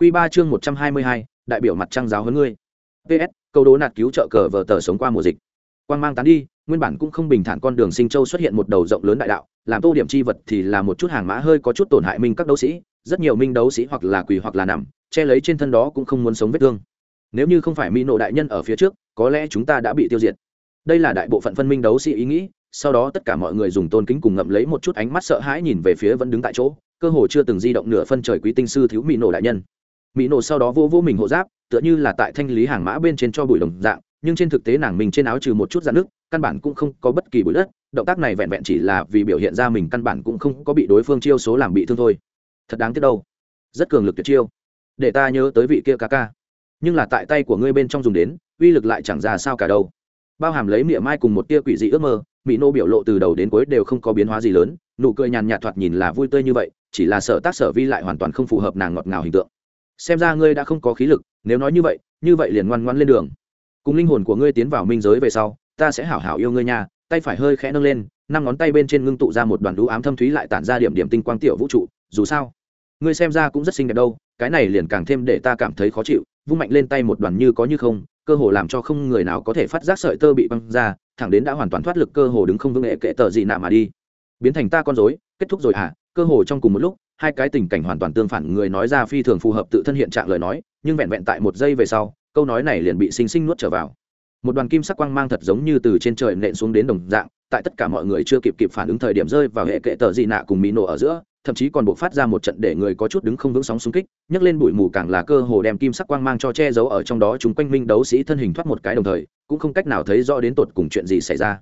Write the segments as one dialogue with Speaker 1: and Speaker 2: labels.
Speaker 1: Quy 3 chương 122, đại biểu mặt trăng giáo huấn ngươi. PS, câu đố nạt cứu trợ cờ vở tờ sống qua mùa dịch. Quang mang tán đi, nguyên bản cũng không bình thản con đường sinh châu xuất hiện một đầu rộng lớn đại đạo, làm tô điểm chi vật thì là một chút hàng mã hơi có chút tổn hại minh các đấu sĩ, rất nhiều minh đấu sĩ hoặc là quỳ hoặc là nằm, che lấy trên thân đó cũng không muốn sống vết thương. Nếu như không phải Mỹ nộ đại nhân ở phía trước, có lẽ chúng ta đã bị tiêu diệt. Đây là đại bộ phận phân minh đấu sĩ ý nghĩ, sau đó tất cả mọi người dùng tôn kính cùng ngậm lấy một chút ánh mắt sợ hãi nhìn về phía vẫn đứng tại chỗ, cơ hồ chưa từng di động nửa phân trời quý tinh sư thiếu Mỹ nộ đại nhân mỹ nổ sau đó vô vô mình hộ giáp, tựa như là tại thanh lý hàng mã bên trên cho bụi đồng dạng, nhưng trên thực tế nàng mình trên áo trừ một chút dạn nước, căn bản cũng không có bất kỳ bụi đất, động tác này vẹn vẹn chỉ là vì biểu hiện ra mình căn bản cũng không có bị đối phương chiêu số làm bị thương thôi. Thật đáng tiếc đâu. Rất cường lực tuyệt chiêu. Để ta nhớ tới vị kia ca ca. Nhưng là tại tay của ngươi bên trong dùng đến, uy lực lại chẳng ra sao cả đâu. Bao hàm lấy miệng mai cùng một tia quỷ dị ước mơ, mỹ nô biểu lộ từ đầu đến cuối đều không có biến hóa gì lớn, nụ cười nhàn nhạt thoạt nhìn là vui tươi như vậy, chỉ là sợ tác sở vi lại hoàn toàn không phù hợp nàng ngọt ngào hình tượng xem ra ngươi đã không có khí lực, nếu nói như vậy như vậy liền ngoan ngoan lên đường. Cùng linh hồn của ngươi tiến vào minh giới về sau, ta sẽ hảo hảo yêu ngươi nha, tay phải hơi khẽ nâng lên, năm ngón tay bên trên ngưng tụ ra một đoàn đũ ám thâm thúy lại tản ra điểm điểm tinh quang tiểu vũ trụ, dù sao, ngươi xem ra cũng rất xinh đẹp đâu, cái này liền càng thêm để ta cảm thấy khó chịu, vung mạnh lên tay một đoàn như có như không, cơ hồ làm cho không người nào có thể phát giác sợi tơ bị băng ra, thẳng đến đã hoàn toàn thoát lực cơ hồ đứng không vững nghệ kệ tờ gì nạ mà đi. Biến thành ta con dối kết thúc rồi à cơ hồ trong cùng một lúc hai cái tình cảnh hoàn toàn tương phản, người nói ra phi thường phù hợp tự thân hiện trạng lời nói, nhưng vẹn vẹn tại một giây về sau, câu nói này liền bị sinh sinh nuốt trở vào. Một đoàn kim sắc quang mang thật giống như từ trên trời nện xuống đến đồng dạng, tại tất cả mọi người chưa kịp kịp phản ứng thời điểm rơi vào hệ kệ tờ dị nạ cùng mỹ nổ ở giữa, thậm chí còn buộc phát ra một trận để người có chút đứng không vững sóng xung kích, nhấc lên bụi mù càng là cơ hồ đem kim sắc quang mang cho che giấu ở trong đó chúng quanh minh đấu sĩ thân hình thoát một cái đồng thời, cũng không cách nào thấy rõ đến tột cùng chuyện gì xảy ra.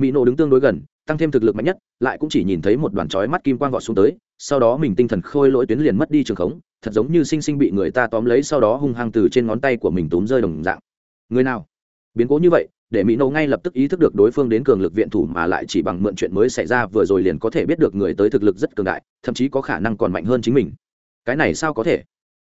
Speaker 1: Mỹ nổ đứng tương đối gần tăng thêm thực lực mạnh nhất, lại cũng chỉ nhìn thấy một đoàn chói mắt kim quang vọt xuống tới, sau đó mình tinh thần khôi lỗi tuyến liền mất đi trường khống, thật giống như sinh sinh bị người ta tóm lấy sau đó hung hăng từ trên ngón tay của mình túm rơi đồng dạng. Người nào? Biến cố như vậy, để mỹ nô ngay lập tức ý thức được đối phương đến cường lực viện thủ mà lại chỉ bằng mượn chuyện mới xảy ra vừa rồi liền có thể biết được người tới thực lực rất cường đại, thậm chí có khả năng còn mạnh hơn chính mình. Cái này sao có thể?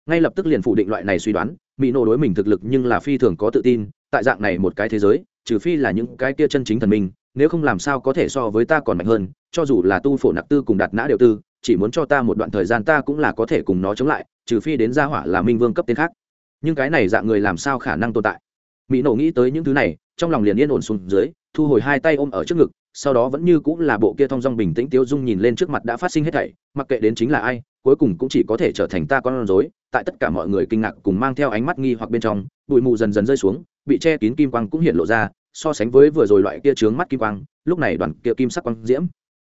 Speaker 1: Ngay lập tức liền phủ định loại này suy đoán, mỹ nô đối mình thực lực nhưng là phi thường có tự tin, tại dạng này một cái thế giới, trừ phi là những cái kia chân chính thần minh nếu không làm sao có thể so với ta còn mạnh hơn, cho dù là tu phổ nặc tư cùng đạt nã đều tư, chỉ muốn cho ta một đoạn thời gian ta cũng là có thể cùng nó chống lại, trừ phi đến gia hỏa là minh vương cấp tên khác. Nhưng cái này dạng người làm sao khả năng tồn tại? Mỹ nổ nghĩ tới những thứ này, trong lòng liền yên ổn xuống dưới, thu hồi hai tay ôm ở trước ngực, sau đó vẫn như cũng là bộ kia thong dong bình tĩnh tiêu dung nhìn lên trước mặt đã phát sinh hết thảy, mặc kệ đến chính là ai, cuối cùng cũng chỉ có thể trở thành ta con rối, tại tất cả mọi người kinh ngạc cùng mang theo ánh mắt nghi hoặc bên trong, bụi mù dần dần rơi xuống, bị che kín kim quang cũng hiện lộ ra so sánh với vừa rồi loại kia trướng mắt kim quang, lúc này đoàn kia kim sắc quang diễm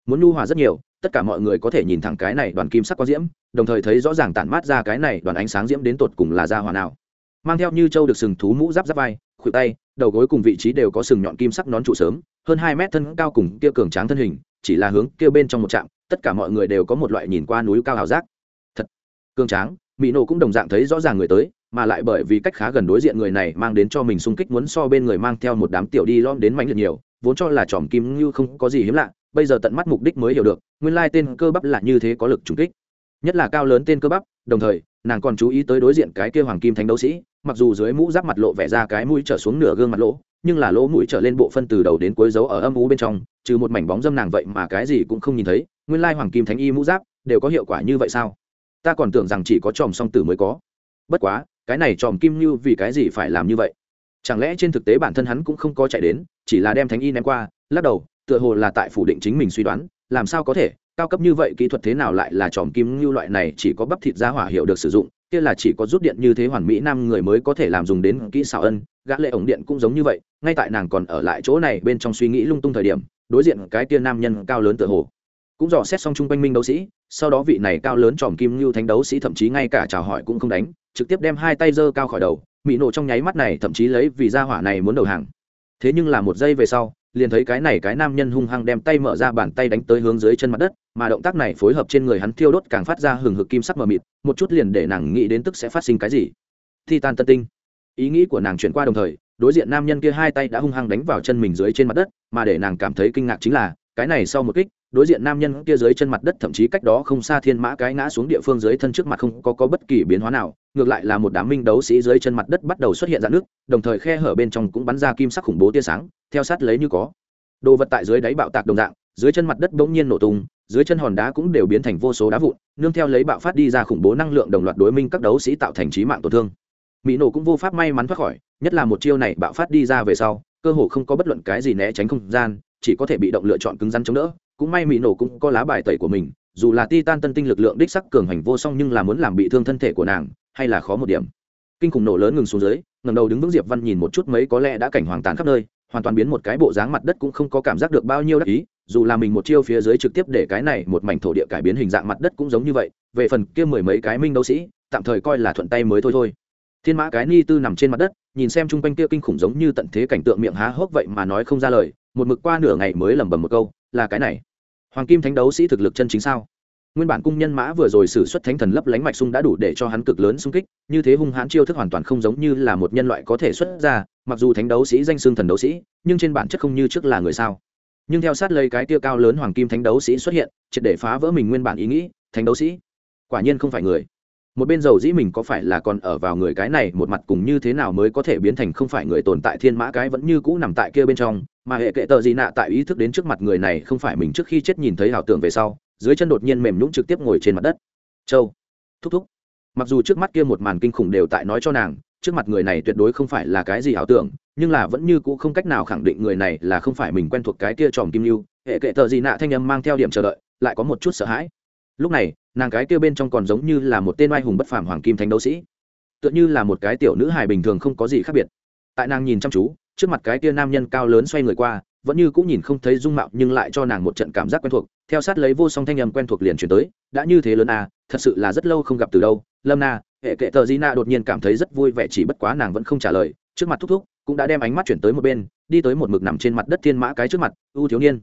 Speaker 1: muốn nhu hòa rất nhiều, tất cả mọi người có thể nhìn thẳng cái này đoàn kim sắc quang diễm, đồng thời thấy rõ ràng tản mát ra cái này đoàn ánh sáng diễm đến tột cùng là ra hòa nào. Mang theo như châu được sừng thú mũ giáp giáp vai, khuỷu tay, đầu gối cùng vị trí đều có sừng nhọn kim sắc nón trụ sớm, hơn hai mét thân cao cùng kia cường tráng thân hình, chỉ là hướng kia bên trong một trạm, tất cả mọi người đều có một loại nhìn qua núi cao hào giác. Thật, cường tráng mỹ nổ cũng đồng dạng thấy rõ ràng người tới mà lại bởi vì cách khá gần đối diện người này mang đến cho mình xung kích muốn so bên người mang theo một đám tiểu đi lom đến mạnh liệt nhiều, vốn cho là tròm kim như không có gì hiếm lạ, bây giờ tận mắt mục đích mới hiểu được, nguyên lai tên cơ bắp là như thế có lực trùng kích. Nhất là cao lớn tên cơ bắp, đồng thời, nàng còn chú ý tới đối diện cái kia hoàng kim thánh đấu sĩ, mặc dù dưới mũ giáp mặt lộ vẻ ra cái mũi trở xuống nửa gương mặt lỗ, nhưng là lỗ mũi trở lên bộ phân từ đầu đến cuối dấu ở âm u bên trong, trừ một mảnh bóng dâm nàng vậy mà cái gì cũng không nhìn thấy, nguyên lai hoàng kim thánh y mũ giáp đều có hiệu quả như vậy sao? Ta còn tưởng rằng chỉ có tròm song tử mới có. Bất quá cái này tròm kim như vì cái gì phải làm như vậy? Chẳng lẽ trên thực tế bản thân hắn cũng không có chạy đến, chỉ là đem thánh y ném qua, lắc đầu, tựa hồ là tại phủ định chính mình suy đoán, làm sao có thể, cao cấp như vậy kỹ thuật thế nào lại là tròm kim như loại này chỉ có bắp thịt ra hỏa hiệu được sử dụng, kia là chỉ có rút điện như thế hoàn mỹ nam người mới có thể làm dùng đến kỹ xảo ân, gã lệ ổng điện cũng giống như vậy, ngay tại nàng còn ở lại chỗ này bên trong suy nghĩ lung tung thời điểm, đối diện cái kia nam nhân cao lớn tựa hồ cũng dò xét xong trung quanh minh đấu sĩ, sau đó vị này cao lớn tròm kim như thánh đấu sĩ thậm chí ngay cả chào hỏi cũng không đánh, trực tiếp đem hai tay giơ cao khỏi đầu mỹ nổ trong nháy mắt này thậm chí lấy vì gia hỏa này muốn đầu hàng. Thế nhưng là một giây về sau, liền thấy cái này cái nam nhân hung hăng đem tay mở ra bàn tay đánh tới hướng dưới chân mặt đất, mà động tác này phối hợp trên người hắn thiêu đốt càng phát ra hừng hực kim sắc mờ mịt, một chút liền để nàng nghĩ đến tức sẽ phát sinh cái gì. Thi tan tân tinh. Ý nghĩ của nàng chuyển qua đồng thời, đối diện nam nhân kia hai tay đã hung hăng đánh vào chân mình dưới trên mặt đất, mà để nàng cảm thấy kinh ngạc chính là, cái này sau một kích đối diện nam nhân kia dưới chân mặt đất thậm chí cách đó không xa thiên mã cái ngã xuống địa phương dưới thân trước mặt không có, có bất kỳ biến hóa nào ngược lại là một đám minh đấu sĩ dưới chân mặt đất bắt đầu xuất hiện dạng nước đồng thời khe hở bên trong cũng bắn ra kim sắc khủng bố tia sáng theo sát lấy như có. Đồ vật tại dưới đáy bạo tạc đồng dạng dưới chân mặt đất bỗng nhiên nổ tung dưới chân hòn đá cũng đều biến thành vô số đá vụn nương theo lấy bạo phát đi ra khủng bố năng lượng đồng loạt đối minh các đấu sĩ tạo thành trí mạng tổn thương. Mỹ nổ cũng vô pháp may mắn thoát khỏi nhất là một chiêu này bạo phát đi ra về sau cơ hồ không có bất luận cái gì né tránh không gian chỉ có thể bị động lựa chọn cứng rắn chống đỡ cũng may mỹ nổ cũng có lá bài tẩy của mình, dù là titan tân tinh lực lượng đích sắc cường hành vô song nhưng là muốn làm bị thương thân thể của nàng, hay là khó một điểm. Kinh khủng nổ lớn ngừng xuống dưới ngầm đầu đứng vững diệp văn nhìn một chút mấy có lẽ đã cảnh hoàng tàn khắp nơi, hoàn toàn biến một cái bộ dáng mặt đất cũng không có cảm giác được bao nhiêu đắc ý, dù là mình một chiêu phía dưới trực tiếp để cái này một mảnh thổ địa cải biến hình dạng mặt đất cũng giống như vậy, về phần kia mười mấy cái minh đấu sĩ, tạm thời coi là thuận tay mới thôi thôi. Thiên mã cái ni tư nằm trên mặt đất, nhìn xem chung quanh kia kinh khủng giống như tận thế cảnh tượng miệng há hốc vậy mà nói không ra lời một mực qua nửa ngày mới lẩm bẩm một câu, là cái này, hoàng kim thánh đấu sĩ thực lực chân chính sao? Nguyên bản cung nhân mã vừa rồi xử xuất thánh thần lấp lánh mạch sung đã đủ để cho hắn cực lớn xung kích, như thế hung hãn chiêu thức hoàn toàn không giống như là một nhân loại có thể xuất ra, mặc dù thánh đấu sĩ danh xưng thần đấu sĩ, nhưng trên bản chất không như trước là người sao. Nhưng theo sát lấy cái tiêu cao lớn hoàng kim thánh đấu sĩ xuất hiện, triệt để phá vỡ mình nguyên bản ý nghĩ, thánh đấu sĩ, quả nhiên không phải người. Một bên dầu dĩ mình có phải là còn ở vào người cái này, một mặt cùng như thế nào mới có thể biến thành không phải người tồn tại thiên mã cái vẫn như cũ nằm tại kia bên trong mà hệ kệ tờ gì nạ tại ý thức đến trước mặt người này không phải mình trước khi chết nhìn thấy ảo tưởng về sau, dưới chân đột nhiên mềm nhũng trực tiếp ngồi trên mặt đất. Châu, thúc thúc. Mặc dù trước mắt kia một màn kinh khủng đều tại nói cho nàng, trước mặt người này tuyệt đối không phải là cái gì ảo tưởng, nhưng là vẫn như cũ không cách nào khẳng định người này là không phải mình quen thuộc cái kia tròm kim lưu. Hệ kệ tờ gì nạ thanh âm mang theo điểm chờ đợi, lại có một chút sợ hãi. Lúc này, nàng cái kia bên trong còn giống như là một tên oai hùng bất phàm hoàng kim thánh đấu sĩ. Tựa như là một cái tiểu nữ hài bình thường không có gì khác biệt. Tại nàng nhìn chăm chú trước mặt cái kia nam nhân cao lớn xoay người qua, vẫn như cũng nhìn không thấy dung mạo, nhưng lại cho nàng một trận cảm giác quen thuộc. Theo sát lấy vô song thanh âm quen thuộc liền chuyển tới, đã như thế lớn à thật sự là rất lâu không gặp từ đâu. Lâm na, hệ kệ tờ di na đột nhiên cảm thấy rất vui vẻ, chỉ bất quá nàng vẫn không trả lời. Trước mặt thúc thúc, cũng đã đem ánh mắt chuyển tới một bên, đi tới một mực nằm trên mặt đất thiên mã cái trước mặt ưu thiếu niên,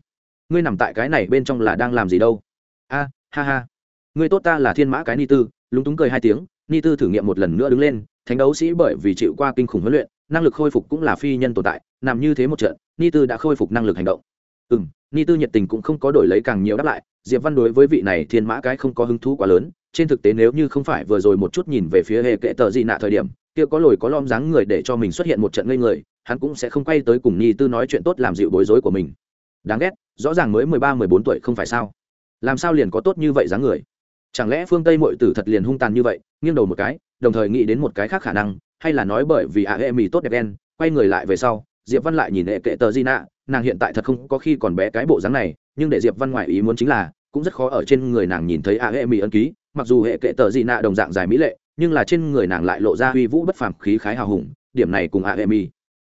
Speaker 1: ngươi nằm tại cái này bên trong là đang làm gì đâu? A, ha ha, ngươi tốt ta là thiên mã cái ni tư. Lúng túng cười hai tiếng, ni tư thử nghiệm một lần nữa đứng lên, thánh đấu sĩ bởi vì chịu qua kinh khủng huấn luyện năng lực khôi phục cũng là phi nhân tồn tại, nằm như thế một trận, ni tư đã khôi phục năng lực hành động. Ừ m ni tư nhiệt tình cũng không có đổi lấy càng nhiều đáp lại, diệp văn đối với vị này thiên mã cái không có hứng thú quá lớn, trên thực tế nếu như không phải vừa rồi một chút nhìn về phía hệ kệ tờ gì nạ thời điểm, kia có lồi có lom dáng người để cho mình xuất hiện một trận ngây người, hắn cũng sẽ không quay tới cùng ni tư nói chuyện tốt làm dịu bối rối của mình. Đáng ghét, rõ ràng mới mười ba, mười bốn tuổi không phải sao? Làm sao liền có tốt như vậy dáng người? Chẳng lẽ phương tây mội tử thật liền hung tàn như vậy, nghiêng đầu một cái, đồng thời nghĩ đến một cái khác khả năng hay là nói bởi vì a hệ mì tốt đẹp đen, quay người lại về sau, diệp văn lại nhìn hệ kệ tờ di nạ, nàng hiện tại thật không có khi còn bé cái bộ dáng này, nhưng để diệp văn ngoại ý muốn chính là, cũng rất khó ở trên người nàng nhìn thấy a hệ mì ân ký, mặc dù hệ kệ tờ di nạ đồng dạng dài mỹ lệ, nhưng là trên người nàng lại lộ ra uy vũ bất phàm, khí khái hào hùng, điểm này cùng a hệ mì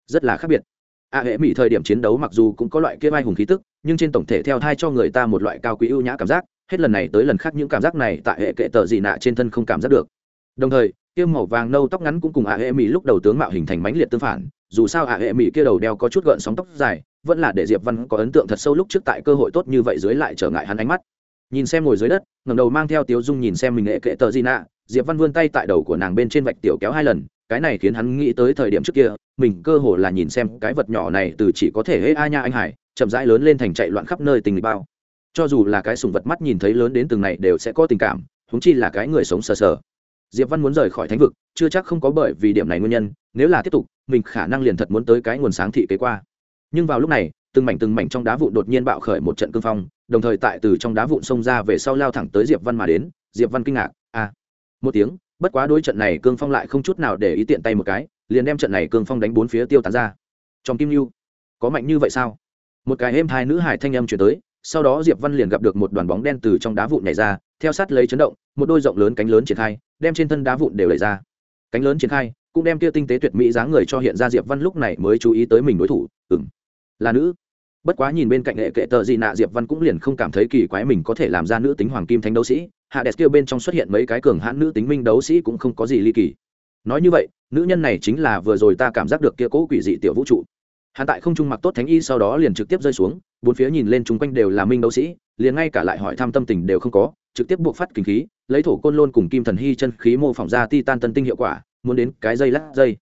Speaker 1: rất là khác biệt. A hệ mỹ thời điểm chiến đấu mặc dù cũng có loại kia vai hùng khí tức, nhưng trên tổng thể theo thai cho người ta một loại cao quý ưu nhã cảm giác, hết lần này tới lần khác những cảm giác này tại hệ kệ tờ di nạ trên thân không cảm giác được. Đồng thời kia màu vàng nâu tóc ngắn cũng cùng ạ hệ mỹ lúc đầu tướng mạo hình thành mãnh liệt tương phản, dù sao ạ hệ mỹ kia đầu đeo có chút gợn sóng tóc dài, vẫn là để diệp văn có ấn tượng thật sâu lúc trước tại cơ hội tốt như vậy dưới lại trở ngại hắn ánh mắt. Nhìn xem ngồi dưới đất, ngẩng đầu mang theo tiếu dung nhìn xem mình nghệ kệ tờ gì nạ, diệp văn vươn tay tại đầu của nàng bên trên vạch tiểu kéo hai lần, cái này khiến hắn nghĩ tới thời điểm trước kia, mình cơ hồ là nhìn xem cái vật nhỏ này từ chỉ có thể hễ a nha anh hải, chậm rãi lớn lên thành chạy loạn khắp nơi tình lịch bao. Cho dù là cái sùng vật mắt nhìn thấy lớn đến từng này đều sẽ có tình cảm húng chi là cái người sống sờ sờ diệp văn muốn rời khỏi thánh vực, chưa chắc không có bởi vì điểm này nguyên nhân, nếu là tiếp tục, mình khả năng liền thật muốn tới cái nguồn sáng thị kế qua. Nhưng vào lúc này, từng mảnh từng mảnh trong đá vụn đột nhiên bạo khởi một trận cương phong, đồng thời tại từ trong đá vụn xông ra về sau lao thẳng tới diệp văn mà đến. Diệp văn kinh ngạc a một tiếng, bất quá đối trận này cương phong lại không chút nào để ý tiện tay một cái, liền đem trận này cương phong đánh bốn phía tiêu tán ra. Trong kim lưu có mạnh như vậy sao? Một cái êm hai nữ hải thanh âm chuyển tới, sau đó diệp văn liền gặp được một đoàn bóng đen từ trong đá vụn nhảy ra, theo sát lấy chấn động, một đôi rộng lớn cánh lớn triển khai đem trên thân đá vụn đều đẩy ra. Cánh lớn triển khai, cũng đem kia tinh tế tuyệt mỹ dáng người cho hiện ra diệp văn lúc này mới chú ý tới mình đối thủ ừng là nữ. Bất quá nhìn bên cạnh hệ kệ tờ gì nạ, diệp văn cũng liền không cảm thấy kỳ quái mình có thể làm ra nữ tính hoàng kim thánh đấu sĩ. Hạ đẹp kia bên trong xuất hiện mấy cái cường hãn nữ tính minh đấu sĩ cũng không có gì ly kỳ. Nói như vậy, nữ nhân này chính là vừa rồi ta cảm giác được kia cố quỷ dị tiểu vũ trụ. Hạ tại không trung mặc tốt thánh y sau đó liền trực tiếp rơi xuống, bốn phía nhìn lên chung quanh đều là minh đấu sĩ liền ngay cả lại hỏi thăm tâm tình đều không có, trực tiếp buộc phát kinh khí, lấy thổ côn lôn cùng kim thần hy chân khí mô phỏng ra titan tân tinh hiệu quả, muốn đến cái dây lát dây.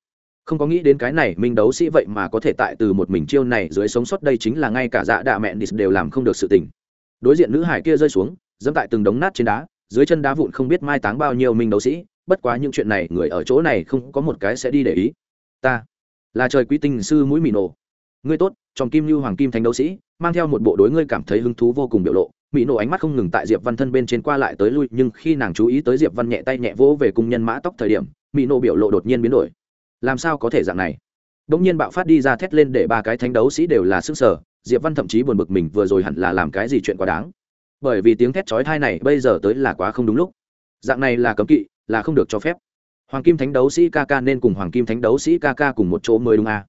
Speaker 1: Không có nghĩ đến cái này, minh đấu sĩ vậy mà có thể tại từ một mình chiêu này dưới sống sót đây chính là ngay cả dạ đạ mẹ nịt đều làm không được sự tình. Đối diện nữ hải kia rơi xuống, dẫm tại từng đống nát trên đá, dưới chân đá vụn không biết mai táng bao nhiêu minh đấu sĩ, bất quá những chuyện này người ở chỗ này không có một cái sẽ đi để ý. Ta là trời quý tinh sư mũi mì nổ. Ngươi tốt, trong kim lưu hoàng kim thánh đấu sĩ mang theo một bộ đối ngươi cảm thấy hứng thú vô cùng biểu lộ. Mỹ nổ ánh mắt không ngừng tại diệp văn thân bên trên qua lại tới lui, nhưng khi nàng chú ý tới diệp văn nhẹ tay nhẹ vỗ về cung nhân mã tóc thời điểm, mỹ nổ biểu lộ đột nhiên biến đổi. Làm sao có thể dạng này? Đột nhiên bạo phát đi ra thét lên để ba cái thánh đấu sĩ đều là sức sở diệp văn thậm chí buồn bực mình vừa rồi hẳn là làm cái gì chuyện quá đáng. Bởi vì tiếng thét chói tai này bây giờ tới là quá không đúng lúc. Dạng này là cấm kỵ, là không được cho phép. Hoàng kim thánh đấu sĩ ca ca nên cùng hoàng kim thánh đấu sĩ ca ca cùng một chỗ mới đúng à.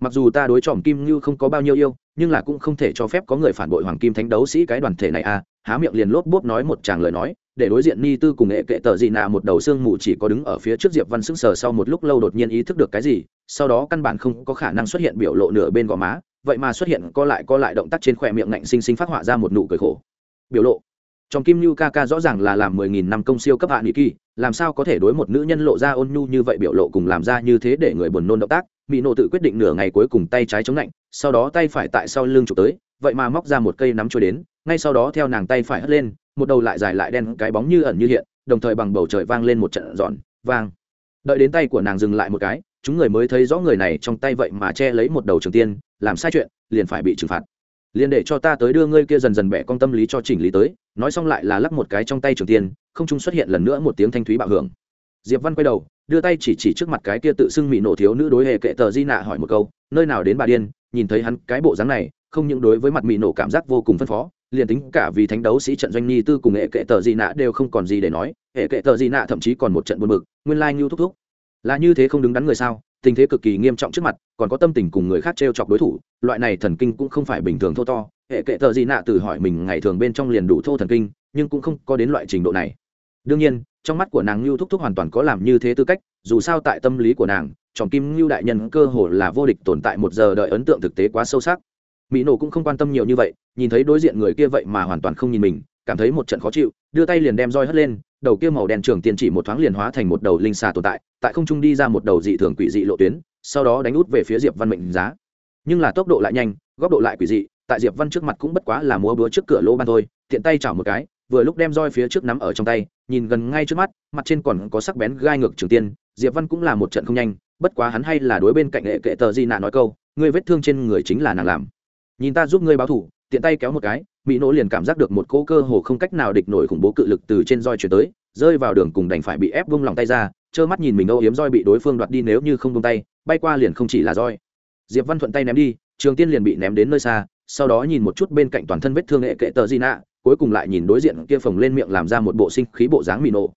Speaker 1: mặc dù ta đối trỏm kim như không có bao nhiêu yêu nhưng là cũng không thể cho phép có người phản bội hoàng kim thánh đấu sĩ cái đoàn thể này à há miệng liền lốp bốp nói một tràng lời nói, để đối diện ni tư cùng nghệ kệ tờ gì nạ một đầu xương mù chỉ có đứng ở phía trước diệp văn sững sờ sau một lúc lâu đột nhiên ý thức được cái gì, sau đó căn bản không có khả năng xuất hiện biểu lộ nửa bên gò má, vậy mà xuất hiện co lại co lại động tác trên khỏe miệng ngạnh sinh sinh phát họa ra một nụ cười khổ. Biểu lộ. Trong kim như ca ca rõ ràng là làm mười nghìn năm công siêu cấp hạ nghị kỳ làm sao có thể đối một nữ nhân lộ ra ôn nhu như vậy biểu lộ cùng làm ra như thế để người buồn nôn động tác? Mỹ nộ tự quyết định nửa ngày cuối cùng tay trái chống lạnh, sau đó tay phải tại sau lưng chụp tới, vậy mà móc ra một cây nắm trôi đến, ngay sau đó theo nàng tay phải hất lên, một đầu lại dài lại đen, cái bóng như ẩn như hiện, đồng thời bằng bầu trời vang lên một trận giòn, vang. Đợi đến tay của nàng dừng lại một cái, chúng người mới thấy rõ người này trong tay vậy mà che lấy một đầu trường tiên, làm sai chuyện, liền phải bị trừng phạt. Liền để cho ta tới đưa ngươi kia dần dần bẻ con tâm lý cho chỉnh lý tới nói xong lại là lắc một cái trong tay trường tiên, không trung xuất hiện lần nữa một tiếng thanh thúy bạo hưởng. Diệp văn quay đầu, đưa tay chỉ chỉ trước mặt cái kia tự xưng mỹ nổ thiếu nữ đối hệ kệ tờ di nạ hỏi một câu, nơi nào đến bà điên, nhìn thấy hắn cái bộ dáng này, không những đối với mặt mỹ nổ cảm giác vô cùng phân phó, liền tính cả vì thánh đấu sĩ trận doanh nhi tư cùng hệ kệ tờ di nạ đều không còn gì để nói, hệ kệ tờ di nạ thậm chí còn một trận buồn bực, nguyên lai like thúc thúc là như thế không đứng đắn người sao, tình thế cực kỳ nghiêm trọng trước mặt, còn có tâm tình cùng người khác t chọc đối thủ, loại này thần kinh cũng không phải bình thường thô to hệ kệ thợ gì nạ từ hỏi mình ngày thường bên trong liền đủ thô thần kinh, nhưng cũng không có đến loại trình độ này. Đương nhiên, trong mắt của nàng lưu thúc thúc hoàn toàn có làm như thế tư cách, dù sao tại tâm lý của nàng tròn kim lưu đại nhân cơ hồ là vô địch tồn tại một giờ đợi ấn tượng thực tế quá sâu sắc. Mỹ nổ cũng không quan tâm nhiều như vậy, nhìn thấy đối diện người kia vậy mà hoàn toàn không nhìn mình, cảm thấy một trận khó chịu, đưa tay liền đem roi hất lên, đầu kia màu đen trường tiên chỉ một thoáng liền hóa thành một đầu linh xà tồn tại tại không trung đi ra một đầu dị thường quỷ dị lộ tuyến, sau đó đánh út về phía diệp văn mệnh giá. Nhưng là tốc độ lại nhanh, góc độ lại quỷ dị tại diệp văn trước mặt cũng bất quá là múa búa trước cửa lỗ ban thôi, tiện tay chảo một cái, vừa lúc đem roi phía trước nắm ở trong tay, nhìn gần ngay trước mắt, mặt trên còn có sắc bén gai ngược trường tiên, diệp văn cũng là một trận không nhanh, bất quá hắn hay là đối bên cạnh hệ kệ tờ di nạ nói câu, ngươi vết thương trên người chính là nàng làm. Nhìn ta giúp ngươi báo thủ, tiện tay kéo một cái, mỹ nỗ liền cảm giác được một cỗ cơ hồ không cách nào địch nổi khủng bố cự lực từ trên roi chuyển tới, rơi vào đường cùng đành phải bị ép vung lòng tay ra, trơ mắt nhìn mình âu yếm roi bị đối phương đoạt đi nếu như không vung tay, bay qua liền không chỉ là roi. Diệp văn thuận tay ném đi, trường tiên liền bị ném đến nơi xa sau đó nhìn một chút bên cạnh toàn thân vết thương hệ kệ tờ di nạ cuối cùng lại nhìn đối diện kia phồng lên miệng làm ra một bộ sinh khí bộ dáng mì nổ.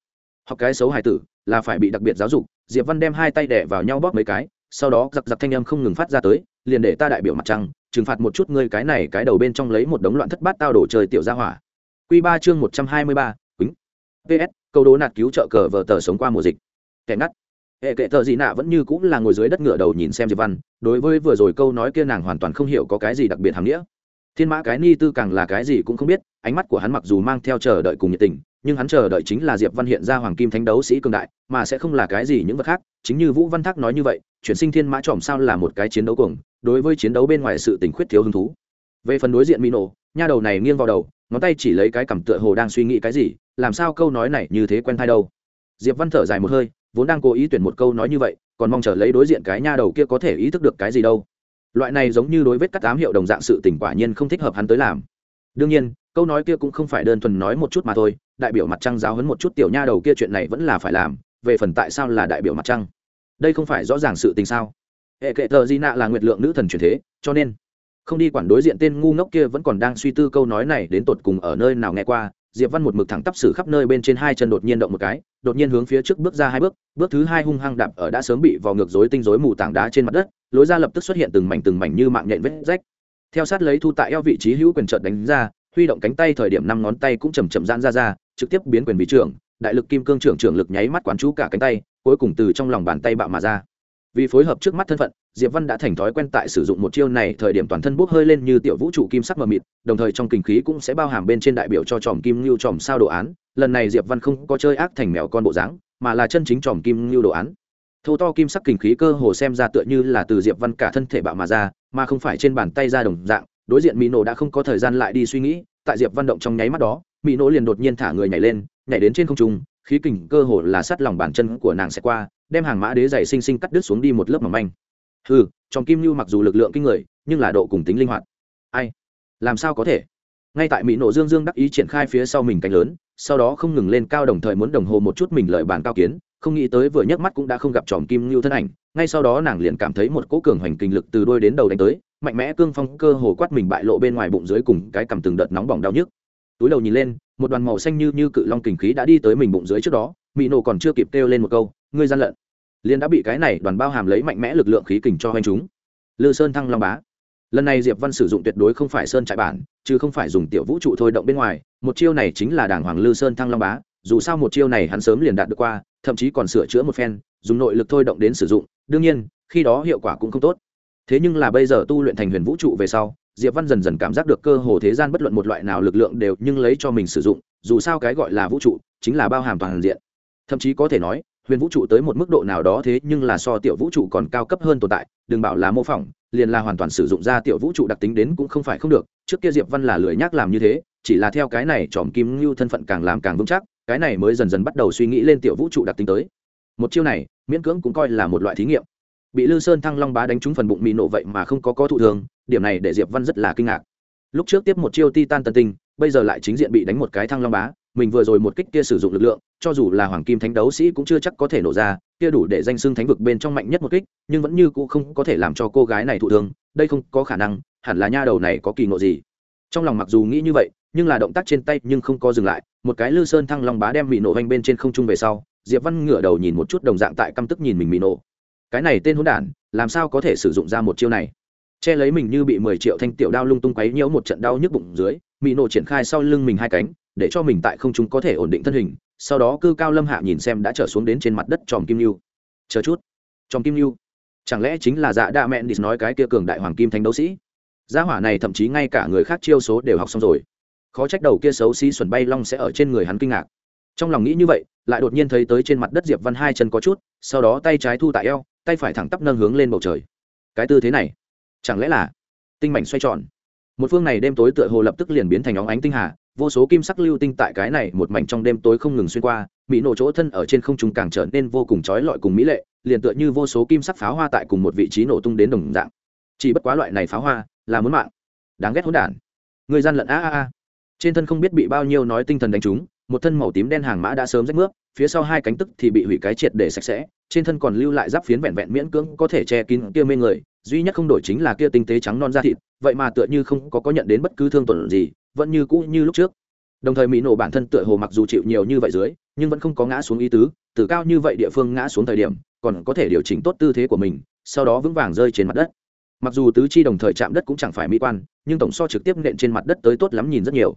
Speaker 1: Học cái xấu hài tử, là phải bị đặc biệt giáo dục, diệp văn đem hai tay đẻ vào nhau bóp mấy cái, sau đó giặc giặc thanh âm không ngừng phát ra tới, liền để ta đại biểu mặt trăng, trừng phạt một chút ngươi cái này cái đầu bên trong lấy một đống loạn thất bát tao đổ trời tiểu gia hỏa. Q ba chương một trăm hai mươi ba, quýnh. Ps câu đố nạt cứu trợ cờ vờ tờ sống qua mùa dịch. Kẻ ngắt hệ kệ tờ gì nạ vẫn như cũng là ngồi dưới đất ngựa đầu nhìn xem diệp văn, đối với vừa rồi câu nói kia nàng hoàn toàn không hiểu có cái gì đặc biệt hàm nghĩa. Thiên mã cái ni tư càng là cái gì cũng không biết, ánh mắt của hắn mặc dù mang theo chờ đợi cùng nhiệt tình, nhưng hắn chờ đợi chính là diệp văn hiện ra hoàng kim thánh đấu sĩ cường đại, mà sẽ không là cái gì những vật khác. Chính như vũ văn thác nói như vậy, chuyển sinh thiên mã tròm sao là một cái chiến đấu cuồng, đối với chiến đấu bên ngoài sự tình khuyết thiếu hứng thú. Về phần đối diện mỹ nổ nha đầu này nghiêng vào đầu, ngón tay chỉ lấy cái cảm tựa hồ đang suy nghĩ cái gì, làm sao câu nói này như thế quen thai đâu? Diệp văn thở dài một hơi, vốn đang cố ý tuyển một câu nói như vậy, còn mong chờ lấy đối diện cái nha đầu kia có thể ý thức được cái gì đâu. Loại này giống như đối vết cắt ám hiệu đồng dạng sự tình quả nhiên không thích hợp hắn tới làm. Đương nhiên, câu nói kia cũng không phải đơn thuần nói một chút mà thôi, đại biểu mặt trăng giáo hấn một chút tiểu nha đầu kia chuyện này vẫn là phải làm, về phần tại sao là đại biểu mặt trăng? Đây không phải rõ ràng sự tình sao? Hệ kệ tờ di nạ là nguyệt lượng nữ thần truyền thế, cho nên không đi quản đối diện tên ngu ngốc kia vẫn còn đang suy tư câu nói này đến tột cùng ở nơi nào nghe qua diệp văn một mực thẳng tắp xử khắp nơi bên trên hai chân đột nhiên động một cái, đột nhiên hướng phía trước bước ra hai bước bước thứ hai hung hăng đạp ở đã sớm bị vào ngược rối tinh rối mù tảng đá trên mặt đất, lối ra lập tức xuất hiện từng mảnh từng mảnh như mạng nhện vết rách. Theo sát lấy thu tại eo vị trí hữu quyền trợt đánh ra, huy động cánh tay thời điểm năm ngón tay cũng chầm chậm giãn ra ra, trực tiếp biến quyền vị trưởng, đại lực kim cương trưởng trưởng lực nháy mắt quán chú cả cánh tay, cuối cùng từ trong lòng bàn tay bạo mà ra vì phối hợp trước mắt thân phận, diệp văn đã thành thói quen tại sử dụng một chiêu này thời điểm toàn thân bốc hơi lên như tiểu vũ trụ kim sắc mờ mịt, đồng thời trong kinh khí cũng sẽ bao hàm bên trên đại biểu cho tròm kim ngưu tròm sao đồ án. Lần này diệp văn không có chơi ác thành mèo con bộ dáng, mà là chân chính tròm kim ngưu đồ án. Thô to kim sắc kinh khí cơ hồ xem ra tựa như là từ diệp văn cả thân thể bạo mà ra, mà không phải trên bàn tay ra đồng dạng. Đối diện mỹ nổ đã không có thời gian lại đi suy nghĩ, tại diệp văn động trong nháy mắt đó mỹ nổ liền đột nhiên thả người nhảy lên, nhảy đến trên không trung, khí kình cơ hồ là sát lòng bàn chân của nàng sẽ qua đem hàng mã đế dày sinh sinh cắt đứt xuống đi một lớp mỏng manh. Ừ trong kim lưu mặc dù lực lượng kinh người, nhưng là độ cùng tính linh hoạt. Ai? Làm sao có thể? Ngay tại mỹ nộ dương dương đắc ý triển khai phía sau mình cánh lớn, sau đó không ngừng lên cao đồng thời muốn đồng hồ một chút mình lợi bàn cao kiến, không nghĩ tới vừa nhấc mắt cũng đã không gặp tròm kim lưu thân ảnh, ngay sau đó nàng liền cảm thấy một cỗ cường hoành kinh lực từ đôi đến đầu đánh tới, mạnh mẽ cương phong cơ hồ quát mình bại lộ bên ngoài bụng dưới cùng cái cầm từng đợt nóng bỏng đau nhức. Túi đầu nhìn lên, một đoàn màu xanh như như cự long kình khí đã đi tới mình bụng dưới trước đó mỹ nổ còn chưa kịp kêu lên một câu, ngươi gian lận. Liền đã bị cái này đoàn bao hàm lấy mạnh mẽ lực lượng khí kình cho hoành chúng. Lư sơn thăng long bá. Lần này diệp văn sử dụng tuyệt đối không phải sơn trại bản, chứ không phải dùng tiểu vũ trụ thôi động bên ngoài, một chiêu này chính là đảng hoàng lư sơn thăng long bá, dù sao một chiêu này hắn sớm liền đạt được qua, thậm chí còn sửa chữa một phen, dùng nội lực thôi động đến sử dụng, đương nhiên, khi đó hiệu quả cũng không tốt. Thế nhưng là bây giờ tu luyện thành huyền vũ trụ về sau, diệp văn dần dần cảm giác được cơ hồ thế gian bất luận một loại nào lực lượng đều nhưng lấy cho mình sử dụng, dù sao cái gọi là vũ trụ, chính là bao hàm toàn diện thậm chí có thể nói, huyền vũ trụ tới một mức độ nào đó thế nhưng là so tiểu vũ trụ còn cao cấp hơn tồn tại, đừng bảo là mô phỏng, liền là hoàn toàn sử dụng ra tiểu vũ trụ đặc tính đến cũng không phải không được, trước kia diệp văn là lười nhác làm như thế, chỉ là theo cái này tròm kim ngưu thân phận càng làm càng vững chắc, cái này mới dần dần bắt đầu suy nghĩ lên tiểu vũ trụ đặc tính tới. Một chiêu này, miễn cưỡng cũng coi là một loại thí nghiệm. Bị lư sơn thăng long bá đánh trúng phần bụng mì nổ vậy mà không có có thụ thường, điểm này để diệp văn rất là kinh ngạc. Lúc trước tiếp một chiêu titan tân tinh, bây giờ lại chính diện bị đánh một cái thăng long bá mình vừa rồi một kích kia sử dụng lực lượng, cho dù là hoàng kim thánh đấu sĩ cũng chưa chắc có thể nổ ra, kia đủ để danh xưng thánh vực bên trong mạnh nhất một kích, nhưng vẫn như cũ không có thể làm cho cô gái này thụ thương, đây không có khả năng, hẳn là nha đầu này có kỳ ngộ gì. Trong lòng mặc dù nghĩ như vậy, nhưng là động tác trên tay nhưng không có dừng lại, một cái lư sơn thăng long bá đem mị nổ vành bên trên không trung về sau, diệp văn ngửa đầu nhìn một chút đồng dạng tại căm tức nhìn mình mị nổ. Cái này tên hỗn đản, làm sao có thể sử dụng ra một chiêu này? Che lấy mình như bị mười triệu thanh tiểu đao lung tung quấy nhiễu một trận đau nhức bụng dưới, mị nổ triển khai sau lưng mình hai cánh để cho mình tại không trung có thể ổn định thân hình, sau đó cư cao lâm hạ nhìn xem đã trở xuống đến trên mặt đất tròm kim lưu chờ chút. Tròm kim lưu chẳng lẽ chính là dạ đa mẹn đi nói cái kia cường đại hoàng kim thánh đấu sĩ? Gia hỏa này thậm chí ngay cả người khác chiêu số đều học xong rồi. Khó trách đầu kia xấu xí xuẩn bay long sẽ ở trên người hắn kinh ngạc. Trong lòng nghĩ như vậy, lại đột nhiên thấy tới trên mặt đất diệp văn hai chân có chút, sau đó tay trái thu tại eo, tay phải thẳng tắp nâng hướng lên bầu trời. Cái tư thế này, chẳng lẽ là tinh mảnh xoay tròn? Một phương này đêm tối tựa hồ lập tức liền biến thành óng ánh tinh hà vô số kim sắc lưu tinh tại cái này một mảnh trong đêm tối không ngừng xuyên qua, mỹ nổ chỗ thân ở trên không trung càng trở nên vô cùng trói lọi cùng mỹ lệ, liền tựa như vô số kim sắc pháo hoa tại cùng một vị trí nổ tung đến đồng dạng. Chỉ bất quá loại này pháo hoa là muốn mạng. Đáng ghét hỗn đản. Người gian lận a a a. Trên thân không biết bị bao nhiêu nói tinh thần đánh trúng, một thân màu tím đen hàng mã đã sớm rách nước phía sau hai cánh tức thì bị hủy cái triệt để sạch sẽ, trên thân còn lưu lại giáp phiến vẹn vẹn miễn cưỡng có thể che kín kia mê người, duy nhất không đổi chính là kia tinh tế trắng non da thịt, vậy mà tựa như không có có nhận đến bất cứ thương tổn gì vẫn như cũ như lúc trước. Đồng thời mỹ nổ bản thân tựa hồ mặc dù chịu nhiều như vậy dưới, nhưng vẫn không có ngã xuống ý tứ, từ cao như vậy địa phương ngã xuống thời điểm, còn có thể điều chỉnh tốt tư thế của mình, sau đó vững vàng rơi trên mặt đất. Mặc dù tứ chi đồng thời chạm đất cũng chẳng phải mỹ quan, nhưng tổng so trực tiếp nện trên mặt đất tới tốt lắm nhìn rất nhiều.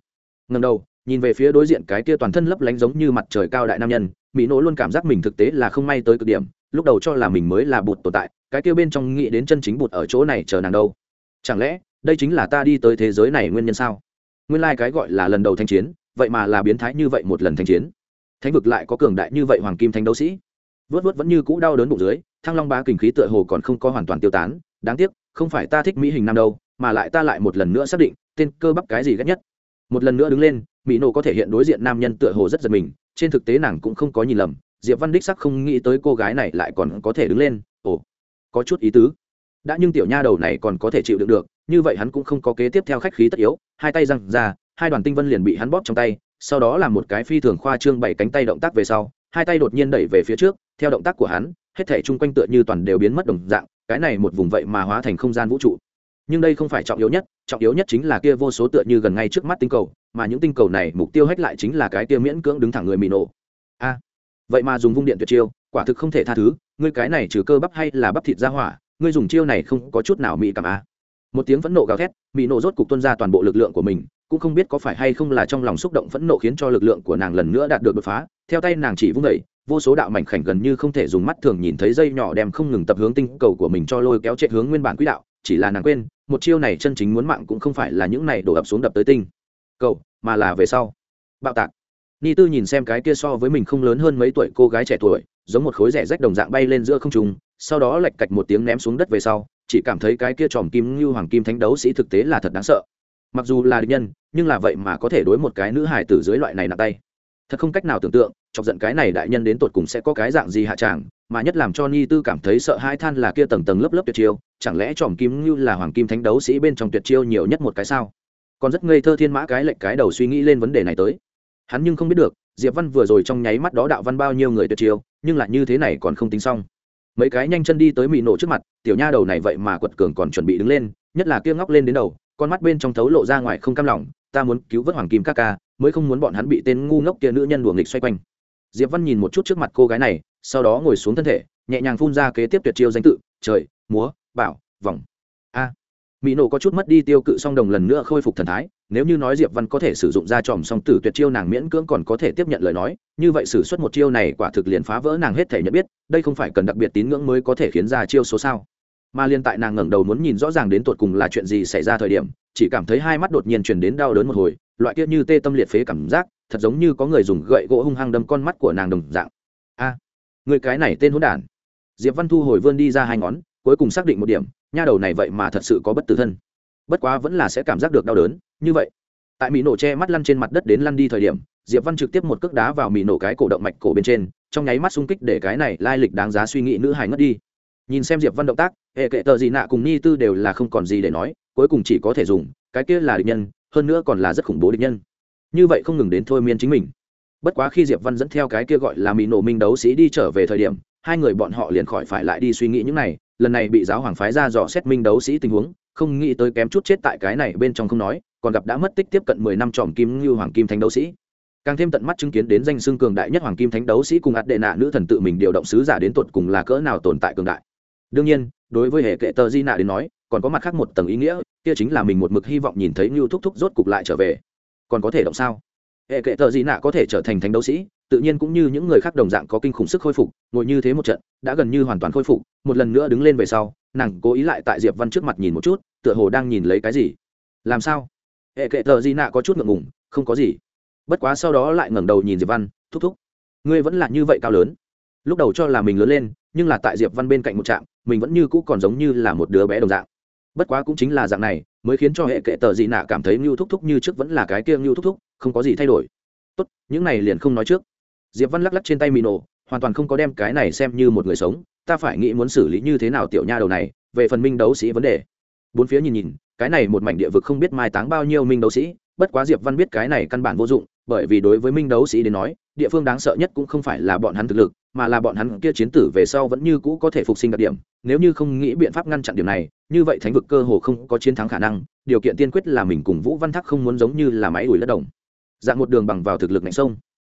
Speaker 1: Ngần đầu, nhìn về phía đối diện cái kia toàn thân lấp lánh giống như mặt trời cao đại nam nhân, mỹ nổ luôn cảm giác mình thực tế là không may tới cực điểm, lúc đầu cho là mình mới là bụt tồn tại, cái kia bên trong nghĩ đến chân chính bụt ở chỗ này chờ nàng đâu. Chẳng lẽ, đây chính là ta đi tới thế giới này nguyên nhân sao? Nguyên lai、like、cái gọi là lần đầu thanh chiến, vậy mà là biến thái như vậy một lần thanh chiến. Thánh vực lại có cường đại như vậy hoàng kim thanh đấu sĩ. Vớt vớt vẫn như cũ đau đớn bụng dưới, thăng long bá kình khí tựa hồ còn không có hoàn toàn tiêu tán. Đáng tiếc, không phải ta thích mỹ hình nam đâu, mà lại ta lại một lần nữa xác định, tên cơ bắp cái gì ghét nhất. Một lần nữa đứng lên, mỹ nổ có thể hiện đối diện nam nhân tựa hồ rất giật mình, trên thực tế nàng cũng không có nhìn lầm, diệp văn đích sắc không nghĩ tới cô gái này lại còn có thể đứng lên. Ồ, có chút ý tứ. Đã nhưng tiểu nha đầu này còn có thể chịu đựng được như vậy hắn cũng không có kế tiếp theo khách khí tất yếu, hai tay răng ra, hai đoàn tinh vân liền bị hắn bóp trong tay, sau đó là một cái phi thường khoa trương bảy cánh tay động tác về sau, hai tay đột nhiên đẩy về phía trước, theo động tác của hắn, hết thể chung quanh tựa như toàn đều biến mất đồng dạng, cái này một vùng vậy mà hóa thành không gian vũ trụ. Nhưng đây không phải trọng yếu nhất, trọng yếu nhất chính là kia vô số tựa như gần ngay trước mắt tinh cầu, mà những tinh cầu này mục tiêu hách lại chính là cái kia miễn cưỡng đứng thẳng người mì nổ a, vậy mà dùng vung điện tuyệt chiêu, quả thực không thể tha thứ, ngươi cái này trừ cơ bắp hay là bắp thịt ra hỏa, ngươi dùng chiêu này không có chút nào mỹ cảm a một tiếng phẫn nộ gào thét mỹ nổ rốt cục tuân ra toàn bộ lực lượng của mình cũng không biết có phải hay không là trong lòng xúc động phẫn nộ khiến cho lực lượng của nàng lần nữa đạt được đột phá. Theo tay nàng chỉ vung đẩy, vô số đạo mảnh khảnh gần như không thể dùng mắt thường nhìn thấy dây nhỏ đem không ngừng tập hướng tinh cầu của mình cho lôi kéo chạy hướng nguyên bản quỹ đạo chỉ là nàng quên một chiêu này chân chính muốn mạng cũng không phải là những này đổ ập xuống đập tới tinh cầu mà là về sau. Bạo tạc. Ni tư nhìn xem cái kia so với mình không lớn hơn mấy tuổi cô gái trẻ tuổi giống một khối rẻ rách đồng dạng bay lên giữa không trung sau đó lạch cạch một tiếng ném xuống đất về sau chỉ cảm thấy cái kia tròm kim như hoàng kim thánh đấu sĩ thực tế là thật đáng sợ. Mặc dù là địch nhân, nhưng là vậy mà có thể đối một cái nữ hải tử dưới loại này nặng tay. Thật không cách nào tưởng tượng, chọc giận cái này đại nhân đến tột cùng sẽ có cái dạng gì hạ tràng, mà nhất làm cho ni tư cảm thấy sợ hai than là kia tầng tầng lớp lớp tuyệt chiêu, chẳng lẽ tròm kim như là hoàng kim thánh đấu sĩ bên trong tuyệt chiêu nhiều nhất một cái sao? Còn rất ngây thơ thiên mã cái lệnh cái đầu suy nghĩ lên vấn đề này tới. Hắn nhưng không biết được, diệp văn vừa rồi trong nháy mắt đó đạo văn bao nhiêu người tuyệt chiêu, nhưng lại như thế này còn không tính xong mấy cái nhanh chân đi tới mỹ nổ trước mặt, tiểu nha đầu này vậy mà quật cường còn chuẩn bị đứng lên, nhất là kia ngóc lên đến đầu, con mắt bên trong thấu lộ ra ngoài không cam lòng, ta muốn cứu vớt hoàng kim ca ca, mới không muốn bọn hắn bị tên ngu ngốc kia nữ nhân đuổi nghịch xoay quanh. Diệp văn nhìn một chút trước mặt cô gái này, sau đó ngồi xuống thân thể, nhẹ nhàng phun ra kế tiếp tuyệt chiêu danh tự, trời, múa, bảo, vòng mỹ nổ có chút mất đi tiêu cự song đồng lần nữa khôi phục thần thái, nếu như nói diệp văn có thể sử dụng ra tròm song tử tuyệt chiêu nàng miễn cưỡng còn có thể tiếp nhận lời nói, như vậy sử xuất một chiêu này quả thực liền phá vỡ nàng hết thể nhận biết, đây không phải cần đặc biệt tín ngưỡng mới có thể khiến ra chiêu số sao? Mà liên tại nàng ngẩng đầu muốn nhìn rõ ràng đến tột cùng là chuyện gì xảy ra thời điểm, chỉ cảm thấy hai mắt đột nhiên truyền đến đau đớn một hồi, loại kia như tê tâm liệt phế cảm giác, thật giống như có người dùng gậy gỗ hung hăng đâm con mắt của nàng đồng dạng. A, người cái này tên hỗn đản. Diệp văn thu hồi vươn đi ra hai ngón cuối cùng xác định một điểm, nha đầu này vậy mà thật sự có bất tử thân. Bất quá vẫn là sẽ cảm giác được đau đớn, như vậy. Tại mỹ nổ che mắt lăn trên mặt đất đến lăn đi thời điểm, diệp văn trực tiếp một cước đá vào mỹ nổ cái cổ động mạch cổ bên trên, trong nháy mắt xung kích để cái này lai lịch đáng giá suy nghĩ nữ hài ngất đi. Nhìn xem diệp văn động tác, hệ kệ tờ gì nạ cùng ni tư đều là không còn gì để nói, cuối cùng chỉ có thể dùng, cái kia là địch nhân, hơn nữa còn là rất khủng bố địch nhân. Như vậy không ngừng đến thôi miên chính mình. Bất quá khi diệp văn dẫn theo cái kia gọi là mỹ nổ minh đấu sĩ đi trở về thời điểm hai người bọn họ liền khỏi phải lại đi suy nghĩ những này, lần này bị giáo hoàng phái ra dò xét minh đấu sĩ tình huống, không nghĩ tới kém chút chết tại cái này bên trong không nói, còn gặp đã mất tích tiếp cận mười năm tròm kim như hoàng kim thánh đấu sĩ. Càng thêm tận mắt chứng kiến đến danh xưng cường đại nhất hoàng kim thánh đấu sĩ cùng ạt đệ nạ nữ thần tự mình điều động sứ giả đến tột cùng là cỡ nào tồn tại cường đại. Đương nhiên, đối với hệ kệ tờ di nạ đến nói, còn có mặt khác một tầng ý nghĩa, kia chính là mình một mực hy vọng nhìn thấy như thúc thúc rốt cục lại trở về. Còn có thể động sao? Hệ kệ tờ Dị nạ có thể trở thành thánh đấu sĩ, tự nhiên cũng như những người khác đồng dạng có kinh khủng sức khôi phục, ngồi như thế một trận, đã gần như hoàn toàn khôi phục, một lần nữa đứng lên về sau, nàng cố ý lại tại diệp văn trước mặt nhìn một chút, tựa hồ đang nhìn lấy cái gì. Làm sao? Hệ kệ tờ Dị nạ có chút ngượng ngùng, không có gì. Bất quá sau đó lại ngẩng đầu nhìn diệp văn, thúc thúc. Ngươi vẫn là như vậy cao lớn. Lúc đầu cho là mình lớn lên, nhưng là tại diệp văn bên cạnh một trạm, mình vẫn như cũ còn giống như là một đứa bé đồng dạng. Bất quá cũng chính là dạng này, mới khiến cho hệ kệ tờ dị nạ cảm thấy ngưu thúc thúc như trước vẫn là cái kia ngưu thúc thúc không có gì thay đổi. Tốt, những này liền không nói trước. Diệp văn lắc lắc trên tay mì nổ, hoàn toàn không có đem cái này xem như một người sống. Ta phải nghĩ muốn xử lý như thế nào tiểu nha đầu này, về phần minh đấu sĩ vấn đề. Bốn phía nhìn nhìn, cái này một mảnh địa vực không biết mai táng bao nhiêu minh đấu sĩ, bất quá diệp văn biết cái này căn bản vô dụng, bởi vì đối với minh đấu sĩ đến nói, địa phương đáng sợ nhất cũng không phải là bọn hắn thực lực, mà là bọn hắn kia chiến tử về sau vẫn như cũ có thể phục sinh đặc điểm. Nếu như không nghĩ biện pháp ngăn chặn điểm này, như vậy thánh vực cơ hồ không có chiến thắng khả năng, điều kiện tiên quyết là mình cùng vũ văn thắc không muốn giống như là máy đuổi đất đồng dạng một đường bằng vào thực lực ngạnh sông.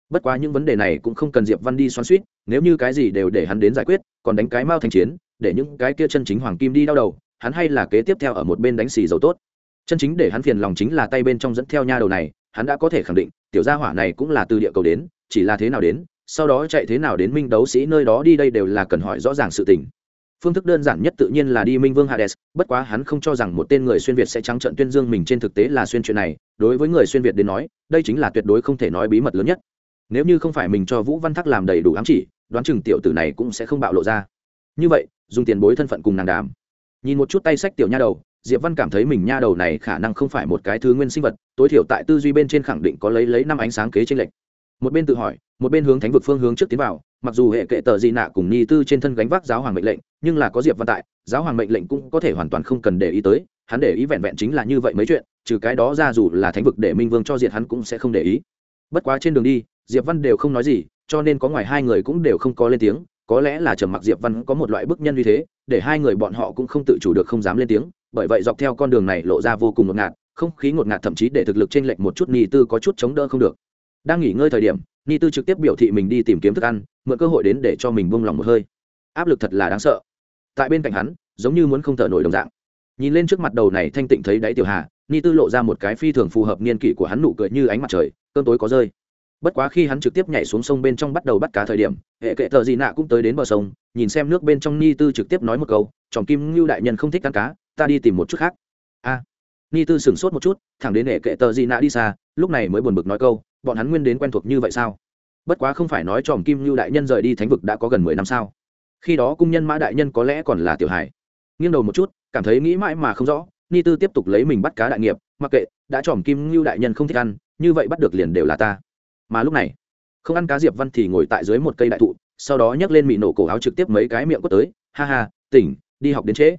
Speaker 1: Bất quá những vấn đề này cũng không cần diệp văn đi xoắn suýt nếu như cái gì đều để hắn đến giải quyết, còn đánh cái mao thành chiến, để những cái kia chân chính hoàng kim đi đau đầu, hắn hay là kế tiếp theo ở một bên đánh xì dầu tốt. Chân chính để hắn phiền lòng chính là tay bên trong dẫn theo nha đầu này, hắn đã có thể khẳng định, tiểu gia hỏa này cũng là từ địa cầu đến, chỉ là thế nào đến, sau đó chạy thế nào đến minh đấu sĩ nơi đó đi đây đều là cần hỏi rõ ràng sự tình phương thức đơn giản nhất tự nhiên là đi minh vương hades, bất quá hắn không cho rằng một tên người xuyên việt sẽ trắng trận tuyên dương mình trên thực tế là xuyên chuyện này. Đối với người xuyên việt đến nói, đây chính là tuyệt đối không thể nói bí mật lớn nhất. Nếu như không phải mình cho vũ văn thắc làm đầy đủ ám chỉ, đoán chừng tiểu tử này cũng sẽ không bạo lộ ra. Như vậy, dùng tiền bối thân phận cùng nàng đàm. Nhìn một chút tay sách tiểu nha đầu, diệp văn cảm thấy mình nha đầu này khả năng không phải một cái thứ nguyên sinh vật, tối thiểu tại tư duy bên trên khẳng định có lấy lấy năm ánh sáng kế trên lệch. một bên tự hỏi, một bên hướng thánh vực phương hướng trước tiến vào, mặc dù hệ kệ tờ di nạ cùng ni tư trên thân gánh vác giáo hoàng mệnh lệnh nhưng là có diệp văn tại, giáo hoàng mệnh lệnh cũng có thể hoàn toàn không cần để ý tới, hắn để ý vẹn vẹn chính là như vậy mấy chuyện, trừ cái đó ra dù là thánh vực để minh vương cho diệt hắn cũng sẽ không để ý. Bất quá trên đường đi, diệp văn đều không nói gì, cho nên có ngoài hai người cũng đều không có lên tiếng, có lẽ là trầm mặc diệp văn có một loại bức nhân như thế, để hai người bọn họ cũng không tự chủ được không dám lên tiếng, bởi vậy dọc theo con đường này lộ ra vô cùng ngột ngạt, không khí ngột ngạt thậm chí để thực lực trên lệch một chút ni tư có chút chống đỡ không được. Đang nghỉ ngơi thời điểm, ni tư trực tiếp biểu thị mình đi tìm kiếm thức ăn, mượn cơ hội đến để cho mình buông lòng một hơi. Áp lực thật là đáng sợ tại bên cạnh hắn, giống như muốn không thở nổi đồng dạng. Nhìn lên trước mặt đầu này thanh tịnh thấy đáy tiểu hà, ni tư lộ ra một cái phi thường phù hợp niên kỷ của hắn nụ cười như ánh mặt trời cơn tối có rơi. Bất quá khi hắn trực tiếp nhảy xuống sông bên trong bắt đầu bắt cá thời điểm, hệ kệ thợ gì nạ cũng tới đến bờ sông, nhìn xem nước bên trong ni tư trực tiếp nói một câu tròm kim ngưu đại nhân không thích ăn cá, ta đi tìm một chút khác. A. Ni tư sửng sốt một chút, thẳng đến hệ kệ tờ gì nạ đi xa, lúc này mới buồn bực nói câu, bọn hắn nguyên đến quen thuộc như vậy sao? Bất quá không phải nói tròm kim ngưu đại nhân rời đi thánh vực đã có gần mười năm sao khi đó cung nhân mã đại nhân có lẽ còn là tiểu hải nghiêng đầu một chút, cảm thấy nghĩ mãi mà không rõ, ni tư tiếp tục lấy mình bắt cá đại nghiệp, mặc kệ, đã tròm kim ngưu đại nhân không thích ăn, như vậy bắt được liền đều là ta. Mà lúc này, không ăn cá diệp văn thì ngồi tại dưới một cây đại thụ, sau đó nhấc lên mị nổ cổ áo trực tiếp mấy cái miệng quất tới, ha ha, tỉnh, đi học đến trễ.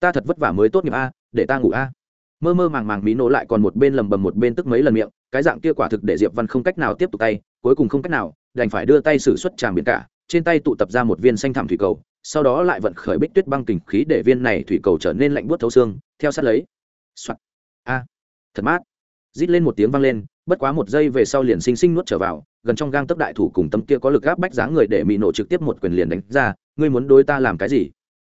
Speaker 1: Ta thật vất vả mới tốt nghiệp a, để ta ngủ a. Mơ mơ màng màng mỹ nổ lại còn một bên lầm bầm một bên tức mấy lần miệng, cái dạng kia quả thực để diệp văn không cách nào tiếp tục tay, cuối cùng không cách nào, đành phải đưa tay xử suất tràng biển cả trên tay tụ tập ra một viên xanh thảm thủy cầu, sau đó lại vận khởi bích tuyết băng kình khí để viên này thủy cầu trở nên lạnh buốt thấu xương, theo sát lấy. Soạt. A. Thật mát. Rít lên một tiếng vang lên, bất quá một giây về sau liền sinh sinh nuốt trở vào, gần trong gang tấc đại thủ cùng tấm kia có lực gáp bách dáng người để mỹ nổ trực tiếp một quyền liền đánh ra, ngươi muốn đối ta làm cái gì?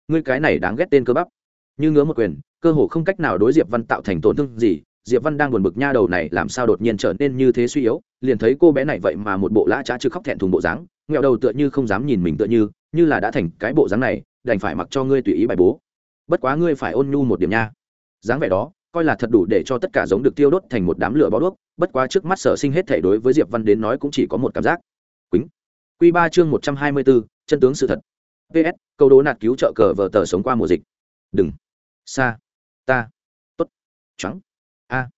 Speaker 1: Ngươi cái này đáng ghét tên cơ bắp. Như ngứa một quyền, cơ hồ không cách nào đối diệp văn tạo thành tổn thương gì diệp văn đang buồn bực nha đầu này làm sao đột nhiên trở nên như thế suy yếu, liền thấy cô bé này vậy mà một bộ lã trá chứ khóc thẹn thùng bộ dáng, nghẹo đầu tựa như không dám nhìn mình tựa như như là đã thành cái bộ dáng này, đành phải mặc cho ngươi tùy ý bài bố. Bất quá ngươi phải ôn nhu một điểm nha. Dáng vẻ đó, coi là thật đủ để cho tất cả giống được tiêu đốt thành một đám lửa bó đuốc, bất quá trước mắt sở sinh hết thể đối với diệp văn đến nói cũng chỉ có một cảm giác. Quýnh. Q ba chương một trăm hai mươi bốn, chân tướng sự thật. Ps câu đố nạt cứu trợ cờ vờ tờ sống qua mùa dịch. Đừng. Xa ta. Tốt. Trắng a.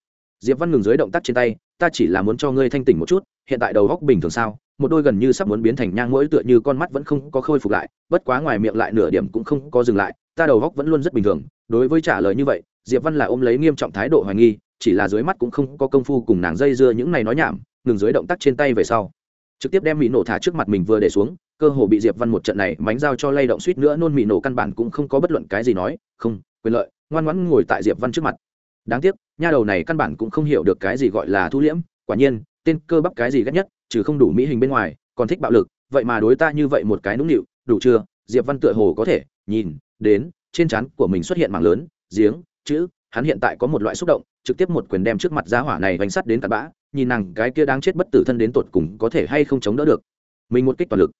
Speaker 1: Diệp văn ngừng dưới động tác trên tay, ta chỉ là muốn cho ngươi thanh tỉnh một chút, hiện tại đầu góc bình thường sao? Một đôi gần như sắp muốn biến thành nhang mũi tựa như con mắt vẫn không có khôi phục lại, bất quá ngoài miệng lại nửa điểm cũng không có dừng lại, ta đầu góc vẫn luôn rất bình thường. Đối với trả lời như vậy, diệp văn là ôm lấy nghiêm trọng thái độ hoài nghi, chỉ là dưới mắt cũng không có công phu cùng nàng dây dưa những này nói nhảm, ngừng dưới động tác trên tay về sau. Trực tiếp đem mỹ nổ thả trước mặt mình vừa để xuống, cơ hồ bị diệp văn một trận này mánh dao cho lay động suýt nữa, nôn mỹ nổ căn bản cũng không có bất luận cái gì nói, không, quyền lợi. Ngoan ngoãn ngồi tại diệp văn trước mặt đáng tiếc, nha đầu này căn bản cũng không hiểu được cái gì gọi là thu liễm, quả nhiên, tên cơ bắp cái gì ghét nhất, trừ không đủ mỹ hình bên ngoài, còn thích bạo lực, vậy mà đối ta như vậy một cái nũng nịu, đủ chưa? Diệp văn tựa hồ có thể, nhìn, đến, trên trán của mình xuất hiện mảng lớn, giếng, chữ, hắn hiện tại có một loại xúc động, trực tiếp một quyền đem trước mặt giá hỏa này vánh sắt đến tạt bã, nhìn nàng cái kia đang chết bất tử thân đến tột cùng có thể hay không chống đỡ được. Mình một kích toàn lực.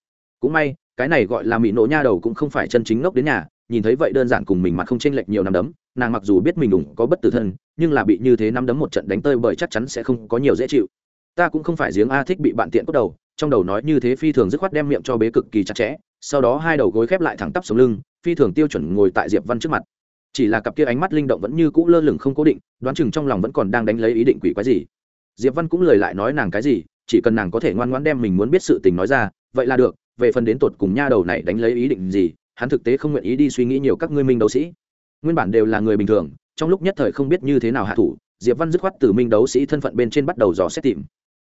Speaker 1: Cũng may, cái này gọi là mỹ nổ nha đầu cũng không phải chân chính ngốc đến nhà, nhìn thấy vậy đơn giản cùng mình mặt không chênh lệch nhiều năm đấm nàng mặc dù biết mình đủng có bất tử thân, nhưng là bị như thế năm đấm một trận đánh tơi bởi chắc chắn sẽ không có nhiều dễ chịu. Ta cũng không phải giếng a thích bị bạn tiện cốt đầu, trong đầu nói như thế phi thường dứt khoát đem miệng cho bế cực kỳ chặt chẽ, sau đó hai đầu gối khép lại thẳng tắp xuống lưng, phi thường tiêu chuẩn ngồi tại diệp văn trước mặt. Chỉ là cặp kia ánh mắt linh động vẫn như cũ lơ lửng không cố định, đoán chừng trong lòng vẫn còn đang đánh lấy ý định quỷ quái gì. Diệp văn cũng lời lại nói nàng cái gì, chỉ cần nàng có thể ngoan ngoãn đem mình muốn biết sự tình nói ra, vậy là được, về phần đến tột cùng nha đầu này đánh lấy ý định gì, hắn thực tế không nguyện ý đi suy nghĩ nhiều các ngươi minh đấu sĩ nguyên bản đều là người bình thường, trong lúc nhất thời không biết như thế nào hạ thủ, diệp văn dứt khoát từ minh đấu sĩ thân phận bên trên bắt đầu dò xét tìm.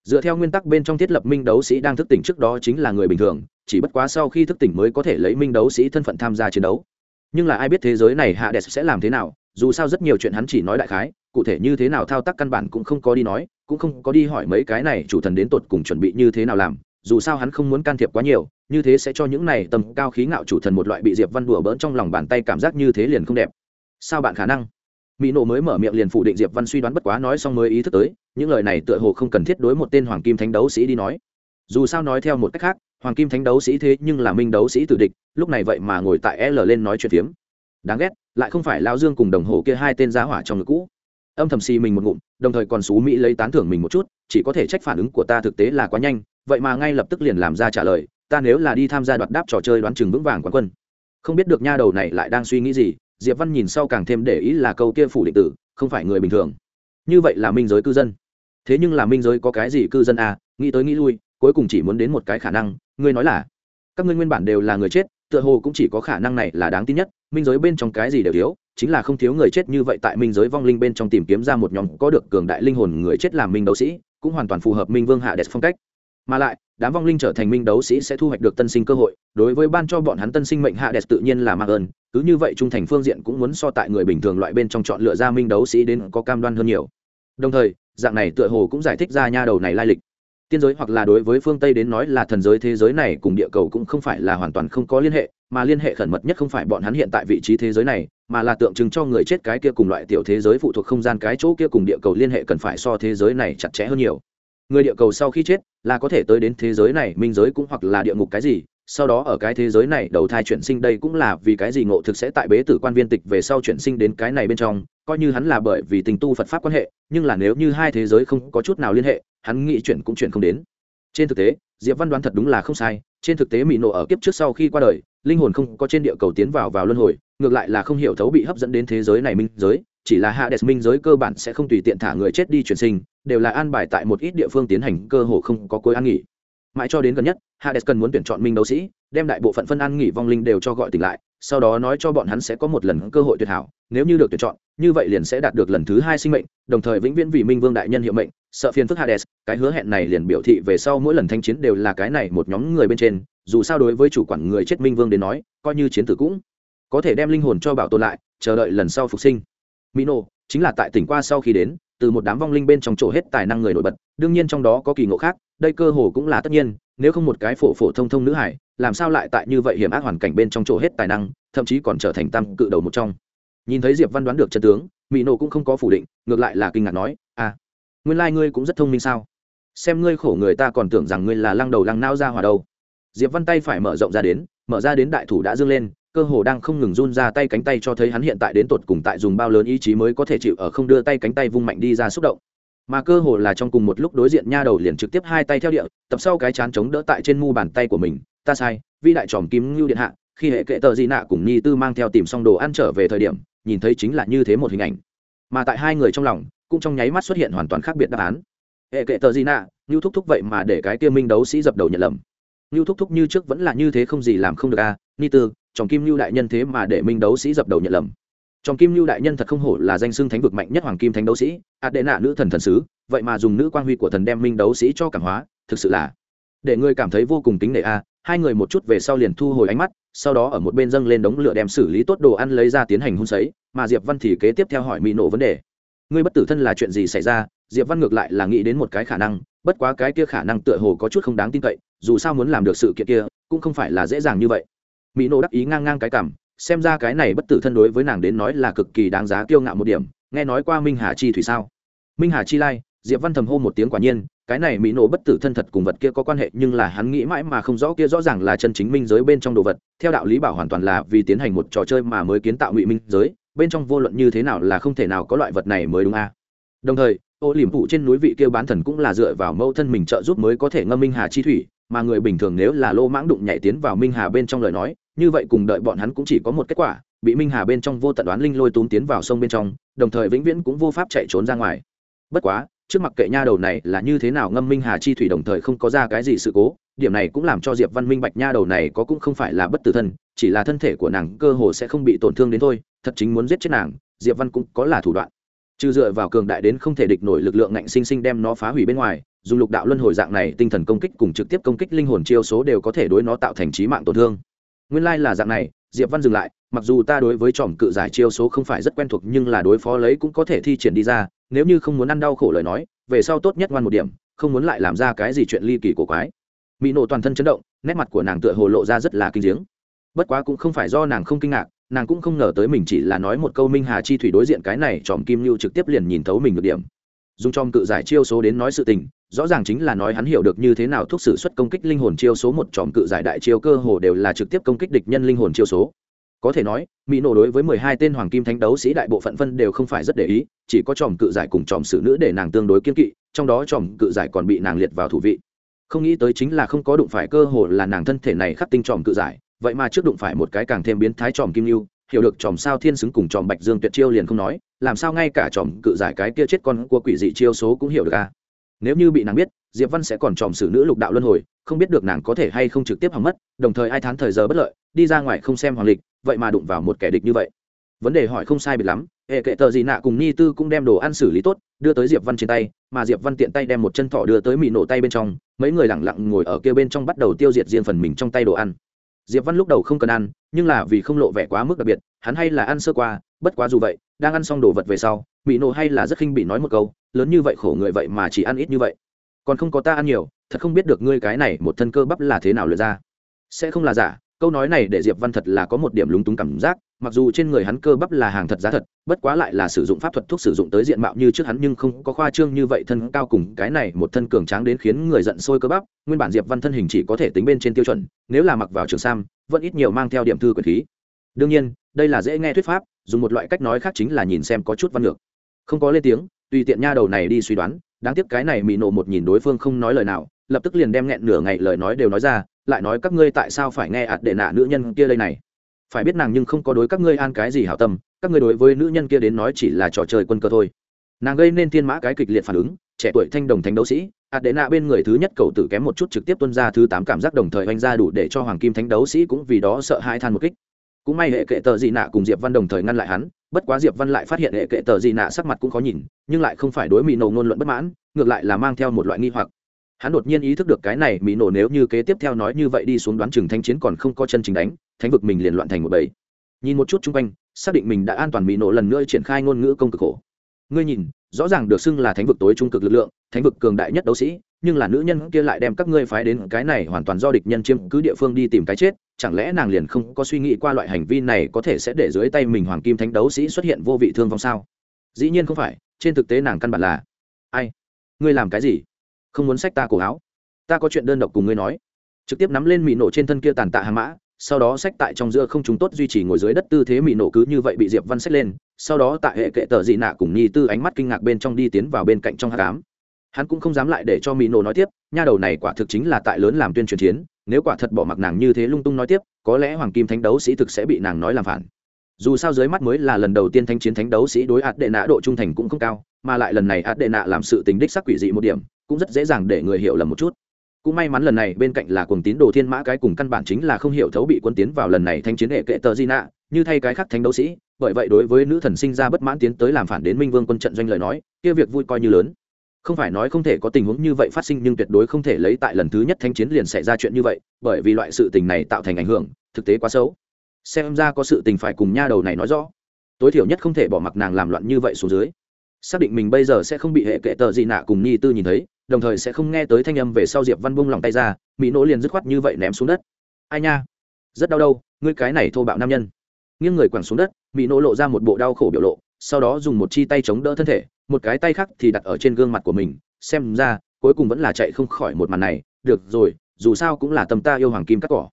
Speaker 1: Dựa theo nguyên tắc bên trong thiết lập minh đấu sĩ đang thức tỉnh trước đó chính là người bình thường, chỉ bất quá sau khi thức tỉnh mới có thể lấy minh đấu sĩ thân phận tham gia chiến đấu. Nhưng là ai biết thế giới này hạ đẹp sẽ làm thế nào, dù sao rất nhiều chuyện hắn chỉ nói đại khái, cụ thể như thế nào thao tác căn bản cũng không có đi nói, cũng không có đi hỏi mấy cái này chủ thần đến tột cùng chuẩn bị như thế nào làm, dù sao hắn không muốn can thiệp quá nhiều, như thế sẽ cho những này tầm cao khí ngạo chủ thần một loại bị diệp văn đùa bỡn trong lòng bàn tay cảm giác như thế liền không đẹp sao bạn khả năng? Mỹ nộ mới mở miệng liền phủ định diệp văn suy đoán bất quá nói xong mới ý thức tới, những lời này tựa hồ không cần thiết đối một tên hoàng kim thánh đấu sĩ đi nói. Dù sao nói theo một cách khác, hoàng kim thánh đấu sĩ thế nhưng là minh đấu sĩ tử địch, lúc này vậy mà ngồi tại l lên nói chuyện phiếm. Đáng ghét, lại không phải lao dương cùng đồng hồ kia hai tên giá hỏa trong ngực cũ. Âm thầm xì mình một ngụm, đồng thời còn xú mỹ lấy tán thưởng mình một chút, chỉ có thể trách phản ứng của ta thực tế là quá nhanh, vậy mà ngay lập tức liền làm ra trả lời, ta nếu là đi tham gia đoạt đáp trò chơi đoán chừng vững vàng quán quân. Không biết được nha đầu này lại đang suy nghĩ gì diệp văn nhìn sau càng thêm để ý là câu kia phủ định tử, không phải người bình thường. Như vậy là minh giới cư dân. Thế nhưng là minh giới có cái gì cư dân à? Nghĩ tới nghĩ lui, cuối cùng chỉ muốn đến một cái khả năng, ngươi nói là, các ngươi nguyên bản đều là người chết, tựa hồ cũng chỉ có khả năng này là đáng tin nhất, minh giới bên trong cái gì đều thiếu, chính là không thiếu người chết như vậy tại minh giới vong linh bên trong tìm kiếm ra một nhóm có được cường đại linh hồn người chết làm minh đấu sĩ, cũng hoàn toàn phù hợp minh vương hạ đẹp phong cách. Mà lại đám vong linh trở thành minh đấu sĩ sẽ thu hoạch được tân sinh cơ hội. Đối với ban cho bọn hắn tân sinh mệnh hạ đẹp tự nhiên là mạng ơn. Cứ như vậy trung thành phương diện cũng muốn so tại người bình thường loại bên trong chọn lựa ra minh đấu sĩ đến có cam đoan hơn nhiều. Đồng thời, dạng này tựa hồ cũng giải thích ra nha đầu này lai lịch. Tiên giới hoặc là đối với phương tây đến nói là thần giới thế giới này cùng địa cầu cũng không phải là hoàn toàn không có liên hệ, mà liên hệ khẩn mật nhất không phải bọn hắn hiện tại vị trí thế giới này, mà là tượng trưng cho người chết cái kia cùng loại tiểu thế giới phụ thuộc không gian cái chỗ kia cùng địa cầu liên hệ cần phải so thế giới này chặt chẽ hơn nhiều người địa cầu sau khi chết, là có thể tới đến thế giới này, minh giới cũng hoặc là địa ngục cái gì. Sau đó ở cái thế giới này, đầu thai chuyển sinh đây cũng là vì cái gì ngộ thực sẽ tại bế tử quan viên tịch về sau chuyển sinh đến cái này bên trong. Coi như hắn là bởi vì tình tu phật pháp quan hệ, nhưng là nếu như hai thế giới không có chút nào liên hệ, hắn nghĩ chuyển cũng chuyển không đến. Trên thực tế, diệp văn đoán thật đúng là không sai. Trên thực tế mỹ nộ ở kiếp trước sau khi qua đời, linh hồn không có trên địa cầu tiến vào vào luân hồi, ngược lại là không hiểu thấu bị hấp dẫn đến thế giới này minh giới chỉ là Hades minh giới cơ bản sẽ không tùy tiện thả người chết đi chuyển sinh, đều là an bài tại một ít địa phương tiến hành cơ hồ không có cuối an nghỉ. Mãi cho đến gần nhất, Hades cần muốn tuyển chọn minh đấu sĩ, đem đại bộ phận phân an nghỉ vong linh đều cho gọi tỉnh lại, sau đó nói cho bọn hắn sẽ có một lần cơ hội tuyệt hảo, nếu như được tuyển chọn, như vậy liền sẽ đạt được lần thứ hai sinh mệnh đồng thời vĩnh viễn vì minh vương đại nhân hiệu mệnh sợ phiền phức hades cái hứa hẹn này liền biểu thị về sau mỗi lần thanh chiến đều là cái này một nhóm người bên trên dù sao đối với chủ quản người chết minh vương đến nói coi như chiến tử cũng có thể đem linh hồn cho bảo tồn lại chờ đợi lần sau phục sinh mino chính là tại tỉnh qua sau khi đến, từ một đám vong linh bên trong chỗ hết tài năng người nổi bật, đương nhiên trong đó có kỳ ngộ khác, đây cơ hồ cũng là tất nhiên, nếu không một cái phổ phổ thông thông nữ hải, làm sao lại tại như vậy hiểm ác hoàn cảnh bên trong chỗ hết tài năng, thậm chí còn trở thành tam cự đầu một trong. Nhìn thấy diệp văn đoán được chân tướng mỹ nổ cũng không có phủ định, ngược lại là kinh ngạc nói à nguyên lai ngươi cũng rất thông minh sao? Xem ngươi khổ người ta còn tưởng rằng ngươi là lăng đầu lăng nao ra hòa đâu. Diệp văn tay phải mở rộng ra đến, mở ra đến đại thủ đã dương lên cơ hồ đang không ngừng run ra tay cánh tay cho thấy hắn hiện tại đến tột cùng tại dùng bao lớn ý chí mới có thể chịu ở không đưa tay cánh tay vung mạnh đi ra xúc động. Mà cơ hồ là trong cùng một lúc đối diện nha đầu liền trực tiếp hai tay theo địa tập sau cái chán chống đỡ tại trên mu bàn tay của mình. Ta sai vi đại tròm kim ngưu điện hạ khi hệ kệ tờ di nạ cùng nhi tư mang theo tìm xong đồ ăn trở về thời điểm nhìn thấy chính là như thế một hình ảnh. Mà tại hai người trong lòng cũng trong nháy mắt xuất hiện hoàn toàn khác biệt đáp án. Hệ kệ tờ di nạ ngưu thúc thúc vậy mà để cái kia minh đấu sĩ dập đầu nhận lầm. Ngưu thúc thúc như trước vẫn là như thế không gì làm không được a à, ni tư trong kim lưu đại nhân thế mà để minh đấu sĩ dập đầu nhận lầm. Trong kim lưu đại nhân thật không hổ là danh xưng thánh vực mạnh nhất hoàng kim thánh đấu sĩ, ạt đệ nạ nữ thần thần sứ, vậy mà dùng nữ quang huy của thần đem minh đấu sĩ cho cảm hóa, thực sự là để ngươi cảm thấy vô cùng tính nể a. Hai người một chút về sau liền thu hồi ánh mắt, sau đó ở một bên dâng lên đống lửa đem xử lý tốt đồ ăn lấy ra tiến hành hôn sấy, mà diệp văn thì kế tiếp theo hỏi mỹ nổ vấn đề. Ngươi bất tử thân là chuyện gì xảy ra? Diệp văn ngược lại là nghĩ đến một cái khả năng, bất quá cái kia khả năng tựa hồ có chút không đáng tin cậy, dù sao muốn làm được sự kiện kia, cũng không phải là dễ dàng như vậy mỹ nổ đắc ý ngang ngang cái cảm, xem ra cái này bất tử thân đối với nàng đến nói là cực kỳ đáng giá kiêu ngạo một điểm, nghe nói qua minh hà chi thủy sao? Minh hà chi lai, diệp văn thầm hô một tiếng quả nhiên, cái này mỹ nổ bất tử thân thật cùng vật kia có quan hệ, nhưng là hắn nghĩ mãi mà không rõ kia rõ ràng là chân chính minh giới bên trong đồ vật, theo đạo lý bảo hoàn toàn là vì tiến hành một trò chơi mà mới kiến tạo ngụy minh giới, bên trong vô luận như thế nào là không thể nào có loại vật này mới đúng a. Đồng thời, ô liềm phụ trên núi vị kia bán thần cũng là dựa vào mâu thân mình trợ giúp mới có thể ngâm minh hà chi thủy, mà người bình thường nếu là lô mãng đụng nhảy tiến vào minh hà bên trong lời nói như vậy cùng đợi bọn hắn cũng chỉ có một kết quả, bị minh hà bên trong vô tận đoán linh lôi túm tiến vào sông bên trong, đồng thời vĩnh viễn cũng vô pháp chạy trốn ra ngoài. Bất quá, trước mặt kệ nha đầu này là như thế nào ngâm minh hà chi thủy đồng thời không có ra cái gì sự cố, điểm này cũng làm cho diệp văn minh bạch nha đầu này có cũng không phải là bất tử thân, chỉ là thân thể của nàng cơ hồ sẽ không bị tổn thương đến thôi, thật chính muốn giết chết nàng, diệp văn cũng có là thủ đoạn. Trừ dựa vào cường đại đến không thể địch nổi lực lượng ngạnh sinh sinh đem nó phá hủy bên ngoài, dùng lục đạo luân hồi dạng này tinh thần công kích cùng trực tiếp công kích linh hồn chiêu số đều có thể đối nó tạo thành trí mạng tổn thương nguyên lai là dạng này, diệp văn dừng lại, mặc dù ta đối với tròm cự giải chiêu số không phải rất quen thuộc nhưng là đối phó lấy cũng có thể thi triển đi ra, nếu như không muốn ăn đau khổ lời nói, về sau tốt nhất ngoan một điểm, không muốn lại làm ra cái gì chuyện ly kỳ cổ quái. Mỹ nổ toàn thân chấn động, nét mặt của nàng tựa hồ lộ ra rất là kinh giếng bất quá cũng không phải do nàng không kinh ngạc, nàng cũng không ngờ tới mình chỉ là nói một câu minh hà chi thủy đối diện cái này tròm kim lưu trực tiếp liền nhìn thấu mình được điểm dùng trong cự giải chiêu số đến nói sự tình, rõ ràng chính là nói hắn hiểu được như thế nào thuốc sử xuất công kích linh hồn chiêu số một tròm cự giải đại chiêu cơ hồ đều là trực tiếp công kích địch nhân linh hồn chiêu số. Có thể nói, mỹ nổ đối với mười hai tên hoàng kim thánh đấu sĩ đại bộ phận phân đều không phải rất để ý, chỉ có tròm cự giải cùng tròm sử nữ để nàng tương đối kiên kỵ, trong đó tròm cự giải còn bị nàng liệt vào thủ vị. Không nghĩ tới chính là không có đụng phải cơ hồ là nàng thân thể này khắc tinh tròm cự giải, vậy mà trước đụng phải một cái càng thêm biến thái tròm kim lưu, hiểu được tròm sao thiên xứng cùng tròm bạch dương tuyệt chiêu liền không nói làm sao ngay cả tròm cự giải cái kia chết con của quỷ dị chiêu số cũng hiểu được à? Nếu như bị nàng biết, diệp văn sẽ còn tròm xử nữ lục đạo luân hồi, không biết được nàng có thể hay không trực tiếp hỏng mất, đồng thời ai thán thời giờ bất lợi, đi ra ngoài không xem hoàng lịch, vậy mà đụng vào một kẻ địch như vậy. Vấn đề hỏi không sai biệt lắm, hệ kệ tờ gì nạ cùng ni tư cũng đem đồ ăn xử lý tốt, đưa tới diệp văn trên tay, mà diệp văn tiện tay đem một chân thọ đưa tới mị nổ tay bên trong, mấy người lẳng lặng ngồi ở kia bên trong bắt đầu tiêu diệt riêng phần mình trong tay đồ ăn diệp văn lúc đầu không cần ăn, nhưng là vì không lộ vẻ quá mức đặc biệt, hắn hay là ăn sơ qua, bất quá dù vậy, đang ăn xong đồ vật về sau, mị nộ hay là rất khinh bị nói một câu, lớn như vậy khổ người vậy mà chỉ ăn ít như vậy. Còn không có ta ăn nhiều, thật không biết được ngươi cái này một thân cơ bắp là thế nào lựa ra. Sẽ không là giả. Câu nói này để diệp văn thật là có một điểm lúng túng cảm giác mặc dù trên người hắn cơ bắp là hàng thật giá thật, bất quá lại là sử dụng pháp thuật thuốc sử dụng tới diện mạo như trước hắn nhưng không có khoa trương như vậy, thân cao cùng cái này một thân cường tráng đến khiến người giận sôi cơ bắp, nguyên bản diệp văn thân hình chỉ có thể tính bên trên tiêu chuẩn, nếu là mặc vào trường sam, vẫn ít nhiều mang theo điểm thư quyền khí. Đương nhiên, đây là dễ nghe thuyết pháp, dùng một loại cách nói khác chính là nhìn xem có chút văn ngược. Không có lên tiếng, tùy tiện nha đầu này đi suy đoán, đáng tiếc cái này mị nộ một nhìn đối phương không nói lời nào, lập tức liền đem nghẹn nửa ngày lời nói đều nói ra, lại nói các ngươi tại sao phải nghe ạt đệ nạ nữ nhân kia đây này phải biết nàng nhưng không có đối các ngươi an cái gì hảo tâm, các ngươi đối với nữ nhân kia đến nói chỉ là trò chơi quân cơ thôi. Nàng gây nên thiên mã cái kịch liệt phản ứng, trẻ tuổi thanh đồng thánh đấu sĩ ạt đệ nạ bên người thứ nhất cầu tử kém một chút trực tiếp tuân ra thứ tám cảm giác đồng thời oanh ra đủ để cho hoàng kim thánh đấu sĩ cũng vì đó sợ hai than một kích. Cũng may hệ kệ tờ dị nạ cùng diệp văn đồng thời ngăn lại hắn, bất quá diệp văn lại phát hiện hệ kệ tờ dị nạ sắc mặt cũng khó nhìn, nhưng lại không phải đối mỹ nầu ngôn luận bất mãn, ngược lại là mang theo một loại nghi hoặc hắn đột nhiên ý thức được cái này, mỹ nổ nếu như kế tiếp theo nói như vậy đi xuống đoán chừng thanh chiến còn không có chân chính đánh, thánh vực mình liền loạn thành một bầy. Nhìn một chút chung quanh, xác định mình đã an toàn, mỹ nổ lần nữa triển khai ngôn ngữ công cực khổ. Ngươi nhìn, rõ ràng được xưng là thánh vực tối trung cực lực lượng, thánh vực cường đại nhất đấu sĩ, nhưng là nữ nhân kia lại đem các ngươi phái đến cái này hoàn toàn do địch nhân chiếm cứ địa phương đi tìm cái chết, chẳng lẽ nàng liền không có suy nghĩ qua loại hành vi này có thể sẽ để dưới tay mình hoàng kim thánh đấu sĩ xuất hiện vô vị thương vong sao? Dĩ nhiên không phải, trên thực tế nàng căn bản là ai? Ngươi làm cái gì? Không muốn xách ta cổ áo. Ta có chuyện đơn độc cùng ngươi nói. Trực tiếp nắm lên mỹ nổ trên thân kia tàn tạ hàng mã, sau đó xách tại trong giữa không chúng tốt duy trì ngồi dưới đất tư thế mỹ nổ cứ như vậy bị diệp văn xách lên, sau đó tại hệ kệ tờ dị nạ cùng nhi tư ánh mắt kinh ngạc bên trong đi tiến vào bên cạnh trong hát cám hắn cũng không dám lại để cho mỹ nổ nói tiếp, nha đầu này quả thực chính là tại lớn làm tuyên truyền chiến, nếu quả thật bỏ mặc nàng như thế lung tung nói tiếp, có lẽ hoàng kim thánh đấu sĩ thực sẽ bị nàng nói làm phản. Dù sao dưới mắt mới là lần đầu tiên thanh chiến thánh đấu sĩ đối ạt đệ nạ độ trung thành cũng không cao, mà lại lần này ạt đệ nạ làm sự tính đích sắc quỷ dị một điểm cũng rất dễ dàng để người hiểu lầm một chút. Cũng may mắn lần này bên cạnh là cuồng tín đồ thiên mã cái cùng căn bản chính là không hiểu thấu bị quân tiến vào lần này thanh chiến hệ kệ tờ di nạ như thay cái khác thánh đấu sĩ, bởi vậy đối với nữ thần sinh ra bất mãn tiến tới làm phản đến minh vương quân trận doanh lời nói, kia việc vui coi như lớn. Không phải nói không thể có tình huống như vậy phát sinh nhưng tuyệt đối không thể lấy tại lần thứ nhất thanh chiến liền xảy ra chuyện như vậy, bởi vì loại sự tình này tạo thành ảnh hưởng, thực tế quá xấu. Xem ra có sự tình phải cùng nha đầu này nói rõ. Tối thiểu nhất không thể bỏ mặc nàng làm loạn như vậy xuống dưới xác định mình bây giờ sẽ không bị hệ kệ tờ gì nạ cùng nhi tư nhìn thấy, đồng thời sẽ không nghe tới thanh âm về sau diệp văn bung lòng tay ra, mỹ nỗ liền dứt khoát như vậy ném xuống đất. Ai nha? Rất đau đâu, ngươi cái này thô bạo nam nhân. Nghiêng người quẳng xuống đất, mỹ nỗ lộ ra một bộ đau khổ biểu lộ, sau đó dùng một chi tay chống đỡ thân thể, một cái tay khác thì đặt ở trên gương mặt của mình, xem ra, cuối cùng vẫn là chạy không khỏi một màn này. Được rồi, dù sao cũng là tâm ta yêu hoàng kim cắt cỏ.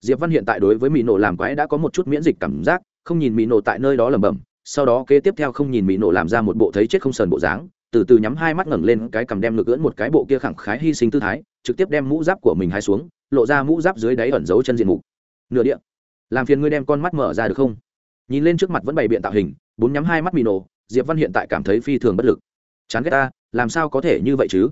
Speaker 1: Diệp văn hiện tại đối với mỹ nổ làm quái đã có một chút miễn dịch cảm giác, không nhìn mỹ nổ tại nơi đó lẩm bẩm sau đó kế tiếp theo không nhìn mỹ nổ làm ra một bộ thấy chết không sờn bộ dáng, từ từ nhắm hai mắt ngẩng lên cái cầm đem ngực ưỡn một cái bộ kia khẳng khái hy sinh tư thái, trực tiếp đem mũ giáp của mình hai xuống, lộ ra mũ giáp dưới đáy ẩn giấu chân diện mục. Nửa địa. Làm phiền ngươi đem con mắt mở ra được không? Nhìn lên trước mặt vẫn bày biện tạo hình, bốn nhắm hai mắt mỹ nổ, diệp văn hiện tại cảm thấy phi thường bất lực. Chán ghét ta, làm sao có thể như vậy chứ?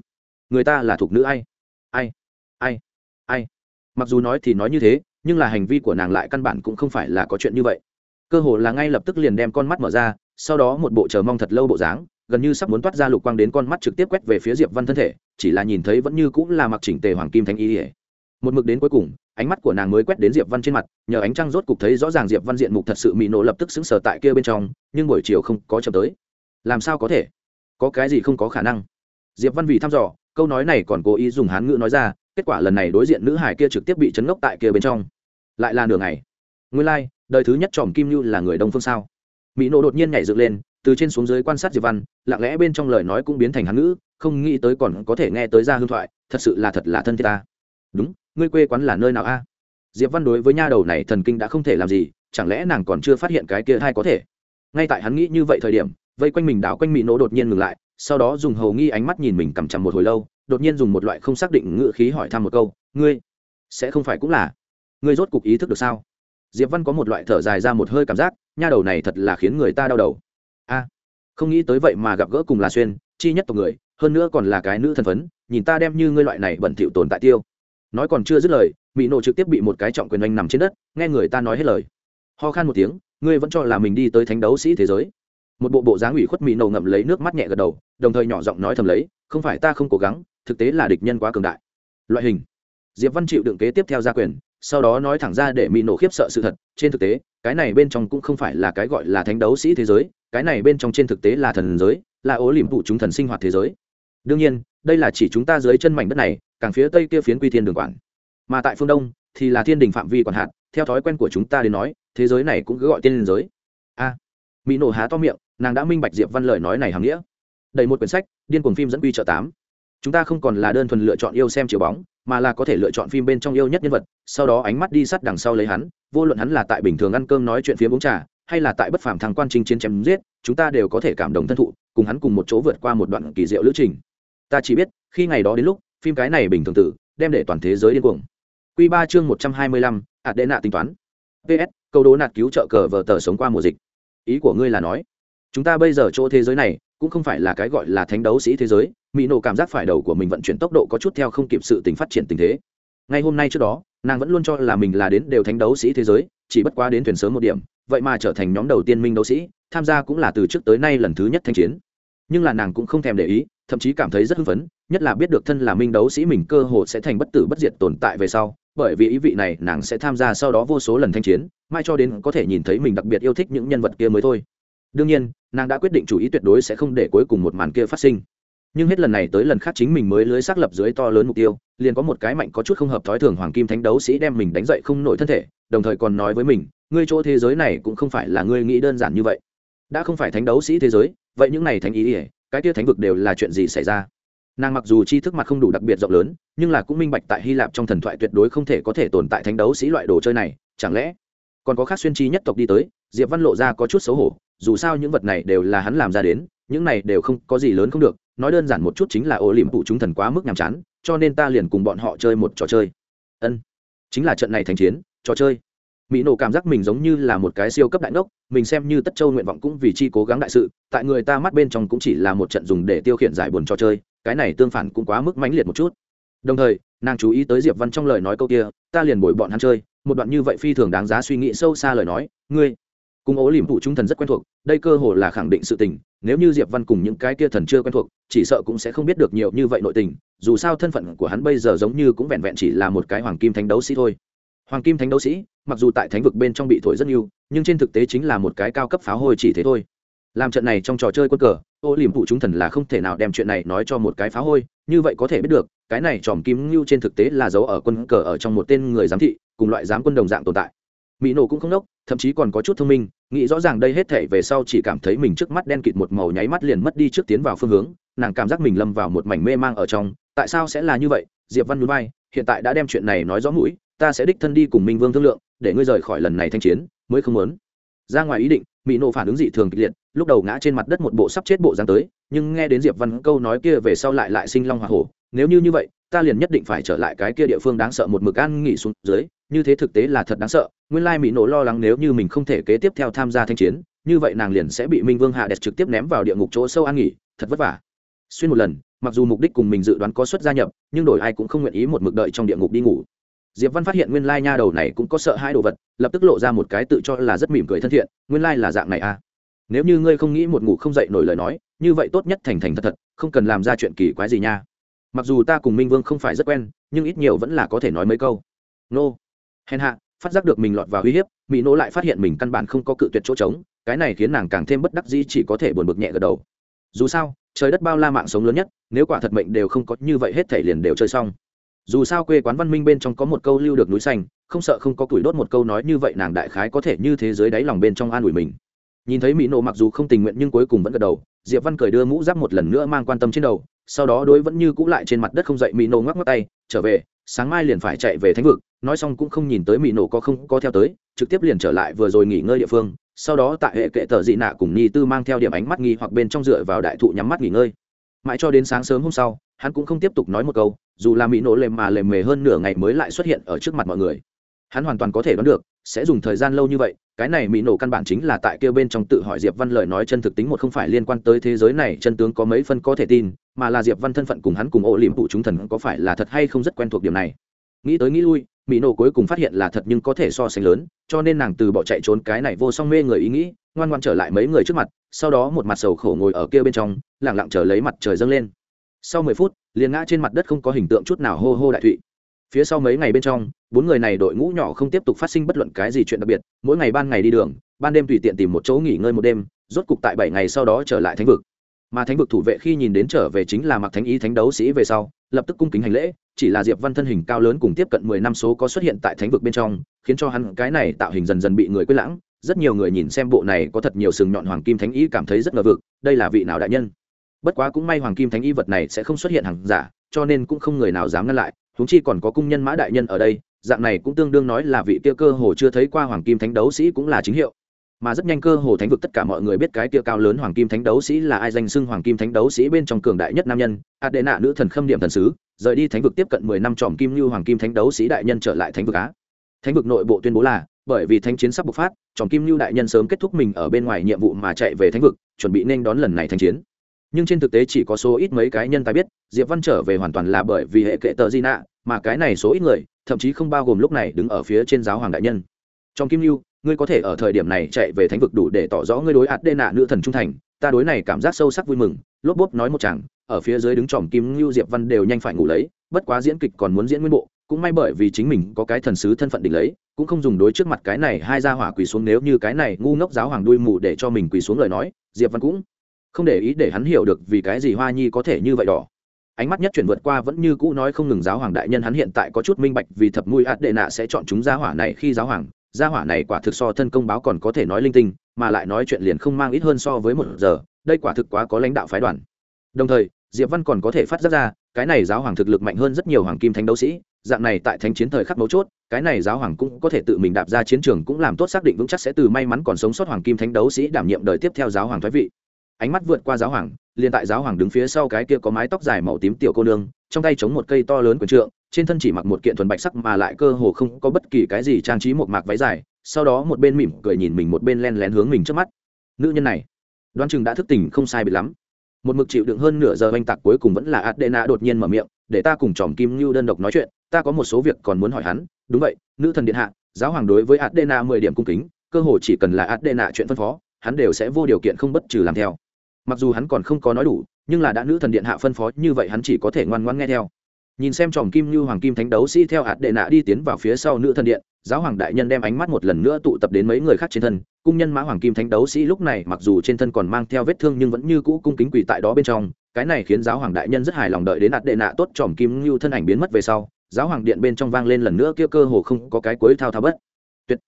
Speaker 1: Người ta là thuộc nữ ai? Ai? Ai? Ai? Mặc dù nói thì nói như thế, nhưng là hành vi của nàng lại căn bản cũng không phải là có chuyện như vậy cơ hồ là ngay lập tức liền đem con mắt mở ra sau đó một bộ chờ mong thật lâu bộ dáng gần như sắp muốn toát ra lục quang đến con mắt trực tiếp quét về phía diệp văn thân thể chỉ là nhìn thấy vẫn như cũng là mặc chỉnh tề hoàng kim thánh y ỉa một mực đến cuối cùng ánh mắt của nàng mới quét đến diệp văn trên mặt nhờ ánh trăng rốt cục thấy rõ ràng diệp văn diện mục thật sự mị nổ lập tức xứng sở tại kia bên trong nhưng buổi chiều không có chậm tới. Làm sao có thể? Có cái gì không có khả năng? Diệp văn vì thăm dò câu nói này còn cố ý dùng hán ngữ nói ra kết quả lần này đối diện nữ hải kia trực tiếp bị chấn ngốc tại kia bên trong. Lại là nửa ngày. Nguyên lai、like, đời thứ nhất tròm kim như là người đông phương sao? Mỹ nộ đột nhiên nhảy dựng lên, từ trên xuống dưới quan sát diệp văn, lặng lẽ bên trong lời nói cũng biến thành hán ngữ, không nghĩ tới còn có thể nghe tới ra hương thoại, thật sự là thật là thân thiết ta. Đúng, ngươi quê quán là nơi nào a? Diệp văn đối với nha đầu này thần kinh đã không thể làm gì, chẳng lẽ nàng còn chưa phát hiện cái kia hay có thể? Ngay tại hắn nghĩ như vậy thời điểm, vây quanh mình đảo quanh mỹ nỗ đột nhiên ngừng lại, sau đó dùng hầu nghi ánh mắt nhìn mình cằm chằm một hồi lâu, đột nhiên dùng một loại không xác định ngữ khí hỏi thăm một câu, ngươi sẽ không phải cũng là? Ngươi rốt cục ý thức được sao? Diệp văn có một loại thở dài ra một hơi cảm giác, nha đầu này thật là khiến người ta đau đầu. A, không nghĩ tới vậy mà gặp gỡ cùng là xuyên, chi nhất tộc người, hơn nữa còn là cái nữ thân phấn, nhìn ta đem như ngươi loại này bẩn thỉu tồn tại tiêu. Nói còn chưa dứt lời mỹ nổ trực tiếp bị một cái trọng quyền anh nằm trên đất, nghe người ta nói hết lời. Ho khan một tiếng, ngươi vẫn cho là mình đi tới thánh đấu sĩ thế giới. Một bộ bộ dáng ủy khuất mỹ nộ ngậm lấy nước mắt nhẹ gật đầu, đồng thời nhỏ giọng nói thầm lấy, không phải ta không cố gắng, thực tế là địch nhân quá cường đại. Loại hình. Diệp văn chịu đựng kế tiếp theo gia quyền sau đó nói thẳng ra để mỹ nổ khiếp sợ sự thật, trên thực tế, cái này bên trong cũng không phải là cái gọi là thánh đấu sĩ thế giới, cái này bên trong trên thực tế là thần giới, là ố liềm phụ chúng thần sinh hoạt thế giới. Đương nhiên, đây là chỉ chúng ta dưới chân mảnh đất này, càng phía tây kia phiến quy thiên đường quản. Mà tại phương đông, thì là thiên đình phạm vi còn hạt, theo thói quen của chúng ta đến nói, thế giới này cũng cứ gọi tiên giới. A mỹ nổ há to miệng, nàng đã minh bạch diệp văn lời nói này hàm nghĩa. Đầy một quyển sách, điên cuồng phim dẫn quy trợ tám. Chúng ta không còn là đơn thuần lựa chọn yêu xem chiều bóng mà là có thể lựa chọn phim bên trong yêu nhất nhân vật, sau đó ánh mắt đi sát đằng sau lấy hắn, vô luận hắn là tại bình thường ăn cơm nói chuyện phía uống trà, hay là tại bất phàm thằng quan trình chiến chém giết, chúng ta đều có thể cảm động thân thụ, cùng hắn cùng một chỗ vượt qua một đoạn kỳ diệu lữ trình. Ta chỉ biết, khi ngày đó đến lúc, phim cái này bình thường tử, đem để toàn thế giới điên cuồng. Q ba chương một trăm hai mươi lăm, ạt đệ nạ tính toán. Ps câu đố nạt cứu trợ cờ vờ tờ sống qua mùa dịch. Ý của ngươi là nói, chúng ta bây giờ chỗ thế giới này cũng không phải là cái gọi là thánh đấu sĩ thế giới mỹ nổ cảm giác phải đầu của mình vận chuyển tốc độ có chút theo không kịp sự tình phát triển tình thế. Ngay hôm nay trước đó, nàng vẫn luôn cho là mình là đến đều thánh đấu sĩ thế giới, chỉ bất quá đến thuyền sớm một điểm, vậy mà trở thành nhóm đầu tiên minh đấu sĩ, tham gia cũng là từ trước tới nay lần thứ nhất thanh chiến. Nhưng là nàng cũng không thèm để ý, thậm chí cảm thấy rất hưng phấn, nhất là biết được thân là minh đấu sĩ mình cơ hội sẽ thành bất tử bất diệt tồn tại về sau, bởi vì ý vị này nàng sẽ tham gia sau đó vô số lần thanh chiến mai cho đến có thể nhìn thấy mình đặc biệt yêu thích những nhân vật kia mới thôi đương nhiên, nàng đã quyết định chủ ý tuyệt đối sẽ không để cuối cùng một màn kia phát sinh. Nhưng hết lần này tới lần khác chính mình mới lưới xác lập dưới to lớn mục tiêu, liền có một cái mạnh có chút không hợp thói thường hoàng kim thánh đấu sĩ đem mình đánh dậy không nổi thân thể, đồng thời còn nói với mình, ngươi chỗ thế giới này cũng không phải là ngươi nghĩ đơn giản như vậy. Đã không phải thánh đấu sĩ thế giới, vậy những này thánh ý ỉa cái kia thánh vực đều là chuyện gì xảy ra? Nàng mặc dù tri thức mặt không đủ đặc biệt rộng lớn, nhưng là cũng minh bạch tại hy lạp trong thần thoại tuyệt đối không thể có thể tồn tại thánh đấu sĩ loại đồ chơi này, chẳng lẽ còn có khác xuyên chi nhất tộc đi tới, diệp văn lộ ra có chút xấu hổ, dù sao những vật này đều là hắn làm ra đến, những này đều không, có gì lớn không được, nói đơn giản một chút chính là ô liềm phụ chúng thần quá mức nhàm chán, cho nên ta liền cùng bọn họ chơi một trò chơi. Ân, chính là trận này thành chiến, trò chơi. Mỹ nổ cảm giác mình giống như là một cái siêu cấp đại ngốc, mình xem như tất châu nguyện vọng cũng vì chi cố gắng đại sự, tại người ta mắt bên trong cũng chỉ là một trận dùng để tiêu khiển giải buồn trò chơi, cái này tương phản cũng quá mức mãnh liệt một chút. Đồng thời, nàng chú ý tới diệp văn trong lời nói câu kia, ta liền bồi bọn hắn chơi một đoạn như vậy phi thường đáng giá suy nghĩ sâu xa lời nói, ngươi, cùng ố liềm phụ trung thần rất quen thuộc, đây cơ hồ là khẳng định sự tình, nếu như diệp văn cùng những cái kia thần chưa quen thuộc, chỉ sợ cũng sẽ không biết được nhiều như vậy nội tình, dù sao thân phận của hắn bây giờ giống như cũng vẹn vẹn chỉ là một cái hoàng kim thánh đấu sĩ thôi. Hoàng kim thánh đấu sĩ, mặc dù tại thánh vực bên trong bị thổi rất nhiều, nhưng trên thực tế chính là một cái cao cấp pháo hôi chỉ thế thôi. Làm trận này trong trò chơi quân cờ ô liềm phụ chúng thần là không thể nào đem chuyện này nói cho một cái phá hôi, như vậy có thể biết được, cái này tròm kim ngưu trên thực tế là giấu ở quân cờ ở trong một tên người giám thị cùng loại giám quân đồng dạng tồn tại. Mỹ nổ cũng không đốc thậm chí còn có chút thông minh, nghĩ rõ ràng đây hết thể về sau chỉ cảm thấy mình trước mắt đen kịt một màu nháy mắt liền mất đi trước tiến vào phương hướng, nàng cảm giác mình lâm vào một mảnh mê mang ở trong, tại sao sẽ là như vậy? Diệp văn núi bay hiện tại đã đem chuyện này nói rõ mũi, ta sẽ đích thân đi cùng minh vương thương lượng, để ngươi rời khỏi lần này thanh chiến, mới không muốn. Ra ngoài ý định, mỹ nổ phản ứng dị thường kịch liệt, lúc đầu ngã trên mặt đất một bộ sắp chết bộ dáng tới, nhưng nghe đến diệp văn câu nói kia về sau lại lại sinh long hoa hổ, nếu như như vậy, ta liền nhất định phải trở lại cái kia địa phương đáng sợ một mực an nghỉ xuống dưới như thế thực tế là thật đáng sợ, nguyên lai mỹ nổ lo lắng nếu như mình không thể kế tiếp theo tham gia thanh chiến, như vậy nàng liền sẽ bị minh vương hạ đẹp trực tiếp ném vào địa ngục chỗ sâu an nghỉ, thật vất vả. Xuyên một lần, mặc dù mục đích cùng mình dự đoán có suất gia nhập, nhưng đổi ai cũng không nguyện ý một mực đợi trong địa ngục đi ngủ. Diệp văn phát hiện nguyên lai nha đầu này cũng có sợ hai đồ vật, lập tức lộ ra một cái tự cho là rất mỉm cười thân thiện, nguyên lai là dạng này à. Nếu như ngươi không nghĩ một ngủ không dậy nổi lời nói, như vậy tốt nhất thành thành thật thật, không cần làm ra chuyện kỳ quái gì nha. Mặc dù ta cùng minh vương không phải rất quen, nhưng ít nhiều vẫn là có thể nói mấy câu. Nô hèn hạ, phát giác được mình lọt vào uy hiếp, mỹ nỗ lại phát hiện mình căn bản không có cự tuyệt chỗ trống, cái này khiến nàng càng thêm bất đắc dĩ chỉ có thể buồn bực nhẹ gật đầu. Dù sao, trời đất bao la mạng sống lớn nhất, nếu quả thật mệnh đều không có như vậy hết thể liền đều chơi xong. Dù sao quê quán văn minh bên trong có một câu lưu được núi xanh, không sợ không có củi đốt một câu nói như vậy nàng đại khái có thể như thế giới đáy lòng bên trong an ủi mình. Nhìn thấy mỹ nộ mặc dù không tình nguyện nhưng cuối cùng vẫn gật đầu, diệp văn cười đưa mũ giáp một lần nữa mang quan tâm trên đầu, sau đó đối vẫn như cũ lại trên mặt đất không dậy mỹ nộ ngoắc ngoắc tay, trở về, sáng mai liền phải chạy về thánh vực nói xong cũng không nhìn tới mỹ nổ có không có theo tới, trực tiếp liền trở lại vừa rồi nghỉ ngơi địa phương, sau đó tại hệ kệ tờ dị nạ cùng Nhi tư mang theo điểm ánh mắt nghi hoặc bên trong dựa vào đại thụ nhắm mắt nghỉ ngơi. Mãi cho đến sáng sớm hôm sau, hắn cũng không tiếp tục nói một câu, dù là mỹ nổ lềm mà lềm mề hơn nửa ngày mới lại xuất hiện ở trước mặt mọi người. Hắn hoàn toàn có thể đoán được, sẽ dùng thời gian lâu như vậy, cái này mỹ nổ căn bản chính là tại kêu bên trong tự hỏi diệp văn lời nói chân thực tính một không phải liên quan tới thế giới này, chân tướng có mấy phân có thể tin, mà là diệp văn thân phận cùng hắn cùng ô liễm phụ chúng thần có phải là thật hay không rất quen thuộc điểm này nghĩ tới nghĩ lui, mỹ nổ cuối cùng phát hiện là thật nhưng có thể so sánh lớn, cho nên nàng từ bỏ chạy trốn cái này vô song mê người ý nghĩ, ngoan ngoan trở lại mấy người trước mặt, sau đó một mặt sầu khổ ngồi ở kia bên trong lẳng lặng chờ lấy mặt trời dâng lên. Sau mười phút, liền ngã trên mặt đất không có hình tượng chút nào hô hô đại thụy. Phía sau mấy ngày bên trong, bốn người này đội ngũ nhỏ không tiếp tục phát sinh bất luận cái gì chuyện đặc biệt, mỗi ngày ban ngày đi đường, ban đêm tùy tiện tìm một chỗ nghỉ ngơi một đêm, rốt cục tại bảy ngày sau đó trở lại thánh vực mà thánh vực thủ vệ khi nhìn đến trở về chính là mặc thánh ý thánh đấu sĩ về sau, lập tức cung kính hành lễ, chỉ là diệp văn thân hình cao lớn cùng tiếp cận mười năm số có xuất hiện tại thánh vực bên trong, khiến cho hắn cái này tạo hình dần dần bị người quên lãng. Rất nhiều người nhìn xem bộ này có thật nhiều sừng nhọn hoàng kim thánh ý cảm thấy rất ngờ vực, đây là vị nào đại nhân? Bất quá cũng may hoàng kim thánh ý vật này sẽ không xuất hiện hàng giả, cho nên cũng không người nào dám ngăn lại húng chi còn có cung nhân mã đại nhân ở đây, dạng này cũng tương đương nói là vị kia cơ hồ chưa thấy qua hoàng kim thánh đấu sĩ cũng là chính hiệu mà rất nhanh cơ hồ thánh vực tất cả mọi người biết cái kia cao lớn hoàng kim thánh đấu sĩ là ai, danh xưng hoàng kim thánh đấu sĩ bên trong cường đại nhất nam nhân, adena, nữ thần khâm điểm thần sứ, rời đi thánh vực tiếp cận mười năm tròm kim như hoàng kim thánh đấu sĩ đại nhân trở lại thánh vực á. Thánh vực nội bộ tuyên bố là, bởi vì thánh chiến sắp bộc phát, tròm kim như đại nhân sớm kết thúc mình ở bên ngoài nhiệm vụ mà chạy về thánh vực, chuẩn bị nên đón lần này thánh chiến. Nhưng trên thực tế chỉ có số ít mấy cái nhân tài biết, diệp văn trở về hoàn toàn là bởi vì hệ kệ tờ di nạ, mà cái này số ít người, thậm chí không bao gồm lúc này đứng ở phía trên giáo hoàng đại nhân. Trong kim lưu ngươi có thể ở thời điểm này chạy về thánh vực đủ để tỏ rõ ngươi đối ạt đê nạ nữ thần trung thành, ta đối này cảm giác sâu sắc vui mừng, lốp bốp nói một chàng, ở phía dưới đứng tròm kim lưu diệp văn đều nhanh phải ngủ lấy, bất quá diễn kịch còn muốn diễn nguyên bộ, cũng may bởi vì chính mình có cái thần sứ thân phận đỉnh lấy, cũng không dùng đối trước mặt cái này hai gia hỏa quỳ xuống nếu như cái này ngu ngốc giáo hoàng đuôi mù để cho mình quỳ xuống lời nói, diệp văn cũng không để ý để hắn hiểu được vì cái gì hoa nhi có thể như vậy đỏ. Ánh mắt nhất chuyển vượt qua vẫn như cũ nói không ngừng giáo hoàng đại nhân hắn hiện tại có chút minh bạch vì thập mùi ạt đệ nạ sẽ chọn chúng gia hỏa này khi giáo hoàng gia hỏa này quả thực so thân công báo còn có thể nói linh tinh, mà lại nói chuyện liền không mang ít hơn so với một giờ, đây quả thực quá có lãnh đạo phái đoàn. Đồng thời, diệp văn còn có thể phát giác ra, cái này giáo hoàng thực lực mạnh hơn rất nhiều hoàng kim thánh đấu sĩ, dạng này tại thánh chiến thời khắc mấu chốt, cái này giáo hoàng cũng có thể tự mình đạp ra chiến trường cũng làm tốt xác định vững chắc sẽ từ may mắn còn sống sót hoàng kim thánh đấu sĩ đảm nhiệm đời tiếp theo giáo hoàng thoái vị. Ánh mắt vượt qua giáo hoàng, liền tại giáo hoàng đứng phía sau cái kia có mái tóc dài màu tím tiểu cô nương, trong tay chống một cây to lớn quần trượng trên thân chỉ mặc một kiện thuần bạch sắc mà lại cơ hồ không có bất kỳ cái gì trang trí một mạc váy dài, sau đó một bên mỉm cười nhìn mình một bên len lén hướng mình trước mắt. Nữ nhân này, đoán chừng đã thức tỉnh không sai bị lắm. Một mực chịu đựng hơn nửa giờ oanh tạc cuối cùng vẫn là adena đột nhiên mở miệng, để ta cùng chòm kim ngưu đơn độc nói chuyện, ta có một số việc còn muốn hỏi hắn. Đúng vậy, nữ thần điện hạ, giáo hoàng đối với adena mười điểm cung kính, cơ hồ chỉ cần là adena chuyện phân phó, hắn đều sẽ vô điều kiện không bất trừ làm theo. Mặc dù hắn còn không có nói đủ, nhưng là đã nữ thần điện hạ phân phó như vậy hắn chỉ có thể ngoan ngoãn nghe theo nhìn xem tròm kim như hoàng kim thánh đấu sĩ theo hạt đệ nạ đi tiến vào phía sau nữ thần điện, giáo hoàng đại nhân đem ánh mắt một lần nữa tụ tập đến mấy người khác trên thân, cung nhân mã hoàng kim thánh đấu sĩ lúc này mặc dù trên thân còn mang theo vết thương nhưng vẫn như cũ cung kính quỳ tại đó bên trong, cái này khiến giáo hoàng đại nhân rất hài lòng đợi đến hạt đệ nạ tốt tròm kim như thân ảnh biến mất về sau, giáo hoàng điện bên trong vang lên lần nữa kia cơ hồ không có cái cuối thao thao bất. Tuyệt,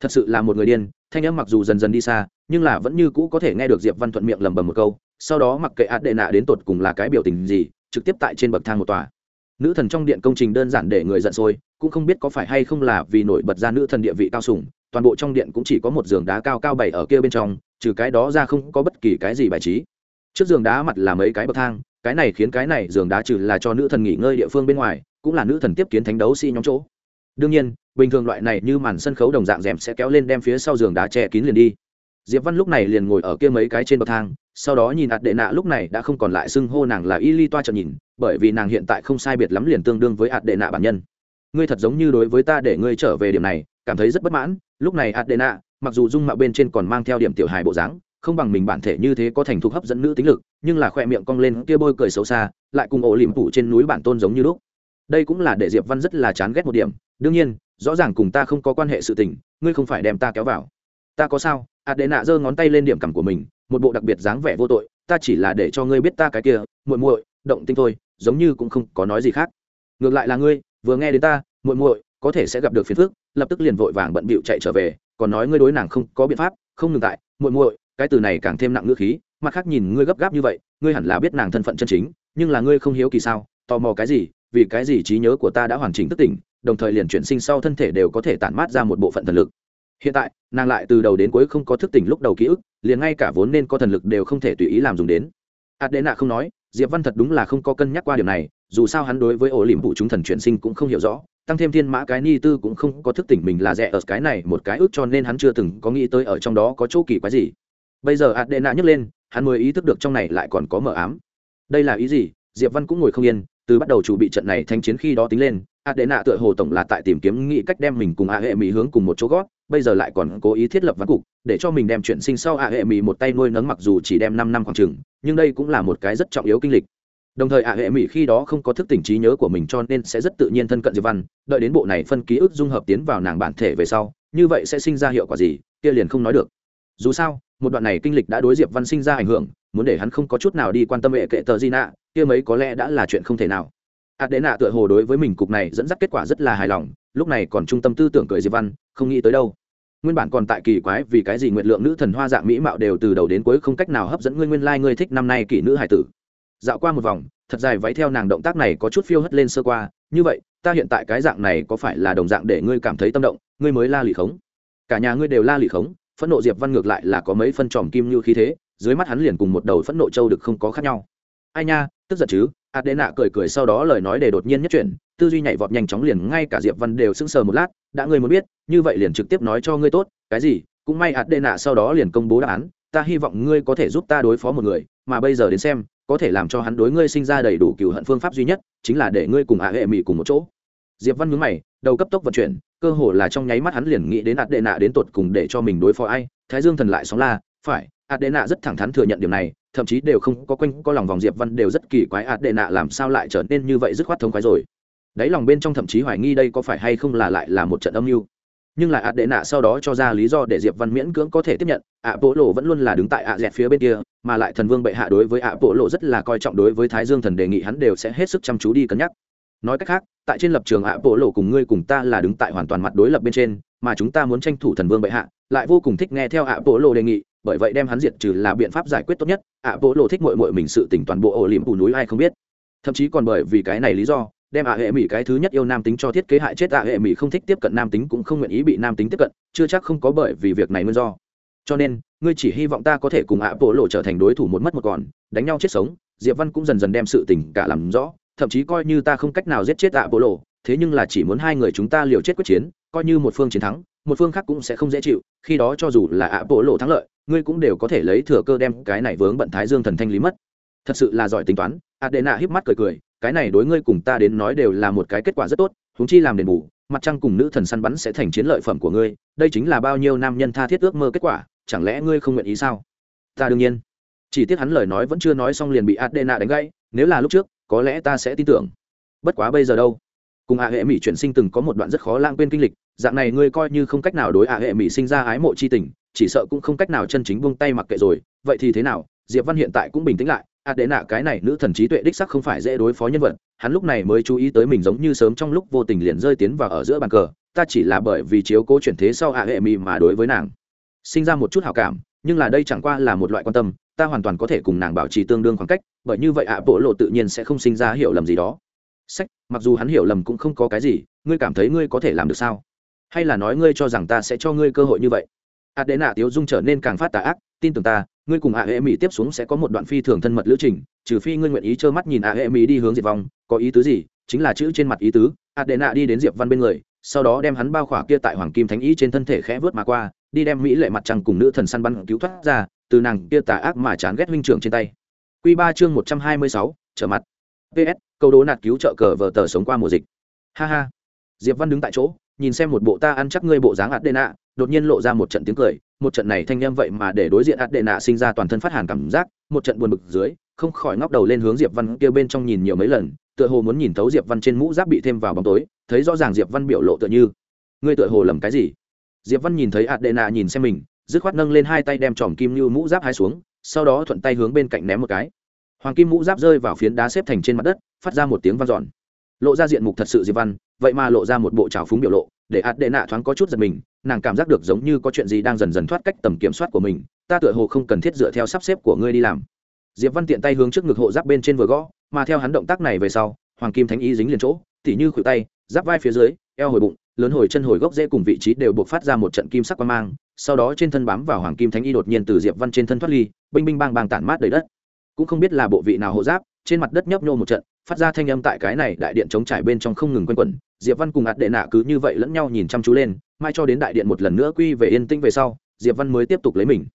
Speaker 1: thật sự là một người điên, thanh âm mặc dù dần dần đi xa, nhưng là vẫn như cũ có thể nghe được diệp văn thuận miệng lầm bầm một câu, sau đó mặc kệ hạt đệ nạ đến tột cùng là cái biểu tình gì, trực tiếp tại trên bậc thang một tòa nữ thần trong điện công trình đơn giản để người giận sôi, cũng không biết có phải hay không là vì nổi bật ra nữ thần địa vị cao sủng toàn bộ trong điện cũng chỉ có một giường đá cao cao bảy ở kia bên trong, trừ cái đó ra không có bất kỳ cái gì bài trí. Trước giường đá mặt là mấy cái bậc thang, cái này khiến cái này giường đá trừ là cho nữ thần nghỉ ngơi địa phương bên ngoài, cũng là nữ thần tiếp kiến thánh đấu sĩ nhóm chỗ. Đương nhiên, bình thường loại này như màn sân khấu đồng dạng rèm sẽ kéo lên đem phía sau giường đá che kín liền đi. Diệp văn lúc này liền ngồi ở kia mấy cái trên bậc thang, sau đó nhìn ạt đệ nạ lúc này đã không còn lại xưng hô nàng là y ly toa trợ nhìn bởi vì nàng hiện tại không sai biệt lắm liền tương đương với ạt đệ nạ bản nhân. Ngươi thật giống như đối với ta để ngươi trở về điểm này, cảm thấy rất bất mãn. Lúc này ạt đệ nạ, mặc dù dung mạo bên trên còn mang theo điểm tiểu hài bộ dáng, không bằng mình bản thể như thế có thành thục hấp dẫn nữ tính lực, nhưng là khoe miệng cong lên, kia bôi cười xấu xa, lại cùng ổ liềm phủ trên núi bản tôn giống như lúc. Đây cũng là để diệp văn rất là chán ghét một điểm. Đương nhiên, rõ ràng cùng ta không có quan hệ sự tình, ngươi không phải đem ta kéo vào. Ta có sao? Ạt đệ nạ giơ ngón tay lên điểm cằm của mình, một bộ đặc biệt dáng vẻ vô tội, ta chỉ là để cho ngươi biết ta cái kia, muội muội, động tinh thôi giống như cũng không có nói gì khác. Ngược lại là ngươi, vừa nghe đến ta, muội muội, có thể sẽ gặp được phiền phức, lập tức liền vội vàng bận bịu chạy trở về, còn nói ngươi đối nàng không có biện pháp, không ngừng tại, muội muội, cái từ này càng thêm nặng ngữ khí, mặt khác nhìn ngươi gấp gáp như vậy, ngươi hẳn là biết nàng thân phận chân chính, nhưng là ngươi không hiếu kỳ sao, tò mò cái gì, vì cái gì trí nhớ của ta đã hoàn chỉnh thức tỉnh, đồng thời liền chuyển sinh sau thân thể đều có thể tản mát ra một bộ phận thần lực. Hiện tại, nàng lại từ đầu đến cuối không có thức tỉnh lúc đầu ký ức, liền ngay cả vốn nên có thần lực đều không thể tùy ý làm dùng đến. Adena không nói diệp văn thật đúng là không có cân nhắc qua điểm này, dù sao hắn đối với ổ liềm vụ chúng thần chuyển sinh cũng không hiểu rõ, tăng thêm thiên mã cái ni tư cũng không có thức tỉnh mình là rẻ ở cái này một cái ước cho nên hắn chưa từng có nghĩ tới ở trong đó có chỗ kỳ quái gì. Bây giờ adena nhấc lên, hắn mới ý thức được trong này lại còn có mờ ám. Đây là ý gì? Diệp văn cũng ngồi không yên, từ bắt đầu chủ bị trận này thanh chiến khi đó tính lên, adena tựa hồ tổng là tại tìm kiếm nghĩ cách đem mình cùng a hệ mỹ hướng cùng một chỗ gót, bây giờ lại còn cố ý thiết lập ván cục, để cho mình đem chuyển sinh sau a hệ mỹ một tay nuôi nấng mặc dù chỉ đem năm năm khoảng chừng nhưng đây cũng là một cái rất trọng yếu kinh lịch. Đồng thời a hệ mỹ khi đó không có thức tỉnh trí nhớ của mình cho nên sẽ rất tự nhiên thân cận diệp văn, đợi đến bộ này phân ký ức dung hợp tiến vào nàng bản thể về sau, như vậy sẽ sinh ra hiệu quả gì, kia liền không nói được. Dù sao, một đoạn này kinh lịch đã đối diệp văn sinh ra ảnh hưởng, muốn để hắn không có chút nào đi quan tâm hệ kệ tờ di nạ, kia mấy có lẽ đã là chuyện không thể nào. Ạt đệ nạ tựa hồ đối với mình cục này dẫn dắt kết quả rất là hài lòng, lúc này còn trung tâm tư tưởng cười diệp văn, không nghĩ tới đâu nguyên bản còn tại kỳ quái vì cái gì nguyệt lượng nữ thần hoa dạng mỹ mạo đều từ đầu đến cuối không cách nào hấp dẫn ngươi nguyên lai like ngươi thích năm nay kỷ nữ hải tử. Dạo qua một vòng, thật dài váy theo nàng động tác này có chút phiêu hất lên sơ qua, như vậy, ta hiện tại cái dạng này có phải là đồng dạng để ngươi cảm thấy tâm động, ngươi mới la lì khống? Cả nhà ngươi đều la lì khống, phẫn nộ diệp văn ngược lại là có mấy phân tròm kim như khí thế, dưới mắt hắn liền cùng một đầu phẫn nộ châu được không có khác nhau. Ai nha, tức giận chứ? Adena cười cười sau đó lời nói để đột nhiên nhất chuyển, tư duy nhảy vọt nhanh chóng liền ngay cả diệp văn đều sững sờ một lát, đã ngươi muốn biết, như vậy liền trực tiếp nói cho ngươi tốt, cái gì, cũng may adena sau đó liền công bố đáp án, ta hy vọng ngươi có thể giúp ta đối phó một người, mà bây giờ đến xem, có thể làm cho hắn đối ngươi sinh ra đầy đủ cừu hận phương pháp duy nhất, chính là để ngươi cùng hạ hệ mỹ cùng một chỗ. Diệp văn nhướng mày, đầu cấp tốc vận chuyển, cơ hồ là trong nháy mắt hắn liền nghĩ đến ạt đệ nạ đến tột cùng để cho mình đối phó ai, thái dương thần lại sóng la, phải ạt đệ nạ rất thẳng thắn thừa nhận điều này thậm chí đều không có quanh có lòng vòng diệp văn đều rất kỳ quái, ạt đệ nạ làm sao lại trở nên như vậy dứt khoát thông khoái rồi? Đáy lòng bên trong thậm chí hoài nghi đây có phải hay không là lại là một trận âm mưu. Nhưng lại ạt đệ nạ sau đó cho ra lý do để diệp văn miễn cưỡng có thể tiếp nhận ạ bộ lộ vẫn luôn là đứng tại ạ dẹt phía bên kia, mà lại thần vương bệ hạ đối với ạ bộ lộ rất là coi trọng, đối với thái dương thần đề nghị hắn đều sẽ hết sức chăm chú đi cân nhắc. Nói cách khác, tại trên lập trường ạ bộ lộ cùng ngươi cùng ta là đứng tại hoàn toàn mặt đối lập bên trên, mà chúng ta muốn tranh thủ thần vương bệ hạ lại vô cùng thích nghe theo ạ bộ lộ đề nghị, bởi vậy đem hắn diệt trừ là biện pháp giải quyết tốt nhất. Ạ bộ lộ thích mội mội mình sự tỉnh toàn bộ ổ liềm phủ núi ai không biết. Thậm chí còn bởi vì cái này lý do, đem ạ hệ mỹ cái thứ nhất yêu nam tính cho thiết kế hại chết ạ hệ mỹ không thích tiếp cận nam tính cũng không nguyện ý bị nam tính tiếp cận, chưa chắc không có bởi vì việc này nguyên do. Cho nên, ngươi chỉ hy vọng ta có thể cùng ạ bộ lộ trở thành đối thủ một mất một còn, đánh nhau chết sống. Diệp văn cũng dần dần đem sự tình cả làm rõ, thậm chí coi như ta không cách nào giết chết ạ bộ lộ thế nhưng là chỉ muốn hai người chúng ta liều chết quyết chiến, coi như một phương chiến thắng một phương khác cũng sẽ không dễ chịu, khi đó cho dù là ạ bộ lộ thắng lợi, ngươi cũng đều có thể lấy thừa cơ đem cái này vướng bận thái dương thần thanh lý mất. Thật sự là giỏi tính toán, adena híp mắt cười cười, cái này đối ngươi cùng ta đến nói đều là một cái kết quả rất tốt húng chi làm đền bù, mặt trăng cùng nữ thần săn bắn sẽ thành chiến lợi phẩm của ngươi, đây chính là bao nhiêu nam nhân tha thiết ước mơ kết quả, chẳng lẽ ngươi không nguyện ý sao? Ta đương nhiên. Chỉ tiếc hắn lời nói vẫn chưa nói xong liền bị adena đánh gãy, nếu là lúc trước, có lẽ ta sẽ tin tưởng. Bất quá bây giờ đâu? Cùng hạ hệ mỹ chuyển sinh từng có một đoạn rất khó lãng quên kinh lịch dạng này ngươi coi như không cách nào đối hạ hệ mỹ sinh ra ái mộ c h i tình, chỉ sợ cũng không cách nào chân chính buông tay mặc kệ rồi. Vậy thì thế nào? Diệp văn hiện tại cũng bình tĩnh lại. À, Ạt đệ nạ, cái này nữ thần trí tuệ đích sắc không phải dễ đối phó nhân vật. Hắn lúc này mới chú ý tới mình giống như sớm trong lúc vô tình liền rơi tiến vào ở giữa bàn cờ. Ta chỉ là bởi vì chiếu cố chuyển thế sau hạ hệ mỹ mà đối với nàng sinh ra một chút hảo cảm, nhưng là đây chẳng qua là một loại quan tâm. Ta hoàn toàn có thể cùng nàng bảo trì tương đương khoảng cách, bởi như vậy ạ bộ lộ tự nhiên sẽ không sinh ra hiểu lầm gì đó. Sách, mặc dù hắn hiểu lầm cũng không có cái gì, ngươi cảm thấy ngươi có thể làm được sao? Hay là nói ngươi cho rằng ta sẽ cho ngươi cơ hội như vậy? Ạt đệ nạ tiếu dung trở nên càng phát tà ác, tin tưởng ta, ngươi cùng ạ hệ mỹ tiếp xuống sẽ có một đoạn phi thường thân mật lữ trình, trừ phi ngươi nguyện ý trơ mắt nhìn ạ hệ mỹ đi hướng diệt vong, có ý tứ gì? Chính là chữ trên mặt ý tứ ạt đệ nạ đi đến diệp văn bên người, sau đó đem hắn bao khỏa kia tại hoàng kim thánh ý trên thân thể khẽ vớt mà qua, đi đem mỹ lệ mặt trăng cùng nữ thần săn bắn cứu thoát ra, từ nàng kia tà ác mà chán ghét huynh trưởng trên tay. Q ba chương một trăm hai mươi sáu, trở mặt. Ps câu đố nạt cứu trợ cờ vờ tờ sống qua mùa dịch. Ha ha. Diệp văn đứng tại chỗ nhìn xem một bộ ta ăn chắc ngươi bộ dáng ạt đệ nạ đột nhiên lộ ra một trận tiếng cười. Một trận này thanh em vậy mà để đối diện ạt đệ nạ sinh ra toàn thân phát hàn cảm giác. Một trận buồn bực dưới, không khỏi ngóc đầu lên hướng diệp văn kia bên trong nhìn nhiều mấy lần, tựa hồ muốn nhìn thấu diệp văn trên mũ giáp bị thêm vào bóng tối, thấy rõ ràng diệp văn biểu lộ tựa như, ngươi tựa hồ lầm cái gì? Diệp văn nhìn thấy ạt đệ nạ nhìn xem mình, dứt khoát nâng lên hai tay đem tròm kim như mũ giáp hai xuống, sau đó thuận tay hướng bên cạnh ném một cái. Hoàng kim mũ giáp rơi vào phiến đá xếp thành trên mặt đất, phát ra một tiếng vang dọn lộ ra diện mục thật sự diệp văn, vậy mà lộ ra một bộ trào phúng biểu lộ, để ạt đệ nạ thoáng có chút giật mình, nàng cảm giác được giống như có chuyện gì đang dần dần thoát cách tầm kiểm soát của mình, ta tựa hồ không cần thiết dựa theo sắp xếp của ngươi đi làm. Diệp văn tiện tay hướng trước ngực hộ giáp bên trên vừa gõ, mà theo hắn động tác này về sau, hoàng kim thánh y dính liền chỗ, tỉ như khuỷu tay, giáp vai phía dưới, eo hồi bụng, lớn hồi chân hồi gốc dễ cùng vị trí đều buộc phát ra một trận kim sắc quang mang, sau đó trên thân bám vào hoàng kim thánh y đột nhiên từ diệp văn trên thân thoát ly, binh binh bang bang tản mát đầy đất. Cũng không biết là bộ vị nào hộ giáp, trên mặt đất nhấp nhô một trận phát ra thanh âm tại cái này đại điện chống trải bên trong không ngừng quanh quẩn, diệp văn cùng ạt đệ nạ cứ như vậy lẫn nhau nhìn chăm chú lên mai cho đến đại điện một lần nữa quy về yên tĩnh về sau, diệp văn mới tiếp tục lấy mình.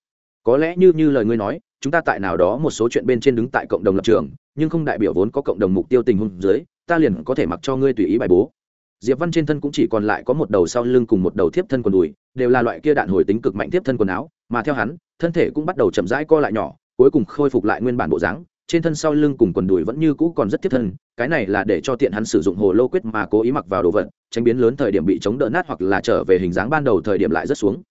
Speaker 1: Có lẽ như như lời ngươi nói, chúng ta tại nào đó một số chuyện bên trên đứng tại cộng đồng lập trường, nhưng không đại biểu vốn có cộng đồng mục tiêu tình huống dưới, ta liền có thể mặc cho ngươi tùy ý bài bố. Diệp văn trên thân cũng chỉ còn lại có một đầu sau lưng cùng một đầu thiếp thân quần đùi, đều là loại kia đạn hồi tính cực mạnh thiếp thân quần áo, mà theo hắn, thân thể cũng bắt đầu chậm rãi co lại nhỏ, cuối cùng khôi phục lại nguyên bản bộ dáng trên thân sau lưng cùng quần đùi vẫn như cũ còn rất thiết thân, cái này là để cho tiện hắn sử dụng hồ lô quyết mà cố ý mặc vào đồ vật, tránh biến lớn thời điểm bị chống đỡ nát hoặc là trở về hình dáng ban đầu thời điểm lại rất xuống.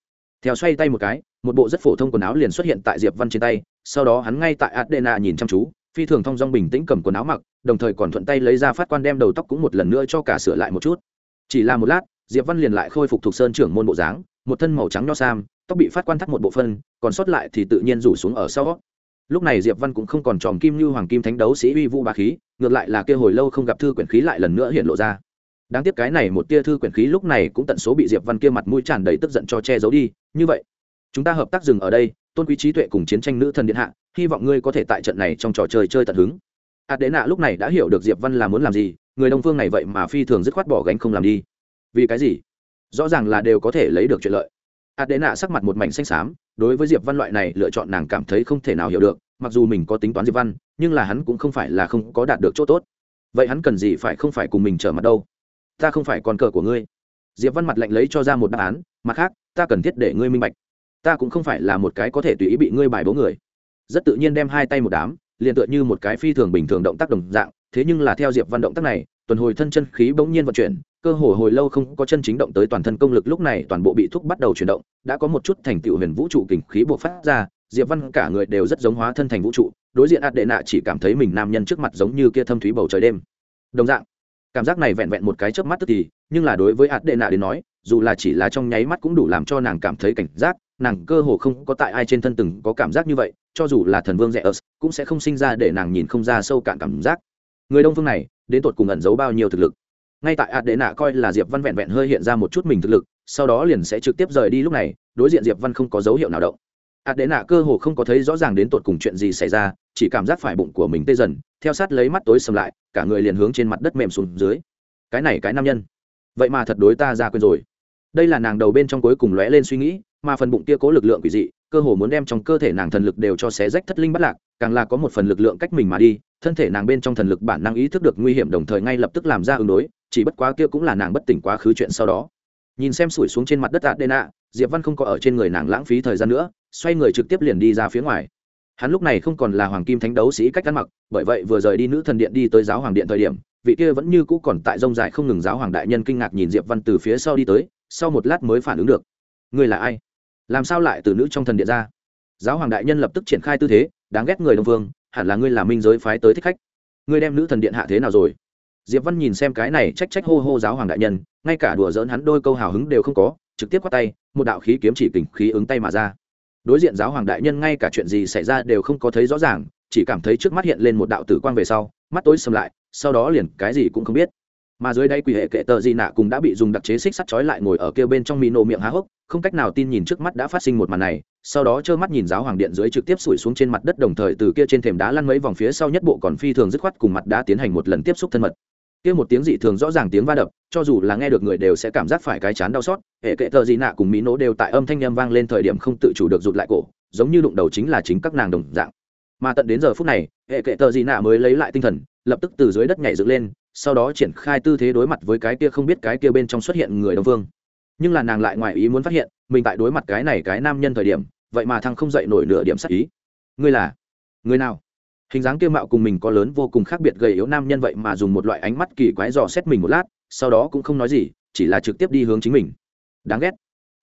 Speaker 1: Theo xoay tay một cái, một bộ rất phổ thông quần áo liền xuất hiện tại diệp văn trên tay, sau đó hắn ngay tại adena nhìn chăm chú, phi thường thong dong bình tĩnh cầm quần áo mặc, đồng thời còn thuận tay lấy ra phát quan đem đầu tóc cũng một lần nữa cho cả sửa lại một chút. Chỉ là một lát, diệp văn liền lại khôi phục thuộc sơn trưởng môn bộ dáng, một thân màu trắng nho sam, tóc bị phát quan thắt một bộ phân, còn sót lại thì tự nhiên rủ xuống ở sau lúc này diệp văn cũng không còn tròm kim như hoàng kim thánh đấu sĩ uy vũ bá khí, ngược lại là kia hồi lâu không gặp thư quyển khí lại lần nữa hiện lộ ra. Đáng tiếc cái này một tia thư quyển khí lúc này cũng tận số bị diệp văn kia mặt mũi tràn đầy tức giận cho che giấu đi, như vậy, chúng ta hợp tác dừng ở đây, tôn quý trí tuệ cùng chiến tranh nữ thần điện hạ, hy vọng ngươi có thể tại trận này trong trò chơi chơi tận hứng. Hạt đế nạ lúc này đã hiểu được diệp văn là muốn làm gì, người đông phương này vậy mà phi thường dứt khoát bỏ gánh không làm đi. Vì cái gì? Rõ ràng là đều có thể lấy được chuyện lợi. Hạt đế nạ sắc mặt một mảnh xanh xám đối với diệp văn loại này, lựa chọn nàng cảm thấy không thể nào hiểu được, mặc dù mình có tính toán diệp văn, nhưng là hắn cũng không phải là không có đạt được chỗ tốt. Vậy hắn cần gì phải không phải cùng mình trở mặt đâu? Ta không phải con cờ của ngươi. Diệp văn mặt lạnh lấy cho ra một đáp án, mặt khác, ta cần thiết để ngươi minh bạch. Ta cũng không phải là một cái có thể tùy ý bị ngươi bài bố người. Rất tự nhiên đem hai tay một đám, liền tựa như một cái phi thường bình thường động tác đồng dạng, thế nhưng là theo diệp văn động tác này, tuần hồi thân chân khí bỗng nhiên vận chuyển cơ hồ hồi lâu không có chân chính động tới toàn thân công lực, lúc này toàn bộ bị thúc bắt đầu chuyển động, đã có một chút thành tựu huyền vũ trụ kình khí buộc phát ra, diệp văn cả người đều rất giống hóa thân thành vũ trụ, đối diện ạt đệ nạ chỉ cảm thấy mình nam nhân trước mặt giống như kia thâm thúy bầu trời đêm. Đồng dạng, cảm giác này vẹn vẹn một cái chớp mắt tức thì, nhưng là đối với ạt đệ nạ đến nói, dù là chỉ là trong nháy mắt cũng đủ làm cho nàng cảm thấy cảnh giác, nàng cơ hồ không có tại ai trên thân từng có cảm giác như vậy, cho dù là thần vương rẻ ớt, cũng sẽ không sinh ra để nàng nhìn không ra sâu cạn cảm giác. Người đông phương này, đến tột cùng ẩn giấu bao nhiêu thực lực? Ngay tại ạt đệ nạ coi là diệp văn vẹn vẹn hơi hiện ra một chút mình thực lực, sau đó liền sẽ trực tiếp rời đi lúc này, đối diện diệp văn không có dấu hiệu nào động. Ạt đệ nạ cơ hồ không có thấy rõ ràng đến tột cùng chuyện gì xảy ra, chỉ cảm giác phải bụng của mình tê dần, theo sát lấy mắt tối sầm lại, cả người liền hướng trên mặt đất mềm xuống dưới. Cái này cái nam nhân. Vậy mà thật đối ta ra quên rồi. Đây là nàng đầu bên trong cuối cùng lóe lên suy nghĩ, mà phần bụng kia cố lực lượng quỷ dị, cơ hồ muốn đem trong cơ thể nàng thần lực đều cho xé rách thất linh bắt lạc, càng là có một phần lực lượng cách mình mà đi thân thể nàng bên trong thần lực bản năng ý thức được nguy hiểm đồng thời ngay lập tức làm ra ứng đối, chỉ bất quá kia cũng là nàng bất tỉnh quá khứ chuyện sau đó. Nhìn xem sủi xuống trên mặt đất adena, diệp văn không có ở trên người nàng lãng phí thời gian nữa, xoay người trực tiếp liền đi ra phía ngoài. Hắn lúc này không còn là hoàng kim thánh đấu sĩ cách ăn mặc, bởi vậy vừa rời đi nữ thần điện đi tới giáo hoàng điện thời điểm, vị kia vẫn như cũ còn tại rông dài không ngừng giáo hoàng đại nhân kinh ngạc nhìn diệp văn từ phía sau đi tới, sau một lát mới phản ứng được. Người là ai? Làm sao lại từ nữ trong thần điện ra? Giáo hoàng đại nhân lập tức triển khai tư thế, đáng ghét người đông vương hẳn là ngươi là minh giới phái tới thích khách. Ngươi đem nữ thần điện hạ thế nào rồi? Diệp văn nhìn xem cái này trách trách hô hô giáo hoàng đại nhân, ngay cả đùa dỡn hắn đôi câu hào hứng đều không có, trực tiếp quát tay, một đạo khí kiếm chỉ kình khí ứng tay mà ra. Đối diện giáo hoàng đại nhân ngay cả chuyện gì xảy ra đều không có thấy rõ ràng, chỉ cảm thấy trước mắt hiện lên một đạo tử quang về sau, mắt tối sầm lại, sau đó liền cái gì cũng không biết mà dưới đây quỷ hệ kệ tờ di nạ cũng đã bị dùng đặc chế xích sắt trói lại ngồi ở kia bên trong mì nổ miệng há hốc, không cách nào tin nhìn trước mắt đã phát sinh một màn này, sau đó trơ mắt nhìn giáo hoàng điện dưới trực tiếp sủi xuống trên mặt đất đồng thời từ kia trên thềm đá lăn mấy vòng phía sau nhất bộ còn phi thường dứt khoát cùng mặt đá tiến hành một lần tiếp xúc thân mật. Kia một tiếng dị thường rõ ràng tiếng va đập, cho dù là nghe được người đều sẽ cảm giác phải cái chán đau xót, hệ kệ tờ di nạ cùng mỹ nổ đều tại âm thanh â vang lên thời điểm không tự chủ được rụt lại cổ, giống như đụng đầu chính là chính các nàng đồng dạng. Mà tận đến giờ phút này, hệ kệ tờ di nạ mới lấy lại tinh thần, lập tức từ dưới đất nhảy dựng lên sau đó triển khai tư thế đối mặt với cái kia không biết cái kia bên trong xuất hiện người đông phương nhưng là nàng lại ngoài ý muốn phát hiện, mình tại đối mặt cái này cái nam nhân thời điểm, vậy mà thăng không dậy nổi nửa điểm sắc ý. Ngươi là? Người nào? Hình dáng kia mạo cùng mình có lớn vô cùng khác biệt gầy yếu nam nhân vậy mà dùng một loại ánh mắt kỳ quái dò xét mình một lát, sau đó cũng không nói gì, chỉ là trực tiếp đi hướng chính mình. Đáng ghét.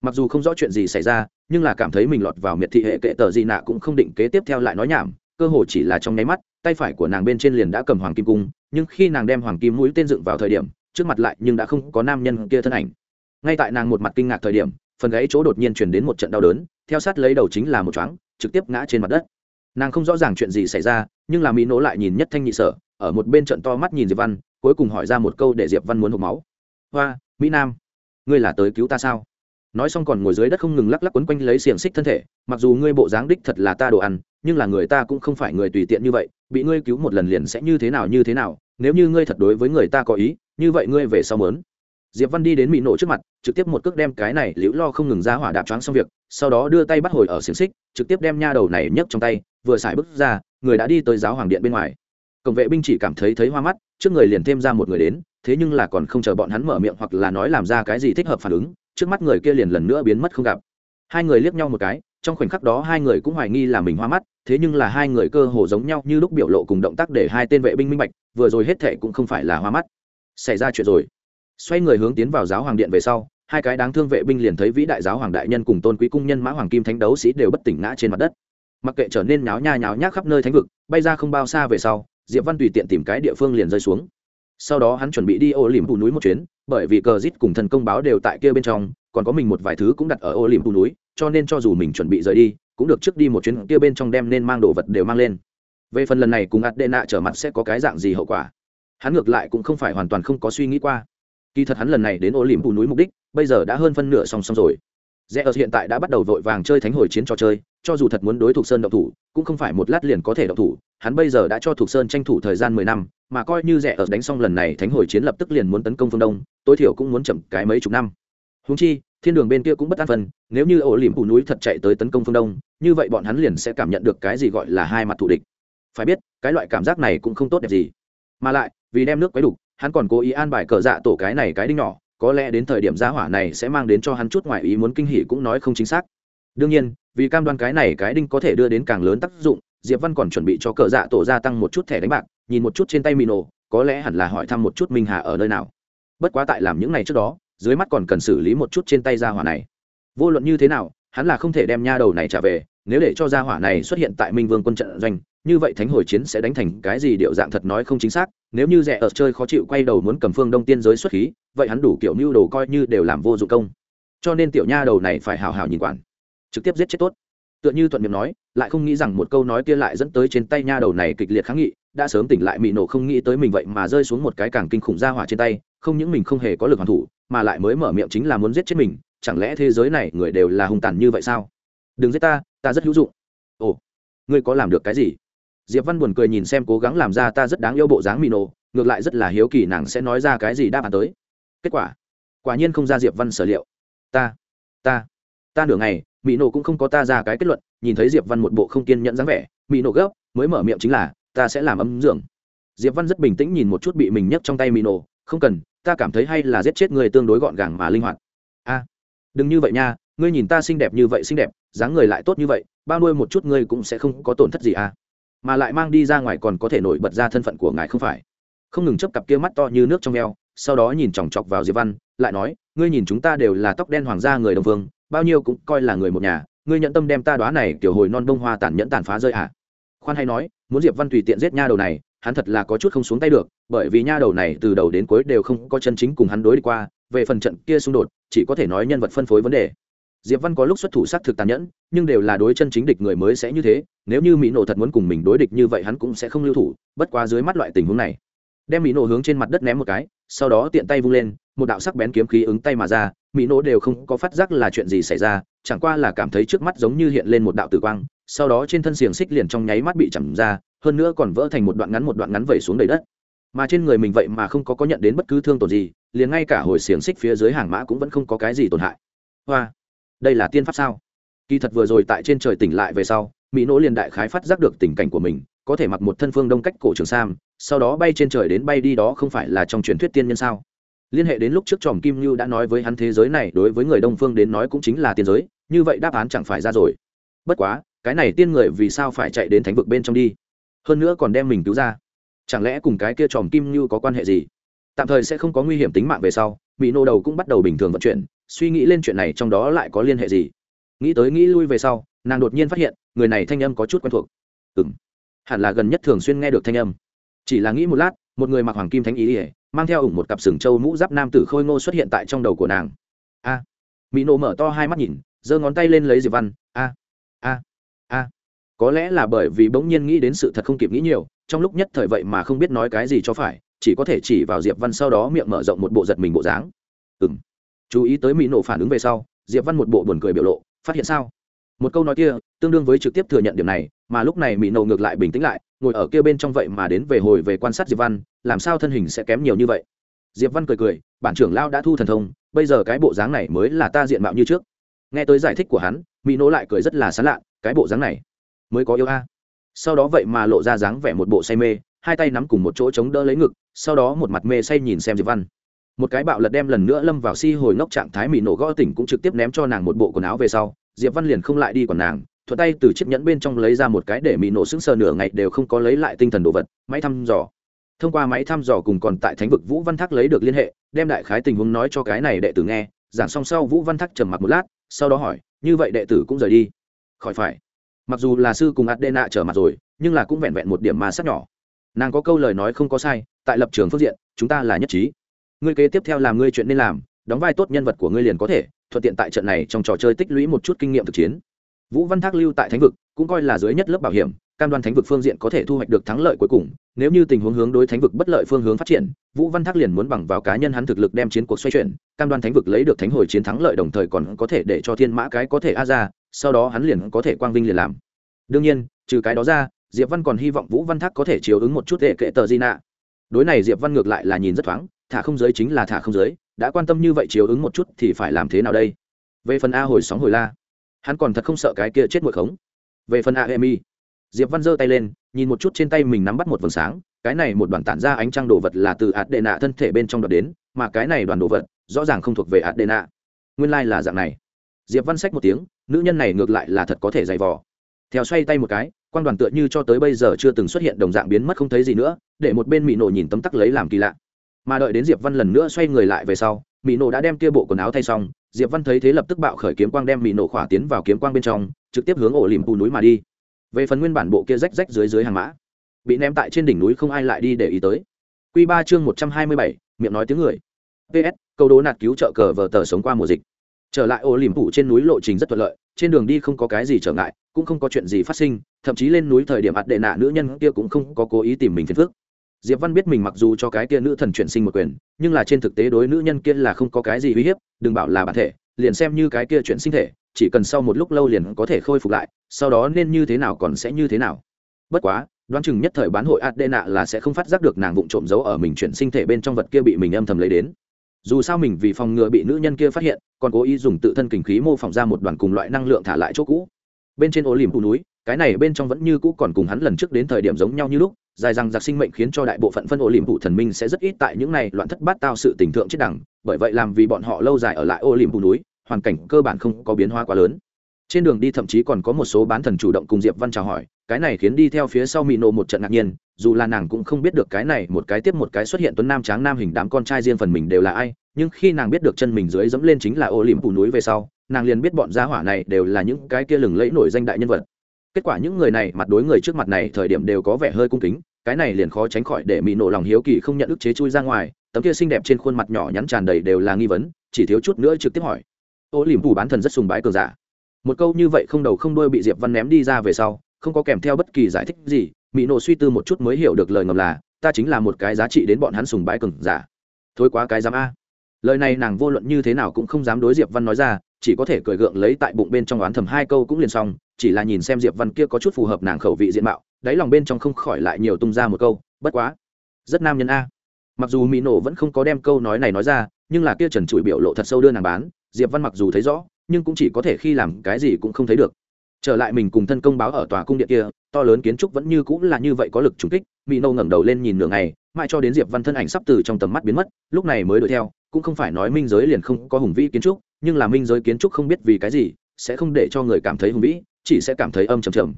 Speaker 1: Mặc dù không rõ chuyện gì xảy ra, nhưng là cảm thấy mình lọt vào miệt thị hệ kệ tờ gì nạ cũng không định kế tiếp theo lại nói nhảm, cơ hồ chỉ là trong nháy mắt, tay phải của nàng bên trên liền đã cầm hoàng kim cung nhưng khi nàng đem hoàng kim mũi tên dựng vào thời điểm, trước mặt lại nhưng đã không có nam nhân kia thân ảnh. Ngay tại nàng một mặt kinh ngạc thời điểm, phần gãy chỗ đột nhiên chuyển đến một trận đau đớn, theo sát lấy đầu chính là một chóng trực tiếp ngã trên mặt đất. Nàng không rõ ràng chuyện gì xảy ra, nhưng là mỹ nỗ lại nhìn nhất thanh nhị sở, ở một bên trận to mắt nhìn diệp văn, cuối cùng hỏi ra một câu để diệp văn muốn hộp máu. Hoa, mỹ nam, ngươi là tới cứu ta sao? Nói xong còn ngồi dưới đất không ngừng lắc lắc quấn quanh lấy xiềng xích thân thể, mặc dù ngươi bộ dáng đích thật là ta đồ ăn, nhưng là người ta cũng không phải người tùy tiện như vậy, bị ngươi cứu một lần liền sẽ như thế nào như thế nào nếu như ngươi thật đối với người ta có ý, như vậy ngươi về sau mớn diệp văn đi đến mỹ nổ trước mặt, trực tiếp một cước đem cái này liễu lo không ngừng ra hỏa đạp choáng xong việc, sau đó đưa tay bắt hồi ở xiềng xích, trực tiếp đem nha đầu này nhấc trong tay, vừa xài bước ra, người đã đi tới giáo hoàng điện bên ngoài. Cổng vệ binh chỉ cảm thấy thấy hoa mắt, trước người liền thêm ra một người đến, thế nhưng là còn không chờ bọn hắn mở miệng hoặc là nói làm ra cái gì thích hợp phản ứng, trước mắt người kia liền lần nữa biến mất không gặp. Hai người liếc nhau một cái trong khoảnh khắc đó hai người cũng hoài nghi là mình hoa mắt, thế nhưng là hai người cơ hồ giống nhau như lúc biểu lộ cùng động tác để hai tên vệ binh minh bạch, vừa rồi hết thệ cũng không phải là hoa mắt. Xảy ra chuyện rồi. Xoay người hướng tiến vào giáo hoàng điện về sau, hai cái đáng thương vệ binh liền thấy vĩ đại giáo hoàng đại nhân cùng tôn quý cung nhân mã hoàng kim thánh đấu sĩ đều bất tỉnh ngã trên mặt đất. Mặc kệ trở nên nháo nha nháo nhác khắp nơi thánh vực, bay ra không bao xa về sau, diệp văn tùy tiện tìm cái địa phương liền rơi xuống. Sau đó hắn chuẩn bị đi ô liềm phủ núi một chuyến, bởi vì cờ rít cùng thần công báo đều tại kia bên trong còn có mình một vài thứ cũng đặt ở ô liềm phủ núi, cho nên cho dù mình chuẩn bị rời đi, cũng được trước đi một chuyến kia bên trong đem nên mang đồ vật đều mang lên. Về phần lần này cùng adena trở mặt sẽ có cái dạng gì hậu quả? Hắn ngược lại cũng không phải hoàn toàn không có suy nghĩ qua. Kỳ thật hắn lần này đến ô liềm phủ núi mục đích, bây giờ đã hơn phân nửa song song rồi. Rẽ ở hiện tại đã bắt đầu vội vàng chơi thánh hồi chiến trò chơi, cho dù thật muốn đối thủ sơn động thủ, cũng không phải một lát liền có thể động thủ. Hắn bây giờ đã cho thuộc sơn tranh thủ thời gian mười năm, mà coi như rẻ ở đánh xong lần này thánh hồi chiến lập tức liền muốn tấn công phương đông, tối thiểu cũng muốn chậm cái mấy chục năm húng chi, thiên đường bên kia cũng bất an phần nếu như ổ liềm phủ núi thật chạy tới tấn công phương đông, như vậy bọn hắn liền sẽ cảm nhận được cái gì gọi là hai mặt thù địch. Phải biết, cái loại cảm giác này cũng không tốt đẹp gì. Mà lại, vì đem nước quấy đục, hắn còn cố ý an bài cờ dạ tổ cái này cái đinh nhỏ, có lẽ đến thời điểm giá hỏa này sẽ mang đến cho hắn chút ngoại ý muốn kinh hỉ cũng nói không chính xác. Đương nhiên, vì cam đoan cái này cái đinh có thể đưa đến càng lớn tác dụng, diệp văn còn chuẩn bị cho cờ dạ tổ gia tăng một chút thẻ đánh bạc, nhìn một chút trên tay mì nổ có lẽ hẳn là hỏi thăm một chút minh hà ở nơi nào. Bất quá tại làm những ngày trước đó dưới mắt còn cần xử lý một chút trên tay gia hỏa này. Vô luận như thế nào, hắn là không thể đem nha đầu này trả về, nếu để cho gia hỏa này xuất hiện tại minh vương quân trận doanh, như vậy thánh hồi chiến sẽ đánh thành cái gì điệu dạng thật nói không chính xác, nếu như rẻ ở chơi khó chịu quay đầu muốn cầm phương đông tiên giới xuất khí, vậy hắn đủ kiểu mưu đồ coi như đều làm vô dụng công. Cho nên tiểu nha đầu này phải hào hào nhìn quản, trực tiếp giết chết tốt tựa như thuận miệng nói, lại không nghĩ rằng một câu nói kia lại dẫn tới trên tay nha đầu này kịch liệt kháng nghị, đã sớm tỉnh lại mị nổ không nghĩ tới mình vậy mà rơi xuống một cái càng kinh khủng ra hỏa trên tay, không những mình không hề có lực hoàn thủ, mà lại mới mở miệng chính là muốn giết chết mình, chẳng lẽ thế giới này người đều là hung tàn như vậy sao? Đừng giết ta ta rất hữu dụng. Ồ, ngươi có làm được cái gì? Diệp văn buồn cười nhìn xem cố gắng làm ra ta rất đáng yêu bộ dáng mị nổ, ngược lại rất là hiếu kỳ nàng sẽ nói ra cái gì đáp án tới. Kết quả quả nhiên không ra diệp văn sở liệu. Ta ta ta nửa ngày mỹ nổ cũng không có ta ra cái kết luận, nhìn thấy diệp văn một bộ không kiên nhẫn dáng vẻ mỹ nổ gấp, mới mở miệng chính là, ta sẽ làm âm dưỡng diệp văn rất bình tĩnh nhìn một chút bị mình nhấc trong tay mỹ nổ không cần, ta cảm thấy hay là giết chết người tương đối gọn gàng mà linh hoạt. A, đừng như vậy nha, ngươi nhìn ta xinh đẹp như vậy xinh đẹp, dáng người lại tốt như vậy, bao nuôi một chút ngươi cũng sẽ không có tổn thất gì à? Mà lại mang đi ra ngoài còn có thể nổi bật ra thân phận của ngài không phải? Không ngừng chấp cặp kia mắt to như nước trong eo, sau đó nhìn chòng chọc vào diệp văn, lại nói, ngươi nhìn chúng ta đều là tóc đen hoàng gia người đồng phương bao nhiêu cũng coi là người một nhà, ngươi nhận tâm đem ta đoá này kiểu hồi non đông hoa tàn nhẫn tàn phá rơi à? khoan hay nói, muốn diệp văn tùy tiện giết nha đầu này, hắn thật là có chút không xuống tay được, bởi vì nha đầu này từ đầu đến cuối đều không có chân chính cùng hắn đối đi qua, về phần trận kia xung đột, chỉ có thể nói nhân vật phân phối vấn đề diệp văn có lúc xuất thủ sát thực tàn nhẫn, nhưng đều là đối chân chính địch người mới sẽ như thế, nếu như mỹ nổ thật muốn cùng mình đối địch như vậy hắn cũng sẽ không lưu thủ, bất quá dưới mắt loại tình huống này đem mỹ nổ hướng trên mặt đất ném một cái, sau đó tiện tay vung lên, một đạo sắc bén kiếm khí ứng tay mà ra mỹ nỗ đều không có phát giác là chuyện gì xảy ra, chẳng qua là cảm thấy trước mắt giống như hiện lên một đạo tử quang, sau đó trên thân xiềng xích liền trong nháy mắt bị chầm ra, hơn nữa còn vỡ thành một đoạn ngắn một đoạn ngắn vẩy xuống đầy đất. Mà trên người mình vậy mà không có có nhận đến bất cứ thương tổn gì, liền ngay cả hồi xiềng xích phía dưới hàng mã cũng vẫn không có cái gì tổn hại. Hoa, đây là tiên pháp sao? Kỳ thật vừa rồi tại trên trời tỉnh lại về sau, mỹ nỗ liền đại khái phát giác được tình cảnh của mình, có thể mặc một thân phương đông cách cổ trường sam, sau đó bay trên trời đến bay đi đó không phải là trong truyền thuyết tiên nhân sao? Liên hệ đến lúc trước tròm kim như đã nói với hắn thế giới này, đối với người đông phương đến nói cũng chính là tiên giới, như vậy đáp án chẳng phải ra rồi. Bất quá, cái này tiên người vì sao phải chạy đến thánh vực bên trong đi? Hơn nữa còn đem mình cứu ra. Chẳng lẽ cùng cái kia tròm kim như có quan hệ gì? Tạm thời sẽ không có nguy hiểm tính mạng về sau mỹ nô đầu cũng bắt đầu bình thường vận chuyển, suy nghĩ lên chuyện này trong đó lại có liên hệ gì? Nghĩ tới nghĩ lui về sau, nàng đột nhiên phát hiện, người này thanh âm có chút quen thuộc. Ừ m hẳn là gần nhất thường xuyên nghe được thanh âm. Chỉ là nghĩ một lát, một người mặc hoàng kim thánh ý ỉa mang theo ủng một cặp sừng trâu mũ giáp nam tử khôi ngô xuất hiện tại trong đầu của nàng. A. Mỹ nộ mở to hai mắt nhìn, giơ ngón tay lên lấy diệp văn. A a a. Có lẽ là bởi vì bỗng nhiên nghĩ đến sự thật không kịp nghĩ nhiều, trong lúc nhất thời vậy mà không biết nói cái gì cho phải, chỉ có thể chỉ vào diệp văn sau đó miệng mở rộng một bộ giật mình bộ dáng. Ừng chú ý tới mỹ nộ phản ứng về sau, diệp văn một bộ buồn cười biểu lộ, phát hiện sao? Một câu nói kia, tương đương với trực tiếp thừa nhận điểm này mà lúc này mỹ nộ ngược lại bình tĩnh lại, ngồi ở kia bên trong vậy mà đến về hồi về quan sát diệp văn, làm sao thân hình sẽ kém nhiều như vậy? Diệp văn cười cười, bản trưởng lao đã thu thần thông, bây giờ cái bộ dáng này mới là ta diện mạo như trước. Nghe tới giải thích của hắn, mỹ nỗ lại cười rất là sán lạ, cái bộ dáng này mới có yêu a. Sau đó vậy mà lộ ra dáng vẻ một bộ say mê, hai tay nắm cùng một chỗ chống đỡ lấy ngực, sau đó một mặt mê say nhìn xem diệp văn. Một cái bạo lật đem lần nữa lâm vào si hồi ngốc trạng thái mỹ nổ gõ tỉnh cũng trực tiếp ném cho nàng một bộ quần áo về sau, diệp văn liền không lại đi còn nàng thuận tay từ chiếc nhẫn bên trong lấy ra một cái để mỹ nổ sững sờ nửa ngày đều không có lấy lại tinh thần đồ vật, máy thăm dò. Thông qua máy thăm dò cùng còn tại thánh vực vũ văn thác lấy được liên hệ, đem đại khái tình huống nói cho cái này đệ tử nghe, giảng xong sau vũ văn thác trầm mặc một lát, sau đó hỏi, như vậy đệ tử cũng rời đi? Khỏi phải. Mặc dù là sư cùng adena trở mặt rồi, nhưng là cũng vẹn vẹn một điểm mà sát nhỏ. Nàng có câu lời nói không có sai, tại lập trường phương diện, chúng ta là nhất trí. Ngươi kế tiếp theo làm ngươi chuyện nên làm, đóng vai tốt nhân vật của ngươi liền có thể, thuận tiện tại trận này trong trò chơi tích lũy một chút kinh nghiệm thực chiến vũ văn thác lưu tại thánh vực, cũng coi là dưới nhất lớp bảo hiểm, cam đoan thánh vực phương diện có thể thu hoạch được thắng lợi cuối cùng. Nếu như tình huống hướng đối thánh vực bất lợi phương hướng phát triển, vũ văn thác liền muốn bằng vào cá nhân hắn thực lực đem chiến cuộc xoay chuyển, cam đoan thánh vực lấy được thánh hồi chiến thắng lợi đồng thời còn có thể để cho thiên mã cái có thể a ra, sau đó hắn liền có thể quang vinh liền làm. Đương nhiên, trừ cái đó ra, diệp văn còn hy vọng vũ văn thác có thể chiếu ứng một chút hệ kệ tờ di nạ đối này diệp văn ngược lại là nhìn rất thoáng, thả không giới chính là thả không giới, đã quan tâm như vậy chiếu ứng một chút thì phải làm thế nào đây? Về phần a hồi sóng hồi la hắn còn thật không sợ cái kia chết mùi khống. Về phần a emi diệp văn giơ tay lên, nhìn một chút trên tay mình nắm bắt một vầng sáng, cái này một đoàn tản ra ánh trăng đồ vật là từ ạt đệ nạ thân thể bên trong đợt đến, mà cái này đoàn đồ vật rõ ràng không thuộc về ạt đệ nạ nguyên lai、like、là dạng này. Diệp văn sách một tiếng, nữ nhân này ngược lại là thật có thể dày vò. Theo xoay tay một cái quan đoàn tựa như cho tới bây giờ chưa từng xuất hiện đồng dạng biến mất không thấy gì nữa, để một bên mỹ nổ nhìn tấm tắc lấy làm kỳ lạ. Mà đợi đến diệp văn lần nữa xoay người lại về sau mỹ nổ đã đem kia bộ quần áo thay xong diệp văn thấy thế lập tức bạo khởi kiếm quang đem mỹ nổ khỏa tiến vào kiếm quang bên trong, trực tiếp hướng ổ lìm bù núi mà đi. Về phần nguyên bản bộ kia rách rách dưới dưới hàng mã, bị ném tại trên đỉnh núi không ai lại đi để ý tới. Q ba chương một trăm hai mươi bảy, miệng nói tiếng người. Ps câu đố nạt cứu trợ cờ vờ tờ sống qua mùa dịch. Trở lại ổ lìm bù trên núi lộ trình rất thuận lợi, trên đường đi không có cái gì trở ngại, cũng không có chuyện gì phát sinh, thậm chí lên núi thời điểm ạt đệ nạ nữ nhân kia cũng không có cố ý tìm mình phiền phức diệp văn biết mình mặc dù cho cái kia nữ thần chuyển sinh một quyền, nhưng là trên thực tế đối nữ nhân kia là không có cái gì uy hiếp, đừng bảo là bản thể, liền xem như cái kia chuyển sinh thể, chỉ cần sau một lúc lâu liền có thể khôi phục lại, sau đó nên như thế nào còn sẽ như thế nào. Bất quá, đoán chừng nhất thời bán hội adena là sẽ không phát giác được nàng vụng trộm giấu ở mình chuyển sinh thể bên trong vật kia bị mình âm thầm lấy đến. Dù sao mình vì phòng ngừa bị nữ nhân kia phát hiện, còn cố ý dùng tự thân kình khí mô phỏng ra một đoàn cùng loại năng lượng thả lại chỗ cũ. Bên trên ô liềm phụ núi, cái này bên trong vẫn như cũ còn cùng hắn lần trước đến thời điểm giống nhau như lúc dài rằng giặc sinh mệnh khiến cho đại bộ phận phân ô liềm phụ thần minh sẽ rất ít tại những này loạn thất bát tao sự tình thượng chết đẳng bởi vậy làm vì bọn họ lâu dài ở lại ô liềm phụ núi, hoàn cảnh cơ bản không có biến hóa quá lớn. Trên đường đi thậm chí còn có một số bán thần chủ động cùng diệp văn chào hỏi, cái này khiến đi theo phía sau mỹ nộ một trận ngạc nhiên, dù là nàng cũng không biết được cái này một cái tiếp một cái xuất hiện tuấn nam tráng nam hình đám con trai riêng phần mình đều là ai, nhưng khi nàng biết được chân mình dưới dẫm lên chính là ô liềm phủ núi về sau, nàng liền biết bọn gia hỏa này đều là những cái kia lừng lẫy nổi danh đại nhân vật kết quả những người này mặt đối người trước mặt này thời điểm đều có vẻ hơi cung kính, cái này liền khó tránh khỏi để mỹ nộ lòng hiếu kỳ không nhận ức chế chui ra ngoài, tấm kia xinh đẹp trên khuôn mặt nhỏ nhắn tràn đầy đều là nghi vấn, chỉ thiếu chút nữa trực tiếp hỏi. Ô liềm phủ bán thần rất sùng bái cường giả. Một câu như vậy không đầu không đuôi bị diệp văn ném đi ra về sau, không có kèm theo bất kỳ giải thích gì mỹ nộ suy tư một chút mới hiểu được lời ngầm là, ta chính là một cái giá trị đến bọn hắn sùng bái cường giả. Thôi quá cái dám a. Lời này nàng vô luận như thế nào cũng không dám đối diệp văn nói ra chỉ có thể cười gượng lấy tại bụng bên trong oán thầm hai câu cũng liền xong, chỉ là nhìn xem diệp văn kia có chút phù hợp nàng khẩu vị diện mạo, đáy lòng bên trong không khỏi lại nhiều tung ra một câu, bất quá, rất nam nhân a. Mặc dù mỹ nổ vẫn không có đem câu nói này nói ra, nhưng là kia trần trụi biểu lộ thật sâu đưa nàng bán, diệp văn mặc dù thấy rõ, nhưng cũng chỉ có thể khi làm cái gì cũng không thấy được. Trở lại mình cùng thân công báo ở tòa cung điện kia, to lớn kiến trúc vẫn như cũng là như vậy có lực trùng kích mỹ nô ngẩng đầu lên nhìn nửa ngày, mãi cho đến diệp văn thân ảnh sắp từ trong tầm mắt biến mất, lúc này mới đuổi theo, cũng không phải nói minh giới liền không có hùng vĩ kiến trúc nhưng là minh giới kiến trúc không biết vì cái gì, sẽ không để cho người cảm thấy hùng vĩ, chỉ sẽ cảm thấy âm trầm trầm.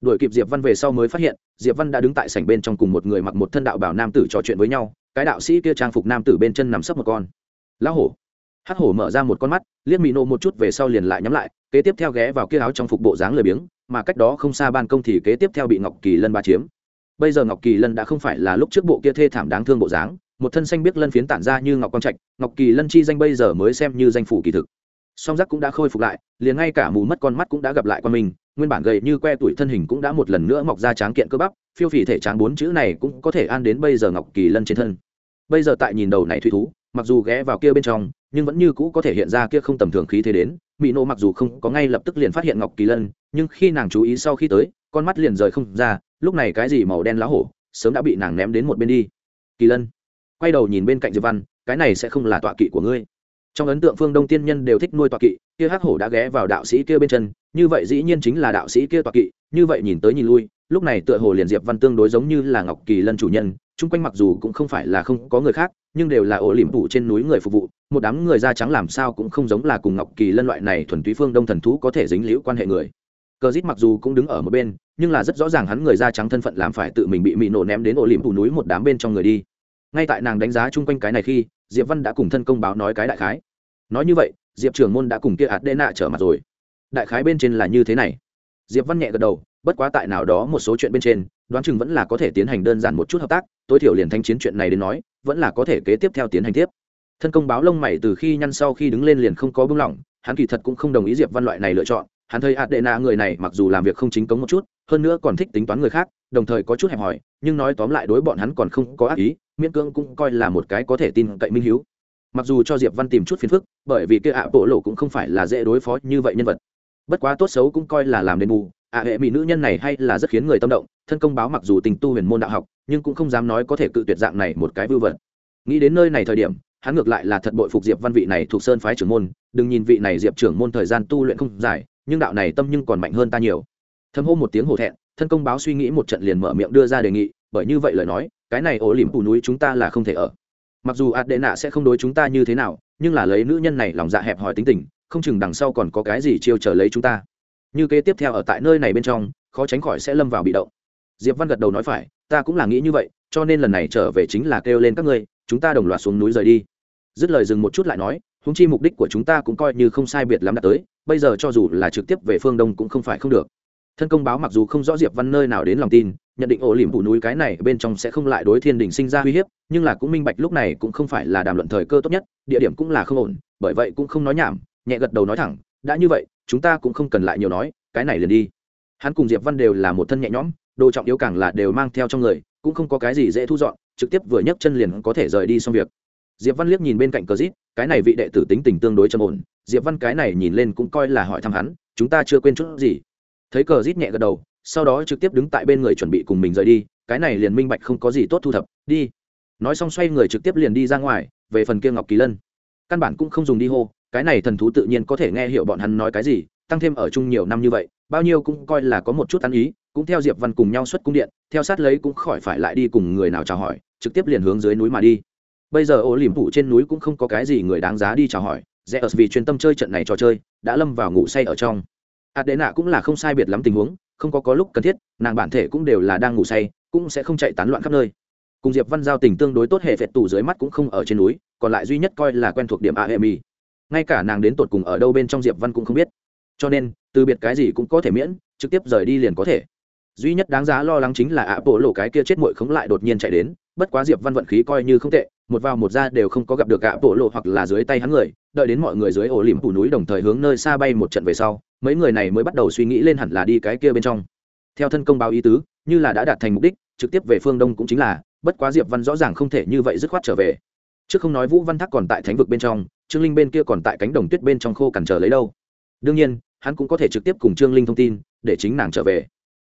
Speaker 1: Đuổi kịp diệp văn về sau mới phát hiện, diệp văn đã đứng tại sảnh bên trong cùng một người mặc một thân đạo bảo nam tử trò chuyện với nhau, cái đạo sĩ kia trang phục nam tử bên chân nằm sấp một con. Lão hổ. Hắc hổ mở ra một con mắt, liếc mỹ nô một chút về sau liền lại nhắm lại, kế tiếp theo ghé vào kia áo trong phục bộ dáng lười biếng, mà cách đó không xa ban công thì kế tiếp theo bị ngọc kỳ lân ba chiếm. Bây giờ ngọc kỳ lân đã không phải là lúc trước bộ kia thê thảm đáng thương bộ dáng một thân xanh biết lân phiến tản ra như ngọc quang trạch, ngọc kỳ lân chi danh bây giờ mới xem như danh phủ kỳ thực. Song giác cũng đã khôi phục lại, liền ngay cả mù mất con mắt cũng đã gặp lại qua mình, nguyên bản gầy như que tuổi thân hình cũng đã một lần nữa mọc ra tráng kiện cơ bắp, phiêu phì thể tráng bốn chữ này cũng có thể an đến bây giờ ngọc kỳ lân trên thân. Bây giờ tại nhìn đầu này thủy thú, mặc dù ghé vào kia bên trong, nhưng vẫn như cũ có thể hiện ra kia không tầm thường khí thế đến. Mỹ nô mặc dù không có ngay lập tức liền phát hiện ngọc kỳ lân, nhưng khi nàng chú ý sau khi tới, con mắt liền rời không ra, lúc này cái gì màu đen lá hổ, sớm đã bị nàng ném đến một bên đi. Kỳ lân quay đầu nhìn bên cạnh diệp văn, cái này sẽ không là tọa kỵ của ngươi. Trong ấn tượng phương đông tiên nhân đều thích nuôi tọa kỵ, kia hắc hổ đã ghé vào đạo sĩ kia bên chân, như vậy dĩ nhiên chính là đạo sĩ kia tọa kỵ, như vậy nhìn tới nhìn lui, lúc này tựa hồ liền diệp văn tương đối giống như là ngọc kỳ lân chủ nhân, chung quanh mặc dù cũng không phải là không có người khác, nhưng đều là ổ liềm phủ trên núi người phục vụ, một đám người da trắng làm sao cũng không giống là cùng ngọc kỳ lân loại này thuần túy phương đông thần thú có thể dính liễu quan hệ người. Cờ dít mặc dù cũng đứng ở một bên, nhưng là rất rõ ràng hắn người da trắng thân phận làm phải tự mình bị mị nổ ném đến ổ liềm phủ núi một đám bên trong người đi ngay tại nàng đánh giá chung quanh cái này khi, diệp văn đã cùng thân công báo nói cái đại khái. Nói như vậy, diệp trưởng môn đã cùng kia ạt đê nạ trở mặt rồi. Đại khái bên trên là như thế này. Diệp văn nhẹ gật đầu, bất quá tại nào đó một số chuyện bên trên, đoán chừng vẫn là có thể tiến hành đơn giản một chút hợp tác, tối thiểu liền thanh chiến chuyện này đến nói, vẫn là có thể kế tiếp theo tiến hành tiếp. Thân công báo lông mày từ khi nhăn sau khi đứng lên liền không có bưng lỏng, hắn kỳ thật cũng không đồng ý diệp văn loại này lựa chọn hắn thấy hạt đệ nạ người này mặc dù làm việc không chính cống một chút, hơn nữa còn thích tính toán người khác, đồng thời có chút hẹp hòi, nhưng nói tóm lại đối bọn hắn còn không có ác ý, miễn cưỡng cũng coi là một cái có thể tin cậy minh hiếu. Mặc dù cho diệp văn tìm chút phiền phức, bởi vì kia ạ bộ lộ cũng không phải là dễ đối phó như vậy nhân vật. Bất quá tốt xấu cũng coi là làm đền bù, ạ hệ mỹ nữ nhân này hay là rất khiến người tâm động, thân công báo mặc dù tình tu huyền môn đạo học, nhưng cũng không dám nói có thể cự tuyệt dạng này một cái vư vật. Nghĩ đến nơi này thời điểm, hắn ngược lại là thật bội phục diệp văn vị này thuộc sơn phái trưởng môn, đừng nhìn vị này diệp trưởng môn thời gian tu luyện không dài nhưng đạo này tâm nhưng còn mạnh hơn ta nhiều. Thâm hô một tiếng hổ thẹn, thân công báo suy nghĩ một trận liền mở miệng đưa ra đề nghị, bởi như vậy lời nói, cái này ổ lỉm phủ núi chúng ta là không thể ở. Mặc dù ạt đệ nạ sẽ không đối chúng ta như thế nào, nhưng là lấy nữ nhân này lòng dạ hẹp hòi tính tình, không chừng đằng sau còn có cái gì chiêu trở lấy chúng ta. Như kế tiếp theo ở tại nơi này bên trong, khó tránh khỏi sẽ lâm vào bị động. Diệp văn gật đầu nói phải, ta cũng là nghĩ như vậy, cho nên lần này trở về chính là kêu lên các ngươi, chúng ta đồng loạt xuống núi rời đi. Dứt lời dừng một chút lại nói húng chi mục đích của chúng ta cũng coi như không sai biệt lắm đã tới, bây giờ cho dù là trực tiếp về phương đông cũng không phải không được. Thân công báo mặc dù không rõ diệp văn nơi nào đến lòng tin, nhận định ổ liềm phủ núi cái này bên trong sẽ không lại đối thiên đình sinh ra uy hiếp, nhưng là cũng minh bạch lúc này cũng không phải là đàm luận thời cơ tốt nhất, địa điểm cũng là không ổn, bởi vậy cũng không nói nhảm, nhẹ gật đầu nói thẳng, đã như vậy, chúng ta cũng không cần lại nhiều nói, cái này liền đi. Hắn cùng diệp văn đều là một thân nhẹ nhõm, đồ trọng yếu càng là đều mang theo trong người, cũng không có cái gì dễ thu dọn, trực tiếp vừa nhấc chân liền có thể rời đi xong việc diệp văn liếc nhìn bên cạnh cờ dít cái này vị đệ tử tính tình tương đối trầm ổn. Diệp văn cái này nhìn lên cũng coi là hỏi thăm hắn, chúng ta chưa quên chút gì. Thấy cờ dít nhẹ gật đầu, sau đó trực tiếp đứng tại bên người chuẩn bị cùng mình rời đi, cái này liền minh bạch không có gì tốt thu thập, đi. Nói xong xoay người trực tiếp liền đi ra ngoài, về phần kia ngọc kỳ lân. Căn bản cũng không dùng đi hô, cái này thần thú tự nhiên có thể nghe hiểu bọn hắn nói cái gì, tăng thêm ở chung nhiều năm như vậy, bao nhiêu cũng coi là có một chút ăn ý, cũng theo diệp văn cùng nhau xuất cung điện, theo sát lấy cũng khỏi phải lại đi cùng người nào chào hỏi, trực tiếp liền hướng dưới núi mà đi bây giờ ô liềm phủ trên núi cũng không có cái gì người đáng giá đi chào hỏi, rẽ ớt vì chuyên tâm chơi trận này trò chơi, đã lâm vào ngủ say ở trong. Adena cũng là không sai biệt lắm tình huống, không có có lúc cần thiết, nàng bản thể cũng đều là đang ngủ say, cũng sẽ không chạy tán loạn khắp nơi. Cùng diệp văn giao tình tương đối tốt hệ phệt tủ dưới mắt cũng không ở trên núi, còn lại duy nhất coi là quen thuộc điểm aemi ngay cả nàng đến tột cùng ở đâu bên trong diệp văn cũng không biết. Cho nên, từ biệt cái gì cũng có thể miễn, trực tiếp rời đi liền có thể. Duy nhất đáng giá lo lắng chính là ạ bộ lộ cái kia chết muội khống lại đột nhiên chạy đến bất quá diệp văn vận khí coi như không tệ, một vào một ra đều không có gặp được ạ bộ lộ hoặc là dưới tay hắn người, đợi đến mọi người dưới ổ lỉm phủ núi đồng thời hướng nơi xa bay một trận về sau, mấy người này mới bắt đầu suy nghĩ lên hẳn là đi cái kia bên trong. Theo thân công báo ý tứ, như là đã đạt thành mục đích, trực tiếp về phương đông cũng chính là, bất quá diệp văn rõ ràng không thể như vậy dứt khoát trở về. Trước không nói vũ văn thác còn tại thánh vực bên trong, trương linh bên kia còn tại cánh đồng tuyết bên trong khô cằn chờ lấy đâu. Đương nhiên, hắn cũng có thể trực tiếp cùng trương linh thông tin, để chính nàng trở về.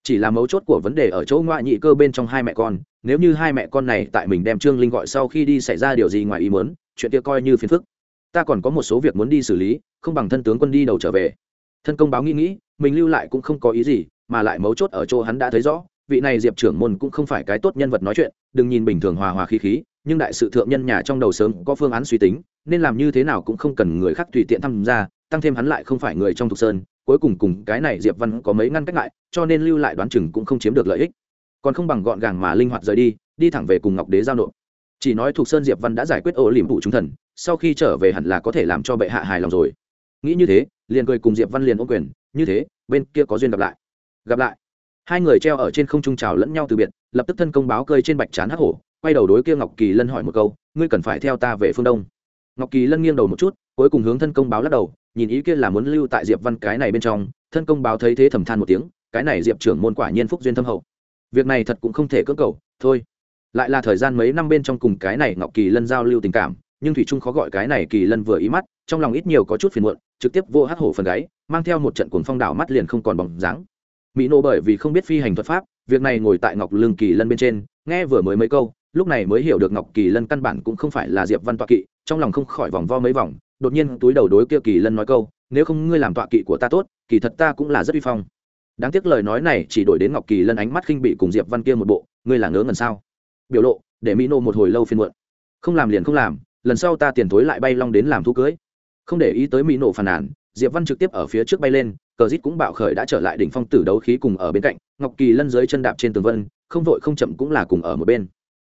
Speaker 1: Chỉ là mấu chốt của vấn đề ở chỗ ngoại nhị cơ bên trong hai mẹ con nếu như hai mẹ con này tại mình đem trương linh gọi sau khi đi xảy ra điều gì ngoài ý muốn, chuyện kia coi như phiền phức. Ta còn có một số việc muốn đi xử lý, không bằng thân tướng quân đi đầu trở về. Thân công báo nghĩ nghĩ, mình lưu lại cũng không có ý gì, mà lại mấu chốt ở chỗ hắn đã thấy rõ, vị này diệp trưởng môn cũng không phải cái tốt nhân vật nói chuyện, đừng nhìn bình thường hòa hòa khí khí, nhưng đại sự thượng nhân nhà trong đầu sớm có phương án suy tính, nên làm như thế nào cũng không cần người khác tùy tiện tham gia, tăng thêm hắn lại không phải người trong thục sơn, cuối cùng cùng cái này diệp văn có mấy ngăn cách lại, cho nên lưu lại đoán chừng cũng không chiếm được lợi ích còn không bằng gọn gàng mà linh hoạt rời đi đi thẳng về cùng ngọc đế giao nộp. Chỉ nói thuộc sơn diệp văn đã giải quyết ô liềm phụ trung thần, sau khi trở về hẳn là có thể làm cho bệ hạ hài lòng rồi. Nghĩ như thế, liền cười cùng diệp văn liền ô quyền, như thế, bên kia có duyên gặp lại. Gặp lại. Hai người treo ở trên không trung trào lẫn nhau từ biệt, lập tức thân công báo cơi trên bạch trán hắc hổ, quay đầu đối kia ngọc kỳ lân hỏi một câu, ngươi cần phải theo ta về phương đông? Ngọc kỳ lân nghiêng đầu một chút, cuối cùng hướng thân công báo lắc đầu, nhìn ý kia là muốn lưu tại diệp văn cái này bên trong, thân công báo thấy thế thầm than một tiếng, cái này diệp trưởng môn quả nhiên phúc duyên thâm hậu việc này thật cũng không thể cưỡng cầu, thôi. Lại là thời gian mấy năm bên trong cùng cái này ngọc kỳ lân giao lưu tình cảm, nhưng thủy trung khó gọi cái này kỳ lân vừa ý mắt, trong lòng ít nhiều có chút phiền muộn, trực tiếp vô hát hổ phần gáy, mang theo một trận cuồng phong đảo mắt liền không còn bóng dáng. Mỹ nô bởi vì không biết phi hành thuật pháp, việc này ngồi tại ngọc lương kỳ lân bên trên, nghe vừa mới mấy câu, lúc này mới hiểu được ngọc kỳ lân căn bản cũng không phải là diệp văn toạ kỵ, trong lòng không khỏi vòng vo mấy vòng, đột nhiên túi đầu đối kia kỳ lân nói câu, nếu không ngươi làm tọa kỵ của ta tốt, kỳ thật ta cũng là rất uy phong đáng tiếc lời nói này chỉ đổi đến ngọc kỳ lân ánh mắt khinh bị cùng diệp văn kia một bộ, ngươi là ngớ ngần sao? Biểu lộ, để mỹ nô một hồi lâu phiên muộn. Không làm liền không làm, lần sau ta tiền thối lại bay long đến làm thu cưới. Không để ý tới mỹ nổ phàn nàn, diệp văn trực tiếp ở phía trước bay lên, cờ rít cũng bạo khởi đã trở lại đỉnh phong tử đấu khí cùng ở bên cạnh, ngọc kỳ lân dưới chân đạp trên tường vân, không vội không chậm cũng là cùng ở một bên.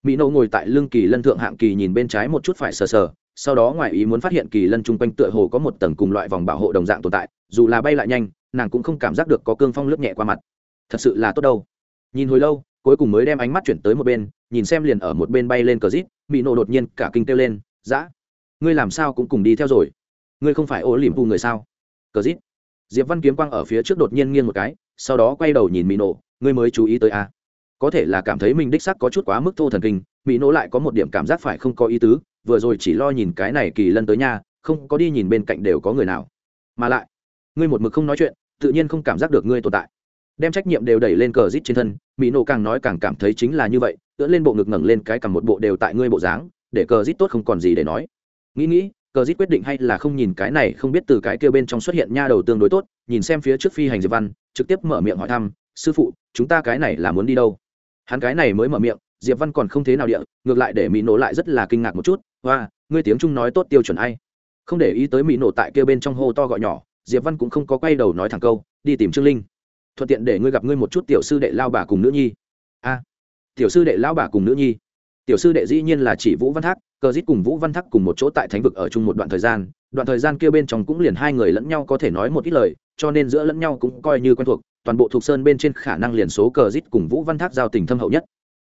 Speaker 1: Mỹ nổ ngồi tại lưng kỳ lân thượng hạng kỳ nhìn bên trái một chút phải sờ sờ, sau đó ngoài ý muốn phát hiện kỳ lân chung quanh tựa hồ có một tầng cùng loại vòng bảo hộ đồng dạng tồn tại, dù là bay lại nhanh nàng cũng không cảm giác được có cương phong lướt nhẹ qua mặt. Thật sự là tốt đâu. Nhìn hồi lâu, cuối cùng mới đem ánh mắt chuyển tới một bên, nhìn xem liền ở một bên bay lên cờ rít mỹ nộ đột nhiên cả kinh kêu lên, dã, ngươi làm sao cũng cùng đi theo rồi? Ngươi không phải ô lìm pu người sao? Cờ rít. Diệp văn kiếm quang ở phía trước đột nhiên nghiêng một cái, sau đó quay đầu nhìn mỹ nộ, ngươi mới chú ý tới a à. có thể là cảm thấy mình đích sắc có chút quá mức thô thần kinh mỹ nộ lại có một điểm cảm giác phải không có ý tứ, vừa rồi chỉ lo nhìn cái này kỳ lân tới nha, không có đi nhìn bên cạnh đều có người nào. Mà lại, ngươi một mực không nói chuyện tự nhiên không cảm giác được ngươi tồn tại. Đem trách nhiệm đều đẩy lên cờ rít trên thân, mỹ nổ càng nói càng cảm thấy chính là như vậy ưỡn lên bộ ngực ngẩng lên cái cầm một bộ đều tại ngươi bộ dáng, để cờ rít tốt không còn gì để nói. Nghĩ nghĩ, cờ rít quyết định hay là không nhìn cái này, không biết từ cái kia bên trong xuất hiện nha đầu tương đối tốt, nhìn xem phía trước phi hành diệp văn, trực tiếp mở miệng hỏi thăm, sư phụ, chúng ta cái này là muốn đi đâu? Hắn cái này mới mở miệng, diệp văn còn không thế nào địa, ngược lại để mỹ nổ lại rất là kinh ngạc một chút và ngươi tiếng trung nói tốt tiêu chuẩn ai? Không để ý tới mỹ nổ tại kia bên trong hô to gọi nhỏ diệp văn cũng không có quay đầu nói thẳng câu, đi tìm trương linh. Thuận tiện để ngươi gặp ngươi một chút tiểu sư đệ lao bà cùng nữ nhi. A, tiểu sư đệ lao bà cùng nữ nhi? Tiểu sư đệ dĩ nhiên là chỉ vũ văn thác, cờ dít cùng vũ văn thác cùng một chỗ tại thánh vực ở chung một đoạn thời gian, đoạn thời gian kia bên trong cũng liền hai người lẫn nhau có thể nói một ít lời, cho nên giữa lẫn nhau cũng coi như quen thuộc, toàn bộ thuộc sơn bên trên khả năng liền số cờ dít cùng vũ văn thác giao tình thâm hậu nhất.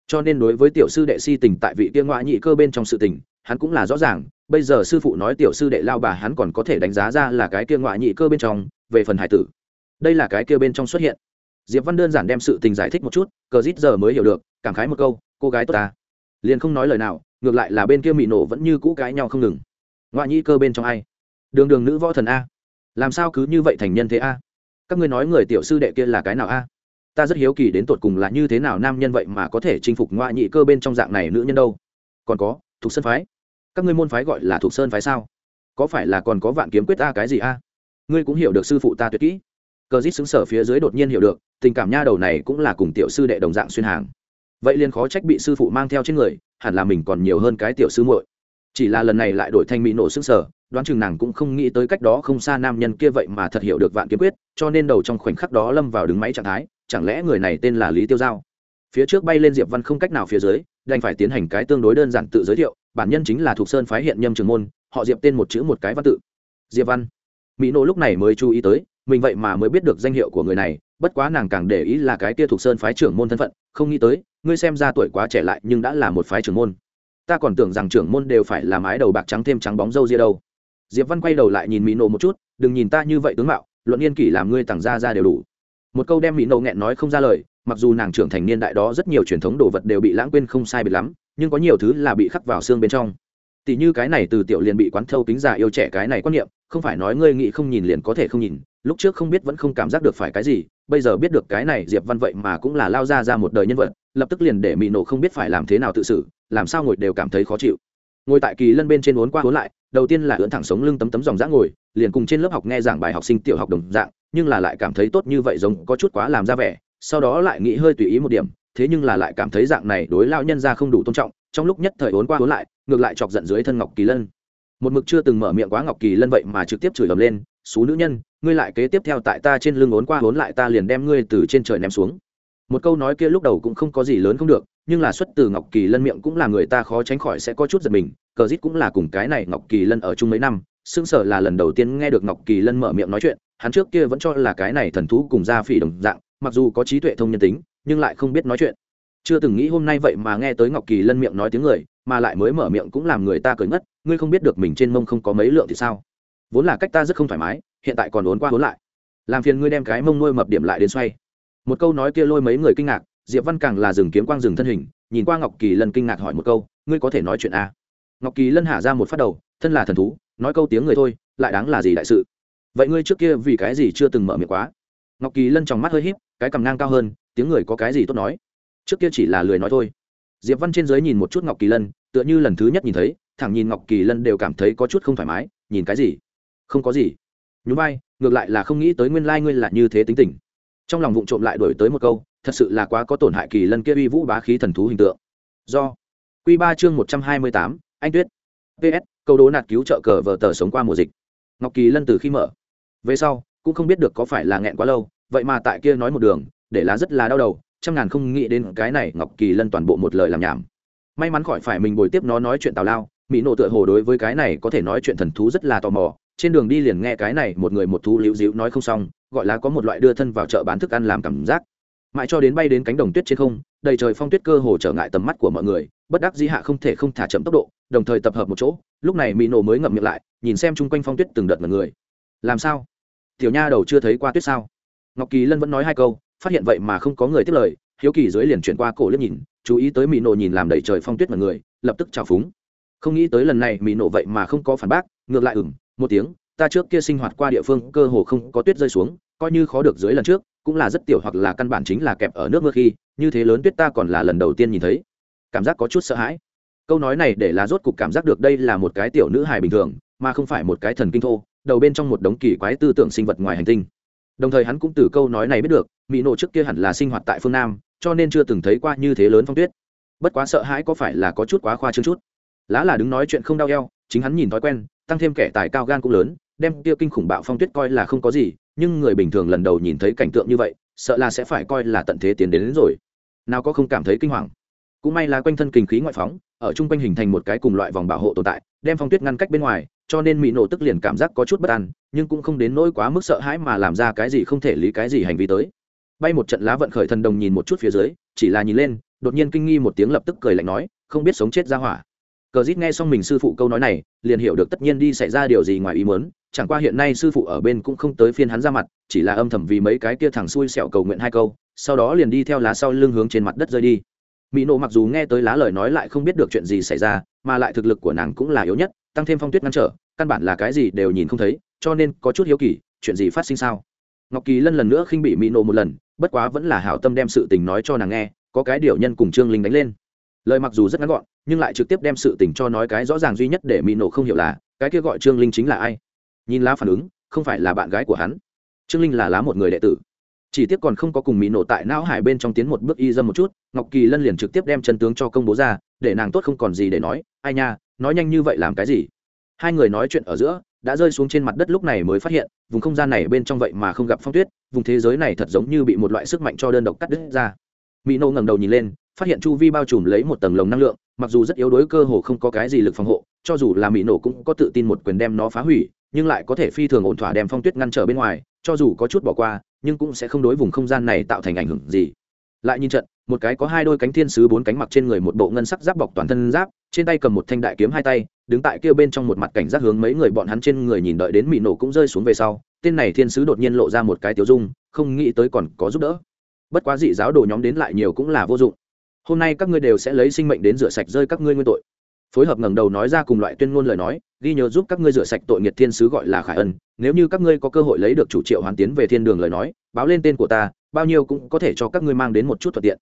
Speaker 1: Cho nên đối với tiểu sư đệ si tình tại vị kia ngoại nhị cơ bên trong sự tình, hắn cũng là rõ ràng bây giờ sư phụ nói tiểu sư đệ lao bà hắn còn có thể đánh giá ra là cái kia ngoại nhị cơ bên trong, về phần hải tử. Đây là cái kia bên trong xuất hiện. Diệp văn đơn giản đem sự tình giải thích một chút, cờ rít giờ mới hiểu được, cảm khái một câu, cô gái tốt ta. Liền không nói lời nào, ngược lại là bên kia mị nổ vẫn như cũ cãi nhau không ngừng. Ngoại nhị cơ bên trong ai? Đường đường nữ võ thần a. Làm sao cứ như vậy thành nhân thế a? Các ngươi nói người tiểu sư đệ kia là cái nào a? Ta rất hiếu kỳ đến tột cùng là như thế nào nam nhân vậy mà có thể chinh phục ngoại nhị cơ bên trong dạng này nữ nhân đâu? Còn có thuộc sân phái các ngươi môn phái gọi là thuộc sơn phái sao? Có phải là còn có vạn kiếm quyết a cái gì a? Ngươi cũng hiểu được sư phụ ta tuyệt kỹ. Cờ dít xứng sở phía dưới đột nhiên hiểu được, tình cảm nha đầu này cũng là cùng tiểu sư đệ đồng dạng xuyên hàng. Vậy liền khó trách bị sư phụ mang theo trên người, hẳn là mình còn nhiều hơn cái tiểu sư muội. Chỉ là lần này lại đổi thanh mỹ nổ xứng sở, đoán chừng nàng cũng không nghĩ tới cách đó không xa nam nhân kia vậy mà thật hiểu được vạn kiếm quyết, cho nên đầu trong khoảnh khắc đó lâm vào đứng máy trạng thái, chẳng lẽ người này tên là lý tiêu giao? Phía trước bay lên diệp văn không cách nào phía dưới đành phải tiến hành cái tương đối đơn giản tự giới thiệu, bản nhân chính là thuộc sơn phái hiện nhâm trường môn, họ diệp tên một chữ một cái văn tự. Diệp văn. Mỹ nô lúc này mới chú ý tới, mình vậy mà mới biết được danh hiệu của người này, bất quá nàng càng để ý là cái kia thuộc sơn phái trưởng môn thân phận, không nghĩ tới, ngươi xem ra tuổi quá trẻ lại nhưng đã là một phái trưởng môn. Ta còn tưởng rằng trưởng môn đều phải làm mái đầu bạc trắng thêm trắng bóng râu ria đâu. Diệp văn quay đầu lại nhìn mỹ nô một chút, đừng nhìn ta như vậy tướng mạo, luận niên kỷ làm ngươi tặng ra ra đều đủ một câu đem mỹ nô nghẹn nói không ra lời, mặc dù nàng trưởng thành niên đại đó rất nhiều truyền thống đồ vật đều bị lãng quên không sai biệt lắm, nhưng có nhiều thứ là bị khắc vào xương bên trong. Tỷ như cái này từ tiểu liền bị quán thâu kính già yêu trẻ cái này quan niệm, không phải nói ngươi nghĩ không nhìn liền có thể không nhìn, lúc trước không biết vẫn không cảm giác được phải cái gì, bây giờ biết được cái này diệp văn vậy mà cũng là lao ra ra một đời nhân vật, lập tức liền để mỹ nổ không biết phải làm thế nào tự xử, làm sao ngồi đều cảm thấy khó chịu. Ngồi tại kỳ lân bên trên uốn qua uốn lại, đầu tiên là ưỡn thẳng sống lưng tấm tấm dòng dã ngồi, liền cùng trên lớp học nghe giảng bài học sinh tiểu học đồng dạng nhưng là lại cảm thấy tốt như vậy giống có chút quá làm ra vẻ, sau đó lại nghĩ hơi tùy ý một điểm, thế nhưng là lại cảm thấy dạng này đối lao nhân ra không đủ tôn trọng, trong lúc nhất thời uốn qua uốn lại, ngược lại chọc giận dưới thân ngọc kỳ lân. Một mực chưa từng mở miệng quá ngọc kỳ lân vậy mà trực tiếp chửi ầm lên, xú nữ nhân, ngươi lại kế tiếp theo tại ta trên lưng uốn qua uốn lại ta liền đem ngươi từ trên trời ném xuống. Một câu nói kia lúc đầu cũng không có gì lớn không được, nhưng là xuất từ ngọc kỳ lân miệng cũng là người ta khó tránh khỏi sẽ có chút giật mình, cờ dít cũng là cùng cái này ngọc kỳ lân ở chung mấy năm, xưng sở là lần đầu tiên nghe được ngọc kỳ lân mở miệng nói chuyện hắn trước kia vẫn cho là cái này thần thú cùng gia phỉ đồng dạng, mặc dù có trí tuệ thông nhân tính, nhưng lại không biết nói chuyện. Chưa từng nghĩ hôm nay vậy mà nghe tới ngọc kỳ lân miệng nói tiếng người, mà lại mới mở miệng cũng làm người ta cười ngất, ngươi không biết được mình trên mông không có mấy lượng thì sao? Vốn là cách ta rất không thoải mái, hiện tại còn ốn qua ốn lại. Làm phiền ngươi đem cái mông nuôi mập điểm lại đến xoay. Một câu nói kia lôi mấy người kinh ngạc, diệp văn càng là dừng kiếm quang dừng thân hình, nhìn qua ngọc kỳ lân kinh ngạc hỏi một câu, ngươi có thể nói chuyện à? ngọc kỳ lân hạ ra một phát đầu, thân là thần thú, nói câu tiếng người thôi, lại đáng là gì đại sự? Vậy ngươi trước kia vì cái gì chưa từng mở miệng quá? Ngọc kỳ lân trong mắt hơi híp, cái cằm ngang cao hơn, tiếng người có cái gì tốt nói? Trước kia chỉ là lười nói thôi. Diệp văn trên dưới nhìn một chút ngọc kỳ lân, tựa như lần thứ nhất nhìn thấy, thẳng nhìn ngọc kỳ lân đều cảm thấy có chút không thoải mái, nhìn cái gì? Không có gì. Nhún vai, ngược lại là không nghĩ tới nguyên lai ngươi là như thế tính tình. Trong lòng vụng trộm lại đổi tới một câu, thật sự là quá có tổn hại kỳ lân kia uy vũ bá khí thần thú hình tượng. Do q ba chương một trăm hai mươi tám, anh tuyết. Ps câu đố nạt cứu trợ cờ vờ tờ sống qua mùa dịch. Ngọc kỳ lân từ khi mở về sau, cũng không biết được có phải là nghẹn quá lâu, vậy mà tại kia nói một đường, để lá rất là đau đầu, trăm ngàn không nghĩ đến cái này ngọc kỳ lân toàn bộ một lời làm nhảm. May mắn khỏi phải mình bồi tiếp nó nói chuyện tào lao, mỹ nộ tựa hồ đối với cái này có thể nói chuyện thần thú rất là tò mò, trên đường đi liền nghe cái này một người một thú liễu dịu nói không xong, gọi là có một loại đưa thân vào chợ bán thức ăn làm cảm giác. Mãi cho đến bay đến cánh đồng tuyết trên không, đầy trời phong tuyết cơ hồ trở ngại tầm mắt của mọi người, bất đắc dĩ hạ không thể không thả chậm tốc độ, đồng thời tập hợp một chỗ, lúc này mỹ nổ mới ngậm miệng lại, nhìn xem chung quanh phong tuyết từng đợt mọi người làm sao? Tiểu nha đầu chưa thấy qua tuyết sao? Ngọc kỳ lân vẫn nói hai câu, phát hiện vậy mà không có người tiếp lời, hiếu kỳ dưới liền chuyển qua cổ liếc nhìn, chú ý tới mỹ nổ nhìn làm đầy trời phong tuyết mọi người, lập tức trào phúng. Không nghĩ tới lần này mỹ nổ vậy mà không có phản bác, ngược lại ừng một tiếng, ta trước kia sinh hoạt qua địa phương, cơ hồ không có tuyết rơi xuống, coi như khó được dưới lần trước, cũng là rất tiểu hoặc là căn bản chính là kẹp ở nước mưa khi, như thế lớn tuyết ta còn là lần đầu tiên nhìn thấy. Cảm giác có chút sợ hãi. Câu nói này để là rốt cục cảm giác được đây là một cái tiểu nữ hài bình thường, mà không phải một cái thần kinh thô đầu bên trong một đống kỳ quái tư tưởng sinh vật ngoài hành tinh. Đồng thời hắn cũng từ câu nói này biết được mỹ nộ trước kia hẳn là sinh hoạt tại phương nam cho nên chưa từng thấy qua như thế lớn phong tuyết. Bất quá sợ hãi có phải là có chút quá khoa trương chút. Lá là đứng nói chuyện không đau eo chính hắn nhìn thói quen tăng thêm kẻ tài cao gan cũng lớn đem kia kinh khủng bạo phong tuyết coi là không có gì nhưng người bình thường lần đầu nhìn thấy cảnh tượng như vậy sợ là sẽ phải coi là tận thế tiến đến, đến rồi. Nào có không cảm thấy kinh hoàng cũng may là quanh thân kinh khí ngoại phóng, ở trung quanh hình thành một cái cùng loại vòng bảo hộ tồn tại, đem phong tuyết ngăn cách bên ngoài, cho nên mỹ nổ tức liền cảm giác có chút bất an, nhưng cũng không đến nỗi quá mức sợ hãi mà làm ra cái gì không thể lý cái gì hành vi tới. Bay một trận lá vận khởi thần đồng nhìn một chút phía dưới, chỉ là nhìn lên, đột nhiên kinh nghi một tiếng lập tức cười lạnh nói, không biết sống chết ra hỏa. Cờ dít nghe xong mình sư phụ câu nói này, liền hiểu được tất nhiên đi xảy ra điều gì ngoài ý muốn, chẳng qua hiện nay sư phụ ở bên cũng không tới phiên hắn ra mặt, chỉ là âm thầm vì mấy cái kia thẳng xuôi sẹo cầu nguyện hai câu, sau đó liền đi theo lá sau lưng hướng trên mặt đất rơi đi mỹ nộ mặc dù nghe tới lá lời nói lại không biết được chuyện gì xảy ra, mà lại thực lực của nàng cũng là yếu nhất, tăng thêm phong tuyết ngăn trở, căn bản là cái gì đều nhìn không thấy, cho nên có chút hiếu kỳ, chuyện gì phát sinh sao? Ngọc kỳ lân lần nữa khinh bị mỹ nộ một lần, bất quá vẫn là hảo tâm đem sự tình nói cho nàng nghe, có cái điều nhân cùng trương linh đánh lên. Lời mặc dù rất ngắn gọn, nhưng lại trực tiếp đem sự tình cho nói cái rõ ràng duy nhất để mỹ nộ không hiểu là, cái kia gọi trương linh chính là ai? Nhìn lá phản ứng, không phải là bạn gái của hắn. Trương linh là lá một người đệ tử chỉ tiếc còn không có cùng mỹ nổ tại não hải bên trong tiến một bước y dâm một chút, ngọc kỳ lân liền trực tiếp đem chân tướng cho công bố ra, để nàng tốt không còn gì để nói, ai nha, nói nhanh như vậy làm cái gì? Hai người nói chuyện ở giữa, đã rơi xuống trên mặt đất lúc này mới phát hiện, vùng không gian này bên trong vậy mà không gặp phong tuyết, vùng thế giới này thật giống như bị một loại sức mạnh cho đơn độc cắt đứt ra. Mỹ nô ngẩng đầu nhìn lên, phát hiện chu vi bao trùm lấy một tầng lồng năng lượng, mặc dù rất yếu đuối cơ hồ không có cái gì lực phòng hộ, cho dù là mỹ nổ cũng có tự tin một quyền đem nó phá hủy nhưng lại có thể phi thường ổn thỏa đem phong tuyết ngăn trở bên ngoài, cho dù có chút bỏ qua, nhưng cũng sẽ không đối vùng không gian này tạo thành ảnh hưởng gì. Lại nhìn trận, một cái có hai đôi cánh thiên sứ bốn cánh mặc trên người một bộ ngân sắc giáp bọc toàn thân giáp, trên tay cầm một thanh đại kiếm hai tay, đứng tại kia bên trong một mặt cảnh giác hướng mấy người bọn hắn trên người nhìn đợi đến mị nổ cũng rơi xuống về sau, tên này thiên sứ đột nhiên lộ ra một cái tiểu dung, không nghĩ tới còn có giúp đỡ. Bất quá dị giáo đồ nhóm đến lại nhiều cũng là vô dụng. Hôm nay các ngươi đều sẽ lấy sinh mệnh đến rửa sạch rơi các ngươi nguyên tội phối hợp ngẩng đầu nói ra cùng loại tuyên ngôn lời nói, ghi nhớ giúp các ngươi rửa sạch tội nghiệt thiên sứ gọi là khải ân, nếu như các ngươi có cơ hội lấy được chủ triệu hoàn tiến về thiên đường lời nói, báo lên tên của ta, bao nhiêu cũng có thể cho các ngươi mang đến một chút thuận tiện.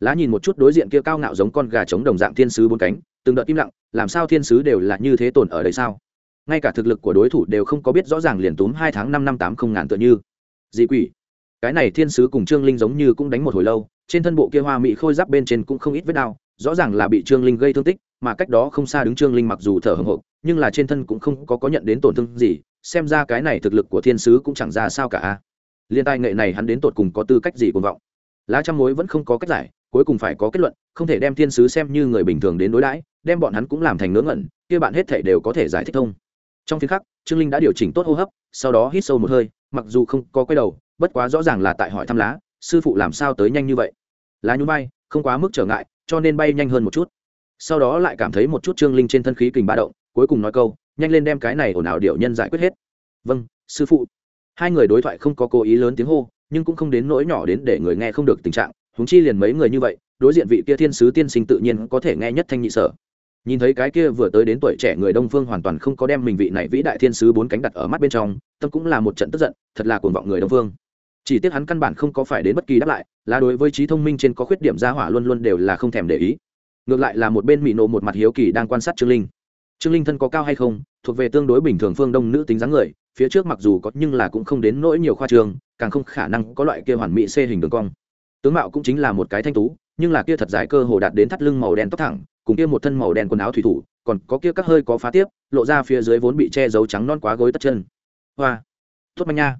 Speaker 1: Lá nhìn một chút đối diện kia cao ngạo giống con gà trống đồng dạng thiên sứ bốn cánh, từng đợt im lặng, làm sao thiên sứ đều là như thế tồn ở đây sao? Ngay cả thực lực của đối thủ đều không có biết rõ ràng liền túm hai tháng năm năm tám không ngàn tựa như. Dị quỷ. Cái này thiên sứ cùng trương linh giống như cũng đánh một hồi lâu, trên thân bộ kia hoa mỹ khôi giáp bên trên cũng không ít vết đau, rõ ràng là bị trương linh gây thương tích mà cách đó không xa đứng trương linh mặc dù thở hồng hộc, nhưng là trên thân cũng không có có nhận đến tổn thương gì, xem ra cái này thực lực của thiên sứ cũng chẳng ra sao cả liên tài nghệ này hắn đến tột cùng có tư cách gì cuồng vọng? Lá trăm mối vẫn không có cách giải, cuối cùng phải có kết luận, không thể đem thiên sứ xem như người bình thường đến đối đãi, đem bọn hắn cũng làm thành ngớ ngẩn, kia bạn hết thể đều có thể giải thích thông. Trong phiên khắc, trương linh đã điều chỉnh tốt hô hấp, sau đó hít sâu một hơi, mặc dù không có quay đầu, bất quá rõ ràng là tại hỏi thăm lá, sư phụ làm sao tới nhanh như vậy? Lá nhún bay không quá mức trở ngại, cho nên bay nhanh hơn một chút sau đó lại cảm thấy một chút trương linh trên thân khí kình ba động, cuối cùng nói câu, nhanh lên đem cái này ồn ào điệu nhân giải quyết hết. Vâng sư phụ. Hai người đối thoại không có cố ý lớn tiếng hô, nhưng cũng không đến nỗi nhỏ đến để người nghe không được tình trạng húng chi liền mấy người như vậy, đối diện vị kia thiên sứ tiên sinh tự nhiên có thể nghe nhất thanh nhị sở. Nhìn thấy cái kia vừa tới đến tuổi trẻ người đông phương hoàn toàn không có đem mình vị này vĩ đại thiên sứ bốn cánh đặt ở mắt bên trong, tâm cũng là một trận tức giận, thật là cuồng vọng người đông phương. Chỉ tiếc hắn căn bản không có phải đến bất kỳ đáp lại, là đối với trí thông minh trên có khuyết điểm gia hỏa luôn luôn đều là không thèm để ý ngược lại là một bên mỹ nộ một mặt hiếu kỳ đang quan sát trương linh trương linh thân có cao hay không thuộc về tương đối bình thường phương đông nữ tính dáng người phía trước mặc dù có nhưng là cũng không đến nỗi nhiều khoa trường, càng không khả năng có loại kia hoàn mỹ xê hình đường cong. Tướng mạo cũng chính là một cái thanh tú, nhưng là kia thật dài cơ hồ đạt đến thắt lưng màu đen tóc thẳng, cùng kia một thân màu đen quần áo thủy thủ, còn có kia các hơi có phá tiếp, lộ ra phía dưới vốn bị che giấu trắng non quá gối tất chân. Hoa, tốt manh nha.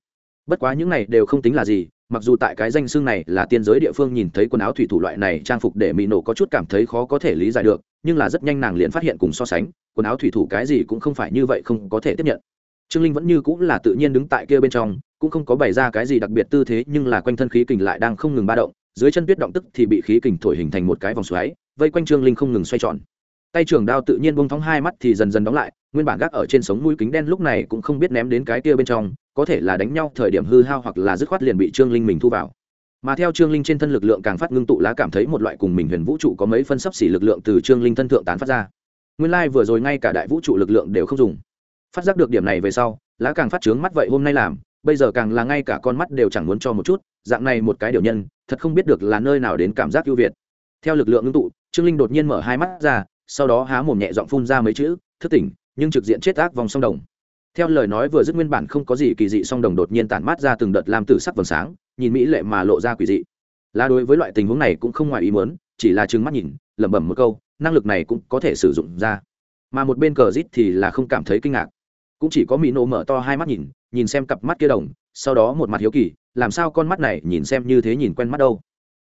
Speaker 1: Bất quá những này đều không tính là gì mặc dù tại cái danh xưng này là tiên giới địa phương nhìn thấy quần áo thủy thủ loại này trang phục để mỹ nổ có chút cảm thấy khó có thể lý giải được, nhưng là rất nhanh nàng liền phát hiện cùng so sánh, quần áo thủy thủ cái gì cũng không phải như vậy không có thể tiếp nhận. Trương linh vẫn như cũng là tự nhiên đứng tại kia bên trong, cũng không có bày ra cái gì đặc biệt tư thế, nhưng là quanh thân khí kình lại đang không ngừng ba động, dưới chân tuyết động tức thì bị khí kình thổi hình thành một cái vòng xoáy, vây quanh trương linh không ngừng xoay tròn. Tay trường đao tự nhiên bông thóng hai mắt thì dần dần đóng lại, nguyên bản gác ở trên sống mũi kính đen lúc này cũng không biết ném đến cái kia bên trong có thể là đánh nhau thời điểm hư hao hoặc là dứt khoát liền bị trương linh mình thu vào. Mà theo trương linh trên thân lực lượng càng phát ngưng tụ lá cảm thấy một loại cùng mình huyền vũ trụ có mấy phân sấp xỉ lực lượng từ trương linh thân thượng tán phát ra. Nguyên lai、like、vừa rồi ngay cả đại vũ trụ lực lượng đều không dùng. Phát giác được điểm này về sau, lá càng phát trướng mắt vậy hôm nay làm, bây giờ càng là ngay cả con mắt đều chẳng muốn cho một chút, dạng này một cái điều nhân, thật không biết được là nơi nào đến cảm giác ưu việt. Theo lực lượng ngưng tụ, trương linh đột nhiên mở hai mắt ra, sau đó há mồm nhẹ giọng phun ra mấy chữ, thức tỉnh, nhưng trực diện chết ác vòng sông đồng theo lời nói vừa dứt nguyên bản không có gì kỳ dị, song đồng đột nhiên tản mát ra từng đợt làm tử sắc vầng sáng, nhìn mỹ lệ mà lộ ra quỷ dị. Là đối với loại tình huống này cũng không ngoài ý muốn, chỉ là trừng mắt nhìn, lẩm bẩm một câu, năng lực này cũng có thể sử dụng ra. Mà một bên cờ rít thì là không cảm thấy kinh ngạc. Cũng chỉ có mỹ nộ mở to hai mắt nhìn nhìn xem cặp mắt kia đồng, sau đó một mặt hiếu kỳ, làm sao con mắt này nhìn xem như thế nhìn quen mắt đâu?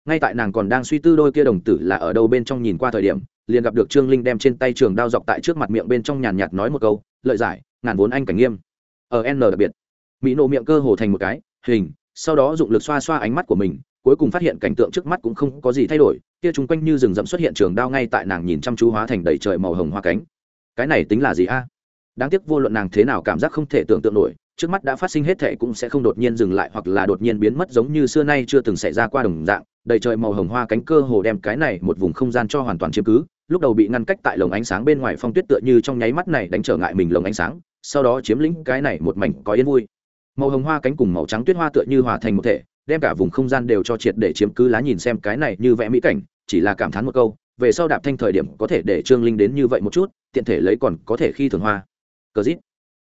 Speaker 1: Ngay tại nàng còn đang suy tư đôi kia đồng tử là ở đâu bên trong nhìn qua thời điểm, liền gặp được trương linh đem trên tay trường đao dọc tại trước mặt miệng bên trong nhàn nhạt nói một câu, lợi giải, ngàn vốn anh cảnh nghiêm. Ở n đặc biệt, mỹ nộ miệng cơ hồ thành một cái, hình, sau đó dụng lực xoa xoa ánh mắt của mình, cuối cùng phát hiện cảnh tượng trước mắt cũng không có gì thay đổi, kia chung quanh như rừng rậm xuất hiện trường đao ngay tại nàng nhìn chăm chú hóa thành đầy trời màu hồng hoa cánh. Cái này tính là gì a? À? Đáng tiếc vô luận nàng thế nào cảm giác không thể tưởng tượng nổi, trước mắt đã phát sinh hết thệ cũng sẽ không đột nhiên dừng lại hoặc là đột nhiên biến mất giống như xưa nay chưa từng xảy ra qua đồng dạng đầy trời màu hồng hoa cánh cơ hồ đem cái này một vùng không gian cho hoàn toàn chiếm cứ, lúc đầu bị ngăn cách tại lồng ánh sáng bên ngoài phong tuyết tựa như trong nháy mắt này đánh trở ngại mình lồng ánh sáng, sau đó chiếm lĩnh cái này một mảnh có yên vui. Màu hồng hoa cánh cùng màu trắng tuyết hoa tựa như hòa thành một thể, đem cả vùng không gian đều cho triệt để chiếm cứ lá nhìn xem cái này như vẽ mỹ cảnh, chỉ là cảm thán một câu, về sau đạp thanh thời điểm có thể để trương linh đến như vậy một chút, tiện thể lấy còn có thể khi thường hoa. Cờ dít.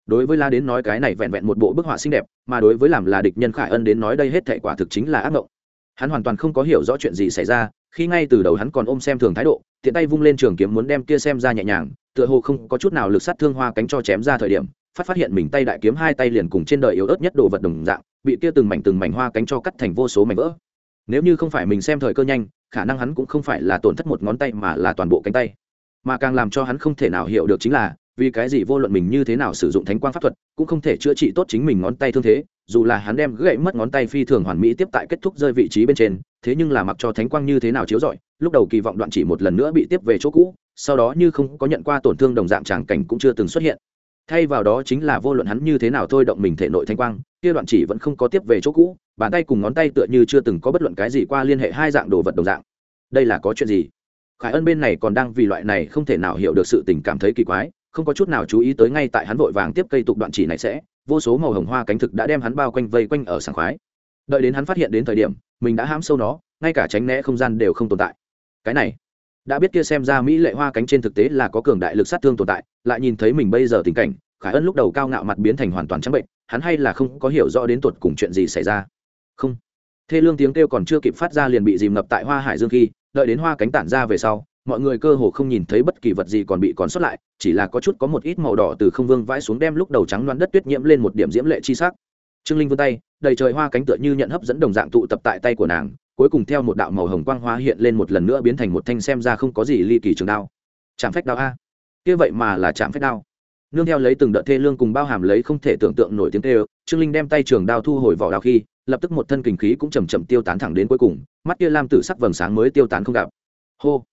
Speaker 1: Đối với la đến nói cái này vẹn vẹn một bộ bức họa xinh đẹp, mà đối với làm là địch nhân khải ân đến nói đây hết thể quả thực chính là ác mộng hắn hoàn toàn không có hiểu rõ chuyện gì xảy ra, khi ngay từ đầu hắn còn ôm xem thường thái độ, tiện tay vung lên trường kiếm muốn đem kia xem ra nhẹ nhàng, tựa hồ không có chút nào lực sát thương hoa cánh cho chém ra thời điểm, phát phát hiện mình tay đại kiếm hai tay liền cùng trên đời yếu ớt nhất đồ vật đồng dạng, bị kia từng mảnh từng mảnh hoa cánh cho cắt thành vô số mảnh vỡ. Nếu như không phải mình xem thời cơ nhanh, khả năng hắn cũng không phải là tổn thất một ngón tay mà là toàn bộ cánh tay. Mà càng làm cho hắn không thể nào hiểu được chính là, vì cái gì vô luận mình như thế nào sử dụng thánh quang pháp thuật, cũng không thể chữa trị tốt chính mình ngón tay thương thế dù là hắn đem gãy mất ngón tay phi thường hoàn mỹ tiếp tại kết thúc rơi vị trí bên trên, thế nhưng là mặc cho thánh quang như thế nào chiếu rọi, lúc đầu kỳ vọng đoạn chỉ một lần nữa bị tiếp về chỗ cũ, sau đó như không có nhận qua tổn thương đồng dạng tràng cảnh cũng chưa từng xuất hiện. Thay vào đó chính là vô luận hắn như thế nào thôi động mình thể nội thanh quang, kia đoạn chỉ vẫn không có tiếp về chỗ cũ, bàn tay cùng ngón tay tựa như chưa từng có bất luận cái gì qua liên hệ hai dạng đồ vật đồng dạng. Đây là có chuyện gì? Khải ân bên này còn đang vì loại này không thể nào hiểu được sự tình cảm thấy kỳ quái, không có chút nào chú ý tới ngay tại hắn vội vàng tiếp cây tục đoạn chỉ này sẽ vô số màu hồng hoa cánh thực đã đem hắn bao quanh vây quanh ở sảng khoái. Đợi đến hắn phát hiện đến thời điểm, mình đã hãm sâu nó, ngay cả tránh né không gian đều không tồn tại. Cái này, đã biết kia xem ra mỹ lệ hoa cánh trên thực tế là có cường đại lực sát thương tồn tại, lại nhìn thấy mình bây giờ tình cảnh, khải ân lúc đầu cao ngạo mặt biến thành hoàn toàn trắng bệnh, hắn hay là không có hiểu rõ đến tuột cùng chuyện gì xảy ra. Không. Thê lương tiếng kêu còn chưa kịp phát ra liền bị dìm ngập tại hoa hải dương khi, đợi đến hoa cánh tản ra về sau mọi người cơ hồ không nhìn thấy bất kỳ vật gì còn bị còn sót lại, chỉ là có chút có một ít màu đỏ từ không vương vãi xuống đem lúc đầu trắng loáng đất tuyết nhiễm lên một điểm diễm lệ chi sắc. Trương linh vươn tay, đầy trời hoa cánh tựa như nhận hấp dẫn đồng dạng tụ tập tại tay của nàng, cuối cùng theo một đạo màu hồng quang hoa hiện lên một lần nữa biến thành một thanh xem ra không có gì ly kỳ trường đao. Chạm phách đao a. Kia vậy mà là chạm phách đao. Nương theo lấy từng đợt thê lương cùng bao hàm lấy không thể tưởng tượng nổi tiếng tê trương linh đem tay trường đao thu hồi vỏ đao khi, lập tức một thân kình khí cũng chầm chậm tiêu tán thẳng đến cuối cùng, mắt kia lam tử sắc vầng sáng mới tiêu tán không gặp. Hô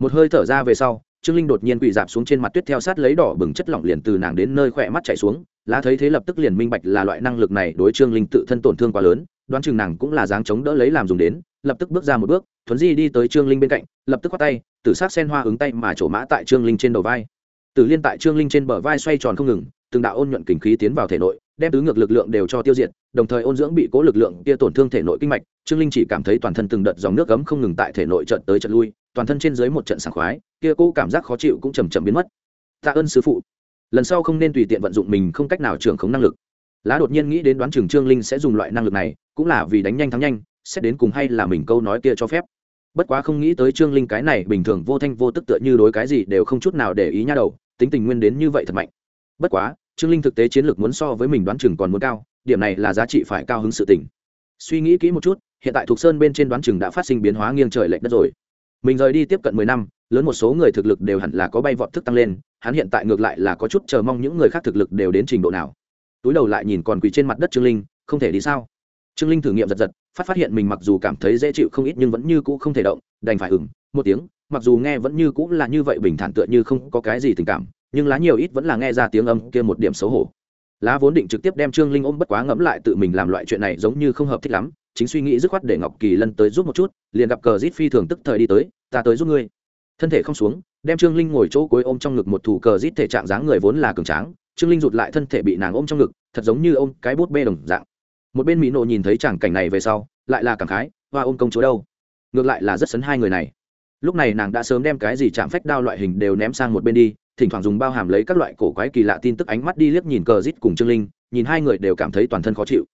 Speaker 1: một hơi thở ra về sau, trương linh đột nhiên quỳ dạp xuống trên mặt tuyết theo sát lấy đỏ bừng chất lỏng liền từ nàng đến nơi khỏe mắt chảy xuống. Lá thấy thế lập tức liền minh bạch là loại năng lực này đối trương linh tự thân tổn thương quá lớn, đoán chừng nàng cũng là dáng chống đỡ lấy làm dùng đến, lập tức bước ra một bước, thuấn di đi tới trương linh bên cạnh, lập tức khoát tay, tử sát sen hoa ứng tay mà trổ mã tại trương linh trên đầu vai. Tử liên tại trương linh trên bờ vai xoay tròn không ngừng, từng đạo ôn nhuận kình khí tiến vào thể nội đem tứ ngược lực lượng đều cho tiêu diệt, đồng thời ôn dưỡng bị cố lực lượng kia tổn thương thể nội kinh mạch, trương linh chỉ cảm thấy toàn thân từng đợt dòng nước cấm không ngừng tại thể nội trận tới trận lui, toàn thân trên dưới một trận sảng khoái, kia cố cảm giác khó chịu cũng chầm chậm biến mất. Tạ ơn sư phụ. Lần sau không nên tùy tiện vận dụng mình không cách nào trưởng khống năng lực. Lá đột nhiên nghĩ đến đoán trường trương linh sẽ dùng loại năng lực này, cũng là vì đánh nhanh thắng nhanh, xét đến cùng hay là mình câu nói kia cho phép. Bất quá không nghĩ tới trương linh cái này bình thường vô thanh vô tức tựa như đối cái gì đều không chút nào để ý nha đầu, tính tình nguyên đến như vậy thật mạnh. Bất quá trương linh thực tế chiến lược muốn so với mình đoán chừng còn muốn cao, điểm này là giá trị phải cao hứng sự tình. Suy nghĩ kỹ một chút, hiện tại thuộc sơn bên trên đoán chừng đã phát sinh biến hóa nghiêng trời lệch đất rồi. Mình rời đi tiếp cận mười năm, lớn một số người thực lực đều hẳn là có bay vọt thức tăng lên, hắn hiện tại ngược lại là có chút chờ mong những người khác thực lực đều đến trình độ nào. Túi đầu lại nhìn còn quỳ trên mặt đất trương linh, không thể đi sao? Trương linh thử nghiệm giật giật, phát phát hiện mình mặc dù cảm thấy dễ chịu không ít nhưng vẫn như cũ không thể động, đành phải ửng một tiếng, mặc dù nghe vẫn như cũ là như vậy bình thản tựa như không có cái gì tình cảm, nhưng lá nhiều ít vẫn là nghe ra tiếng âm kia một điểm xấu hổ. Lá vốn định trực tiếp đem trương linh ôm bất quá ngẫm lại tự mình làm loại chuyện này giống như không hợp thích lắm, chính suy nghĩ dứt khoát để ngọc kỳ lân tới giúp một chút, liền gặp cờ rít phi thường tức thời đi tới, ta tới giúp ngươi. Thân thể không xuống, đem trương linh ngồi chỗ cuối ôm trong ngực một thủ cờ rít thể trạng dáng người vốn là cường tráng, trương linh rụt lại thân thể bị nàng ôm trong ngực, thật giống như ôm cái bút bê đồng dạng. Một bên mỹ nộ nhìn thấy chàng cảnh này về sau, lại là cảm khái và ôm công chúa đâu? Ngược lại là rất sấn hai người này lúc này nàng đã sớm đem cái gì chạm phách đao loại hình đều ném sang một bên đi, thỉnh thoảng dùng bao hàm lấy các loại cổ quái kỳ lạ tin tức ánh mắt đi liếc nhìn cờ rít cùng trương linh, nhìn hai người đều cảm thấy toàn thân khó chịu.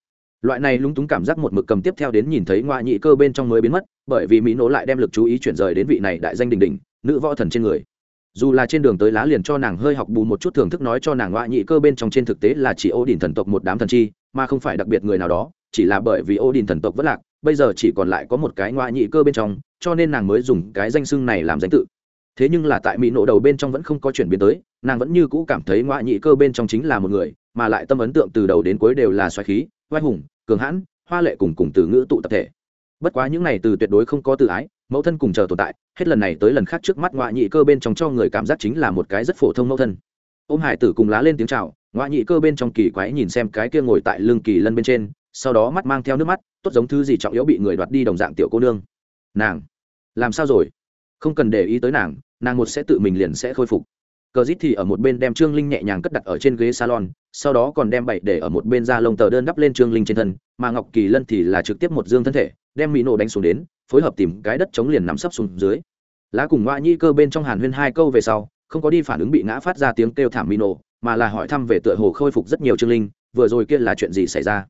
Speaker 1: Loại này lúng túng cảm giác một mực cầm tiếp theo đến nhìn thấy ngoại nhị cơ bên trong mới biến mất, bởi vì mỹ nỗ lại đem lực chú ý chuyển rời đến vị này đại danh đình đình nữ võ thần trên người. Dù là trên đường tới lá liền cho nàng hơi học bù một chút thưởng thức nói cho nàng ngoại nhị cơ bên trong trên thực tế là chỉ ô đình thần tộc một đám thần chi, mà không phải đặc biệt người nào đó, chỉ là bởi vì ô đình thần tộc vất lạc, bây giờ chỉ còn lại có một cái ngoại nhị cơ bên trong cho nên nàng mới dùng cái danh xưng này làm danh tự. Thế nhưng là tại mỹ nộ đầu bên trong vẫn không có chuyển biến tới, nàng vẫn như cũ cảm thấy ngoại nhị cơ bên trong chính là một người, mà lại tâm ấn tượng từ đầu đến cuối đều là xoáy khí, oai hùng, cường hãn, hoa lệ cùng cùng từ ngữ tụ tập thể. Bất quá những này từ tuyệt đối không có từ ái, mẫu thân cùng chờ tồn tại, hết lần này tới lần khác trước mắt ngoại nhị cơ bên trong cho người cảm giác chính là một cái rất phổ thông mẫu thân. Ô m hải tử cùng lá lên tiếng c h à o ngoại nhị cơ bên trong kỳ quái nhìn xem cái kia ngồi tại lưng kỳ lân bên trên, sau đó mắt mang theo nước mắt, tốt giống thứ gì trọng yếu bị người đoạt đi đồng dạng tiểu cô nương nàng. Làm sao rồi? Không cần để ý tới nàng nàng một sẽ tự mình liền sẽ khôi phục. Cờ dít thì ở một bên đem trương linh nhẹ nhàng cất đặt ở trên ghế salon, sau đó còn đem bậy để ở một bên da lông tờ đơn đắp lên trương linh trên thân, mà ngọc kỳ lân thì là trực tiếp một dương thân thể, đem mỹ nổ đánh xuống đến, phối hợp tìm cái đất chống liền nằm sấp xuống dưới. Lá cùng ngoại nhi cơ bên trong hàn huyên hai câu về sau, không có đi phản ứng bị ngã phát ra tiếng kêu thảm mỹ nổ mà là hỏi thăm về tựa hồ khôi phục rất nhiều trương linh, vừa rồi kia là chuyện gì xảy ra?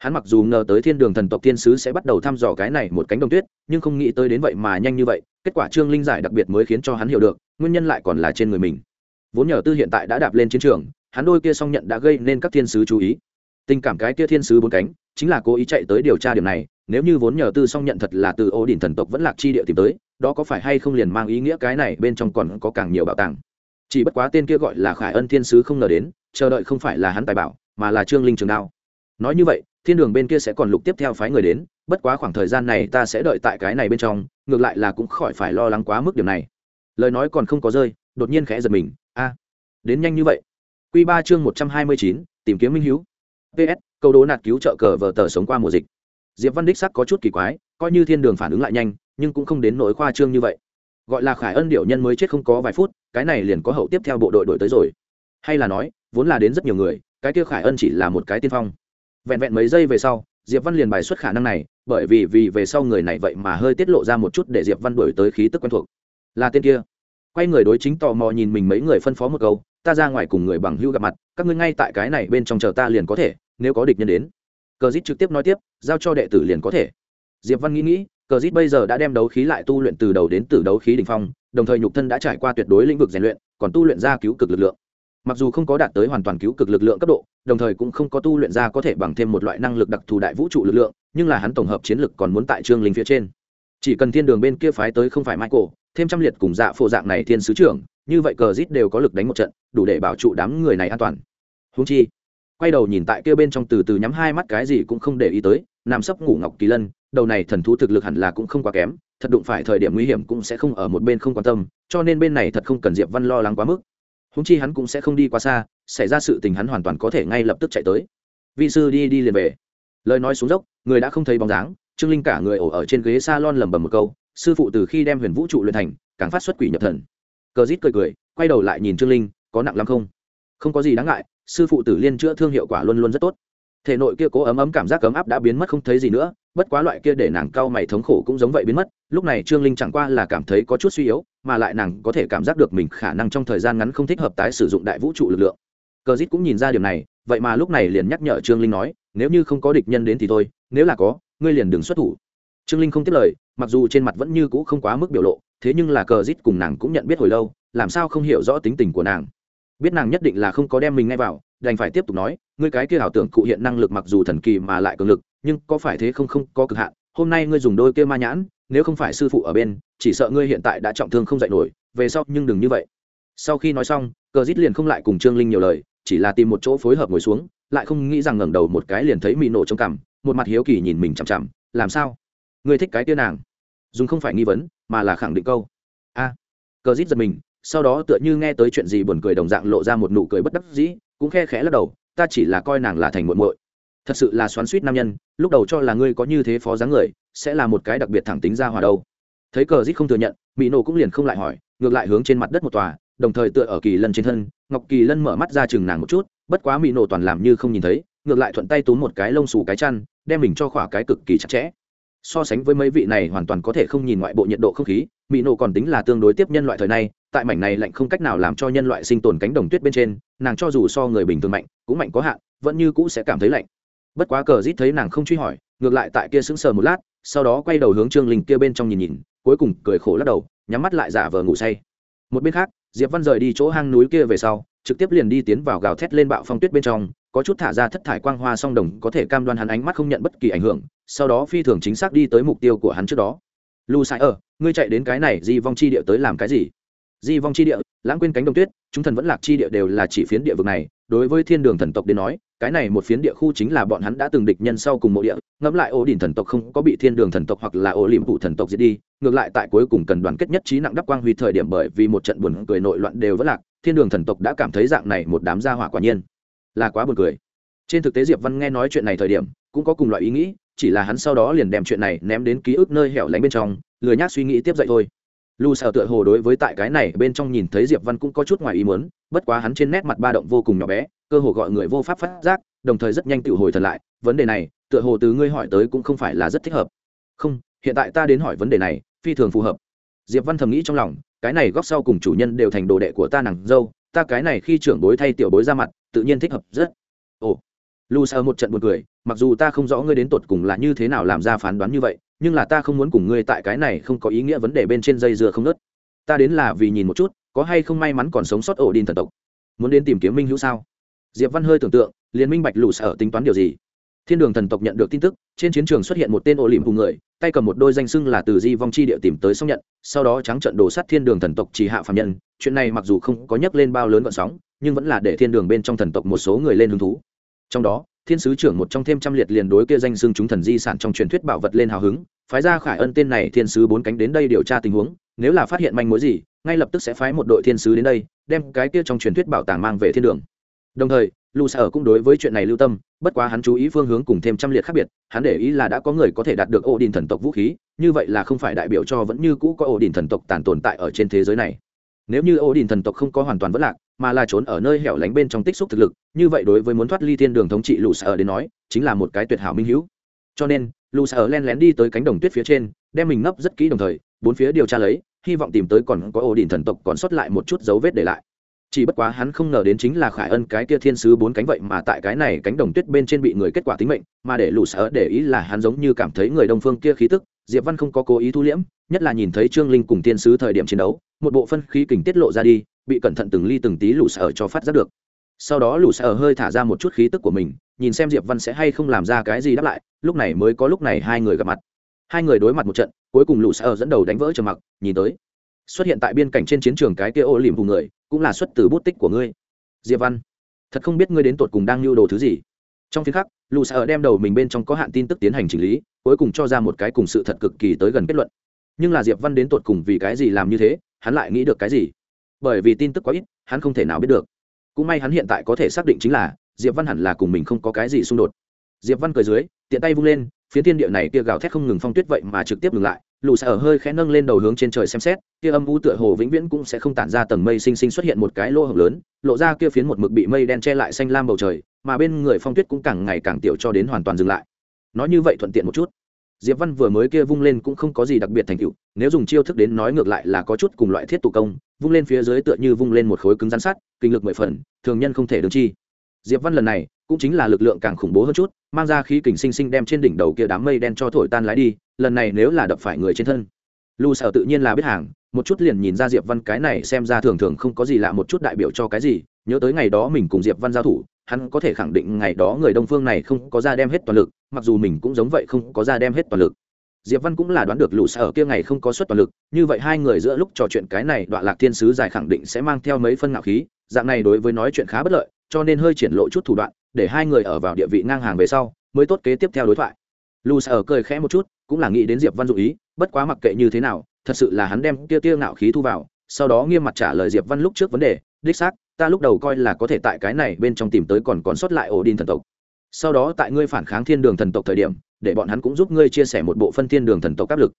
Speaker 1: Hắn mặc dù ngờ tới thiên đường thần tộc thiên sứ sẽ bắt đầu thăm dò cái này một cánh đồng tuyết, nhưng không nghĩ tới đến vậy mà nhanh như vậy, kết quả trương linh giải đặc biệt mới khiến cho hắn hiểu được, nguyên nhân lại còn là trên người mình. Vốn nhờ tư hiện tại đã đạp lên chiến trường, hắn đôi kia song nhận đã gây nên các thiên sứ chú ý. Tình cảm cái kia thiên sứ bốn cánh, chính là cố ý chạy tới điều tra điểm này, nếu như vốn nhờ tư song nhận thật là từ ô đình thần tộc vẫn lạc chi địa tìm tới, đó có phải hay không liền mang ý nghĩa cái này bên trong còn có càng nhiều bảo tàng. Chỉ bất quá tên kia gọi là khải ân thiên sứ không ngờ đến, chờ đợi không phải là hắn tài bảo, mà là trương linh trường đao. Nói như vậy thiên đường bên kia sẽ còn lục tiếp theo phái người đến, bất quá khoảng thời gian này ta sẽ đợi tại cái này bên trong, ngược lại là cũng khỏi phải lo lắng quá mức điểm này. Lời nói còn không có rơi, đột nhiên khẽ giật mình, a, đến nhanh như vậy. Q ba chương một trăm hai mươi chín, tìm kiếm minh hữu ps câu đố nạt cứu trợ cờ vờ tờ sống qua mùa dịch. Diệp văn đích sắc có chút kỳ quái, coi như thiên đường phản ứng lại nhanh, nhưng cũng không đến nỗi khoa trương như vậy. Gọi là khải ân điệu nhân mới chết không có vài phút, cái này liền có hậu tiếp theo bộ đội đổi tới rồi. Hay là nói, vốn là đến rất nhiều người, cái kia khải ân chỉ là một cái tiên phong vẹn vẹn mấy giây về sau, diệp văn liền bài xuất khả năng này, bởi vì vì về sau người này vậy mà hơi tiết lộ ra một chút để diệp văn đổi tới khí tức quen thuộc. Là tên kia. Quay người đối chính tò mò nhìn mình mấy người phân phó một câu, ta ra ngoài cùng người bằng hưu gặp mặt, các ngươi ngay tại cái này bên trong chờ ta liền có thể, nếu có địch nhân đến. Cờ dít trực tiếp nói tiếp, giao cho đệ tử liền có thể. Diệp văn nghĩ nghĩ, cờ dít bây giờ đã đem đấu khí lại tu luyện từ đầu đến từ đấu khí đ ỉ n h phong, đồng thời nhục thân đã trải qua tuyệt đối lĩnh vực rèn luyện, còn tu luyện ra cứu cực lực lượng mặc dù không có đạt tới hoàn toàn cứu cực lực lượng cấp độ, đồng thời cũng không có tu luyện ra có thể bằng thêm một loại năng lực đặc thù đại vũ trụ lực lượng, nhưng là hắn tổng hợp chiến lực còn muốn tại trương linh phía trên. Chỉ cần thiên đường bên kia phái tới không phải michael, thêm trăm liệt cùng dạ phụ dạng này thiên sứ trưởng, như vậy cờ rít đều có lực đánh một trận, đủ để bảo trụ đám người này an toàn. Húng chi, quay đầu nhìn tại kia bên trong từ từ nhắm hai mắt cái gì cũng không để ý tới, nằm sấp ngủ ngọc kỳ lân, đầu này thần thú thực lực hẳn là cũng không quá kém, thật đụng phải thời điểm nguy hiểm cũng sẽ không ở một bên không quan tâm, cho nên bên này thật không cần diệp văn lo lắng quá mức húng chi hắn cũng sẽ không đi quá xa, xảy ra sự tình hắn hoàn toàn có thể ngay lập tức chạy tới. Vị sư đi đi liền về. Lời nói xuống dốc, người đã không thấy bóng dáng, trương linh cả người ổ ở trên ghế s a lon lẩm bẩm một câu, sư phụ từ khi đem huyền vũ trụ luyện thành, càng phát xuất quỷ nhập thần. Cờ rít cười cười, quay đầu lại nhìn trương linh, có nặng lắm không? Không có gì đáng ngại, sư phụ tử liên chữa thương hiệu quả luôn luôn rất tốt. Thể nội kia cố ấm ấm cảm giác ấm áp đã biến mất không thấy gì nữa bất quá loại kia để nàng cau mày thống khổ cũng giống vậy biến mất, lúc này trương linh chẳng qua là cảm thấy có chút suy yếu, mà lại nàng có thể cảm giác được mình khả năng trong thời gian ngắn không thích hợp tái sử dụng đại vũ trụ lực lượng. Cờ dít cũng nhìn ra điều này, vậy mà lúc này liền nhắc nhở trương linh nói, nếu như không có địch nhân đến thì thôi, nếu là có, ngươi liền đừng xuất thủ. Trương linh không tiếp lời, mặc dù trên mặt vẫn như cũ không quá mức biểu lộ, thế nhưng là cờ dít cùng nàng cũng nhận biết hồi lâu, làm sao không hiểu rõ tính tình của nàng. Biết nàng nhất định là không có đem mình ngay vào, đành phải tiếp tục nói, ngươi cái kia ảo tưởng cụ hiện năng lực mặc dù thần kỳ mà lại cường lực nhưng có phải thế không không, có cực hạn, hôm nay ngươi dùng đôi kia ma nhãn, nếu không phải sư phụ ở bên, chỉ sợ ngươi hiện tại đã trọng thương không dạy nổi, về sau nhưng đừng như vậy. Sau khi nói xong, cờ dít liền không lại cùng trương linh nhiều lời, chỉ là tìm một chỗ phối hợp ngồi xuống, lại không nghĩ rằng ngẩng đầu một cái liền thấy mị nổ trong cằm, một mặt hiếu kỳ nhìn mình chằm chằm, làm sao? Ngươi thích cái tia nàng? Dùng không phải nghi vấn, mà là khẳng định câu. A. Cờ dít giật mình, sau đó tựa như nghe tới chuyện gì buồn cười đồng dạng lộ ra một nụ cười bất đắc dĩ, cũng khe khẽ lắc đầu, ta chỉ là coi nàng là thành muộn muội thật sự là xoắn suýt nam nhân, lúc đầu cho là ngươi có như thế phó dáng người, sẽ là một cái đặc biệt thẳng tính ra hòa đâu. Thấy cờ dít không thừa nhận mỹ nổ cũng liền không lại hỏi, ngược lại hướng trên mặt đất một tòa, đồng thời tựa ở kỳ lân trên thân, ngọc kỳ lân mở mắt ra chừng nàng một chút, bất quá mỹ nổ toàn làm như không nhìn thấy, ngược lại thuận tay túm một cái lông xù cái chăn, đem mình cho khỏa cái cực kỳ chặt chẽ. So sánh với mấy vị này hoàn toàn có thể không nhìn ngoại bộ nhiệt độ không khí mỹ nổ còn tính là tương đối tiếp nhân loại thời này tại mảnh này lạnh không cách nào làm cho nhân loại sinh tồn cánh đồng tuyết bên trên, nàng cho dù so người bình thường mạnh, cũng mạnh có hạn, vẫn như cũ sẽ cảm thấy lạnh bất quá cờ rít thấy nàng không truy hỏi, ngược lại tại kia sững sờ một lát, sau đó quay đầu hướng trương linh kia bên trong nhìn nhìn, cuối cùng cười khổ lắc đầu, nhắm mắt lại giả vờ ngủ say. Một bên khác, diệp văn rời đi chỗ hang núi kia về sau, trực tiếp liền đi tiến vào gào thét lên bạo phong tuyết bên trong, có chút thả ra thất thải quang hoa song đồng có thể cam đoan hắn ánh mắt không nhận bất kỳ ảnh hưởng, sau đó phi thường chính xác đi tới mục tiêu của hắn trước đó. Lu sai ở ngươi chạy đến cái này, di vong chi địa tới làm cái gì? Di vong chi địa, lãng quên cánh đồng tuyết, chúng thần vẫn lạc chi địa đều là chỉ phiến địa vực này. Đối với thiên đường thần tộc đến nói, cái này một phiến địa khu chính là bọn hắn đã từng địch nhân sau cùng mộ địa. Ngẫm lại ổ đỉnh thần tộc không có bị thiên đường thần tộc hoặc là ổ liềm phụ thần tộc diệt đi, ngược lại tại cuối cùng cần đoàn kết nhất trí nặng đắp quang huy thời điểm bởi vì một trận buồn cười nội loạn đều vẫn lạc, thiên đường thần tộc đã cảm thấy dạng này một đám gia hỏa quả nhiên là quá buồn cười. Trên thực tế diệp văn nghe nói chuyện này thời điểm, cũng có cùng loại ý nghĩ, chỉ là hắn sau đó liền đem chuyện này ném đến ký ức nơi hẻo lánh bên trong, lười nhác suy nghĩ tiếp dậy thôi lu sợ tựa hồ đối với tại cái này bên trong nhìn thấy diệp văn cũng có chút ngoài ý muốn, bất quá hắn trên nét mặt ba động vô cùng nhỏ bé, cơ hồ gọi người vô pháp phát giác, đồng thời rất nhanh tự hồi thật lại, vấn đề này, tựa hồ từ ngươi hỏi tới cũng không phải là rất thích hợp. Không, hiện tại ta đến hỏi vấn đề này, phi thường phù hợp. Diệp văn thầm nghĩ trong lòng, cái này góc sau cùng chủ nhân đều thành đồ đệ của ta nàng dâu, ta cái này khi trưởng bối thay tiểu bối ra mặt, tự nhiên thích hợp rất lu sợ một trận buồn cười, mặc dù ta không rõ ngươi đến tột cùng là như thế nào làm ra phán đoán như vậy, nhưng là ta không muốn cùng ngươi tại cái này không có ý nghĩa vấn đề bên trên dây dừa không nớt. Ta đến là vì nhìn một chút, có hay không may mắn còn sống sót ổ đin thần tộc. Muốn đến tìm kiếm minh hữu sao? Diệp văn hơi tưởng tượng, liền minh bạch lù sở tính toán điều gì. Thiên đường thần tộc nhận được tin tức, trên chiến trường xuất hiện một tên ổ lìm cùng người, tay cầm một đôi danh xưng là từ di vong chi địa tìm tới xong nhận, sau đó trắng trận đổ sát thiên đường thần tộc chỉ hạ phạm nhân. Chuyện này mặc dù không có nhắc lên bao lớn vận sóng, nhưng vẫn là để thiên đường bên trong thần tộc một số người lên hứng thú trong đó, thiên sứ trưởng một trong thêm trăm liệt liền đối kia danh xưng chúng thần di sản trong truyền thuyết bảo vật lên hào hứng, phái ra khải ân tên này thiên sứ bốn cánh đến đây điều tra tình huống, nếu là phát hiện manh mối gì, ngay lập tức sẽ phái một đội thiên sứ đến đây, đem cái kia trong truyền thuyết bảo tàng mang về thiên đường. Đồng thời, lù sở cũng đối với chuyện này lưu tâm, bất quá hắn chú ý phương hướng cùng thêm trăm liệt khác biệt, hắn để ý là đã có người có thể đạt được ổ đình thần tộc vũ khí, như vậy là không phải đại biểu cho vẫn như cũ có ổ đình thần tộc tàn tồn tại ở trên thế giới này. Nếu như ổ đình thần tộc không có hoàn toàn vất lạc mà là trốn ở nơi hẻo lánh bên trong tích xúc thực lực, như vậy đối với muốn thoát ly thiên đường thống trị lù sở đến nói, chính là một cái tuyệt hảo minh hữu. Cho nên lù sở len lén đi tới cánh đồng tuyết phía trên, đem mình nấp rất kỹ đồng thời, bốn phía điều tra lấy, hy vọng tìm tới còn có ổ đỉnh thần tộc còn sót lại một chút dấu vết để lại. Chỉ bất quá hắn không ngờ đến chính là khải ân cái kia thiên sứ bốn cánh vậy mà tại cái này cánh đồng tuyết bên trên bị người kết quả tính mệnh, mà để lù sở để ý là hắn giống như cảm thấy người đông phương kia khí tức, diệp văn không có cố ý thu liễm, nhất là nhìn thấy trương linh cùng thiên sứ thời điểm chiến đấu, một bộ phân khí kình tiết lộ ra đi bị cẩn thận từng ly từng tí lũ sở cho phát giác được. Sau đó lũ sở hơi thả ra một chút khí tức của mình, nhìn xem diệp văn sẽ hay không làm ra cái gì đáp lại, lúc này mới có lúc này hai người gặp mặt. Hai người đối mặt một trận, cuối cùng lũ sở dẫn đầu đánh vỡ trầm mặc, nhìn tới. Xuất hiện tại biên cảnh trên chiến trường cái kia ô liềm vùng người, cũng là xuất từ bút tích của ngươi. Diệp văn, thật không biết ngươi đến tột cùng đang lưu đồ thứ gì. Trong phiên khắc, lũ sở đem đầu mình bên trong có hạn tin tức tiến hành chỉnh lý, cuối cùng cho ra một cái cùng sự thật cực kỳ tới gần kết luận. Nhưng là diệp văn đến tột cùng vì cái gì làm như thế, hắn lại nghĩ được cái gì? Bởi vì tin tức quá ít, hắn không thể nào biết được. Cũng may hắn hiện tại có thể xác định chính là, diệp văn hẳn là cùng mình không có cái gì xung đột. Diệp văn cười dưới, tiện tay vung lên phía thiên địa này kia gào thét không ngừng phong tuyết vậy mà trực tiếp ngừng lại. Lù ở hơi khẽ nâng lên đầu hướng trên trời xem xét, kia âm u tựa hồ vĩnh viễn cũng sẽ không tản ra tầng mây xinh xinh xuất hiện một cái lỗ hổng lớn, lộ ra kia phiến một mực bị mây đen che lại xanh lam bầu trời, mà bên người phong tuyết cũng càng ngày càng tiểu cho đến hoàn toàn dừng lại. Nói như vậy thuận tiện một chút diệp văn vừa mới kia vung lên cũng không có gì đặc biệt thành tựu, nếu dùng chiêu thức đến nói ngược lại là có chút cùng loại thiết tụ công, vung lên phía dưới tựa như vung lên một khối cứng rắn sắt, kinh lực mười phần, thường nhân không thể đứng chi. Diệp văn lần này cũng chính là lực lượng càng khủng bố hơn chút, mang ra khí kình sinh sinh đem trên đỉnh đầu kia đám mây đen cho thổi tan lái đi, lần này nếu là đập phải người trên thân. Lu sở tự nhiên là biết hàng, một chút liền nhìn ra diệp văn cái này xem ra thường thường không có gì lạ một chút đại biểu cho cái gì, nhớ tới ngày đó mình cùng diệp văn giao thủ hắn có thể khẳng định ngày đó người đông phương này không có ra đem hết toàn lực, mặc dù mình cũng giống vậy không có ra đem hết toàn lực. Diệp văn cũng là đoán được lũ sở kia ngày không có suất toàn lực, như vậy hai người giữa lúc trò chuyện cái này đoạn lạc thiên sứ dài khẳng định sẽ mang theo mấy phân ngạo khí, dạng này đối với nói chuyện khá bất lợi, cho nên hơi triển lộ chút thủ đoạn, để hai người ở vào địa vị ngang hàng về sau, mới tốt kế tiếp theo đối thoại. Lù sở cười khẽ một chút, cũng là nghĩ đến diệp văn dụ ý, bất quá mặc kệ như thế nào, thật sự là hắn đem kia kia ngạo khí thu vào, sau đó nghiêm mặt trả lời diệp văn lúc trước vấn đề đích xác, ta lúc đầu coi là có thể tại cái này bên trong tìm tới còn còn sót lại ổ đin thần tộc. Sau đó tại ngươi phản kháng thiên đường thần tộc thời điểm, để bọn hắn cũng giúp ngươi chia sẻ một bộ phân thiên đường thần tộc áp lực.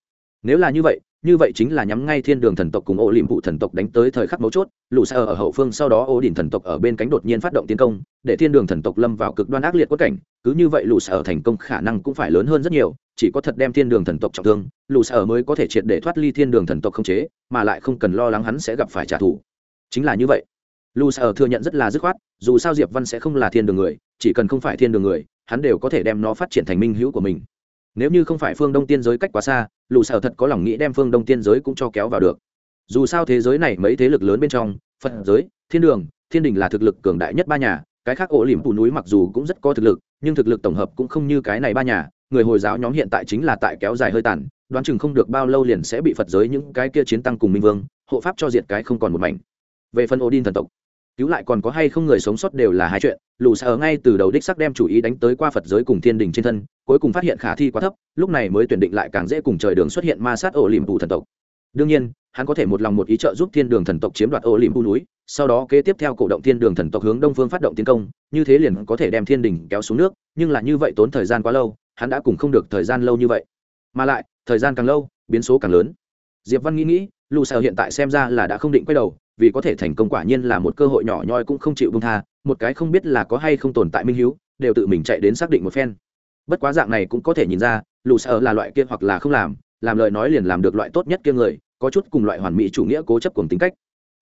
Speaker 1: Nếu là như vậy như vậy chính là nhắm ngay thiên đường thần tộc cùng Ổ liềm Vụ thần tộc đánh tới thời khắc mấu chốt, lũ xa ở hậu phương sau đó Ổ đỉnh thần tộc ở bên cánh đột nhiên phát động tiến công, để thiên đường thần tộc lâm vào cực đoan ác liệt quất cảnh, cứ như vậy lũ xa ở thành công khả năng cũng phải lớn hơn rất nhiều, chỉ có thật đem thiên đường thần tộc trọng thương, lũ xa ở mới có thể triệt để thoát ly thiên đường thần tộc không chế, mà lại không cần lo lắng hắn sẽ gặp phải trả thù chính là như vậy. Lu sở thừa nhận rất là dứt khoát, dù sao diệp văn sẽ không là thiên đường người, chỉ cần không phải thiên đường người, hắn đều có thể đem nó phát triển thành minh hữu của mình. Nếu như không phải phương đông tiên giới cách quá xa, lu sở thật có lòng nghĩ đem phương đông tiên giới cũng cho kéo vào được. Dù sao thế giới này mấy thế lực lớn bên trong, phật giới, thiên đường, thiên đình là thực lực cường đại nhất ba nhà, cái khác ổ liềm phủ núi mặc dù cũng rất có thực lực, nhưng thực lực tổng hợp cũng không như cái này ba nhà, người hồi giáo nhóm hiện tại chính là tại kéo dài hơi tàn, đoán chừng không được bao lâu liền sẽ bị phật giới những cái kia chiến tăng cùng minh vương, hộ pháp cho diệt cái không còn một mảnh về phần odin thần tộc, cứu lại còn có hay không người sống sót đều là hai chuyện lù xa ở ngay từ đầu đích sắc đem chủ ý đánh tới qua phật giới cùng thiên đình trên thân, cuối cùng phát hiện khả thi quá thấp, lúc này mới tuyển định lại càng dễ cùng trời đường xuất hiện ma sát ổ liềm bù thần tộc. Đương nhiên, hắn có thể một lòng một ý trợ giúp thiên đường thần tộc chiếm đoạt ổ liềm bù núi, sau đó kế tiếp theo cổ động thiên đường thần tộc hướng đông phương phát động tiến công, như thế liền có thể đem thiên đình kéo xuống nước, nhưng là như vậy tốn thời gian quá lâu, hắn đã cùng không được thời gian lâu như vậy. Mà lại, thời gian càng lâu, biến số càng lớn. Diệp văn nghĩ nghĩ lù xa hiện tại xem ra là đã không định quay đầu vì có thể thành công quả nhiên là một cơ hội nhỏ nhoi cũng không chịu bông tha, một cái không biết là có hay không tồn tại minh hiếu, đều tự mình chạy đến xác định một phen. Bất quá dạng này cũng có thể nhìn ra lù sợ là loại kia hoặc là không làm làm lời nói liền làm được loại tốt nhất kia người, có chút cùng loại hoàn mỹ chủ nghĩa cố chấp cùng tính cách.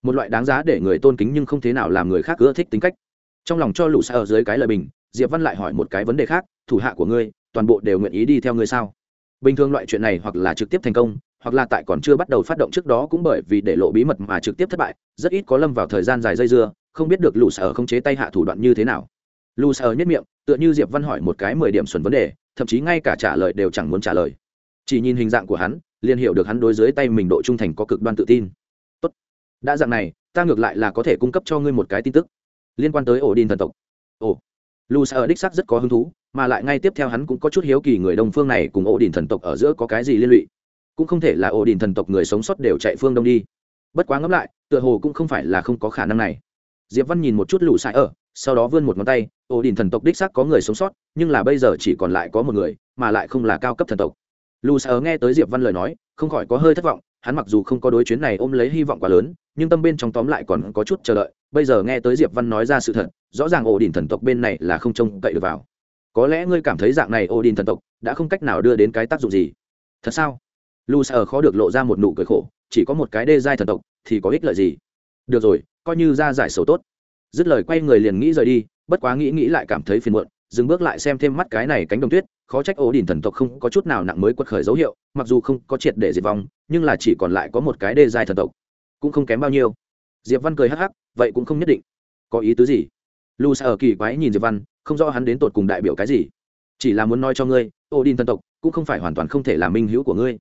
Speaker 1: Một loại đáng giá để người tôn kính nhưng không thế nào làm người khác ưa thích tính cách. Trong lòng cho lù sợ dưới cái lời bình, diệp văn lại hỏi một cái vấn đề khác, thủ hạ của ngươi, toàn bộ đều nguyện ý đi theo ngươi sao? Bình thường loại chuyện này hoặc là trực tiếp thành công hoặc là tại còn chưa bắt đầu phát động trước đó cũng bởi vì để lộ bí mật mà trực tiếp thất bại, rất ít có lâm vào thời gian dài dây dưa, không biết được lù sở không chế tay hạ thủ đoạn như thế nào. Lù sở nhất miệng, tựa như diệp văn hỏi một cái mười điểm xuẩn vấn đề, thậm chí ngay cả trả lời đều chẳng muốn trả lời. Chỉ nhìn hình dạng của hắn, liền hiểu được hắn đối dưới tay mình độ trung thành có cực đoan tự tin. Tốt, đã dạng này, ta ngược lại là có thể cung cấp cho ngươi một cái tin tức liên quan tới ổ đin thần tộc. Ồ lù sở đích sắc rất có hứng thú, mà lại ngay tiếp theo hắn cũng có chút hiếu kỳ người đông phương này cùng ổ đình thần tộc ở giữa có cái gì liên lụy cũng không thể là ổ đình thần tộc người sống sót đều chạy phương đông đi. Bất quá ngẫm lại, tựa hồ cũng không phải là không có khả năng này. Diệp văn nhìn một chút lũ sai ở, sau đó vươn một ngón tay, ổ đình thần tộc đích xác có người sống sót, nhưng là bây giờ chỉ còn lại có một người, mà lại không là cao cấp thần tộc. Lũ sai ở nghe tới diệp văn lời nói, không khỏi có hơi thất vọng, hắn mặc dù không có đối chuyến này ôm lấy hy vọng quá lớn, nhưng tâm bên trong tóm lại còn có chút chờ đợi, bây giờ nghe tới diệp văn nói ra sự thật, rõ ràng ổ đình thần tộc bên này là không trông cậy được vào. Có lẽ ngươi cảm thấy dạng này ổ đình thần tộc đã không cách nào đưa đến cái tác dụng gì. Thật sao? Lu sa khó được lộ ra một nụ cười khổ, chỉ có một cái đê giai thần tộc thì có ích lợi gì? Được rồi, coi như ra giải sầu tốt. Dứt lời quay người liền nghĩ rời đi, bất quá nghĩ nghĩ lại cảm thấy phiền muộn, dừng bước lại xem thêm mắt cái này cánh đồng tuyết, khó trách ổ đỉnh thần tộc không có chút nào nặng mới quật khởi dấu hiệu, mặc dù không có triệt để diệt vong, nhưng là chỉ còn lại có một cái đê giai thần tộc. Cũng không kém bao nhiêu. Diệp văn cười hắc hắc, vậy cũng không nhất định. Có ý tứ gì? Lu sa ở kỳ quái nhìn diệp văn, không rõ hắn đến tột cùng đại biểu cái gì. Chỉ là muốn nói cho ngươi Odin thần tộc cũng không phải hoàn toàn không thể là minh hữu của ngươi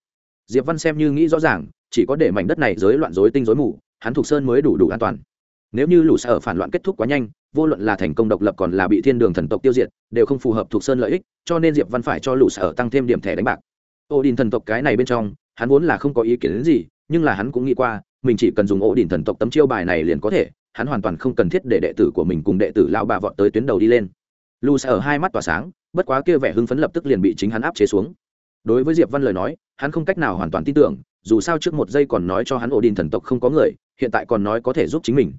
Speaker 1: diệp văn xem như nghĩ rõ ràng, chỉ có để mảnh đất này rối loạn rối tinh rối mù, hắn thuộc sơn mới đủ đủ an toàn. Nếu như lũ sở phản loạn kết thúc quá nhanh, vô luận là thành công độc lập còn là bị thiên đường thần tộc tiêu diệt, đều không phù hợp thuộc sơn lợi ích, cho nên diệp văn phải cho lũ sở tăng thêm điểm thẻ đánh bạc. Ổ đình thần tộc cái này bên trong, hắn vốn là không có ý kiến đến gì, nhưng là hắn cũng nghĩ qua, mình chỉ cần dùng ổ đình thần tộc tấm chiêu bài này liền có thể, hắn hoàn toàn không cần thiết để đệ tử của mình cùng đệ tử lão bà vọt tới tuyến đầu đi lên. Lù Ở hai mắt tỏa sáng, bất quá kia vẻ hưng phấn lập tức liền bị chính hắn áp chế xuống. Đối với diệp văn lời nói hắn không cách nào hoàn toàn tin tưởng, dù sao trước một giây còn nói cho hắn ổ đình thần tộc không có người, hiện tại còn nói có thể giúp chính mình.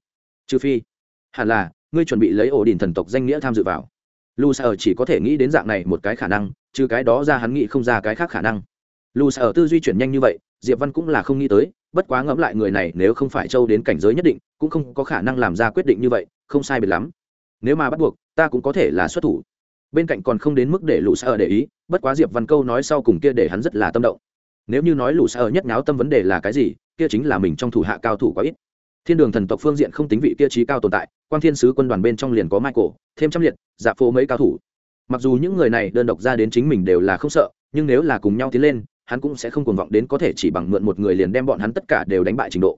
Speaker 1: Trừ phi, hẳn là, ngươi chuẩn bị lấy ổ đình thần tộc danh nghĩa tham dự vào. Lu sa ở chỉ có thể nghĩ đến dạng này một cái khả năng, trừ cái đó ra hắn nghĩ không ra cái khác khả năng. Lu sa ở tư duy chuyển nhanh như vậy, diệp văn cũng là không nghĩ tới, bất quá ngẫm lại người này nếu không phải châu đến cảnh giới nhất định, cũng không có khả năng làm ra quyết định như vậy, không sai biệt lắm. Nếu mà bắt buộc, ta cũng có thể là xuất thủ. Bên cạnh còn không đến mức để lũ sa ở để ý, bất quá diệp văn câu nói sau cùng kia để hắn rất là tâm động nếu như nói lũ sở nhất nháo tâm vấn đề là cái gì, kia chính là mình trong thủ hạ cao thủ quá ít. Thiên đường thần tộc phương diện không tính vị kia trí cao tồn tại, quang thiên sứ quân đoàn bên trong liền có michael, thêm trăm liệt dạ phố mấy cao thủ. Mặc dù những người này đơn độc ra đến chính mình đều là không sợ, nhưng nếu là cùng nhau tiến lên, hắn cũng sẽ không cuồng vọng đến có thể chỉ bằng mượn một người liền đem bọn hắn tất cả đều đánh bại trình độ.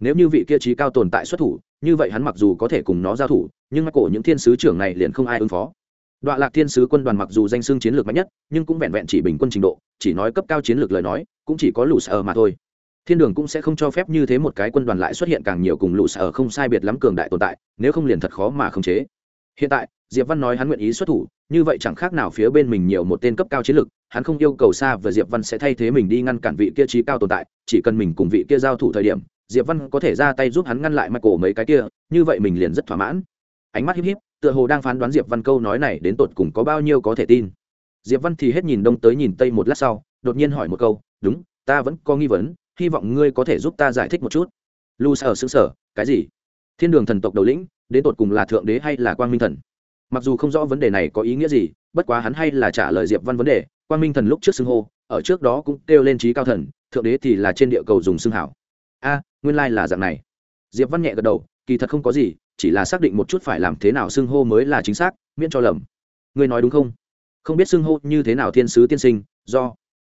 Speaker 1: Nếu như vị kia trí cao tồn tại xuất thủ, như vậy hắn mặc dù có thể cùng nó giao thủ, nhưng mắt cổ những thiên sứ trưởng này liền không ai ứng phó đoạn lạc thiên sứ quân đoàn mặc dù danh xưng chiến lược mạnh nhất, nhưng cũng vẹn vẹn chỉ bình quân trình độ, chỉ nói cấp cao chiến lược lời nói, cũng chỉ có lũ sở mà thôi. Thiên đường cũng sẽ không cho phép như thế một cái quân đoàn lại xuất hiện càng nhiều cùng lũ sở không sai biệt lắm cường đại tồn tại, nếu không liền thật khó mà khống chế. Hiện tại, diệp văn nói hắn nguyện ý xuất thủ, như vậy chẳng khác nào phía bên mình nhiều một tên cấp cao chiến lược, hắn không yêu cầu xa và diệp văn sẽ thay thế mình đi ngăn cản vị kia trí cao tồn tại, chỉ cần mình cùng vị kia giao thủ thời điểm, diệp văn có thể ra tay giúp hắn ngăn lại mạch cổ mấy cái kia, như vậy mình liền rất thỏa mãn ánh mắt híp híp, tựa hồ đang phán đoán diệp văn câu nói này đến tột cùng có bao nhiêu có thể tin. Diệp văn thì hết nhìn đông tới nhìn tây một lát sau, đột nhiên hỏi một câu, đúng, ta vẫn có nghi vấn, hy vọng ngươi có thể giúp ta giải thích một chút. Lu sở xứng sở cái gì? Thiên đường thần tộc đầu lĩnh, đến tột cùng là thượng đế hay là quang minh thần? Mặc dù không rõ vấn đề này có ý nghĩa gì, bất quá hắn hay là trả lời diệp văn vấn đề, quang minh thần lúc trước xưng hô, ở trước đó cũng kêu lên trí cao thần, thượng đế thì là trên địa cầu dùng xưng hảo. A, nguyên lai là dạng này. Diệp văn nhẹ gật đầu, kỳ thật không có gì chỉ là xác định một chút phải làm thế nào xưng hô mới là chính xác, miễn cho lầm. Ngươi nói đúng không? Không biết xưng hô như thế nào thiên sứ tiên sinh, do.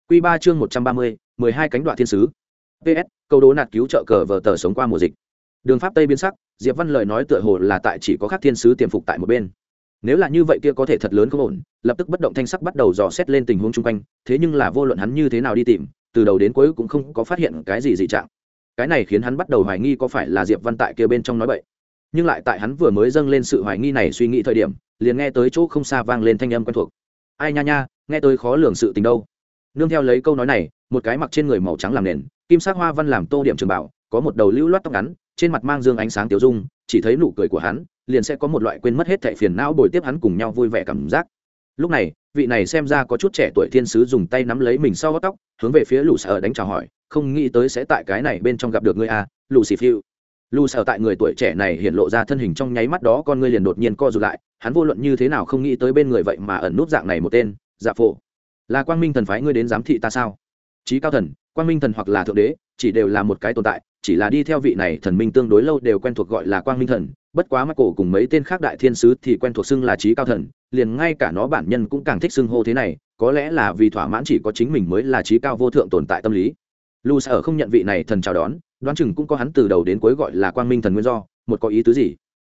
Speaker 1: Q ba chương một trăm ba mươi, mười hai cánh đoạn thiên sứ. Ps câu đố nạt cứu trợ cờ vờ tờ sống qua mùa dịch. Đường pháp tây biến sắc, diệp văn lời nói tựa hồ là tại chỉ có các thiên sứ tiềm phục tại một bên. Nếu là như vậy kia có thể thật lớn không ổn, lập tức bất động thanh sắc bắt đầu dò xét lên tình huống chung quanh, thế nhưng là vô luận hắn như thế nào đi tìm, từ đầu đến cuối cũng không có phát hiện cái gì dị trạng. Cái này khiến hắn bắt đầu hoài nghi có phải là diệp văn tại kia bên trong nói vậy nhưng lại tại hắn vừa mới dâng lên sự hoài nghi này suy nghĩ thời điểm liền nghe tới chỗ không xa vang lên thanh âm quen thuộc. Ai nha nha nghe tới khó lường sự tình đâu. Nương theo lấy câu nói này một cái mặc trên người màu trắng làm nền kim sắc hoa văn làm tô điểm trường bảo có một đầu lưu loát tóc ngắn trên mặt mang dương ánh sáng tiêu dung chỉ thấy nụ cười của hắn liền sẽ có một loại quên mất hết thệ phiền não bồi tiếp hắn cùng nhau vui vẻ cảm giác. Lúc này vị này xem ra có chút trẻ tuổi thiên sứ dùng tay nắm lấy mình sau gót tóc hướng về phía lũ sở đánh chào hỏi không nghĩ tới sẽ tại cái này bên trong gặp được ngươi a à, lù xì phiêu lù sợ tại người tuổi trẻ này hiện lộ ra thân hình trong nháy mắt đó, con ngươi liền đột nhiên co rụt lại, hắn vô luận như thế nào không nghĩ tới bên người vậy mà ẩn nút dạng này một tên dạ phổ. Là quang minh thần phái ngươi đến giám thị ta sao? Trí cao thần, quang minh thần hoặc là thượng đế, chỉ đều là một cái tồn tại, chỉ là đi theo vị này thần minh tương đối lâu đều quen thuộc gọi là quang minh thần, bất quá mắt cổ cùng mấy tên khác đại thiên sứ thì quen thuộc xưng là trí cao thần, liền ngay cả nó bản nhân cũng càng thích xưng hô thế này, có lẽ là vì thỏa mãn chỉ có chính mình mới là trí cao vô thượng tồn tại tâm lý lu sở không nhận vị này thần chào đón, đoán chừng cũng có hắn từ đầu đến cuối gọi là quang minh thần nguyên do, một có ý tứ gì?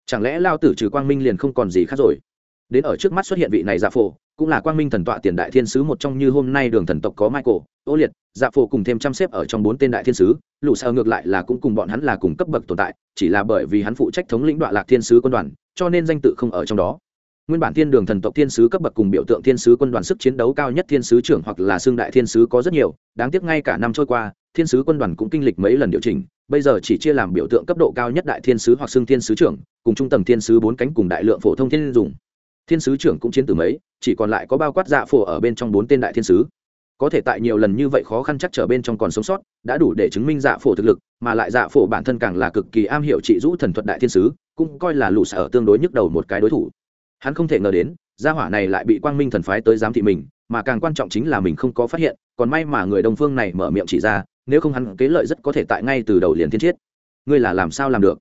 Speaker 1: Chẳng lẽ lao tử trừ quang minh liền không còn gì khác rồi? Đến ở trước mắt xuất hiện vị này dạ phổ, cũng là quang minh thần tọa tiền đại thiên sứ một trong như hôm nay đường thần tộc có michael ô liệt dạ phổ cùng thêm chăm xếp ở trong bốn tên đại thiên sứ lũ sao ngược lại là cũng cùng bọn hắn là cùng cấp bậc tồn tại, chỉ là bởi vì hắn phụ trách thống lĩnh đoạn lạc thiên sứ quân đoàn, cho nên danh tự không ở trong đó nguyên bản thiên đường thần tộc thiên sứ cấp bậc cùng biểu tượng thiên sứ quân đoàn sức chiến đấu cao nhất thiên sứ trưởng hoặc là xương đại thiên sứ có rất nhiều, đáng tiếc ngay cả năm trôi qua, thiên sứ quân đoàn cũng kinh lịch mấy lần điều chỉnh, bây giờ chỉ chia làm biểu tượng cấp độ cao nhất đại thiên sứ hoặc xương thiên sứ trưởng, cùng trung tầng thiên sứ bốn cánh cùng đại lượng phổ thông thiên dùng. Thiên sứ trưởng cũng chiến từ mấy, chỉ còn lại có bao quát dạ phổ ở bên trong bốn tên đại thiên sứ. Có thể tại nhiều lần như vậy khó khăn chắc trở bên trong còn sống sót, đã đủ để chứng minh dạ phổ thực lực, mà lại dạ phổ bản thân càng là cực kỳ am hiểu trị rũ thần thuật đại thiên sứ, cũng coi là lũ sở tương đối nhức đầu một cái đối thủ hắn không thể ngờ đến, gia hỏa này lại bị quang minh thần phái tới giám thị mình, mà càng quan trọng chính là mình không có phát hiện, còn may mà người đồng phương này mở miệng chỉ ra, nếu không hắn kế lợi rất có thể tại ngay từ đầu liền thiên chiết ngươi là làm sao làm được?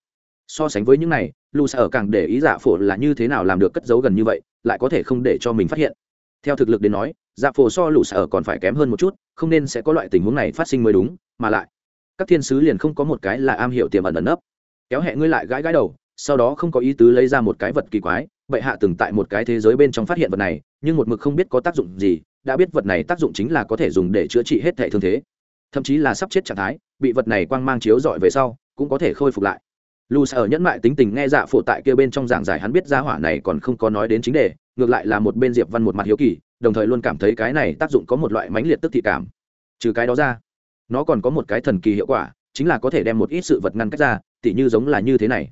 Speaker 1: So sánh với những này lu sa ở càng để ý dạ phổ là như thế nào làm được cất giấu gần như vậy, lại có thể không để cho mình phát hiện. Theo thực lực đến nói dạ phổ so lũ sa ở còn phải kém hơn một chút, không nên sẽ có loại tình huống này phát sinh mới đúng, mà lại, các thiên sứ liền không có một cái là am hiểu tiềm ẩn ẩn nấp. Kéo hẹ ngươi lại gãi gãi đầu sau đó không có ý tứ lấy ra một cái vật kỳ quái, bệ hạ từng tại một cái thế giới bên trong phát hiện vật này, nhưng một mực không biết có tác dụng gì, đã biết vật này tác dụng chính là có thể dùng để chữa trị hết thể thương thế. Thậm chí là sắp chết trạng thái, bị vật này quang mang chiếu dọi về sau, cũng có thể khôi phục lại. Lù sở nhẫn mại tính tình nghe dạ phụ tại kia bên trong giảng giải hắn biết ra hỏa này còn không có nói đến chính đề, ngược lại là một bên diệp văn một mặt hiếu kỳ, đồng thời luôn cảm thấy cái này tác dụng có một loại mãnh liệt tức thị cảm. Trừ cái đó ra, nó còn có một cái thần kỳ hiệu quả, chính là có thể đem một ít sự vật ngăn cách ra, tỉ như giống là như thế này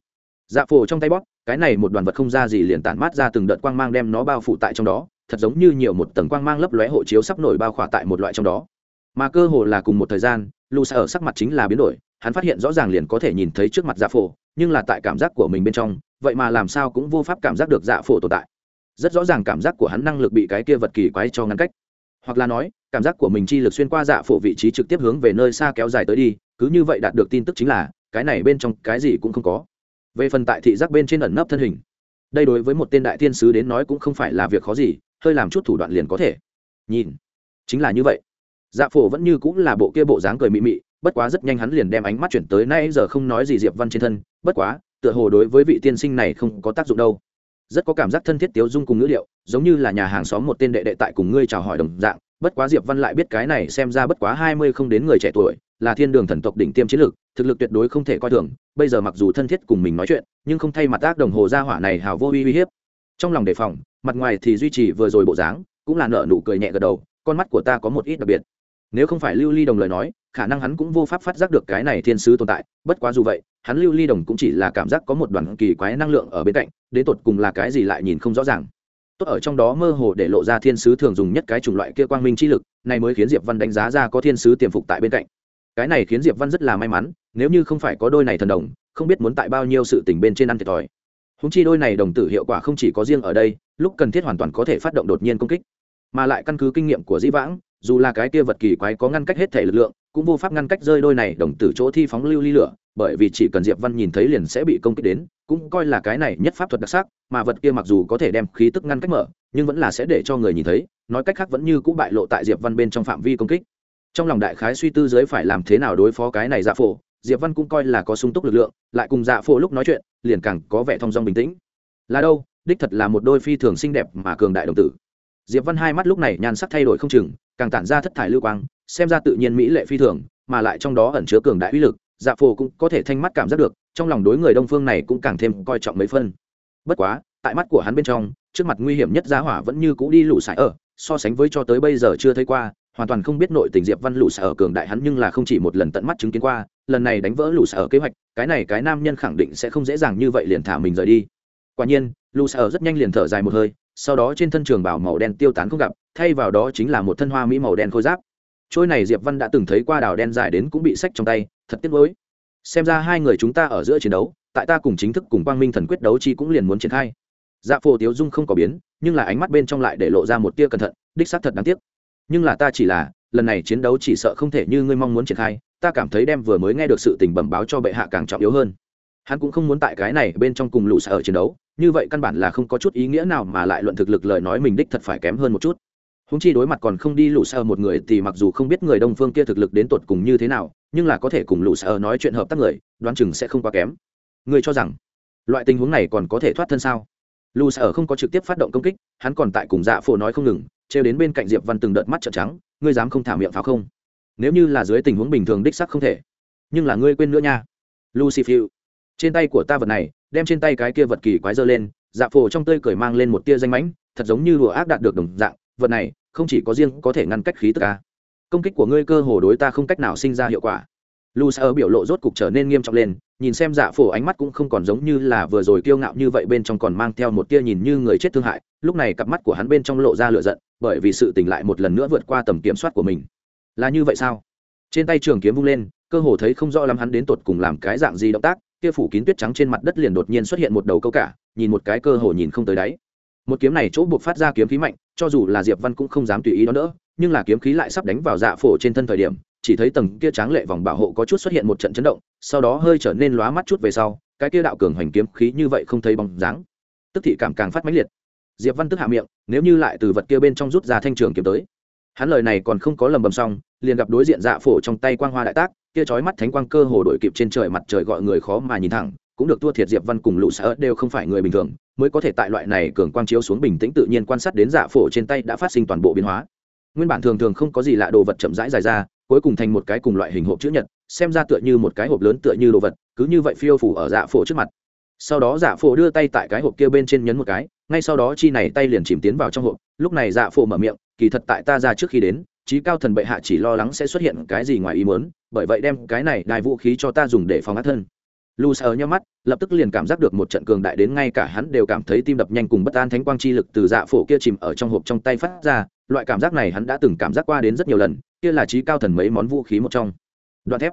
Speaker 1: dạ phổ trong tay bóp, cái này một đoàn vật không ra gì liền tản mát ra từng đợt quang mang đem nó bao phủ tại trong đó, thật giống như nhiều một tầng quang mang lấp lóe hộ chiếu sắp nổi bao khỏa tại một loại trong đó. Mà cơ hồ là cùng một thời gian, lu sa ở sắc mặt chính là biến đổi, hắn phát hiện rõ ràng liền có thể nhìn thấy trước mặt dạ phổ, nhưng là tại cảm giác của mình bên trong, vậy mà làm sao cũng vô pháp cảm giác được dạ phổ tồn tại. Rất rõ ràng cảm giác của hắn năng lực bị cái kia vật kỳ quái cho ngăn cách. Hoặc là nói, cảm giác của mình chi lực xuyên qua dạ phổ vị trí trực tiếp hướng về nơi xa kéo dài tới đi, cứ như vậy đạt được tin tức chính là, cái này bên trong cái gì cũng không có về phần tại thị giác bên trên ẩn nấp thân hình, đây đối với một tên đại thiên sứ đến nói cũng không phải là việc khó gì, hơi làm chút thủ đoạn liền có thể. Nhìn, chính là như vậy. Dạ phổ vẫn như cũng là bộ kia bộ dáng cười mị mị, bất quá rất nhanh hắn liền đem ánh mắt chuyển tới nay giờ không nói gì diệp văn trên thân, bất quá, tựa hồ đối với vị tiên sinh này không có tác dụng đâu. Rất có cảm giác thân thiết tiếu dung cùng ngữ liệu giống như là nhà hàng xóm một tên đệ đệ tại cùng ngươi chào hỏi đồng dạng, bất quá diệp văn lại biết cái này xem ra bất quá hai mươi không đến người trẻ tuổi là thiên đường thần tộc đỉnh tiêm chiến lược, thực lực tuyệt đối không thể coi thường. Bây giờ mặc dù thân thiết cùng mình nói chuyện, nhưng không thay mặt ác đồng hồ gia hỏa này hào vô uy hiếp. Trong lòng đề phòng, mặt ngoài thì duy trì vừa rồi bộ dáng, cũng là nợ nụ cười nhẹ gật đầu, con mắt của ta có một ít đặc biệt. Nếu không phải lưu ly đồng lời nói, khả năng hắn cũng vô pháp phát giác được cái này thiên sứ tồn tại, bất quá dù vậy, hắn lưu ly đồng cũng chỉ là cảm giác có một đoàn kỳ quái năng lượng ở bên cạnh, đến tột cùng là cái gì lại nhìn không rõ ràng. Tốt ở trong đó mơ hồ để lộ ra thiên sứ thường dùng nhất cái chủng loại kia quang minh chi lực, này mới khiến diệp văn đánh giá ra có thiên sứ tiềm phục tại bên cạnh cái này khiến diệp văn rất là may mắn, nếu như không phải có đôi này thần đồng, không biết muốn tại bao nhiêu sự tình bên trên ăn thiệt thòi. Húng chi đôi này đồng tử hiệu quả không chỉ có riêng ở đây, lúc cần thiết hoàn toàn có thể phát động đột nhiên công kích. Mà lại căn cứ kinh nghiệm của dĩ vãng, dù là cái kia vật kỳ quái có ngăn cách hết thể lực lượng, cũng vô pháp ngăn cách rơi đôi này đồng tử chỗ thi phóng lưu ly lửa, bởi vì chỉ cần diệp văn nhìn thấy liền sẽ bị công kích đến, cũng coi là cái này nhất pháp thuật đặc sắc, mà vật kia mặc dù có thể đem khí tức ngăn cách mở, nhưng vẫn là sẽ để cho người nhìn thấy, nói cách khác vẫn như cũng bại lộ tại diệp văn bên trong phạm vi công kích trong lòng đại khái suy tư dưới phải làm thế nào đối phó cái này dạ phổ, diệp văn cũng coi là có sung túc lực lượng, lại cùng dạ phổ lúc nói chuyện, liền càng có vẻ thong dong bình tĩnh. Là đâu, đích thật là một đôi phi thường xinh đẹp mà cường đại đồng tử. Diệp văn hai mắt lúc này nhan sắc thay đổi không chừng, càng tản ra thất thải lưu quang, xem ra tự nhiên mỹ lệ phi thường, mà lại trong đó ẩn chứa cường đại uy lực dạ phổ cũng có thể thanh mắt cảm giác được, trong lòng đối người đông phương này cũng càng thêm coi trọng mấy phân. Bất quá, tại mắt của hắn bên trong, trước mặt nguy hiểm nhất giá hỏa vẫn như cũ đi lũ sải ở, so sánh với cho tới bây giờ chưa thấy qua hoàn toàn không biết nội tình diệp văn lũ sở ở cường đại hắn nhưng là không chỉ một lần tận mắt chứng kiến qua, lần này đánh vỡ lũ sở ở kế hoạch, cái này cái nam nhân khẳng định sẽ không dễ dàng như vậy liền thả mình rời đi. Quả nhiên, lũ sở rất nhanh liền thở dài một hơi, sau đó trên thân trường bảo màu đen tiêu tán không gặp, thay vào đó chính là một thân hoa mỹ màu đen khôi giáp. Trôi này diệp văn đã từng thấy qua đào đen dài đến cũng bị sách trong tay, thật tiếc nuối. Xem ra hai người chúng ta ở giữa chiến đấu, tại ta cùng chính thức cùng quang minh thần quyết đấu chi cũng liền muốn triển khai. Dạ phổ tiếu dung không có biến, nhưng là ánh mắt bên trong lại để lộ ra một tia cẩn thận, đích xác thật đáng tiếc nhưng là ta chỉ là, lần này chiến đấu chỉ sợ không thể như ngươi mong muốn triển khai, ta cảm thấy đem vừa mới nghe được sự tình bẩm báo cho bệ hạ càng trọng yếu hơn. Hắn cũng không muốn tại cái này bên trong cùng lũ sở chiến đấu, như vậy căn bản là không có chút ý nghĩa nào mà lại luận thực lực lời nói mình đích thật phải kém hơn một chút. Húng chi đối mặt còn không đi lũ sở một người thì mặc dù không biết người đông phương kia thực lực đến tột cùng như thế nào, nhưng là có thể cùng lũ sở nói chuyện hợp tác người, đoán chừng sẽ không quá kém. Người cho rằng, loại tình huống này còn có thể thoát thân sao? Lũ sở không có trực tiếp phát động công kích, hắn còn tại cùng dạ phổ nói không ngừng trêu đến bên cạnh diệp văn từng đợt mắt trợn trắng, ngươi dám không thả miệng pháo không? Nếu như là dưới tình huống bình thường đích sắc không thể. Nhưng là ngươi quên nữa nha. Lucy phiêu trên tay của ta vật này, đem trên tay cái kia vật kỳ quái dơ lên dạ phổ trong tươi cười mang lên một tia danh mãnh, thật giống như lụa ác đạt được đồng dạng, vật này, không chỉ có riêng có thể ngăn cách khí tức ca công kích của ngươi cơ hồ đối ta không cách nào sinh ra hiệu quả. Lu sa biểu lộ rốt cục trở nên nghiêm trọng lên, nhìn xem dạ phổ ánh mắt cũng không còn giống như là vừa rồi kiêu ngạo như vậy bên trong còn mang theo một tia nhìn như người chết thương hại lúc này cặp mắt của hắn bên trong lộ ra lửa giận, bởi vì sự tỉnh lại một lần nữa vượt qua tầm kiểm soát của mình. Là như vậy sao? Trên tay trường kiếm vung lên, cơ hồ thấy không rõ lắm hắn đến tột cùng làm cái dạng gì động tác, kia phủ kín tuyết trắng trên mặt đất liền đột nhiên xuất hiện một đầu câu cả, nhìn một cái cơ hồ nhìn không tới đáy. Một kiếm này chỗ buộc phát ra kiếm khí mạnh, cho dù là diệp văn cũng không dám tùy ý đó nữa nhưng là kiếm khí lại sắp đánh vào dạ phổ trên thân thời điểm, chỉ thấy tầng kia tráng lệ vòng bảo hộ có chút xuất hiện một trận chấn động, sau đó hơi trở nên lóa mắt chút về sau, cái kia đạo cường hoành kiếm khí như vậy không thấy bóng dáng. Tức thị cảm càng phát mãnh liệt diệp văn tức hạ miệng, nếu như lại từ vật kia bên trong rút ra thanh trường kiếm tới. Hắn lời này còn không có lầm bầm xong, liền gặp đối diện dạ phổ trong tay quang hoa đại tác, kia chói mắt thánh quang cơ hồ đổi kịp trên trời mặt trời gọi người khó mà nhìn thẳng, cũng được thua thiệt diệp văn cùng lũ sợ đều không phải người bình thường, mới có thể tại loại này cường quang chiếu xuống bình tĩnh tự nhiên quan sát đến dạ phổ trên tay đã phát sinh toàn bộ biến hóa. Nguyên bản thường thường không có gì lạ đồ vật chậm rãi dài ra, cuối cùng thành một cái cùng loại hình hộp chữ nhật, xem ra tựa như một cái hộp lớn tựa như đồ vật, cứ như vậy phiêu phủ ở dạ phổ trước mặt. Sau đó dạ phổ đưa tay tại cái hộp kia bên trên nhấn một cái ngay sau đó chi này tay liền chìm tiến vào trong hộp, lúc này dạ phổ mở miệng, kỳ thật tại ta ra trước khi đến, trí cao thần bệ hạ chỉ lo lắng sẽ xuất hiện cái gì ngoài ý muốn, bởi vậy đem cái này đài vũ khí cho ta dùng để phòng át thân. Lu sờ nhắm mắt, lập tức liền cảm giác được một trận cường đại đến ngay cả hắn đều cảm thấy tim đập nhanh cùng bất an thánh quang chi lực từ dạ phổ kia chìm ở trong hộp trong tay phát ra, loại cảm giác này hắn đã từng cảm giác qua đến rất nhiều lần, kia là trí cao thần mấy món vũ khí một trong. Đoạn thép.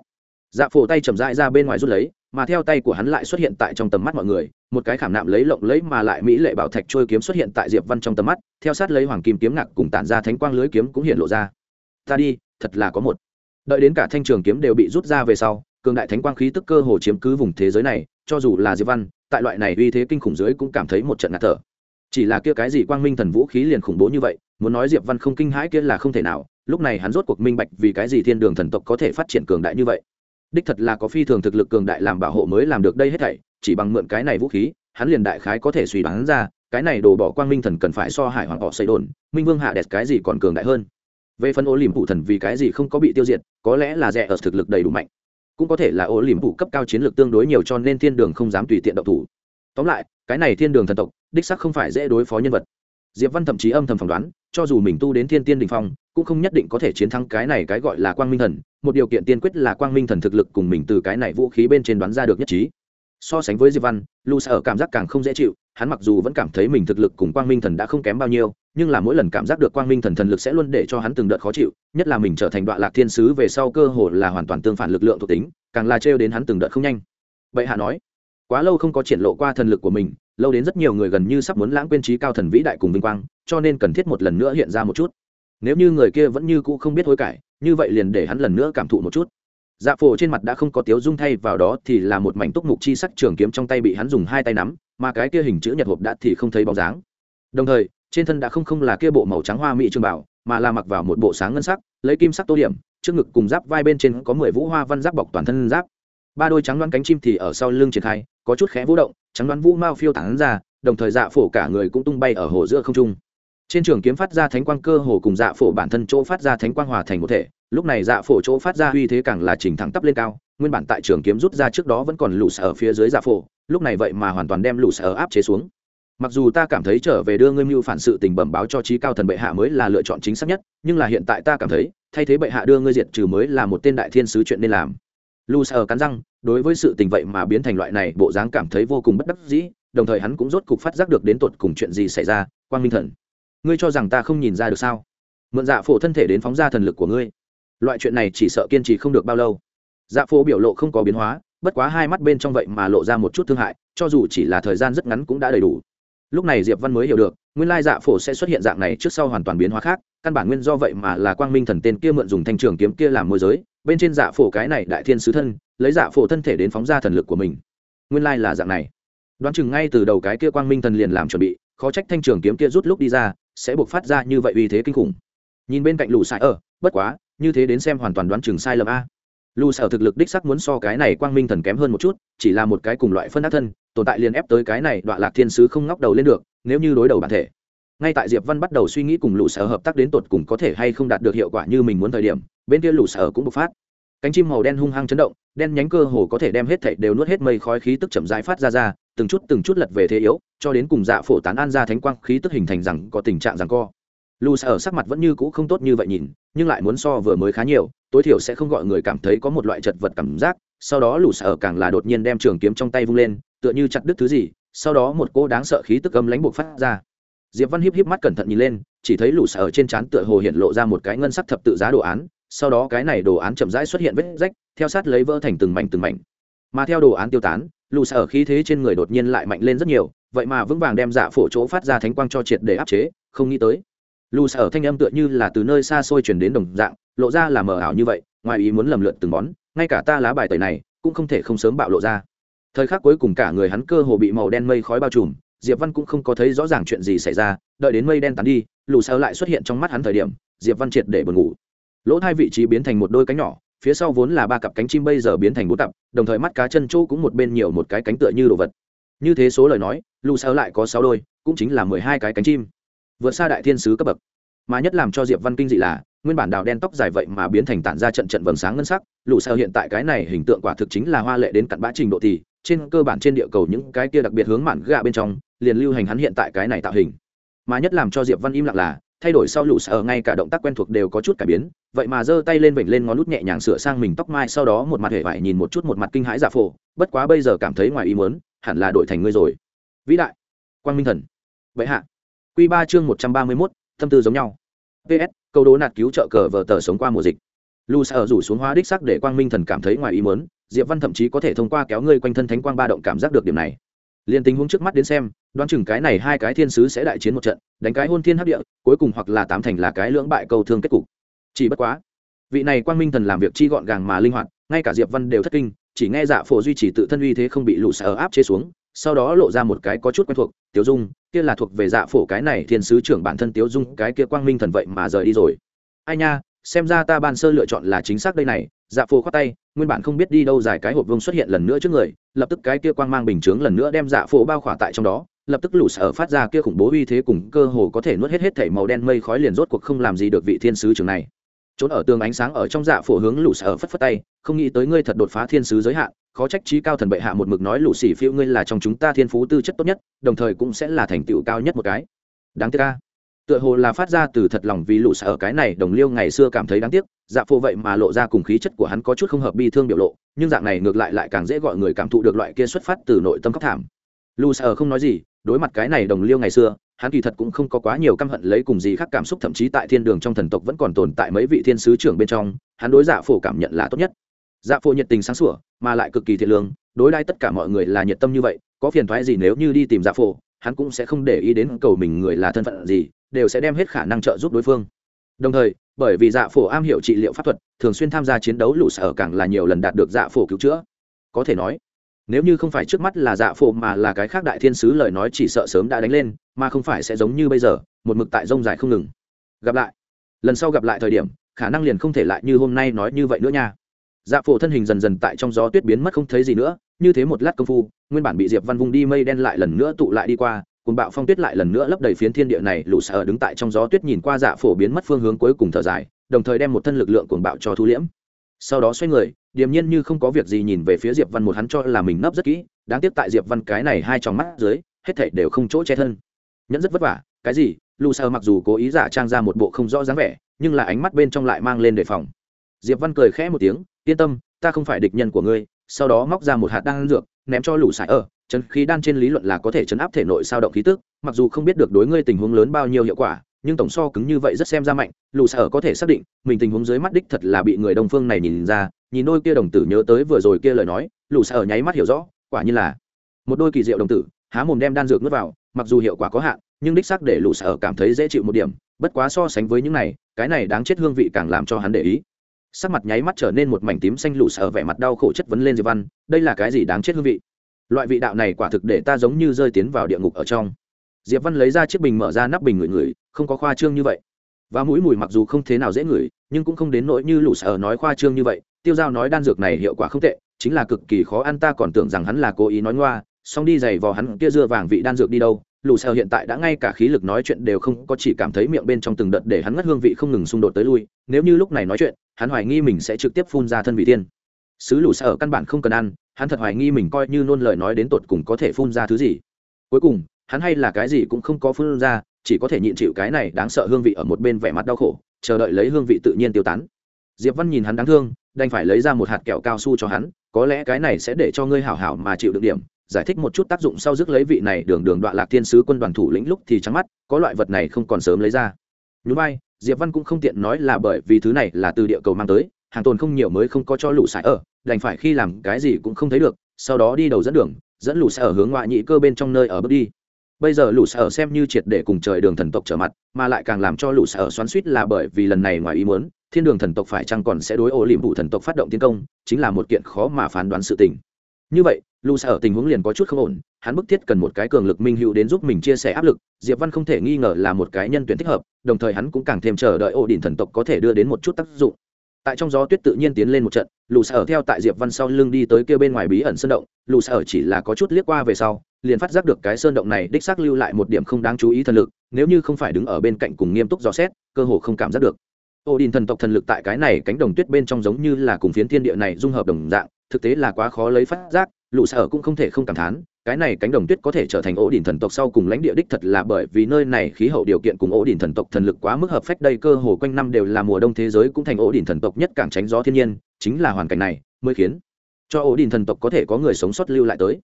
Speaker 1: Dạ phổ tay chầm rãi ra bên ngoài rút lấy, mà theo tay của hắn lại xuất hiện tại trong tầm mắt mọi người một cái khảm nạm lấy lộng lấy mà lại mỹ lệ bảo thạch trôi kiếm xuất hiện tại diệp văn trong tầm mắt, theo sát lấy hoàng kim kiếm ngạc cùng tản ra thánh quang lưới kiếm cũng hiện lộ ra. Ta đi, thật là có một. Đợi đến cả thanh trường kiếm đều bị rút ra về sau, cường đại thánh quang khí tức cơ hồ chiếm cứ vùng thế giới này, cho dù là diệp văn, tại loại này uy thế kinh khủng dưới cũng cảm thấy một trận ngạt thở. Chỉ là kia cái gì quang minh thần vũ khí liền khủng bố như vậy, muốn nói diệp văn không kinh hãi kia là không thể nào, lúc này hắn rốt cuộc minh bạch vì cái gì thiên đường thần tộc có thể phát triển cường đại như vậy. Đích thật là có phi thường thực lực cường đại làm bảo hộ mới làm được đây hết thảy chỉ bằng mượn cái này vũ khí, hắn liền đại khái có thể suy đoán ra, cái này đồ bỏ quang minh thần cần phải so hải hoàng họ xây đồn, minh vương hạ đẹp cái gì còn cường đại hơn. Về phần ô liềm phụ thần vì cái gì không có bị tiêu diệt, có lẽ là rẻ ở thực lực đầy đủ mạnh. Cũng có thể là ô liềm phụ cấp cao chiến lược tương đối nhiều cho nên thiên đường không dám tùy tiện động thủ. Tóm lại, cái này thiên đường thần tộc, đích sắc không phải dễ đối phó nhân vật. Diệp văn thậm chí âm thầm phỏng đoán, cho dù mình tu đến thiên tiên đình phong, cũng không nhất định có thể chiến thắng cái này cái gọi là quang minh thần, một điều kiện tiên quyết là quang minh thần thực lực cùng mình từ cái này vũ khí bên trên đoán ra được nhất trí so sánh với diệp văn, lu ở cảm giác càng không dễ chịu, hắn mặc dù vẫn cảm thấy mình thực lực cùng quang minh thần đã không kém bao nhiêu, nhưng là mỗi lần cảm giác được quang minh thần thần lực sẽ luôn để cho hắn từng đợt khó chịu, nhất là mình trở thành đoạn lạc thiên sứ về sau cơ hồ là hoàn toàn tương phản lực lượng thuộc tính, càng là trêu đến hắn từng đợt không nhanh. Vậy hạ nói, quá lâu không có triển lộ qua thần lực của mình, lâu đến rất nhiều người gần như sắp muốn lãng quên trí cao thần vĩ đại cùng vinh quang, cho nên cần thiết một lần nữa hiện ra một chút. Nếu như người kia vẫn như cũ không biết hối cải, như vậy liền để hắn lần nữa cảm thụ một chút dạ phổ trên mặt đã không có tiếu dung thay vào đó thì là một mảnh túc mục chi sắc trường kiếm trong tay bị hắn dùng hai tay nắm, mà cái kia hình chữ nhật hộp đã thì không thấy bóng dáng. Đồng thời, trên thân đã không không là kia bộ màu trắng hoa mỹ trường bảo, mà là mặc vào một bộ sáng ngân sắc, lấy kim sắc tô điểm, trước ngực cùng giáp vai bên trên có mười vũ hoa văn giáp bọc toàn thân giáp. Ba đôi trắng đoán cánh chim thì ở sau lưng triển khai, có chút khẽ vũ động, trắng đoán vũ mao phiêu tán ra, đồng thời dạ phổ cả người cũng tung bay ở hồ giữa không trung. Trên trường kiếm phát ra thánh quang cơ hồ cùng dạ phổ bản thân chỗ phát ra thánh quang hòa thành một thể lúc này dạ phổ chỗ phát ra uy thế càng là chỉnh thẳng tắp lên cao, nguyên bản tại trường kiếm rút ra trước đó vẫn còn lũ sở ở phía dưới dạ phổ, lúc này vậy mà hoàn toàn đem lũ sở áp chế xuống. Mặc dù ta cảm thấy trở về đưa ngươi mưu phản sự tình bẩm báo cho trí cao thần bệ hạ mới là lựa chọn chính xác nhất, nhưng là hiện tại ta cảm thấy, thay thế bệ hạ đưa ngươi diệt trừ mới là một tên đại thiên sứ chuyện nên làm. Lũ sở cắn răng, đối với sự tình vậy mà biến thành loại này, bộ dáng cảm thấy vô cùng bất đắc dĩ, đồng thời hắn cũng rốt cục phát giác được đến tột cùng chuyện gì xảy ra. Quang minh thần, ngươi cho rằng ta không nhìn ra được sao? Mượn dạ phổ thân thể đến phóng ra thần lực của ngươi loại chuyện này chỉ sợ kiên trì không được bao lâu. Dạ phổ biểu lộ không có biến hóa, bất quá hai mắt bên trong vậy mà lộ ra một chút thương hại, cho dù chỉ là thời gian rất ngắn cũng đã đầy đủ. Lúc này diệp văn mới hiểu được, nguyên lai dạ phổ sẽ xuất hiện dạng này trước sau hoàn toàn biến hóa khác, căn bản nguyên do vậy mà là quang minh thần tên kia mượn dùng thanh trường kiếm kia làm môi giới, bên trên dạ phổ cái này đại thiên sứ thân, lấy dạ phổ thân thể đến phóng ra thần lực của mình. Nguyên lai là dạng này. Đoán chừng ngay từ đầu cái kia quang minh thần liền làm chuẩn bị, khó trách thanh trường kiếm kia rút lúc đi ra, sẽ buộc phát ra như vậy uy thế kinh khủng. Nhìn bên cạnh lũ sải ở bất quá như thế đến xem hoàn toàn đoán chừng sai lầm a. Lù sở thực lực đích sắc muốn so cái này quang minh thần kém hơn một chút, chỉ là một cái cùng loại phân ác thân, tồn tại liền ép tới cái này đoạn lạc thiên sứ không ngóc đầu lên được, nếu như đối đầu bản thể. Ngay tại diệp văn bắt đầu suy nghĩ cùng lũ sở hợp tác đến tột cùng có thể hay không đạt được hiệu quả như mình muốn thời điểm, bên kia lũ sở cũng bộc phát. Cánh chim màu đen hung hăng chấn động, đen nhánh cơ hồ có thể đem hết thảy đều nuốt hết mây khói khí tức chậm rãi phát ra ra, từng chút từng chút lật về thế yếu, cho đến cùng dạ phổ tán an ra thánh quang khí tức hình thành rằng có tình trạng rằng co lù ở sắc mặt vẫn như cũ không tốt như vậy nhìn, nhưng lại muốn so vừa mới khá nhiều, tối thiểu sẽ không gọi người cảm thấy có một loại chật vật cảm giác. Sau đó lù ở càng là đột nhiên đem trường kiếm trong tay vung lên, tựa như chặt đứt thứ gì, sau đó một cô đáng sợ khí tức âm lánh buộc phát ra. Diệp văn híp híp mắt cẩn thận nhìn lên, chỉ thấy lù ở trên trán tựa hồ hiện lộ ra một cái ngân sắc thập tự giá đồ án, sau đó cái này đồ án chậm rãi xuất hiện vết rách, theo sát lấy vỡ thành từng mảnh từng mảnh. Mà theo đồ án tiêu tán lù ở khí thế trên người đột nhiên lại mạnh lên rất nhiều, vậy mà vững vàng đem dạ phổ chỗ phát ra thánh quang cho triệt để áp chế, không nghĩ tới lù sở thanh âm tựa như là từ nơi xa xôi chuyển đến đồng dạng, lộ ra là mờ ảo như vậy, ngoài ý muốn lầm lượt từng món, ngay cả ta lá bài tẩy này, cũng không thể không sớm bạo lộ ra. Thời khắc cuối cùng cả người hắn cơ hồ bị màu đen mây khói bao trùm, diệp văn cũng không có thấy rõ ràng chuyện gì xảy ra, đợi đến mây đen tán đi lù sở lại xuất hiện trong mắt hắn thời điểm, diệp văn triệt để buồn ngủ. Lỗ hai vị trí biến thành một đôi cánh nhỏ, phía sau vốn là ba cặp cánh chim bây giờ biến thành bốn cặp, đồng thời mắt cá chân chỗ cũng một bên nhiều một cái cánh tựa như đồ vật. Như thế số lời nói lù sở lại có sáu đôi, cũng chính là mười hai cái cánh chim vượt xa đại thiên sứ cấp bậc. Mà nhất làm cho diệp văn kinh dị là, nguyên bản đào đen tóc dài vậy mà biến thành tản ra trận trận vầng sáng ngân sắc, lũ sao hiện tại cái này hình tượng quả thực chính là hoa lệ đến cặn bã trình độ thì, trên cơ bản trên địa cầu những cái kia đặc biệt hướng mạn gạ bên trong, liền lưu hành hắn hiện tại cái này tạo hình. Mà nhất làm cho diệp văn im lặng là, thay đổi sau lũ sợ ngay cả động tác quen thuộc đều có chút cải biến, vậy mà giơ tay lên vểnh lên ngón lút nhẹ nhàng sửa sang mình tóc mai sau đó một mặt hề vải nhìn một chút một mặt kinh hãi giả phổ, bất quá bây giờ cảm thấy ngoài ý muốn, hẳn là đổi thành ngươi rồi. Vĩ đại, quang minh thần. Vậy hạ Quy ba chương một trăm ba mươi mốt, tâm tư giống nhau. Ps câu đố nạt cứu trợ cờ vờ tờ sống qua mùa dịch. Lusa ở rủ xuống hóa đích sắc để quang minh thần cảm thấy ngoài ý muốn, diệp văn thậm chí có thể thông qua kéo ngươi quanh thân thánh quang ba động cảm giác được điểm này. Liên tình huống trước mắt đến xem, đoán chừng cái này hai cái thiên sứ sẽ đại chiến một trận, đánh cái hôn thiên hấp địa, cuối cùng hoặc là tám thành là cái lưỡng bại câu thương kết cục. Chỉ bất quá, vị này quang minh thần làm việc chi gọn gàng mà linh hoạt, ngay cả diệp văn đều thất kinh, chỉ nghe dạ phổ duy trì tự thân uy thế không bị Lusa sở áp chế xuống sau đó lộ ra một cái có chút quen thuộc tiểu dung, kia là thuộc về dạ phổ cái này thiên sứ trưởng bản thân tiểu dung, cái kia quang minh thần vậy mà rời đi rồi. Ai nha, xem ra ta ban sơ lựa chọn là chính xác đây này dạ phổ khoát tay, nguyên bản không biết đi đâu dài cái hộp Vương xuất hiện lần nữa trước người, lập tức cái kia quang mang bình chướng lần nữa đem dạ phổ bao khỏa tại trong đó, lập tức lũ sở phát ra kia khủng bố uy thế cùng cơ hồ có thể nuốt hết hết thảy màu đen mây khói liền rốt cuộc không làm gì được vị thiên sứ trưởng này. Trốn ở tường ánh sáng ở trong dạ phổ hướng lũ sở phất phất tay, không nghĩ tới ngươi thật đột phá thiên sứ giới hạn khó trách trí cao thần bệ hạ một mực nói lũ xỉ phiêu ngươi là trong chúng ta thiên phú tư chất tốt nhất, đồng thời cũng sẽ là thành tựu cao nhất một cái. Đáng tiếc ca tựa hồ là phát ra từ thật lòng vì lũ sở cái này, đồng liêu ngày xưa cảm thấy đáng tiếc dạ phổ vậy mà lộ ra cùng khí chất của hắn có chút không hợp bi thương biểu lộ, nhưng dạng này ngược lại lại càng dễ gọi người cảm thụ được loại kia xuất phát từ nội tâm khắc thảm. Lũ sở không nói gì, đối mặt cái này đồng liêu ngày xưa, hắn kỳ thật cũng không có quá nhiều căm hận lấy cùng gì khác cảm xúc, thậm chí tại thiên đường trong thần tộc vẫn còn tồn tại mấy vị thiên sứ trưởng bên trong, hắn đối dạ phổ cảm nhận là tốt nhất dạ phụ nhiệt tình sáng sủa mà lại cực kỳ thiện lương đối đãi tất cả mọi người là nhiệt tâm như vậy có phiền thoái gì nếu như đi tìm dạ phụ, hắn cũng sẽ không để ý đến cầu mình người là thân phận gì đều sẽ đem hết khả năng trợ giúp đối phương. Đồng thời bởi vì dạ phổ am hiểu trị liệu pháp thuật thường xuyên tham gia chiến đấu lũ sở càng là nhiều lần đạt được dạ phổ cứu chữa. Có thể nói nếu như không phải trước mắt là dạ phổ mà là cái khác đại thiên sứ lời nói chỉ sợ sớm đã đánh lên mà không phải sẽ giống như bây giờ một mực tại rông dài không ngừng. Gặp lại. Lần sau gặp lại thời điểm khả năng liền không thể lại như hôm nay nói như vậy nữa nha dạ phổ thân hình dần dần tại trong gió tuyết biến mất không thấy gì nữa, như thế một lát công phu, nguyên bản bị diệp văn vung đi mây đen lại lần nữa tụ lại đi qua cùng bạo phong tuyết lại lần nữa lấp đầy phiến thiên địa này, lũ sợ đứng tại trong gió tuyết nhìn qua dạ phổ biến mất phương hướng cuối cùng thở dài, đồng thời đem một thân lực lượng cuồng bạo cho thu liễm. Sau đó xoay người, điềm nhiên như không có việc gì nhìn về phía diệp văn một hắn cho là mình nấp rất kỹ, đáng tiếc tại diệp văn cái này hai tròng mắt dưới, hết thảy đều không chỗ che thân. Nhẫn rất vất vả, cái gì, Lũ sợ mặc dù cố ý giả trang ra một bộ không rõ dáng vẻ, nhưng là ánh mắt bên trong lại mang lên đề phòng. Diệp văn cười khẽ một tiếng yên tâm, ta không phải địch nhân của ngươi, sau đó móc ra một hạt đan dược, ném cho lũ sải ở, chấn khí đan trên lý luận là có thể chấn áp thể nội sao động khí tức, mặc dù không biết được đối ngươi tình huống lớn bao nhiêu hiệu quả, nhưng tổng so cứng như vậy rất xem ra mạnh, lũ sở có thể xác định, mình tình huống dưới mắt đích thật là bị người đông phương này nhìn ra, nhìn đôi kia đồng tử nhớ tới vừa rồi kia lời nói, lũ sở nháy mắt hiểu rõ, quả như là một đôi kỳ diệu đồng tử, há mồm đem đan dược nuốt vào, mặc dù hiệu quả có hạn, nhưng đích xác để lũ sở cảm thấy dễ chịu một điểm, bất quá so sánh với những này, cái này đáng chết hương vị càng làm cho hắn để ý sắc mặt nháy mắt trở nên một mảnh tím xanh lũ sở vẻ mặt đau khổ chất vấn lên diệp văn, đây là cái gì đáng chết hương vị? Loại vị đạo này quả thực để ta giống như rơi tiến vào địa ngục ở trong. Diệp văn lấy ra chiếc bình mở ra nắp bình ngửi ngửi, không có khoa trương như vậy. Và mũi mùi mặc dù không thế nào dễ ngửi, nhưng cũng không đến nỗi như lũ sở nói khoa trương như vậy. Tiêu giao nói đan dược này hiệu quả không tệ, chính là cực kỳ khó ăn, ta còn tưởng rằng hắn là cố ý nói ngoa, xong đi giày vò hắn kia dưa vàng vị đan dược đi đâu lù xèo hiện tại đã ngay cả khí lực nói chuyện đều không có, chỉ cảm thấy miệng bên trong từng đợt để hắn ngất hương vị không ngừng xung đột tới lui. Nếu như lúc này nói chuyện, hắn hoài nghi mình sẽ trực tiếp phun ra thân vị tiên. Sứ lù xèo căn bản không cần ăn, hắn thật hoài nghi mình coi như nôn lời nói đến tột cùng có thể phun ra thứ gì. Cuối cùng, hắn hay là cái gì cũng không có phun ra, chỉ có thể nhịn chịu cái này đáng sợ hương vị ở một bên vẻ mặt đau khổ, chờ đợi lấy hương vị tự nhiên tiêu tán. Diệp văn nhìn hắn đáng thương, đành phải lấy ra một hạt kẹo cao su cho hắn, có lẽ cái này sẽ để cho ngươi hảo hảo mà chịu được điểm giải thích một chút tác dụng sau dứt lấy vị này đường đường đoạn lạc thiên sứ quân đoàn thủ lĩnh lúc thì trắng mắt, có loại vật này không còn sớm lấy ra. Nhú vai, diệp văn cũng không tiện nói là bởi vì thứ này là từ địa cầu mang tới, hàng tồn không nhiều mới không có cho lũ sải ở, đành phải khi làm cái gì cũng không thấy được, sau đó đi đầu dẫn đường, dẫn lũ sải ở hướng ngoại nhị cơ bên trong nơi ở bước đi. Bây giờ lũ sải ở xem như triệt để cùng trời đường thần tộc trở mặt, mà lại càng làm cho lũ sải ở xoắn suýt là bởi vì lần này ngoài ý muốn, thiên đường thần tộc phải chăng còn sẽ đối ô liệm vụ thần tộc phát động tiến công, chính là một kiện khó mà phán đoán sự tình như vậy lu sa ở tình huống liền có chút không ổn, hắn bức thiết cần một cái cường lực minh hữu đến giúp mình chia sẻ áp lực, diệp văn không thể nghi ngờ là một cái nhân tuyển thích hợp, đồng thời hắn cũng càng thêm chờ đợi ổ đỉnh thần tộc có thể đưa đến một chút tác dụng. Tại trong gió tuyết tự nhiên tiến lên một trận lù sa ở theo tại diệp văn sau lưng đi tới kia bên ngoài bí ẩn sơn động lù sa ở chỉ là có chút liếc qua về sau, liền phát giác được cái sơn động này đích xác lưu lại một điểm không đáng chú ý thần lực, nếu như không phải đứng ở bên cạnh cùng nghiêm túc dò xét, cơ hồ không cảm giác được ổ đình thần tộc thần lực tại cái này cánh đồng tuyết bên trong giống như là cùng phiến thiên địa này dung hợp đồng dạng, thực tế là quá khó lấy phát giác, lũ sở cũng không thể không cảm thán, cái này cánh đồng tuyết có thể trở thành ổ đình thần tộc sau cùng lãnh địa đích thật là bởi vì nơi này khí hậu điều kiện cùng ổ đình thần tộc thần lực quá mức hợp phách đây cơ hồ quanh năm đều là mùa đông thế giới cũng thành ổ đình thần tộc nhất càng tránh gió thiên nhiên, chính là hoàn cảnh này mới khiến cho ổ đình thần tộc có thể có người sống sót lưu lại tới.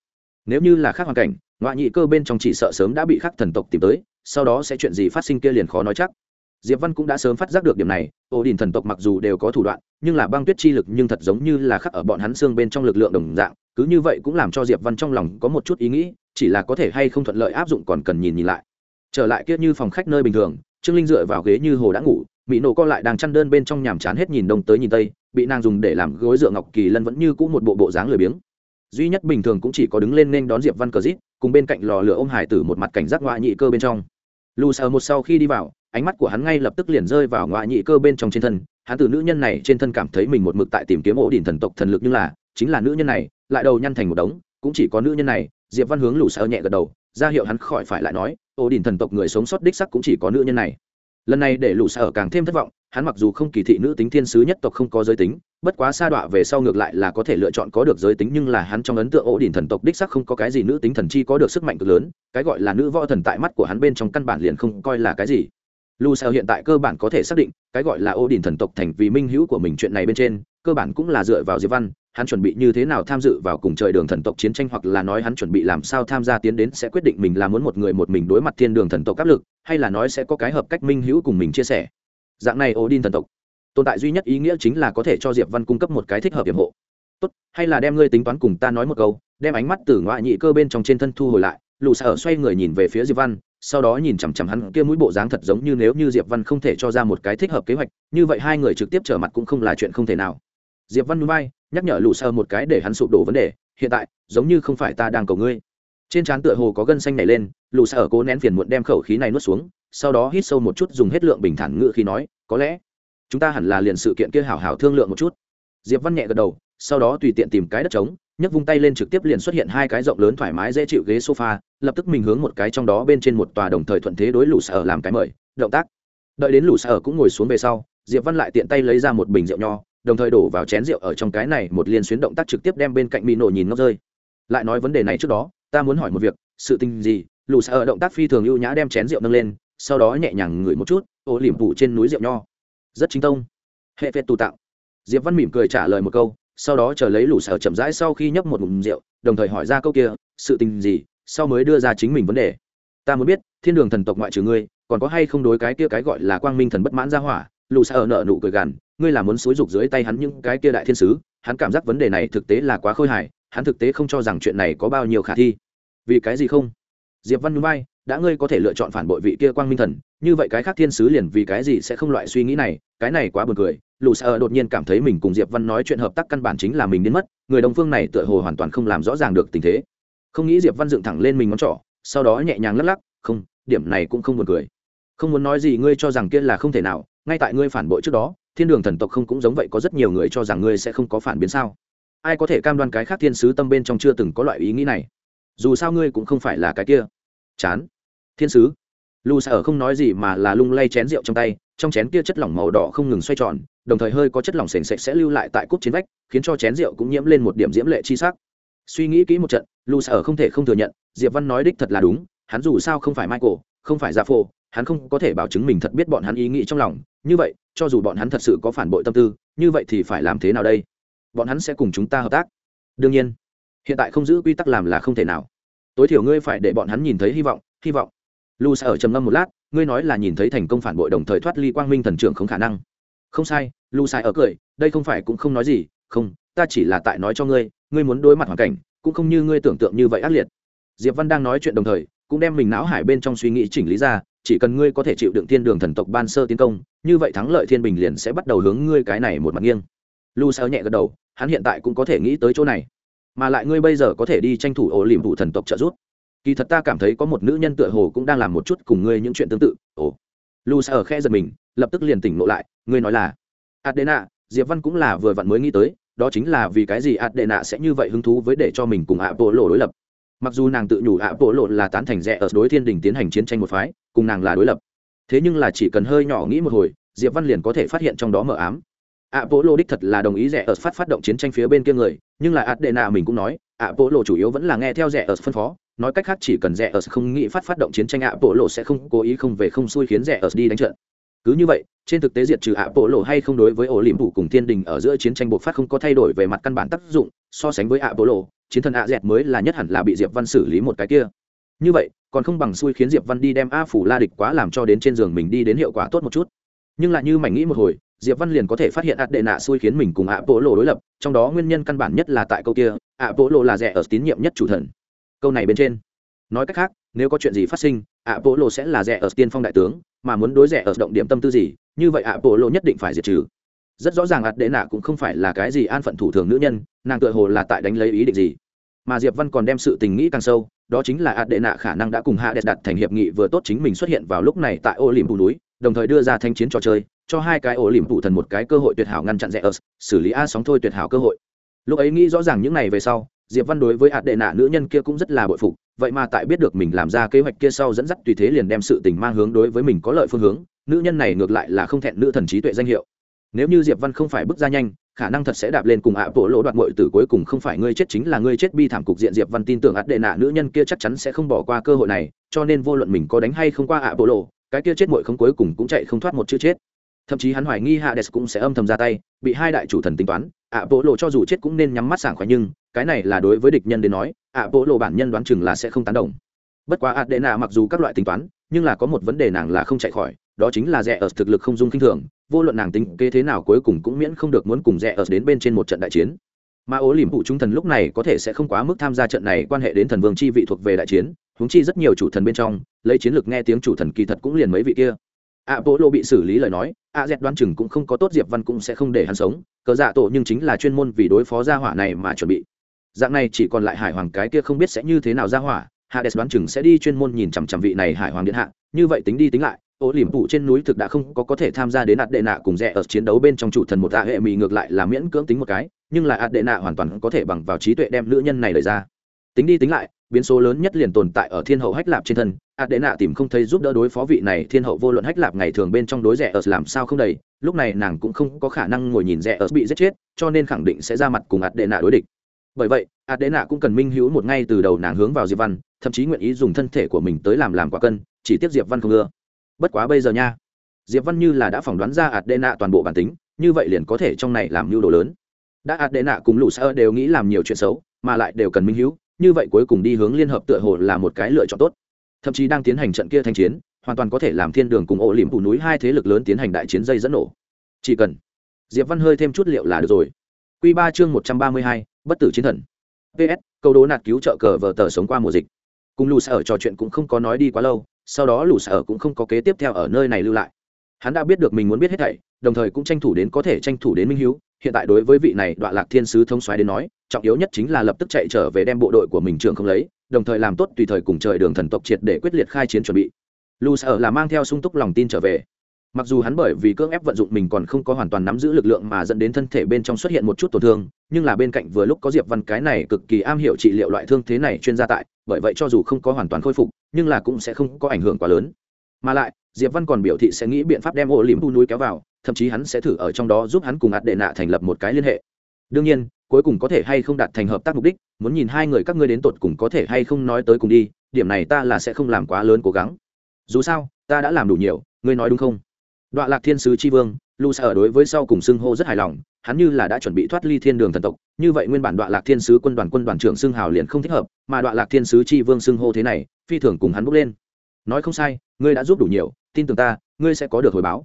Speaker 1: Nếu như là khác hoàn cảnh, ngoại nhị cơ bên trong chỉ sợ sớm đã bị khắc thần tộc tìm tới, sau đó sẽ chuyện gì phát sinh kia liền khó nói chắc diệp văn cũng đã sớm phát giác được điểm này ổ đình thần tộc mặc dù đều có thủ đoạn, nhưng là băng tuyết chi lực nhưng thật giống như là khắc ở bọn hắn xương bên trong lực lượng đồng dạng, cứ như vậy cũng làm cho diệp văn trong lòng có một chút ý nghĩ, chỉ là có thể hay không thuận lợi áp dụng còn cần nhìn nhìn lại. Trở lại kia như phòng khách nơi bình thường, trương linh dựa vào ghế như hồ đã ngủ, mỹ nổ co lại đang chăn đơn bên trong nhàm chán hết nhìn đông tới nhìn tây, bị nàng dùng để làm gối dựa ngọc kỳ lân vẫn như cũ một bộ bộ dáng lười biếng. Duy nhất bình thường cũng chỉ có đứng lên nên đón diệp văn cờ rít, cùng bên cạnh lò lửa ôm hải tử một mặt cảnh giác ngoại nhị cơ bên trong. Lù sờ một sau khi đi vào ánh mắt của hắn ngay lập tức liền rơi vào ngoại nhị cơ bên trong trên thân. Hắn từ nữ nhân này trên thân cảm thấy mình một mực tại tìm kiếm ổ đỉnh thần tộc thần lực nhưng là, chính là nữ nhân này, lại đầu nhăn thành một đống, cũng chỉ có nữ nhân này, diệp văn hướng lù sợ nhẹ gật đầu, ra hiệu hắn khỏi phải lại nói, ổ đỉnh thần tộc người sống sót đích sắc cũng chỉ có nữ nhân này. Lần này để lù sờ càng thêm thất vọng, hắn mặc dù không kỳ thị nữ tính thiên sứ nhất tộc không có giới tính, bất quá sa đọa về sau ngược lại là có thể lựa chọn có được giới tính nhưng là hắn trong ấn tượng ổ đỉnh thần tộc đích sắc không có cái gì nữ tính thần chi có được sức mạnh cực lớn, cái gọi là nữ võ thần tại mắt của hắn bên trong căn bản liền không coi là cái gì lu sao hiện tại cơ bản có thể xác định, cái gọi là ô đình thần tộc thành vì minh hữu của mình chuyện này bên trên, cơ bản cũng là dựa vào diệp văn, hắn chuẩn bị như thế nào tham dự vào cùng trời đường thần tộc chiến tranh hoặc là nói hắn chuẩn bị làm sao tham gia tiến đến sẽ quyết định mình là muốn một người một mình đối mặt thiên đường thần tộc áp lực, hay là nói sẽ có cái hợp cách minh hữu cùng mình chia sẻ. Dạng này ô thần tộc, tồn tại duy nhất ý nghĩa chính là có thể cho diệp văn cung cấp một cái thích hợp hiểm hộ. Tốt, hay là đem ngươi tính toán cùng ta nói một câu, đem ánh mắt từ ngoại nhị cơ bên trong trên thân thu hồi lại lù sở xoay người nhìn về phía diệp văn sau đó nhìn chằm chằm hắn kia mũi bộ dáng thật giống như nếu như diệp văn không thể cho ra một cái thích hợp kế hoạch, như vậy hai người trực tiếp trở mặt cũng không là chuyện không thể nào. Diệp văn núi bay, nhắc nhở lù sơ một cái để hắn sụp đổ vấn đề, hiện tại, giống như không phải ta đang cầu ngươi. Trên trán tựa hồ có gân xanh nảy lên lù sơ cố nén phiền muộn đem khẩu khí này nuốt xuống, sau đó hít sâu một chút dùng hết lượng bình thản ngự khi nói, có lẽ chúng ta hẳn là liền sự kiện kia hảo hảo thương lượng một chút. Diệp văn nhẹ gật đầu, sau đó tùy tiện tìm cái đất trống nhấc vung tay lên trực tiếp liền xuất hiện hai cái rộng lớn thoải mái dễ chịu ghế sofa, lập tức mình hướng một cái trong đó bên trên một tòa đồng thời thuận thế đối lũ sở làm cái mời, động tác. Đợi đến lũ sở cũng ngồi xuống về sau, diệp văn lại tiện tay lấy ra một bình rượu nho, đồng thời đổ vào chén rượu ở trong cái này một liên xuyến động tác trực tiếp đem bên cạnh mỹ nổ nhìn ngốc rơi. Lại nói vấn đề này trước đó, ta muốn hỏi một việc, sự tình gì? Lũ sở động tác phi thường ưu nhã đem chén rượu nâng lên, sau đó nhẹ nhàng ngửi một chút, ô liềm phủ trên núi rượu nho. Rất chính tông. Hệ phết tù tạo. Diệp văn mỉm cười trả lời một câu sau đó chờ lấy lũ sở chậm rãi sau khi nhấp một ngụm rượu, đồng thời hỏi ra câu kia, sự tình gì? Sau mới đưa ra chính mình vấn đề. Ta muốn biết, thiên đường thần tộc ngoại trừ ngươi, còn có hay không đối cái kia cái gọi là quang minh thần bất mãn ra hỏa? Lũ sở nợ nụ cười gằn, ngươi là muốn xúi rục dưới tay hắn những cái kia đại thiên sứ, hắn cảm giác vấn đề này thực tế là quá khôi hài, hắn thực tế không cho rằng chuyện này có bao nhiêu khả thi. Vì cái gì không? Diệp văn núi bay đã ngươi có thể lựa chọn phản bội vị kia quang minh thần, như vậy cái khác thiên sứ liền vì cái gì sẽ không loại suy nghĩ này, cái này quá buồn cười lù sợ đột nhiên cảm thấy mình cùng diệp văn nói chuyện hợp tác căn bản chính là mình đến mất, người đồng phương này tựa hồ hoàn toàn không làm rõ ràng được tình thế. Không nghĩ diệp văn dựng thẳng lên mình ngón trỏ, sau đó nhẹ nhàng lắc lắc, không, điểm này cũng không buồn cười. Không muốn nói gì ngươi cho rằng kia là không thể nào, ngay tại ngươi phản bội trước đó, thiên đường thần tộc không cũng giống vậy có rất nhiều người cho rằng ngươi sẽ không có phản biến sao? Ai có thể cam đoan cái khác thiên sứ tâm bên trong chưa từng có loại ý nghĩ này? Dù sao ngươi cũng không phải là cái kia. Chán. Thiên sứ. Lù sa ở không nói gì mà là lung lay chén rượu trong tay, trong chén kia chất lỏng màu đỏ không ngừng xoay tròn đồng thời hơi có chất lỏng sền sệt sẽ lưu lại tại cúp trên vách, khiến cho chén rượu cũng nhiễm lên một điểm diễm lệ chi sắc. Suy nghĩ kỹ một trận, lu sở ở không thể không thừa nhận, diệp văn nói đích thật là đúng, hắn dù sao không phải michael, không phải dạ gia phô hắn không có thể bảo chứng mình thật biết bọn hắn ý nghĩ trong lòng. Như vậy, cho dù bọn hắn thật sự có phản bội tâm tư, như vậy thì phải làm thế nào đây? Bọn hắn sẽ cùng chúng ta hợp tác. Đương nhiên, hiện tại không giữ quy tắc làm là không thể nào. Tối thiểu ngươi phải để bọn hắn nhìn thấy hy vọng hy vọng. Lu sở ở trầm ngâm một lát, ngươi nói là nhìn thấy thành công phản bội đồng thời thoát ly quang minh thần trưởng không khả năng không sai, lu sai ở cười, đây không phải cũng không nói gì, không, ta chỉ là tại nói cho ngươi ngươi muốn đối mặt hoàn cảnh, cũng không như ngươi tưởng tượng như vậy ác liệt. Diệp văn đang nói chuyện đồng thời, cũng đem mình não hải bên trong suy nghĩ chỉnh lý ra, chỉ cần ngươi có thể chịu đựng thiên đường thần tộc ban sơ tiến công, như vậy thắng lợi thiên bình liền sẽ bắt đầu hướng ngươi cái này một mặt nghiêng. Lu sao nhẹ gật đầu, hắn hiện tại cũng có thể nghĩ tới chỗ này. Mà lại ngươi bây giờ có thể đi tranh thủ ổ liềm vụ thần tộc trợ giúp. Kỳ thật ta cảm thấy có một nữ nhân tựa hồ cũng đang làm một chút cùng ngươi những chuyện tương tự. Ồ lu sa ở khe giật mình, lập tức liền tỉnh ngộ lại, ngươi nói là adena, diệp văn cũng là vừa vặn mới nghĩ tới, đó chính là vì cái gì adena sẽ như vậy hứng thú với để cho mình cùng ạ bộ lộ đối lập. Mặc dù nàng tự nhủ ạ bộ lộ là tán thành rẻ ở đối thiên đình tiến hành chiến tranh một phái, cùng nàng là đối lập. Thế nhưng là chỉ cần hơi nhỏ nghĩ một hồi, diệp văn liền có thể phát hiện trong đó mờ ám. Apollo đích thật là đồng ý rẻ ở phát phát động chiến tranh phía bên kia người nhưng là adena mình cũng nói Apollo lộ chủ yếu vẫn là nghe theo rẻ ở phân phó nói cách khác chỉ cần rẻ ở không nghĩ phát phát động chiến tranh Apollo lộ sẽ không cố ý không về không xui khiến rẻ ở đi đánh trận. Cứ như vậy trên thực tế diệt trừ Apollo lộ hay không đối với ổ liệm phủ cùng thiên đình ở giữa chiến tranh bộc phát không có thay đổi về mặt căn bản tác dụng so sánh với Apollo, lộ chiến thần ạ dẹt mới là nhất hẳn là bị diệp văn xử lý một cái kia. Như vậy còn không bằng xui khiến diệp văn đi đem a phủ la địch quá làm cho đến trên giường mình đi đến hiệu quả tốt một chút. Nhưng lại như mảnh nghĩ một hồi diệp văn liền có thể phát hiện ạt đệ nạ xui khiến mình cùng ạ bộ lộ đối lập, trong đó nguyên nhân căn bản nhất là tại câu kia ạ bộ lộ là rẻ ở tín nhiệm nhất chủ thần. Câu này bên trên, nói cách khác, nếu có chuyện gì phát sinh ạ bộ lộ sẽ là rẻ ở tiên phong đại tướng, mà muốn đối rẻ ở động điểm tâm tư gì, như vậy ạ bộ lộ nhất định phải diệt trừ. Rất rõ ràng ạt đệ nạ cũng không phải là cái gì an phận thủ thường nữ nhân, nàng tự hồ là tại đánh lấy ý định gì. Mà diệp văn còn đem sự tình nghĩ càng sâu, đó chính là ạt đệ nạ khả năng đã cùng hạ đẹp đặt thành hiệp nghị vừa tốt chính mình xuất hiện vào lúc này tại ô liềm bù núi đồng thời đưa ra thanh chiến trò chơi, cho hai cái ổ liềm phụ thần một cái cơ hội tuyệt hảo ngăn chặn rẻ ớt xử lý a sóng thôi tuyệt hảo cơ hội. Lúc ấy nghĩ rõ ràng những này về sau, diệp văn đối với hạt đệ nạ nữ nhân kia cũng rất là bội phục, vậy mà tại biết được mình làm ra kế hoạch kia sau dẫn dắt tùy thế liền đem sự tình mang hướng đối với mình có lợi phương hướng, nữ nhân này ngược lại là không thẹn nữ thần trí tuệ danh hiệu. Nếu như diệp văn không phải bước ra nhanh, khả năng thật sẽ đạp lên cùng ạ bộ lỗ đoạn mội từ cuối cùng không phải ngươi chết chính là ngươi chết bi thảm cục diện. Diệp văn tin tưởng ạt đệ nạ nữ nhân kia chắc chắn sẽ không bỏ qua cơ hội này, cho nên vô luận mình có đánh hay không qua ạ bộ lộ cái kia chết mội không cuối cùng cũng chạy không thoát một chữ chết. Thậm chí hắn hoài nghi hades cũng sẽ âm thầm ra tay, bị hai đại chủ thần tính toán. Ạ bộ lộ cho dù chết cũng nên nhắm mắt sảng khoái nhưng, cái này là đối với địch nhân đến nói ạ bộ lộ bản nhân đoán chừng là sẽ không tán đồng. Bất quá ạt đệ nạ mặc dù các loại tính toán, nhưng là có một vấn đề nàng là không chạy khỏi, đó chính là rẻ ở thực lực không dung kinh thường, vô luận nàng tính kế thế nào cuối cùng cũng miễn không được muốn cùng rẻ ở đến bên trên một trận đại chiến mà ố liềm phụ trung thần lúc này có thể sẽ không quá mức tham gia trận này quan hệ đến thần vương chi vị thuộc về đại chiến, huống chi rất nhiều chủ thần bên trong, lấy chiến lược nghe tiếng chủ thần kỳ thật cũng liền mấy vị kia. Ạ bố lô bị xử lý lời nói, a Dẹt đoán chừng cũng không có tốt, diệp văn cũng sẽ không để hắn sống, cờ dạ tổ nhưng chính là chuyên môn vì đối phó gia hỏa này mà chuẩn bị. Dạng này chỉ còn lại hải hoàng cái kia không biết sẽ như thế nào gia hỏa, hades đoán chừng sẽ đi chuyên môn nhìn chằm chằm vị này hải hoàng điện hạ, như vậy tính đi tính lại ô liềm phụ trên núi thực đã không có có thể tham gia đến ạt đệ nạ cùng rẽ ở chiến đấu bên trong chủ thần một tạ hệ mì ngược lại là miễn cưỡng tính một cái, nhưng là ạt đệ nạ hoàn toàn có thể bằng vào trí tuệ đem nữ nhân này lời ra. Tính đi tính lại, biến số lớn nhất liền tồn tại ở thiên hậu hách lạp trên thân. Ạt đệ nạ tìm không thấy giúp đỡ đối phó vị này thiên hậu vô luận hách lạp ngày thường bên trong đối rẽ ở làm sao không đầy. Lúc này nàng cũng không có khả năng ngồi nhìn rẽ ở bị giết chết, cho nên khẳng định sẽ ra mặt cùng ạt đệ nạ đối địch. Bởi vậy ạt đệ nạ cũng cần minh hữu một ngay từ đầu nàng hướng vào diệp văn, thậm chí nguyện ý dùng thân thể của mình tới làm làm quả cân, chỉ tiếp diệp văn không ưa bất quá bây giờ nha. Diệp văn như là đã phỏng đoán ra ạt đệ nạ toàn bộ bản tính, như vậy liền có thể trong này làm mưu đồ lớn. Đã ạt đệ nạ cùng lũ sơ đều nghĩ làm nhiều chuyện xấu, mà lại đều cần minh hữu như vậy cuối cùng đi hướng liên hợp tựa hồ là một cái lựa chọn tốt. Thậm chí đang tiến hành trận kia thanh chiến, hoàn toàn có thể làm thiên đường cùng ổ liềm phủ núi hai thế lực lớn tiến hành đại chiến dây dẫn nổ. Chỉ cần diệp văn hơi thêm chút liệu là được rồi. Q ba chương một trăm ba mươi hai, bất tử chiến thần. Ps câu đố nạt cứu trợ cờ vờ tờ sống qua mùa dịch. Cùng lù sở trò chuyện cũng không có nói đi quá lâu sau đó lũ sở cũng không có kế tiếp theo ở nơi này lưu lại. Hắn đã biết được mình muốn biết hết thảy, đồng thời cũng tranh thủ đến có thể tranh thủ đến minh hiếu. Hiện tại đối với vị này đoạn lạc thiên sứ thông xoáy đến nói, trọng yếu nhất chính là lập tức chạy trở về đem bộ đội của mình trường không lấy, đồng thời làm tốt tùy thời cùng trời đường thần tộc triệt để quyết liệt khai chiến chuẩn bị. Lù sở là mang theo sung túc lòng tin trở về. Mặc dù hắn bởi vì cưỡng ép vận dụng mình còn không có hoàn toàn nắm giữ lực lượng mà dẫn đến thân thể bên trong xuất hiện một chút tổn thương, nhưng là bên cạnh vừa lúc có diệp văn cái này cực kỳ am hiểu trị liệu loại thương thế này chuyên gia tại bởi vậy cho dù không có hoàn toàn khôi phục nhưng là cũng sẽ không có ảnh hưởng quá lớn. Mà lại diệp văn còn biểu thị sẽ nghĩ biện pháp đem ô liềm tu núi kéo vào thậm chí hắn sẽ thử ở trong đó giúp hắn cùng ạt đệ nạ thành lập một cái liên hệ. Đương nhiên cuối cùng có thể hay không đạt thành hợp tác mục đích muốn nhìn hai người các ngươi đến tột cùng có thể hay không nói tới cùng đi điểm này ta là sẽ không làm quá lớn cố gắng. Dù sao ta đã làm đủ nhiều ngươi nói đúng không? Đoạ Lạc Thiên sứ chi vương, Lu Sa ở đối với sau cùng xưng hô rất hài lòng, hắn như là đã chuẩn bị thoát ly Thiên Đường thần tộc, như vậy nguyên bản Đoạ Lạc Thiên sứ quân đoàn quân đoàn trưởng xưng hào liền không thích hợp, mà Đoạ Lạc Thiên sứ chi vương xưng hô thế này, phi thường cùng hắn bước lên. Nói không sai, ngươi đã giúp đủ nhiều, tin tưởng ta, ngươi sẽ có được hồi báo.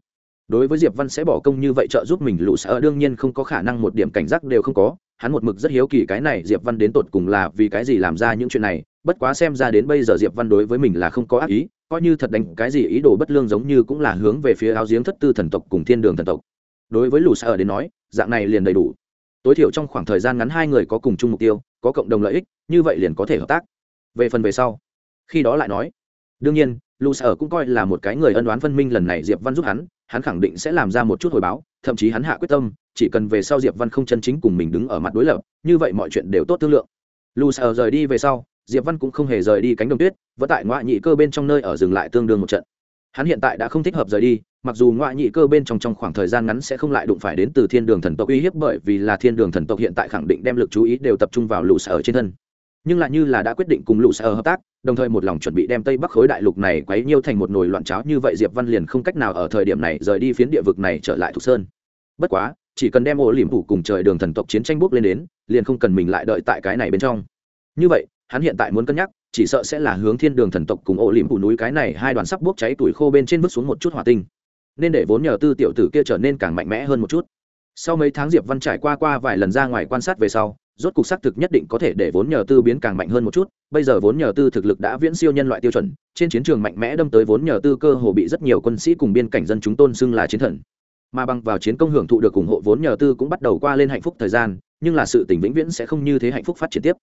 Speaker 1: Đối với Diệp Văn sẽ bỏ công như vậy trợ giúp mình Lu Sa đương nhiên không có khả năng một điểm cảnh giác đều không có, hắn một mực rất hiếu kỳ cái này Diệp Văn đến tột cùng là vì cái gì làm ra những chuyện này, bất quá xem ra đến bây giờ Diệp Văn đối với mình là không có ác ý, coi như thật đánh cái gì ý đồ bất lương giống như cũng là hướng về phía áo giếng thất tư thần tộc cùng thiên đường thần tộc. Đối với lù xa ở đến nói, dạng này liền đầy đủ. Tối thiểu trong khoảng thời gian ngắn hai người có cùng chung mục tiêu, có cộng đồng lợi ích, như vậy liền có thể hợp tác. Về phần về sau, khi đó lại nói, đương nhiên lù xa ở cũng coi là một cái người ân đoán phân minh lần này diệp văn giúp hắn hắn khẳng định sẽ làm ra một chút hồi báo, thậm chí hắn hạ quyết tâm, chỉ cần về sau diệp văn không chân chính cùng mình đứng ở mặt đối lập, như vậy mọi chuyện đều tốt thương lượng. Lù xa ở rời đi về sau diệp văn cũng không hề rời đi cánh đồng tuyết, vẫn tại ngoại nhị cơ bên trong nơi ở dừng lại tương đương một trận. Hắn hiện tại đã không thích hợp rời đi, mặc dù ngoại nhị cơ bên trong trong khoảng thời gian ngắn sẽ không lại đụng phải đến từ thiên đường thần tộc uy hiếp bởi vì là thiên đường thần tộc hiện tại khẳng định đem lực chú ý đều tập trung vào lũ sở trên thân. Nhưng lại như là đã quyết định cùng lũ sở hợp tác, đồng thời một lòng chuẩn bị đem tây bắc khối đại lục này quấy nhiêu thành một nồi loạn cháo, như vậy diệp văn liền không cách nào ở thời điểm này rời đi phiến địa vực này trở lại thục sơn. Bất quá, chỉ cần đem ô liềm phủ cùng trời đường thần tộc chiến tranh bước lên đến, liền không cần mình lại đợi tại cái này bên trong. Như vậy hắn hiện tại muốn cân nhắc, chỉ sợ sẽ là hướng thiên đường thần tộc cùng ổ liềm phủ núi cái này hai đoàn sắp bốc cháy tuổi khô bên trên vứt xuống một chút hỏa tinh. Nên để vốn nhờ tư tiểu tử kia trở nên càng mạnh mẽ hơn một chút. Sau mấy tháng diệp văn trải qua qua vài lần ra ngoài quan sát về sau, rốt cục xác thực nhất định có thể để vốn nhờ tư biến càng mạnh hơn một chút. Bây giờ vốn nhờ tư thực lực đã viễn siêu nhân loại tiêu chuẩn, trên chiến trường mạnh mẽ đâm tới vốn nhờ tư cơ hồ bị rất nhiều quân sĩ cùng biên cảnh dân chúng tôn xưng là chiến thần. Mà bằng vào chiến công hưởng thụ được ủng hộ vốn nhờ tư cũng bắt đầu qua lên hạnh phúc thời gian, nhưng là sự tình vĩnh viễn sẽ không như thế hạnh phúc phát triển tiếp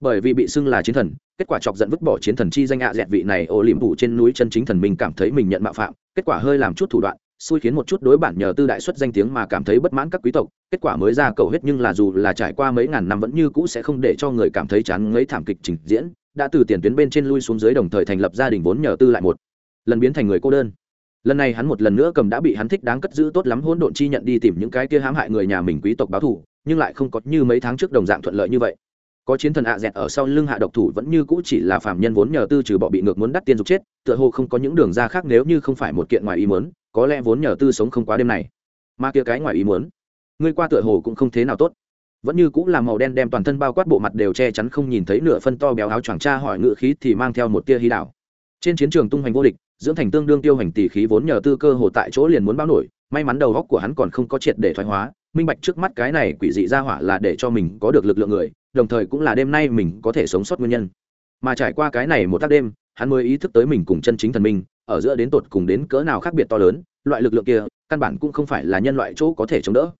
Speaker 1: bởi vì bị xưng là chiến thần, kết quả chọc giận vứt bỏ chiến thần chi danh ạ dẹt vị này ô liềm phủ trên núi chân chính thần mình cảm thấy mình nhận mạo phạm, kết quả hơi làm chút thủ đoạn, xui khiến một chút đối bản nhờ tư đại xuất danh tiếng mà cảm thấy bất mãn các quý tộc, kết quả mới ra cầu hết nhưng là dù là trải qua mấy ngàn năm vẫn như cũ sẽ không để cho người cảm thấy chán ngấy thảm kịch trình diễn, đã từ tiền tuyến bên trên lui xuống dưới đồng thời thành lập gia đình vốn nhờ tư lại một lần biến thành người cô đơn. Lần này hắn một lần nữa cầm đã bị hắn thích đáng cất giữ tốt lắm hỗn độn chi nhận đi tìm những cái kia hãm hại người nhà mình quý tộc báo thù, nhưng lại không có như mấy tháng trước đồng dạng thuận lợi như vậy có chiến thần ạ dẹt ở sau lưng hạ độc thủ vẫn như cũ chỉ là phàm nhân vốn nhờ tư trừ bọ bị ngược muốn đắt tiên dục chết, tựa hồ không có những đường ra khác nếu như không phải một kiện ngoài ý muốn, có lẽ vốn nhờ tư sống không quá đêm này. Mà kia cái ngoài ý muốn, ngươi qua tựa hồ cũng không thế nào tốt. Vẫn như cũng là màu đen đem toàn thân bao quát bộ mặt đều che chắn không nhìn thấy nửa phân to béo áo choàng cha hỏi ngự khí thì mang theo một tia hí đảo. Trên chiến trường tung hoành vô địch, dưỡng thành tương đương tiêu hành tỷ khí vốn nhờ tư cơ hồ tại chỗ liền muốn báo nổi, may mắn đầu góc của hắn còn không có triệt để thoái hóa, minh bạch trước mắt cái này quỷ dị ra hỏa là để cho mình có được lực lượng người đồng thời cũng là đêm nay mình có thể sống sót nguyên nhân. Mà trải qua cái này một tác đêm, hắn mới ý thức tới mình cùng chân chính thần minh, ở giữa đến tột cùng đến cỡ nào khác biệt to lớn, loại lực lượng kia, căn bản cũng không phải là nhân loại chỗ có thể chống đỡ.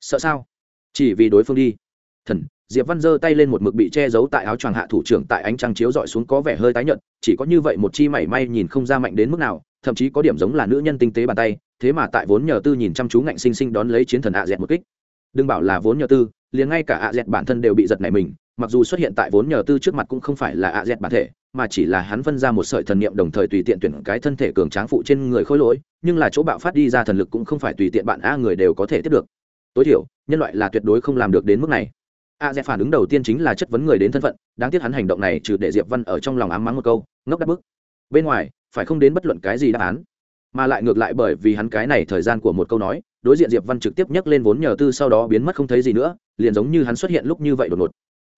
Speaker 1: Sợ sao? Chỉ vì đối phương đi. Thần, diệp văn giơ tay lên một mực bị che giấu tại áo choàng hạ thủ trưởng tại ánh trăng chiếu dọi xuống có vẻ hơi tái nhợt, chỉ có như vậy một chi mảy may nhìn không ra mạnh đến mức nào, thậm chí có điểm giống là nữ nhân tinh tế bàn tay, thế mà tại vốn nhờ tư nhìn chăm chú ngạnh sinh sinh đón lấy chiến thần ạ dẹt một kích. Đừng bảo là vốn nhờ tư liền ngay cả ạ dẹt bản thân đều bị giật nảy mình, mặc dù xuất hiện tại vốn nhờ tư trước mặt cũng không phải là ạ dẹt bản thể, mà chỉ là hắn phân ra một sợi thần niệm đồng thời tùy tiện tuyển cái thân thể cường tráng phụ trên người khôi lỗi, nhưng là chỗ bạo phát đi ra thần lực cũng không phải tùy tiện bạn a người đều có thể tiếp được. Tối thiểu, nhân loại là tuyệt đối không làm được đến mức này. A dẹt phản ứng đầu tiên chính là chất vấn người đến thân phận, đáng tiếc hắn hành động này trừ để diệp văn ở trong lòng ám mắng một câu, ngốc đáp bức. Bên ngoài, phải không đến bất luận cái gì đáp án. Mà lại ngược lại bởi vì hắn cái này thời gian của một câu nói đối diện diệp văn trực tiếp nhấc lên vốn nhờ tư sau đó biến mất không thấy gì nữa, liền giống như hắn xuất hiện lúc như vậy đột ngột.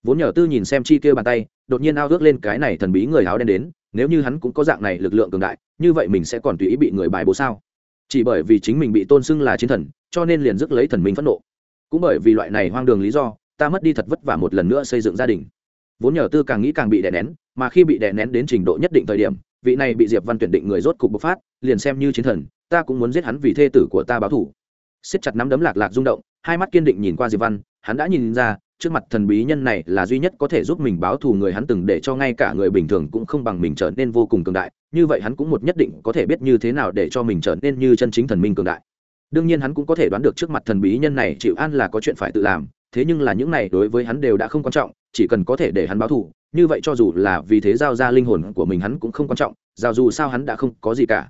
Speaker 1: Vốn nhờ tư nhìn xem chi kêu bàn tay, đột nhiên ao ước lên cái này thần bí người áo đen đến, nếu như hắn cũng có dạng này lực lượng cường đại, như vậy mình sẽ còn tùy ý bị người bài bố sao? Chỉ bởi vì chính mình bị tôn xưng là chiến thần, cho nên liền dứt lấy thần minh phẫn nộ. Cũng bởi vì loại này hoang đường lý do, ta mất đi thật vất vả một lần nữa xây dựng gia đình. Vốn nhờ tư càng nghĩ càng bị đè nén, mà khi bị đè nén đến trình độ nhất định thời điểm, vị này bị diệp văn tuyển định người rốt cục bộc phát, liền xem như chiến thần, ta cũng muốn giết hắn vì thê tử của ta báo thủ siết chặt nắm đấm lạc lạc rung động, hai mắt kiên định nhìn qua diệp văn, hắn đã nhìn ra, trước mặt thần bí nhân này là duy nhất có thể giúp mình báo thù người hắn từng để cho ngay cả người bình thường cũng không bằng mình trở nên vô cùng cường đại, như vậy hắn cũng một nhất định có thể biết như thế nào để cho mình trở nên như chân chính thần minh cường đại. Đương nhiên hắn cũng có thể đoán được trước mặt thần bí nhân này chịu an là có chuyện phải tự làm, thế nhưng là những này đối với hắn đều đã không quan trọng, chỉ cần có thể để hắn báo thù, như vậy cho dù là vì thế giao ra linh hồn của mình hắn cũng không quan trọng, giao dù sao hắn đã không có gì cả.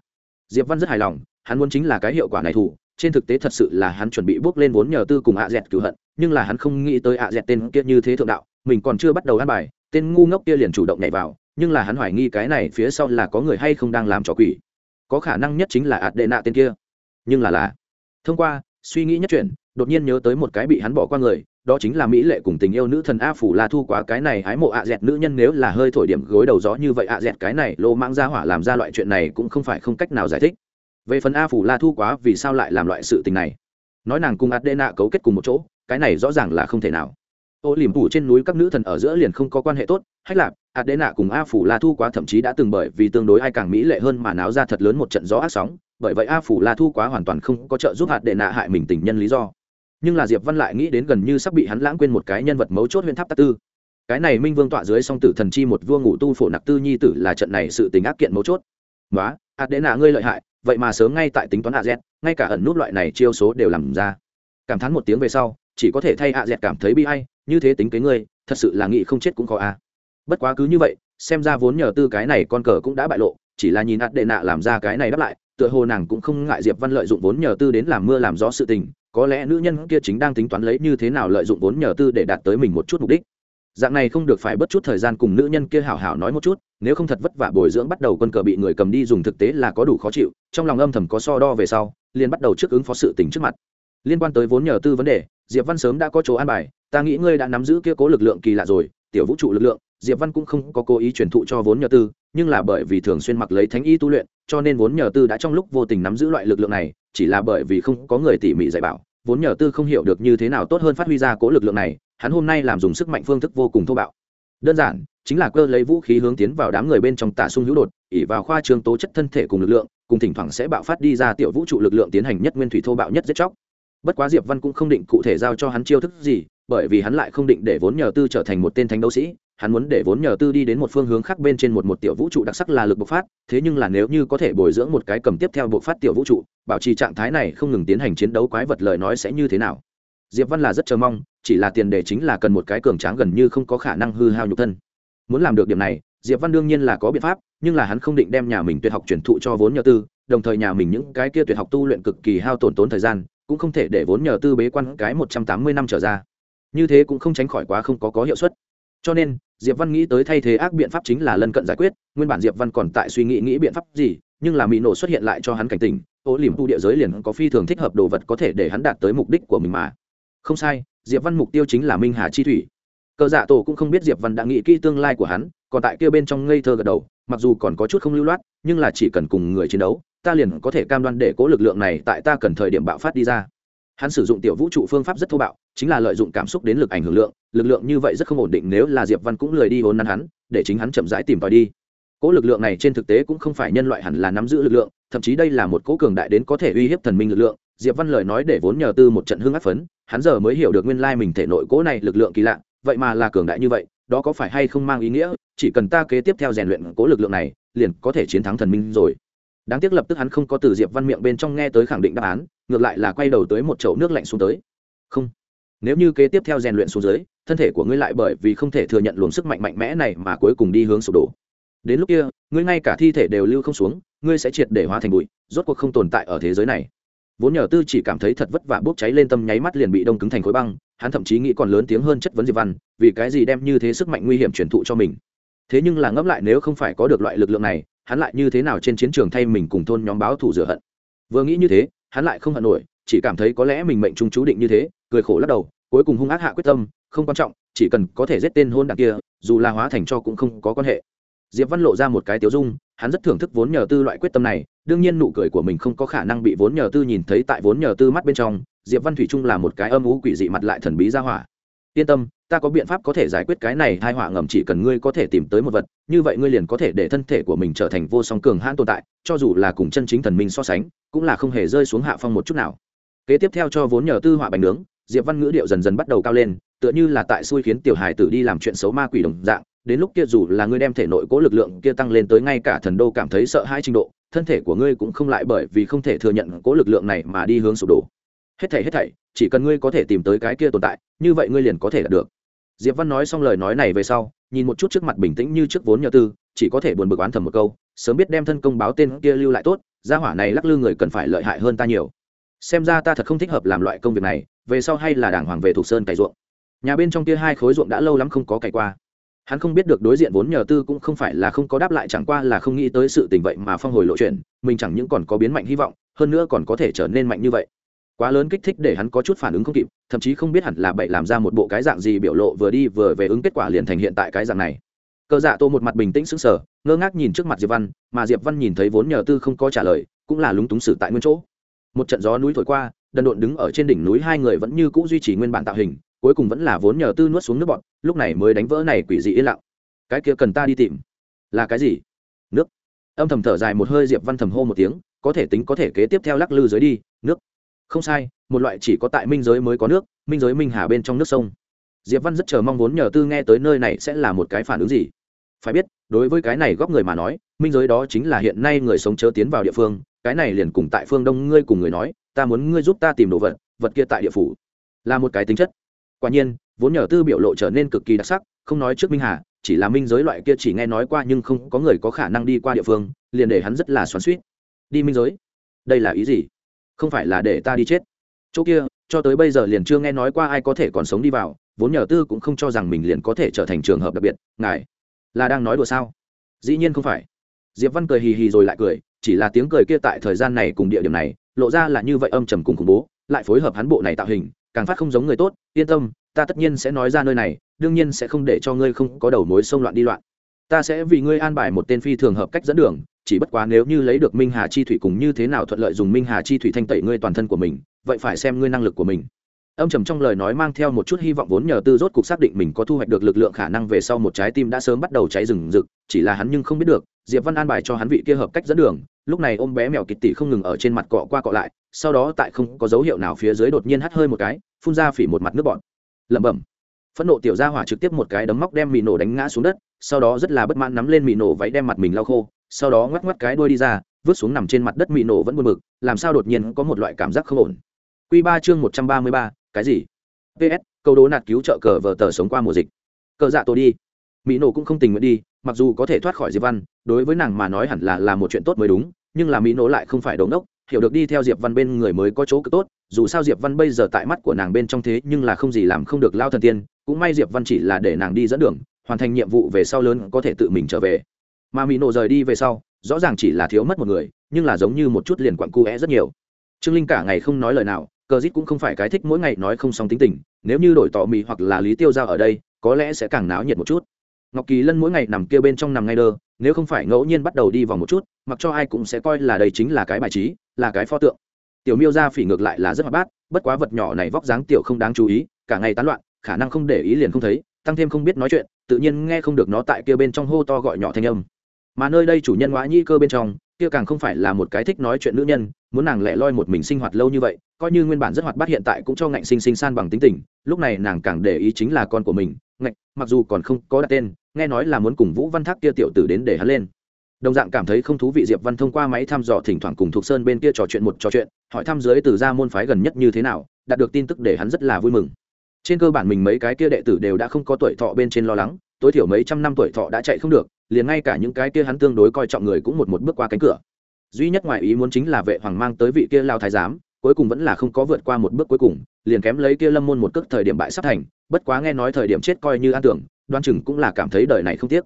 Speaker 1: Diệp văn rất hài lòng, hắn muốn chính là cái hiệu quả này thủ trên thực tế thật sự là hắn chuẩn bị bước lên vốn nhờ tư cùng ạ dẹt cửu hận, nhưng là hắn không nghĩ tới ạ dẹt tên kia như thế thượng đạo, mình còn chưa bắt đầu ăn bài, tên ngu ngốc kia liền chủ động nhảy vào, nhưng là hắn hoài nghi cái này phía sau là có người hay không đang làm trò quỷ. Có khả năng nhất chính là ạt đệ nạ tên kia. Nhưng là là, thông qua suy nghĩ nhất chuyện đột nhiên nhớ tới một cái bị hắn bỏ qua người, đó chính là mỹ lệ cùng tình yêu nữ thần a phủ la thu quá cái này hái mộ ạ dẹt nữ nhân nếu là hơi thổi điểm gối đầu gió như vậy ạ dẹt cái này lô mang ra hỏa làm ra loại chuyện này cũng không phải không cách nào giải thích về phần a phủ la thu quá, vì sao lại làm loại sự tình này? Nói nàng cùng adena cấu kết cùng một chỗ, cái này rõ ràng là không thể nào. Ô liềm phủ trên núi các nữ thần ở giữa liền không có quan hệ tốt, hách lạp adena cùng a phủ la thu quá thậm chí đã từng bởi vì tương đối ai càng mỹ lệ hơn mà náo ra thật lớn một trận gió ác sóng, bởi vậy a phủ la thu quá hoàn toàn không có trợ giúp hạt đệ nạ hại mình tình nhân lý do. Nhưng là diệp văn lại nghĩ đến gần như sắp bị hắn lãng quên một cái nhân vật mấu chốt huyện tháp tắc tư. Cái này minh vương tọa dưới song tử thần chi một vua ngủ tu phổ nặc tư nhi tử là trận này sự tình ác kiện mấu chốt. Nói hạt đệ nạ ngươi lợi hại vậy mà sớm ngay tại tính toán hạ z, ngay cả ẩn nút loại này chiêu số đều làm ra. Cảm thán một tiếng về sau, chỉ có thể thay hạ dẹt cảm thấy bi hay như thế tính kế ngươi, thật sự là nghĩ không chết cũng khó a. Bất quá cứ như vậy, xem ra vốn nhờ tư cái này con cờ cũng đã bại lộ, chỉ là nhìn ạt đệ nạ làm ra cái này đáp lại, tựa hồ nàng cũng không ngại diệp văn lợi dụng vốn nhờ tư đến làm mưa làm gió sự tình, có lẽ nữ nhân kia chính đang tính toán lấy như thế nào lợi dụng vốn nhờ tư để đạt tới mình một chút mục đích. Dạng này không được phải bất chút thời gian cùng nữ nhân kia hảo hảo nói một chút, nếu không thật vất vả bồi dưỡng bắt đầu quân cờ bị người cầm đi dùng thực tế là có đủ khó chịu trong lòng âm thầm có so đo về sau, liền bắt đầu trước ứng phó sự tình trước mặt. Liên quan tới vốn nhờ tư vấn đề, diệp văn sớm đã có chỗ an bài, ta nghĩ ngươi đã nắm giữ kia cố lực lượng kỳ lạ rồi, tiểu vũ trụ lực lượng, diệp văn cũng không có cố ý truyền thụ cho vốn nhờ tư, nhưng là bởi vì thường xuyên mặc lấy thánh y tu luyện, cho nên vốn nhờ tư đã trong lúc vô tình nắm giữ loại lực lượng này, chỉ là bởi vì không có người tỉ mỉ dạy bảo, vốn nhờ tư không hiểu được như thế nào tốt hơn phát huy ra cố lực lượng này, hắn hôm nay làm dùng sức mạnh phương thức vô cùng thô bạo. Đơn giản, chính là cơ lấy vũ khí hướng tiến vào đám người bên trong tả sung hữu đột ỉ vào khoa trương tố chất thân thể cùng lực lượng cùng thỉnh thoảng sẽ bạo phát đi ra tiểu vũ trụ lực lượng tiến hành nhất nguyên thủy thô bạo nhất giết chóc. Bất quá diệp văn cũng không định cụ thể giao cho hắn chiêu thức gì, bởi vì hắn lại không định để vốn nhờ tư trở thành một tên thánh đấu sĩ, hắn muốn để vốn nhờ tư đi đến một phương hướng khác bên trên một một tiểu vũ trụ đặc sắc là lực bộc phát, thế nhưng là nếu như có thể bồi dưỡng một cái cầm tiếp theo bộc phát tiểu vũ trụ, bảo trì trạng thái này không ngừng tiến hành chiến đấu quái vật lời nói sẽ như thế nào? Diệp văn là rất chờ mong, chỉ là tiền đề chính là cần một cái cường tráng gần như không có khả năng hư hao nhục thân. Muốn làm được điểm này diệp văn đương nhiên là có biện pháp, nhưng là hắn không định đem nhà mình tuyệt học truyền thụ cho vốn nhờ tư, đồng thời nhà mình những cái kia tuyệt học tu luyện cực kỳ hao tổn tốn thời gian, cũng không thể để vốn nhờ tư bế quan cái một trăm tám mươi năm trở ra. Như thế cũng không tránh khỏi quá không có có hiệu suất. Cho nên, diệp văn nghĩ tới thay thế ác biện pháp chính là lân cận giải quyết, nguyên bản diệp văn còn tại suy nghĩ nghĩ biện pháp gì, nhưng là mỹ nổ xuất hiện lại cho hắn cảnh tỉnh, ô liềm tu địa giới liền có phi thường thích hợp đồ vật có thể để hắn đạt tới mục đích của mình mà. Không sai, diệp văn mục tiêu chính là minh hà chi thủy. Cờ dạ tổ cũng không biết diệp văn đã nghĩ kỹ tương lai của hắn còn tại kia bên trong ngây thơ gật đầu, mặc dù còn có chút không lưu loát, nhưng là chỉ cần cùng người chiến đấu, ta liền có thể cam đoan để cố lực lượng này tại ta cần thời điểm bạo phát đi ra. Hắn sử dụng tiểu vũ trụ phương pháp rất thô bạo, chính là lợi dụng cảm xúc đến lực ảnh hưởng lượng, lực lượng như vậy rất không ổn định nếu là diệp văn cũng lười đi hôn nắn hắn, để chính hắn chậm rãi tìm tòi đi. Cỗ lực lượng này trên thực tế cũng không phải nhân loại hẳn là nắm giữ lực lượng, thậm chí đây là một cỗ cường đại đến có thể uy hiếp thần minh lực lượng, diệp văn lời nói để vốn nhờ tư một trận hưng áp phấn, hắn giờ mới hiểu được nguyên lai mình thể nội cỗ này lực lượng kỳ lạ, vậy mà là cường đại như vậy đó có phải hay không mang ý nghĩa, chỉ cần ta kế tiếp theo rèn luyện cố lực lượng này, liền có thể chiến thắng thần minh rồi. Đáng tiếc lập tức hắn không có từ diệp văn miệng bên trong nghe tới khẳng định đáp án, ngược lại là quay đầu tới một chậu nước lạnh xuống tới. Không, nếu như kế tiếp theo rèn luyện xuống dưới, thân thể của ngươi lại bởi vì không thể thừa nhận luồng sức mạnh mạnh mẽ này mà cuối cùng đi hướng sụp đổ. Đến lúc kia, ngươi ngay cả thi thể đều lưu không xuống, ngươi sẽ triệt để hóa thành bụi, rốt cuộc không tồn tại ở thế giới này vốn nhờ tư chỉ cảm thấy thật vất vả bốc cháy lên tâm nháy mắt liền bị đông cứng thành khối băng, hắn thậm chí nghĩ còn lớn tiếng hơn chất vấn diệp văn, vì cái gì đem như thế sức mạnh nguy hiểm truyền thụ cho mình. Thế nhưng là ngẫm lại nếu không phải có được loại lực lượng này, hắn lại như thế nào trên chiến trường thay mình cùng thôn nhóm báo thủ rửa hận. Vừa nghĩ như thế, hắn lại không hận nổi, chỉ cảm thấy có lẽ mình mệnh trung chú định như thế, cười khổ lắc đầu, cuối cùng hung ác hạ quyết tâm, không quan trọng, chỉ cần có thể giết tên hôn đảng kia, dù là hóa thành cho cũng không có quan hệ. Diệp văn lộ ra một cái tiếu dung hắn rất thưởng thức vốn nhờ tư loại quyết tâm này, đương nhiên nụ cười của mình không có khả năng bị vốn nhờ tư nhìn thấy tại vốn nhờ tư mắt bên trong, diệp văn thủy trung là một cái âm ú quỷ dị mặt lại thần bí ra hỏa. Yên tâm, ta có biện pháp có thể giải quyết cái này, hai họa ngầm chỉ cần ngươi có thể tìm tới một vật, như vậy ngươi liền có thể để thân thể của mình trở thành vô song cường hãn tồn tại, cho dù là cùng chân chính thần minh so sánh, cũng là không hề rơi xuống hạ phong một chút nào. Kế tiếp theo cho vốn nhờ tư họa bánh nướng, diệp văn ngữ điệu dần dần bắt đầu cao lên, tựa như là tại xui khiến tiểu hài tử đi làm chuyện xấu ma quỷ đồng dạng đến lúc kia dù là ngươi đem thể nội cố lực lượng kia tăng lên tới ngay cả thần đô cảm thấy sợ hãi trình độ, thân thể của ngươi cũng không lại bởi vì không thể thừa nhận cố lực lượng này mà đi hướng sụp đổ. Hết thảy hết thảy, chỉ cần ngươi có thể tìm tới cái kia tồn tại, như vậy ngươi liền có thể đạt được. Diệp văn nói xong lời nói này về sau, nhìn một chút trước mặt bình tĩnh như trước vốn nhờ tư, chỉ có thể buồn bực oán thầm một câu, sớm biết đem thân công báo tên kia lưu lại tốt, gia hỏa này lắc lư người cần phải lợi hại hơn ta nhiều. Xem ra ta thật không thích hợp làm loại công việc này, về sau hay là đảng hoàng về thuộc sơn cày ruộng. Nhà bên trong kia hai khối ruộng đã lâu lắm không có cày qua hắn không biết được đối diện vốn nhờ tư cũng không phải là không có đáp lại, chẳng qua là không nghĩ tới sự tình vậy mà phong hồi lộ chuyện, mình chẳng những còn có biến mạnh hy vọng, hơn nữa còn có thể trở nên mạnh như vậy. Quá lớn kích thích để hắn có chút phản ứng không kịp, thậm chí không biết hẳn là bậy làm ra một bộ cái dạng gì biểu lộ vừa đi vừa về ứng kết quả liền thành hiện tại cái dạng này. Cờ dạ tô một mặt bình tĩnh sững sờ, ngơ ngác nhìn trước mặt diệp văn, mà diệp văn nhìn thấy vốn nhờ tư không có trả lời, cũng là lúng túng xử tại nguyên chỗ. Một trận gió núi thổi qua, đần độn đứng ở trên đỉnh núi hai người vẫn như cũ duy trì nguyên bản tạo hình cuối cùng vẫn là vốn nhờ tư nuốt xuống nước bọn lúc này mới đánh vỡ này quỷ dị yên lặng. Cái kia cần ta đi tìm. Là cái gì? Nước. Âm thầm thở dài một hơi diệp văn thầm hô một tiếng, có thể tính có thể kế tiếp theo lắc lư dưới đi, nước. Không sai, một loại chỉ có tại minh giới mới có nước, minh giới minh hà bên trong nước sông. Diệp văn rất chờ mong vốn nhờ tư nghe tới nơi này sẽ là một cái phản ứng gì. Phải biết, đối với cái này góc người mà nói, minh giới đó chính là hiện nay người sống chớ tiến vào địa phương, cái này liền cùng tại phương đông ngươi cùng người nói, ta muốn ngươi giúp ta tìm đồ vật vật kia tại địa phủ. Là một cái tính chất quả nhiên, vốn nhờ tư biểu lộ trở nên cực kỳ đặc sắc, không nói trước minh hà, chỉ là minh giới loại kia chỉ nghe nói qua nhưng không có người có khả năng đi qua địa phương, liền để hắn rất là xoắn suýt đi minh giới? Đây là ý gì? Không phải là để ta đi chết. Chỗ kia, cho tới bây giờ liền chưa nghe nói qua ai có thể còn sống đi vào, vốn nhờ tư cũng không cho rằng mình liền có thể trở thành trường hợp đặc biệt, ngài là đang nói đùa sao? Dĩ nhiên không phải. Diệp văn cười hì hì rồi lại cười, chỉ là tiếng cười kia tại thời gian này cùng địa điểm này, lộ ra là như vậy âm trầm cùng khủng bố, lại phối hợp hắn bộ này tạo hình càng phát không giống người tốt, yên tâm, ta tất nhiên sẽ nói ra nơi này, đương nhiên sẽ không để cho ngươi không có đầu mối xông loạn đi loạn. Ta sẽ vì ngươi an bài một tên phi thường hợp cách dẫn đường, chỉ bất quá nếu như lấy được minh hà chi thủy cùng như thế nào thuận lợi dùng minh hà chi thủy thanh tẩy ngươi toàn thân của mình, vậy phải xem ngươi năng lực của mình. Âm trầm trong lời nói mang theo một chút hy vọng vốn nhờ tư rốt cuộc xác định mình có thu hoạch được lực lượng khả năng về sau một trái tim đã sớm bắt đầu cháy rừng rực, chỉ là hắn nhưng không biết được, diệp văn an bài cho hắn vị kia hợp cách dẫn đường lúc này ôm bé mèo kịt tỉ không ngừng ở trên mặt cọ qua cọ lại, sau đó tại không có dấu hiệu nào phía dưới đột nhiên hắt hơi một cái, phun ra phỉ một mặt nước bọn lẩm bẩm. Phẫn nộ tiểu gia hỏa trực tiếp một cái đấm móc đem mì nổ đánh ngã xuống đất, sau đó rất là bất mãn nắm lên mì nổ váy đem mặt mình lau khô, sau đó ngoắc ngoắc cái đuôi đi ra, vứt xuống nằm trên mặt đất mì nổ vẫn buồn bực, làm sao đột nhiên có một loại cảm giác không ổn. Quy ba chương một trăm ba mươi ba, cái gì? Ps câu đố nạt cứu trợ cờ vờ tờ sống qua mùa dịch. Cờ dạ tôi đi. Mỹ nổ cũng không tình nguyện đi mặc dù có thể thoát khỏi diệp văn, đối với nàng mà nói hẳn là là một chuyện tốt mới đúng, nhưng là mỹ nỗ lại không phải đống đốc, hiểu được đi theo diệp văn bên người mới có chỗ cực tốt, dù sao diệp văn bây giờ tại mắt của nàng bên trong thế nhưng là không gì làm không được lao thần tiên, cũng may diệp văn chỉ là để nàng đi dẫn đường, hoàn thành nhiệm vụ về sau lớn có thể tự mình trở về. Mà mỹ nổ rời đi về sau, rõ ràng chỉ là thiếu mất một người, nhưng là giống như một chút liền quặn cu é rất nhiều. Trương linh cả ngày không nói lời nào, cờ dít cũng không phải cái thích mỗi ngày nói không xong tính tình, nếu như đổi tỏ mỹ hoặc là lý tiêu giao ở đây, có lẽ sẽ càng náo nhiệt một chút ngọc kỳ lân mỗi ngày nằm kia bên trong nằm ngay đơ, nếu không phải ngẫu nhiên bắt đầu đi vòng một chút, mặc cho ai cũng sẽ coi là đây chính là cái bài trí, là cái pho tượng. Tiểu miêu ra phỉ ngược lại là rất hoạt bát, bất quá vật nhỏ này vóc dáng tiểu không đáng chú ý, cả ngày tán loạn, khả năng không để ý liền không thấy, tăng thêm không biết nói chuyện, tự nhiên nghe không được nó tại kia bên trong hô to gọi nhỏ thanh âm. Mà nơi đây chủ nhân ngoã nhi cơ bên trong, kia càng không phải là một cái thích nói chuyện nữ nhân, muốn nàng lẻ loi một mình sinh hoạt lâu như vậy, coi như nguyên bản rất hoạt bát hiện tại cũng cho ngạnh sinh sinh san bằng tính tình, lúc này nàng càng để ý chính là con của mình, ngạnh, mặc dù còn không có đặt tên nghe nói là muốn cùng vũ văn thác kia tiểu tử đến để hắn lên. Đồng dạng cảm thấy không thú vị diệp văn thông qua máy thăm dò thỉnh thoảng cùng thuộc sơn bên kia trò chuyện một trò chuyện, hỏi thăm dưới từ ra môn phái gần nhất như thế nào, đạt được tin tức để hắn rất là vui mừng. Trên cơ bản mình mấy cái kia đệ tử đều đã không có tuổi thọ bên trên lo lắng, tối thiểu mấy trăm năm tuổi thọ đã chạy không được, liền ngay cả những cái kia hắn tương đối coi trọng người cũng một một bước qua cánh cửa. Duy nhất ngoài ý muốn chính là vệ hoàng mang tới vị kia lao thái giám, cuối cùng vẫn là không có vượt qua một bước cuối cùng, liền kém lấy kia lâm môn một cước thời điểm bại sắp thành, bất quá nghe nói thời điểm chết coi như an tưởng đoan chừng cũng là cảm thấy đời này không tiếc.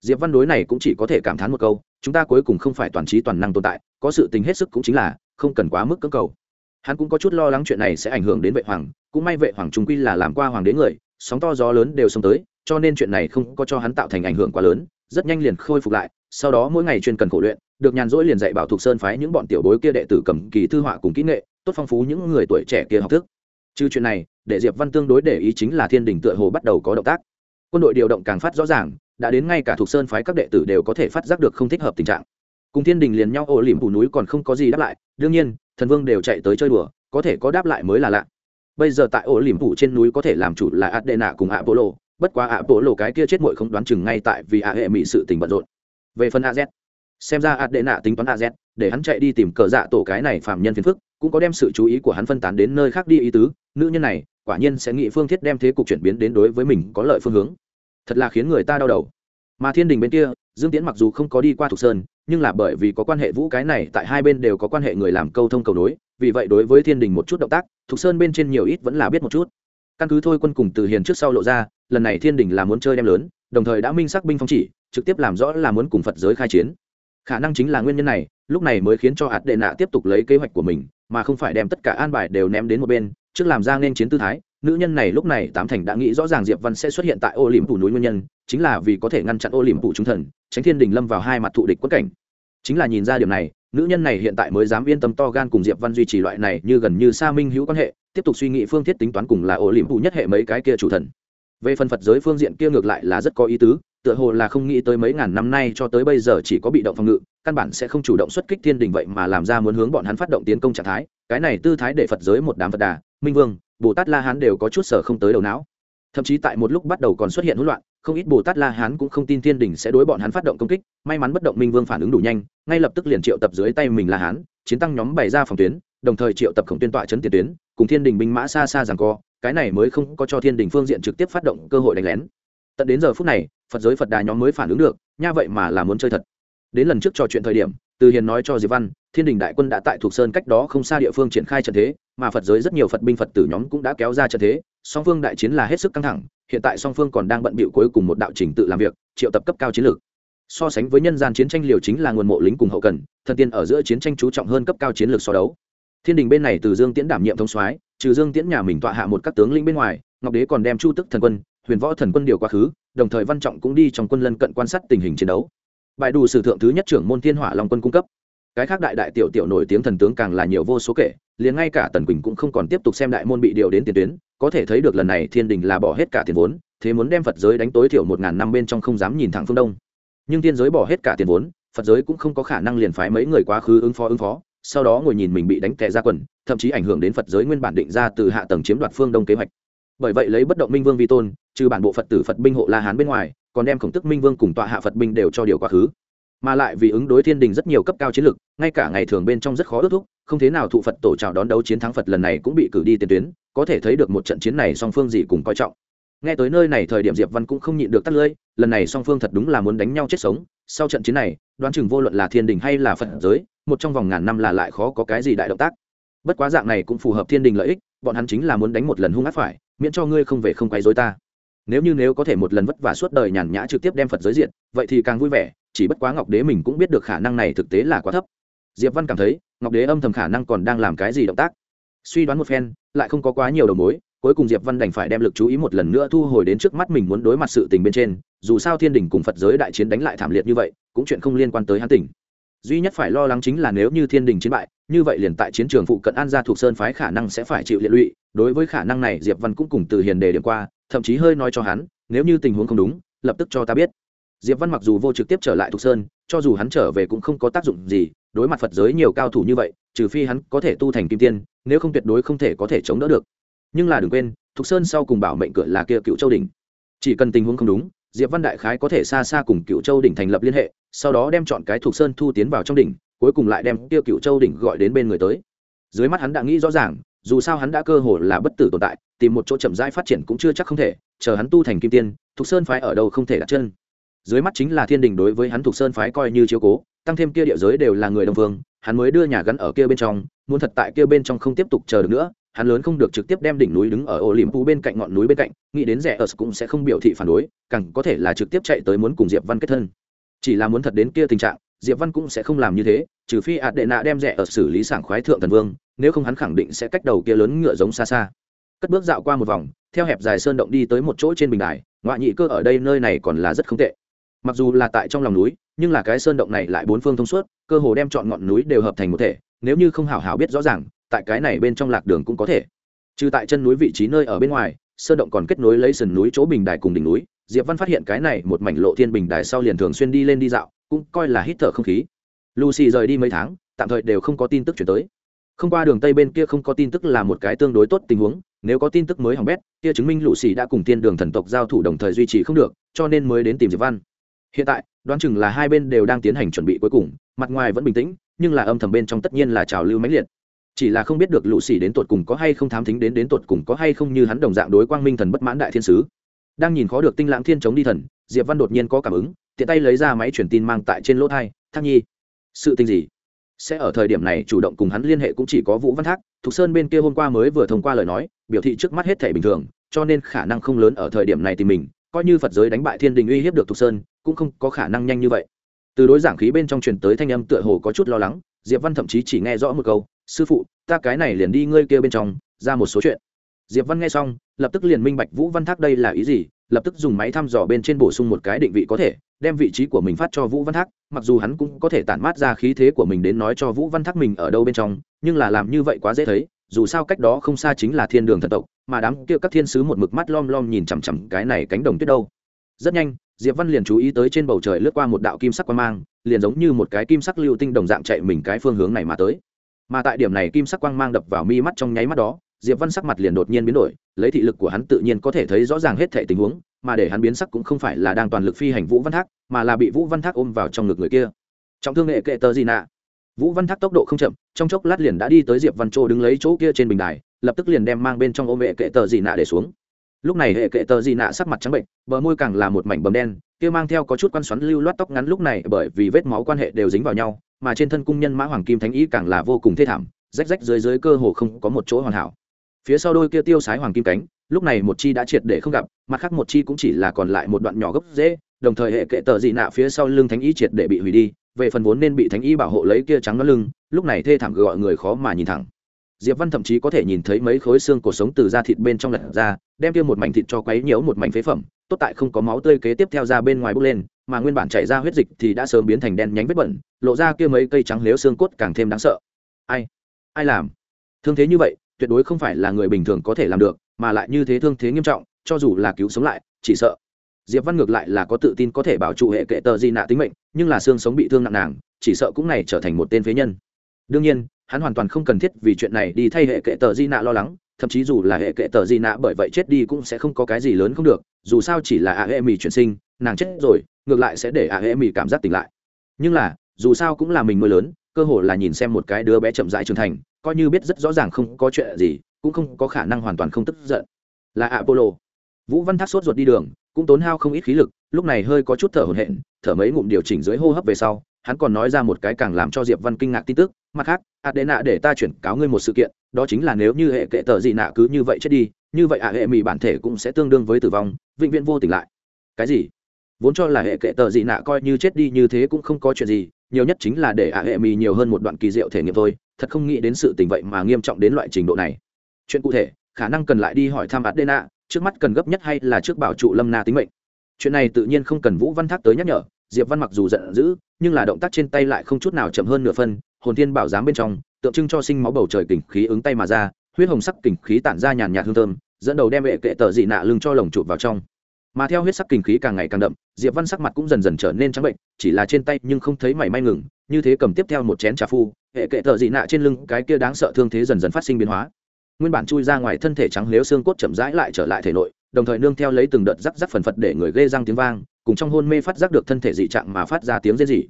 Speaker 1: Diệp văn đối này cũng chỉ có thể cảm thán một câu, chúng ta cuối cùng không phải toàn trí toàn năng tồn tại, có sự tình hết sức cũng chính là, không cần quá mức cưỡng cầu. Hắn cũng có chút lo lắng chuyện này sẽ ảnh hưởng đến vệ hoàng, cũng may vệ hoàng trung quy là làm qua hoàng đế người, sóng to gió lớn đều xông tới, cho nên chuyện này không có cho hắn tạo thành ảnh hưởng quá lớn, rất nhanh liền khôi phục lại, sau đó mỗi ngày chuyên cần khổ luyện, được nhàn rỗi liền dạy bảo thuộc sơn phái những bọn tiểu bối kia đệ tử cầm kỳ thư họa cùng kỹ nghệ, tốt phong phú những người tuổi trẻ kia học thức. Trừ chuyện này, để diệp văn tương đối để ý chính là thiên đình tựa hồ bắt đầu có động tác quân đội điều động càng phát rõ ràng, đã đến ngay cả thuộc sơn phái các đệ tử đều có thể phát giác được không thích hợp tình trạng. Cùng thiên đình liền nhau, ổ lỉm phủ núi còn không có gì đáp lại, đương nhiên, thần vương đều chạy tới chơi đùa, có thể có đáp lại mới là lạ. Bây giờ tại ổ lỉm phủ trên núi có thể làm chủ là adena cùng apollo, bất quá apollo cái kia chết muội không đoán chừng ngay tại vì a hệ mỹ sự tình bận rộn. Về phần az xem ra adena tính toán az để hắn chạy đi tìm cờ dạ tổ cái này phạm nhân phiền phức, cũng có đem sự chú ý của hắn phân tán đến nơi khác đi ý tứ, nữ nhân này quả nhiên sẽ nghĩ phương thiết đem thế cục chuyển biến đến đối với mình có lợi phương hướng. Thật là khiến người ta đau đầu. Mà thiên đình bên kia, dương tiễn mặc dù không có đi qua thục sơn, nhưng là bởi vì có quan hệ vũ cái này, tại hai bên đều có quan hệ người làm câu thông cầu nối, vì vậy đối với thiên đình một chút động tác, thục sơn bên trên nhiều ít vẫn là biết một chút. Căn cứ thôi quân cùng từ hiền trước sau lộ ra, lần này thiên đình là muốn chơi đem lớn, đồng thời đã minh xác binh phong chỉ, trực tiếp làm rõ là muốn cùng phật giới khai chiến. Khả năng chính là nguyên nhân này, lúc này mới khiến cho hạt đệ nạ tiếp tục lấy kế hoạch của mình, mà không phải đem tất cả an bài đều ném đến một bên trước làm ra nên chiến tư thái, nữ nhân này lúc này tám thành đã nghĩ rõ ràng diệp văn sẽ xuất hiện tại ô liềm phủ núi nguyên nhân, chính là vì có thể ngăn chặn ô liềm phủ trung thần, tránh thiên đình lâm vào hai mặt thụ địch quất cảnh. Chính là nhìn ra điểm này, nữ nhân này hiện tại mới dám yên tâm to gan cùng diệp văn duy trì loại này như gần như xa minh hữu quan hệ, tiếp tục suy nghĩ phương thiết tính toán cùng là ô liềm phủ nhất hệ mấy cái kia chủ thần về phần phật giới phương diện kia ngược lại là rất có ý tứ, tựa hồ là không nghĩ tới mấy ngàn năm nay cho tới bây giờ chỉ có bị động phòng ngự, căn bản sẽ không chủ động xuất kích thiên đình vậy mà làm ra muốn hướng bọn hắn phát động tiến công trạng thái. Cái này tư thái để phật giới một đám phật đà, minh vương, bồ tát la hán đều có chút sở không tới đầu não. Thậm chí tại một lúc bắt đầu còn xuất hiện hỗn loạn, không ít bồ tát la hán cũng không tin thiên đình sẽ đối bọn hắn phát động công kích, may mắn bất động minh vương phản ứng đủ nhanh, ngay lập tức liền triệu tập dưới tay mình la hán, chiến tăng nhóm bày ra phòng tuyến, đồng thời triệu tập khổng tuyên tọa chấn tiền tuyến, cùng thiên đình binh mã xa xa rằng co cái này mới không có cho thiên đình phương diện trực tiếp phát động cơ hội đánh lén. Tận đến giờ phút này, phật giới phật đà nhóm mới phản ứng được, nha vậy mà là muốn chơi thật. Đến lần trước trò chuyện thời điểm, từ hiền nói cho diệp văn, thiên đình đại quân đã tại thuộc sơn cách đó không xa địa phương triển khai trận thế, mà phật giới rất nhiều phật binh phật tử nhóm cũng đã kéo ra trận thế, song phương đại chiến là hết sức căng thẳng, hiện tại song phương còn đang bận bịu cuối cùng một đạo trình tự làm việc, triệu tập cấp cao chiến lược. So sánh với nhân gian chiến tranh liều chính là nguồn mộ lính cùng hậu cần, thần tiên ở giữa chiến tranh chú trọng hơn cấp cao chiến lược so đấu. Thiên đình bên này từ dương tiễn đảm nhiệm thống soái trừ dương tiễn nhà mình tọa hạ một các tướng lĩnh bên ngoài, ngọc đế còn đem chu tức thần quân, huyền võ thần quân điều quá khứ, đồng thời văn trọng cũng đi trong quân lân cận quan sát tình hình chiến đấu. Bài đủ sử thượng thứ nhất trưởng môn thiên hỏa long quân cung cấp. Cái khác đại đại tiểu tiểu nổi tiếng thần tướng càng là nhiều vô số kể, liền ngay cả tần quỳnh cũng không còn tiếp tục xem đại môn bị điều đến tiền tuyến, có thể thấy được lần này thiên đình là bỏ hết cả tiền vốn, thế muốn đem phật giới đánh tối thiểu một ngàn năm bên trong không dám nhìn thẳng phương đông. Nhưng thiên giới bỏ hết cả tiền vốn, phật giới cũng không có khả năng liền phái mấy người quá khứ ứng phó ứng phó sau đó ngồi nhìn mình bị đánh tè ra quần, thậm chí ảnh hưởng đến phật giới nguyên bản định ra từ hạ tầng chiếm đoạt phương đông kế hoạch. Bởi vậy lấy bất động minh vương vi tôn, trừ bản bộ phật tử phật binh hộ la hán bên ngoài, còn đem khổng tức minh vương cùng tọa hạ phật binh đều cho điều quá khứ. Mà lại vì ứng đối thiên đình rất nhiều cấp cao chiến lược, ngay cả ngày thường bên trong rất khó ước thúc, không thế nào thụ phật tổ chào đón đấu chiến thắng phật lần này cũng bị cử đi tiền tuyến, có thể thấy được một trận chiến này song phương gì cùng coi trọng nghe tới nơi này thời điểm diệp văn cũng không nhịn được tắt lưỡi, lần này song phương thật đúng là muốn đánh nhau chết sống. Sau trận chiến này, đoán chừng vô luận là thiên đình hay là phật giới, một trong vòng ngàn năm là lại khó có cái gì đại động tác. Bất quá dạng này cũng phù hợp thiên đình lợi ích, bọn hắn chính là muốn đánh một lần hung ác phải, miễn cho ngươi không về không quấy dối ta. Nếu như nếu có thể một lần vất vả suốt đời nhàn nhã trực tiếp đem phật giới diện vậy thì càng vui vẻ, chỉ bất quá ngọc đế mình cũng biết được khả năng này thực tế là quá thấp. Diệp văn cảm thấy, ngọc đế âm thầm khả năng còn đang làm cái gì động tác. Suy đoán một phen, lại không có quá nhiều đầu mối cuối cùng diệp văn đành phải đem lực chú ý một lần nữa thu hồi đến trước mắt mình muốn đối mặt sự tình bên trên, dù sao thiên đình cùng phật giới đại chiến đánh lại thảm liệt như vậy, cũng chuyện không liên quan tới hắn tỉnh. Duy nhất phải lo lắng chính là nếu như thiên đình chiến bại, như vậy liền tại chiến trường phụ cận an gia thuộc sơn phái khả năng sẽ phải chịu liệt lụy, đối với khả năng này diệp văn cũng cùng từ hiền đề điểm qua, thậm chí hơi nói cho hắn, nếu như tình huống không đúng, lập tức cho ta biết. Diệp văn mặc dù vô trực tiếp trở lại thuộc sơn, cho dù hắn trở về cũng không có tác dụng gì, đối mặt phật giới nhiều cao thủ như vậy, trừ phi hắn có thể tu thành kim tiên, nếu không tuyệt đối không thể có thể chống đỡ được nhưng là đừng quên, thục sơn sau cùng bảo mệnh cửa là kia cựu châu đỉnh. Chỉ cần tình huống không đúng, diệp văn đại khái có thể xa xa cùng cựu châu đỉnh thành lập liên hệ, sau đó đem chọn cái thục sơn thu tiến vào trong đỉnh, cuối cùng lại đem kia cựu châu đỉnh gọi đến bên người tới. Dưới mắt hắn đã nghĩ rõ ràng, dù sao hắn đã cơ hồ là bất tử tồn tại, tìm một chỗ chậm rãi phát triển cũng chưa chắc không thể, chờ hắn tu thành kim tiên, thục sơn phái ở đâu không thể đặt chân. Dưới mắt chính là thiên đình đối với hắn thục sơn phái coi như chiếu cố, tăng thêm kia địa giới đều là người đồng phương hắn mới đưa nhà gắn ở kia bên trong, muốn thật tại kia bên trong không tiếp tục chờ được nữa hắn lớn không được trực tiếp đem đỉnh núi đứng ở ổ phú bên cạnh ngọn núi bên cạnh, nghĩ đến rẻ ở cũng sẽ không biểu thị phản đối, càng có thể là trực tiếp chạy tới muốn cùng diệp văn kết thân. Chỉ là muốn thật đến kia tình trạng, diệp văn cũng sẽ không làm như thế, trừ phi ạt đệ nạ đem rẻ ở xử lý sảng khoái thượng thần vương, nếu không hắn khẳng định sẽ cách đầu kia lớn ngựa giống xa xa. Cất bước dạo qua một vòng, theo hẹp dài sơn động đi tới một chỗ trên bình đài, ngoại nhị cơ ở đây nơi này còn là rất không tệ. Mặc dù là tại trong lòng núi, nhưng là cái sơn động này lại bốn phương thông suốt, cơ hồ đem chọn ngọn núi đều hợp thành một thể, nếu như không hảo hảo biết rõ ràng tại cái này bên trong lạc đường cũng có thể. Trừ tại chân núi vị trí nơi ở bên ngoài, sơn động còn kết nối lấy sườn núi chỗ bình đài cùng đỉnh núi. Diệp văn phát hiện cái này một mảnh lộ thiên bình đài sau liền thường xuyên đi lên đi dạo, cũng coi là hít thở không khí. Lucy rời đi mấy tháng, tạm thời đều không có tin tức chuyển tới. Không qua đường tây bên kia không có tin tức là một cái tương đối tốt tình huống, nếu có tin tức mới hỏng bét, kia chứng minh lũ xì đã cùng tiên đường thần tộc giao thủ đồng thời duy trì không được, cho nên mới đến tìm diệp văn. Hiện tại, đoán chừng là hai bên đều đang tiến hành chuẩn bị cuối cùng, mặt ngoài vẫn bình tĩnh, nhưng là âm thầm bên trong tất nhiên là trào lưu mãnh liệt chỉ là không biết được lũ xỉ đến tột cùng có hay không thám thính đến đến tột cùng có hay không như hắn đồng dạng đối quang minh thần bất mãn đại thiên sứ. Đang nhìn khó được tinh lãng thiên chống đi thần, diệp văn đột nhiên có cảm ứng, tiện tay lấy ra máy truyền tin mang tại trên lỗ thai, thác nhi, sự tình gì? Sẽ ở thời điểm này chủ động cùng hắn liên hệ cũng chỉ có vũ văn thác, thục sơn bên kia hôm qua mới vừa thông qua lời nói, biểu thị trước mắt hết thể bình thường, cho nên khả năng không lớn ở thời điểm này thì mình, coi như phật giới đánh bại thiên đình uy hiếp được thục sơn, cũng không có khả năng nhanh như vậy. Từ đối giảng khí bên trong truyền tới thanh âm tựa hồ có chút lo lắng, diệp văn thậm chí chỉ nghe rõ một câu sư phụ, ta cái này liền đi ngươi kia bên trong, ra một số chuyện. Diệp văn nghe xong, lập tức liền minh bạch vũ văn thác đây là ý gì, lập tức dùng máy thăm dò bên trên bổ sung một cái định vị có thể, đem vị trí của mình phát cho vũ văn thác, mặc dù hắn cũng có thể tản mát ra khí thế của mình đến nói cho vũ văn thác mình ở đâu bên trong, nhưng là làm như vậy quá dễ thấy, dù sao cách đó không xa chính là thiên đường thần tộc, mà đám kia các thiên sứ một mực mắt lom lom nhìn chằm chằm cái này cánh đồng tuyết đâu. Rất nhanh, diệp văn liền chú ý tới trên bầu trời lướt qua một đạo kim sắc quang mang, liền giống như một cái kim sắc lưu tinh đồng dạng chạy mình cái phương hướng này mà tới mà tại điểm này kim sắc quang mang đập vào mi mắt trong nháy mắt đó, diệp văn sắc mặt liền đột nhiên biến đổi, lấy thị lực của hắn tự nhiên có thể thấy rõ ràng hết thể tình huống, mà để hắn biến sắc cũng không phải là đang toàn lực phi hành vũ văn thác, mà là bị vũ văn thác ôm vào trong ngực người kia. Trọng thương nghệ kệ tờ gì nạ. Vũ văn thác tốc độ không chậm, trong chốc lát liền đã đi tới diệp văn châu đứng lấy chỗ kia trên bình đài, lập tức liền đem mang bên trong ôm hệ kệ tờ gì nạ để xuống. Lúc này hệ kệ tờ gì nạ sắc mặt trắng bệnh, bờ môi càng là một mảnh bầm đen, kia mang theo có chút quan xoắn lưu loát tóc ngắn lúc này bởi vì vết máu quan hệ đều dính vào nhau mà trên thân cung nhân mã hoàng kim thánh ý càng là vô cùng thê thảm, rách rách dưới dưới cơ hồ không có một chỗ hoàn hảo. Phía sau đôi kia tiêu sái hoàng kim cánh, lúc này một chi đã triệt để không gặp, mặt khác một chi cũng chỉ là còn lại một đoạn nhỏ gốc dễ đồng thời hệ kệ tờ dị nạ phía sau lưng thánh ý triệt để bị hủy đi, về phần vốn nên bị thánh ý bảo hộ lấy kia trắng nó lưng, lúc này thê thảm gọi người khó mà nhìn thẳng. Diệp văn thậm chí có thể nhìn thấy mấy khối xương cổ sống từ da thịt bên trong lật ra, đem kia một mảnh thịt cho quấy nhiễu một mảnh phế phẩm, tốt tại không có máu tươi kế tiếp theo ra bên ngoài bốc lên mà nguyên bản chảy ra huyết dịch thì đã sớm biến thành đen nhánh vết bẩn, lộ ra kia mấy cây trắng nếu xương cốt càng thêm đáng sợ. Ai? Ai làm? Thương thế như vậy, tuyệt đối không phải là người bình thường có thể làm được, mà lại như thế thương thế nghiêm trọng, cho dù là cứu sống lại, chỉ sợ. Diệp văn ngược lại là có tự tin có thể bảo trụ hệ kệ tờ di nạ tính mệnh, nhưng là xương sống bị thương nặng nàng, chỉ sợ cũng này trở thành một tên phế nhân. Đương nhiên, hắn hoàn toàn không cần thiết vì chuyện này đi thay hệ kệ tờ di nạ lo lắng, thậm chí dù là hệ kệ tờ di nạ bởi vậy chết đi cũng sẽ không có cái gì lớn không được, dù sao chỉ là a hệ mì chuyển sinh, nàng chết rồi ngược lại sẽ để ạ hệ mỹ cảm giác tỉnh lại. Nhưng là, dù sao cũng là mình mới lớn, cơ hồ là nhìn xem một cái đứa bé chậm rãi trưởng thành, coi như biết rất rõ ràng không có chuyện gì, cũng không có khả năng hoàn toàn không tức giận. Là apollo. Vũ văn thác sốt ruột đi đường, cũng tốn hao không ít khí lực, lúc này hơi có chút thở hổn hển, thở mấy ngụm điều chỉnh dưới hô hấp về sau, hắn còn nói ra một cái càng làm cho diệp văn kinh ngạc tin tức, mặt khác, adena để ta chuyển cáo ngươi một sự kiện, đó chính là nếu như hệ kệ tờ gì nạ cứ như vậy chết đi, như vậy ạ hệ mỹ bản thể cũng sẽ tương đương với tử vong, vĩnh viễn vô tỉnh lại. Cái gì? Vốn cho là hệ kệ tờ gì nạ coi như chết đi như thế cũng không có chuyện gì, nhiều nhất chính là để ạ hệ mì nhiều hơn một đoạn kỳ diệu thể nghiệm thôi, thật không nghĩ đến sự tình vậy mà nghiêm trọng đến loại trình độ này. Chuyện cụ thể, khả năng cần lại đi hỏi tham ạt đê nạ trước mắt cần gấp nhất hay là trước bảo trụ lâm na tính mệnh. Chuyện này tự nhiên không cần vũ văn thác tới nhắc nhở, diệp văn mặc dù giận dữ, nhưng là động tác trên tay lại không chút nào chậm hơn nửa phân, hồn thiên bảo giám bên trong, tượng trưng cho sinh máu bầu trời kình khí ứng tay mà ra, huyết hồng sắc kình khí tản ra nhàn nhạt hương thơm, dẫn đầu đem hệ kệ tờ dị nạ lưng cho lồng chụp vào trong. Mà theo huyết sắc kình khí càng ngày càng đậm diệp văn sắc mặt cũng dần dần trở nên trắng bệnh, chỉ là trên tay nhưng không thấy mảy may ngừng, như thế cầm tiếp theo một chén trà phu, hệ kệ thợ dị nạ trên lưng cái kia đáng sợ thương thế dần dần phát sinh biến hóa. Nguyên bản chui ra ngoài thân thể trắng lếu xương cốt chậm rãi lại trở lại thể nội, đồng thời nương theo lấy từng đợt rắc rắc phần phật để người ghê răng tiếng vang, cùng trong hôn mê phát giác được thân thể dị trạng mà phát ra tiếng rên rỉ.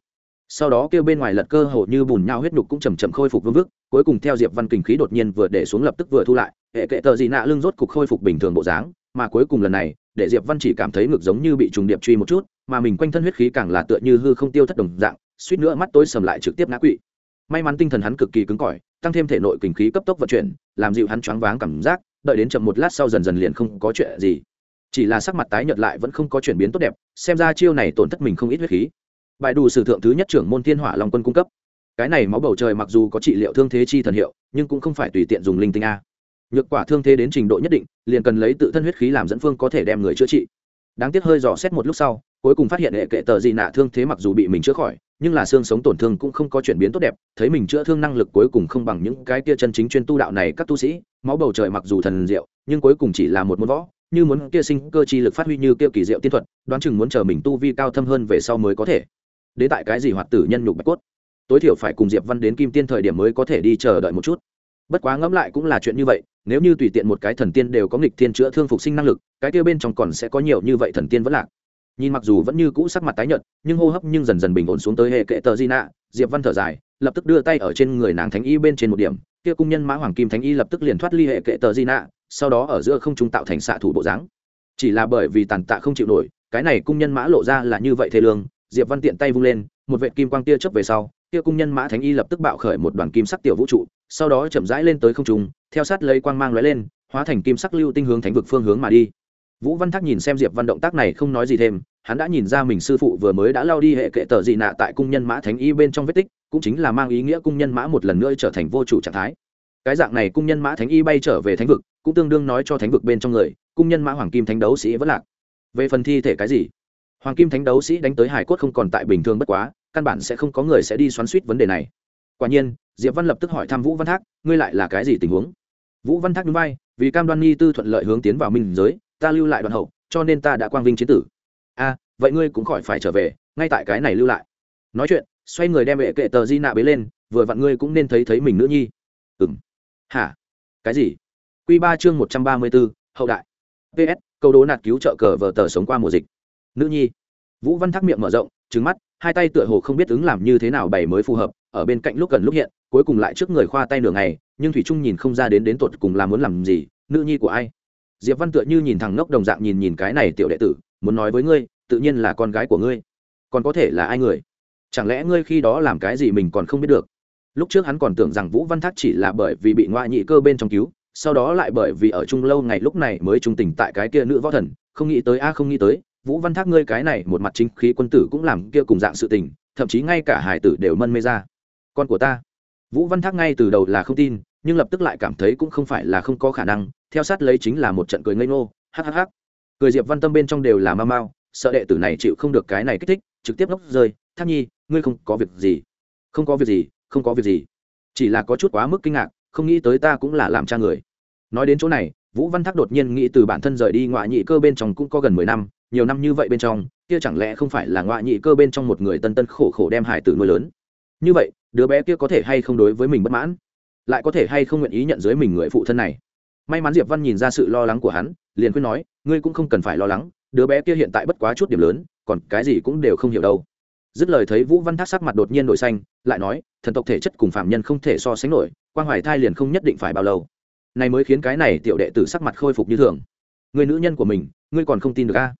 Speaker 1: Sau đó kêu bên ngoài lật cơ hồ như bùn nhau huyết nhục cũng chầm chậm khôi phục vương vức, cuối cùng theo diệp văn kình khí đột nhiên vừa để xuống lập tức vừa thu lại, hệ kệ tờ dị nạ lưng rốt cục khôi phục bình thường bộ dáng mà cuối cùng lần này, để diệp văn chỉ cảm thấy ngực giống như bị trùng điệp truy một chút, mà mình quanh thân huyết khí càng là tựa như hư không tiêu thất đồng dạng, suýt nữa mắt tối sầm lại trực tiếp ngã quỵ. May mắn tinh thần hắn cực kỳ cứng cỏi, tăng thêm thể nội kình khí cấp tốc vận chuyển, làm dịu hắn choáng váng cảm giác, đợi đến chậm một lát sau dần dần liền không có chuyện gì. Chỉ là sắc mặt tái nhợt lại vẫn không có chuyển biến tốt đẹp, xem ra chiêu này tổn thất mình không ít huyết khí. Bài đủ sử thượng thứ nhất trưởng môn thiên hỏa long quân cung cấp. Cái này máu bầu trời mặc dù có trị liệu thương thế chi thần hiệu, nhưng cũng không phải tùy tiện dùng linh tinh a nhược quả thương thế đến trình độ nhất định, liền cần lấy tự thân huyết khí làm dẫn phương có thể đem người chữa trị. Đáng tiếc hơi dò xét một lúc sau, cuối cùng phát hiện hệ kệ tờ gì nạ thương thế mặc dù bị mình chữa khỏi, nhưng là xương sống tổn thương cũng không có chuyển biến tốt đẹp, thấy mình chữa thương năng lực cuối cùng không bằng những cái kia chân chính chuyên tu đạo này các tu sĩ, máu bầu trời mặc dù thần diệu, nhưng cuối cùng chỉ là một môn võ, như muốn kia sinh cơ chi lực phát huy như kia kỳ diệu tiên thuật, đoán chừng muốn chờ mình tu vi cao thâm hơn về sau mới có thể. Đến tại cái gì hoạt tử nhân nhục bạch cốt? Tối thiểu phải cùng diệp văn đến kim tiên thời điểm mới có thể đi chờ đợi một chút bất quá ngẫm lại cũng là chuyện như vậy, nếu như tùy tiện một cái thần tiên đều có nghịch thiên chữa thương phục sinh năng lực, cái kia bên trong còn sẽ có nhiều như vậy thần tiên vẫn lạc. Nhìn mặc dù vẫn như cũ sắc mặt tái nhợt, nhưng hô hấp nhưng dần dần bình ổn xuống tới hệ kệ tờ di nạ diệp văn thở dài, lập tức đưa tay ở trên người nàng thánh y bên trên một điểm, kia cung nhân mã hoàng kim thánh y lập tức liền thoát ly hệ kệ tờ di nạ sau đó ở giữa không trung tạo thành xạ thủ bộ dáng. Chỉ là bởi vì tàn tạ không chịu nổi, cái này cung nhân mã lộ ra là như vậy thế lương, diệp văn tiện tay vung lên, một vệ kim quang tia chớp về sau, kia cung nhân mã thánh y lập tức bạo khởi một đoàn kim sắc tiểu vũ trụ sau đó chậm rãi lên tới không trung, theo sát lấy quang mang lóe lên, hóa thành kim sắc lưu tinh hướng thánh vực phương hướng mà đi. Vũ văn thác nhìn xem diệp văn động tác này không nói gì thêm, hắn đã nhìn ra mình sư phụ vừa mới đã lao đi hệ kệ tờ dị nạ tại cung nhân mã thánh y bên trong vết tích, cũng chính là mang ý nghĩa cung nhân mã một lần nữa trở thành vô chủ trạng thái. Cái dạng này cung nhân mã thánh y bay trở về thánh vực, cũng tương đương nói cho thánh vực bên trong người, cung nhân mã hoàng kim thánh đấu sĩ vẫn lạc. Về phần thi thể cái gì? Hoàng kim thánh đấu sĩ đánh tới hải cốt không còn tại bình thường bất quá, căn bản sẽ không có người sẽ đi xoắn suýt vấn đề này. Quả nhiên diệp văn lập tức hỏi thăm vũ văn thác, ngươi lại là cái gì tình huống? Vũ văn thác núi bay vì cam đoan nghi tư thuận lợi hướng tiến vào minh giới, ta lưu lại đoàn hậu, cho nên ta đã quang vinh chiến tử. A, vậy ngươi cũng khỏi phải trở về, ngay tại cái này lưu lại. Nói chuyện, xoay người đem vệ kệ tờ di nạ bế lên, vừa vặn ngươi cũng nên thấy thấy mình nữ nhi. Ừng hả? Cái gì? Q ba chương một trăm ba mươi bốn, hậu đại. Ps câu đố nạt cứu trợ cờ vờ tờ sống qua mùa dịch. Nữ nhi. Vũ văn thác miệng mở rộng trứng mắt, hai tay tựa hồ không biết ứng làm như thế nào bày mới phù hợp, ở bên cạnh lúc gần lúc hiện cuối cùng lại trước người khoa tay nửa ngày, nhưng thủy trung nhìn không ra đến đến tột cùng là muốn làm gì, nữ nhi của ai? Diệp văn tựa như nhìn thằng ngốc đồng dạng nhìn nhìn cái này tiểu đệ tử, muốn nói với ngươi, tự nhiên là con gái của ngươi. Còn có thể là ai người? Chẳng lẽ ngươi khi đó làm cái gì mình còn không biết được? Lúc trước hắn còn tưởng rằng vũ văn thác chỉ là bởi vì bị ngoại nhị cơ bên trong cứu, sau đó lại bởi vì ở chung lâu ngày lúc này mới trung tình tại cái kia nữ võ thần, không nghĩ tới a, không nghĩ tới, vũ văn thác ngươi cái này một mặt chính khí quân tử cũng làm kia cùng dạng sự tình, thậm chí ngay cả hải tử đều mân mê ra. Con của ta vũ văn thác ngay từ đầu là không tin, nhưng lập tức lại cảm thấy cũng không phải là không có khả năng, theo sát lấy chính là một trận cười ngây ngô hhh cười diệp văn tâm bên trong đều là ma mao, sợ đệ tử này chịu không được cái này kích thích, trực tiếp ngốc rơi, thác nhi, ngươi không có việc gì. Không có việc gì, không có việc gì. Chỉ là có chút quá mức kinh ngạc, không nghĩ tới ta cũng là làm cha người. Nói đến chỗ này, vũ văn thác đột nhiên nghĩ từ bản thân rời đi ngoại nhị cơ bên trong cũng có gần mười năm, nhiều năm như vậy bên trong, kia chẳng lẽ không phải là ngoại nhị cơ bên trong một người tân tân khổ khổ đem hải tử nuôi lớn? Như vậy đứa bé kia có thể hay không đối với mình bất mãn, lại có thể hay không nguyện ý nhận dưới mình người phụ thân này. May mắn diệp văn nhìn ra sự lo lắng của hắn, liền khuyên nói, ngươi cũng không cần phải lo lắng, đứa bé kia hiện tại bất quá chút điểm lớn, còn cái gì cũng đều không hiểu đâu. Dứt lời thấy vũ văn thác sắc mặt đột nhiên đổi xanh, lại nói, thần tộc thể chất cùng phạm nhân không thể so sánh nổi quan hoài thai liền không nhất định phải bao lâu. Này mới khiến cái này tiểu đệ tử sắc mặt khôi phục như thường. Người nữ nhân của mình, ngươi còn không tin được a?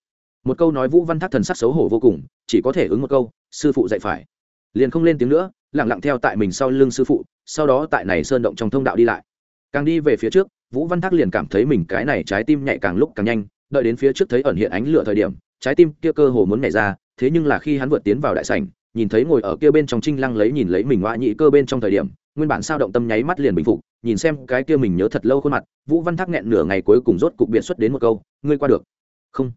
Speaker 1: Một câu nói vũ văn thác thần sắc xấu hổ vô cùng, chỉ có thể ứng một câu, sư phụ dạy phải. Liền không lên tiếng nữa lẳng lặng theo tại mình sau lưng sư phụ, sau đó tại này sơn động trong thông đạo đi lại. Càng đi về phía trước, vũ văn thác liền cảm thấy mình cái này trái tim nhạy càng lúc càng nhanh, đợi đến phía trước thấy ẩn hiện ánh lửa thời điểm, trái tim kia cơ hồ muốn nhảy ra, thế nhưng là khi hắn vượt tiến vào đại sảnh, nhìn thấy ngồi ở kia bên trong trinh lăng lấy nhìn lấy mình ngoại nhị cơ bên trong thời điểm, nguyên bản sao động tâm nháy mắt liền bình phục, nhìn xem cái kia mình nhớ thật lâu khuôn mặt, vũ văn thác nghẹn nửa ngày cuối cùng rốt cục biện xuất đến một câu, ngươi qua được. Không.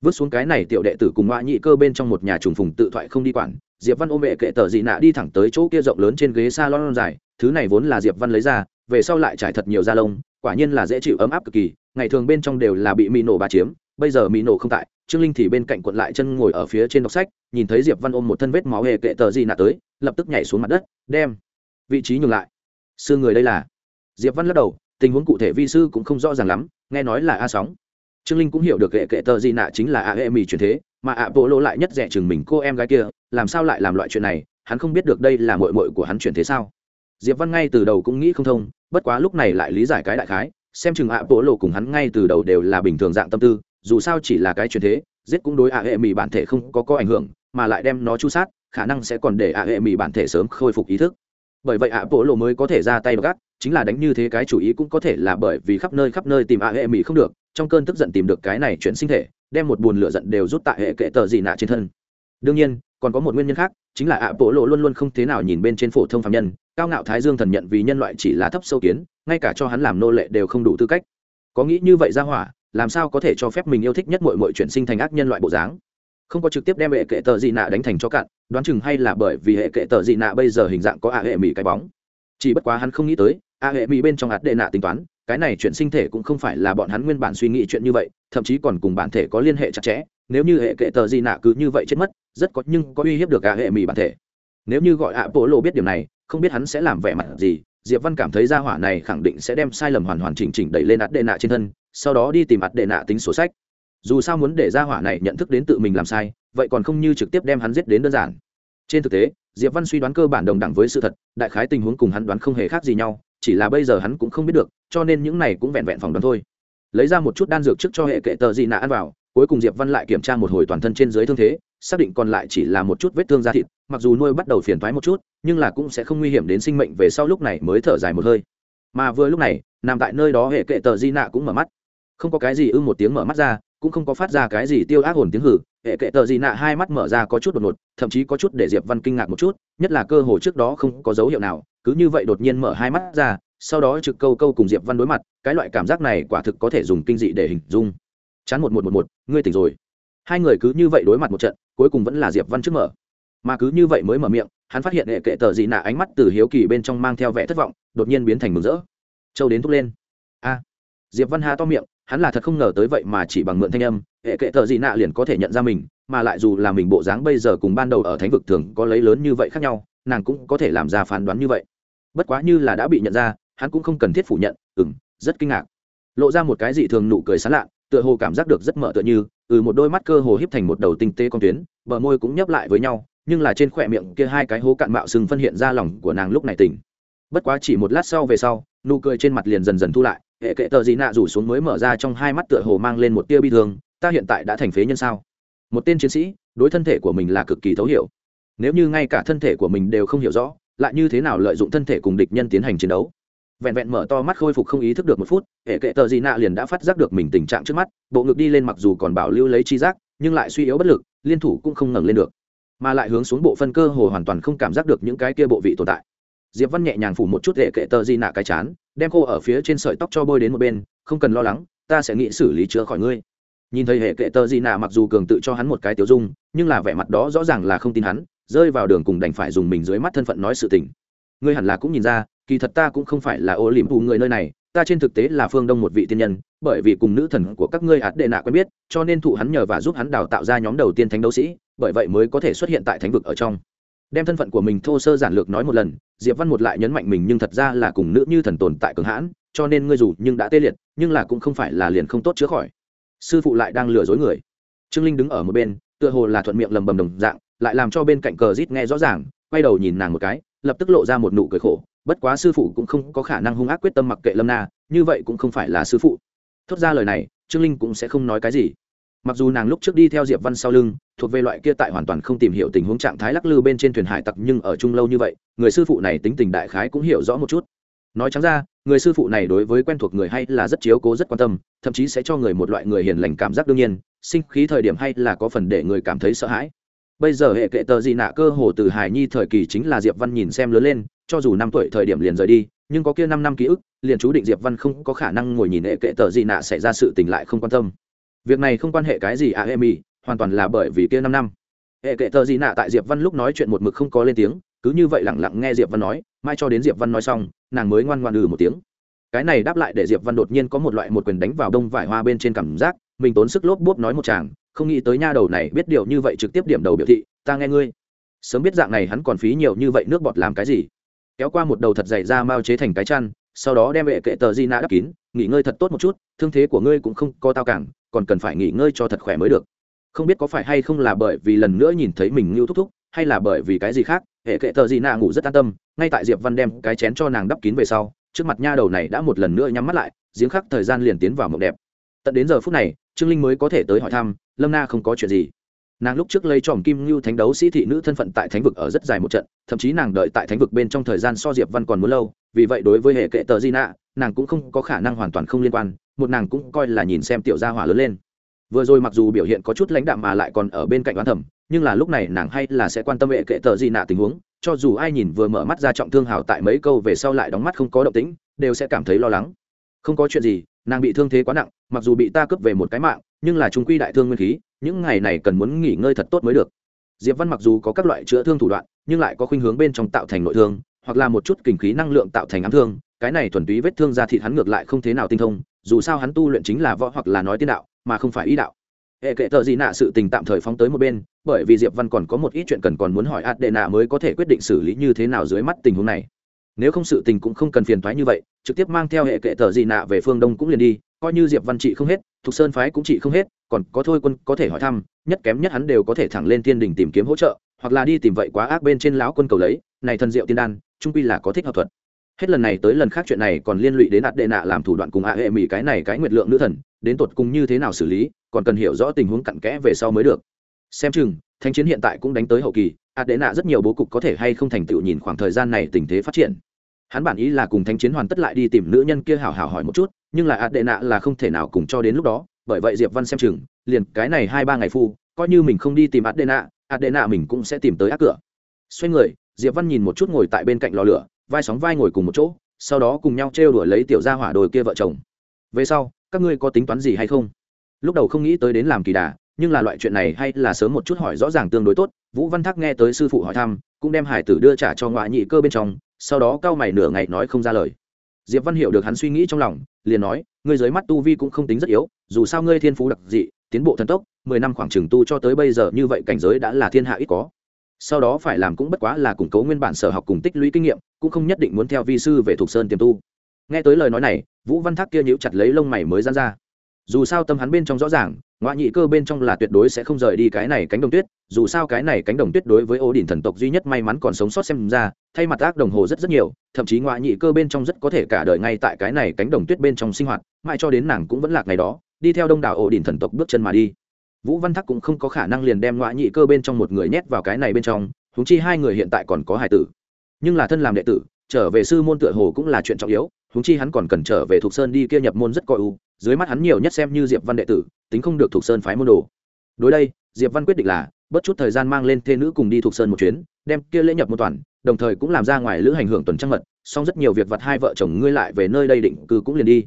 Speaker 1: Vứt xuống cái này tiểu đệ tử cùng ngoại nhị cơ bên trong một nhà trùng phùng tự thoại không đi quản diệp văn ôm mẹ kệ tờ dị nạ đi thẳng tới chỗ kia rộng lớn trên ghế s a lon dài, thứ này vốn là diệp văn lấy ra, về sau lại trải thật nhiều da lông, quả nhiên là dễ chịu ấm áp cực kỳ, ngày thường bên trong đều là bị mỹ nổ bà chiếm, bây giờ mỹ nổ không tại, trương linh thì bên cạnh quận lại chân ngồi ở phía trên đọc sách, nhìn thấy diệp văn ôm một thân vết máu hề kệ tờ gì nạ tới, lập tức nhảy xuống mặt đất, đem vị trí nhường lại. Sư người đây là? Diệp văn lắc đầu, tình huống cụ thể vi sư cũng không rõ ràng lắm, nghe nói là a sóng trương linh cũng hiểu được hệ kệ tờ di nạ chính là a hệ mì truyền thế, mà ạ bộ lô lại nhất rẻ chừng mình cô em gái kia, làm sao lại làm loại chuyện này, hắn không biết được đây là mội mội của hắn chuyển thế sao. Diệp văn ngay từ đầu cũng nghĩ không thông, bất quá lúc này lại lý giải cái đại khái, xem chừng ạ bộ lộ cùng hắn ngay từ đầu đều là bình thường dạng tâm tư, dù sao chỉ là cái chuyển thế, giết cũng đối ạ hệ mì bản thể không có có ảnh hưởng, mà lại đem nó chu sát, khả năng sẽ còn để ạ hệ mì bản thể sớm khôi phục ý thức. Bởi vậy ạ bộ lộ mới có thể ra tay gắt chính là đánh như thế cái chủ ý cũng có thể là bởi vì khắp nơi khắp nơi tìm ạ hệ mỹ không được, trong cơn tức giận tìm được cái này chuyển sinh thể, đem một buồn lửa giận đều rút tại hệ kệ tờ gì nạ trên thân. Đương nhiên, còn có một nguyên nhân khác, chính là ạ bộ lộ luôn luôn không thế nào nhìn bên trên phổ thông phạm nhân, cao ngạo thái dương thần nhận vì nhân loại chỉ là thấp sâu kiến, ngay cả cho hắn làm nô lệ đều không đủ tư cách. Có nghĩ như vậy ra hỏa, làm sao có thể cho phép mình yêu thích nhất mọi mọi chuyển sinh thành ác nhân loại bộ dáng? Không có trực tiếp đem hệ kệ tờ dị nạ đánh thành cho cạn, đoán chừng hay là bởi vì hệ kệ tờ dị nạ bây giờ hình dạng có ạ hệ mỹ cái bóng chỉ bất quá hắn không nghĩ tới, a hệ mỹ bên trong hạt đệ nạ tính toán, cái này chuyện sinh thể cũng không phải là bọn hắn nguyên bản suy nghĩ chuyện như vậy, thậm chí còn cùng bản thể có liên hệ chặt chẽ, nếu như hệ kệ tờ gì nạ cứ như vậy chết mất, rất có nhưng có uy hiếp được a hệ mỹ bản thể. Nếu như gọi ạ bộ lộ biết điều này, không biết hắn sẽ làm vẻ mặt gì, diệp văn cảm thấy gia hỏa này khẳng định sẽ đem sai lầm hoàn hoàn chỉnh chỉnh đẩy lên ạt đệ nạ trên thân, sau đó đi tìm ạt đệ nạ tính sổ sách. Dù sao muốn để gia hỏa này nhận thức đến tự mình làm sai, vậy còn không như trực tiếp đem hắn giết đến đơn giản trên thực tế, diệp văn suy đoán cơ bản đồng đẳng với sự thật, đại khái tình huống cùng hắn đoán không hề khác gì nhau, chỉ là bây giờ hắn cũng không biết được, cho nên những này cũng vẹn vẹn phỏng đoán thôi. Lấy ra một chút đan dược trước cho hệ kệ tờ gì nạ ăn vào, cuối cùng diệp văn lại kiểm tra một hồi toàn thân trên dưới thương thế, xác định còn lại chỉ là một chút vết thương da thịt, mặc dù nuôi bắt đầu phiền thoái một chút, nhưng là cũng sẽ không nguy hiểm đến sinh mệnh về sau lúc này mới thở dài một hơi. Mà vừa lúc này, nằm tại nơi đó hệ kệ tờ di nạ cũng mở mắt. Không có cái gì ưng một tiếng mở mắt ra, cũng không có phát ra cái gì tiêu ác hồn tiếng hử hệ kệ tờ gì nạ hai mắt mở ra có chút đột ngột, thậm chí có chút để diệp văn kinh ngạc một chút, nhất là cơ hồ trước đó không có dấu hiệu nào, cứ như vậy đột nhiên mở hai mắt ra, sau đó trực câu câu cùng diệp văn đối mặt, cái loại cảm giác này quả thực có thể dùng kinh dị để hình dung. Chán một một một một, ngươi tỉnh rồi. Hai người cứ như vậy đối mặt một trận, cuối cùng vẫn là diệp văn trước mở. Mà cứ như vậy mới mở miệng, hắn phát hiện hệ kệ tờ gì nạ ánh mắt từ hiếu kỳ bên trong mang theo vẻ thất vọng, đột nhiên biến thành mừng rỡ. Châu đến thúc lên. A. Diệp văn hà to miệng hắn là thật không ngờ tới vậy mà chỉ bằng mượn thanh âm, hệ kệ tờ dị nạ liền có thể nhận ra mình, mà lại dù là mình bộ dáng bây giờ cùng ban đầu ở thánh vực thường có lấy lớn như vậy khác nhau, nàng cũng có thể làm ra phán đoán như vậy. Bất quá như là đã bị nhận ra, hắn cũng không cần thiết phủ nhận ừ m rất kinh ngạc. Lộ ra một cái dị thường nụ cười sán lạ, tựa hồ cảm giác được rất mở tựa như ừ một đôi mắt cơ hồ híp thành một đầu tinh tế con tuyến, bờ môi cũng nhấp lại với nhau, nhưng là trên khỏe miệng kia hai cái hố cạn mạo sừng phân hiện ra lòng của nàng lúc này tỉnh. Bất quá chỉ một lát sau về sau, nụ cười trên mặt liền dần dần thu lại hệ kệ tờ gì nạ rủ xuống mới mở ra trong hai mắt tựa hồ mang lên một tia bi thương, ta hiện tại đã thành phế nhân sao? Một tên chiến sĩ, đối thân thể của mình là cực kỳ thấu hiểu. Nếu như ngay cả thân thể của mình đều không hiểu rõ, lại như thế nào lợi dụng thân thể cùng địch nhân tiến hành chiến đấu? Vẹn vẹn mở to mắt khôi phục không ý thức được một phút, hệ kệ tờ gì nạ liền đã phát giác được mình tình trạng trước mắt, bộ ngực đi lên mặc dù còn bảo lưu lấy chi giác, nhưng lại suy yếu bất lực, liên thủ cũng không ngẩng lên được. Mà lại hướng xuống bộ phân cơ hồ hoàn toàn không cảm giác được những cái kia bộ vị tồn tại diệp văn nhẹ nhàng phủ một chút hệ kệ tờ di nạ cái chán, đem cô ở phía trên sợi tóc cho bôi đến một bên, không cần lo lắng, ta sẽ nghĩ xử lý chữa khỏi ngươi. Nhìn thấy hệ kệ tờ di nạ mặc dù cường tự cho hắn một cái tiểu dung, nhưng là vẻ mặt đó rõ ràng là không tin hắn, rơi vào đường cùng đành phải dùng mình dưới mắt thân phận nói sự tình. Ngươi hẳn là cũng nhìn ra, kỳ thật ta cũng không phải là ô liềm phù người nơi này, ta trên thực tế là phương đông một vị tiên nhân, bởi vì cùng nữ thần của các ngươi ạt đệ nạ quen biết, cho nên thụ hắn nhờ và giúp hắn đào tạo ra nhóm đầu tiên thánh đấu sĩ, bởi vậy mới có thể xuất hiện tại thánh vực ở trong đem thân phận của mình thô sơ giản lược nói một lần, diệp văn một lại nhấn mạnh mình nhưng thật ra là cùng nữ như thần tồn tại cường hãn, cho nên ngươi dù nhưng đã tê liệt, nhưng là cũng không phải là liền không tốt chữa khỏi. Sư phụ lại đang lừa dối người. Trương linh đứng ở một bên, tựa hồ là thuận miệng lầm bầm đồng dạng, lại làm cho bên cạnh cờ rít nghe rõ ràng, quay đầu nhìn nàng một cái, lập tức lộ ra một nụ cười khổ, bất quá sư phụ cũng không có khả năng hung ác quyết tâm mặc kệ lâm na, như vậy cũng không phải là sư phụ. Thốt ra lời này, trương linh cũng sẽ không nói cái gì mặc dù nàng lúc trước đi theo diệp văn sau lưng, thuộc về loại kia tại hoàn toàn không tìm hiểu tình huống trạng thái lắc lư bên trên thuyền hải tặc, nhưng ở chung lâu như vậy, người sư phụ này tính tình đại khái cũng hiểu rõ một chút. Nói chẳng ra, người sư phụ này đối với quen thuộc người hay là rất chiếu cố, rất quan tâm, thậm chí sẽ cho người một loại người hiền lành cảm giác đương nhiên, sinh khí thời điểm hay là có phần để người cảm thấy sợ hãi. Bây giờ hệ kệ tờ gì nạ cơ hồ từ hài nhi thời kỳ chính là diệp văn nhìn xem lớn lên, cho dù năm tuổi thời điểm liền rời đi, nhưng có kia năm năm ký ức, liền chú định diệp văn không có khả năng ngồi nhìn hệ kệ tờ gì nạ xảy ra sự tình lại không quan tâm việc này không quan hệ cái gì à em hoàn toàn là bởi vì kia năm năm. Hệ kệ tờ gì nạ tại diệp văn lúc nói chuyện một mực không có lên tiếng, cứ như vậy lẳng lặng nghe diệp văn nói, mai cho đến diệp văn nói xong, nàng mới ngoan ngoan ừ một tiếng. Cái này đáp lại để diệp văn đột nhiên có một loại một quyền đánh vào đông vải hoa bên trên cảm giác, mình tốn sức lốp bốp nói một chàng, không nghĩ tới nha đầu này biết điều như vậy trực tiếp điểm đầu biểu thị, ta nghe ngươi. Sớm biết dạng này hắn còn phí nhiều như vậy nước bọt làm cái gì. Kéo qua một đầu thật dày ra mao chế thành cái chăn, sau đó đem vệ kệ tờ di nạ đắp kín, nghỉ ngơi thật tốt một chút, thương thế của ngươi cũng không có tao cảng còn cần phải nghỉ ngơi cho thật khỏe mới được. Không biết có phải hay không là bởi vì lần nữa nhìn thấy mình ngưu thúc thúc, hay là bởi vì cái gì khác, hệ kệ tờ gì nạ ngủ rất an tâm, ngay tại diệp văn đem cái chén cho nàng đắp kín về sau, trước mặt nha đầu này đã một lần nữa nhắm mắt lại, giếng khắc thời gian liền tiến vào mộng đẹp. Tận đến giờ phút này, trương linh mới có thể tới hỏi thăm, lâm na không có chuyện gì? Nàng lúc trước lấy tròm kim ngưu thánh đấu sĩ thị nữ thân phận tại thánh vực ở rất dài một trận, thậm chí nàng đợi tại thánh vực bên trong thời gian so diệp văn còn muốn lâu, vì vậy đối với hệ kệ tờ di nạ, nàng cũng không có khả năng hoàn toàn không liên quan một nàng cũng coi là nhìn xem tiểu gia hỏa lớn lên. Vừa rồi mặc dù biểu hiện có chút lãnh đạm mà lại còn ở bên cạnh đoán thẩm nhưng là lúc này nàng hay là sẽ quan tâm hệ kệ tờ gì nạ tình huống, cho dù ai nhìn vừa mở mắt ra trọng thương hào tại mấy câu về sau lại đóng mắt không có động tĩnh, đều sẽ cảm thấy lo lắng. Không có chuyện gì, nàng bị thương thế quá nặng, mặc dù bị ta cướp về một cái mạng, nhưng là chúng quy đại thương nguyên khí, những ngày này cần muốn nghỉ ngơi thật tốt mới được. Diệp văn mặc dù có các loại chữa thương thủ đoạn, nhưng lại có khuynh hướng bên trong tạo thành nội thương, hoặc là một chút kinh khí năng lượng tạo thành ám thương cái này thuần túy vết thương ra thịt hắn ngược lại không thế nào tinh thông, dù sao hắn tu luyện chính là võ hoặc là nói tiên đạo, mà không phải ý đạo. Hệ kệ tờ gì nạ sự tình tạm thời phóng tới một bên, bởi vì diệp văn còn có một ít chuyện cần còn muốn hỏi ạt đệ nạ mới có thể quyết định xử lý như thế nào dưới mắt tình huống này. Nếu không sự tình cũng không cần phiền thoái như vậy, trực tiếp mang theo hệ kệ tờ gì nạ về phương đông cũng liền đi, coi như diệp văn trị không hết, thục sơn phái cũng trị không hết, còn có thôi quân có thể hỏi thăm, nhất kém nhất hắn đều có thể thẳng lên thiên đình tìm kiếm hỗ trợ, hoặc là đi tìm vậy quá ác bên trên lão quân cầu lấy, này thần diệu tiên đan trung quy là có thích hợp thuật hết lần này tới lần khác chuyện này còn liên lụy đến ạt đệ nạ làm thủ đoạn cùng ạ hệ mỹ cái này cái nguyệt lượng nữ thần, đến tột cùng như thế nào xử lý, còn cần hiểu rõ tình huống cặn kẽ về sau mới được. Xem chừng thanh chiến hiện tại cũng đánh tới hậu kỳ, ạt đệ nạ rất nhiều bố cục có thể hay không thành tựu nhìn khoảng thời gian này tình thế phát triển. Hắn bản ý là cùng thanh chiến hoàn tất lại đi tìm nữ nhân kia hào hào hỏi một chút, nhưng là ạt đệ nạ là không thể nào cùng cho đến lúc đó, bởi vậy diệp văn xem chừng, liền cái này hai ba ngày phu, coi như mình không đi tìm ạt đệ nạ, ạt đệ nạ mình cũng sẽ tìm tới ác cửa. Xoay người, diệp văn nhìn một chút ngồi tại bên cạnh lò lửa vai sóng vai ngồi cùng một chỗ, sau đó cùng nhau trêu đuổi lấy tiểu gia hỏa đồi kia vợ chồng. Về sau, các ngươi có tính toán gì hay không? Lúc đầu không nghĩ tới đến làm kỳ đà, nhưng là loại chuyện này hay là sớm một chút hỏi rõ ràng tương đối tốt. Vũ văn thác nghe tới sư phụ hỏi thăm, cũng đem hải tử đưa trả cho ngoại nhị cơ bên trong, sau đó cao mày nửa ngày nói không ra lời. Diệp văn hiểu được hắn suy nghĩ trong lòng, liền nói, ngươi dưới mắt tu vi cũng không tính rất yếu, dù sao ngươi thiên phú đặc dị, tiến bộ thần tốc, mười năm khoảng trừng tu cho tới bây giờ như vậy cảnh giới đã là thiên hạ ít có sau đó phải làm cũng bất quá là củng cố nguyên bản sở học cùng tích lũy kinh nghiệm, cũng không nhất định muốn theo vi sư về thuộc sơn tiềm tu. Nghe tới lời nói này, vũ văn thác kia nhíu chặt lấy lông mày mới gian ra. Dù sao tâm hắn bên trong rõ ràng, ngoại nhị cơ bên trong là tuyệt đối sẽ không rời đi cái này cánh đồng tuyết, dù sao cái này cánh đồng tuyết đối với ô đình thần tộc duy nhất may mắn còn sống sót xem ra, thay mặt ác đồng hồ rất rất nhiều, thậm chí ngoại nhị cơ bên trong rất có thể cả đời ngay tại cái này cánh đồng tuyết bên trong sinh hoạt, mãi cho đến nàng cũng vẫn lạc ngày đó, đi theo đông đảo ô đình thần tộc bước chân mà đi vũ văn thắc cũng không có khả năng liền đem ngoại nhị cơ bên trong một người nhét vào cái này bên trong húng chi hai người hiện tại còn có hài tử. Nhưng là thân làm đệ tử, trở về sư môn tựa hồ cũng là chuyện trọng yếu húng chi hắn còn cần trở về thục sơn đi kia nhập môn rất coi u dưới mắt hắn nhiều nhất xem như diệp văn đệ tử, tính không được thục sơn phái môn đồ. Đối đây, diệp văn quyết định là bất chút thời gian mang lên thê nữ cùng đi thục sơn một chuyến, đem kia lễ nhập môn toàn, đồng thời cũng làm ra ngoài lữ hành hưởng tuần trăng mật song rất nhiều việc vặt hai vợ chồng ngươi lại về nơi đây định cư cũng liền đi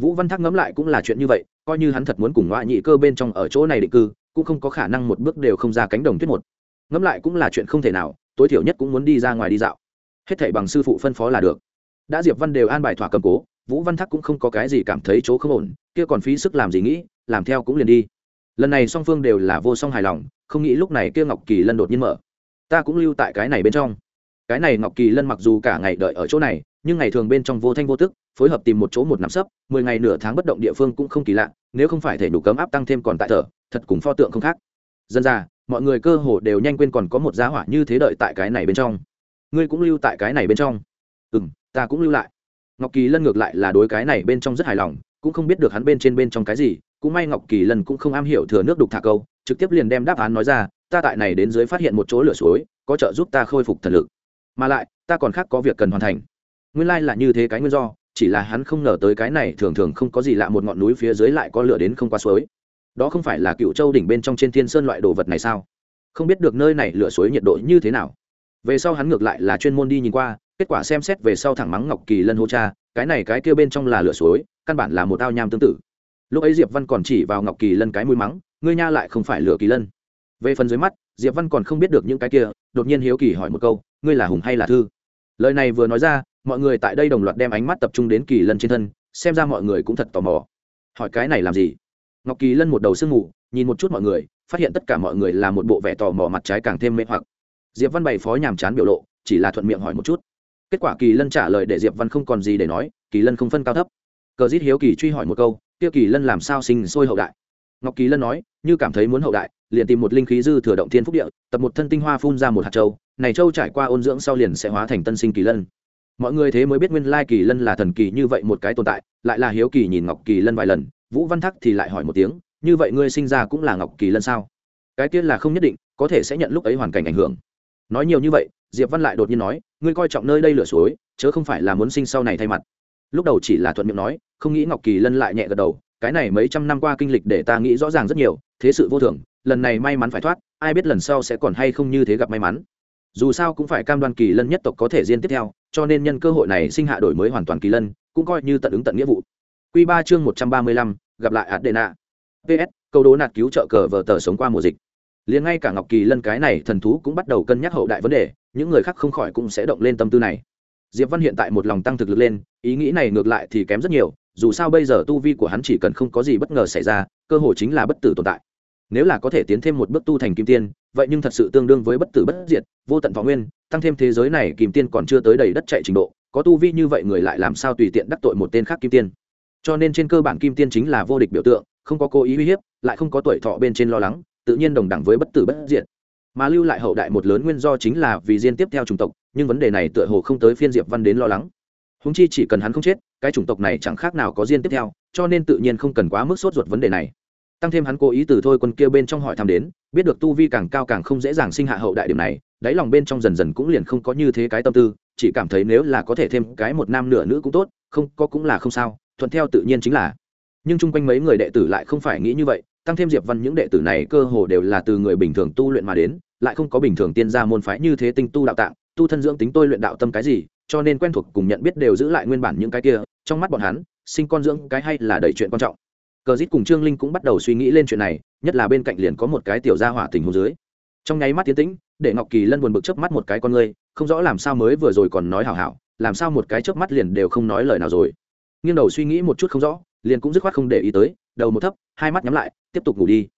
Speaker 1: vũ văn thác ngẫm lại cũng là chuyện như vậy, coi như hắn thật muốn cùng ngoại nhị cơ bên trong ở chỗ này định cư, cũng không có khả năng một bước đều không ra cánh đồng tuyết một. Ngẫm lại cũng là chuyện không thể nào, tối thiểu nhất cũng muốn đi ra ngoài đi dạo. Hết thảy bằng sư phụ phân phó là được. Đã diệp văn đều an bài thỏa cầm cố, vũ văn thác cũng không có cái gì cảm thấy chỗ không ổn, kia còn phí sức làm gì nghĩ, làm theo cũng liền đi. Lần này song phương đều là vô song hài lòng, không nghĩ lúc này kia ngọc kỳ lân đột nhiên mở. Ta cũng lưu tại cái này bên trong. Cái này ngọc kỳ lân mặc dù cả ngày đợi ở chỗ này, nhưng ngày thường bên trong vô thanh vô tức phối hợp tìm một chỗ một nắm sấp, mười ngày nửa tháng bất động địa phương cũng không kỳ lạ, nếu không phải thể đủ cấm áp tăng thêm còn tại thở, thật cùng pho tượng không khác. Dân ra mọi người cơ hồ đều nhanh quên còn có một giá hỏa như thế đợi tại cái này bên trong. Ngươi cũng lưu tại cái này bên trong. Ừ m ta cũng lưu lại. Ngọc kỳ lân ngược lại là đối cái này bên trong rất hài lòng, cũng không biết được hắn bên trên bên trong cái gì, cũng may ngọc kỳ lân cũng không am hiểu thừa nước đục thả câu, trực tiếp liền đem đáp án nói ra, ta tại này đến dưới phát hiện một chỗ lửa suối, có trợ giúp ta khôi phục thần lực. Mà lại, ta còn khác có việc cần hoàn thành. Nguyên lai là như thế cái nguyên do chỉ là hắn không ngờ tới cái này thường thường không có gì lạ một ngọn núi phía dưới lại có lửa đến không qua suối. Đó không phải là cựu châu đỉnh bên trong trên thiên sơn loại đồ vật này sao? Không biết được nơi này lửa suối nhiệt độ như thế nào. Về sau hắn ngược lại là chuyên môn đi nhìn qua, kết quả xem xét về sau thẳng mắng ngọc kỳ lân hô cha, cái này cái kia bên trong là lửa suối, căn bản là một ao nham tương tự. Lúc ấy diệp văn còn chỉ vào ngọc kỳ lân cái mũi mắng, ngươi nha lại không phải lửa kỳ lân. Về phần dưới mắt, diệp văn còn không biết được những cái kia, đột nhiên hiếu kỳ hỏi một câu, ngươi là hùng hay là thư? Lời này vừa nói ra mọi người tại đây đồng loạt đem ánh mắt tập trung đến kỳ lân trên thân, xem ra mọi người cũng thật tò mò. Hỏi cái này làm gì? Ngọc kỳ lân một đầu sương mù, nhìn một chút mọi người, phát hiện tất cả mọi người là một bộ vẻ tò mò mặt trái càng thêm mê hoặc. Diệp văn bày phó nhàm chán biểu lộ, chỉ là thuận miệng hỏi một chút. Kết quả kỳ lân trả lời để diệp văn không còn gì để nói, kỳ lân không phân cao thấp. Cờ dít hiếu kỳ truy hỏi một câu, kia kỳ lân làm sao sinh sôi hậu đại? Ngọc kỳ lân nói, như cảm thấy muốn hậu đại, liền tìm một linh khí dư thừa động thiên phúc địa, tập một thân tinh hoa phun ra một hạt châu, này châu trải qua ôn dưỡng sau liền sẽ hóa thành tân sinh kỳ lân mọi người thế mới biết nguyên lai kỳ lân là thần kỳ như vậy một cái tồn tại, lại là hiếu kỳ nhìn ngọc kỳ lân vài lần, vũ văn thắc thì lại hỏi một tiếng, như vậy ngươi sinh ra cũng là ngọc kỳ lân sao? Cái tiên là không nhất định, có thể sẽ nhận lúc ấy hoàn cảnh ảnh hưởng. Nói nhiều như vậy, diệp văn lại đột nhiên nói, ngươi coi trọng nơi đây lửa suối, chớ không phải là muốn sinh sau này thay mặt. Lúc đầu chỉ là thuận miệng nói, không nghĩ ngọc kỳ lân lại nhẹ gật đầu, cái này mấy trăm năm qua kinh lịch để ta nghĩ rõ ràng rất nhiều, thế sự vô thường, lần này may mắn phải thoát, ai biết lần sau sẽ còn hay không như thế gặp may mắn dù sao cũng phải cam đoan kỳ lân nhất tộc có thể diên tiếp theo, cho nên nhân cơ hội này sinh hạ đổi mới hoàn toàn kỳ lân, cũng coi như tận ứng tận nghĩa vụ. Q ba chương một trăm ba mươi lăm, gặp lại adena. Ps câu đố nạt cứu trợ cờ vờ tờ sống qua mùa dịch. Liền ngay cả ngọc kỳ lân cái này thần thú cũng bắt đầu cân nhắc hậu đại vấn đề, những người khác không khỏi cũng sẽ động lên tâm tư này. Diệp văn hiện tại một lòng tăng thực lực lên, ý nghĩ này ngược lại thì kém rất nhiều, dù sao bây giờ tu vi của hắn chỉ cần không có gì bất ngờ xảy ra, cơ hội chính là bất tử tồn tại nếu là có thể tiến thêm một bước tu thành kim tiên, vậy nhưng thật sự tương đương với bất tử bất diệt, vô tận võ nguyên, tăng thêm thế giới này, kim tiên còn chưa tới đầy đất chạy trình độ, có tu vi như vậy người lại làm sao tùy tiện đắc tội một tên khác kim tiên? Cho nên trên cơ bản kim tiên chính là vô địch biểu tượng, không có cố ý uy hiếp, lại không có tuổi thọ bên trên lo lắng, tự nhiên đồng đẳng với bất tử bất diệt. Mà lưu lại hậu đại một lớn nguyên do chính là vì diên tiếp theo chủng tộc, nhưng vấn đề này tựa hồ không tới phiên diệp văn đến lo lắng. Húng chi chỉ cần hắn không chết, cái chủng tộc này chẳng khác nào có diên tiếp theo, cho nên tự nhiên không cần quá mức sốt ruột vấn đề này tăng thêm hắn cố ý từ thôi quân kia bên trong hỏi thăm đến, biết được tu vi càng cao càng không dễ dàng sinh hạ hậu đại điểm này, đáy lòng bên trong dần dần cũng liền không có như thế cái tâm tư, chỉ cảm thấy nếu là có thể thêm cái một nam nửa nữ cũng tốt, không, có cũng là không sao, thuận theo tự nhiên chính là. Nhưng chung quanh mấy người đệ tử lại không phải nghĩ như vậy, tăng thêm diệp văn những đệ tử này cơ hồ đều là từ người bình thường tu luyện mà đến, lại không có bình thường tiên gia môn phái như thế tinh tu đạo tạng, tu thân dưỡng tính tôi luyện đạo tâm cái gì, cho nên quen thuộc cùng nhận biết đều giữ lại nguyên bản những cái kia, trong mắt bọn hắn, sinh con dưỡng cái hay là đầy chuyện quan trọng cờ dít cùng trương linh cũng bắt đầu suy nghĩ lên chuyện này, nhất là bên cạnh liền có một cái tiểu gia hỏa tình hồ dưới. Trong nháy mắt tiến tĩnh, để ngọc kỳ lân buồn bực chớp mắt một cái con ngươi, không rõ làm sao mới vừa rồi còn nói hào hảo, làm sao một cái chớp mắt liền đều không nói lời nào rồi. Nghiêng đầu suy nghĩ một chút không rõ, liền cũng dứt khoát không để ý tới, đầu một thấp, hai mắt nhắm lại, tiếp tục ngủ đi.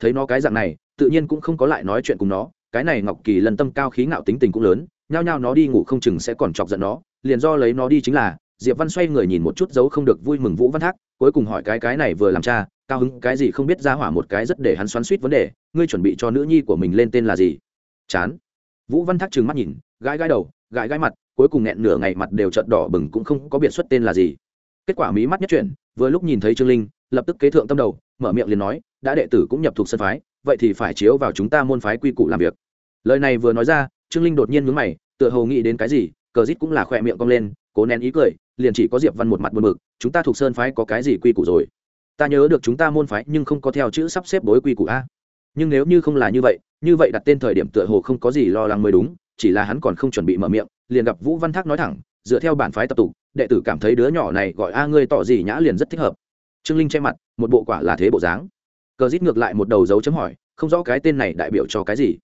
Speaker 1: Thấy nó cái dạng này, tự nhiên cũng không có lại nói chuyện cùng nó, cái này ngọc kỳ lân tâm cao khí ngạo tính tình cũng lớn, nhao nhao nó đi ngủ không chừng sẽ còn chọc giận nó, liền do lấy nó đi chính là diệp văn xoay người nhìn một chút dấu không được vui mừng vũ văn thác, cuối cùng hỏi cái cái này vừa làm cha, cao hứng, cái gì không biết ra hỏa một cái rất để hắn xoắn suýt vấn đề, ngươi chuẩn bị cho nữ nhi của mình lên tên là gì? Chán. Vũ văn thác trừng mắt nhìn, gãi gãi đầu, gãi gãi mặt, cuối cùng nghẹn nửa ngày mặt đều trợn đỏ bừng cũng không có biện xuất tên là gì. Kết quả mí mắt nhất chuyển, vừa lúc nhìn thấy trương linh, lập tức kế thượng tâm đầu, mở miệng liền nói, đã đệ tử cũng nhập thuộc sân phái, vậy thì phải chiếu vào chúng ta môn phái quy củ làm việc. Lời này vừa nói ra, trương linh đột nhiên mướn mày, tựa hồ nghĩ đến cái gì, cờ rít cũng là khỏe miệng cong lên, cố nén ý cười liền chỉ có diệp văn một mặt buồn bực, chúng ta thuộc sơn phái có cái gì quy củ rồi? Ta nhớ được chúng ta môn phái nhưng không có theo chữ sắp xếp đối quy củ a. Nhưng nếu như không là như vậy như vậy đặt tên thời điểm tựa hồ không có gì lo lắng mới đúng, chỉ là hắn còn không chuẩn bị mở miệng, liền gặp vũ văn thác nói thẳng, dựa theo bản phái tập tục, đệ tử cảm thấy đứa nhỏ này gọi a ngươi tỏ gì nhã liền rất thích hợp. Trương linh che mặt, một bộ quả là thế bộ dáng. Cờ rít ngược lại một đầu dấu chấm hỏi, không rõ cái tên này đại biểu cho cái gì?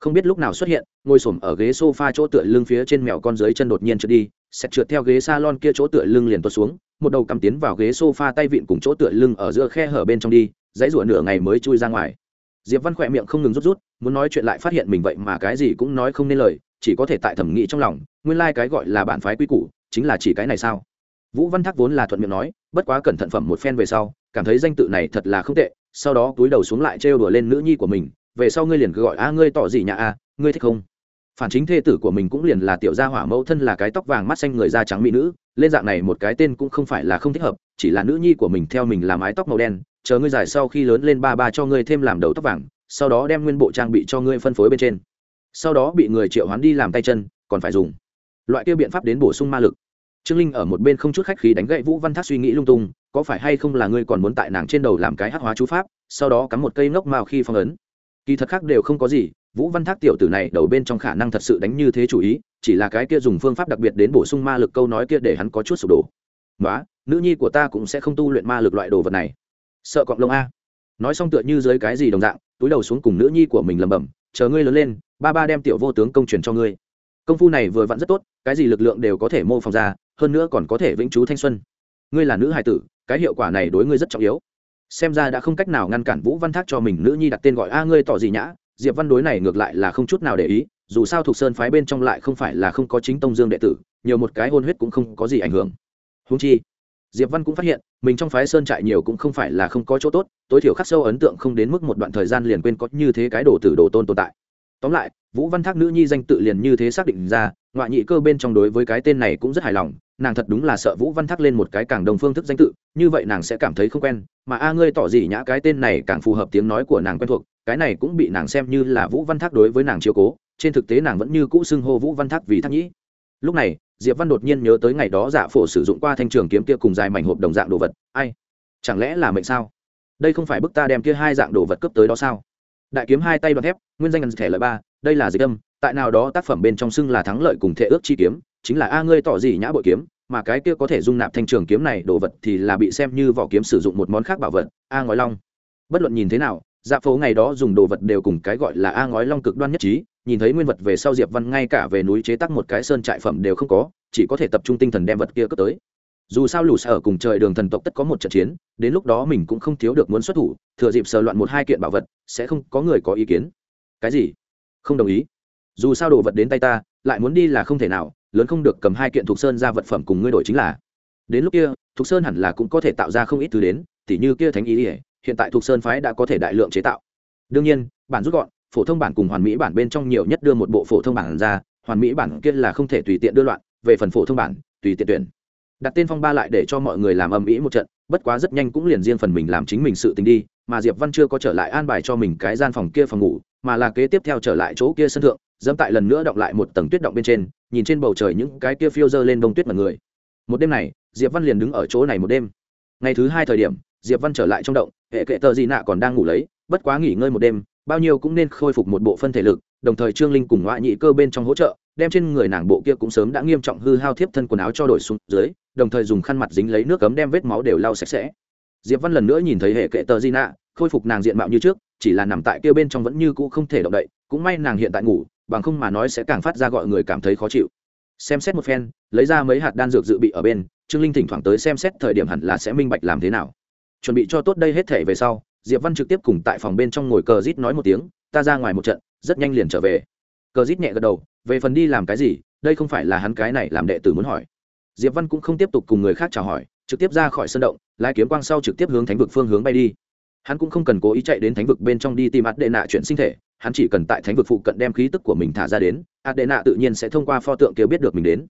Speaker 1: Không biết lúc nào xuất hiện, ngồi s ở ghế s o f a chỗ tựa lưng phía trên mèo con dưới chân đột nhiên trượt đi sẽ trượt theo ghế salon kia chỗ tựa lưng liền tuột xuống, một đầu cắm tiến vào ghế sofa tay vịn cùng chỗ tựa lưng ở giữa khe hở bên trong đi, dãy rủa nửa ngày mới chui ra ngoài. Diệp văn khỏe miệng không ngừng rút rút, muốn nói chuyện lại phát hiện mình vậy mà cái gì cũng nói không nên lời, chỉ có thể tại thẩm nghĩ trong lòng, nguyên lai、like、cái gọi là bản phái quy củ, chính là chỉ cái này sao? Vũ văn thác vốn là thuận miệng nói, bất quá cẩn thận phẩm một phen về sau, cảm thấy danh tự này thật là không tệ, sau đó túi đầu xuống lại trêu đùa lên nữ nhi của mình, về sau ngươi liền cứ gọi, a, ngươi tỏ gì nhà a, ngươi thích không? Phản chính thê tử của mình cũng liền là tiểu gia hỏa mẫu thân là cái tóc vàng mắt xanh người da trắng mỹ nữ, lên dạng này một cái tên cũng không phải là không thích hợp, chỉ là nữ nhi của mình theo mình làm mái tóc màu đen, chờ ngươi dài sau khi lớn lên ba ba cho ngươi thêm làm đầu tóc vàng, sau đó đem nguyên bộ trang bị cho ngươi phân phối bên trên. Sau đó bị người triệu hoán đi làm tay chân, còn phải dùng. Loại kia biện pháp đến bổ sung ma lực. Trương linh ở một bên không chút khách khí đánh gậy vũ văn thác suy nghĩ lung tung, có phải hay không là ngươi còn muốn tại nàng trên đầu làm cái hắc hóa chú pháp, sau đó cắm một cây ngốc mao khi phong ấn. Kỳ thật khác đều không có gì vũ văn thác tiểu tử này đầu bên trong khả năng thật sự đánh như thế chủ ý, chỉ là cái kia dùng phương pháp đặc biệt đến bổ sung ma lực câu nói kia để hắn có chút sụp đổ. Nói nữ nhi của ta cũng sẽ không tu luyện ma lực loại đồ vật này. Sợ cọng lông a. Nói xong tựa như dưới cái gì đồng dạng, túi đầu xuống cùng nữ nhi của mình lẩm bẩm, chờ ngươi lớn lên, ba ba đem tiểu vô tướng công truyền cho ngươi. Công phu này vừa vặn rất tốt, cái gì lực lượng đều có thể mô phỏng ra, hơn nữa còn có thể vĩnh trú thanh xuân. Ngươi là nữ hài tử, cái hiệu quả này đối ngươi rất trọng yếu. Xem ra đã không cách nào ngăn cản vũ văn thác cho mình nữ nhi đặt tên gọi, a, ngươi tỏ gì nhã? Diệp văn đối này ngược lại là không chút nào để ý, dù sao thuộc sơn phái bên trong lại không phải là không có chính tông dương đệ tử, nhiều một cái hôn huyết cũng không có gì ảnh hưởng. Húng chi, diệp văn cũng phát hiện, mình trong phái sơn trại nhiều cũng không phải là không có chỗ tốt, tối thiểu khắc sâu ấn tượng không đến mức một đoạn thời gian liền quên có như thế cái đồ tử đồ tôn tồn tại. Tóm lại, vũ văn thác nữ nhi danh tự liền như thế xác định ra, ngoại nhị cơ bên trong đối với cái tên này cũng rất hài lòng nàng thật đúng là sợ vũ văn thác lên một cái càng đồng phương thức danh tự, như vậy nàng sẽ cảm thấy không quen, mà a ngươi tỏ gì nhã cái tên này càng phù hợp tiếng nói của nàng quen thuộc, cái này cũng bị nàng xem như là vũ văn thác đối với nàng chiếu cố, trên thực tế nàng vẫn như cũ xưng hô vũ văn thác vì thác nhĩ. Lúc này, diệp văn đột nhiên nhớ tới ngày đó giả phổ sử dụng qua thanh trường kiếm kia cùng dài mảnh hộp đồng dạng đồ vật, ai? Chẳng lẽ là mệnh sao? Đây không phải bức ta đem kia hai dạng đồ vật cấp tới đó sao? Đại kiếm hai tay đoạn thép, nguyên danh ngân thẻ lợi ba, đây là dịch âm, tại nào đó tác phẩm bên trong xưng là thắng lợi cùng thể ước chi kiếm chính là a ngươi tỏ gì nhã bội kiếm, mà cái kia có thể dung nạp thanh trường kiếm này đồ vật thì là bị xem như vỏ kiếm sử dụng một món khác bảo vật, a ngói long. Bất luận nhìn thế nào dạ phố ngày đó dùng đồ vật đều cùng cái gọi là a ngói long cực đoan nhất trí, nhìn thấy nguyên vật về sau diệp văn ngay cả về núi chế tác một cái sơn trại phẩm đều không có, chỉ có thể tập trung tinh thần đem vật kia cất tới. Dù sao lù sở cùng trời đường thần tộc tất có một trận chiến, đến lúc đó mình cũng không thiếu được muốn xuất thủ, thừa dịp sờ loạn một hai kiện bảo vật, sẽ không có người có ý kiến. Cái gì? Không đồng ý. Dù sao đồ vật đến tay ta, lại muốn đi là không thể nào lớn không được cầm hai kiện thuộc sơn ra vật phẩm cùng ngươi đổi chính là. Đến lúc kia, thuộc sơn hẳn là cũng có thể tạo ra không ít thứ đến, tỉ như kia thánh ý ỉa hiện tại thuộc sơn phái đã có thể đại lượng chế tạo. Đương nhiên, bản rút gọn, phổ thông bản cùng hoàn mỹ bản bên trong nhiều nhất đưa một bộ phổ thông bản ra, hoàn mỹ bản kia là không thể tùy tiện đưa loạn, về phần phổ thông bản, tùy tiện tuyển. Đặt tên phong ba lại để cho mọi người làm âm ĩ một trận, bất quá rất nhanh cũng liền riêng phần mình làm chính mình sự tình đi, mà diệp văn chưa có trở lại an bài cho mình cái gian phòng kia phòng ngủ, mà là kế tiếp theo trở lại chỗ kia sân thượng, dẫm tại lần nữa động lại một tầng tuyết động bên trên nhìn trên bầu trời những cái kia phiêu dơ lên đông tuyết mật người. Một đêm này, diệp văn liền đứng ở chỗ này một đêm. Ngày thứ hai thời điểm, diệp văn trở lại trong động, hệ kệ tờ gì nạ còn đang ngủ lấy, bất quá nghỉ ngơi một đêm, bao nhiêu cũng nên khôi phục một bộ phân thể lực, đồng thời trương linh cùng ngoại nhị cơ bên trong hỗ trợ, đem trên người nàng bộ kia cũng sớm đã nghiêm trọng hư hao thiếp thân quần áo cho đổi xuống dưới, đồng thời dùng khăn mặt dính lấy nước cấm đem vết máu đều lau sạch sẽ. Diệp văn lần nữa nhìn thấy hệ kệ tờ di nạ, khôi phục nàng diện mạo như trước, chỉ là nằm tại kia bên trong vẫn như cũ không thể động đậy, cũng may nàng hiện tại ngủ bằng không mà nói sẽ càng phát ra gọi người cảm thấy khó chịu. Xem xét một phen, lấy ra mấy hạt đan dược dự bị ở bên, trương linh thỉnh thoảng tới xem xét thời điểm hẳn là sẽ minh bạch làm thế nào. Chuẩn bị cho tốt đây hết thể về sau, diệp văn trực tiếp cùng tại phòng bên trong ngồi cờ rít nói một tiếng, ta ra ngoài một trận, rất nhanh liền trở về. Cờ rít nhẹ gật đầu, về phần đi làm cái gì, đây không phải là hắn cái này làm đệ tử muốn hỏi. Diệp văn cũng không tiếp tục cùng người khác chào hỏi, trực tiếp ra khỏi sân động, lái kiếm quang sau trực tiếp hướng thánh vực phương hướng bay đi hắn cũng không cần cố ý chạy đến thánh vực bên trong đi tìm ạt đệ nạ chuyện sinh thể, hắn chỉ cần tại thánh vực phụ cận đem khí tức của mình thả ra đến ạt đệ nạ tự nhiên sẽ thông qua pho tượng kia biết được mình đến.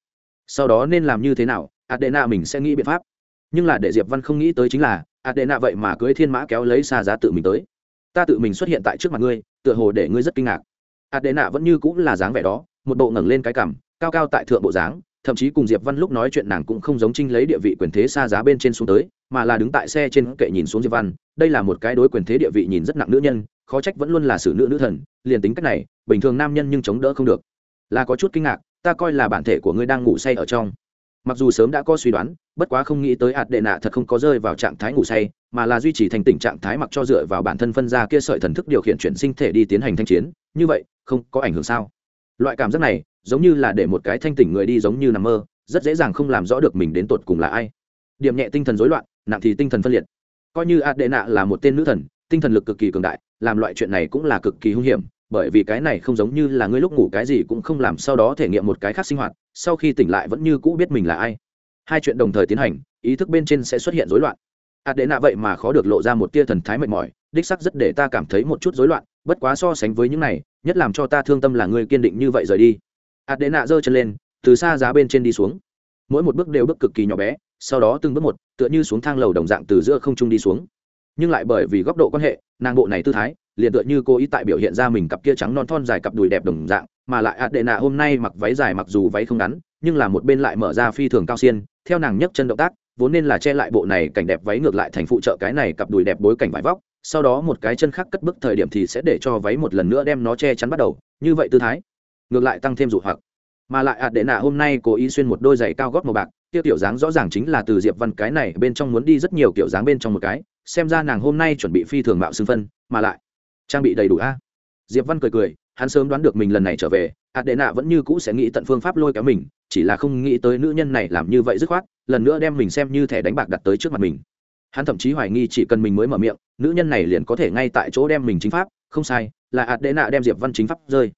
Speaker 1: Sau đó nên làm như thế nào ạt đệ nạ mình sẽ nghĩ biện pháp. Nhưng là để diệp văn không nghĩ tới chính là ạt đệ nạ vậy mà cưới thiên mã kéo lấy xa giá tự mình tới. Ta tự mình xuất hiện tại trước mặt ngươi, tựa hồ để ngươi rất kinh ngạc. Ạt đệ nạ vẫn như cũng là dáng vẻ đó, một bộ ngẩng lên cái cằm, cao cao tại thượng bộ dáng thậm chí cùng diệp văn lúc nói chuyện nàng cũng không giống trinh lấy địa vị quyền thế xa giá bên trên xuống tới, mà là đứng tại xe trên kệ nhìn xuống diệp văn. Đây là một cái đối quyền thế địa vị nhìn rất nặng nữ nhân, khó trách vẫn luôn là xử nữ nữ thần, liền tính cách này, bình thường nam nhân nhưng chống đỡ không được. Là có chút kinh ngạc, ta coi là bản thể của ngươi đang ngủ say ở trong. Mặc dù sớm đã có suy đoán, bất quá không nghĩ tới hạt đệ nạ thật không có rơi vào trạng thái ngủ say, mà là duy trì thành tình trạng thái mặc cho dựa vào bản thân phân ra kia sợi thần thức điều khiển chuyển sinh thể đi tiến hành thanh chiến. Như vậy, không có ảnh hưởng sao? Loại cảm giác này giống như là để một cái thanh tỉnh người đi giống như nằm mơ, rất dễ dàng không làm rõ được mình đến tột cùng là ai. Điểm nhẹ tinh thần rối loạn, nặng thì tinh thần phân liệt. Coi như ạt đệ nạ là một tên nữ thần, tinh thần lực cực kỳ cường đại, làm loại chuyện này cũng là cực kỳ hung hiểm, bởi vì cái này không giống như là ngươi lúc ngủ cái gì cũng không làm sau đó thể nghiệm một cái khác sinh hoạt, sau khi tỉnh lại vẫn như cũ biết mình là ai. Hai chuyện đồng thời tiến hành, ý thức bên trên sẽ xuất hiện rối loạn. Ạt đệ nạ vậy mà khó được lộ ra một tia thần thái mệt mỏi, đích sắc rất để ta cảm thấy một chút rối loạn, bất quá so sánh với những này, nhất làm cho ta thương tâm là ngươi kiên định như vậy rời đi ạt đệ nạ giơ chân lên, từ xa giá bên trên đi xuống. Mỗi một bước đều bước cực kỳ nhỏ bé, sau đó từng bước một, tựa như xuống thang lầu đồng dạng từ giữa không trung đi xuống. Nhưng lại bởi vì góc độ quan hệ, nàng bộ này tư thái, liền tựa như cô ý tại biểu hiện ra mình cặp kia trắng non thon dài cặp đùi đẹp đồng dạng, mà lại ạt đệ nạ hôm nay mặc váy dài mặc dù váy không ngắn, nhưng là một bên lại mở ra phi thường cao xiên, theo nàng nhấc chân động tác, vốn nên là che lại bộ này cảnh đẹp váy ngược lại thành phụ trợ cái này cặp đùi đẹp bối cảnh vải vóc, sau đó một cái chân khác cất bức thời điểm thì sẽ để cho váy một lần nữa đem nó che chắn bắt đầu, như vậy tư thái ngược lại tăng thêm dụ hoặc. Mà lại ạt đệ nạ hôm nay cố ý xuyên một đôi giày cao gót màu bạc, tiêu tiểu dáng rõ ràng chính là từ diệp văn cái này bên trong muốn đi rất nhiều kiểu dáng bên trong một cái, xem ra nàng hôm nay chuẩn bị phi thường mạo xưng phân, mà lại trang bị đầy đủ a. Diệp văn cười cười, hắn sớm đoán được mình lần này trở về, ạt đệ nạ vẫn như cũ sẽ nghĩ tận phương pháp lôi kéo mình, chỉ là không nghĩ tới nữ nhân này làm như vậy dứt khoát, lần nữa đem mình xem như thẻ đánh bạc đặt tới trước mặt mình. Hắn thậm chí hoài nghi chỉ cần mình mới mở miệng, nữ nhân này liền có thể ngay tại chỗ đem mình chính pháp, không sai, là ạt đệ nạ đem diệp văn chính pháp rơi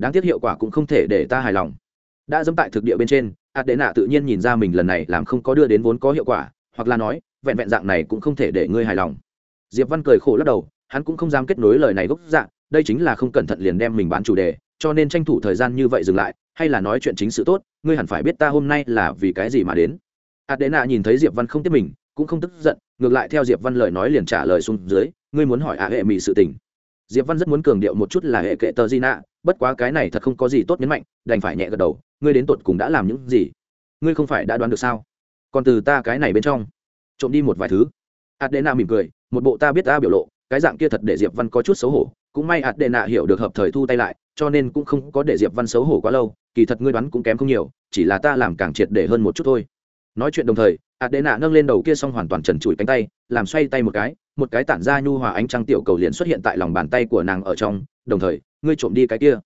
Speaker 1: đáng tiếc hiệu quả cũng không thể để ta hài lòng. Đã dẫm tại thực địa bên trên ạt đệ nạ tự nhiên nhìn ra mình lần này làm không có đưa đến vốn có hiệu quả, hoặc là nói, vẹn vẹn dạng này cũng không thể để ngươi hài lòng. Diệp văn cười khổ lắc đầu, hắn cũng không dám kết nối lời này gốc dạng đây chính là không cẩn thận liền đem mình bán chủ đề, cho nên tranh thủ thời gian như vậy dừng lại, hay là nói chuyện chính sự tốt, ngươi hẳn phải biết ta hôm nay là vì cái gì mà đến. Adena nhìn thấy diệp văn không tiếp mình, cũng không tức giận, ngược lại theo diệp văn lời nói liền trả lời xuống dưới, ngươi muốn hỏi a hệ mỹ sự tình diệp văn rất muốn cường điệu một chút là hệ kệ tờ di nạ bất quá cái này thật không có gì tốt nhấn mạnh, đành phải nhẹ gật đầu, ngươi đến tột cùng đã làm những gì? Ngươi không phải đã đoán được sao? Còn từ ta cái này bên trong, trộm đi một vài thứ. Adena mỉm cười, một bộ ta biết ta biểu lộ, cái dạng kia thật để diệp văn có chút xấu hổ, cũng may ạt đệ nạ hiểu được hợp thời thu tay lại, cho nên cũng không có để diệp văn xấu hổ quá lâu, kỳ thật ngươi đoán cũng kém không nhiều, chỉ là ta làm càng triệt để hơn một chút thôi. Nói chuyện đồng thời adena nạ nâng lên đầu kia xong hoàn toàn trần trụi cánh tay, làm xoay tay một cái một cái tản ra nhu hòa ánh trăng tiểu cầu liền xuất hiện tại lòng bàn tay của nàng ở trong, đồng thời, ngươi trộm đi cái kia.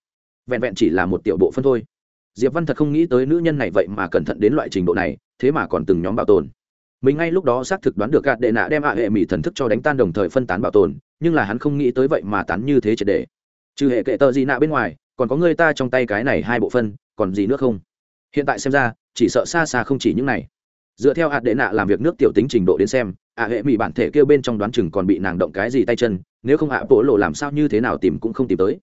Speaker 1: Vẹn vẹn chỉ là một tiểu bộ phân thôi. Diệp văn thật không nghĩ tới nữ nhân này vậy mà cẩn thận đến loại trình độ này, thế mà còn từng nhóm bảo tồn. Mình ngay lúc đó xác thực đoán được gạt đệ nạ đem ạ hệ mỹ thần thức cho đánh tan đồng thời phân tán bảo tồn, nhưng là hắn không nghĩ tới vậy mà tán như thế triệt để. Trừ hệ kệ tờ gì nạ bên ngoài, còn có người ta trong tay cái này hai bộ phân, còn gì nữa không? Hiện tại xem ra, chỉ sợ xa xa không chỉ những này dựa theo hạt đệ nạ làm việc nước tiểu tính trình độ đến xem, ạ hệ mỹ bản thể kêu bên trong đoán chừng còn bị nàng động cái gì tay chân, nếu không ạ bộ lộ làm sao như thế nào tìm cũng không tìm tới.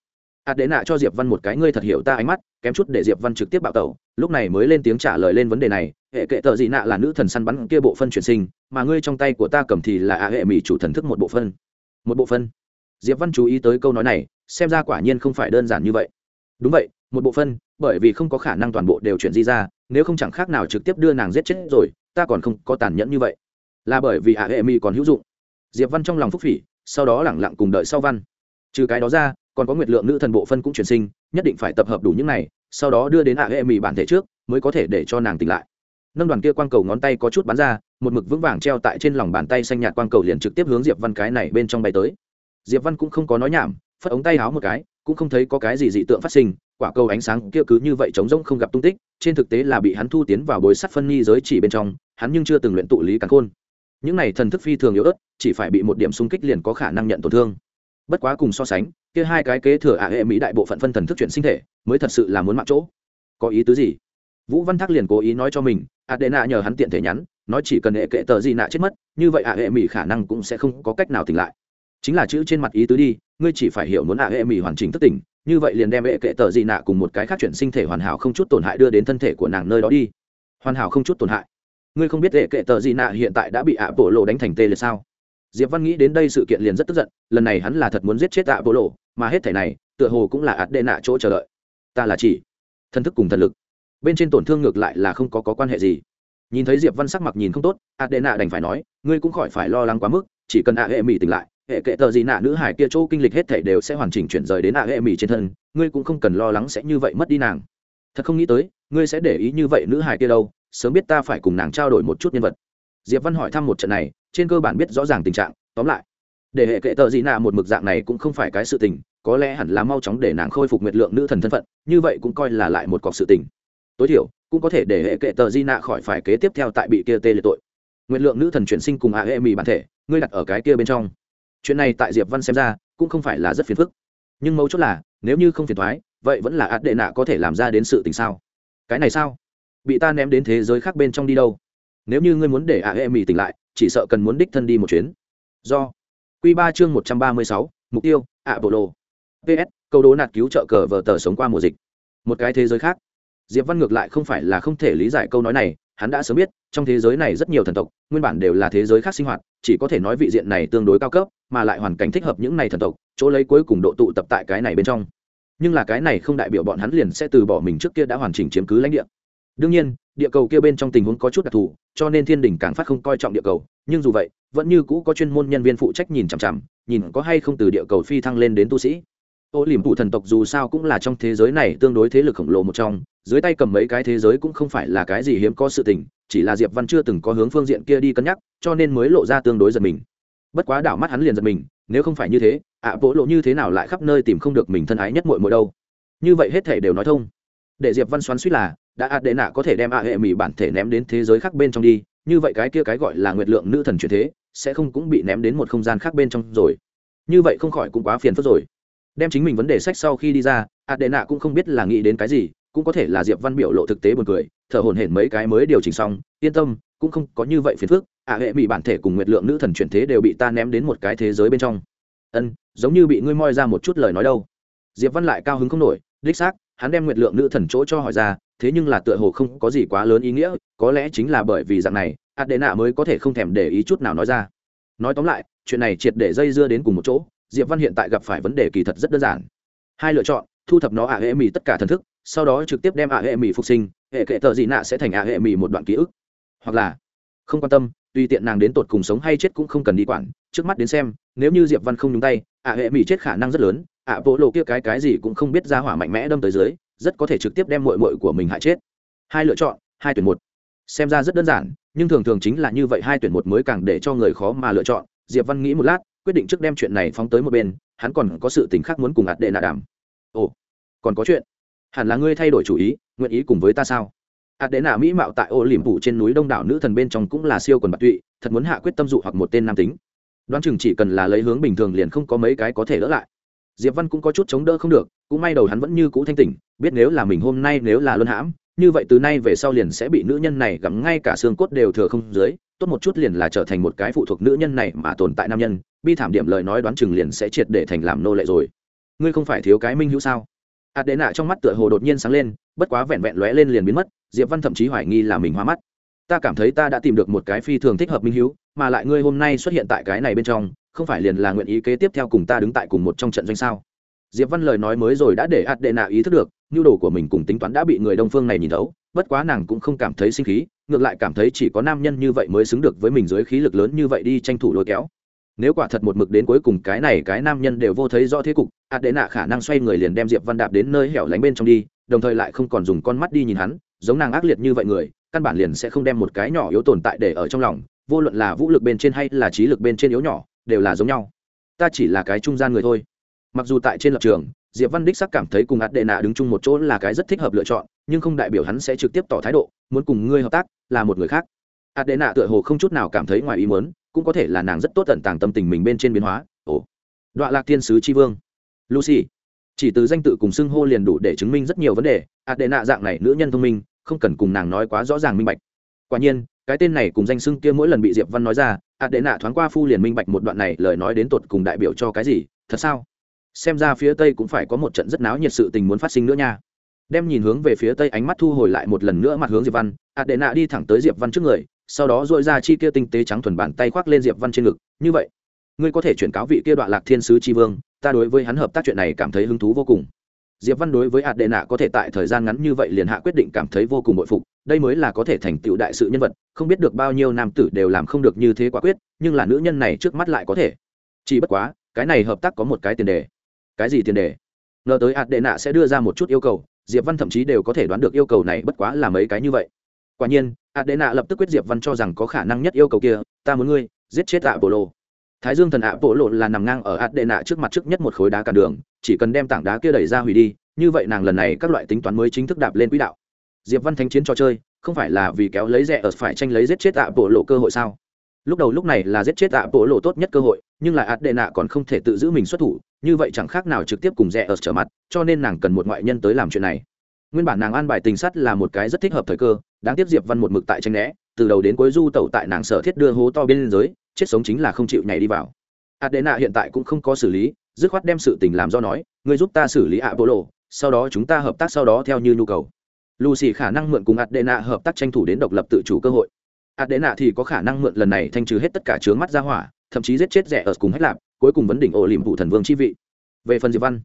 Speaker 1: Hạt đệ nạ cho diệp văn một cái ngươi thật hiểu ta ánh mắt, kém chút để diệp văn trực tiếp bạo tẩu, lúc này mới lên tiếng trả lời lên vấn đề này, hệ kệ tờ gì nạ là nữ thần săn bắn kia bộ phân chuyển sinh, mà ngươi trong tay của ta cầm thì là ạ hệ mỹ chủ thần thức một bộ phân. Một bộ phân? Diệp văn chú ý tới câu nói này, xem ra quả nhiên không phải đơn giản như vậy. Đúng vậy, một bộ phân, bởi vì không có khả năng toàn bộ đều chuyển di ra, nếu không chẳng khác nào trực tiếp đưa nàng giết chết rồi ta còn không có tàn nhẫn như vậy. Là bởi vì ạ hệ mỹ còn hữu dụng. Diệp văn trong lòng phúc phỉ, sau đó lẳng lặng cùng đợi sau văn. Trừ cái đó ra, còn có nguyệt lượng nữ thần bộ phân cũng chuyển sinh, nhất định phải tập hợp đủ những này, sau đó đưa đến ạ hệ mỹ bản thể trước, mới có thể để cho nàng tỉnh lại. Nâng đoàn kia quang cầu ngón tay có chút bắn ra, một mực vững vàng treo tại trên lòng bàn tay xanh nhạt quang cầu liền trực tiếp hướng diệp văn cái này bên trong bay tới. Diệp văn cũng không có nói nhảm, phất ống tay háo một cái, cũng không thấy có cái gì dị tượng phát sinh quả cầu ánh sáng kia cứ như vậy trống rỗng không gặp tung tích, trên thực tế là bị hắn thu tiến vào bối sắt phân ni giới chỉ bên trong, hắn nhưng chưa từng luyện tụ lý cắn khôn. Những này thần thức phi thường yếu ớt, chỉ phải bị một điểm xung kích liền có khả năng nhận tổn thương. Bất quá cùng so sánh, kia hai cái kế thừa ả hệ mỹ đại bộ phận phân thần thức chuyển sinh thể, mới thật sự là muốn mạng chỗ. Có ý tứ gì? Vũ văn thác liền cố ý nói cho mình, adena nhờ hắn tiện thể nhắn, nói chỉ cần hệ kệ tờ gì nạ chết mất, như vậy ả hệ mỹ khả năng cũng sẽ không có cách nào tỉnh lại. Chính là chữ trên mặt ý tứ đi, ngươi chỉ phải hiểu muốn ả hệ mỹ hoàn chỉnh thức tỉnh như vậy liền đem hệ kệ tờ gì nạ cùng một cái khác chuyển sinh thể hoàn hảo không chút tổn hại đưa đến thân thể của nàng nơi đó đi. Hoàn hảo không chút tổn hại. Ngươi không biết hệ kệ tờ gì nạ hiện tại đã bị ạ bộ lộ đánh thành tê liệt sao? Diệp văn nghĩ đến đây sự kiện liền rất tức giận lần này hắn là thật muốn giết chết ạ bộ lộ mà hết thể này tựa hồ cũng là ạt đệ nạ chỗ chờ đợi. Ta là chỉ. Thân thức cùng thần lực. Bên trên tổn thương ngược lại là không có, có quan hệ gì. Nhìn thấy diệp văn sắc mặt nhìn không tốt ạt đệ nạ đành phải nói ngươi cũng khỏi phải lo lắng quá mức chỉ cần ạ hệ mỹ tỉnh lại hệ kệ tờ gì nạ nữ hải kia chỗ kinh lịch hết thể đều sẽ hoàn chỉnh chuyển rời đến ạ hệ mỹ trên thân, ngươi cũng không cần lo lắng sẽ như vậy mất đi nàng. Thật không nghĩ tới, ngươi sẽ để ý như vậy nữ hải kia đâu, sớm biết ta phải cùng nàng trao đổi một chút nhân vật. Diệp văn hỏi thăm một trận này, trên cơ bản biết rõ ràng tình trạng, tóm lại, để hệ kệ tờ gì nạ một mực dạng này cũng không phải cái sự tình, có lẽ hẳn là mau chóng để nàng khôi phục nguyệt lượng nữ thần thân phận, như vậy cũng coi là lại một cọc sự tình. Tối thiểu, cũng có thể để hệ kệ tờ di nạ khỏi phải kế tiếp theo tại bị kia tê liệt tội. Nguyện lượng nữ thần chuyển sinh cùng hạ hệ mì bản thể, ngươi đặt ở cái kia bên trong chuyện này tại diệp văn xem ra cũng không phải là rất phiền phức. Nhưng mấu chốt là, nếu như không phiền thoái, vậy vẫn là ạt đệ nạ có thể làm ra đến sự tình sao? Cái này sao? Bị ta ném đến thế giới khác bên trong đi đâu? Nếu như ngươi muốn để a hệ mỹ tỉnh lại, chỉ sợ cần muốn đích thân đi một chuyến. Do q ba chương một trăm ba mươi sáu, mục tiêu ạ bộ lô ps câu đố nạt cứu trợ cờ vờ tờ sống qua mùa dịch. Một cái thế giới khác. Diệp văn ngược lại không phải là không thể lý giải câu nói này, hắn đã sớm biết, trong thế giới này rất nhiều thần tộc, nguyên bản đều là thế giới khác sinh hoạt, chỉ có thể nói vị diện này tương đối cao cấp mà lại hoàn cảnh thích hợp những này thần tộc, chỗ lấy cuối cùng độ tụ tập tại cái này bên trong. Nhưng là cái này không đại biểu bọn hắn liền sẽ từ bỏ mình trước kia đã hoàn chỉnh chiếm cứ lãnh địa. Đương nhiên, địa cầu kia bên trong tình huống có chút đặc thù, cho nên thiên đình càng phát không coi trọng địa cầu, nhưng dù vậy, vẫn như cũ có chuyên môn nhân viên phụ trách nhìn chằm chằm, nhìn có hay không từ địa cầu phi thăng lên đến tu sĩ. Ô liềm phụ thần tộc dù sao cũng là trong thế giới này tương đối thế lực khổng lồ một trong, dưới tay cầm mấy cái thế giới cũng không phải là cái gì hiếm có sự tình, chỉ là diệp văn chưa từng có hướng phương diện kia đi cân nhắc, cho nên mới lộ ra tương đối giật mình bất quá đảo mắt hắn liền giật mình, nếu không phải như thế, ạ vỗ lộ như thế nào lại khắp nơi tìm không được mình thân ái nhất muội muội đâu. Như vậy hết thể đều nói thông. Để diệp văn xoắn suýt là, đã ạt đệ nạ có thể đem ạ hệ mỹ bản thể ném đến thế giới khác bên trong đi, như vậy cái kia cái gọi là nguyệt lượng nữ thần truyền thế, sẽ không cũng bị ném đến một không gian khác bên trong rồi. Như vậy không khỏi cũng quá phiền phức rồi. Đem chính mình vấn đề sách sau khi đi ra ạt đệ nạ cũng không biết là nghĩ đến cái gì, cũng có thể là diệp văn biểu lộ thực tế buồn cười, thở hổn hển mấy cái mới điều chỉnh xong, yên tâm, cũng không có như vậy phiền phức. Ả hệ mỹ bản thể cùng nguyệt lượng nữ thần chuyển thế đều bị ta ném đến một cái thế giới bên trong. Ân, giống như bị ngươi moi ra một chút lời nói đâu. Diệp văn lại cao hứng không nổi, đích xác, hắn đem nguyệt lượng nữ thần chỗ cho hỏi ra, thế nhưng là tựa hồ không có gì quá lớn ý nghĩa, có lẽ chính là bởi vì dạng này, adena mới có thể không thèm để ý chút nào nói ra. Nói tóm lại, chuyện này triệt để dây dưa đến cùng một chỗ, diệp văn hiện tại gặp phải vấn đề kỳ thật rất đơn giản. Hai lựa chọn, thu thập nó ả hệ mì tất cả thần thức, sau đó trực tiếp đem ả hệ mì phục sinh, hệ kệ tờ gì nạ sẽ thành ả hệ mì một đoạn ký ức. Hoặc là, không quan tâm tùy tiện nàng đến tột cùng sống hay chết cũng không cần đi quản, trước mắt đến xem, nếu như diệp văn không nhúng tay, ạ hệ mỹ chết khả năng rất lớn, ạ bộ lộ kia cái cái gì cũng không biết ra hỏa mạnh mẽ đâm tới dưới, rất có thể trực tiếp đem mội mội của mình hại chết. Hai lựa chọn, hai tuyển một. Xem ra rất đơn giản, nhưng thường thường chính là như vậy hai tuyển một mới càng để cho người khó mà lựa chọn. Diệp văn nghĩ một lát, quyết định trước đem chuyện này phóng tới một bên, hắn còn có sự tình khác muốn cùng ạt đệ nạ đàm. Ồ, còn có chuyện. Hẳn là ngươi thay đổi chủ ý, nguyện ý cùng với ta sao? Hạt đệ nạ mỹ mạo tại ô liềm phủ trên núi đông đảo nữ thần bên trong cũng là siêu quần bạc tụy, thật muốn hạ quyết tâm dụ hoặc một tên nam tính. Đoán chừng chỉ cần là lấy hướng bình thường liền không có mấy cái có thể đỡ lại. Diệp văn cũng có chút chống đỡ không được, cũng may đầu hắn vẫn như cũ thanh tỉnh, biết nếu là mình hôm nay nếu là luân hãm, như vậy từ nay về sau liền sẽ bị nữ nhân này gắm ngay cả xương cốt đều thừa không dưới, tốt một chút liền là trở thành một cái phụ thuộc nữ nhân này mà tồn tại nam nhân, bi thảm điểm lời nói đoán chừng liền sẽ triệt để thành làm nô lệ rồi. Ngươi không phải thiếu cái minh hữu sao? Ạt đệ nạ trong mắt tựa hồ đột nhiên sáng lên, bất quá vẹn vẹn lóe lên liền biến mất, diệp văn thậm chí hoài nghi là mình hoa mắt. Ta cảm thấy ta đã tìm được một cái phi thường thích hợp minh hữu mà lại ngươi hôm nay xuất hiện tại cái này bên trong, không phải liền là nguyện ý kế tiếp theo cùng ta đứng tại cùng một trong trận doanh sao? Diệp văn lời nói mới rồi đã để ạt đệ nạ ý thức được, nhu đồ của mình cùng tính toán đã bị người đông phương này nhìn thấu, bất quá nàng cũng không cảm thấy sinh khí, ngược lại cảm thấy chỉ có nam nhân như vậy mới xứng được với mình dưới khí lực lớn như vậy đi tranh thủ lôi kéo nếu quả thật một mực đến cuối cùng, cái này cái nam nhân đều vô thấy rõ thế cục ạt đệ nạ khả năng xoay người liền đem diệp văn đạp đến nơi hẻo lánh bên trong đi, đồng thời lại không còn dùng con mắt đi nhìn hắn, giống nàng ác liệt như vậy người, căn bản liền sẽ không đem một cái nhỏ yếu tồn tại để ở trong lòng, vô luận là vũ lực bên trên hay là trí lực bên trên yếu nhỏ, đều là giống nhau. Ta chỉ là cái trung gian người thôi. Mặc dù tại trên lập trường, diệp văn đích sắc cảm thấy cùng ạt đệ nạ đứng chung một chỗ là cái rất thích hợp lựa chọn, nhưng không đại biểu hắn sẽ trực tiếp tỏ thái độ, muốn cùng ngươi hợp tác là một người khác. Ạt đệ nạ tựa hồ không chút nào cảm thấy ngoài ý muốn cũng có thể là nàng rất tốt tận tàng tâm tình mình bên trên biến hóa. Ồ đọa lạc thiên sứ tri vương. Lucy. Chỉ từ danh tự cùng xưng hô liền đủ để chứng minh rất nhiều vấn đề. Ạt đệ nạ dạng này nữ nhân thông minh, không cần cùng nàng nói quá rõ ràng minh bạch. Quả nhiên, cái tên này cùng danh xưng kia mỗi lần bị diệp văn nói ra ạt đệ nạ thoáng qua phu liền minh bạch một đoạn này lời nói đến tột cùng đại biểu cho cái gì. Thật sao? Xem ra phía tây cũng phải có một trận rất náo nhiệt sự tình muốn phát sinh nữa nha. Đem nhìn hướng về phía tây ánh mắt thu hồi lại một lần nữa mặt hướng diệp văn ạt đệ nạ đi thẳng tới diệp văn trước người sau đó dội ra chi kia tinh tế trắng thuần bàn tay khoác lên diệp văn trên ngực, như vậy, ngươi có thể chuyển cáo vị kia đoạn lạc thiên sứ tri vương, ta đối với hắn hợp tác chuyện này cảm thấy hứng thú vô cùng. Diệp văn đối với hạt đệ nạ có thể tại thời gian ngắn như vậy liền hạ quyết định cảm thấy vô cùng bội phục, đây mới là có thể thành tựu đại sự nhân vật, không biết được bao nhiêu nam tử đều làm không được như thế quả quyết, nhưng là nữ nhân này trước mắt lại có thể. Chỉ bất quá, cái này hợp tác có một cái tiền đề. Cái gì tiền đề? Ngờ tới hạt đệ nạ sẽ đưa ra một chút yêu cầu, diệp văn thậm chí đều có thể đoán được yêu cầu này bất quá là mấy cái như vậy. Quả nhiên adena đệ lập tức quyết diệp văn cho rằng có khả năng nhất yêu cầu kia, ta muốn ngươi, giết chết ạ bộ lộ thái dương thần ạ bộ lộ là nằm ngang ở adena đệ trước mặt trước nhất một khối đá cản đường, chỉ cần đem tảng đá kia đẩy ra hủy đi, như vậy nàng lần này các loại tính toán mới chính thức đạp lên quỹ đạo. Diệp văn thánh chiến trò chơi, không phải là vì kéo lấy rẻ ở phải tranh lấy giết chết ạ bộ lộ cơ hội sao? Lúc đầu lúc này là giết chết ạ bộ lộ tốt nhất cơ hội, nhưng lại adena đệ còn không thể tự giữ mình xuất thủ, như vậy chẳng khác nào trực tiếp cùng rẻ ở trở mặt, cho nên nàng cần một ngoại nhân tới làm chuyện này nguyên bản nàng an bài tình sắt là một cái rất thích hợp thời cơ, đáng tiếp diệp văn một mực tại tranh né, từ đầu đến cuối du tẩu tại nàng sở thiết đưa hố to bên dưới, chết sống chính là không chịu nhảy đi vào. Adena hiện tại cũng không có xử lý, dứt khoát đem sự tình làm do nói người giúp ta xử lý ạ bộ lộ sau đó chúng ta hợp tác sau đó theo như nhu cầu. Lucy khả năng mượn cùng Adena hợp tác tranh thủ đến độc lập tự chủ cơ hội. Adena thì có khả năng mượn lần này thanh trừ hết tất cả chướng mắt ra hỏa, thậm chí giết chết rẻ ở cùng hết lạp, cuối cùng vấn đỉnh ổ liềm vụ thần vương chi vị. Về phần diệp văn,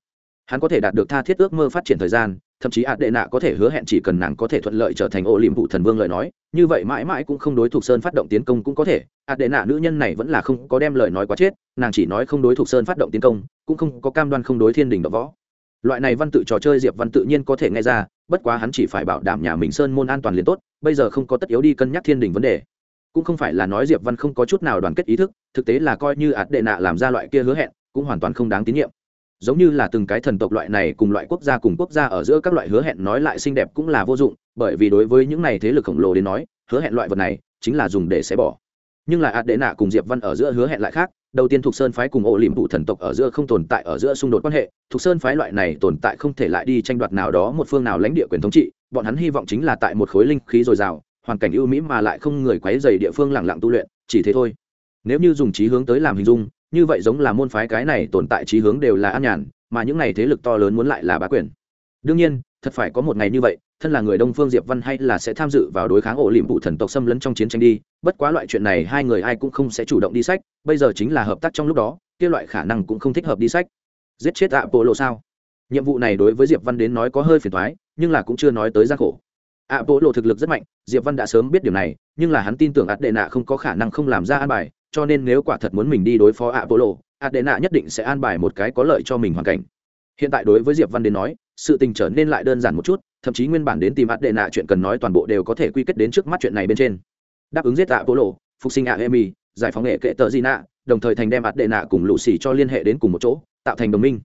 Speaker 1: hắn có thể đạt được tha thiết ước mơ phát triển thời gian thậm chí ạt đệ nạ có thể hứa hẹn chỉ cần nàng có thể thuận lợi trở thành ô liềm vụ thần vương lời nói, như vậy mãi mãi cũng không đối thủ sơn phát động tiến công cũng có thể. Ạt đệ nạ nữ nhân này vẫn là không có đem lời nói quá chết, nàng chỉ nói không đối thủ sơn phát động tiến công, cũng không có cam đoan không đối thiên đình đ võ. Loại này văn tự trò chơi diệp văn tự nhiên có thể nghe ra, bất quá hắn chỉ phải bảo đảm nhà mình sơn môn an toàn liền tốt, bây giờ không có tất yếu đi cân nhắc thiên đình vấn đề. Cũng không phải là nói diệp văn không có chút nào đoàn kết ý thức, thực tế là coi như ạt đệ nạ làm ra loại kia hứa hẹn, cũng hoàn toàn không đáng tín nhiệm giống như là từng cái thần tộc loại này cùng loại quốc gia cùng quốc gia ở giữa các loại hứa hẹn nói lại xinh đẹp cũng là vô dụng, bởi vì đối với những này thế lực khổng lồ đến nói, hứa hẹn loại vật này chính là dùng để xé bỏ. Nhưng là ạt đệ nạ cùng diệp văn ở giữa hứa hẹn lại khác, đầu tiên thuộc sơn phái cùng ổ liềm đủ thần tộc ở giữa không tồn tại ở giữa xung đột quan hệ thuộc sơn phái loại này tồn tại không thể lại đi tranh đoạt nào đó một phương nào lãnh địa quyền thống trị, bọn hắn hy vọng chính là tại một khối linh khí dồi dào, hoàn cảnh ưu mỹ mà lại không người quấy dày địa phương lẳng lặng tu luyện, chỉ thế thôi. Nếu như dùng trí hướng tới làm hình dung như vậy giống là môn phái cái này tồn tại trí hướng đều là an nhàn, mà những này thế lực to lớn muốn lại là bá quyền. Đương nhiên, thật phải có một ngày như vậy, thân là người đông phương diệp văn hay là sẽ tham dự vào đối kháng ổ liệm vụ thần tộc xâm lấn trong chiến tranh đi, bất quá loại chuyện này hai người ai cũng không sẽ chủ động đi sách, bây giờ chính là hợp tác trong lúc đó, kia loại khả năng cũng không thích hợp đi sách. Giết chết ạ bộ lộ sao? Nhiệm vụ này đối với diệp văn đến nói có hơi phiền thoái nhưng là cũng chưa nói tới gian khổ. Ạ bộ lộ thực lực rất mạnh, diệp văn đã sớm biết điều này, nhưng là hắn tin tưởng ạt đệ nạ không có khả năng không làm ra an bài cho nên nếu quả thật muốn mình đi đối phó apollo, adena đệ nạ nhất định sẽ an bài một cái có lợi cho mình hoàn cảnh. Hiện tại đối với diệp văn đến nói, sự tình trở nên lại đơn giản một chút, thậm chí nguyên bản đến tìm adena đệ nạ chuyện cần nói toàn bộ đều có thể quy kết đến trước mắt chuyện này bên trên. Đáp ứng giết apollo, phục sinh aemi giải phóng nghệ kệ tờ di nạ đồng thời thành đem ạt đệ nạ cùng lũ xì cho liên hệ đến cùng một chỗ, tạo thành đồng minh.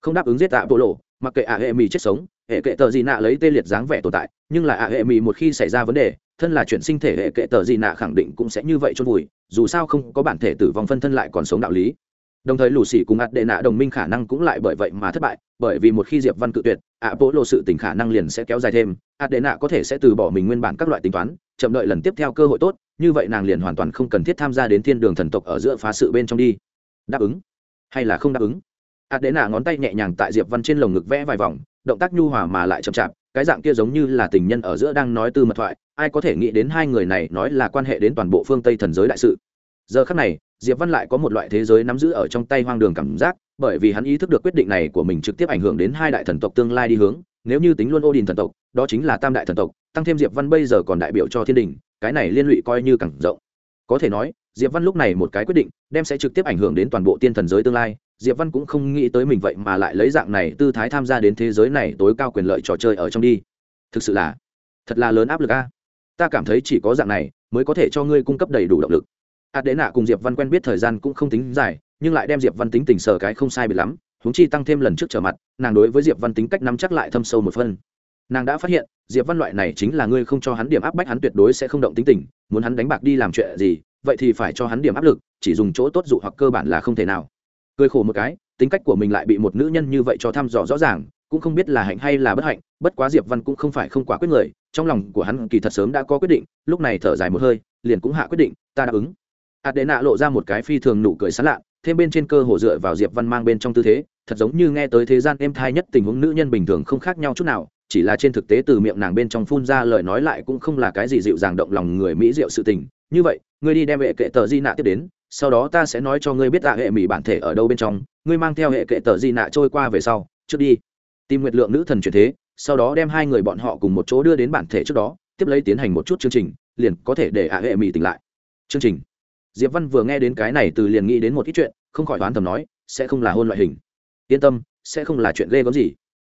Speaker 1: Không đáp ứng giết ạ bộ lộ mặc kệ ạ mì chết sống, hệ kệ tờ gì nạ lấy tê liệt dáng vẻ tồn tại, nhưng là ạ hệ mì một khi xảy ra vấn đề, thân là chuyển sinh thể hệ kệ tờ gì nạ khẳng định cũng sẽ như vậy chôn vùi, dù sao không có bản thể tử vong phân thân lại còn sống đạo lý. Đồng thời lù xì cùng ạt đệ nạ đồng minh khả năng cũng lại bởi vậy mà thất bại, bởi vì một khi diệp văn cự tuyệt, ạ bố lộ sự tình khả năng liền sẽ kéo dài thêm ạt đệ nạ có thể sẽ từ bỏ mình nguyên bản các loại tính toán, chậm đợi lần tiếp theo cơ hội tốt, như vậy nàng liền hoàn toàn không cần thiết tham gia đến thiên đường thần tộc ở giữa phá sự bên trong đi. Đáp ứng hay là không đáp ứng? Ạt đế nạ ngón tay nhẹ nhàng tại diệp văn trên lồng ngực vẽ vài vòng, động tác nhu hòa mà lại chậm chạp, cái dạng kia giống như là tình nhân ở giữa đang nói tư mật thoại, ai có thể nghĩ đến hai người này nói là quan hệ đến toàn bộ phương tây thần giới đại sự. Giờ khắc này, diệp văn lại có một loại thế giới nắm giữ ở trong tay hoang đường cảm giác, bởi vì hắn ý thức được quyết định này của mình trực tiếp ảnh hưởng đến hai đại thần tộc tương lai đi hướng, nếu như tính luôn ô đình thần tộc, đó chính là tam đại thần tộc, tăng thêm diệp văn bây giờ còn đại biểu cho thiên đình, cái này liên lụy coi như càng rộng. Có thể nói diệp văn lúc này một cái quyết định, đem sẽ trực tiếp ảnh hưởng đến toàn bộ tiên thần giới tương lai. Diệp văn cũng không nghĩ tới mình vậy mà lại lấy dạng này tư thái tham gia đến thế giới này tối cao quyền lợi trò chơi ở trong đi. Thực sự là, thật là lớn áp lực a. Ta cảm thấy chỉ có dạng này mới có thể cho ngươi cung cấp đầy đủ động lực. Hạt đế nạ cùng diệp văn quen biết thời gian cũng không tính dài, nhưng lại đem diệp văn tính tình sở cái không sai bị lắm, huống chi tăng thêm lần trước trở mặt, nàng đối với diệp văn tính cách nắm chắc lại thâm sâu một phân nàng đã phát hiện, diệp văn loại này chính là ngươi không cho hắn điểm áp bách hắn tuyệt đối sẽ không động tính tình, muốn hắn đánh bạc đi làm chuyện gì vậy thì phải cho hắn điểm áp lực, chỉ dùng chỗ tốt dụ hoặc cơ bản là không thể nào. Cười khổ một cái, tính cách của mình lại bị một nữ nhân như vậy cho thăm dò rõ ràng, cũng không biết là hạnh hay là bất hạnh, bất quá diệp văn cũng không phải không quá quyết người, trong lòng của hắn kỳ thật sớm đã có quyết định, lúc này thở dài một hơi, liền cũng hạ quyết định, ta đáp ứng. Hạt đệ nạ lộ ra một cái phi thường nụ cười sán lạ, thêm bên trên cơ hồ dựa vào diệp văn mang bên trong tư thế, thật giống như nghe tới thế gian êm thai nhất tình huống nữ nhân bình thường không khác nhau chút nào, chỉ là trên thực tế từ miệng nàng bên trong phun ra lời nói lại cũng không là cái gì dịu dàng động lòng người mỹ diệu sự tình như vậy, ngươi đi đem hệ kệ tờ di nạ tiếp đến, sau đó ta sẽ nói cho ngươi biết tạ hệ mỹ bản thể ở đâu bên trong, ngươi mang theo hệ kệ tờ di nạ trôi qua về sau, trước đi. Tìm nguyệt lượng nữ thần chuyển thế, sau đó đem hai người bọn họ cùng một chỗ đưa đến bản thể trước đó, tiếp lấy tiến hành một chút chương trình, liền có thể để ạ, hệ mỹ tỉnh lại. Chương trình. Diệp văn vừa nghe đến cái này từ liền nghĩ đến một ít chuyện, không khỏi đoán thầm nói, sẽ không là hôn loại hình. Yên tâm, sẽ không là chuyện ghê gớm gì.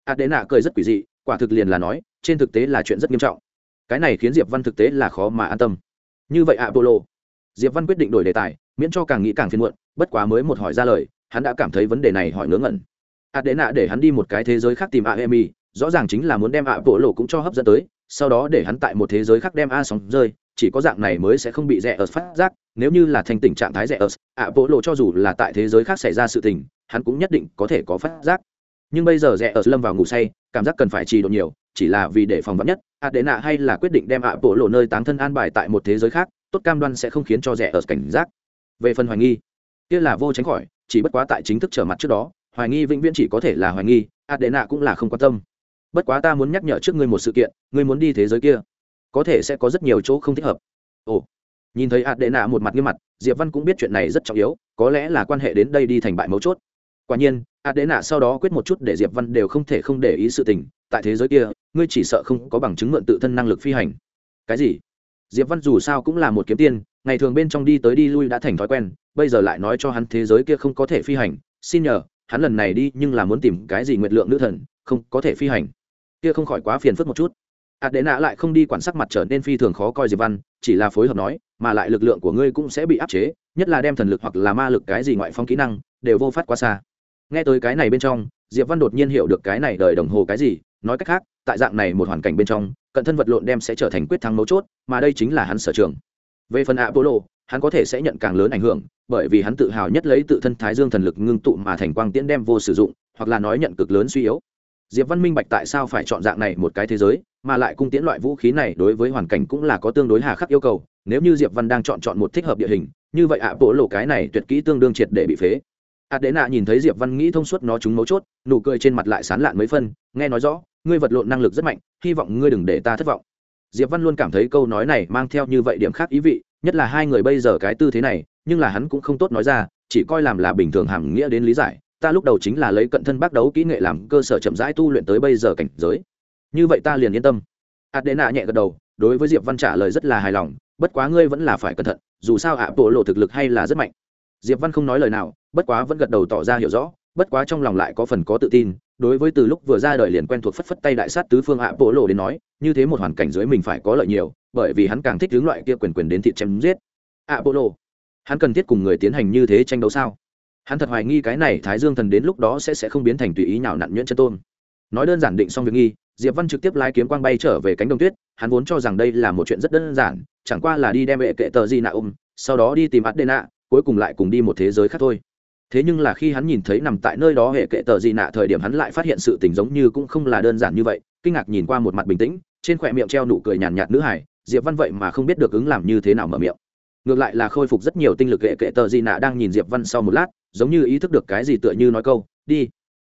Speaker 1: Ạ đế nạ cười rất quỷ dị, quả thực liền là nói, trên thực tế là chuyện rất nghiêm trọng. Cái này khiến diệp văn thực tế là khó mà an tâm như vậy ạ polo diệp văn quyết định đổi đề tài, miễn cho càng nghĩ càng phiền muộn, bất quá mới một hỏi ra lời, hắn đã cảm thấy vấn đề này hỏi ngớ ngẩn. Ạ đệ nạ để hắn đi một cái thế giới khác tìm a emi rõ ràng chính là muốn đem ạ bộ lộ cũng cho hấp dẫn tới, sau đó để hắn tại một thế giới khác đem a sóng rơi, chỉ có dạng này mới sẽ không bị rẻ ở phát giác, nếu như là thành tình trạng thái rẻ ở ạ bộ lộ cho dù là tại thế giới khác xảy ra sự tình, hắn cũng nhất định có thể có phát giác. Nhưng bây giờ rẻ ở lâm vào ngủ say, cảm giác cần phải trì độ nhiều chỉ là vì để phòng vắn nhất, Adena hay là quyết định đem ạ bộ lộ nơi táng thân an bài tại một thế giới khác, tốt cam đoan sẽ không khiến cho rẻ ở cảnh giác. Về phần hoài nghi, kia là vô tránh khỏi, chỉ bất quá tại chính thức trở mặt trước đó, hoài nghi vĩnh viễn chỉ có thể là hoài nghi, adena cũng là không quan tâm. Bất quá ta muốn nhắc nhở trước ngươi một sự kiện, ngươi muốn đi thế giới kia, có thể sẽ có rất nhiều chỗ không thích hợp. Ồ, nhìn thấy adena một mặt nghiêm mặt, diệp văn cũng biết chuyện này rất trọng yếu, có lẽ là quan hệ đến đây đi thành bại mấu chốt. Quả nhiên, adena sau đó quyết một chút để diệp văn đều không thể không để ý sự tình tại thế giới kia, ngươi chỉ sợ không có bằng chứng mượn tự thân năng lực phi hành. Cái gì? Diệp văn dù sao cũng là một kiếm tiên, ngày thường bên trong đi tới đi lui đã thành thói quen, bây giờ lại nói cho hắn thế giới kia không có thể phi hành, xin nhờ, hắn lần này đi nhưng là muốn tìm cái gì nguyệt lượng nữ thần, không có thể phi hành. Kia không khỏi quá phiền phức một chút. Ạt đệ nạ lại không đi quản sắc mặt trở nên phi thường khó coi diệp văn, chỉ là phối hợp nói, mà lại lực lượng của ngươi cũng sẽ bị áp chế, nhất là đem thần lực hoặc là ma lực cái gì ngoại phong kỹ năng, đều vô phát quá xa. Nghe tới cái này bên trong, diệp văn đột nhiên hiểu được cái này đời đồng hồ cái gì nói cách khác, tại dạng này một hoàn cảnh bên trong, cận thân vật lộn đem sẽ trở thành quyết thắng mấu chốt, mà đây chính là hắn sở trường. Về phần apollo, hắn có thể sẽ nhận càng lớn ảnh hưởng, bởi vì hắn tự hào nhất lấy tự thân thái dương thần lực ngưng tụ mà thành quang tiễn đem vô sử dụng, hoặc là nói nhận cực lớn suy yếu. Diệp văn minh bạch tại sao phải chọn dạng này một cái thế giới, mà lại cung tiễn loại vũ khí này đối với hoàn cảnh cũng là có tương đối hà khắc yêu cầu, nếu như diệp văn đang chọn chọn một thích hợp địa hình, như vậy ạ bộ lộ cái này tuyệt kỹ tương đương triệt để bị phế. Ạt đế nạ nhìn thấy diệp văn nghĩ thông suốt nó chúng mấu chốt, nụ cười trên mặt lại sán lạn mấy phân, nghe nói rõ ngươi vật lộn năng lực rất mạnh, hy vọng ngươi đừng để ta thất vọng. Diệp văn luôn cảm thấy câu nói này mang theo như vậy điểm khác ý vị, nhất là hai người bây giờ cái tư thế này, nhưng là hắn cũng không tốt nói ra, chỉ coi làm là bình thường hàm nghĩa đến lý giải, ta lúc đầu chính là lấy cận thân bác đấu kỹ nghệ làm cơ sở chậm rãi tu luyện tới bây giờ cảnh giới. Như vậy ta liền yên tâm. Adena nhẹ gật đầu, đối với diệp văn trả lời rất là hài lòng, bất quá ngươi vẫn là phải cẩn thận, dù sao ạ, bộ lộ thực lực hay là rất mạnh. Diệp văn không nói lời nào, bất quá vẫn gật đầu tỏ ra hiểu rõ, bất quá trong lòng lại có phần có tự tin đối với từ lúc vừa ra đời liền quen thuộc phất phất tay đại sát tứ phương ạ bộ lộ đến nói, như thế một hoàn cảnh dưới mình phải có lợi nhiều, bởi vì hắn càng thích hướng loại kia quyền quyền đến thịt chém giết. ạ bộ lộ, hắn cần thiết cùng người tiến hành như thế tranh đấu sao? Hắn thật hoài nghi cái này thái dương thần đến lúc đó sẽ sẽ không biến thành tùy ý nào nặn nhuyễn chân tôn. Nói đơn giản định xong việc nghi, diệp văn trực tiếp lái kiếm quang bay trở về cánh đồng tuyết, hắn vốn cho rằng đây là một chuyện rất đơn giản, chẳng qua là đi đem bệ kệ tờ gì nạ ôm, sau đó đi tìm adena, cuối cùng lại cùng đi một thế giới khác thôi thế nhưng là khi hắn nhìn thấy nằm tại nơi đó hệ kệ tờ gì nạ thời điểm hắn lại phát hiện sự tình giống như cũng không là đơn giản như vậy, kinh ngạc nhìn qua một mặt bình tĩnh, trên khỏe miệng treo nụ cười nhàn nhạt nữ hải, diệp văn vậy mà không biết được ứng làm như thế nào mở miệng. Ngược lại là khôi phục rất nhiều tinh lực hệ kệ tờ gì nạ đang nhìn diệp văn sau một lát, giống như ý thức được cái gì tựa như nói câu, đi,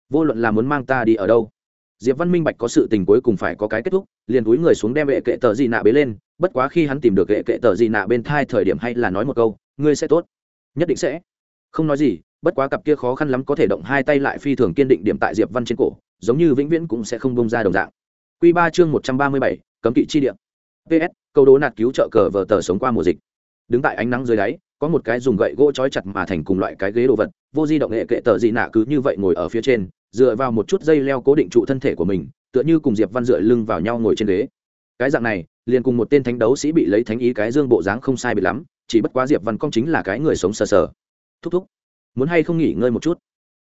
Speaker 1: vô luận là muốn mang ta đi ở đâu. Diệp văn minh bạch có sự tình cuối cùng phải có cái kết thúc, liền túi người xuống đem hệ kệ tờ gì nạ bế lên, bất quá khi hắn tìm được hệ kệ tờ gì nạ bên thai thời điểm hay là nói một câu, ngươi sẽ tốt. Nhất định sẽ. Không nói gì bất quá cặp kia khó khăn lắm có thể động hai tay lại phi thường kiên định điểm tại diệp văn trên cổ, giống như vĩnh viễn cũng sẽ không bông ra đồng dạng. Q ba chương một trăm ba mươi bảy, cấm kỵ chi điểm ps câu đố nạt cứu trợ cờ vờ tờ sống qua mùa dịch. Đứng tại ánh nắng dưới đáy, có một cái dùng gậy gỗ trói chặt mà thành cùng loại cái ghế đồ vật, vô di động hệ kệ tờ gì nạ cứ như vậy ngồi ở phía trên, dựa vào một chút dây leo cố định trụ thân thể của mình, tựa như cùng diệp văn dựa lưng vào nhau ngồi trên ghế. Cái dạng này, liền cùng một tên thánh đấu sĩ bị lấy thánh ý cái dương bộ dáng không sai bị lắm, chỉ bất quá diệp văn công chính là cái người sống sờ sờ. Thúc thúc muốn hay không nghỉ ngơi một chút.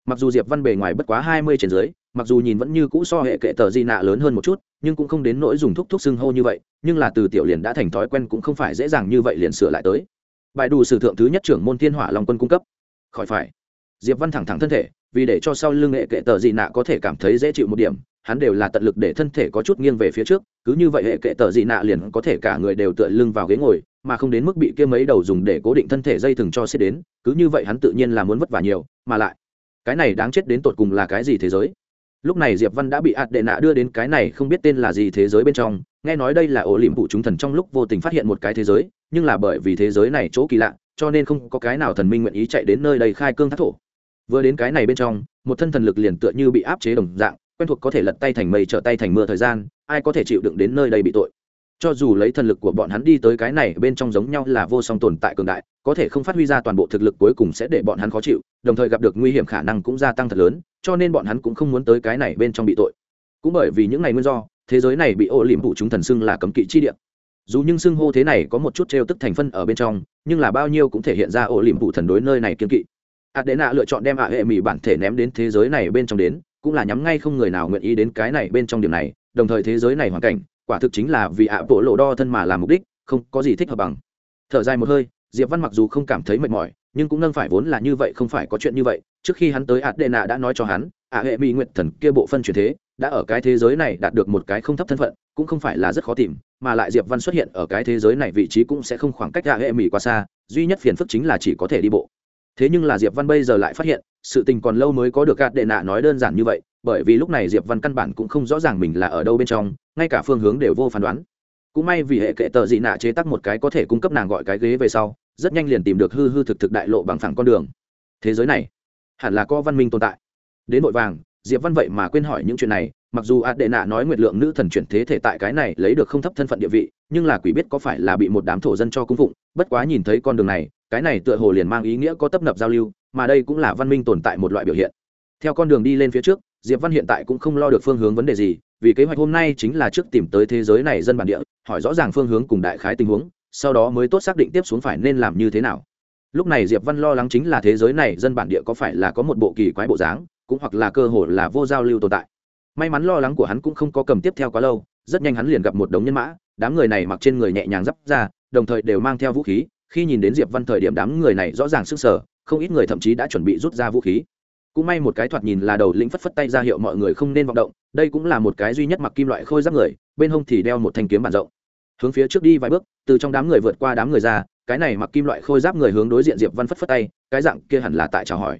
Speaker 1: Mặc dù diệp văn bề ngoài bất quá hai mươi trên dưới, mặc dù nhìn vẫn như cũ so hệ kệ tờ di nạ lớn hơn một chút, nhưng cũng không đến nỗi dùng thuốc thúc xưng hô như vậy, nhưng là từ tiểu liền đã thành thói quen cũng không phải dễ dàng như vậy liền sửa lại tới. Bài đủ sử thượng thứ nhất trưởng môn thiên hỏa long quân cung cấp. Khỏi phải. Diệp văn thẳng thẳng thân thể, vì để cho sau lưng hệ kệ tờ di nạ có thể cảm thấy dễ chịu một điểm hắn đều là tận lực để thân thể có chút nghiêng về phía trước, cứ như vậy hệ kệ tờ dị nạ liền có thể cả người đều tựa lưng vào ghế ngồi, mà không đến mức bị kia mấy đầu dùng để cố định thân thể dây thừng cho xếp đến, cứ như vậy hắn tự nhiên là muốn vất vả nhiều, mà lại, cái này đáng chết đến tột cùng là cái gì thế giới? Lúc này diệp văn đã bị ạt đệ nạ đưa đến cái này không biết tên là gì thế giới bên trong, nghe nói đây là ổ liềm phụ chúng thần trong lúc vô tình phát hiện một cái thế giới, nhưng là bởi vì thế giới này chỗ kỳ lạ, cho nên không có cái nào thần minh nguyện ý chạy đến nơi đây khai cương thác thổ. Vừa đến cái này bên trong, một thân thần lực liền tựa như bị áp chế đồng dạng quen thuộc có thể lật tay thành mây trở tay thành mưa thời gian, ai có thể chịu đựng đến nơi đây bị tội. Cho dù lấy thần lực của bọn hắn đi tới cái này bên trong giống nhau là vô song tồn tại cường đại, có thể không phát huy ra toàn bộ thực lực cuối cùng sẽ để bọn hắn khó chịu, đồng thời gặp được nguy hiểm khả năng cũng gia tăng thật lớn, cho nên bọn hắn cũng không muốn tới cái này bên trong bị tội. Cũng bởi vì những ngày nguyên do, thế giới này bị ô liềm phụ chúng thần xưng là cấm kỵ chi địa. Dù nhưng xưng hô thế này có một chút trêu tức thành phân ở bên trong, nhưng là bao nhiêu cũng thể hiện ra ô liềm phụ thần đối nơi này kiên kỵ. Adena lựa chọn đem ạ hệ mỹ bản thể ném đến thế giới này bên trong đến cũng là nhắm ngay không người nào nguyện ý đến cái này bên trong điểm này, đồng thời thế giới này hoàn cảnh, quả thực chính là vì ạ bộ lộ đo thân mà làm mục đích, không có gì thích hợp bằng. Thở dài một hơi, diệp văn mặc dù không cảm thấy mệt mỏi, nhưng cũng nâng phải vốn là như vậy không phải có chuyện như vậy. Trước khi hắn tới ạt đệ nạ đã nói cho hắn, ạ hệ mỹ nguyện thần kia bộ phân chuyển thế, đã ở cái thế giới này đạt được một cái không thấp thân phận, cũng không phải là rất khó tìm, mà lại diệp văn xuất hiện ở cái thế giới này vị trí cũng sẽ không khoảng cách ạ hệ mỹ quá xa, duy nhất phiền phức chính là chỉ có thể đi bộ. Thế nhưng là diệp văn bây giờ lại phát hiện sự tình còn lâu mới có được gạt đệ nạ nói đơn giản như vậy, bởi vì lúc này diệp văn căn bản cũng không rõ ràng mình là ở đâu bên trong, ngay cả phương hướng đều vô phán đoán. Cũng may vì hệ kệ tờ dị nạ chế tác một cái có thể cung cấp nàng gọi cái ghế về sau, rất nhanh liền tìm được hư hư thực thực đại lộ bằng phẳng con đường. Thế giới này, hẳn là có văn minh tồn tại. Đến vội vàng, diệp văn vậy mà quên hỏi những chuyện này, mặc dù ạt đệ nạ nói nguyệt lượng nữ thần chuyển thế thể tại cái này lấy được không thấp thân phận địa vị, nhưng là quỷ biết có phải là bị một đám thổ dân cho cung phụng, bất quá nhìn thấy con đường này, cái này tựa hồ liền mang ý nghĩa có tấp nập giao lưu mà đây cũng là văn minh tồn tại một loại biểu hiện. Theo con đường đi lên phía trước, diệp văn hiện tại cũng không lo được phương hướng vấn đề gì, vì kế hoạch hôm nay chính là trước tìm tới thế giới này dân bản địa, hỏi rõ ràng phương hướng cùng đại khái tình huống, sau đó mới tốt xác định tiếp xuống phải nên làm như thế nào. Lúc này diệp văn lo lắng chính là thế giới này dân bản địa có phải là có một bộ kỳ quái bộ dáng, cũng hoặc là cơ hội là vô giao lưu tồn tại. May mắn lo lắng của hắn cũng không có cầm tiếp theo quá lâu, rất nhanh hắn liền gặp một đống nhân mã, đám người này mặc trên người nhẹ nhàng giáp ra, đồng thời đều mang theo vũ khí, khi nhìn đến diệp văn thời điểm đám người này rõ ràng sức sở không ít người thậm chí đã chuẩn bị rút ra vũ khí. Cũng may một cái thoạt nhìn là đầu lĩnh phất phất tay ra hiệu mọi người không nên vọng động, đây cũng là một cái duy nhất mặc kim loại khôi giáp người, bên hông thì đeo một thanh kiếm bản rộng. Hướng phía trước đi vài bước, từ trong đám người vượt qua đám người ra, cái này mặc kim loại khôi giáp người hướng đối diện diệp văn phất phất tay, cái dạng kia hẳn là tại chào hỏi.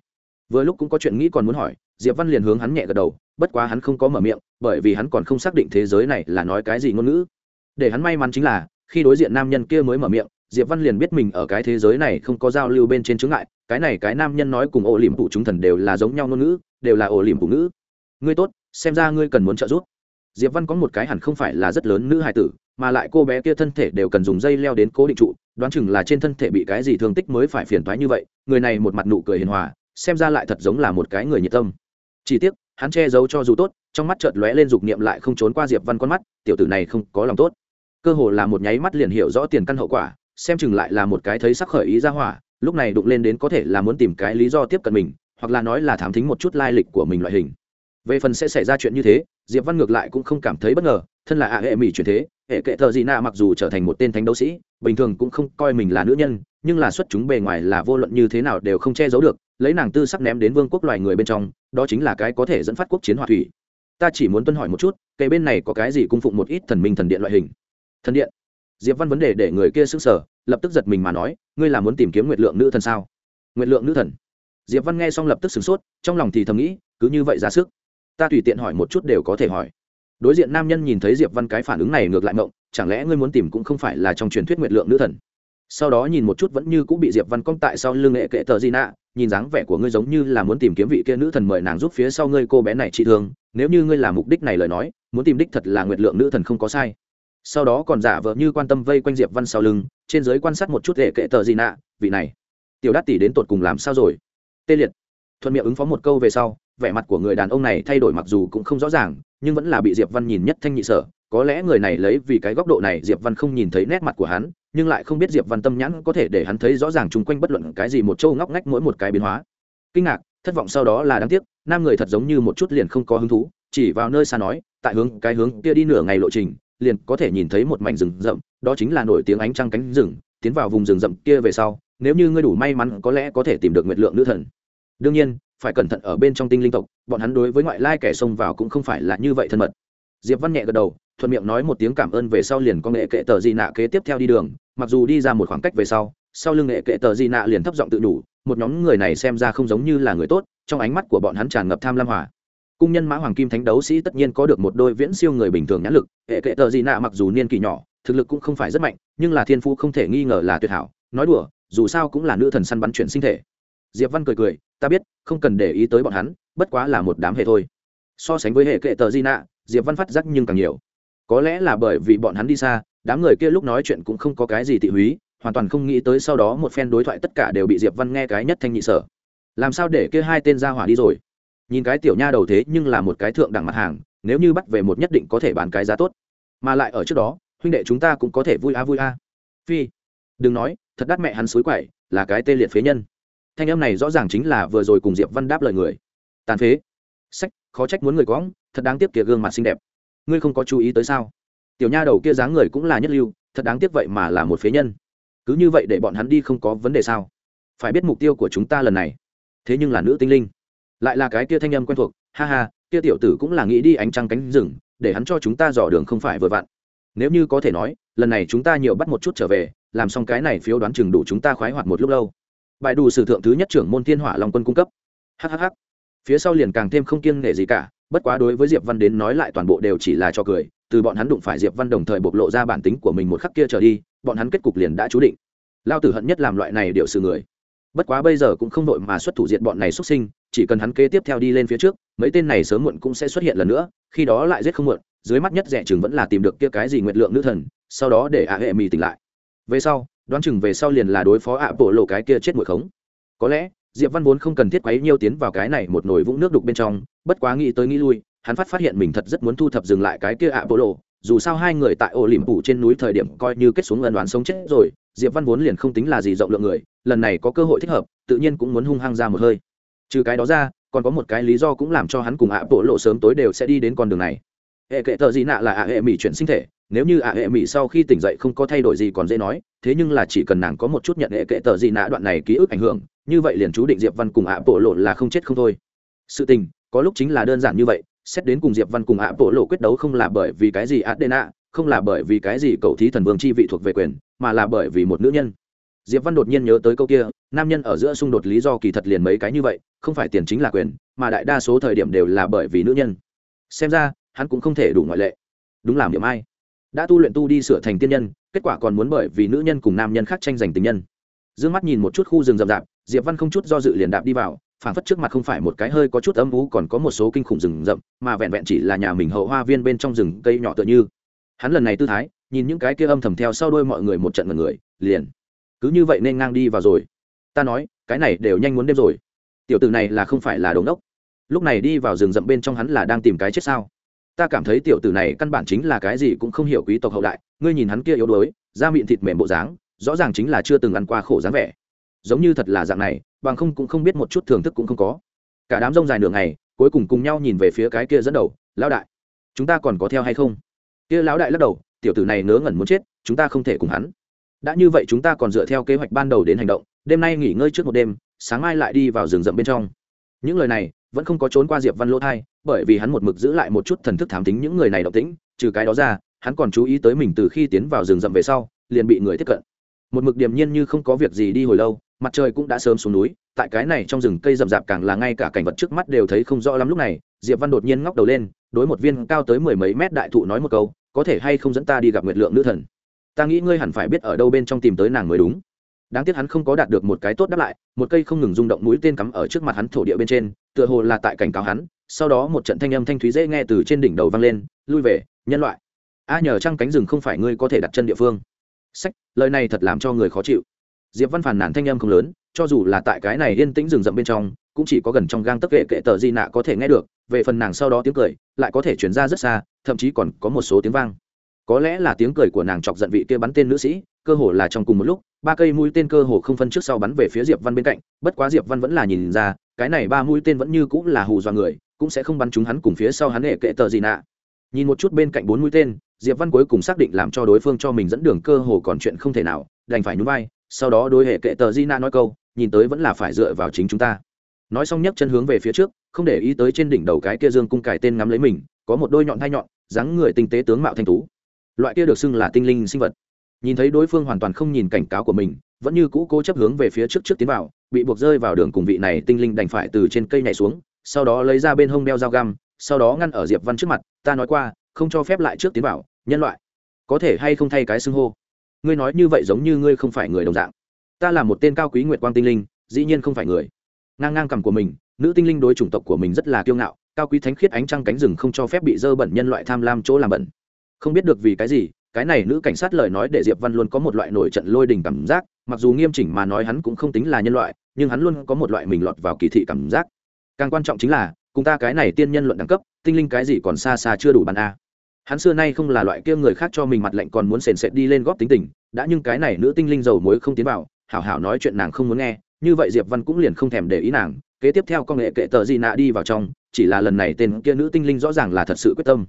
Speaker 1: Vừa lúc cũng có chuyện nghĩ còn muốn hỏi, diệp văn liền hướng hắn nhẹ gật đầu, bất quá hắn không có mở miệng, bởi vì hắn còn không xác định thế giới này là nói cái gì ngôn ngữ. Để hắn may mắn chính là, khi đối diện nam nhân kia mới mở miệng diệp văn liền biết mình ở cái thế giới này không có giao lưu bên trên chướng ngại, cái này cái nam nhân nói cùng ổ liềm phụ chúng thần đều là giống nhau ngôn ngữ, đều là ổ liềm phụ ngữ. Ngươi tốt, xem ra ngươi cần muốn trợ giúp. Diệp văn có một cái hẳn không phải là rất lớn nữ hài tử, mà lại cô bé kia thân thể đều cần dùng dây leo đến cố định trụ, đoán chừng là trên thân thể bị cái gì thương tích mới phải phiền toái như vậy, người này một mặt nụ cười hiền hòa, xem ra lại thật giống là một cái người nhiệt tâm. Chỉ tiếc, hắn che giấu cho dù tốt, trong mắt chợt lóe lên dục niệm lại không trốn qua diệp văn con mắt, tiểu tử này không có lòng tốt. Cơ hồ là một nháy mắt liền hiểu rõ tiền căn hậu quả xem chừng lại là một cái thấy sắc khởi ý ra hỏa, lúc này đụng lên đến có thể là muốn tìm cái lý do tiếp cận mình, hoặc là nói là thám thính một chút lai lịch của mình loại hình. Về phần sẽ xảy ra chuyện như thế, diệp văn ngược lại cũng không cảm thấy bất ngờ, thân là ạ hệ mỹ chuyển thế, hệ kệ thợ gì nạ mặc dù trở thành một tên thánh đấu sĩ, bình thường cũng không coi mình là nữ nhân, nhưng là xuất chúng bề ngoài là vô luận như thế nào đều không che giấu được, lấy nàng tư sắc ném đến vương quốc loài người bên trong, đó chính là cái có thể dẫn phát quốc chiến hòa thủy. Ta chỉ muốn tuân hỏi một chút cây bên này có cái gì cung phụng một ít thần minh thần điện loại hình? Thần điện diệp văn vấn đề để người kia sững sờ, lập tức giật mình mà nói, ngươi là muốn tìm kiếm nguyệt lượng nữ thần sao? Nguyệt lượng nữ thần? Diệp văn nghe xong lập tức sửng sốt, trong lòng thì thầm nghĩ, cứ như vậy ra sức, ta tùy tiện hỏi một chút đều có thể hỏi. Đối diện nam nhân nhìn thấy diệp văn cái phản ứng này ngược lại mộng chẳng lẽ ngươi muốn tìm cũng không phải là trong truyền thuyết nguyệt lượng nữ thần? Sau đó nhìn một chút vẫn như cũng bị diệp văn cong tại sau lưng nghệ kệ tờ di nạ, nhìn dáng vẻ của ngươi giống như là muốn tìm kiếm vị kia nữ thần mời nàng giúp phía sau ngươi cô bé này trị thương, nếu như ngươi là mục đích này lời nói, muốn tìm đích thật là nguyệt lượng nữ thần không có sai sau đó còn giả vờ như quan tâm vây quanh diệp văn sau lưng, trên giới quan sát một chút hệ kệ tờ gì nạ, vị này. Tiểu đát tỷ đến tột cùng làm sao rồi? Tê liệt. Thuận miệng ứng phó một câu về sau, vẻ mặt của người đàn ông này thay đổi mặc dù cũng không rõ ràng, nhưng vẫn là bị diệp văn nhìn nhất thanh nhị sở. Có lẽ người này lấy vì cái góc độ này diệp văn không nhìn thấy nét mặt của hắn, nhưng lại không biết diệp văn tâm nhãn có thể để hắn thấy rõ ràng chung quanh bất luận cái gì một châu ngóc ngách mỗi một cái biến hóa. Kinh ngạc, thất vọng sau đó là đáng tiếc, nam người thật giống như một chút liền không có hứng thú, chỉ vào nơi xa nói, tại hướng, cái hướng kia đi nửa ngày lộ trình liền có thể nhìn thấy một mảnh rừng rậm, đó chính là nổi tiếng ánh trăng cánh rừng, tiến vào vùng rừng rậm kia về sau, nếu như ngươi đủ may mắn, có lẽ có thể tìm được nguyệt lượng nữ thần. Đương nhiên, phải cẩn thận ở bên trong tinh linh tộc, bọn hắn đối với ngoại lai kẻ xông vào cũng không phải là như vậy thân mật. Diệp văn nhẹ gật đầu, thuận miệng nói một tiếng cảm ơn về sau liền có nghệ kệ tờ di nạ kế tiếp theo đi đường, mặc dù đi ra một khoảng cách về sau sau lưng nghệ kệ tờ di nạ liền thấp giọng tự đủ, một nhóm người này xem ra không giống như là người tốt, trong ánh mắt của bọn hắn tràn ngập tham lam hỏa cung nhân mã hoàng kim thánh đấu sĩ tất nhiên có được một đôi viễn siêu người bình thường nhãn lực, hệ kệ tờ gì nạ mặc dù niên kỳ nhỏ, thực lực cũng không phải rất mạnh, nhưng là thiên phú không thể nghi ngờ là tuyệt hảo, nói đùa, dù sao cũng là nữ thần săn bắn chuyển sinh thể. Diệp văn cười cười, ta biết, không cần để ý tới bọn hắn, bất quá là một đám hệ thôi. So sánh với hệ kệ tờ di nạ, diệp văn phát giác nhưng càng nhiều. Có lẽ là bởi vì bọn hắn đi xa, đám người kia lúc nói chuyện cũng không có cái gì thị húy, hoàn toàn không nghĩ tới sau đó một phen đối thoại tất cả đều bị diệp văn nghe cái nhất thanh nhị sở. Làm sao để kia hai tên ra hỏa đi rồi? Nhìn cái tiểu nha đầu thế nhưng là một cái thượng đẳng mặt hàng, nếu như bắt về một nhất định có thể bán cái giá tốt. Mà lại ở trước đó, huynh đệ chúng ta cũng có thể vui a vui a. Phi, đừng nói, thật đắt mẹ hắn suối quậy, là cái tê liệt phế nhân. Thanh âm này rõ ràng chính là vừa rồi cùng diệp văn đáp lời người. Tàn phế. Sách, khó trách muốn người cóng thật đáng tiếc kia gương mặt xinh đẹp. Ngươi không có chú ý tới sao? Tiểu nha đầu kia dáng người cũng là nhất lưu, thật đáng tiếc vậy mà là một phế nhân. Cứ như vậy để bọn hắn đi không có vấn đề sao? Phải biết mục tiêu của chúng ta lần này. Thế nhưng là nữ tinh linh lại là cái kia thanh âm quen thuộc, ha ha, kia tiểu tử cũng là nghĩ đi ánh trăng cánh rừng, để hắn cho chúng ta dò đường không phải vừa vặn. Nếu như có thể nói, lần này chúng ta nhiều bắt một chút trở về, làm xong cái này phiếu đoán chừng đủ chúng ta khoái hoạt một lúc lâu. Bài đủ sử thượng thứ nhất trưởng môn thiên hỏa long quân cung cấp. Hhh phía sau liền càng thêm không kiêng nể gì cả, bất quá đối với diệp văn đến nói lại toàn bộ đều chỉ là cho cười, từ bọn hắn đụng phải diệp văn đồng thời bộc lộ ra bản tính của mình một khắc kia trở đi, bọn hắn kết cục liền đã chú định. Lao tử hận nhất làm loại này điệu sự người. Bất quá bây giờ cũng không đội mà xuất thủ diện bọn này xuất sinh chỉ cần hắn kế tiếp theo đi lên phía trước, mấy tên này sớm muộn cũng sẽ xuất hiện lần nữa, khi đó lại giết không muộn, dưới mắt nhất rẻ chừng vẫn là tìm được kia cái gì nguyệt lượng nữ thần, sau đó để ạ hệ mì tỉnh lại. Về sau, đoán chừng về sau liền là đối phó ạ bộ lộ cái kia chết mũi khống. Có lẽ, diệp văn vốn không cần thiết quấy nhiêu tiến vào cái này một nồi vũng nước đục bên trong, bất quá nghĩ tới nghĩ lui, hắn phát phát hiện mình thật rất muốn thu thập dừng lại cái kia ạ bộ lộ, dù sao hai người tại ổ lỉm phủ trên núi thời điểm coi như kết xuống ẩn đoán sống chết rồi, diệp văn vốn liền không tính là gì rộng lượng người, lần này có cơ hội thích hợp, tự nhiên cũng muốn hung hăng ra một hơi trừ cái đó ra, còn có một cái lý do cũng làm cho hắn cùng ạ bộ lộ sớm tối đều sẽ đi đến con đường này. Hệ kệ tờ gì nạ là ạ hệ mỹ chuyển sinh thể, nếu như ạ hệ mỹ sau khi tỉnh dậy không có thay đổi gì còn dễ nói, thế nhưng là chỉ cần nàng có một chút nhận hệ kệ tờ gì nạ đoạn này ký ức ảnh hưởng, như vậy liền chú định diệp văn cùng ạ bộ lộ là không chết không thôi. Sự tình, có lúc chính là đơn giản như vậy, xét đến cùng diệp văn cùng ạ bộ lộ quyết đấu không là bởi vì cái gì adena, không là bởi vì cái gì cầu thí thần vương chi vị thuộc về quyền, mà là bởi vì một nữ nhân diệp văn đột nhiên nhớ tới câu kia, nam nhân ở giữa xung đột lý do kỳ thật liền mấy cái như vậy, không phải tiền chính là quyền, mà đại đa số thời điểm đều là bởi vì nữ nhân. Xem ra, hắn cũng không thể đủ ngoại lệ. Đúng làm điểm ai. Đã tu luyện tu đi sửa thành tiên nhân, kết quả còn muốn bởi vì nữ nhân cùng nam nhân khác tranh giành tình nhân. D ư ơ n g mắt nhìn một chút khu rừng rậm rạp, diệp văn không chút do dự liền đạp đi vào phản phất trước mặt không phải một cái hơi có chút âm vú còn có một số kinh khủng rừng rậm, mà vẹn vẹn chỉ là nhà mình hậu hoa viên bên trong rừng cây nhỏ tựa như. Hắn lần này tư thái, nhìn những cái kia âm thầm theo sau đôi mọi người một trận mật người, liền cứ như vậy nên ngang đi vào rồi. Ta nói, cái này đều nhanh muốn đêm rồi. Tiểu tử này là không phải là đống đốc lúc này đi vào rừng rậm bên trong hắn là đang tìm cái chết sao? Ta cảm thấy tiểu tử này căn bản chính là cái gì cũng không hiểu quý tộc hậu đại, ngươi nhìn hắn kia yếu đuối, da mịn thịt mềm bộ dáng, rõ ràng chính là chưa từng ăn qua khổ dáng vẻ. Giống như thật là dạng này, bằng không cũng không biết một chút thưởng thức cũng không có. Cả đám rông dài nửa ngày, cuối cùng cùng nhau nhìn về phía cái kia dẫn đầu, lão đại. Chúng ta còn có theo hay không? Kia lão đại lắc đầu, tiểu tử này ngớ ngẩn muốn chết, chúng ta không thể cùng hắn đã như vậy chúng ta còn dựa theo kế hoạch ban đầu đến hành động, đêm nay nghỉ ngơi trước một đêm, sáng mai lại đi vào rừng rậm bên trong. Những lời này vẫn không có trốn qua diệp văn lỗ thai, bởi vì hắn một mực giữ lại một chút thần thức thám tính những người này động tĩnh, trừ cái đó ra, hắn còn chú ý tới mình từ khi tiến vào rừng rậm về sau, liền bị người tiếp cận. Một mực điềm nhiên như không có việc gì đi hồi lâu, mặt trời cũng đã sớm xuống núi, tại cái này trong rừng cây rậm rạp càng là ngay cả cảnh vật trước mắt đều thấy không rõ lắm lúc này, diệp văn đột nhiên ngóc đầu lên, đối một viên cao tới mười mấy mét đại thụ nói một câu, có thể hay không dẫn ta đi gặp nguyệt lượng nữ thần? Ta nghĩ ngươi hẳn phải biết ở đâu bên trong tìm tới nàng mới đúng. Đáng tiếc hắn không có đạt được một cái tốt đáp lại, một cây không ngừng rung động mũi tên cắm ở trước mặt hắn thổ địa bên trên, tựa hồ là tại cảnh cáo hắn, sau đó một trận thanh âm thanh thúy dễ nghe từ trên đỉnh đầu vang lên, lui về, nhân loại. A, nhờ trăng cánh rừng không phải ngươi có thể đặt chân địa phương. Sách, lời này thật làm cho người khó chịu. Diệp văn phản nản thanh âm không lớn, cho dù là tại cái này yên tĩnh rừng rậm bên trong, cũng chỉ có gần trong gang tấc kệ kệ tờ di nạ có thể nghe được, về phần nàng sau đó tiếng cười, lại có thể chuyển ra rất xa, thậm chí còn có một số tiếng vang có lẽ là tiếng cười của nàng chọc giận vị kia bắn tên nữ sĩ, cơ hồ là trong cùng một lúc, ba cây mũi tên cơ hồ không phân trước sau bắn về phía diệp văn bên cạnh, bất quá diệp văn vẫn là nhìn ra, cái này ba mũi tên vẫn như cũng là hù dọa người, cũng sẽ không bắn chúng hắn cùng phía sau hắn hệ kệ tờ gì nạ. Nhìn một chút bên cạnh bốn mũi tên, diệp văn cuối cùng xác định làm cho đối phương cho mình dẫn đường cơ hồ còn chuyện không thể nào, đành phải nhún vai, sau đó đối hệ kệ tờ di nạ nói câu, nhìn tới vẫn là phải dựa vào chính chúng ta. Nói xong nhấc chân hướng về phía trước, không để ý tới trên đỉnh đầu cái kia dương cung cài tên ngắm lấy mình, có một đôi nhọn thai nhọn, dáng người tinh tế tướng mạo thanh tú loại kia được xưng là tinh linh sinh vật. Nhìn thấy đối phương hoàn toàn không nhìn cảnh cáo của mình, vẫn như cũ cố chấp hướng về phía trước trước tiến vào, bị buộc rơi vào đường cùng vị này tinh linh đành phải từ trên cây nhảy xuống, sau đó lấy ra bên hông đeo dao găm, sau đó ngăn ở diệp văn trước mặt, ta nói qua, không cho phép lại trước tiến vào, nhân loại. Có thể hay không thay cái xưng hô? Ngươi nói như vậy giống như ngươi không phải người đồng dạng. Ta là một tên cao quý nguyệt quang tinh linh, dĩ nhiên không phải người. Ngang ngang cầm của mình, nữ tinh linh đối chủng tộc của mình rất là kiêu ngạo, cao quý thánh khiết ánh trăng cánh rừng không cho phép bị dơ bẩn nhân loại tham lam chỗ làm bẩn không biết được vì cái gì, cái này nữ cảnh sát lời nói để diệp văn luôn có một loại nổi trận lôi đình cảm giác, mặc dù nghiêm chỉnh mà nói hắn cũng không tính là nhân loại, nhưng hắn luôn có một loại mình lọt vào kỳ thị cảm giác. Càng quan trọng chính là, cùng ta cái này tiên nhân luận đẳng cấp, tinh linh cái gì còn xa xa chưa đủ bàn a. Hắn xưa nay không là loại kia người khác cho mình mặt lệnh còn muốn sền sệt đi lên góp tính tình, đã nhưng cái này nữ tinh linh dầu muối không tiến vào, hảo hảo nói chuyện nàng không muốn nghe, như vậy diệp văn cũng liền không thèm để ý nàng, kế tiếp theo công nghệ kệ tờ gì nạ đi vào trong, chỉ là lần này tên kia nữ tinh linh rõ ràng là thật sự quyết tâm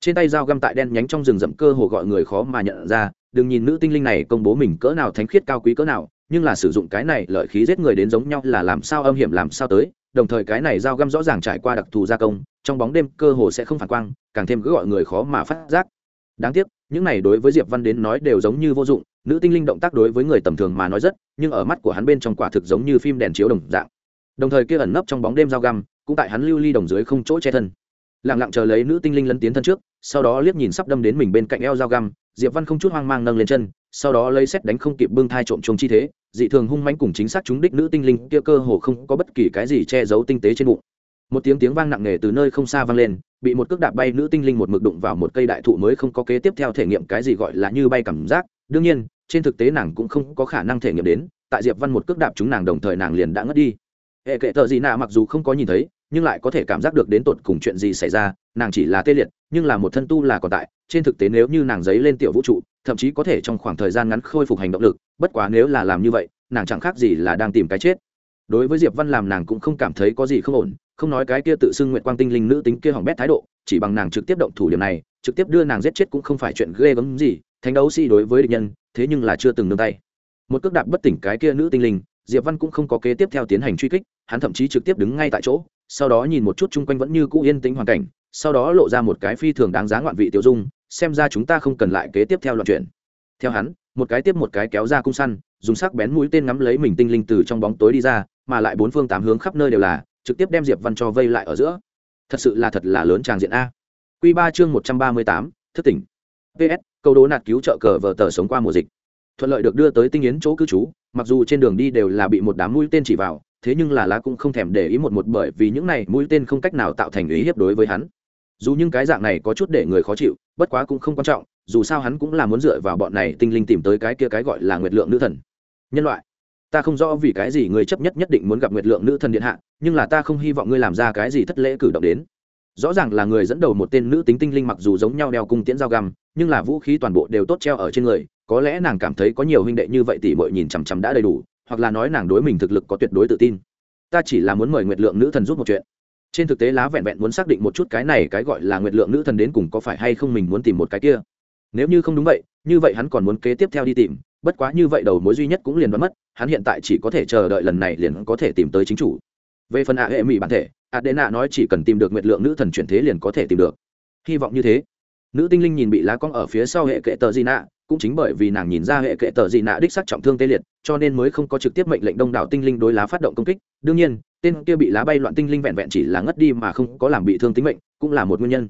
Speaker 1: trên tay dao găm tại đen nhánh trong rừng rậm cơ hồ gọi người khó mà nhận ra, đừng nhìn nữ tinh linh này công bố mình cỡ nào thánh khiết cao quý cỡ nào, nhưng là sử dụng cái này lợi khí giết người đến giống nhau là làm sao âm hiểm làm sao tới, đồng thời cái này dao găm rõ ràng trải qua đặc thù gia công, trong bóng đêm cơ hồ sẽ không phản quang, càng thêm cứ gọi người khó mà phát giác. Đáng tiếc, những này đối với diệp văn đến nói đều giống như vô dụng, nữ tinh linh động tác đối với người tầm thường mà nói rất, nhưng ở mắt của hắn bên trong quả thực giống như phim đèn chiếu đồng dạng. Đồng thời kia ẩn nấp trong bóng đêm dao găm, cũng tại hắn lưu ly đồng dưới không chỗ che thân lặng lặng chờ lấy nữ tinh linh lấn tiến thân trước, sau đó liếc nhìn sắp đâm đến mình bên cạnh eo dao găm, diệp văn không chút hoang mang nâng lên chân, sau đó lấy xét đánh không kịp bưng thai trộm chung chi thế, dị thường hung mãnh cùng chính xác chúng đích nữ tinh linh kia cơ hồ không có bất kỳ cái gì che giấu tinh tế trên bụng. Một tiếng tiếng vang nặng nề từ nơi không xa vang lên, bị một cước đạp bay nữ tinh linh một mực đụng vào một cây đại thụ mới không có kế tiếp theo thể nghiệm cái gì gọi là như bay cảm giác. Đương nhiên, trên thực tế nàng cũng không có khả năng thể nghiệm đến, tại diệp văn một cước đạp chúng nàng đồng thời nàng liền đã ngất đi. Hệ kệ thợ gì nạ mặc dù không có nhìn thấy nhưng lại có thể cảm giác được đến tột cùng chuyện gì xảy ra, nàng chỉ là tê liệt, nhưng là một thân tu là còn tại, trên thực tế nếu như nàng giấy lên tiểu vũ trụ, thậm chí có thể trong khoảng thời gian ngắn khôi phục hành động lực, bất quá nếu là làm như vậy, nàng chẳng khác gì là đang tìm cái chết. Đối với diệp văn làm nàng cũng không cảm thấy có gì không ổn, không nói cái kia tự xưng nguyện quang tinh linh nữ tính kia hỏng bét thái độ, chỉ bằng nàng trực tiếp động thủ điểm này, trực tiếp đưa nàng giết chết cũng không phải chuyện ghê gớm gì, thánh đấu sĩ đối với địch nhân, thế nhưng là chưa từng nương tay. Một cước đạp bất tỉnh cái kia nữ tinh linh, diệp văn cũng không có kế tiếp theo tiến hành truy kích, hắn thậm chí trực tiếp đứng ngay tại chỗ sau đó nhìn một chút chung quanh vẫn như cũ yên tĩnh hoàn cảnh, sau đó lộ ra một cái phi thường đáng giá ngoạn vị tiêu dung, xem ra chúng ta không cần lại kế tiếp theo loạn chuyện. Theo hắn, một cái tiếp một cái kéo ra cung săn, dùng sắc bén mũi tên ngắm lấy mình tinh linh từ trong bóng tối đi ra, mà lại bốn phương tám hướng khắp nơi đều là, trực tiếp đem diệp văn cho vây lại ở giữa. Thật sự là thật là lớn tràng diện a. Q ba chương một trăm ba mươi tám, thức tỉnh. Ps câu đố nạt cứu trợ cờ vờ tờ sống qua mùa dịch. Thuận lợi được đưa tới tinh yến chỗ cư trú, mặc dù trên đường đi đều là bị một đám mũi tên chỉ vào thế nhưng là lá cũng không thèm để ý một một bởi vì những này mũi tên không cách nào tạo thành ý hiếp đối với hắn. Dù những cái dạng này có chút để người khó chịu, bất quá cũng không quan trọng, dù sao hắn cũng là muốn dựa vào bọn này tinh linh tìm tới cái kia cái gọi là nguyệt lượng nữ thần. Nhân loại, ta không rõ vì cái gì người chấp nhất nhất định muốn gặp nguyệt lượng nữ thần điện hạ, nhưng là ta không hy vọng ngươi làm ra cái gì thất lễ cử động đến. Rõ ràng là người dẫn đầu một tên nữ tính tinh linh mặc dù giống nhau đeo cung tiễn dao găm, nhưng là vũ khí toàn bộ đều tốt treo ở trên người, có lẽ nàng cảm thấy có nhiều huynh đệ như vậy tỷ muội nhìn chằm chằm đã đầy đủ hoặc là nói nàng đối mình thực lực có tuyệt đối tự tin. Ta chỉ là muốn mời nguyệt lượng nữ thần giúp một chuyện. Trên thực tế lá vẹn vẹn muốn xác định một chút cái này cái gọi là nguyệt lượng nữ thần đến cùng có phải hay không mình muốn tìm một cái kia. Nếu như không đúng vậy, như vậy hắn còn muốn kế tiếp theo đi tìm, bất quá như vậy đầu mối duy nhất cũng liền đoán mất, hắn hiện tại chỉ có thể chờ đợi lần này liền có thể tìm tới chính chủ. Về phần ạ hệ mỹ bản thể, adena nói chỉ cần tìm được nguyệt lượng nữ thần chuyển thế liền có thể tìm được. Hy vọng như thế. Nữ tinh linh nhìn bị lá cong ở phía sau hệ kệ tờ di nạ cũng chính bởi vì nàng nhìn ra hệ kệ tờ gì nạ đích sắc trọng thương tê liệt, cho nên mới không có trực tiếp mệnh lệnh đông đảo tinh linh đối lá phát động công kích. Đương nhiên, tên kia bị lá bay loạn tinh linh vẹn vẹn chỉ là ngất đi mà không có làm bị thương tính mệnh, cũng là một nguyên nhân.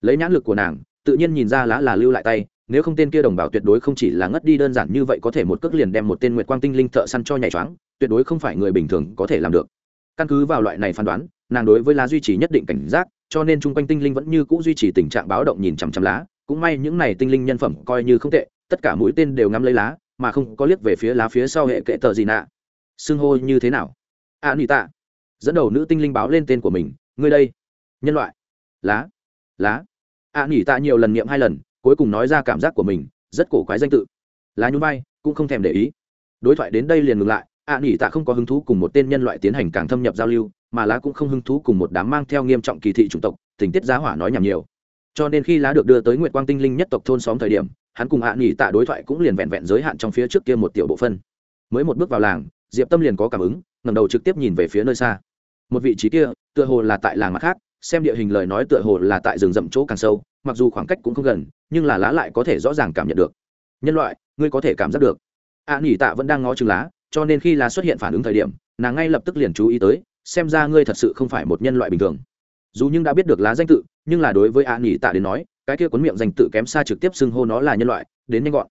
Speaker 1: Lấy nhãn lực của nàng, tự nhiên nhìn ra lá là lưu lại tay, nếu không tên kia đồng bào tuyệt đối không chỉ là ngất đi đơn giản như vậy có thể một cước liền đem một tên nguyệt quang tinh linh thợ săn cho nhảy choáng, tuyệt đối không phải người bình thường có thể làm được. Căn cứ vào loại này phán đoán, nàng đối với lá duy trì nhất định cảnh giác, cho nên chung quanh tinh linh vẫn như c ũ duy trì tình trạng báo động nhìn chằm chằm lá. Cũng may những này tinh linh nhân phẩm coi như không tệ tất cả mũi tên đều ngắm lấy lá, mà không có liếc về phía lá phía sau hệ kệ tờ gì nạ. Xưng hô như thế nào? A nị tạ. Dẫn đầu nữ tinh linh báo lên tên của mình, ngươi đây. Nhân loại. Lá. Lá. A nị tạ nhiều lần nghiệm hai lần, cuối cùng nói ra cảm giác của mình, rất cổ quái danh tự. Lá nhún vai, cũng không thèm để ý. Đối thoại đến đây liền ngừng lại à, a nỉ tạ không có hứng thú cùng một tên nhân loại tiến hành càng thâm nhập giao lưu, mà lá cũng không hứng thú cùng một đám mang theo nghiêm trọng kỳ thị chủng tộc, tình tiết giá hỏa nói nhảm nhiều. Cho nên khi lá được đưa tới nguyệt quang tinh linh nhất tộc thôn xóm thời điểm hắn cùng hạ nghỉ tạ đối thoại cũng liền vẹn vẹn giới hạn trong phía trước kia một tiểu bộ phân. Mới một bước vào làng, diệp tâm liền có cảm ứng ngầm đầu trực tiếp nhìn về phía nơi xa. Một vị trí kia, tựa hồ là tại làng mặt khác, xem địa hình lời nói tựa hồ là tại rừng rậm chỗ càng sâu, mặc dù khoảng cách cũng không gần, nhưng là lá lại có thể rõ ràng cảm nhận được. Nhân loại, ngươi có thể cảm giác được. A nghỉ tạ vẫn đang ngó chừng lá, cho nên khi lá xuất hiện phản ứng thời điểm, nàng ngay lập tức liền chú ý tới, xem ra ngươi thật sự không phải một nhân loại bình thường. Dù nhưng đã biết được lá danh tự, nhưng là đối với a nghỉ tạ đến nói cái kia cuốn miệng dành tự kém xa trực tiếp xưng hô nó là nhân loại đến nhanh gọn.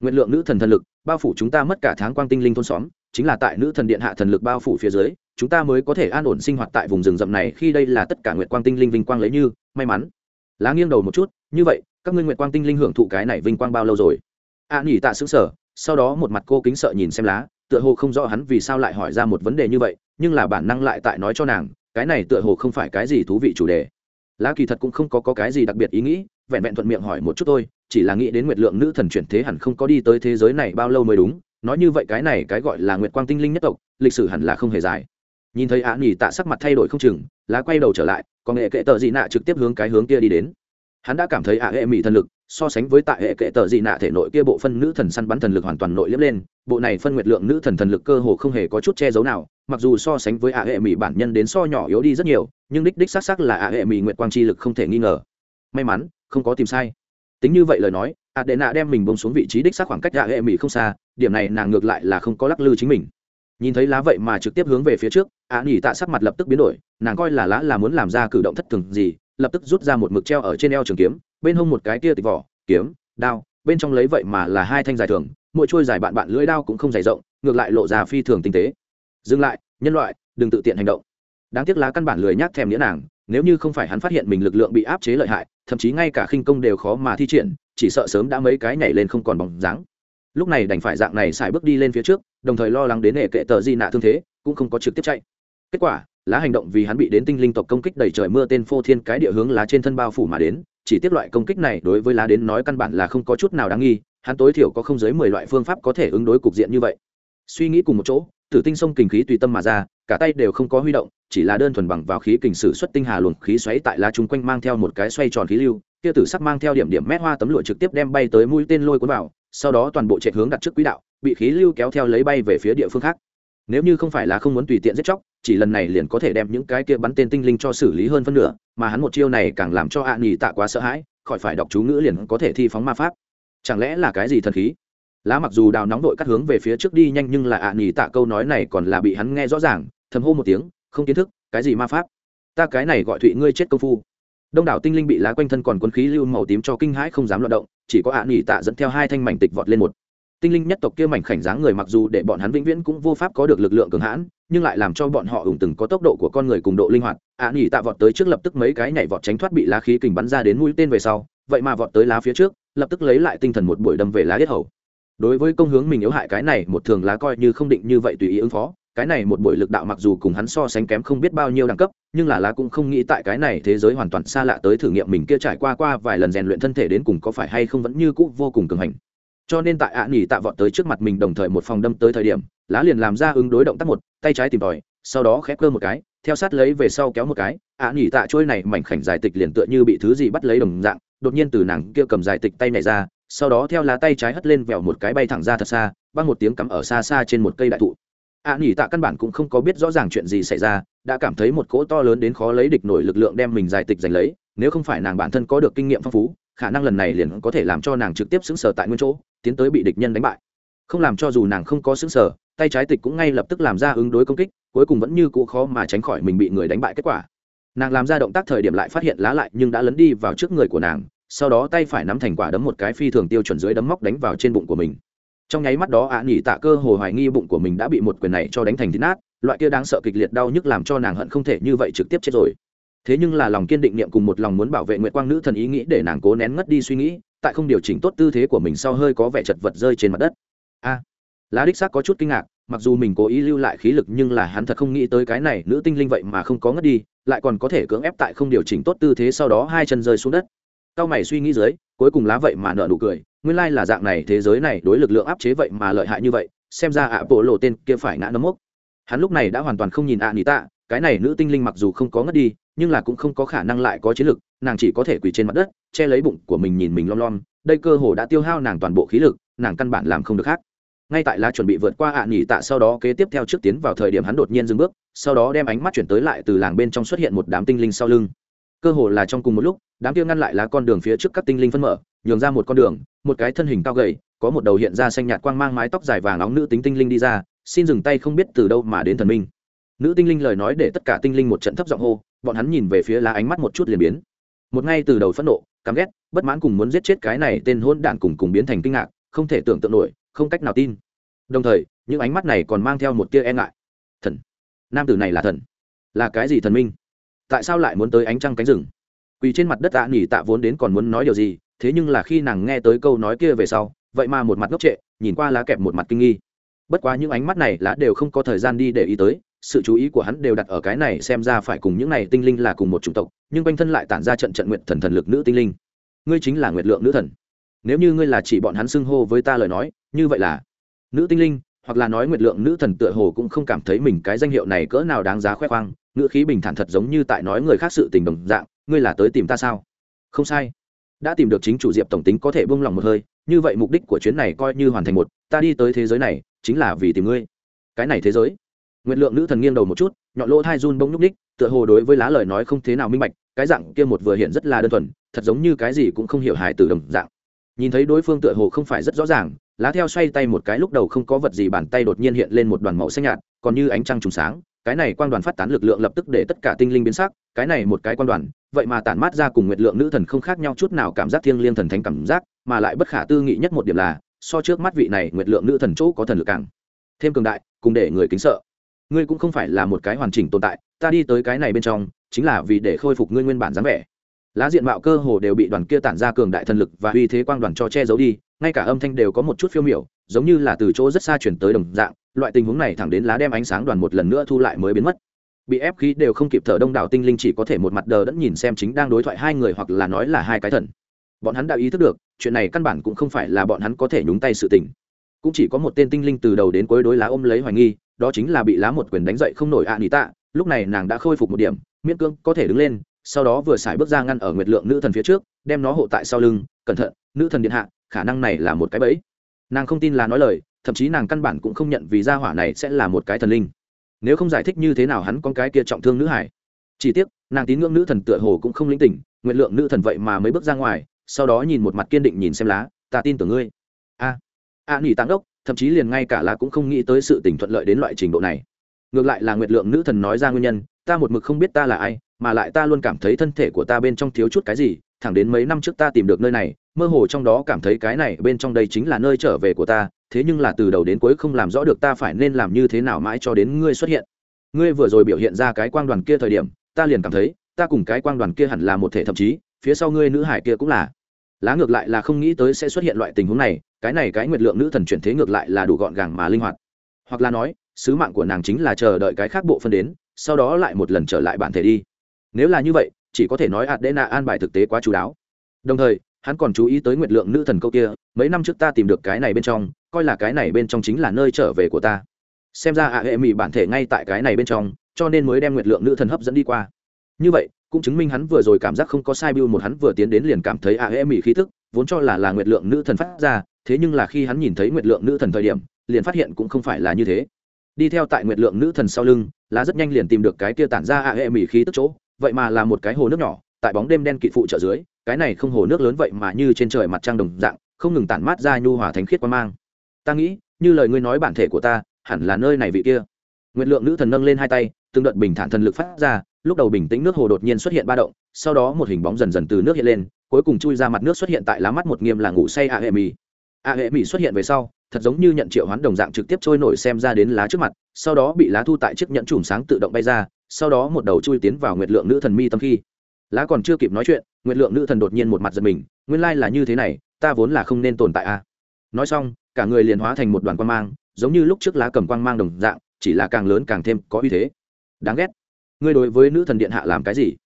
Speaker 1: Nguyện lượng nữ thần thần lực bao phủ chúng ta mất cả tháng quang tinh linh thôn xóm chính là tại nữ thần điện hạ thần lực bao phủ phía dưới chúng ta mới có thể an ổn sinh hoạt tại vùng rừng rậm này khi đây là tất cả nguyện quang tinh linh vinh quang lấy như may mắn. Lá nghiêng đầu một chút như vậy các ngươi nguyện quang tinh linh hưởng thụ cái này vinh quang bao lâu rồi? A nghỉ tạ xứng sở sau đó một mặt cô kính sợ nhìn xem lá tựa hồ không rõ hắn vì sao lại hỏi ra một vấn đề như vậy nhưng là bản năng lại tại nói cho nàng cái này tựa hồ không phải cái gì thú vị chủ đề. Lá kỳ thật cũng không có, có cái gì đặc biệt ý nghĩ vẹn vẹn thuận miệng hỏi một chút tôi chỉ là nghĩ đến nguyệt lượng nữ thần chuyển thế hẳn không có đi tới thế giới này bao lâu mới đúng, nói như vậy cái này cái gọi là nguyệt quang tinh linh nhất tộc, lịch sử hẳn là không hề dài. Nhìn thấy á nghỉ tạ sắc mặt thay đổi không chừng, lá quay đầu trở lại còn nghệ kệ tờ dị nạ trực tiếp hướng cái hướng kia đi đến. Hắn đã cảm thấy ạ hệ mỹ thần lực, so sánh với tại hệ kệ tờ dị nạ thể nội kia bộ phân nữ thần săn bắn thần lực hoàn toàn nội liếp lên, bộ này phân nguyệt lượng nữ thần thần lực cơ hồ không hề có chút che giấu nào, mặc dù so sánh với ạ hệ mỹ bản nhân đến so nhỏ yếu đi rất nhiều, nhưng đích đích xác xác là ạ hệ mỹ nguyệt quang chi lực không thể nghi ngờ. May mắn không có tìm sai. Tính như vậy lời nói ạ đệ nạ đem mình bông xuống vị trí đích xác khoảng cách ạ hệ mỹ không xa, điểm này nàng ngược lại là không có lắc lư chính mình. Nhìn thấy lá vậy mà trực tiếp hướng về phía trước, a nỉ tạ sắc mặt lập tức biến đổi, nàng coi là lá là muốn làm ra cử động thất thường gì, lập tức rút ra một mực treo ở trên eo trường kiếm, bên hông một cái tia tịch vỏ, kiếm, đao, bên trong lấy vậy mà là hai thanh dài thường, mỗi trôi dài bạn bạn lưỡi đao cũng không dày rộng, ngược lại lộ ra phi thường tinh tế. Dừng lại, nhân loại, đừng tự tiện hành động. Đáng tiếc lá căn bản lười nhác thèm nghĩa nàng nếu như không phải hắn phát hiện mình lực lượng bị áp chế lợi hại, thậm chí ngay cả khinh công đều khó mà thi triển, chỉ sợ sớm đã mấy cái nhảy lên không còn bóng dáng. Lúc này đành phải dạng này xài bước đi lên phía trước, đồng thời lo lắng đến hệ kệ tờ di nạ thương thế, cũng không có trực tiếp chạy. Kết quả, lá hành động vì hắn bị đến tinh linh tộc công kích đầy trời mưa tên phô thiên cái địa hướng lá trên thân bao phủ mà đến, chỉ tiếp loại công kích này đối với lá đến nói căn bản là không có chút nào đáng nghi, hắn tối thiểu có không dưới mười loại phương pháp có thể ứng đối cục diện như vậy. Suy nghĩ cùng một chỗ tử tinh sông kình khí tùy tâm mà ra, cả tay đều không có huy động, chỉ là đơn thuần bằng vào khí kình sử xuất tinh hà luồng khí xoáy tại lá chung quanh mang theo một cái xoay tròn khí lưu, kia tử sắc mang theo điểm điểm mét hoa tấm lụa trực tiếp đem bay tới mũi tên lôi cuốn vào, sau đó toàn bộ chạy hướng đặt trước quỹ đạo, bị khí lưu kéo theo lấy bay về phía địa phương khác. Nếu như không phải là không muốn tùy tiện giết chóc, chỉ lần này liền có thể đem những cái kia bắn tên tinh linh cho xử lý hơn phân nửa, mà hắn một chiêu này càng làm cho ạ à tạ quá sợ hãi, khỏi phải đọc chú ngữ liền có thể thi phóng ma pháp. Chẳng lẽ là cái gì thần khí? Lá mặc dù đào nóng đội cắt hướng về phía trước đi nhanh nhưng là ạ à tạ câu nói này còn là bị hắn nghe rõ ràng thầm hô một tiếng không kiến thức cái gì ma pháp? Ta cái này gọi thụy ngươi chết công phu. Đông đảo tinh linh bị lá quanh thân còn quân khí lưu màu tím cho kinh hãi không dám loạt động chỉ có ạ à tạ dẫn theo hai thanh mảnh tịch vọt lên một. Tinh linh nhất tộc kia mảnh khảnh dáng người mặc dù để bọn hắn vĩnh viễn cũng vô pháp có được lực lượng cường hãn nhưng lại làm cho bọn họ ủng từng có tốc độ của con người cùng độ linh hoạt. Ạ à, nghỉ tạ vọt tới trước lập tức mấy cái nhảy vọt tránh thoát bị lá khí kình bắn ra đến mũi tên về sau vậy mà vọt tới lá phía trước lập tức lấy lại tinh thần một buổi đâm về lá yết hầu đối với công hướng mình yếu hại cái này, một thường lá coi như không định như vậy tùy ý ứng phó. Cái này một buổi lực đạo mặc dù cùng hắn so sánh kém không biết bao nhiêu đẳng cấp, nhưng là lá cũng không nghĩ tại cái này thế giới hoàn toàn xa lạ tới thử nghiệm mình kia trải qua qua vài lần rèn luyện thân thể đến cùng có phải hay không vẫn như cũ vô cùng cường hành. Cho nên tại ạ nghỉ tạ vọt tới trước mặt mình đồng thời một phòng đâm tới thời điểm, lá liền làm ra ứng đối động tác một, tay trái tìm tòi, sau đó khép cơ một cái, theo sát lấy về sau kéo một cái, ạ nghỉ tạ trôi này mảnh khảnh dài tịch liền tựa như bị thứ gì bắt lấy đồng dạng, đột nhiên từ nàng kia cầm dài tịch tay này ra sau đó theo lá tay trái hất lên vèo một cái bay thẳng ra thật xa, băng một tiếng cắm ở xa xa trên một cây đại thụ. Ạ nghỉ tạ căn bản cũng không có biết rõ ràng chuyện gì xảy ra, đã cảm thấy một cỗ to lớn đến khó lấy địch nổi lực lượng đem mình dài tịch giành lấy, nếu không phải nàng bản thân có được kinh nghiệm phong phú, khả năng lần này liền có thể làm cho nàng trực tiếp xứng sở tại nguyên chỗ, tiến tới bị địch nhân đánh bại. Không làm cho dù nàng không có xứng sở tay trái tịch cũng ngay lập tức làm ra ứng đối công kích, cuối cùng vẫn như cũ khó mà tránh khỏi mình bị người đánh bại kết quả. Nàng làm ra động tác thời điểm lại phát hiện lá lại nhưng đã lấn đi vào trước người của nàng sau đó tay phải nắm thành quả đấm một cái phi thường tiêu chuẩn dưới đấm móc đánh vào trên bụng của mình. Trong nháy mắt đó, ạ à nghỉ tạ cơ hồ hoài nghi bụng của mình đã bị một quyền này cho đánh thành thịt nát, loại kia đáng sợ kịch liệt đau nhức làm cho nàng hận không thể như vậy trực tiếp chết rồi. Thế nhưng là lòng kiên định niệm cùng một lòng muốn bảo vệ nguyệt quang nữ thần ý nghĩ để nàng cố nén ngất đi suy nghĩ, tại không điều chỉnh tốt tư thế của mình sau hơi có vẻ chật vật rơi trên mặt đất. A! Lá đích xác có chút kinh ngạc, mặc dù mình cố ý lưu lại khí lực nhưng là hắn thật không nghĩ tới cái này nữ tinh linh vậy mà không có ngất đi, lại còn có thể cưỡng ép tại không điều chỉnh tốt tư thế sau đó hai chân rơi xuống đất cao mày suy nghĩ dưới, cuối cùng lá vậy mà nợ nụ cười, nguyên lai là dạng này, thế giới này đối lực lượng áp chế vậy mà lợi hại như vậy, xem ra ạ bộ lộ tên kia phải ngã nấm mốc. Hắn lúc này đã hoàn toàn không nhìn ạ nỉ tạ, cái này nữ tinh linh mặc dù không có ngất đi, nhưng là cũng không có khả năng lại có chiến lực, nàng chỉ có thể quỳ trên mặt đất, che lấy bụng của mình nhìn mình lom lom, đây cơ hồ đã tiêu hao nàng toàn bộ khí lực, nàng căn bản làm không được khác. Ngay tại lá chuẩn bị vượt qua ạ à nghỉ tạ sau đó kế tiếp theo trước tiến vào thời điểm hắn đột nhiên dừng bước, sau đó đem ánh mắt chuyển tới lại từ làng bên trong xuất hiện một đám tinh linh sau lưng cơ hồ là trong cùng một lúc, đám kia ngăn lại lá con đường phía trước các tinh linh phân mở, nhường ra một con đường, một cái thân hình cao gầy, có một đầu hiện ra xanh nhạt quang mang mái tóc dài vàng nóng nữ tính tinh linh đi ra, xin dừng tay không biết từ đâu mà đến thần minh. Nữ tinh linh lời nói để tất cả tinh linh một trận thấp giọng hô, bọn hắn nhìn về phía lá ánh mắt một chút liền biến. Một ngay từ đầu phẫn nộ, căm ghét, bất mãn cùng muốn giết chết cái này tên hôn đạn cùng cùng biến thành kinh ngạc, không thể tưởng tượng nổi, không cách nào tin. Đồng thời, những ánh mắt này còn mang theo một tia e ngại. Thần. Nam tử này là thần. Là cái gì thần minh? Tại sao lại muốn tới ánh trăng cánh rừng? Quỳ trên mặt đất tạ nỉ tạ vốn đến còn muốn nói điều gì, thế nhưng là khi nàng nghe tới câu nói kia về sau, vậy mà một mặt ngốc trệ, nhìn qua lá kẹp một mặt kinh nghi. Bất quá những ánh mắt này lá đều không có thời gian đi để ý tới, sự chú ý của hắn đều đặt ở cái này xem ra phải cùng những này tinh linh là cùng một chủng tộc, nhưng quanh thân lại tản ra trận trận nguyện thần thần lực nữ tinh linh. Ngươi chính là nguyệt lượng nữ thần. Nếu như ngươi là chỉ bọn hắn xưng hô với ta lời nói, như vậy là nữ tinh linh, hoặc là nói nguyệt lượng nữ thần tựa hồ cũng không cảm thấy mình cái danh hiệu này cỡ nào đáng giá khoe khoang ngữ khí bình thản thật giống như tại nói người khác sự tình đồng dạng, ngươi là tới tìm ta sao? Không sai. Đã tìm được chính chủ diệp tổng tính có thể buông lòng một hơi, như vậy mục đích của chuyến này coi như hoàn thành một, ta đi tới thế giới này, chính là vì tìm ngươi. Cái này thế giới? Nguyệt lượng nữ thần nghiêng đầu một chút, nhọn lỗ thai run bông nhúc ních tựa hồ đối với lá lời nói không thế nào minh bạch, cái dạng kia một vừa hiện rất là đơn thuần, thật giống như cái gì cũng không hiểu hài từ đồng dạng. Nhìn thấy đối phương tựa hồ không phải rất rõ ràng, lá theo xoay tay một cái lúc đầu không có vật gì bàn tay đột nhiên hiện lên một đoàn màu xanh nhạt, còn như ánh trăng trùng sáng cái này quang đoàn phát tán lực lượng lập tức để tất cả tinh linh biến sắc, cái này một cái quang đoàn, vậy mà tản mát ra cùng nguyệt lượng nữ thần không khác nhau chút nào cảm giác thiêng liêng thần thánh cảm giác, mà lại bất khả tư nghị nhất một điểm là, so trước mắt vị này nguyệt lượng nữ thần chỗ có thần lực càng thêm cường đại, cùng để người kính sợ. Ngươi cũng không phải là một cái hoàn chỉnh tồn tại, ta đi tới cái này bên trong, chính là vì để khôi phục ngươi nguyên bản dáng vẻ. Lá diện mạo cơ hồ đều bị đoàn kia tản ra cường đại thần lực và uy thế quang đoàn cho che giấu đi, ngay cả âm thanh đều có một chút phiêu miểu, giống như là từ chỗ rất xa chuyển tới đồng dạng loại tình huống này thẳng đến lá đem ánh sáng đoàn một lần nữa thu lại mới biến mất. Bị ép khí đều không kịp thở đông đảo tinh linh chỉ có thể một mặt đờ đẫn nhìn xem chính đang đối thoại hai người hoặc là nói là hai cái thần. Bọn hắn đã ý thức được, chuyện này căn bản cũng không phải là bọn hắn có thể nhúng tay sự tình. Cũng chỉ có một tên tinh linh từ đầu đến cuối đối lá ôm lấy hoài nghi, đó chính là bị lá một quyền đánh dậy không nổi ạ nỉ tạ. Lúc này nàng đã khôi phục một điểm, miễn cưỡng có thể đứng lên, sau đó vừa xài bước ra ngăn ở nguyệt lượng nữ thần phía trước, đem nó hộ tại sau lưng, cẩn thận, nữ thần điện hạ, khả năng này là một cái bẫy. Nàng không tin là nói lời thậm chí nàng căn bản cũng không nhận vì gia hỏa này sẽ là một cái thần linh. Nếu không giải thích như thế nào hắn con cái kia trọng thương nữ hải. Chỉ tiếc, nàng tín ngưỡng nữ thần tựa hồ cũng không linh tỉnh, nguyện lượng nữ thần vậy mà mới bước ra ngoài, sau đó nhìn một mặt kiên định nhìn xem lá, ta tin tưởng ngươi. A a nghỉ tăng đốc, thậm chí liền ngay cả lá cũng không nghĩ tới sự tỉnh thuận lợi đến loại trình độ này. Ngược lại là nguyệt lượng nữ thần nói ra nguyên nhân, ta một mực không biết ta là ai, mà lại ta luôn cảm thấy thân thể của ta bên trong thiếu chút cái gì, thẳng đến mấy năm trước ta tìm được nơi này mơ hồ trong đó cảm thấy cái này bên trong đây chính là nơi trở về của ta, thế nhưng là từ đầu đến cuối không làm rõ được ta phải nên làm như thế nào mãi cho đến ngươi xuất hiện. Ngươi vừa rồi biểu hiện ra cái quang đoàn kia thời điểm, ta liền cảm thấy, ta cùng cái quang đoàn kia hẳn là một thể thậm chí, phía sau ngươi nữ hải kia cũng là. Lá ngược lại là không nghĩ tới sẽ xuất hiện loại tình huống này, cái này cái nguyệt lượng nữ thần chuyển thế ngược lại là đủ gọn gàng mà linh hoạt. Hoặc là nói, sứ mạng của nàng chính là chờ đợi cái khác bộ phân đến, sau đó lại một lần trở lại bản thể đi. Nếu là như vậy, chỉ có thể nói adena an bài thực tế quá chú đáo. Đồng thời hắn còn chú ý tới nguyệt lượng nữ thần câu kia, mấy năm trước ta tìm được cái này bên trong, coi là cái này bên trong chính là nơi trở về của ta. Xem ra ạ hệ mỹ bản thể ngay tại cái này bên trong, cho nên mới đem nguyệt lượng nữ thần hấp dẫn đi qua. Như vậy, cũng chứng minh hắn vừa rồi cảm giác không có sai bưu một hắn vừa tiến đến liền cảm thấy ạ hệ mỹ khí thức vốn cho là là nguyệt lượng nữ thần phát ra, thế nhưng là khi hắn nhìn thấy nguyệt lượng nữ thần thời điểm, liền phát hiện cũng không phải là như thế. Đi theo tại nguyệt lượng nữ thần sau lưng lá rất nhanh liền tìm được cái kia tản ra ạ hệ mỹ khí tức chỗ, vậy mà là một cái hồ nước nhỏ tại bóng đêm đen kịt phụ trợ dưới, cái này không hồ nước lớn vậy mà như trên trời mặt trăng đồng dạng, không ngừng tản mát ra nhu hòa thánh khiết quan mang. Ta nghĩ, như lời ngươi nói bản thể của ta, hẳn là nơi này vị kia. Nguyệt lượng nữ thần nâng lên hai tay, từng đợt bình thản thần lực phát ra, lúc đầu bình tĩnh nước hồ đột nhiên xuất hiện ba động, sau đó một hình bóng dần dần từ nước hiện lên, cuối cùng chui ra mặt nước xuất hiện tại lá mắt một nghiêm là ngủ say a hệ mì a hệ mì xuất hiện về sau, thật giống như nhận triệu hoán đồng dạng trực tiếp trôi nổi xem ra đến lá trước mặt, sau đó bị lá thu tại chiếc nhẫn chùm sáng tự động bay ra, sau đó một đầu chui tiến vào nguyệt lượng nữ thần mi tâm khi lá còn chưa kịp nói chuyện nguyện lượng nữ thần đột nhiên một mặt giật mình, nguyên lai là như thế này, ta vốn là không nên tồn tại a nói xong, cả người liền hóa thành một đoàn quang mang, giống như lúc trước lá cầm quang mang đồng dạng, chỉ là càng lớn càng thêm có uy thế. Đáng ghét. Ngươi đối với nữ thần điện hạ làm cái gì?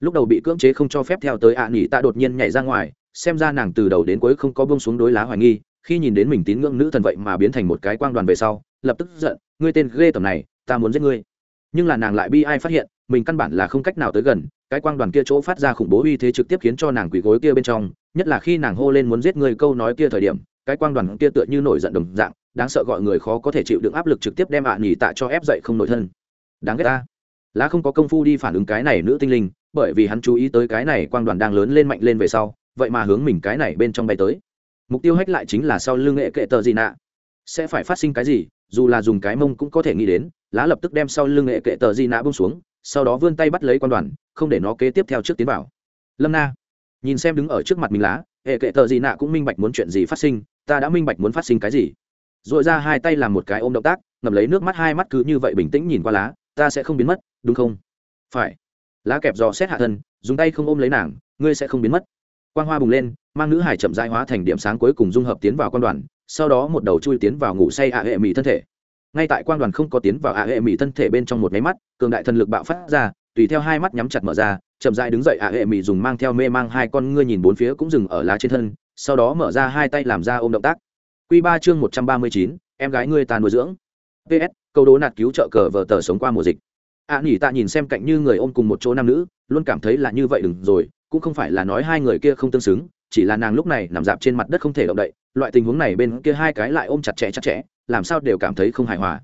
Speaker 1: Lúc đầu bị cưỡng chế không cho phép theo tới ạ à nghỉ ta đột nhiên nhảy ra ngoài, xem ra nàng từ đầu đến cuối không có bông xuống đối lá hoài nghi, khi nhìn đến mình tín ngưỡng nữ thần vậy mà biến thành một cái quang đoàn về sau, lập tức giận, ngươi tên ghê tầm này, ta muốn giết ngươi. Nhưng là nàng lại bi ai phát hiện, mình căn bản là không cách nào tới gần cái quang đoàn kia chỗ phát ra khủng bố uy thế trực tiếp khiến cho nàng quỳ gối kia bên trong, nhất là khi nàng hô lên muốn giết người câu nói kia thời điểm, cái quang đoàn kia tựa như nổi giận đồng dạng, đáng sợ gọi người khó có thể chịu đựng áp lực trực tiếp đem ạ à nghỉ tạ cho ép dậy không nổi thân. Đáng ghét ta. Lá không có công phu đi phản ứng cái này nữ tinh linh, bởi vì hắn chú ý tới cái này quang đoàn đang lớn lên mạnh lên về sau, vậy mà hướng mình cái này bên trong bay tới. Mục tiêu hách lại chính là sau lưng nghệ kệ tờ gì nạ. Sẽ phải phát sinh cái gì, dù là dùng cái mông cũng có thể nghĩ đến, lá lập tức đem sau lưng nghệ kệ tờ di nạ bông xuống, sau đó vươn tay bắt lấy quan đoàn không để nó kế tiếp theo trước tiến vào. Lâm na, nhìn xem đứng ở trước mặt mình lá, hệ kệ tờ gì nạ cũng minh bạch muốn chuyện gì phát sinh, ta đã minh bạch muốn phát sinh cái gì. R ồ i ra hai tay làm một cái ôm động tác ngầm lấy nước mắt hai mắt cứ như vậy bình tĩnh nhìn qua lá, ta sẽ không biến mất, đúng không? Phải. Lá kẹp dò xét hạ thân, dùng tay không ôm lấy nàng, ngươi sẽ không biến mất. Quang hoa bùng lên, mang nữ hải chậm dai hóa thành điểm sáng cuối cùng dung hợp tiến vào quan đoàn, sau đó một đầu chui tiến vào ngủ say ạ hệ mỹ thân thể. Ngay tại quan đoàn không có tiến vào ạ hệ mỹ thân thể bên trong một máy mắt, cường đại thần lực bạo phát ra tùy theo hai mắt nhắm chặt mở ra chậm dại đứng dậy ạ hệ mị dùng mang theo mê mang hai con ngươi nhìn bốn phía cũng dừng ở lá trên thân sau đó mở ra hai tay làm ra ôm động tác. Q ba chương một trăm ba mươi chín em gái ngươi ta nuôi dưỡng. Ps câu đố nạt cứu trợ cờ vờ tờ sống qua mùa dịch. Ạ à, tạ nhìn xem cạnh như người ôm cùng một chỗ nam nữ luôn cảm thấy là như vậy đừng rồi cũng không phải là nói hai người kia không tương xứng chỉ là nàng lúc này nằm dạp trên mặt đất không thể động đậy loại tình huống này bên kia hai cái lại ôm chặt chẽ chặt chẽ làm sao đều cảm thấy không hài hòa.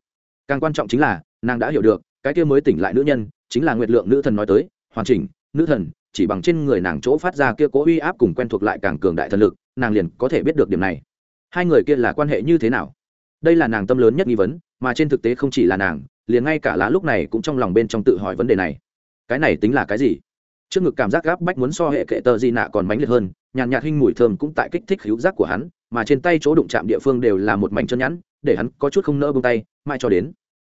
Speaker 1: Càng quan trọng chính là nàng đã hiểu được cái kia mới tỉnh lại nữ nhân chính là nguyệt lượng nữ thần nói tới, hoàn chỉnh, nữ thần, chỉ bằng trên người nàng chỗ phát ra kia cố uy áp cùng quen thuộc lại càng cường đại thần lực, nàng liền có thể biết được điểm này. Hai người kia là quan hệ như thế nào? Đây là nàng tâm lớn nhất nghi vấn, mà trên thực tế không chỉ là nàng, liền ngay cả lá lúc này cũng trong lòng bên trong tự hỏi vấn đề này. Cái này tính là cái gì? Trước ngực cảm giác gáp bách muốn so hệ kệ tờ di nạ còn mãnh liệt hơn, nhàn nhạt hinh mùi thơm cũng tại kích thích hữu giác của hắn, mà trên tay chỗ đụng chạm địa phương đều là một mảnh chân nhẵn, để hắn có chút không nỡ bông tay mai cho đến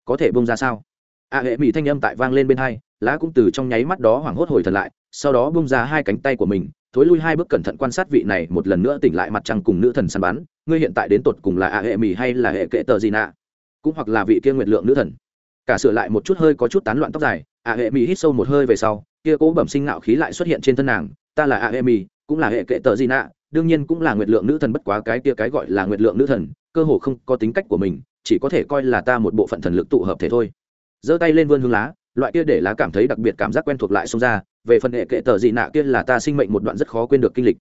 Speaker 1: có thể bông ra sao? A hệ mỹ thanh âm tại vang lên bên hai, lá cũng từ trong nháy mắt đó hoảng hốt hồi thật lại, sau đó bung ra hai cánh tay của mình, thối lui hai bước cẩn thận quan sát vị này, một lần nữa tỉnh lại mặt trăng cùng nữ thần săn bắn, ngươi hiện tại đến tột cùng là a hệ mỹ hay là hệ kệ tờ gì nạ? Cũng hoặc là vị kia nguyệt lượng nữ thần. Cả sửa lại một chút hơi có chút tán loạn tóc dài, a hệ mỹ hít sâu một hơi về sau, kia cố bẩm sinh ngạo khí lại xuất hiện trên thân nàng, ta là a hệ mỹ cũng là hệ kệ tờ gì nạ, đương nhiên cũng là nguyệt lượng nữ thần bất quá cái kia cái gọi là nguyệt lượng nữ thần, cơ hồ không có tính cách của mình, chỉ có thể coi là ta một bộ phận thần lực tụ hợp thể thôi giơ tay lên vươn hương lá, loại kia để lá cảm thấy đặc biệt cảm giác quen thuộc lại xông ra, về phần hệ kệ tờ gì nạ kia là ta sinh mệnh một đoạn rất khó quên được kinh lịch.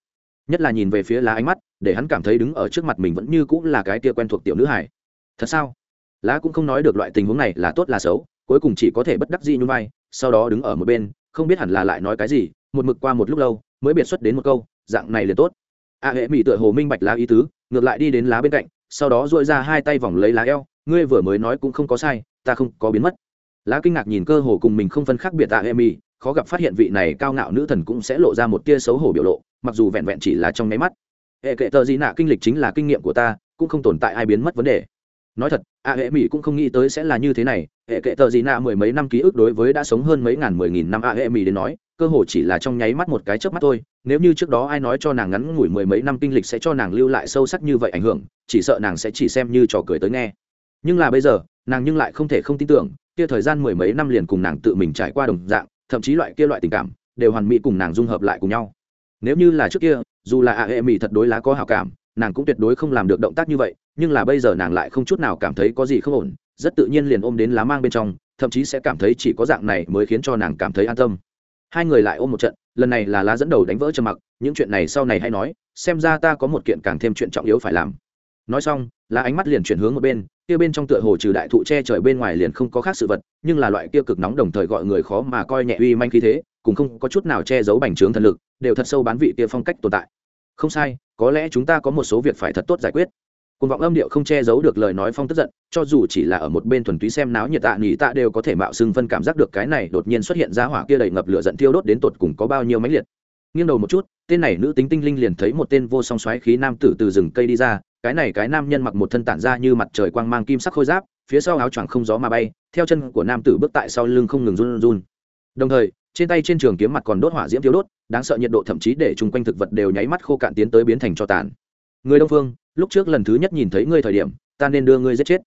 Speaker 1: Nhất là nhìn về phía lá ánh mắt, để hắn cảm thấy đứng ở trước mặt mình vẫn như cũng là cái kia quen thuộc tiểu nữ hải thật sao? Lá cũng không nói được loại tình huống này là tốt là xấu, cuối cùng chỉ có thể bất đắc dĩ như vai, sau đó đứng ở một bên, không biết hẳn là lại nói cái gì, một mực qua một lúc lâu, mới biệt xuất đến một câu, dạng này liền tốt. A hệ mỹ tựa hồ minh bạch lá ý tứ, ngược lại đi đến lá bên cạnh, sau đó dội ra hai tay vòng lấy lá eo ngươi vừa mới nói cũng không có sai, ta không có biến mất. Lá kinh ngạc nhìn cơ hồ cùng mình không phân khác biệt tạ em y khó gặp phát hiện vị này cao ngạo nữ thần cũng sẽ lộ ra một tia xấu hổ biểu lộ, mặc dù vẹn vẹn chỉ là trong nháy mắt. Hệ kệ tờ gì nạ kinh lịch chính là kinh nghiệm của ta, cũng không tồn tại ai biến mất vấn đề. Nói thật, a hệ mỹ cũng không nghĩ tới sẽ là như thế này, hệ kệ tờ gì nạ mười mấy năm ký ức đối với đã sống hơn mấy ngàn mười nghìn năm a hệ mỹ đến nói, cơ hồ chỉ là trong nháy mắt một cái chớp mắt thôi, nếu như trước đó ai nói cho nàng ngắn ngủi mười mấy năm kinh lịch sẽ cho nàng lưu lại sâu sắc như vậy ảnh hưởng, chỉ sợ nàng sẽ chỉ xem như trò cười tới nghe nhưng là bây giờ, nàng nhưng lại không thể không tin tưởng, kia thời gian mười mấy năm liền cùng nàng tự mình trải qua đồng dạng, thậm chí loại kia loại tình cảm, đều hoàn mỹ cùng nàng dung hợp lại cùng nhau. Nếu như là trước kia, dù là ạ hệ mỹ thật đối lá có hào cảm, nàng cũng tuyệt đối không làm được động tác như vậy, nhưng là bây giờ nàng lại không chút nào cảm thấy có gì không ổn, rất tự nhiên liền ôm đến lá mang bên trong, thậm chí sẽ cảm thấy chỉ có dạng này mới khiến cho nàng cảm thấy an tâm. Hai người lại ôm một trận, lần này là lá dẫn đầu đánh vỡ trầm mặc, những chuyện này sau này hay nói, xem ra ta có một kiện càng thêm chuyện trọng yếu phải làm. Nói xong, lá ánh mắt liền chuyển hướng một bên kia bên trong tựa hồ trừ đại thụ che trời bên ngoài liền không có khác sự vật, nhưng là loại kia cực nóng đồng thời gọi người khó mà coi nhẹ uy manh khí thế, cũng không có chút nào che giấu bành trướng thần lực, đều thật sâu bán vị kia phong cách tồn tại. Không sai, có lẽ chúng ta có một số việc phải thật tốt giải quyết. Cùng vọng âm điệu không che giấu được lời nói phong tức giận, cho dù chỉ là ở một bên thuần túy xem náo nhiệt tạ nghỉ tạ đều có thể mạo xưng phân cảm giác được cái này đột nhiên xuất hiện ra hỏa kia đầy ngập lửa giận thiêu đốt đến tột cùng có bao nhiêu máy liệt. Nghiêng đầu một chút, tên này nữ tính tinh linh liền thấy một tên vô song xoáy khí nam tử từ rừng cây đi ra cái này cái nam nhân mặc một thân tản ra như mặt trời quang mang kim sắc khôi giáp, phía sau áo choàng không gió mà bay, theo chân của nam tử bước tại sau lưng không ngừng run run. Đồng thời, trên tay trên trường kiếm mặt còn đốt hỏa diễm thiếu đốt, đáng sợ nhiệt độ thậm chí để chung quanh thực vật đều nháy mắt khô cạn tiến tới biến thành cho tàn. Người đông phương, lúc trước lần thứ nhất nhìn thấy ngươi thời điểm, ta nên đưa ngươi giết chết.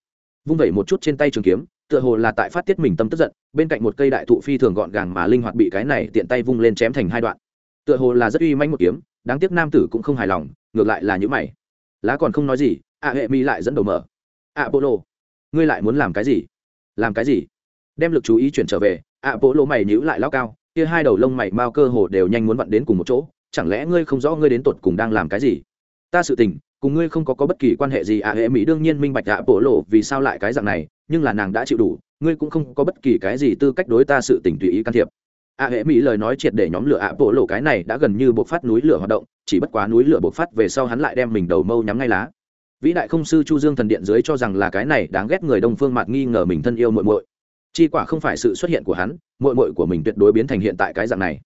Speaker 1: Vung vẩy một chút trên tay trường kiếm, tựa hồ là tại phát tiết mình tâm tức giận, bên cạnh một cây đại thụ phi thường gọn gàng mà linh hoạt bị cái này tiện tay vung lên chém thành hai đoạn. Tựa hồ là rất uy manh một kiếm, đáng tiếc nam tử cũng không hài lòng, ngược lại là những mày lá còn không nói gì, ạ hệ mi lại dẫn đầu mở. Ạ bộ lộ ngươi lại muốn làm cái gì? Làm cái gì? Đem lực chú ý chuyển trở về, ạ bộ lộ mày nhíu lại lao cao, kia hai đầu lông mày mao cơ hồ đều nhanh muốn vặn đến cùng một chỗ, chẳng lẽ ngươi không rõ ngươi đến tột cùng đang làm cái gì? Ta sự tình, cùng ngươi không có có bất kỳ quan hệ gì, ạ hệ mỹ đương nhiên minh bạch ạ bộ lộ vì sao lại cái dạng này, nhưng là nàng đã chịu đủ, ngươi cũng không có bất kỳ cái gì tư cách đối ta sự tình tùy ý can thiệp. A hệ mỹ lời nói triệt để nhóm lửa ạ bộ lộ cái này đã gần như bộc phát núi lửa hoạt động, chỉ bất quá núi lửa bộc phát về sau hắn lại đem mình đầu mâu nhắm ngay lá. Vĩ đại không sư chu dương thần điện dưới cho rằng là cái này đáng ghét người đông phương mạt nghi ngờ mình thân yêu muội muội. Chi quả không phải sự xuất hiện của hắn, muội muội của mình tuyệt đối biến thành hiện tại cái dạng này.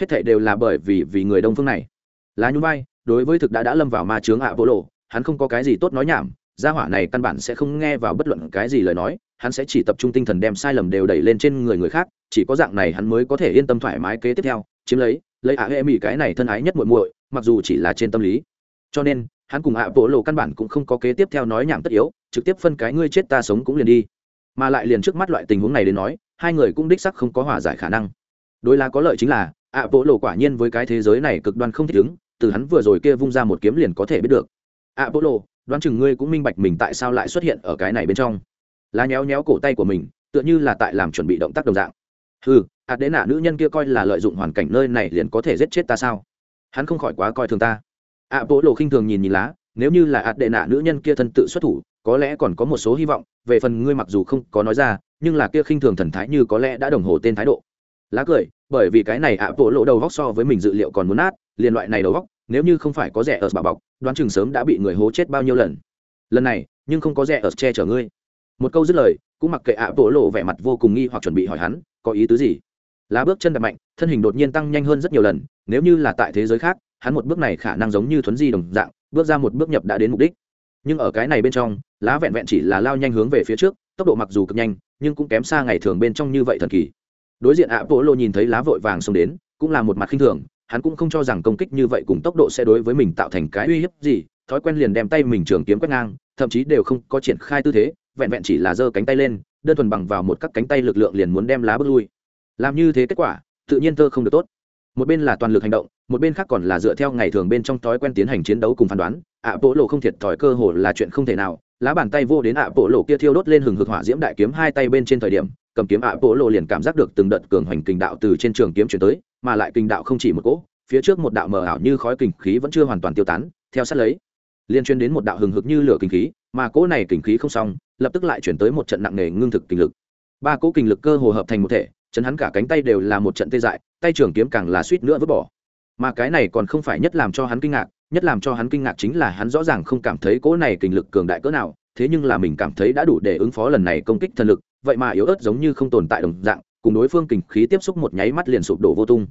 Speaker 1: Hết thảy đều là bởi vì vì người đông phương này. Lá nhún vai, đối với thực đã đã lâm vào ma chướng ạ bộ lộ, hắn không có cái gì tốt nói nhảm, gia hỏa này căn bản sẽ không nghe vào bất luận cái gì lời nói hắn sẽ chỉ tập trung tinh thần đem sai lầm đều đẩy lên trên người người khác, chỉ có dạng này hắn mới có thể yên tâm thoải mái kế tiếp theo, chiếm lấy lấy ạ hệ mỹ cái này thân ái nhất muội muội, mặc dù chỉ là trên tâm lý. Cho nên, hắn cùng ạ bộ lộ căn bản cũng không có kế tiếp theo nói nhảm tất yếu, trực tiếp phân cái ngươi chết ta sống cũng liền đi. Mà lại liền trước mắt loại tình huống này đến nói, hai người cũng đích sắc không có hòa giải khả năng. Đối là có lợi chính là, ạ bộ lộ quả nhiên với cái thế giới này cực đoan không thích ứng, từ hắn vừa rồi kia vung ra một kiếm liền có thể biết được. ạ bộ lộ đoán chừng ngươi cũng minh bạch mình tại sao lại xuất hiện ở cái này bên trong lá nhéo nhéo cổ tay của mình, tựa như là tại làm chuẩn bị động tác đồng dạng. Ừ ạt đế nạ nữ nhân kia coi là lợi dụng hoàn cảnh nơi này liền có thể giết chết ta sao? Hắn không khỏi quá coi thường ta. Ạ bộ lộ khinh thường nhìn nhìn lá, nếu như là ạt đệ nạ nữ nhân kia thân tự xuất thủ, có lẽ còn có một số hy vọng, về phần ngươi mặc dù không có nói ra, nhưng là kia khinh thường thần thái như có lẽ đã đồng hồ tên thái độ. Lá cười, bởi vì cái này ạ bộ lộ đầu góc so với mình dự liệu còn muốn nát, liền loại này đầu góc, nếu như không phải có rẻ ở bà bọc, đoán chừng sớm đã bị người hố chết bao nhiêu lần. Lần này, nhưng không có rẻ ở che chở ngươi một câu dứt lời, cũng mặc kệ ạ bộ lộ vẻ mặt vô cùng nghi hoặc chuẩn bị hỏi hắn, có ý tứ gì? Lá bước chân đập mạnh, thân hình đột nhiên tăng nhanh hơn rất nhiều lần, nếu như là tại thế giới khác, hắn một bước này khả năng giống như thuấn di đồng dạng, bước ra một bước nhập đã đến mục đích. Nhưng ở cái này bên trong, lá vẹn vẹn chỉ là lao nhanh hướng về phía trước, tốc độ mặc dù cực nhanh, nhưng cũng kém xa ngày thường bên trong như vậy thần kỳ. Đối diện ạ bộ lộ nhìn thấy lá vội vàng xông đến, cũng là một mặt khinh thường, hắn cũng không cho rằng công kích như vậy cùng tốc độ sẽ đối với mình tạo thành cái uy hiếp gì, thói quen liền đem tay mình trường kiếm quét ngang thậm chí đều không có triển khai tư thế, vẹn vẹn chỉ là giơ cánh tay lên, đơn thuần bằng vào một các cánh tay lực lượng liền muốn đem lá bước lui. Làm như thế kết quả, tự nhiên tơ không được tốt. Một bên là toàn lực hành động, một bên khác còn là dựa theo ngày thường bên trong thói quen tiến hành chiến đấu cùng phán đoán. Ạ bộ lộ không thiệt thòi cơ hồ là chuyện không thể nào, lá bàn tay vô đến ạ bộ lộ kia thiêu đốt lên hừng hực hỏa diễm đại kiếm hai tay bên trên thời điểm, cầm kiếm ạ bộ lộ liền cảm giác được từng đợt cường hoành kình đạo từ trên trường kiếm chuyển tới, mà lại kình đạo không chỉ một cỗ, phía trước một đạo mờ ảo như khói kình khí vẫn chưa hoàn toàn tiêu tán, theo sát lấy liên chuyên đến một đạo hừng hực như lửa kinh khí, mà cỗ này kinh khí không xong, lập tức lại chuyển tới một trận nặng nề ngưng thực kinh lực. Ba cỗ kinh lực cơ hồ hợp thành một thể, chấn hắn cả cánh tay đều là một trận tê dại, tay trường kiếm càng là suýt nữa vứt bỏ. Mà cái này còn không phải nhất làm cho hắn kinh ngạc, nhất làm cho hắn kinh ngạc chính là hắn rõ ràng không cảm thấy cỗ này kinh lực cường đại cỡ nào, thế nhưng là mình cảm thấy đã đủ để ứng phó lần này công kích thần lực, vậy mà yếu ớt giống như không tồn tại đồng dạng, cùng đối phương kinh khí tiếp xúc một nháy mắt liền sụp đổ vô tung.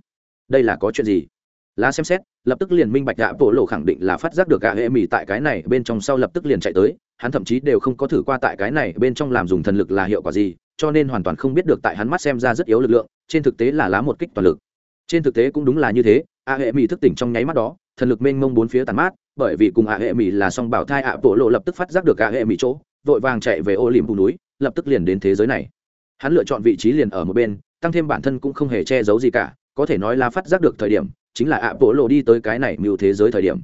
Speaker 1: Đây là có chuyện gì? Lá xem xét, lập tức liền minh bạch gã bộ lộ khẳng định là phát giác được gã hệ mì tại cái này bên trong sau lập tức liền chạy tới. Hắn thậm chí đều không có thử qua tại cái này bên trong làm dùng thần lực là hiệu quả gì, cho nên hoàn toàn không biết được tại hắn mắt xem ra rất yếu lực lượng, trên thực tế là lá một kích toàn lực. Trên thực tế cũng đúng là như thế a hệ mỹ thức tỉnh trong nháy mắt đó, thần lực mênh mông bốn phía tàn mát, bởi vì cùng a hệ mỹ là song bảo thai ạ, bộ lộ lập tức phát giác được a hệ mỹ chỗ, vội vàng chạy về ô liềm vùng núi, lập tức liền đến thế giới này. Hắn lựa chọn vị trí liền ở một bên, tăng thêm bản thân cũng không hề che giấu gì cả, có thể nói là phát giác được thời điểm chính là ạ bộ lộ đi tới cái này mưu thế giới thời điểm.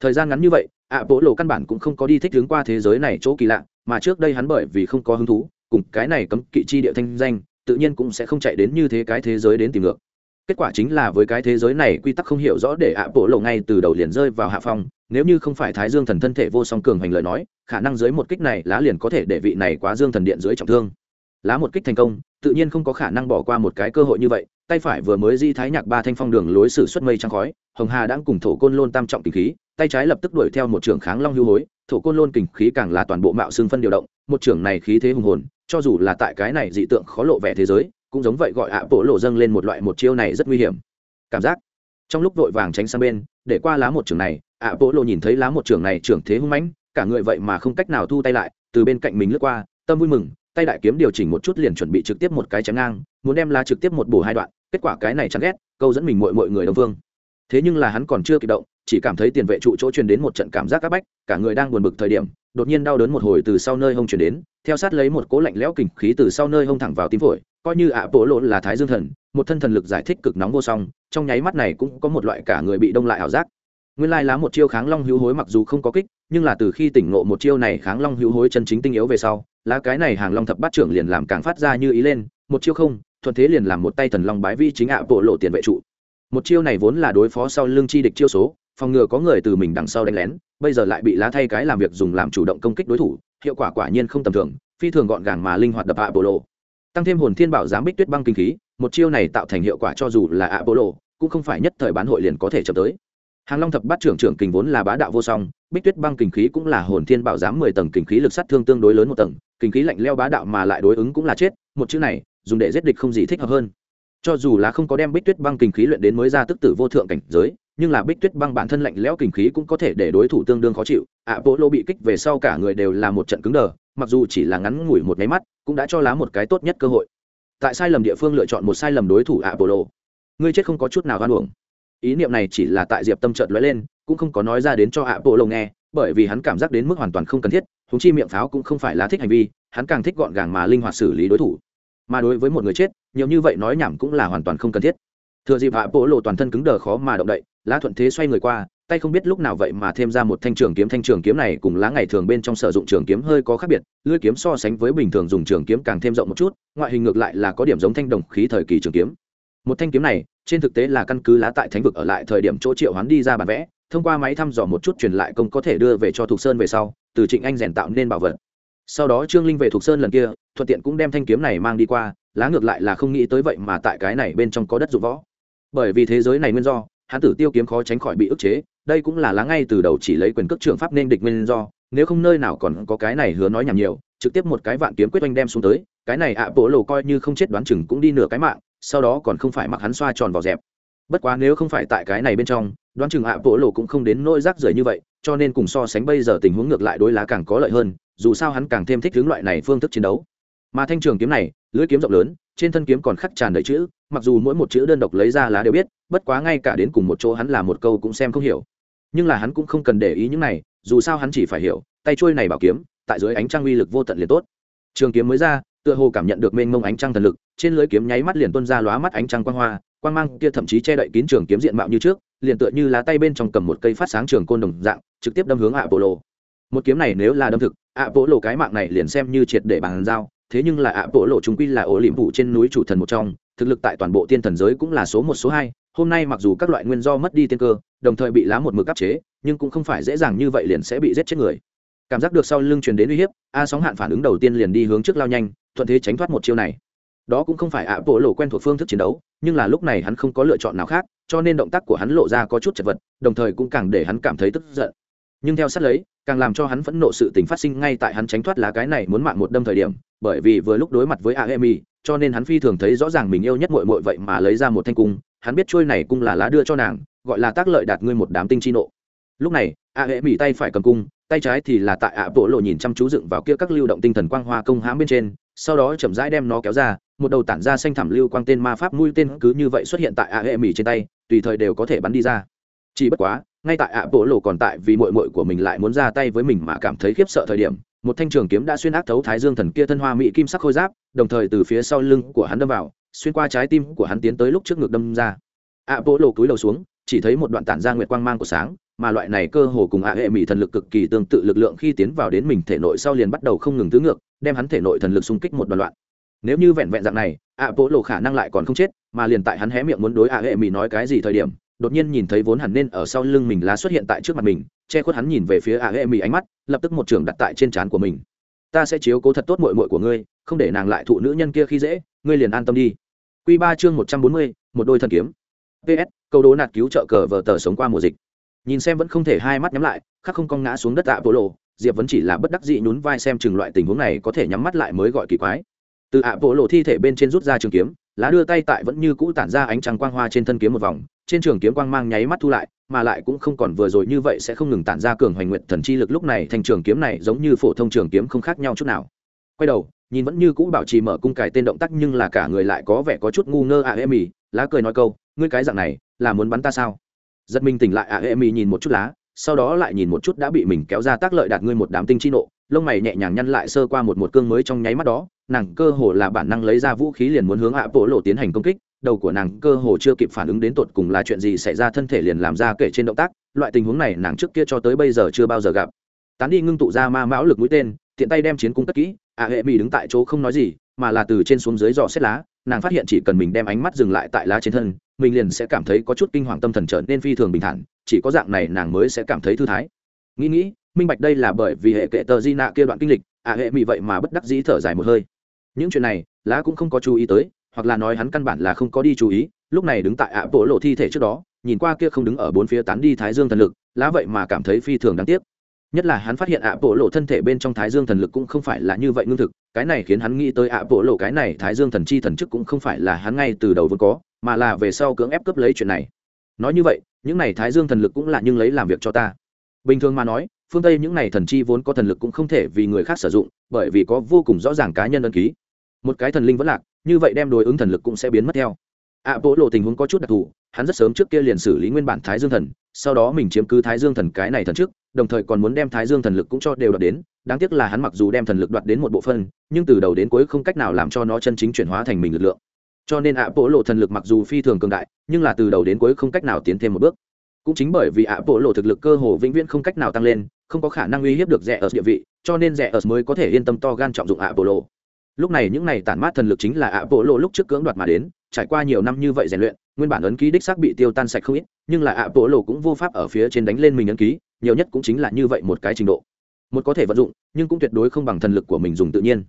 Speaker 1: Thời gian ngắn như vậy ạ bộ lộ căn bản cũng không có đi thích hướng qua thế giới này chỗ kỳ lạ, mà trước đây hắn bởi vì không có hứng thú, cùng cái này cấm kỵ chi địa thanh danh, tự nhiên cũng sẽ không chạy đến như thế cái thế giới đến tìm ngược. Kết quả chính là với cái thế giới này quy tắc không hiểu rõ để ạ bộ lộ ngay từ đầu liền rơi vào hạ phong, nếu như không phải thái dương thần thân thể vô song cường hành lời nói, khả năng dưới một kích này lá liền có thể để vị này quá dương thần điện dưới trọng thương. Lá một kích thành công tự nhiên không có khả năng bỏ qua một cái cơ hội như vậy, tay phải vừa mới di thái nhạc ba thanh phong đường lối xử xuất mây trắng khói, hồng hà đang cùng thổ côn lôn tam trọng kinh khí, tay trái lập tức đuổi theo một trường kháng long hưu hối, thổ côn lôn kình khí càng là toàn bộ mạo xương phân điều động, một trường này khí thế hùng hồn, cho dù là tại cái này dị tượng khó lộ vẻ thế giới, cũng giống vậy gọi ạ bộ lộ dâng lên một loại một chiêu này rất nguy hiểm. Cảm giác. Trong lúc vội vàng tránh sang bên, để qua lá một trường này, ạ bộ lộ nhìn thấy lá một trường này trưởng thế hung mãnh, cả người vậy mà không cách nào thu tay lại, từ bên cạnh mình lướt qua, tâm vui mừng tay đại kiếm điều chỉnh một chút liền chuẩn bị trực tiếp một cái chém ngang, muốn đem la trực tiếp một bổ hai đoạn, kết quả cái này chẳng ghét, câu dẫn mình mọi mọi người đông phương thế nhưng là hắn còn chưa kịp động, chỉ cảm thấy tiền vệ trụ chỗ truyền đến một trận cảm giác áp bách, cả người đang buồn bực thời điểm, đột nhiên đau đớn một hồi từ sau nơi hông truyền đến, theo sát lấy một cố lạnh lẽo kình khí từ sau nơi hông thẳng vào tim phổi, coi như ạ bộ lộ là thái dương thần, một thân thần lực giải thích cực nóng vô song, trong nháy mắt này cũng có một loại cả người bị đông lại ảo giác. Nguyên lai lá một chiêu kháng long hữu hối mặc dù không có kích, nhưng là từ khi tỉnh ngộ một chiêu này kháng long hữu hối chân chính tinh yếu về sau lá cái này hàng long thập bát trưởng liền làm càng phát ra như ý lên, một chiêu không, thuận thế liền làm một tay thần long bái vi chính ạ bộ lộ tiền vệ trụ. Một chiêu này vốn là đối phó sau lưng chi địch chiêu số, phòng ngừa có người từ mình đằng sau đánh lén, bây giờ lại bị lá thay cái làm việc dùng làm chủ động công kích đối thủ, hiệu quả quả nhiên không tầm thường, phi thường gọn gàng mà linh hoạt đập ạ bộ lộ. Tăng thêm hồn thiên bảo giám bích tuyết băng kinh khí, một chiêu này tạo thành hiệu quả cho dù là ạ bộ lộ, cũng không phải nhất thời bán hội liền có thể chậm tới hàng long thập bát trưởng trưởng kình vốn là bá đạo vô song, bích tuyết băng kình khí cũng là hồn thiên bảo giám mười tầng kình khí lực sát thương tương đối lớn một tầng, kình khí lạnh leo bá đạo mà lại đối ứng cũng là chết, một chữ này, dùng để giết địch không gì thích hợp hơn. Cho dù là không có đem bích tuyết băng kình khí luyện đến mới ra tức tử vô thượng cảnh giới, nhưng là bích tuyết băng bản thân lạnh lẽo kình khí cũng có thể để đối thủ tương đương khó chịu. Ạ bộ lô bị kích về sau cả người đều là một trận cứng đờ, mặc dù chỉ là ngắn ngủi một nháy mắt, cũng đã cho lá một cái tốt nhất cơ hội. Tại sai lầm địa phương lựa chọn một sai lầm đối thủ ạ bộ lô ngươi chết không có chút nào hoan uổng ý niệm này chỉ là tại diệp tâm trợt lóe lên, cũng không có nói ra đến cho ạ bộ lô nghe, bởi vì hắn cảm giác đến mức hoàn toàn không cần thiết húng chi miệng pháo cũng không phải là thích hành vi, hắn càng thích gọn gàng mà linh hoạt xử lý đối thủ. Mà đối với một người chết, nhiều như vậy nói nhảm cũng là hoàn toàn không cần thiết. Thừa dịp hạ bộ lộ toàn thân cứng đờ khó mà động đậy, lá thuận thế xoay người qua, tay không biết lúc nào vậy mà thêm ra một thanh trường kiếm, thanh trường kiếm này cùng lá ngày thường bên trong sử dụng trường kiếm hơi có khác biệt, lưỡi kiếm so sánh với bình thường dùng trường kiếm càng thêm rộng một chút, ngoại hình ngược lại là có điểm giống thanh đồng khí thời kỳ trường kiếm một thanh kiếm này, trên thực tế là căn cứ lá tại thánh vực ở lại thời điểm chỗ triệu hoán đi ra bản vẽ, thông qua máy thăm dò một chút truyền lại công có thể đưa về cho thục sơn về sau, từ trịnh anh rèn tạo nên bảo vật. Sau đó trương linh về thục sơn lần kia, thuận tiện cũng đem thanh kiếm này mang đi qua, lá ngược lại là không nghĩ tới vậy mà tại cái này bên trong có đất dụng võ. Bởi vì thế giới này nguyên do, hán tử tiêu kiếm khó tránh khỏi bị ức chế, đây cũng là lá ngay từ đầu chỉ lấy quyền cước trường pháp nên địch nguyên do, nếu không nơi nào còn có cái này hứa nói nhảm nhiều, trực tiếp một cái vạn kiếm quyết oanh đem xuống tới, cái này ạ bộ lộ coi như không chết đoán chừng cũng đi nửa cái mạng sau đó còn không phải mặc hắn xoa tròn vào dẹp. Bất quá nếu không phải tại cái này bên trong, đoán chừng ạ bộ lộ cũng không đến nỗi rác rưởi như vậy, cho nên cùng so sánh bây giờ tình huống ngược lại đối lá càng có lợi hơn, dù sao hắn càng thêm thích hướng loại này phương thức chiến đấu. Mà thanh trường kiếm này, lưỡi kiếm rộng lớn, trên thân kiếm còn khắc tràn đầy chữ, mặc dù mỗi một chữ đơn độc lấy ra lá đều biết, bất quá ngay cả đến cùng một chỗ hắn là một câu cũng xem không hiểu. Nhưng là hắn cũng không cần để ý những này, dù sao hắn chỉ phải hiểu, tay trôi này bảo kiếm, tại dưới ánh trăng uy lực vô tận liền tốt. Trường kiếm mới ra tựa hồ cảm nhận được mênh mông ánh trăng thần lực, trên lưới kiếm nháy mắt liền tuôn ra lóa mắt ánh trăng quang hoa, quang mang kia thậm chí che đậy kín trường kiếm diện mạo như trước, liền tựa như lá tay bên trong cầm một cây phát sáng trường côn đồng dạng, trực tiếp đâm hướng ạ bộ lộ một kiếm này nếu là đâm thực ạ bộ lộ cái mạng này liền xem như triệt để bàn giao, thế nhưng là ạ bộ lộ chúng quy là ổ liệm vụ trên núi chủ thần một trong, thực lực tại toàn bộ tiên thần giới cũng là số một, số hai, hôm nay mặc dù các loại nguyên do mất đi tiên cơ, đồng thời bị lá một mực áp chế, nhưng cũng không phải dễ dàng như vậy liền sẽ bị giết chết người. Cảm giác được sau lưng truyền đến uy hiếp, a sóng hạn phản ứng đầu tiên liền đi hướng trước lao nhanh thuận thế tránh thoát một chiêu này. Đó cũng không phải ạ, bộ lộ quen thuộc phương thức chiến đấu, nhưng là lúc này hắn không có lựa chọn nào khác, cho nên động tác của hắn lộ ra có chút chật vật, đồng thời cũng càng để hắn cảm thấy tức giận. Nhưng theo sát lấy, càng làm cho hắn phẫn nộ sự tình phát sinh ngay tại hắn tránh thoát lá cái này muốn mạng một đâm thời điểm, bởi vì vừa lúc đối mặt với aemi cho nên hắn phi thường thấy rõ ràng mình yêu nhất mội mội vậy mà lấy ra một thanh cung, hắn biết trôi này cung là lá đưa cho nàng, gọi là tác lợi đạt ngươi một đám tinh chi nộ. Lúc này aemi tay phải cầm cung, tay trái thì là tại ạ, bộ lộ nhìn chăm chú dựng vào kia các lưu động tinh thần quang hoa công hãm bên trên sau đó chậm rãi đem nó kéo ra, một đầu tản ra xanh thảm lưu quang tên ma pháp mũi tên cứ như vậy xuất hiện tại ạ hệ mỹ trên tay, tùy thời đều có thể bắn đi ra. Chỉ bất quá, ngay tại ạ bộ lộ còn tại vì mội mội của mình lại muốn ra tay với mình mà cảm thấy khiếp sợ thời điểm, một thanh trường kiếm đã xuyên ác thấu thái dương thần kia thân hoa mỹ kim sắc khôi giáp, đồng thời từ phía sau lưng của hắn đâm vào, xuyên qua trái tim của hắn tiến tới lúc trước ngực đâm ra. Ạ bộ lộ cúi đầu xuống, chỉ thấy một đoạn tản ra nguyệt quang mang của sáng mà loại này cơ hồ cùng ạ hệ mỹ thần lực cực kỳ tương tự lực lượng khi tiến vào đến mình thể nội sau liền bắt đầu không ngừng tứ ngược, đem hắn thể nội thần lực xung kích một đoạn loạn. Nếu như vẹn vẹn dạng này, ạ bộ lộ khả năng lại còn không chết, mà liền tại hắn hé miệng muốn đối ạ hệ mỹ nói cái gì thời điểm, đột nhiên nhìn thấy vốn hẳn nên ở sau lưng mình lá xuất hiện tại trước mặt mình, che khuất hắn nhìn về phía ạ hệ mỹ ánh mắt, lập tức một trường đặt tại trên trán của mình. Ta sẽ chiếu cố thật tốt mội mội của ngươi, không để nàng lại thụ nữ nhân kia khi dễ, ngươi liền an tâm đi. Q ba chương một trăm bốn mươi, một đôi thần kiếm. Ps câu đố nạt cứu trợ cờ vờ tờ sống qua mùa dịch nhìn xem vẫn không thể hai mắt nhắm lại, khắc không con ngã xuống đất ạ bộ lộ diệp vẫn chỉ là bất đắc dị nhún vai xem chừng loại tình huống này có thể nhắm mắt lại mới gọi kỳ quái. Từ ạ bộ lộ thi thể bên trên rút ra trường kiếm, lá đưa tay tại vẫn như cũ tản ra ánh trăng quang hoa trên thân kiếm một vòng, trên trường kiếm quang mang nháy mắt thu lại, mà lại cũng không còn vừa rồi như vậy sẽ không ngừng tản ra cường hoành nguyện thần chi lực lúc này thành trường kiếm này giống như phổ thông trường kiếm không khác nhau chút nào. Quay đầu, nhìn vẫn như cũ bảo trì mở cung cài tên động tác nhưng là cả người lại có vẻ có chút ngu ngơ ạ à em mì lá cười nói câu, ngươi cái dạng này, là muốn bắn ta sao? Giật mình tỉnh lại ạ à em mì nhìn một chút lá, sau đó lại nhìn một chút đã bị mình kéo ra tác lợi đạt ngươi một đám tinh chi nộ, lông mày nhẹ nhàng nhăn lại sơ qua một một cương mới trong nháy mắt đó, nàng cơ hồ là bản năng lấy ra vũ khí liền muốn hướng ạ bộ lộ tiến hành công kích, đầu của nàng cơ hồ chưa kịp phản ứng đến tột cùng là chuyện gì xảy ra, thân thể liền làm ra kể trên động tác, loại tình huống này nàng trước kia cho tới bây giờ chưa bao giờ gặp. Tán đi ngưng tụ ra ma mão lực mũi tên, tiện tay đem chiến cung cất kỹ, ạ hệ mỹ đứng tại chỗ không nói gì, mà là từ trên xuống dưới dò xét lá nàng phát hiện chỉ cần mình đem ánh mắt dừng lại tại lá trên thân, mình liền sẽ cảm thấy có chút kinh hoàng tâm thần trở nên phi thường bình thản, chỉ có dạng này nàng mới sẽ cảm thấy thư thái. Nghĩ nghĩ, minh bạch đây là bởi vì hệ kệ tờ di nạ kia đoạn kinh lịch ạ hệ mỹ vậy mà bất đắc dĩ thở dài một hơi. Những chuyện này, lá cũng không có chú ý tới, hoặc là nói hắn căn bản là không có đi chú ý, lúc này đứng tại ạ bộ lộ thi thể trước đó, nhìn qua kia không đứng ở bốn phía tán đi thái dương thần lực, lá vậy mà cảm thấy phi thường đáng tiếc nhất là hắn phát hiện ạ bộ lộ thân thể bên trong thái dương thần lực cũng không phải là như vậy ngưng thực, cái này khiến hắn nghĩ tới ạ bộ lộ cái này thái dương thần chi thần chức cũng không phải là hắn ngay từ đầu vốn có, mà là về sau cưỡng ép cướp lấy chuyện này. Nói như vậy, những này thái dương thần lực cũng là nhưng lấy làm việc cho ta. Bình thường mà nói, phương tây những này thần chi vốn có thần lực cũng không thể vì người khác sử dụng, bởi vì có vô cùng rõ ràng cá nhân ân ký. Một cái thần linh vẫn lạc, như vậy đem đối ứng thần lực cũng sẽ biến mất theo. Ạ bộ lộ tình huống có chút đặc thù, hắn rất sớm trước kia liền xử lý nguyên bản thái dương thần sau đó mình chiếm cứ thái dương thần cái này thần trước, đồng thời còn muốn đem thái dương thần lực cũng cho đều đoạt đến, đáng tiếc là hắn mặc dù đem thần lực đoạt đến một bộ phân nhưng từ đầu đến cuối không cách nào làm cho nó chân chính chuyển hóa thành mình lực lượng. Cho nên ạ bộ lộ thần lực mặc dù phi thường cường đại, nhưng là từ đầu đến cuối không cách nào tiến thêm một bước. Cũng chính bởi vì ạ bộ lộ thực lực cơ hồ vĩnh viễn không cách nào tăng lên, không có khả năng uy hiếp được rẻ ở địa vị, cho nên rẻ ở mới có thể yên tâm to gan trọng dụng ạ bộ lộ lúc này những này tản mát thần lực chính là ạ bộ lộ lúc trước cưỡng đoạt mà đến, trải qua nhiều năm như vậy rèn luyện nguyên bản ấn ký đích xác bị tiêu tan sạch không ít, nhưng là ạ bộ lộ cũng vô pháp ở phía trên đánh lên mình ấn ký, nhiều nhất cũng chính là như vậy một cái trình độ. Một có thể vận dụng, nhưng cũng tuyệt đối không bằng thần lực của mình dùng tự nhiên.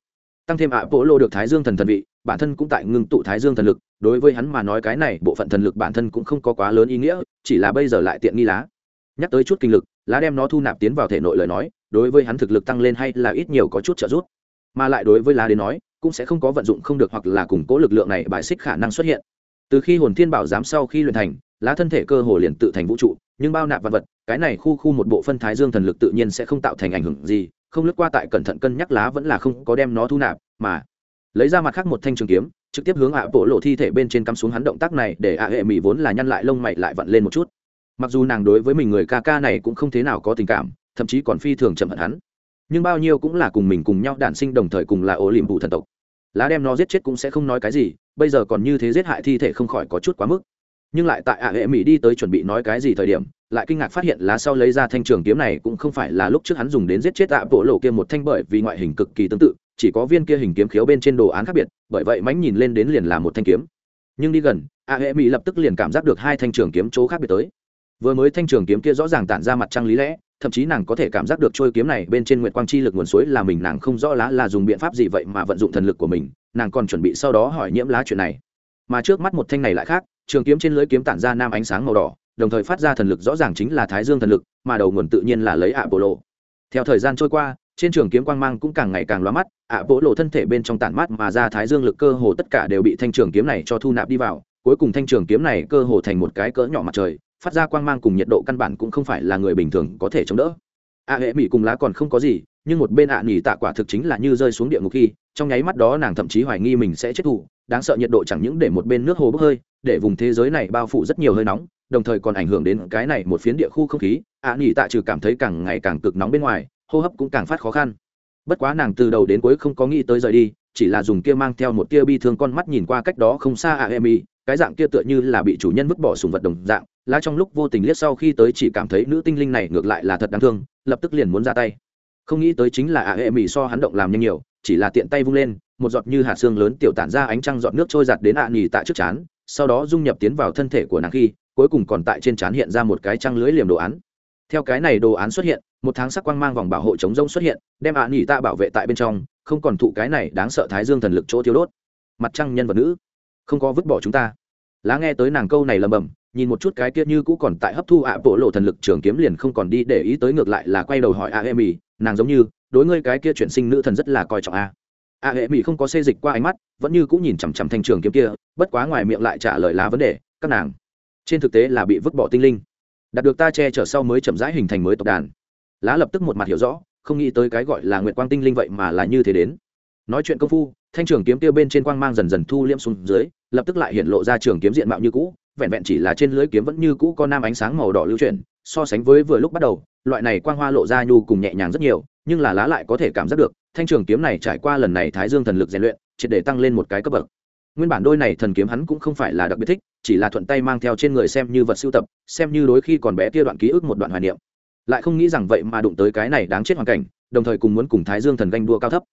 Speaker 1: Tăng thêm ạ bộ lộ được thái dương thần thần vị, bản thân cũng tại ngưng tụ thái dương thần lực, đối với hắn mà nói cái này bộ phận thần lực bản thân cũng không có quá lớn ý nghĩa, chỉ là bây giờ lại tiện nghi lá. Nhắc tới chút kinh lực, lá đem nó thu nạp tiến vào thể nội lời nói, đối với hắn thực lực tăng lên hay là ít nhiều có chút trợ giúp. Mà lại đối với lá đến nói, cũng sẽ không có vận dụng không được hoặc là củng cố lực lượng này bài xích khả năng xuất hiện từ khi hồn thiên bảo giám sau khi luyện thành, lá thân thể cơ hồ liền tự thành vũ trụ, nhưng bao nạp vật vật, cái này khu khu một bộ phân thái dương thần lực tự nhiên sẽ không tạo thành ảnh hưởng gì, không lướt qua tại cẩn thận cân nhắc lá vẫn là không có đem nó thu nạp, mà lấy ra mặt khác một thanh trường kiếm, trực tiếp hướng ạ bộ lộ thi thể bên trên cắm xuống hắn động tác này để ạ hệ mỹ vốn là nhăn lại lông mày lại vặn lên một chút. Mặc dù nàng đối với mình người ca ca này cũng không thế nào có tình cảm, thậm chí còn phi thường chậm hận hắn. Nhưng bao nhiêu cũng là cùng mình cùng nhau đản sinh đồng thời cùng là ố liềm vụ thần tộc. Lá đem nó giết chết cũng sẽ không nói cái gì bây giờ còn như thế giết hại thi thể không khỏi có chút quá mức. Nhưng lại tại ạ hệ mỹ đi tới chuẩn bị nói cái gì thời điểm, lại kinh ngạc phát hiện lá sau lấy ra thanh trường kiếm này cũng không phải là lúc trước hắn dùng đến giết chết ạ bộ lộ kia một thanh bởi vì ngoại hình cực kỳ tương tự, chỉ có viên kia hình kiếm khiếu bên trên đồ án khác biệt, bởi vậy mánh nhìn lên đến liền là một thanh kiếm. Nhưng đi gần, ạ hệ mỹ lập tức liền cảm giác được hai thanh trường kiếm chỗ khác biệt tới. Vừa mới thanh trường kiếm kia rõ ràng tản ra mặt trăng lý lẽ thậm chí nàng có thể cảm giác được trôi kiếm này bên trên nguyệt quang chi lực nguồn suối là mình nàng không rõ lá là dùng biện pháp gì vậy mà vận dụng thần lực của mình, nàng còn chuẩn bị sau đó hỏi nhiễm lá chuyện này. Mà trước mắt một thanh này lại khác, trường kiếm trên lưới kiếm tản ra nam ánh sáng màu đỏ, đồng thời phát ra thần lực rõ ràng chính là thái dương thần lực, mà đầu nguồn tự nhiên là lấy ạ bộ lộ theo thời gian trôi qua, trên trường kiếm quang mang cũng càng ngày càng loa mắt ạ bộ lộ thân thể bên trong tản mát mà ra thái dương lực cơ hồ tất cả đều bị thanh trường kiếm này cho thu nạp đi vào, cuối cùng thanh trường kiếm này cơ hồ thành một cái cỡ nhỏ mặt trời phát ra quang mang cùng nhiệt độ căn bản cũng không phải là người bình thường có thể chống đỡ. A hệ mỹ cùng lá còn không có gì, nhưng một bên ạ à tạ quả thực chính là như rơi xuống địa ngục khi, trong nháy mắt đó nàng thậm chí hoài nghi mình sẽ chết thủ đáng sợ nhiệt độ chẳng những để một bên nước hồ bốc hơi, để vùng thế giới này bao phủ rất nhiều hơi nóng, đồng thời còn ảnh hưởng đến cái này một phiến địa khu không khí, ạ à tạ trừ cảm thấy càng ngày càng cực nóng bên ngoài, hô hấp cũng càng phát khó khăn. Bất quá nàng từ đầu đến cuối không có nghĩ tới rời đi, chỉ là dùng kia mang theo một tia bi thương con mắt nhìn qua cách đó không xa ạ em y cái dạng kia tựa như là bị chủ nhân vứt bỏ sùng vật đồng dạng, lá trong lúc vô tình liếc sau khi tới chỉ cảm thấy nữ tinh linh này ngược lại là thật đáng thương, lập tức liền muốn ra tay. Không nghĩ tới chính là ả hệ mỹ so hắn động làm nhanh nhiều, chỉ là tiện tay vung lên, một giọt như hạt xương lớn tiểu tản ra ánh trăng giọt nước trôi giặt đến ạ à tại trước chán, sau đó dung nhập tiến vào thân thể của nàng khi, cuối cùng còn tại trên chán hiện ra một cái trăng lưới liềm đồ án. Theo cái này đồ án xuất hiện, một tháng sắc quang mang vòng bảo hộ chống rông xuất hiện, đem ạ à tạ bảo vệ tại bên trong, không còn thụ cái này đáng sợ thái dương thần lực chỗ thiếu đốt. Mặt trăng nhân vật nữ không có vứt bỏ chúng ta. Lá nghe tới nàng câu này lầm bầm, nhìn một chút cái kia như cũ còn tại hấp thu ạ bộ lộ thần lực trường kiếm liền không còn đi để ý tới ngược lại là quay đầu hỏi a hệ mỹ nàng giống như, đối ngươi cái kia chuyển sinh nữ thần rất là coi trọng a. A hệ mỹ không có xê dịch qua ánh mắt, vẫn như cũng nhìn chằm chằm thanh trường kiếm kia, bất quá ngoài miệng lại trả lời lá vấn đề, các nàng. Trên thực tế là bị vứt bỏ tinh linh. Đạt được ta che chở sau mới chậm rãi hình thành mới tộc đàn. Lá lập tức một mặt hiểu rõ, không nghĩ tới cái gọi là nguyệt quang tinh linh vậy mà là như thế đến. Nói chuyện công phu thanh trường kiếm tiêu bên trên quang mang dần dần thu liễm xuống dưới, lập tức lại hiện lộ ra trường kiếm diện mạo như cũ, vẹn vẹn chỉ là trên lưới kiếm vẫn như cũ có nam ánh sáng màu đỏ lưu chuyển, so sánh với vừa lúc bắt đầu, loại này quang hoa lộ ra nhu cùng nhẹ nhàng rất nhiều, nhưng là lá lại có thể cảm giác được, thanh trường kiếm này trải qua lần này thái dương thần lực rèn luyện, triệt để tăng lên một cái cấp bậc. Nguyên bản đôi này thần kiếm hắn cũng không phải là đặc biệt thích, chỉ là thuận tay mang theo trên người xem như vật sưu tập, xem như đôi khi còn bé kia đoạn ký ức một đoạn hoài niệm. Lại không nghĩ rằng vậy mà đụng tới cái này đáng chết hoàn cảnh, đồng thời cùng muốn cùng thái dương thần ganh đua cao thấp.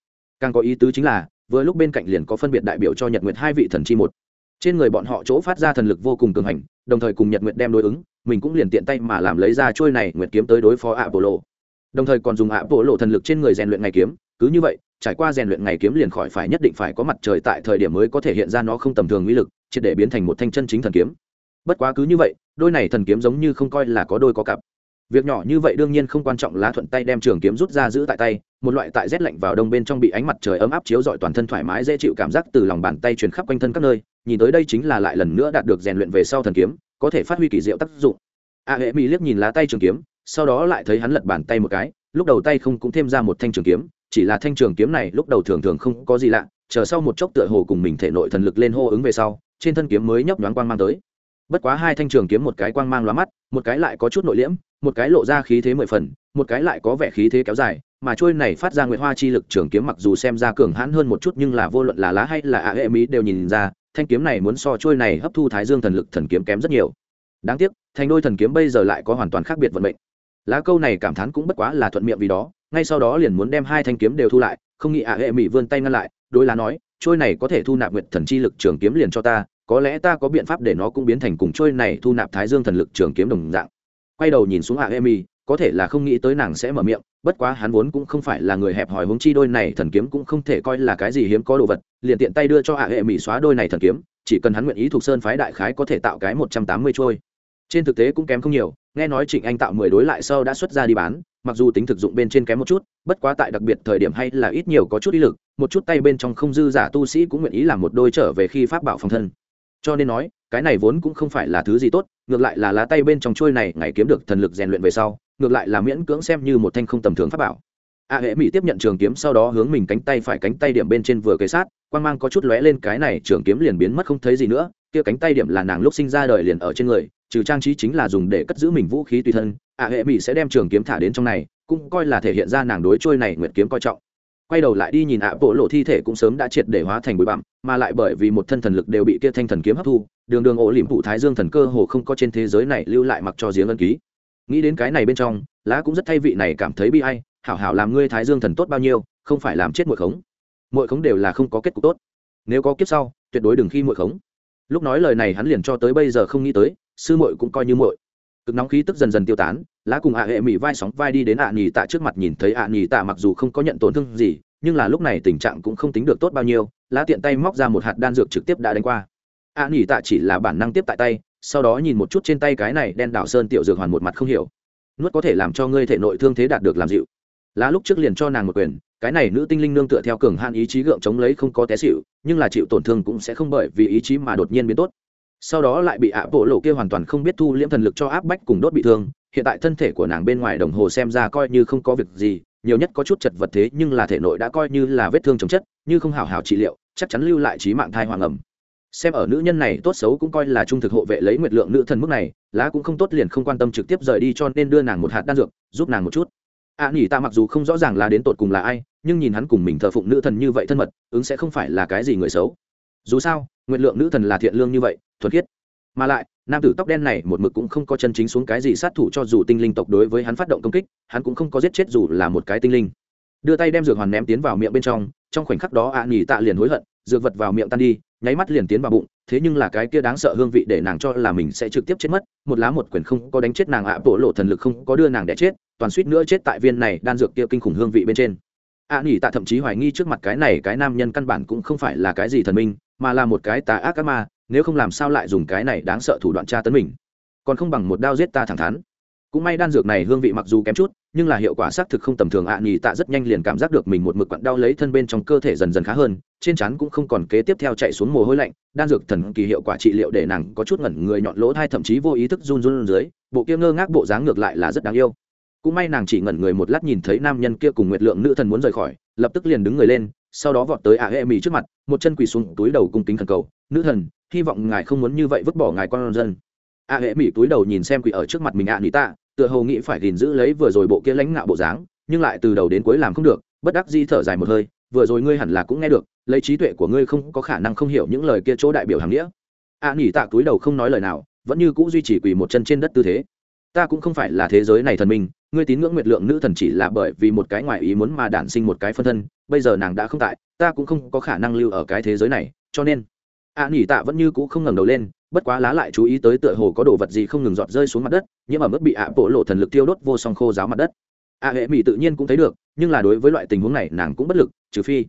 Speaker 1: Càng có ý tứ chính là vừa lúc bên cạnh liền có phân biệt đại biểu cho nhật nguyệt hai vị thần chi một. Trên người bọn họ chỗ phát ra thần lực vô cùng cường hành, đồng thời cùng nhật nguyệt đem đối ứng, mình cũng liền tiện tay mà làm lấy ra trôi này nguyệt kiếm tới đối phó ạ bộ lộ đồng thời còn dùng ạ bộ lộ thần lực trên người rèn luyện ngày kiếm, cứ như vậy, trải qua rèn luyện ngày kiếm liền khỏi phải nhất định phải có mặt trời tại thời điểm mới có thể hiện ra nó không tầm thường uy lực, triệt để biến thành một thanh chân chính thần kiếm. Bất quá cứ như vậy, đôi này thần kiếm giống như không coi là có đôi có cặp việc nhỏ như vậy đương nhiên không quan trọng, lá thuận tay đem trường kiếm rút ra giữ tại tay, một loại tại rét lạnh vào đông bên trong bị ánh mặt trời ấm áp chiếu rọi toàn thân thoải mái dễ chịu cảm giác từ lòng bàn tay truyền khắp quanh thân các nơi, nhìn tới đây chính là lại lần nữa đạt được rèn luyện về sau thần kiếm, có thể phát huy kỳ diệu tác dụng. A hệ mỹ liếc nhìn lá tay trường kiếm, sau đó lại thấy hắn lật bàn tay một cái, lúc đầu tay không cũng thêm ra một thanh trường kiếm, chỉ là thanh trường kiếm này lúc đầu thường thường không có gì lạ, chờ sau một chốc tựa hồ cùng mình thể nội thần lực lên hô ứng về sau, trên thân kiếm mới nhấp nhoáng quang mang tới. Bất quá hai thanh trường kiếm một cái quang mang lóa mắt, một cái lại có chút nội liễm một cái lộ ra khí thế mười phần, một cái lại có vẻ khí thế kéo dài, mà trôi này phát ra nguyệt hoa chi lực trường kiếm mặc dù xem ra cường hãn hơn một chút nhưng là vô luận là lá hay là ạ hệ mỹ đều nhìn ra, thanh kiếm này muốn so trôi này hấp thu thái dương thần lực thần kiếm kém rất nhiều. Đáng tiếc, thành đôi thần kiếm bây giờ lại có hoàn toàn khác biệt vận mệnh. Lá câu này cảm thán cũng bất quá là thuận miệng vì đó, ngay sau đó liền muốn đem hai thanh kiếm đều thu lại, không nghĩ ạ hệ mỹ vươn tay ngăn lại đôi lá nói, trôi này có thể thu nạp nguyệt thần chi lực trường kiếm liền cho ta, có lẽ ta có biện pháp để nó cũng biến thành cùng trôi này thu nạp thái dương thần lực trường kiếm đồng dạng quay đầu nhìn xuống hạ emi, có thể là không nghĩ tới nàng sẽ mở miệng, bất quá hắn vốn cũng không phải là người hẹp hòi huống chi đôi này thần kiếm cũng không thể coi là cái gì hiếm có đồ vật, liền tiện tay đưa cho hạ hệ mỹ xóa đôi này thần kiếm, chỉ cần hắn nguyện ý thuộc sơn phái đại khái có thể tạo cái một trăm tám mươi trôi. Trên thực tế cũng kém không nhiều, nghe nói trịnh anh tạo mười đối lại sau đã xuất ra đi bán, mặc dù tính thực dụng bên trên kém một chút, bất quá tại đặc biệt thời điểm hay là ít nhiều có chút ý lực, một chút tay bên trong không dư giả tu sĩ cũng nguyện ý làm một đôi trở về khi pháp bảo phòng thân. Cho nên nói, cái này vốn cũng không phải là thứ gì tốt ngược lại là lá tay bên trong trôi này ngày kiếm được thần lực rèn luyện về sau, ngược lại là miễn cưỡng xem như một thanh không tầm thường pháp bảo. A hệ mỹ tiếp nhận trường kiếm sau đó hướng mình cánh tay phải cánh tay điểm bên trên vừa kế sát quan mang có chút lóe lên cái này trường kiếm liền biến mất không thấy gì nữa, kia cánh tay điểm là nàng lúc sinh ra đời liền ở trên người, trừ trang trí chính là dùng để cất giữ mình vũ khí tùy thân, a hệ mỹ sẽ đem trường kiếm thả đến trong này, cũng coi là thể hiện ra nàng đối trôi này nguyệt kiếm coi trọng. Quay đầu lại đi nhìn ạ bộ lộ thi thể cũng sớm đã triệt để hóa thành bụi bặm, mà lại bởi vì một thân thần lực đều bị kia thanh thần kiếm hấp thu đường đường ổ liềm phụ thái dương thần cơ hồ không có trên thế giới này lưu lại mặc cho giếng ân ký. Nghĩ đến cái này bên trong, lá cũng rất thay vị này cảm thấy bi ai, hảo hảo làm ngươi thái dương thần tốt bao nhiêu, không phải làm chết muội khống. Muội khống đều là không có kết cục tốt. Nếu có kiếp sau, tuyệt đối đừng khi muội khống. Lúc nói lời này hắn liền cho tới bây giờ không nghĩ tới, sư muội cũng coi như muội. Cực nóng khí tức dần dần tiêu tán, lá cùng ạ hệ mỹ vai sóng vai đi đến ạ à nhì tạ trước mặt nhìn thấy ạ à nhì tạ mặc dù không có nhận tổn thương gì, nhưng là lúc này tình trạng cũng không tính được tốt bao nhiêu, lá tiện tay móc ra một hạt đan dược trực tiếp đã đánh qua ạ nghỉ tạ chỉ là bản năng tiếp tại tay, sau đó nhìn một chút trên tay cái này đen đảo sơn tiểu dược hoàn một mặt không hiểu. Nuốt có thể làm cho ngươi thể nội thương thế đạt được làm dịu. Lá lúc trước liền cho nàng một quyền, cái này nữ tinh linh nương tựa theo cường hạn ý chí gượng chống lấy không có té xịu nhưng là chịu tổn thương cũng sẽ không bởi vì ý chí mà đột nhiên biến tốt. Sau đó lại bị ạ bộ lộ kia hoàn toàn không biết thu liễm thần lực cho áp bách cùng đốt bị thương, hiện tại thân thể của nàng bên ngoài đồng hồ xem ra coi như không có việc gì, nhiều nhất có chút chật vật thế nhưng là thể nội đã coi như là vết thương chống chất, như không hào hào trị liệu, chắc chắn lưu lại trí mạng thai hoàng ẩm xem ở nữ nhân này tốt xấu cũng coi là trung thực hộ vệ lấy nguyệt lượng nữ thần mức này lá cũng không tốt liền không quan tâm trực tiếp rời đi cho nên đưa nàng một hạt đan dược giúp nàng một chút. Ạ à, nghỉ ta mặc dù không rõ ràng là đến tột cùng là ai nhưng nhìn hắn cùng mình thờ phụng nữ thần như vậy thân mật ứng sẽ không phải là cái gì người xấu. Dù sao nguyện lượng nữ thần là thiện lương như vậy thuần khiết. Mà lại nam tử tóc đen này một mực cũng không có chân chính xuống cái gì sát thủ cho dù tinh linh tộc đối với hắn phát động công kích hắn cũng không có giết chết dù là một cái tinh linh. Đưa tay đem dược hoàn ném tiến vào miệng bên trong trong khoảnh khắc đó ạ à nghỉ tạ liền hối hận dược vật vào miệng tan đi nháy mắt liền tiến vào bụng, thế nhưng là cái kia đáng sợ hương vị để nàng cho là mình sẽ trực tiếp chết mất, một lá một quyển không có đánh chết nàng ạ, bộ lộ thần lực không có đưa nàng đẻ chết, toàn suýt nữa chết tại viên này đan dược kia kinh khủng hương vị bên trên. Ạ nghỉ tạ thậm chí hoài nghi trước mặt cái này cái nam nhân căn bản cũng không phải là cái gì thần minh, mà là một cái tà ác ác ma, nếu không làm sao lại dùng cái này đáng sợ thủ đoạn tra tấn mình. Còn không bằng một đao giết ta thẳng thắn cũng may đan dược này hương vị mặc dù kém chút nhưng là hiệu quả xác thực không tầm thường ạ à, nhì tạ rất nhanh liền cảm giác được mình một mực quặn đau lấy thân bên trong cơ thể dần dần khá hơn trên chắn cũng không còn kế tiếp theo chạy xuống mồ hôi lạnh đan dược thần kỳ hiệu quả trị liệu để nàng có chút ngẩn người nhọn lỗ thai thậm chí vô ý thức run run dưới bộ kia ngơ ngác bộ dáng ngược lại là rất đáng yêu. Cũng may nàng chỉ ngẩn người một lát nhìn thấy nam nhân kia cùng nguyệt lượng nữ thần muốn rời khỏi lập tức liền đứng người lên sau đó vọt tới ả hệ mỹ trước mặt một chân quỳ xuống túi đầu cung kính thần cầu nữ thần hy vọng ngài không muốn như vậy vứt bỏ ngài con dân. ả hệ mỹ túi đầu nhìn xem quỳ ở trước mặt mình ạ nỉ tạ tựa hồ nghĩ phải gìn giữ lấy vừa rồi bộ kia lãnh ngạo bộ dáng nhưng lại từ đầu đến cuối làm không được bất đắc di thở dài một hơi vừa rồi ngươi hẳn là cũng nghe được lấy trí tuệ của ngươi không có khả năng không hiểu những lời kia chỗ đại biểu hàng nghĩa. A à, tạ túi đầu không nói lời nào vẫn như cũ duy trì quỳ một chân trên đất tư thế. Ta cũng không phải là thế giới này thần minh ngươi tín ngưỡng nguyệt lượng nữ thần chỉ là bởi vì một cái ngoại ý muốn mà đản sinh một cái phân thân bây giờ nàng đã không tại ta cũng không có khả năng lưu ở cái thế giới này cho nên. A à, tạ vẫn như cũ không ngẩng đầu lên bất quá lá lại chú ý tới tựa hồ có đồ vật gì không ngừng giọt rơi xuống mặt đất nhiễm ở mức bị ạ bộ lộ thần lực tiêu đốt vô song khô giáo mặt đất. A hệ mỹ tự nhiên cũng thấy được, nhưng là đối với loại tình huống này nàng cũng bất lực, trừ phi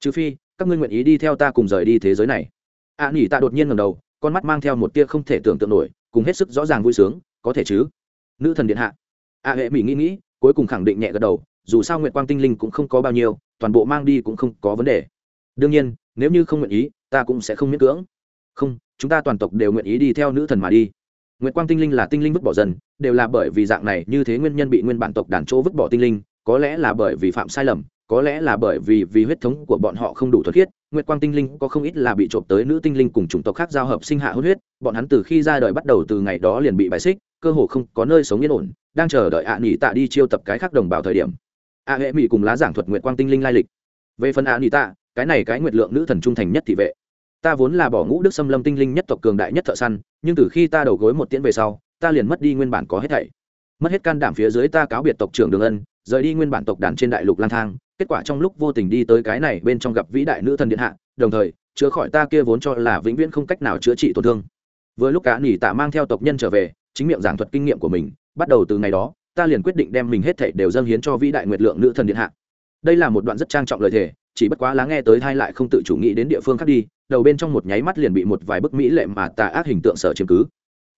Speaker 1: trừ phi, các ngươi nguyện ý đi theo ta cùng rời đi thế giới này. A nghỉ tạ đột nhiên ngầm đầu, con mắt mang theo một tia không thể tưởng tượng nổi, cùng hết sức rõ ràng vui sướng, có thể chứ? Nữ thần điện hạ. A hệ mỹ nghĩ nghĩ, cuối cùng khẳng định nhẹ gật đầu, dù sao nguyện quang tinh linh cũng không có bao nhiêu, toàn bộ mang đi cũng không có vấn đề. Đương nhiên, nếu như không nguyện ý, ta cũng sẽ không miễn cưỡng. Không chúng ta toàn tộc đều nguyện ý đi theo nữ thần mà đi. Nguyệt quang tinh linh là tinh linh vứt bỏ dần, đều là bởi vì dạng này như thế nguyên nhân bị nguyên bản tộc đàn chỗ vứt bỏ tinh linh, có lẽ là bởi vì phạm sai lầm, có lẽ là bởi vì vì huyết thống của bọn họ không đủ thuật khiết, nguyệt quang tinh linh có không ít là bị trộm tới nữ tinh linh cùng chủng tộc khác giao hợp sinh hạ hôn huyết, bọn hắn từ khi ra đời bắt đầu từ ngày đó liền bị bài xích, cơ hồ không có nơi sống yên ổn, đang chờ đợi ạ à tạ đi chiêu tập cái khác đồng bào thời điểm. Ạ hệ mỹ cùng lá giảng thuật nguyệt quang tinh linh lai lịch. Về phần ạ à tạ, cái này cái nguyệt lượng nữ thần trung thành nhất thị vệ ta vốn là bỏ ngũ đức xâm lâm tinh linh nhất tộc cường đại nhất thợ săn, nhưng từ khi ta đầu gối một tiễn về sau, ta liền mất đi nguyên bản có hết thảy. Mất hết can đảm phía dưới ta cáo biệt tộc trưởng đường ân, rời đi nguyên bản tộc đàn trên đại lục lang thang, kết quả trong lúc vô tình đi tới cái này bên trong gặp vĩ đại nữ thần điện hạ, đồng thời, chữa khỏi ta kia vốn cho là vĩnh viễn không cách nào chữa trị tổn thương. Vừa lúc cả nỉ tạ mang theo tộc nhân trở về, chính miệng giảng thuật kinh nghiệm của mình, bắt đầu từ ngày đó, ta liền quyết định đem mình hết thảy đều dâng hiến cho vĩ đại nguyệt lượng nữ thần điện hạ. Đây là một đoạn rất trang trọng lời thề chỉ bất quá lá nghe tới thai lại không tự chủ nghĩ đến địa phương khác đi, đầu bên trong một nháy mắt liền bị một vài bức mỹ lệ mà tà ác hình tượng sở chiếm cứ.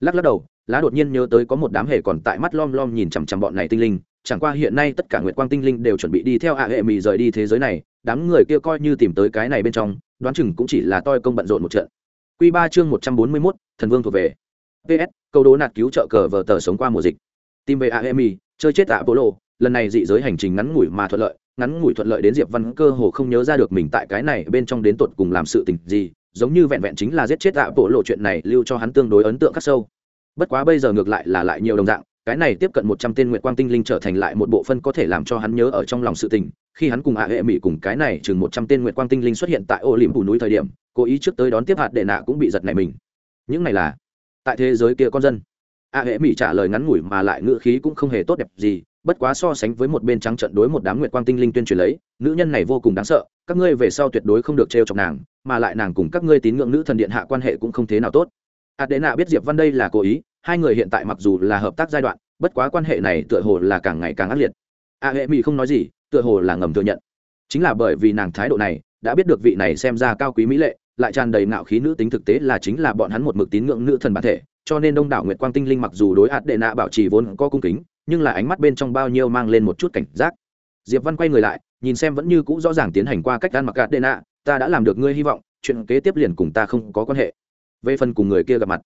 Speaker 1: Lắc lắc đầu, lá đột nhiên nhớ tới có một đám hề còn tại mắt lom lom nhìn chằm chằm bọn này tinh linh, chẳng qua hiện nay tất cả nguyệt quang tinh linh đều chuẩn bị đi theo ạ hệ mì rời đi thế giới này, đám người kia coi như tìm tới cái này bên trong, đoán chừng cũng chỉ là toi công bận rộn một trận. Q ba chương một trăm bốn mươi mốt, thần vương thuộc về. Ps câu đố nạt cứu trợ cờ vờ tờ sống qua mùa dịch. Tìm về ạ hệ mì chơi chết ạ bộ lộ lần này dị giới hành trình ngắn ngủi mà thuận lợi ngắn ngủi thuận lợi đến diệp văn cơ hồ không nhớ ra được mình tại cái này bên trong đến tột cùng làm sự tình gì, giống như vẹn vẹn chính là giết chết ạ bộ lộ chuyện này lưu cho hắn tương đối ấn tượng khắc sâu. Bất quá bây giờ ngược lại là lại nhiều đồng dạng, cái này tiếp cận một trăm tên nguyện quang tinh linh trở thành lại một bộ phân có thể làm cho hắn nhớ ở trong lòng sự tình. Khi hắn cùng ạ hệ mỹ cùng cái này chừng một trăm tên nguyệt quang tinh linh xuất hiện tại ô liềm phủ núi thời điểm, cố ý trước tới đón tiếp hạt đệ nạ cũng bị giật này mình. Những này là, tại thế giới kia con dân. A hệ mỹ trả lời ngắn ngủi mà lại ngữ khí cũng không hề tốt đẹp gì, bất quá so sánh với một bên trắng trận đối một đám nguyệt quang tinh linh tuyên truyền lấy, nữ nhân này vô cùng đáng sợ, các ngươi về sau tuyệt đối không được trêu chọc nàng, mà lại nàng cùng các ngươi tín ngưỡng nữ thần điện hạ quan hệ cũng không thế nào tốt. A đệ nạ biết diệp văn đây là cố ý, hai người hiện tại mặc dù là hợp tác giai đoạn, bất quá quan hệ này tựa hồ là càng ngày càng ác liệt. A hệ mỹ không nói gì, tựa hồ là ngầm thừa nhận. Chính là bởi vì nàng thái độ này, đã biết được vị này xem ra cao quý mỹ lệ, lại tràn đầy ngạo khí nữ tính thực tế là chính là bọn hắn một mực tín ngưỡng nữ thần bản thể cho nên đông đảo nguyệt quang tinh linh mặc dù đối ạt đệ nạ bảo trì vốn có cung kính, nhưng là ánh mắt bên trong bao nhiêu mang lên một chút cảnh giác. Diệp văn quay người lại, nhìn xem vẫn như cũ rõ ràng tiến hành qua cách ăn mặc ạt đệ nạ, ta đã làm được ngươi hy vọng, chuyện kế tiếp liền cùng ta không có quan hệ. Về phần cùng người kia gặp mặt,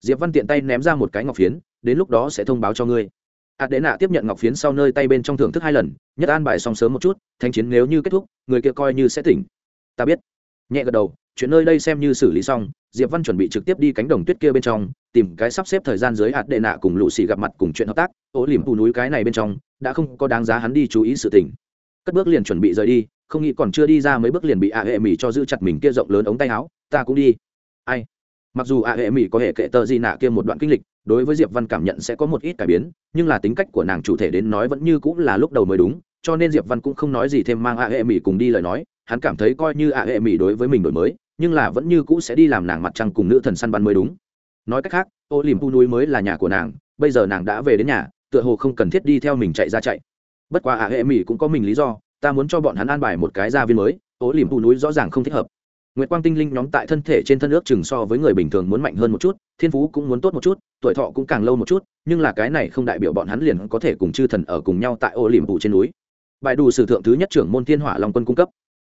Speaker 1: diệp văn tiện tay ném ra một cái ngọc phiến, đến lúc đó sẽ thông báo cho ngươi. Ạt đệ nạ tiếp nhận ngọc phiến sau nơi tay bên trong thưởng thức hai lần, nhất an bài xong sớm một chút thanh chiến nếu như kết thúc, người kia coi như sẽ tỉnh. Ta biết. Nhẹ gật đầu, chuyện nơi đây xem như xử lý xong diệp văn chuẩn bị trực tiếp đi cánh đồng tuyết kia bên trong, tìm cái sắp xếp thời gian dưới hạt đệ nạ cùng lũ xì gặp mặt cùng chuyện hợp tác, ố liềm phù núi cái này bên trong, đã không có đáng giá hắn đi chú ý sự tình. Cất bước liền chuẩn bị rời đi, không nghĩ còn chưa đi ra mấy bước liền bị ạ hệ mỹ cho giữ chặt mình kia rộng lớn ống tay áo, ta cũng đi. Ai? Mặc dù ạ hệ mỹ có hệ kệ tờ gì nạ kia một đoạn kinh lịch, đối với diệp văn cảm nhận sẽ có một ít cải biến, nhưng là tính cách của nàng chủ thể đến nói vẫn như cũng là lúc đầu mới đúng, cho nên diệp văn cũng không nói gì thêm mang ạ hệ mỹ cùng đi lời nói, hắn cảm thấy coi như ạ hệ mỹ đối với mình đổi mới nhưng là vẫn như cũ sẽ đi làm nàng mặt trăng cùng nữ thần săn bắn mới đúng nói cách khác ô liềm pu núi mới là nhà của nàng bây giờ nàng đã về đến nhà tựa hồ không cần thiết đi theo mình chạy ra chạy bất quá à hệ mỹ cũng có mình lý do ta muốn cho bọn hắn an bài một cái gia viên mới ô liềm pu núi rõ ràng không thích hợp Nguyệt Quang Tinh Linh nhóm tại thân thể trên thân ước chừng so với người bình thường muốn mạnh hơn một chút, thiên phú cũng muốn tốt một chút, tuổi thọ cũng càng lâu một chút, nhưng là cái này không đại biểu bọn hắn liền có thể cùng chư thần ở cùng nhau tại ô liềm phụ trên núi. Bài đủ sử thượng thứ nhất trưởng môn Thiên Hỏa Long Quân cung cấp.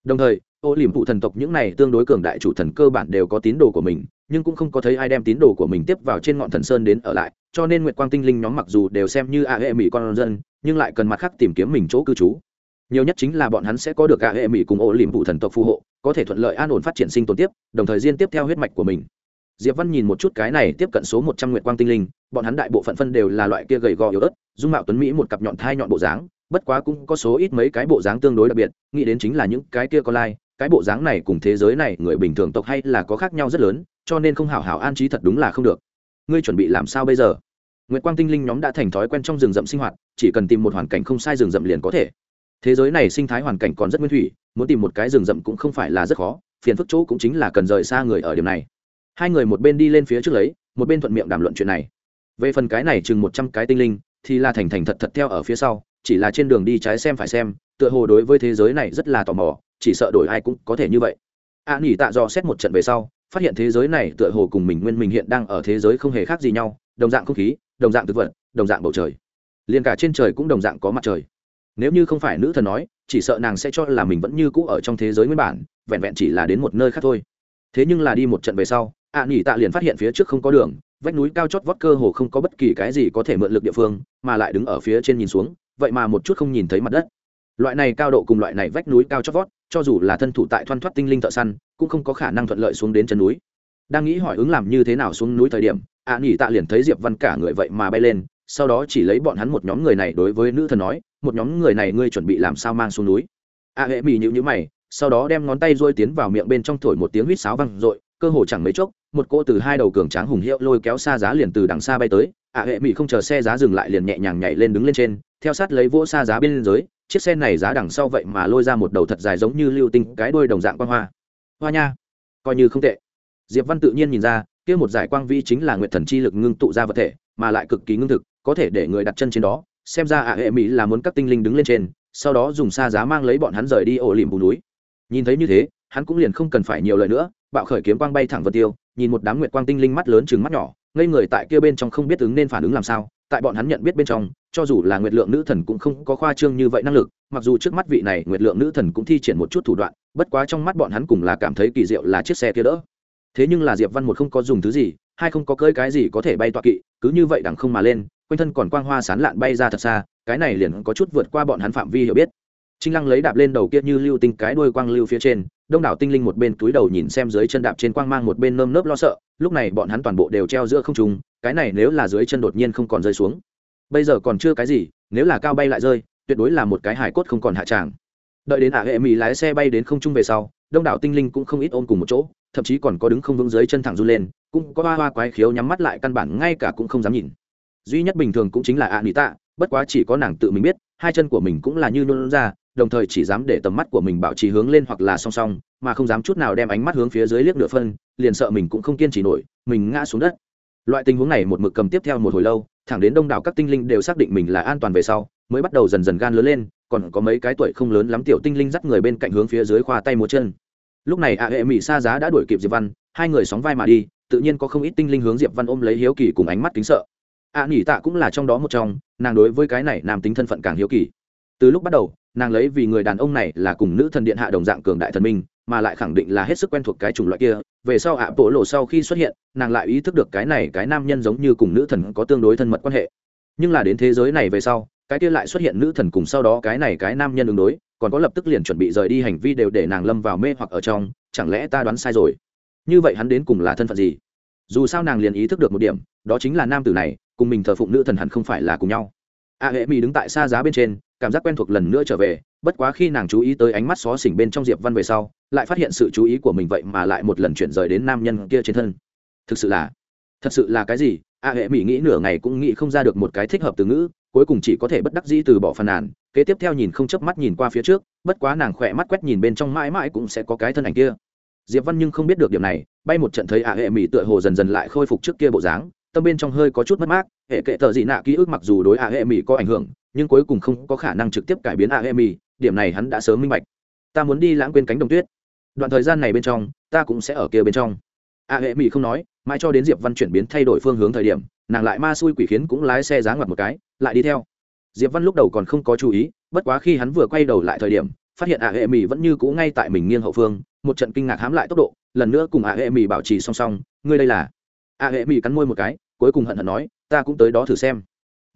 Speaker 1: Đồng thời, ô liềm phụ thần tộc những này tương đối cường đại chủ thần cơ bản đều có tín đồ của mình, nhưng cũng không có thấy ai đem tín đồ của mình tiếp vào trên ngọn thần sơn đến ở lại, cho nên Nguyệt Quang Tinh Linh nhóm mặc dù đều xem như a hệ mỹ con dân, nhưng lại cần mặt khác tìm kiếm mình chỗ cư trú. Nhiều nhất chính là bọn hắn sẽ có được a hệ mỹ cùng ô liềm phụ thần tộc phù hộ, có thể thuận lợi an ổn phát triển sinh tồn tiếp đồng thời diên tiếp theo huyết mạch của mình diệp văn nhìn một chút cái này tiếp cận số một trăm nguyệt quang tinh linh bọn hắn đại bộ phận phân đều là loại kia gầy gò yếu ớt dung mạo tuấn mỹ một cặp nhọn thai nhọn bộ dáng bất quá cũng có số ít mấy cái bộ dáng tương đối đặc biệt nghĩ đến chính là những cái kia con lai cái bộ dáng này cùng thế giới này người bình thường tộc hay là có khác nhau rất lớn, cho nên không hảo hảo an trí thật đúng là không được. Ngươi chuẩn bị làm sao bây giờ? Nguyệt quang tinh linh nhóm đã thành thói quen trong rừng rậm sinh hoạt, chỉ cần tìm một hoàn cảnh không sai rừng rậm liền có thể. Thế giới này sinh thái hoàn cảnh còn rất nguyên thủy, muốn tìm một cái rừng rậm cũng không phải là rất khó, phiền phức chỗ cũng chính là cần rời xa người ở điểm này. Hai người một bên đi lên phía trước lấy, một bên thuận miệng đàm luận chuyện này. Về phần cái này chừng một trăm cái tinh linh, thì là thành thành thật thật theo ở phía sau, chỉ là trên đường đi trái xem phải xem, tựa hồ đối với thế giới này rất là tò mò chỉ sợ đổi ai cũng có thể như vậy. A nghỉ tạ dò xét một trận về sau phát hiện thế giới này tựa hồ cùng mình nguyên mình hiện đang ở thế giới không hề khác gì nhau đồng dạng không khí đồng dạng thực vật đồng dạng bầu trời. Liền cả trên trời cũng đồng dạng có mặt trời. Nếu như không phải nữ thần nói chỉ sợ nàng sẽ cho là mình vẫn như cũ ở trong thế giới nguyên bản vẹn vẹn chỉ là đến một nơi khác thôi. Thế nhưng là đi một trận về sau ạ à, nghỉ tạ liền phát hiện phía trước không có đường vách núi cao chót vót cơ hồ không có bất kỳ cái gì có thể mượn lực địa phương mà lại đứng ở phía trên nhìn xuống vậy mà một chút không nhìn thấy mặt đất. Loại này cao độ cùng loại này vách núi cao chót vót cho dù là thân thủ tại thoăn thoát tinh linh thợ săn cũng không có khả năng thuận lợi xuống đến chân núi. Đang nghĩ hỏi ứng làm như thế nào xuống núi thời điểm ạ à, nghỉ tạ liền thấy diệp văn cả người vậy mà bay lên sau đó chỉ lấy bọn hắn một nhóm người này đối với nữ thần nói một nhóm người này ngươi chuẩn bị làm sao mang xuống núi? a hệ mỹ nhịu nhữ mày sau đó đem ngón tay rôi tiến vào miệng bên trong thổi một tiếng huýt sáo văng r ộ i cơ hồ chẳng mấy chốc một cô từ hai đầu cường tráng hùng hiệu lôi kéo xa giá liền từ đằng xa bay tới a hệ mỹ không chờ xe giá dừng lại liền nhẹ nhàng nhảy lên đứng lên trên theo sát lấy vỗ xa giá bên dưới chiếc xe này giá đằng sau vậy mà lôi ra một đầu thật dài giống như lưu tinh cái đôi đồng dạng quang hoa. Hoa nha, coi như không tệ. Diệp văn tự nhiên nhìn ra, kia một giải quang vi chính là nguyện thần chi lực ngưng tụ ra vật thể, mà lại cực kỳ ngưng thực, có thể để người đặt chân trên đó. Xem ra ạ hệ mỹ là muốn các tinh linh đứng lên trên, sau đó dùng xa giá mang lấy bọn hắn rời đi ổ lìm bù núi. Nhìn thấy như thế, hắn cũng liền không cần phải nhiều lời nữa, bạo khởi kiếm quang bay thẳng vật tiêu, nhìn một đám nguyệt quang tinh linh mắt lớn chừng mắt nhỏ, ngây người tại kia bên trong không biết ứng nên phản ứng làm sao, tại bọn hắn nhận biết bên trong cho dù là nguyệt lượng nữ thần cũng không có khoa trương như vậy năng lực, mặc dù trước mắt vị này nguyệt lượng nữ thần cũng thi triển một chút thủ đoạn, bất quá trong mắt bọn hắn cùng là cảm thấy kỳ diệu là chiếc xe kia đỡ. Thế nhưng là diệp văn một không có dùng thứ gì, hai không có cơi cái gì có thể bay tọa kỵ, cứ như vậy đằng không mà lên, quanh thân còn quang hoa sán lạn bay ra thật xa, cái này liền có chút vượt qua bọn hắn phạm vi hiểu biết. Trinh lăng lấy đạp lên đầu kia như lưu tinh cái đuôi quang lưu phía trên, đông đảo tinh linh một bên túi đầu nhìn xem dưới chân đạp trên quang mang một bên nơm nớp lo sợ, lúc này bọn hắn toàn bộ đều treo giữa không trung, cái này nếu là dưới chân đột nhiên không còn rơi xuống bây giờ còn chưa cái gì, nếu là cao bay lại rơi, tuyệt đối là một cái hải cốt không còn hạ tràng. Đợi đến ả hệ mỹ lái xe bay đến không trung về sau, đông đảo tinh linh cũng không ít ôm cùng một chỗ, thậm chí còn có đứng không vững dưới chân thẳng run lên, cũng có hoa hoa quái khiếu nhắm mắt lại căn bản ngay cả cũng không dám nhìn. Duy nhất bình thường cũng chính là ạ nỉ tạ, bất quá chỉ có nàng tự mình biết, hai chân của mình cũng là như nôn ra, đồng thời chỉ dám để tầm mắt của mình bảo trì hướng lên hoặc là song song, mà không dám chút nào đem ánh mắt hướng phía dưới liếc nửa phân, liền sợ mình cũng không kiên trì nổi, mình ngã xuống đất. Loại tình huống này một mực cầm tiếp theo một hồi lâu thẳng đến đông đảo các tinh linh đều xác định mình là an toàn về sau mới bắt đầu dần dần gan lớn lên còn có mấy cái tuổi không lớn lắm tiểu tinh linh dắt người bên cạnh hướng phía dưới khoa tay múa chân. Lúc này ạ hệ mỹ sa giá đã đuổi kịp diệp văn hai người sóng vai mà đi tự nhiên có không ít tinh linh hướng diệp văn ôm lấy hiếu kỳ cùng ánh mắt kính sợ. Ạ à, nghỉ tạ cũng là trong đó một trong nàng đối với cái này nam tính thân phận càng hiếu kỳ. Từ lúc bắt đầu nàng lấy vì người đàn ông này là cùng nữ thần điện hạ đồng dạng cường đại thần minh mà lại khẳng định là hết sức quen thuộc cái chủng loại kia. Về sau ạ, bộ lộ sau khi xuất hiện, nàng lại ý thức được cái này cái nam nhân giống như cùng nữ thần có tương đối thân mật quan hệ. Nhưng là đến thế giới này về sau, cái kia lại xuất hiện nữ thần cùng sau đó cái này cái nam nhân ứng đối, còn có lập tức liền chuẩn bị rời đi hành vi đều để nàng lâm vào mê hoặc ở trong, chẳng lẽ ta đoán sai rồi? Như vậy hắn đến cùng là thân phận gì? Dù sao nàng liền ý thức được một điểm, đó chính là nam tử này, cùng mình thờ phụng nữ thần hẳn không phải là cùng nhau. A hệ mỹ đứng tại xa giá bên trên, cảm giác quen thuộc lần nữa trở về bất quá khi nàng chú ý tới ánh mắt xó xỉnh bên trong diệp văn về sau, lại phát hiện sự chú ý của mình vậy mà lại một lần chuyển rời đến nam nhân kia trên thân. Thực sự là, thật sự là cái gì? A hệ mỹ nghĩ nửa ngày cũng nghĩ không ra được một cái thích hợp từ ngữ, cuối cùng chỉ có thể bất đắc dĩ từ bỏ phàn nàn. Kế tiếp theo nhìn không chớp mắt nhìn qua phía trước, bất quá nàng khỏe mắt quét nhìn bên trong mãi mãi cũng sẽ có cái thân ảnh kia. Diệp văn nhưng không biết được điểm này, bay một trận thấy a hệ mỹ tựa hồ dần dần lại khôi phục trước kia bộ dáng, tâm bên trong hơi có chút mất mát, hệ kệ tờ dị nạ ký ức mặc dù đối a hệ mỹ có ảnh hưởng, nhưng cuối cùng không có khả năng trực tiếp cải biến a hệ mỹ điểm này hắn đã sớm minh bạch. Ta muốn đi lãng quên cánh đồng tuyết. Đoạn thời gian này bên trong, ta cũng sẽ ở kia bên trong. A hệ mỹ không nói, mãi cho đến diệp văn chuyển biến thay đổi phương hướng thời điểm, nàng lại ma xui quỷ khiến cũng lái xe giá ngoặt một cái, lại đi theo. Diệp văn lúc đầu còn không có chú ý, bất quá khi hắn vừa quay đầu lại thời điểm, phát hiện a hệ mỹ vẫn như cũ ngay tại mình nghiêng hậu phương, một trận kinh ngạc hám lại tốc độ, lần nữa cùng a hệ mỹ bảo trì song song, ngươi đây là? A hệ mỹ cắn môi một cái, cuối cùng hận hận nói, ta cũng tới đó thử xem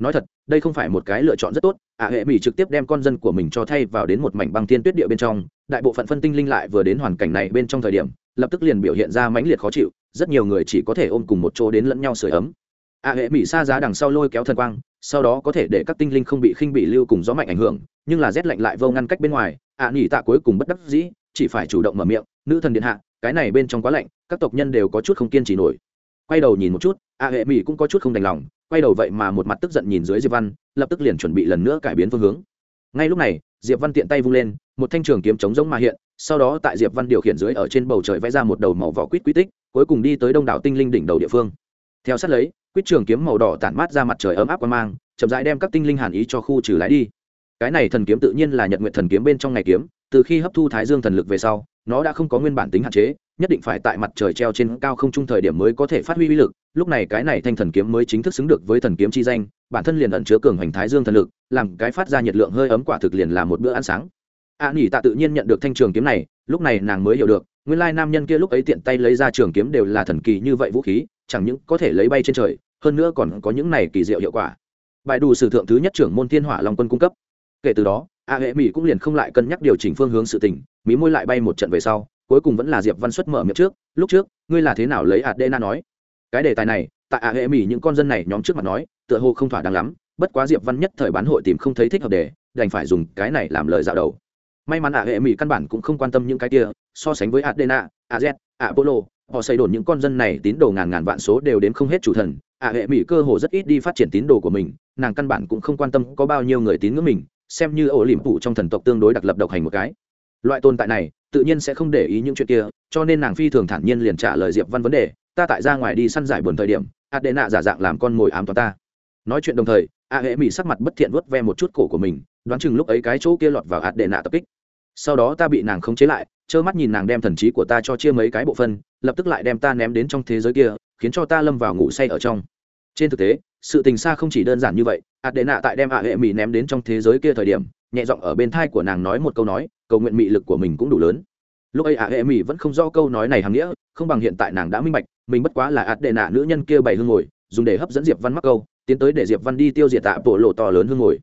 Speaker 1: nói thật đây không phải một cái lựa chọn rất tốt. A hệ mỹ trực tiếp đem con dân của mình cho thay vào đến một mảnh băng thiên tuyết địa bên trong. Đại bộ phận phân tinh linh lại vừa đến hoàn cảnh này bên trong thời điểm lập tức liền biểu hiện ra mãnh liệt khó chịu. Rất nhiều người chỉ có thể ôm cùng một chỗ đến lẫn nhau sưởi ấm. A hệ mỹ xa giá đằng sau lôi kéo thần quang sau đó có thể để các tinh linh không bị khinh bị lưu cùng gió mạnh ảnh hưởng nhưng là rét lạnh lại vô ngăn cách bên ngoài. Ạ à, nghỉ tạ cuối cùng bất đắc dĩ chỉ phải chủ động mở miệng nữ thần điện hạ cái này bên trong quá lạnh các tộc nhân đều có chút không kiên trì nổi. Quay đầu nhìn một chút a hệ mỹ cũng có chút không đành lòng quay đầu vậy mà một mặt tức giận nhìn dưới diệp văn, lập tức liền chuẩn bị lần nữa cải biến phương hướng. Ngay lúc này, diệp văn tiện tay vung lên, một thanh trường kiếm chống giống mà hiện, sau đó tại diệp văn điều khiển dưới ở trên bầu trời vẽ ra một đầu màu vỏ quýt quy tích, cuối cùng đi tới đông đảo tinh linh đỉnh đầu địa phương. Theo sát lấy, quýt trường kiếm màu đỏ tản mát ra mặt trời ấm áp qua mang, chậm rãi đem các tinh linh hàn ý cho khu trừ lái đi. Cái này thần kiếm tự nhiên là nhật nguyện thần kiếm bên trong ngày kiếm, từ khi hấp thu thái dương thần lực về sau, nó đã không có nguyên bản tính hạn chế nhất định phải tại mặt trời treo trên cao không trung thời điểm mới có thể phát huy uy lực. Lúc này cái này thanh thần kiếm mới chính thức xứng được với thần kiếm chi danh bản thân liền ẩn chứa cường hoành thái dương thần lực làm cái phát ra nhiệt lượng hơi ấm quả thực liền là một bữa ăn sáng. A à, nỉ tạ tự nhiên nhận được thanh trường kiếm này lúc này nàng mới hiểu được nguyên lai nam nhân kia lúc ấy tiện tay lấy ra trường kiếm đều là thần kỳ như vậy vũ khí chẳng những có thể lấy bay trên trời hơn nữa còn có những này kỳ diệu hiệu quả. Bài đủ sử thượng thứ nhất trưởng môn thiên hỏa long quân cung cấp. Kể từ đó a hệ mỹ cũng liền không lại cân nhắc điều chỉnh phương hướng sự tình mí môi lại bay một trận về sau cuối cùng vẫn là diệp văn xuất mở miệng trước, lúc trước, ngươi là thế nào lấy adena nói? Cái đề tài này, tại a hệ mỹ những con dân này nhóm trước mặt nói, tựa hồ không thỏa đáng lắm, bất quá diệp văn nhất thời bán hội tìm không thấy thích hợp đề, đành phải dùng cái này làm lời dạo đầu. May mắn a hệ mỹ căn bản cũng không quan tâm những cái kia, so sánh với adena az apollo, họ xây đồn những con dân này tín đồ ngàn ngàn vạn số đều đến không hết chủ thần, a hệ mỹ cơ hồ rất ít đi phát triển tín đồ của mình, nàng căn bản cũng không quan tâm có bao nhiêu người tín ngưỡng mình, xem như ổ liềm phụ trong thần tộc tương đối đặc lập độc hành một cái. Loại tồn tại này tự nhiên sẽ không để ý những chuyện kia, cho nên nàng phi thường thản nhiên liền trả lời diệp văn vấn đề, ta tại ra ngoài đi săn giải buồn thời điểm A Đệ Nạ giả dạng làm con mồi ám toán ta. Nói chuyện đồng thời, a hệ mỹ sắc mặt bất thiện vớt ve một chút cổ của mình, đoán chừng lúc ấy cái chỗ kia lọt vào A Đệ Nạ tập kích. Sau đó ta bị nàng khống chế lại, trơ mắt nhìn nàng đem thần trí của ta cho chia mấy cái bộ phân, lập tức lại đem ta ném đến trong thế giới kia, khiến cho ta lâm vào ngủ say ở trong. Trên thực tế, sự tình xa không chỉ đơn giản như vậy A Đệ Nạ tại đem a hệ mỹ ném đến trong thế giới kia thời điểm nhẹ giọng ở bên thai của nàng nói một câu nói, cầu nguyện mị lực của mình cũng đủ lớn. Lúc ấy ả hệ mỹ vẫn không rõ câu nói này hàm nghĩa, không bằng hiện tại nàng đã minh bạch, mình bất quá là ạt đệ nạ nữ nhân kia bày hương ngồi, dùng để hấp dẫn diệp văn mắc câu, tiến tới để diệp văn đi tiêu diệt tạ bộ lộ to lớn hương ngồi.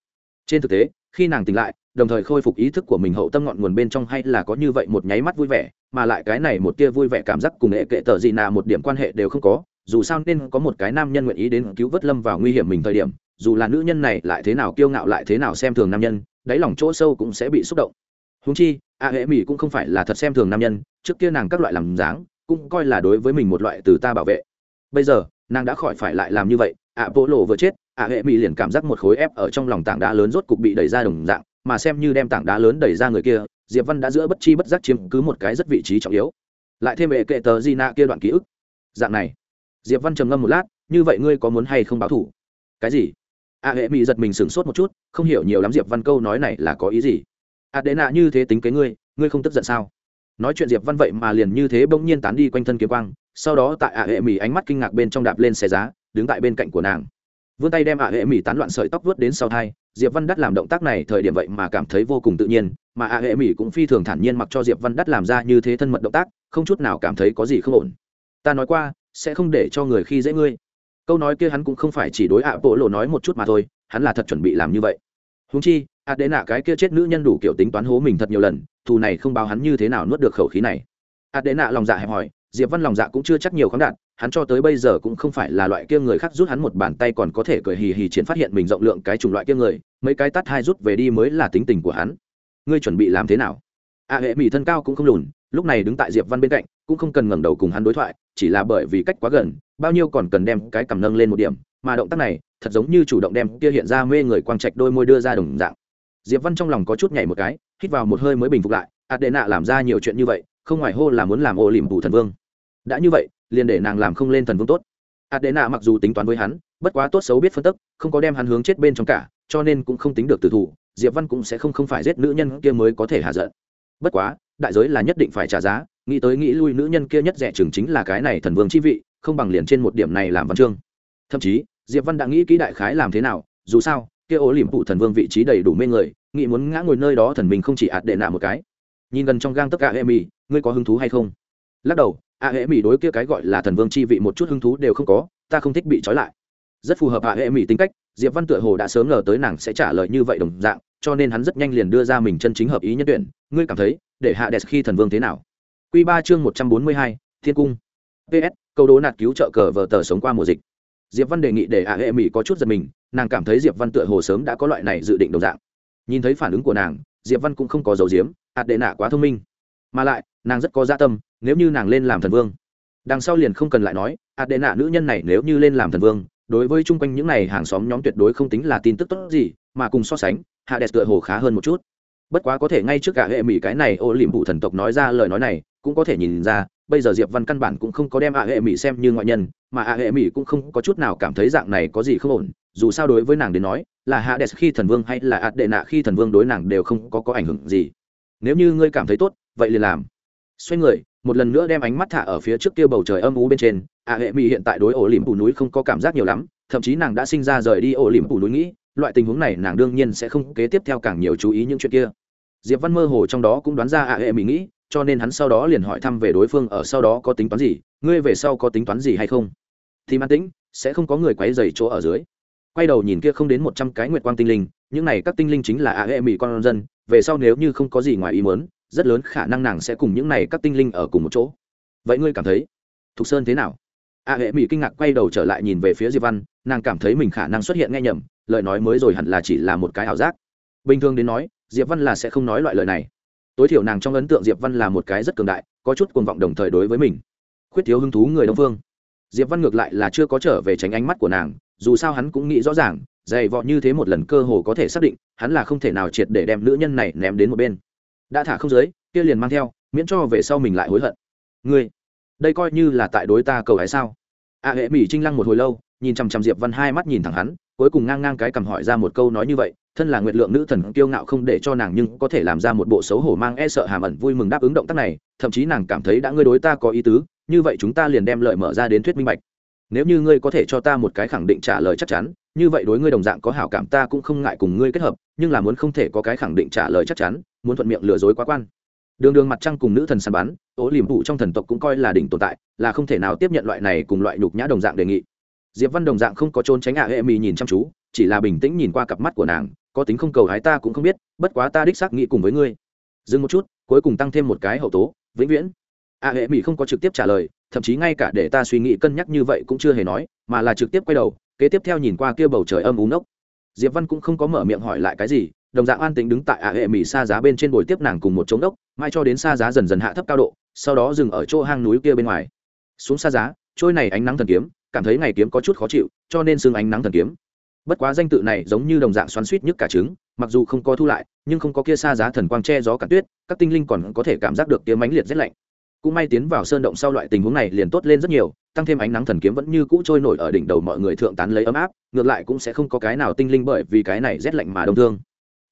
Speaker 1: Trên thực tế, khi nàng tỉnh lại, đồng thời khôi phục ý thức của mình hậu tâm ngọn nguồn bên trong hay là có như vậy một nháy mắt vui vẻ, mà lại cái này một tia vui vẻ cảm giác cùng hệ kệ tờ gì nào một điểm quan hệ đều không có, dù sao nên có một cái nam nhân nguyện ý đến cứu vớt lâm vào nguy hiểm mình thời điểm, dù là nữ nhân này lại thế nào kiêu ngạo lại thế nào xem thường nam nhân đáy lòng chỗ sâu cũng sẽ bị xúc động. Húng chi, a hệ mỹ cũng không phải là thật xem thường nam nhân, trước kia nàng các loại làm dáng, cũng coi là đối với mình một loại từ ta bảo vệ. Bây giờ, nàng đã khỏi phải lại làm như vậy ạ bộ lộ vừa chết ạ hệ mỹ liền cảm giác một khối ép ở trong lòng tảng đá lớn rốt cục bị đẩy ra đồng dạng, mà xem như đem tảng đá lớn đẩy ra người kia, diệp văn đã giữa bất chi bất giác chiếm cứ một cái rất vị trí trọng yếu. Lại thêm hệ kệ tờ di nạ kia đoạn ký ức. Dạng này, diệp văn trầm ngâm một lát, như vậy ngươi có muốn hay không báo thủ? Cái gì? A hệ mỹ giật mình sửng sốt một chút, không hiểu nhiều lắm diệp văn câu nói này là có ý gì. A đệ nạ như thế tính kế ngươi ngươi không tức giận sao? Nói chuyện diệp văn vậy mà liền như thế bỗng nhiên tán đi quanh thân kiếm quang, sau đó tại a hệ mỹ ánh mắt kinh ngạc bên trong đạp lên xe giá, đứng tại bên cạnh của nàng. Vươn tay đem a hệ mỹ tán loạn sợi tóc vớt đến sau thai, diệp văn đắt làm động tác này thời điểm vậy mà cảm thấy vô cùng tự nhiên, mà a hệ mỹ cũng phi thường thản nhiên mặc cho diệp văn đắt làm ra như thế thân mật động tác, không chút nào cảm thấy có gì không ổn. Ta nói qua, sẽ không để cho người khi dễ ngươi câu nói kia hắn cũng không phải chỉ đối ạ bộ lộ nói một chút mà thôi, hắn là thật chuẩn bị làm như vậy. Húng chi ạ đế nạ cái kia chết nữ nhân đủ kiểu tính toán hố mình thật nhiều lần, thù này không báo hắn như thế nào nuốt được khẩu khí này. Ạ đế nạ lòng dạ hẹp hỏi diệp văn lòng dạ cũng chưa chắc nhiều khoáng đạt, hắn cho tới bây giờ cũng không phải là loại kia người khác rút hắn một bàn tay còn có thể cười hì hì chiến phát hiện mình rộng lượng cái chủng loại kia người, mấy cái tắt hai rút về đi mới là tính tình của hắn. Ngươi chuẩn bị làm thế nào? A hệ mỹ thân cao cũng không lùn, lúc này đứng tại diệp văn bên cạnh cũng không cần ngẩng đầu cùng hắn đối thoại, chỉ là bởi vì cách quá gần, bao nhiêu còn cần đem cái cầm nâng lên một điểm, mà động tác này, thật giống như chủ động đem kia hiện ra mê người quang trạch đôi môi đưa ra đồng dạng. Diệp văn trong lòng có chút nhảy một cái, hít vào một hơi mới bình phục lại, adena làm ra nhiều chuyện như vậy, không ngoài hô là muốn làm ô lìm bù thần vương. Đã như vậy, liền để nàng làm không lên thần vương tốt. Adena mặc dù tính toán với hắn, bất quá tốt xấu biết phân tức, không có đem hắn hướng chết bên trong cả, cho nên cũng không tính được tử thủ, diệp văn cũng sẽ không không phải giết nữ nhân kia mới có thể hạ giận. Bất quá, đại giới là nhất định phải trả giá nghĩ tới nghĩ lui nữ nhân kia nhất rẻ chừng chính là cái này thần vương chi vị, không bằng liền trên một điểm này làm văn chương. Thậm chí, diệp văn đã nghĩ kỹ đại khái làm thế nào, dù sao, kia ố liềm phụ thần vương vị trí đầy đủ mê người, nghĩ muốn ngã ngồi nơi đó thần mình không chỉ ạt đệ nạ một cái. Nhìn gần trong gang tất cả hệ mỹ ngươi có hứng thú hay không? Lắc đầu, a hệ mỹ đối kia cái gọi là thần vương chi vị một chút hứng thú đều không có, ta không thích bị trói lại. Rất phù hợp a hệ mỹ tính cách, diệp văn tựa hồ đã sớm ngờ tới nàng sẽ trả lời như vậy đồng dạng, cho nên hắn rất nhanh liền đưa ra mình chân chính hợp ý nhân tuyển. Ngươi cảm thấy, để hạ đẹp khi thần vương thế nào? Quy ba chương một trăm bốn mươi hai thiên cung. Ps câu đố nạt cứu trợ cờ vở tờ sống qua mùa dịch. Diệp văn đề nghị để a hệ mỹ có chút giật mình nàng cảm thấy diệp văn tựa hồ sớm đã có loại này dự định đồng dạng. Nhìn thấy phản ứng của nàng diệp văn cũng không có giấu giếm, ạt đệ nạ quá thông minh. Mà lại nàng rất có dạ tâm nếu như nàng lên làm thần vương. Đằng sau liền không cần lại nói ạt đệ nạ nữ nhân này nếu như lên làm thần vương đối với chung quanh những này hàng xóm nhóm tuyệt đối không tính là tin tức tốt gì mà cùng so sánh hạ Đệ tựa hồ khá hơn một chút bất quá có thể ngay trước cả hệ mỹ cái này ô liềm phụ thần tộc nói ra lời nói này, cũng có thể nhìn ra, bây giờ diệp văn căn bản cũng không có đem ạ hệ mỹ xem như ngoại nhân, mà ạ hệ mỹ cũng không có chút nào cảm thấy dạng này có gì không ổn. Dù sao đối với nàng đến nói, là hạ đẹp khi thần vương hay là ạt đệ nạ khi thần vương đối nàng đều không có có ảnh hưởng gì. Nếu như ngươi cảm thấy tốt, vậy liền làm. Xoay người, một lần nữa đem ánh mắt thả ở phía trước kia bầu trời âm u bên trên, ạ hệ mỹ hiện tại đối ổ liềm phủ núi không có cảm giác nhiều lắm, thậm chí nàng đã sinh ra rời đi ổ liềm phủ núi nghĩ loại tình huống này nàng đương nhiên sẽ không kế tiếp theo càng nhiều chú ý những chuyện kia. Diệp văn mơ hồ trong đó cũng đoán ra ạ hệ mỹ nghĩ, cho nên hắn sau đó liền hỏi thăm về đối phương ở sau đó có tính toán gì, ngươi về sau có tính toán gì hay không? Thì man tĩnh, sẽ không có người quấy dày chỗ ở dưới. Quay đầu nhìn kia không đến một trăm cái nguyệt quang tinh linh, những này các tinh linh chính là ạ hệ mỹ con dân, về sau nếu như không có gì ngoài ý muốn, rất lớn khả năng nàng sẽ cùng những này các tinh linh ở cùng một chỗ. Vậy ngươi cảm thấy, thục sơn thế nào? A hệ mỹ kinh ngạc quay đầu trở lại nhìn về phía diệp văn, nàng cảm thấy mình khả năng xuất hiện nghe nhầm lời nói mới rồi hẳn là chỉ là một cái ảo giác. Bình thường đến nói, diệp văn là sẽ không nói loại lời này. Tối thiểu nàng trong ấn tượng diệp văn là một cái rất cường đại, có chút cuồng vọng đồng thời đối với mình. Khuyết thiếu hứng thú người đông phương diệp văn ngược lại là chưa có trở về tránh ánh mắt của nàng, dù sao hắn cũng nghĩ rõ ràng, dày vọ như thế một lần cơ hồ có thể xác định, hắn là không thể nào triệt để đem nữ nhân này ném đến một bên. Đã thả không giới kia liền mang theo, miễn cho về sau mình lại hối hận. Ngươi, đây coi như là tại đối ta cầu hái sao? A hệ mỹ trinh lăng một hồi lâu, nhìn chằm chằm diệp văn hai mắt nhìn thẳng hắn cuối cùng ngang ngang cái cầm hỏi ra một câu nói như vậy, thân là nguyệt lượng nữ thần kiêu ngạo không để cho nàng nhưng có thể làm ra một bộ xấu hổ mang e sợ hàm ẩn vui mừng đáp ứng động tác này, thậm chí nàng cảm thấy đã ngươi đối ta có ý tứ, như vậy chúng ta liền đem lợi mở ra đến thuyết minh bạch. Nếu như ngươi có thể cho ta một cái khẳng định trả lời chắc chắn, như vậy đối ngươi đồng dạng có hảo cảm ta cũng không ngại cùng ngươi kết hợp, nhưng là muốn không thể có cái khẳng định trả lời chắc chắn, muốn thuận miệng lừa dối quá quan. Đường đường mặt trăng cùng nữ thần săn bắn ố liềm phụ trong thần tộc cũng coi là đỉnh tồn tại, là không thể nào tiếp nhận loại này cùng loại nhục nhã đồng dạng đề nghị diệp văn đồng dạng không có trốn tránh ạ, hệ mì nhìn chăm chú, chỉ là bình tĩnh nhìn qua cặp mắt của nàng, có tính không cầu hái ta cũng không biết, bất quá ta đích xác nghĩ cùng với ngươi. Dừng một chút, cuối cùng tăng thêm một cái hậu tố, vĩnh viễn. Ạ, hệ mì không có trực tiếp trả lời, thậm chí ngay cả để ta suy nghĩ cân nhắc như vậy cũng chưa hề nói, mà là trực tiếp quay đầu, kế tiếp theo nhìn qua kia bầu trời âm ú nốc diệp văn cũng không có mở miệng hỏi lại cái gì, đồng dạng an tĩnh đứng tại ạ, hệ mì xa giá bên trên bồi tiếp nàng cùng một chống đốc mai cho đến xa giá dần dần hạ thấp cao độ, sau đó dừng ở chỗ hang núi kia bên ngoài. Xuống xa giá, trôi này ánh nắng thần kiếm cảm thấy ngày kiếm có chút khó chịu, cho nên xương ánh nắng thần kiếm. Bất quá danh tự này giống như đồng dạng xoắn suýt nhất cả trứng, mặc dù không có thu lại, nhưng không có kia xa giá thần quang che gió cả tuyết, các tinh linh còn có thể cảm giác được tiếng mãnh liệt rét lạnh. Cũng may tiến vào sơn động sau loại tình huống này liền tốt lên rất nhiều, tăng thêm ánh nắng thần kiếm vẫn như cũ trôi nổi ở đỉnh đầu mọi người thượng tán lấy ấm áp, ngược lại cũng sẽ không có cái nào tinh linh bởi vì cái này rét lạnh mà đông thương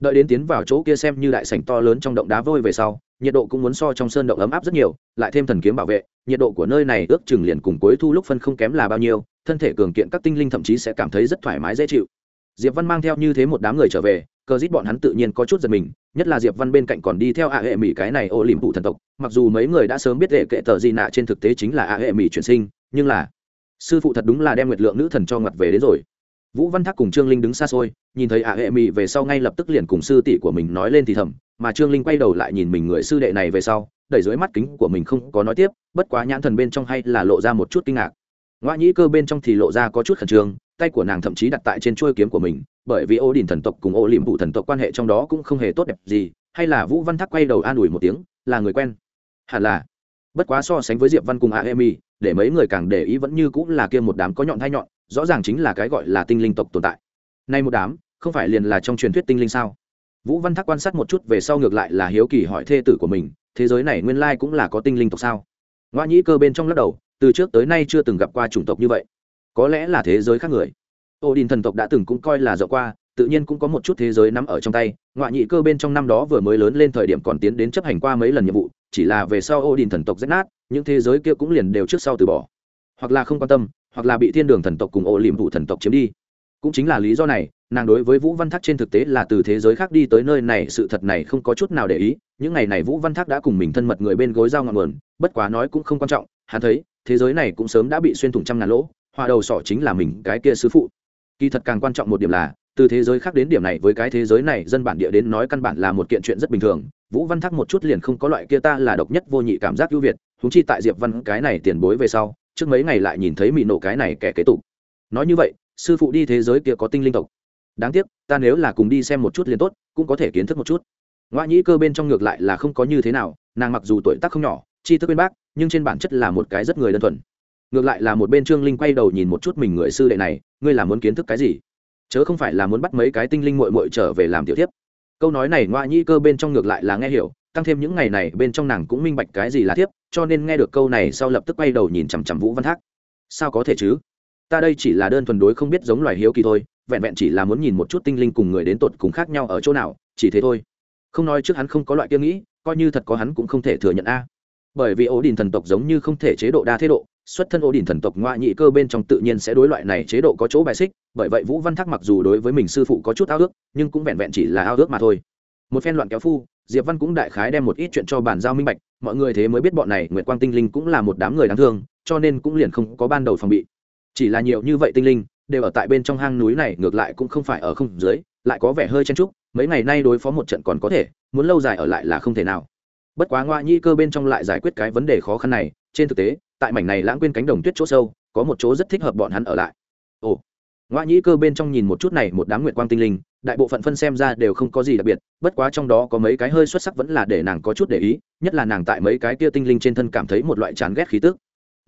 Speaker 1: đợi đến tiến vào chỗ kia xem như đại sảnh to lớn trong động đá vôi về sau, nhiệt độ cũng muốn so trong sơn động ấm áp rất nhiều, lại thêm thần kiếm bảo vệ, nhiệt độ của nơi này ước chừng liền cùng cuối thu lúc phân không kém là bao nhiêu, thân thể cường kiện các tinh linh thậm chí sẽ cảm thấy rất thoải mái dễ chịu. Diệp văn mang theo như thế một đám người trở về, cờ giết bọn hắn tự nhiên có chút giật mình, nhất là diệp văn bên cạnh còn đi theo a hệ mỹ cái này ô liềm phụ thần tộc, mặc dù mấy người đã sớm biết hệ kệ tờ gì nạ trên thực tế chính là a hệ mỹ chuyển sinh, nhưng là sư phụ thật đúng là đem nguyệt lượng nữ thần cho ngặt về đến rồi vũ văn thác cùng trương linh đứng xa xôi, nhìn thấy a hệ mị về sau ngay lập tức liền cùng sư tỷ của mình nói lên thì thầm, mà trương linh quay đầu lại nhìn mình người sư đệ này về sau, đẩy dưới mắt kính của mình không có nói tiếp, bất quá nhãn thần bên trong hay là lộ ra một chút kinh ngạc. Ngoại nhĩ cơ bên trong thì lộ ra có chút khẩn trương, tay của nàng thậm chí đặt tại trên chuôi kiếm của mình, bởi vì ô đình thần tộc cùng ô liềm vụ thần tộc quan hệ trong đó cũng không hề tốt đẹp gì, hay là vũ văn thác quay đầu an ủi một tiếng, là người quen. Hẳn là. Bất quá so sánh với diệp văn cùng a emi để mấy người càng để ý vẫn như cũng là kia một đám có nhọn thay nhọn rõ ràng chính là cái gọi là tinh linh tộc tồn tại. Nay một đám, không phải liền là trong truyền thuyết tinh linh sao? Vũ văn thác quan sát một chút về sau ngược lại là hiếu kỳ hỏi thê tử của mình, thế giới này nguyên lai cũng là có tinh linh tộc sao? Ngoa nhĩ cơ bên trong lắc đầu, từ trước tới nay chưa từng gặp qua chủng tộc như vậy. Có lẽ là thế giới khác người. Ô đình thần tộc đã từng cũng coi là dạo qua, tự nhiên cũng có một chút thế giới nắm ở trong tay. Ngoại nhị cơ bên trong năm đó vừa mới lớn lên thời điểm còn tiến đến chấp hành qua mấy lần nhiệm vụ, chỉ là về sau ô đình thần tộc rách nát, những thế giới kia cũng liền đều trước sau từ bỏ. Hoặc là không quan tâm hoặc là bị thiên đường thần tộc cùng ô liềm vụ thần tộc chiếm đi. Cũng chính là lý do này, nàng đối với vũ văn thác trên thực tế là từ thế giới khác đi tới nơi này, sự thật này không có chút nào để ý. Những ngày này vũ văn thác đã cùng mình thân mật người bên gối dao ngọn nguồn, bất quá nói cũng không quan trọng. Hắn thấy, thế giới này cũng sớm đã bị xuyên thủng trăm ngàn lỗ hòa đầu sỏ chính là mình, cái kia sứ phụ. Kỳ thật càng quan trọng một điểm là, từ thế giới khác đến điểm này với cái thế giới này, dân bản địa đến nói căn bản là một kiện chuyện rất bình thường. Vũ văn thác một chút liền không có loại kia ta là độc nhất vô nhị cảm giác ưu việt húng chi tại diệp văn cái này tiền bối về sau trước mấy ngày lại nhìn thấy mị nổ cái này kẻ kế tục. Nói như vậy, sư phụ đi thế giới kia có tinh linh tộc. Đáng tiếc, ta nếu là cùng đi xem một chút liền tốt, cũng có thể kiến thức một chút. Ngoại nhĩ cơ bên trong ngược lại là không có như thế nào, nàng mặc dù tuổi tác không nhỏ chi thức bên bác, nhưng trên bản chất là một cái rất người đơn thuần. Ngược lại là một bên trương linh quay đầu nhìn một chút mình người sư đệ này, ngươi là muốn kiến thức cái gì? Chớ không phải là muốn bắt mấy cái tinh linh mội mội trở về làm tiểu tiếp câu nói này ngoại nhĩ cơ bên trong ngược lại là nghe hiểu tăng thêm những ngày này bên trong nàng cũng minh bạch cái gì là thiếp, cho nên nghe được câu này sau lập tức quay đầu nhìn chằm chằm vũ văn thác. Sao có thể chứ? Ta đây chỉ là đơn thuần đối không biết giống loài hiếu kỳ thôi, vẹn vẹn chỉ là muốn nhìn một chút tinh linh cùng người đến tột cùng khác nhau ở chỗ nào, chỉ thế thôi. Không nói trước hắn không có loại kia nghĩ, coi như thật có hắn cũng không thể thừa nhận a. Bởi vì ổ đình thần tộc giống như không thể chế độ đa thế độ, xuất thân ổ đình thần tộc ngoại nhị cơ bên trong tự nhiên sẽ đối loại này chế độ có chỗ bài xích, bởi vậy vũ văn thác mặc dù đối với mình sư phụ có chút ao ước, nhưng cũng vẹn vẹn chỉ là ao ước mà thôi. Một phen loạn kéo phu diệp văn cũng đại khái đem một ít chuyện cho bản giao minh bạch, mọi người thế mới biết bọn này nguyệt quang tinh linh cũng là một đám người đáng thương, cho nên cũng liền không có ban đầu phòng bị. Chỉ là nhiều như vậy tinh linh, đều ở tại bên trong hang núi này, ngược lại cũng không phải ở không dưới, lại có vẻ hơi chen trúc mấy ngày nay đối phó một trận còn có thể, muốn lâu dài ở lại là không thể nào. Bất quá ngoại nhi cơ bên trong lại giải quyết cái vấn đề khó khăn này, trên thực tế, tại mảnh này lãng quên cánh đồng tuyết chỗ sâu, có một chỗ rất thích hợp bọn hắn ở lại. Ồ ngoại nhĩ cơ bên trong nhìn một chút này một đám nguyện quang tinh linh, đại bộ phận phân xem ra đều không có gì đặc biệt, bất quá trong đó có mấy cái hơi xuất sắc vẫn là để nàng có chút để ý, nhất là nàng tại mấy cái kia tinh linh trên thân cảm thấy một loại chán ghét khí tức.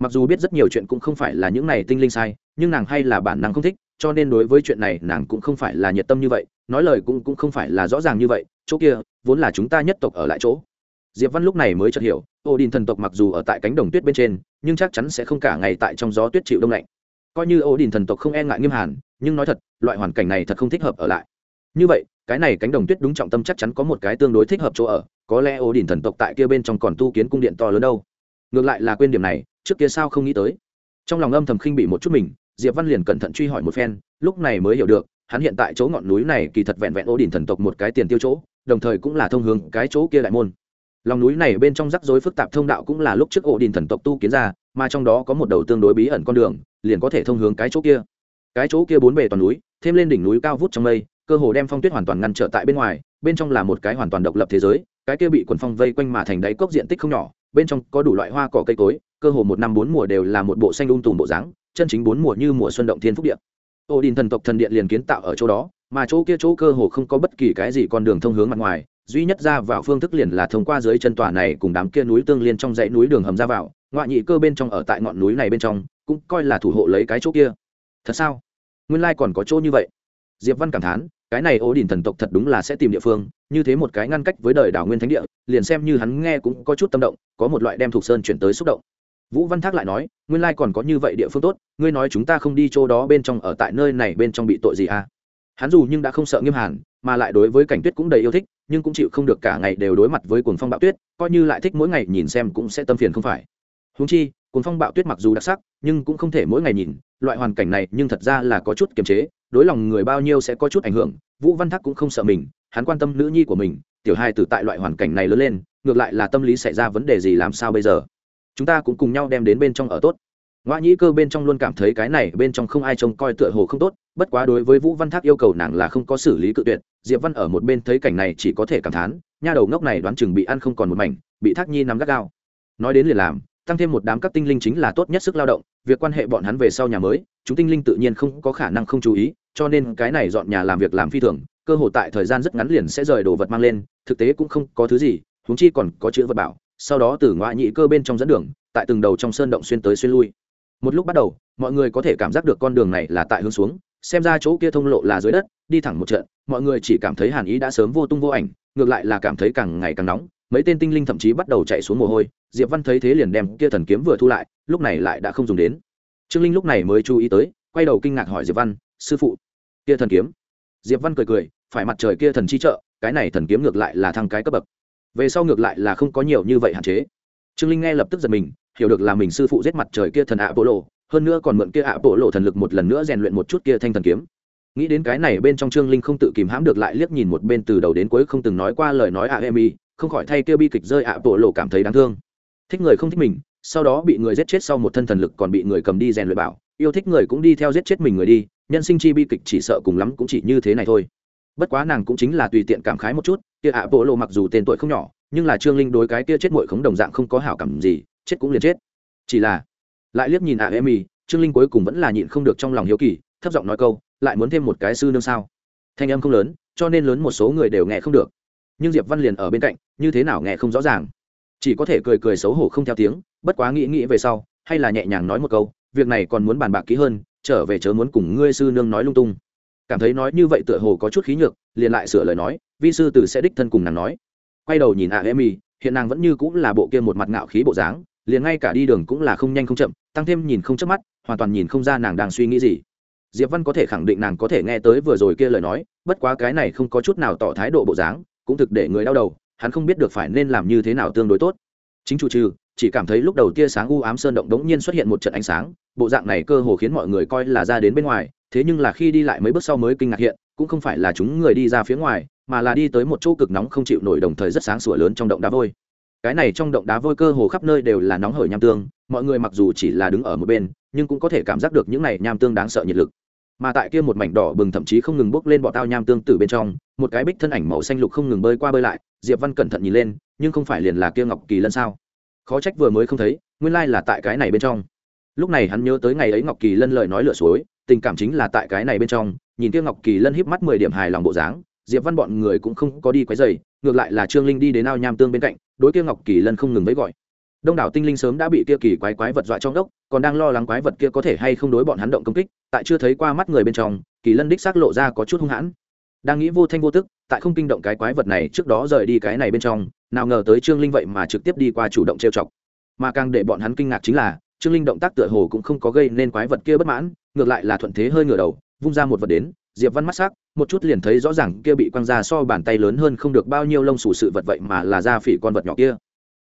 Speaker 1: Mặc dù biết rất nhiều chuyện cũng không phải là những này tinh linh sai, nhưng nàng hay là bản năng không thích, cho nên đối với chuyện này nàng cũng không phải là nhiệt tâm như vậy, nói lời cũng cũng không phải là rõ ràng như vậy, chỗ kia, vốn là chúng ta nhất tộc ở lại chỗ. Diệp văn lúc này mới chợt hiểu ô đình thần tộc mặc dù ở tại cánh đồng tuyết bên trên, nhưng chắc chắn sẽ không cả ngày tại trong gió tuyết chịu đông lạnh coi như ổ đình thần tộc không e ngại nghiêm hàn, nhưng nói thật, loại hoàn cảnh này thật không thích hợp ở lại. Như vậy, cái này cánh đồng tuyết đúng trọng tâm chắc chắn có một cái tương đối thích hợp chỗ ở, có lẽ ổ đình thần tộc tại kia bên trong còn tu kiến cung điện to lớn đâu. Ngược lại là quên điểm này, trước kia sao không nghĩ tới. Trong lòng âm thầm khinh bị một chút mình, diệp văn liền cẩn thận truy hỏi một phen, lúc này mới hiểu được, hắn hiện tại chỗ ngọn núi này kỳ thật vẹn vẹn ổ đình thần tộc một cái tiền tiêu chỗ, đồng thời cũng là thông hướng cái chỗ kia đại môn. Lòng núi này bên trong rắc rối phức tạp thông đạo cũng là lúc trước ổ đình thần tộc tu kiến ra, mà trong đó có một đầu tương đối bí ẩn con đường liền có thể thông hướng cái chỗ kia. Cái chỗ kia bốn bề toàn núi, thêm lên đỉnh núi cao vút trong mây, cơ hồ đem phong tuyết hoàn toàn ngăn trở tại bên ngoài, bên trong là một cái hoàn toàn độc lập thế giới, cái kia bị quần phong vây quanh mà thành đáy cốc diện tích không nhỏ, bên trong có đủ loại hoa cỏ cây cối, cơ hồ một năm bốn mùa đều là một bộ xanh um tùm bộ dáng, chân chính bốn mùa như mùa xuân động thiên phúc điện Odin đình thần tộc thần điện liền kiến tạo ở chỗ đó, mà chỗ kia chỗ cơ hồ không có bất kỳ cái gì con đường thông hướng mặt ngoài, duy nhất ra vào phương thức liền là thông qua dưới chân tòa này cùng đám kia núi tương liên trong dãy núi đường hầm ra vào ngoại nhị cơ bên trong ở tại ngọn núi này bên trong, cũng coi là thủ hộ lấy cái chỗ kia. Thật sao? Nguyên lai còn có chỗ như vậy. Diệp văn cảm thán, cái này ố đình thần tộc thật đúng là sẽ tìm địa phương, như thế một cái ngăn cách với đời đảo nguyên thánh địa, liền xem như hắn nghe cũng có chút tâm động, có một loại đem thuộc sơn chuyển tới xúc động. Vũ văn thác lại nói, nguyên lai còn có như vậy địa phương tốt, ngươi nói chúng ta không đi chỗ đó bên trong ở tại nơi này bên trong bị tội gì à? Hắn dù nhưng đã không sợ nghiêm hàn, mà lại đối với cảnh tuyết cũng đầy yêu thích, nhưng cũng chịu không được cả ngày đều đối mặt với cuồng phong bạo tuyết, coi như lại thích mỗi ngày nhìn xem cũng sẽ tâm phiền không phải húng chi, cuồng phong bạo tuyết mặc dù đặc sắc, nhưng cũng không thể mỗi ngày nhìn, loại hoàn cảnh này nhưng thật ra là có chút kiềm chế, đối lòng người bao nhiêu sẽ có chút ảnh hưởng, vũ văn thác cũng không sợ mình, hắn quan tâm nữ nhi của mình, tiểu hai từ tại loại hoàn cảnh này lớn lên, ngược lại là tâm lý xảy ra vấn đề gì làm sao bây giờ? Chúng ta cũng cùng nhau đem đến bên trong ở tốt. Ngoại nhĩ cơ bên trong luôn cảm thấy cái này bên trong không ai trông coi tựa hồ không tốt, bất quá đối với vũ văn thác yêu cầu nàng là không có xử lý cự tuyệt, diệp văn ở một bên thấy cảnh này chỉ có thể cảm thán, nha đầu ngốc này đoán chừng bị ăn không còn một mảnh, bị thác nhi nắm gắt gao. Nói đến liền làm tăng thêm một đám các tinh linh chính là tốt nhất sức lao động, việc quan hệ bọn hắn về sau nhà mới, chúng tinh linh tự nhiên không có khả năng không chú ý, cho nên cái này dọn nhà làm việc làm phi thường, cơ hội tại thời gian rất ngắn liền sẽ rời đồ vật mang lên, thực tế cũng không có thứ gì, huống chi còn có chữ vật bảo, sau đó từ ngoại nhị cơ bên trong dẫn đường, tại từng đầu trong sơn động xuyên tới xuyên lui. Một lúc bắt đầu, mọi người có thể cảm giác được con đường này là tại hướng xuống, xem ra chỗ kia thông lộ là dưới đất, đi thẳng một trận, mọi người chỉ cảm thấy hàn ý đã sớm vô tung vô ảnh, ngược lại là cảm thấy càng ngày càng nóng mấy tên tinh linh thậm chí bắt đầu chạy xuống mồ hôi, diệp văn thấy thế liền đem kia thần kiếm vừa thu lại, lúc này lại đã không dùng đến. Trương linh lúc này mới chú ý tới, quay đầu kinh ngạc hỏi diệp văn, sư phụ, kia thần kiếm? Diệp văn cười cười, phải mặt trời kia thần chi trợ, cái này thần kiếm ngược lại là thăng cái cấp bậc. Về sau ngược lại là không có nhiều như vậy hạn chế. Trương linh nghe lập tức giật mình, hiểu được là mình sư phụ giết mặt trời kia thần ạ bộ lộ hơn nữa còn mượn kia ạ bộ lộ thần lực một lần nữa rèn luyện một chút kia thanh thần kiếm. Nghĩ đến cái này bên trong trương linh không tự kìm hãm được lại liếc nhìn một bên từ đầu đến cuối không từng nói qua lời nói ạ em y không khỏi thay kia bi kịch rơi ạ, bộ lộ cảm thấy đáng thương. Thích người không thích mình, sau đó bị người giết chết sau một thân thần lực còn bị người cầm đi rèn luyện bảo. Yêu thích người cũng đi theo giết chết mình người đi, nhân sinh chi bi kịch chỉ sợ cùng lắm cũng chỉ như thế này thôi. Bất quá nàng cũng chính là tùy tiện cảm khái một chút, kia ạ, bộ lộ mặc dù tên tuổi không nhỏ, nhưng là trương linh đối cái kia chết muội khống đồng dạng không có hảo cảm gì, chết cũng liền chết. Chỉ là, lại liếc nhìn ạ em y trương linh cuối cùng vẫn là nhịn không được trong lòng hiếu kỳ, thấp giọng nói câu, lại muốn thêm một cái sư nương sao? Thanh âm không lớn, cho nên lớn một số người đều nghe không được nhưng diệp văn liền ở bên cạnh, như thế nào nghe không rõ ràng. chỉ có thể cười cười xấu hổ không theo tiếng, bất quá nghĩ nghĩ về sau, hay là nhẹ nhàng nói một câu, việc này còn muốn bàn bạc kỹ hơn, trở về chớ muốn cùng ngươi sư nương nói lung tung. cảm thấy nói như vậy tựa hồ có chút khí nhược, liền lại sửa lời nói, vi sư tử sẽ đích thân cùng nàng nói. quay đầu nhìn ạ em y hiện nàng vẫn như cũng là bộ kia một mặt ngạo khí bộ dáng, liền ngay cả đi đường cũng là không nhanh không chậm, tăng thêm nhìn không chớp mắt, hoàn toàn nhìn không ra nàng đang suy nghĩ gì. Diệp văn có thể khẳng định nàng có thể nghe tới vừa rồi kia lời nói, bất quá cái này không có chút nào tỏ thái độ bộ dáng cũng thực để người đau đầu, hắn không biết được phải nên làm như thế nào tương đối tốt. Chính chủ trừ, chỉ cảm thấy lúc đầu tia sáng u ám sơn động đống nhiên xuất hiện một trận ánh sáng, bộ dạng này cơ hồ khiến mọi người coi là ra đến bên ngoài, thế nhưng là khi đi lại mấy bước sau mới kinh ngạc hiện, cũng không phải là chúng người đi ra phía ngoài, mà là đi tới một chỗ cực nóng không chịu nổi đồng thời rất sáng sủa lớn trong động đá vôi. Cái này trong động đá vôi cơ hồ khắp nơi đều là nóng hởi nham tương, mọi người mặc dù chỉ là đứng ở một bên, nhưng cũng có thể cảm giác được những này nham tương đáng sợ nhiệt lực. Mà tại kia một mảnh đỏ bừng thậm chí không ngừng bốc lên bọ tao nham tương từ bên trong một cái bích thân ảnh màu xanh lục không ngừng bơi qua bơi lại, diệp văn cẩn thận nhìn lên, nhưng không phải liền là kia ngọc kỳ lân sao? Khó trách vừa mới không thấy, nguyên lai là tại cái này bên trong. Lúc này hắn nhớ tới ngày ấy ngọc kỳ lân lời nói lửa suối tình cảm chính là tại cái này bên trong, nhìn kia ngọc kỳ lân híp mắt mười điểm hài lòng bộ dáng, diệp văn bọn người cũng không có đi quấy dày ngược lại là trương linh đi đến ao nham tương bên cạnh, đối kia ngọc kỳ lân không ngừng với gọi. Đông đảo tinh linh sớm đã bị kia kỳ quái quái vật dọa trong đốc, còn đang lo lắng quái vật kia có thể hay không đối bọn hắn động công kích, tại chưa thấy qua mắt người bên trong, kỳ lân đích xác lộ ra có chút hung hãn đang nghĩ vô thanh vô tức, tại không kinh động cái quái vật này trước đó rời đi cái này bên trong, nào ngờ tới trương linh vậy mà trực tiếp đi qua chủ động trêu chọc. Mà càng để bọn hắn kinh ngạc chính là, trương linh động tác tựa hồ cũng không có gây nên quái vật kia bất mãn, ngược lại là thuận thế hơi ngửa đầu, vung ra một vật đến, diệp văn mắt sắc, một chút liền thấy rõ ràng kia bị quăng ra so bàn tay lớn hơn không được bao nhiêu lông xù sự vật vậy mà là da phỉ con vật nhỏ kia.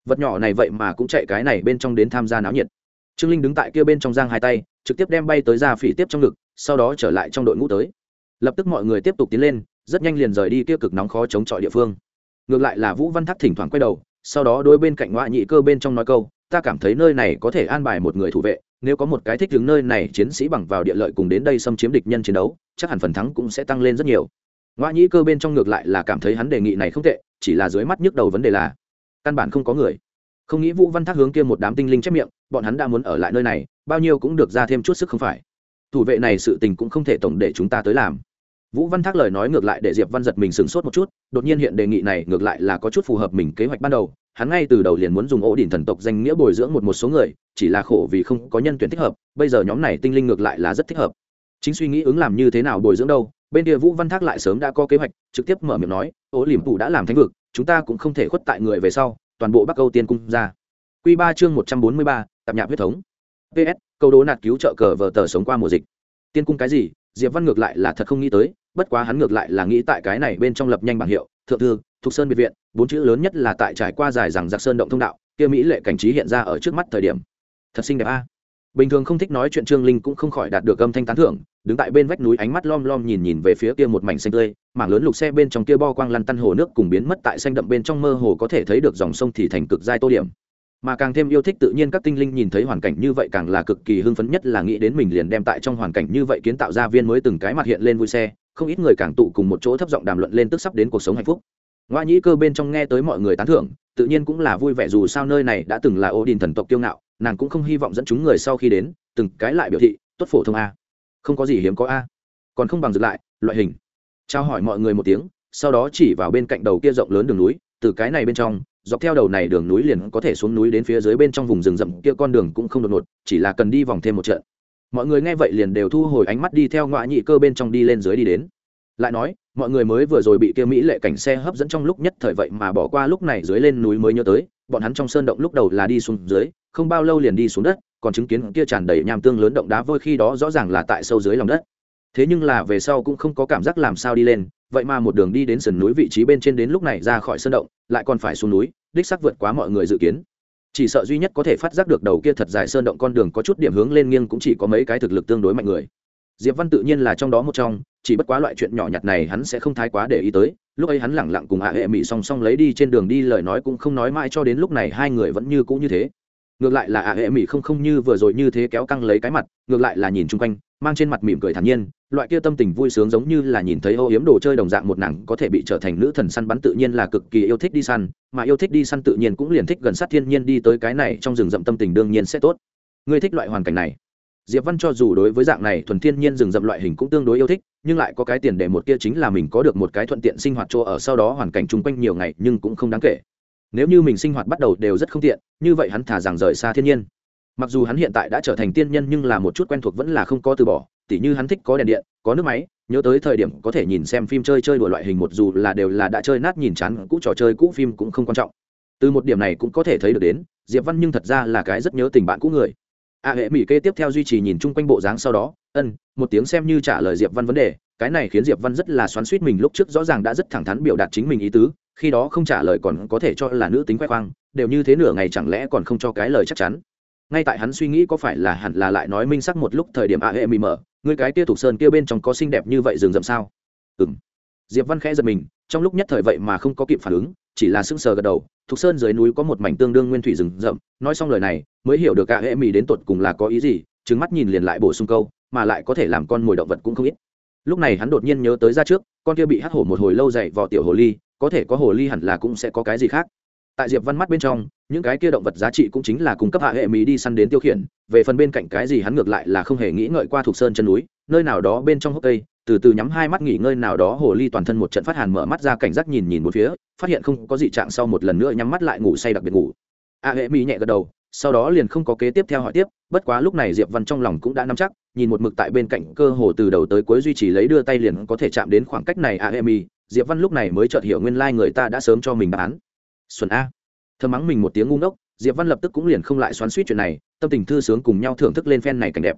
Speaker 1: Vật nhỏ này vậy mà cũng chạy cái này bên trong đến tham gia náo nhiệt. Trương linh đứng tại kia bên trong giang hai tay, trực tiếp đem bay tới da phỉ tiếp trong ngực, sau đó trở lại trong đội ngũ tới lập tức mọi người tiếp tục tiến lên, rất nhanh liền rời đi kia cực nóng khó chống chọi địa phương. Ngược lại là vũ văn thắc thỉnh thoảng quay đầu, sau đó đôi bên cạnh ngoại nhị cơ bên trong nói câu, ta cảm thấy nơi này có thể an bài một người thủ vệ, nếu có một cái thích đứng nơi này chiến sĩ bằng vào địa lợi cùng đến đây xâm chiếm địch nhân chiến đấu, chắc hẳn phần thắng cũng sẽ tăng lên rất nhiều. Ngoại nhị cơ bên trong ngược lại là cảm thấy hắn đề nghị này không tệ, chỉ là dưới mắt nhức đầu vấn đề là, căn bản không có người. Không nghĩ vũ văn thác hướng kia một đám tinh linh chép miệng, bọn hắn đã muốn ở lại nơi này, bao nhiêu cũng được ra thêm chút sức không phải. Thủ vệ này sự tình cũng không thể tổng để chúng ta tới làm vũ văn thác lời nói ngược lại để diệp văn giật mình sửng sốt một chút, đột nhiên hiện đề nghị này ngược lại là có chút phù hợp mình kế hoạch ban đầu. Hắn ngay từ đầu liền muốn dùng ổ đỉnh thần tộc danh nghĩa bồi dưỡng một một số người, chỉ là khổ vì không có nhân tuyển thích hợp, bây giờ nhóm này tinh linh ngược lại là rất thích hợp. Chính suy nghĩ ứng làm như thế nào bồi dưỡng đâu, bên kia vũ văn thác lại sớm đã có kế hoạch, trực tiếp mở miệng nói, ổ liềm phủ đã làm thánh vực, chúng ta cũng không thể khuất tại người về sau, toàn bộ bắc âu tiên cung ra. Q ba chương một trăm bốn mươi ba, tạp nhạp huyết thống. Ps câu đố nạt cứu trợ cờ vờ tờ sống qua mùa dịch. Tiên cung cái gì? Diệp văn ngược lại là thật không nghĩ tới, bất quá hắn ngược lại là nghĩ tại cái này bên trong lập nhanh bảng hiệu, thượng thư, thục sơn biệt viện, bốn chữ lớn nhất là tại trải qua dài rằng giặc sơn động thông đạo, kia mỹ lệ cảnh trí hiện ra ở trước mắt thời điểm. Thật xinh đẹp a. À? Bình thường không thích nói chuyện trương linh cũng không khỏi đạt được âm thanh tán thưởng, đứng tại bên vách núi ánh mắt lom lom nhìn nhìn về phía kia một mảnh xanh tươi, mảng lớn lục xe bên trong kia bo quang lăn tăn hồ nước cùng biến mất tại xanh đậm bên trong mơ hồ có thể thấy được dòng sông thì thành cực giai tô điểm mà càng thêm yêu thích tự nhiên các tinh linh nhìn thấy hoàn cảnh như vậy càng là cực kỳ hưng phấn, nhất là nghĩ đến mình liền đem tại trong hoàn cảnh như vậy kiến tạo ra viên mới từng cái mặt hiện lên vui xe, không ít người càng tụ cùng một chỗ thấp giọng đàm luận lên tức sắp đến cuộc sống hạnh phúc. Ngoa nhĩ cơ bên trong nghe tới mọi người tán thưởng, tự nhiên cũng là vui vẻ dù sao nơi này đã từng là ô đình thần tộc kiêu ngạo, nàng cũng không hy vọng dẫn chúng người sau khi đến, từng cái lại biểu thị, tốt phổ thông a, không có gì hiếm có a. Còn không bằng dừng lại, loại hình. Trao hỏi mọi người một tiếng, sau đó chỉ vào bên cạnh đầu kia rộng lớn đường núi, từ cái này bên trong dọc theo đầu này đường núi liền có thể xuống núi đến phía dưới bên trong vùng rừng rậm kia con đường cũng không đột ngột, chỉ là cần đi vòng thêm một trận. Mọi người nghe vậy liền đều thu hồi ánh mắt đi theo ngoại nhị cơ bên trong đi lên dưới đi đến. Lại nói, mọi người mới vừa rồi bị kia mỹ lệ cảnh xe hấp dẫn trong lúc nhất thời vậy mà bỏ qua lúc này dưới lên núi mới nhớ tới, bọn hắn trong sơn động lúc đầu là đi xuống dưới, không bao lâu liền đi xuống đất, còn chứng kiến kia tràn đầy nham tương lớn động đá vôi khi đó rõ ràng là tại sâu dưới lòng đất. Thế nhưng là về sau cũng không có cảm giác làm sao đi lên vậy mà một đường đi đến sườn núi vị trí bên trên đến lúc này ra khỏi sơn động, lại còn phải xuống núi, đích sắc vượt quá mọi người dự kiến. Chỉ sợ duy nhất có thể phát giác được đầu kia thật dài sơn động con đường có chút điểm hướng lên nghiêng cũng chỉ có mấy cái thực lực tương đối mạnh người. Diệp văn tự nhiên là trong đó một trong, chỉ bất quá loại chuyện nhỏ nhặt này hắn sẽ không thái quá để ý tới, lúc ấy hắn lẳng lặng cùng hạ hệ mỹ song song lấy đi trên đường đi lời nói cũng không nói mãi cho đến lúc này hai người vẫn như cũ như thế. Ngược lại là hạ hệ mỹ không không như vừa rồi như thế kéo căng lấy cái mặt, ngược lại là nhìn chung quanh mang trên mặt mỉm cười thản nhiên, loại kia tâm tình vui sướng giống như là nhìn thấy ô yếm đồ chơi đồng dạng một nàng có thể bị trở thành nữ thần săn bắn tự nhiên là cực kỳ yêu thích đi săn, mà yêu thích đi săn tự nhiên cũng liền thích gần sát thiên nhiên đi tới cái này trong rừng rậm tâm tình đương nhiên sẽ tốt. Ngươi thích loại hoàn cảnh này. Diệp văn cho dù đối với dạng này thuần thiên nhiên rừng rậm loại hình cũng tương đối yêu thích, nhưng lại có cái tiền để một kia chính là mình có được một cái thuận tiện sinh hoạt chỗ ở sau đó hoàn cảnh chung quanh nhiều ngày nhưng cũng không đáng kể. Nếu như mình sinh hoạt bắt đầu đều rất không tiện, như vậy hắn thả rằng rời xa thiên nhiên mặc dù hắn hiện tại đã trở thành tiên nhân nhưng là một chút quen thuộc vẫn là không có từ bỏ, tỉ như hắn thích có đèn điện, có nước máy, nhớ tới thời điểm có thể nhìn xem phim chơi chơi đùa loại hình một dù là đều là đã chơi nát nhìn chán, cũ trò chơi cũ phim cũng không quan trọng. Từ một điểm này cũng có thể thấy được đến, diệp văn nhưng thật ra là cái rất nhớ tình bạn cũ người. A hệ mỹ kê tiếp theo duy trì nhìn chung quanh bộ dáng sau đó, ân, một tiếng xem như trả lời diệp văn vấn đề, cái này khiến diệp văn rất là xoắn suýt mình lúc trước rõ ràng đã rất thẳng thắn biểu đạt chính mình ý tứ, khi đó không trả lời còn có thể cho là nữ tính khoe khoang, đều như thế nửa ngày chẳng lẽ còn không cho cái lời chắc chắn ngay tại hắn suy nghĩ có phải là hẳn là lại nói minh sắc một lúc thời điểm a hệ mì mở người cái kia thủ sơn kia bên trong có xinh đẹp như vậy rừng rậm sao? Ừ m diệp văn khẽ giật mình, trong lúc nhất thời vậy mà không có kịp phản ứng, chỉ là sững sờ gật đầu thục sơn dưới núi có một mảnh tương đương nguyên thủy rừng rậm, nói xong lời này, mới hiểu được cả hệ mì đến tột cùng là có ý gì trứng mắt nhìn liền lại bổ sung câu, mà lại có thể làm con mồi động vật cũng không ít. Lúc này hắn đột nhiên nhớ tới ra trước, con kia bị hắt hổ một hồi lâu dậy vào tiểu hồ ly, có thể có hồ ly hẳn là cũng sẽ có cái gì khác tại diệp văn mắt bên trong, những cái kia động vật giá trị cũng chính là cung cấp hạ hệ mỹ đi săn đến tiêu khiển, về phần bên cạnh cái gì hắn ngược lại là không hề nghĩ ngợi qua thuộc sơn chân núi, nơi nào đó bên trong hốc cây, từ từ nhắm hai mắt nghỉ ngơi nào đó hồ ly toàn thân một trận phát hàn mở mắt ra cảnh giác nhìn nhìn một phía, phát hiện không có gì trạng sau một lần nữa nhắm mắt lại ngủ say đặc biệt ngủ a hệ mỹ nhẹ gật đầu, sau đó liền không có kế tiếp theo hỏi tiếp, bất quá lúc này diệp văn trong lòng cũng đã nắm chắc, nhìn một mực tại bên cạnh cơ hồ từ đầu tới cuối duy trì lấy đưa tay liền có thể chạm đến khoảng cách này a hệ mỹ diệp văn lúc này mới chợt hiểu nguyên lai người ta đã sớm cho mình bán xuân a. Thơm mắng mình một tiếng ngu ngốc, diệp văn lập tức cũng liền không lại xoắn suýt chuyện này, tâm tình thư sướng cùng nhau thưởng thức lên phen này cảnh đẹp.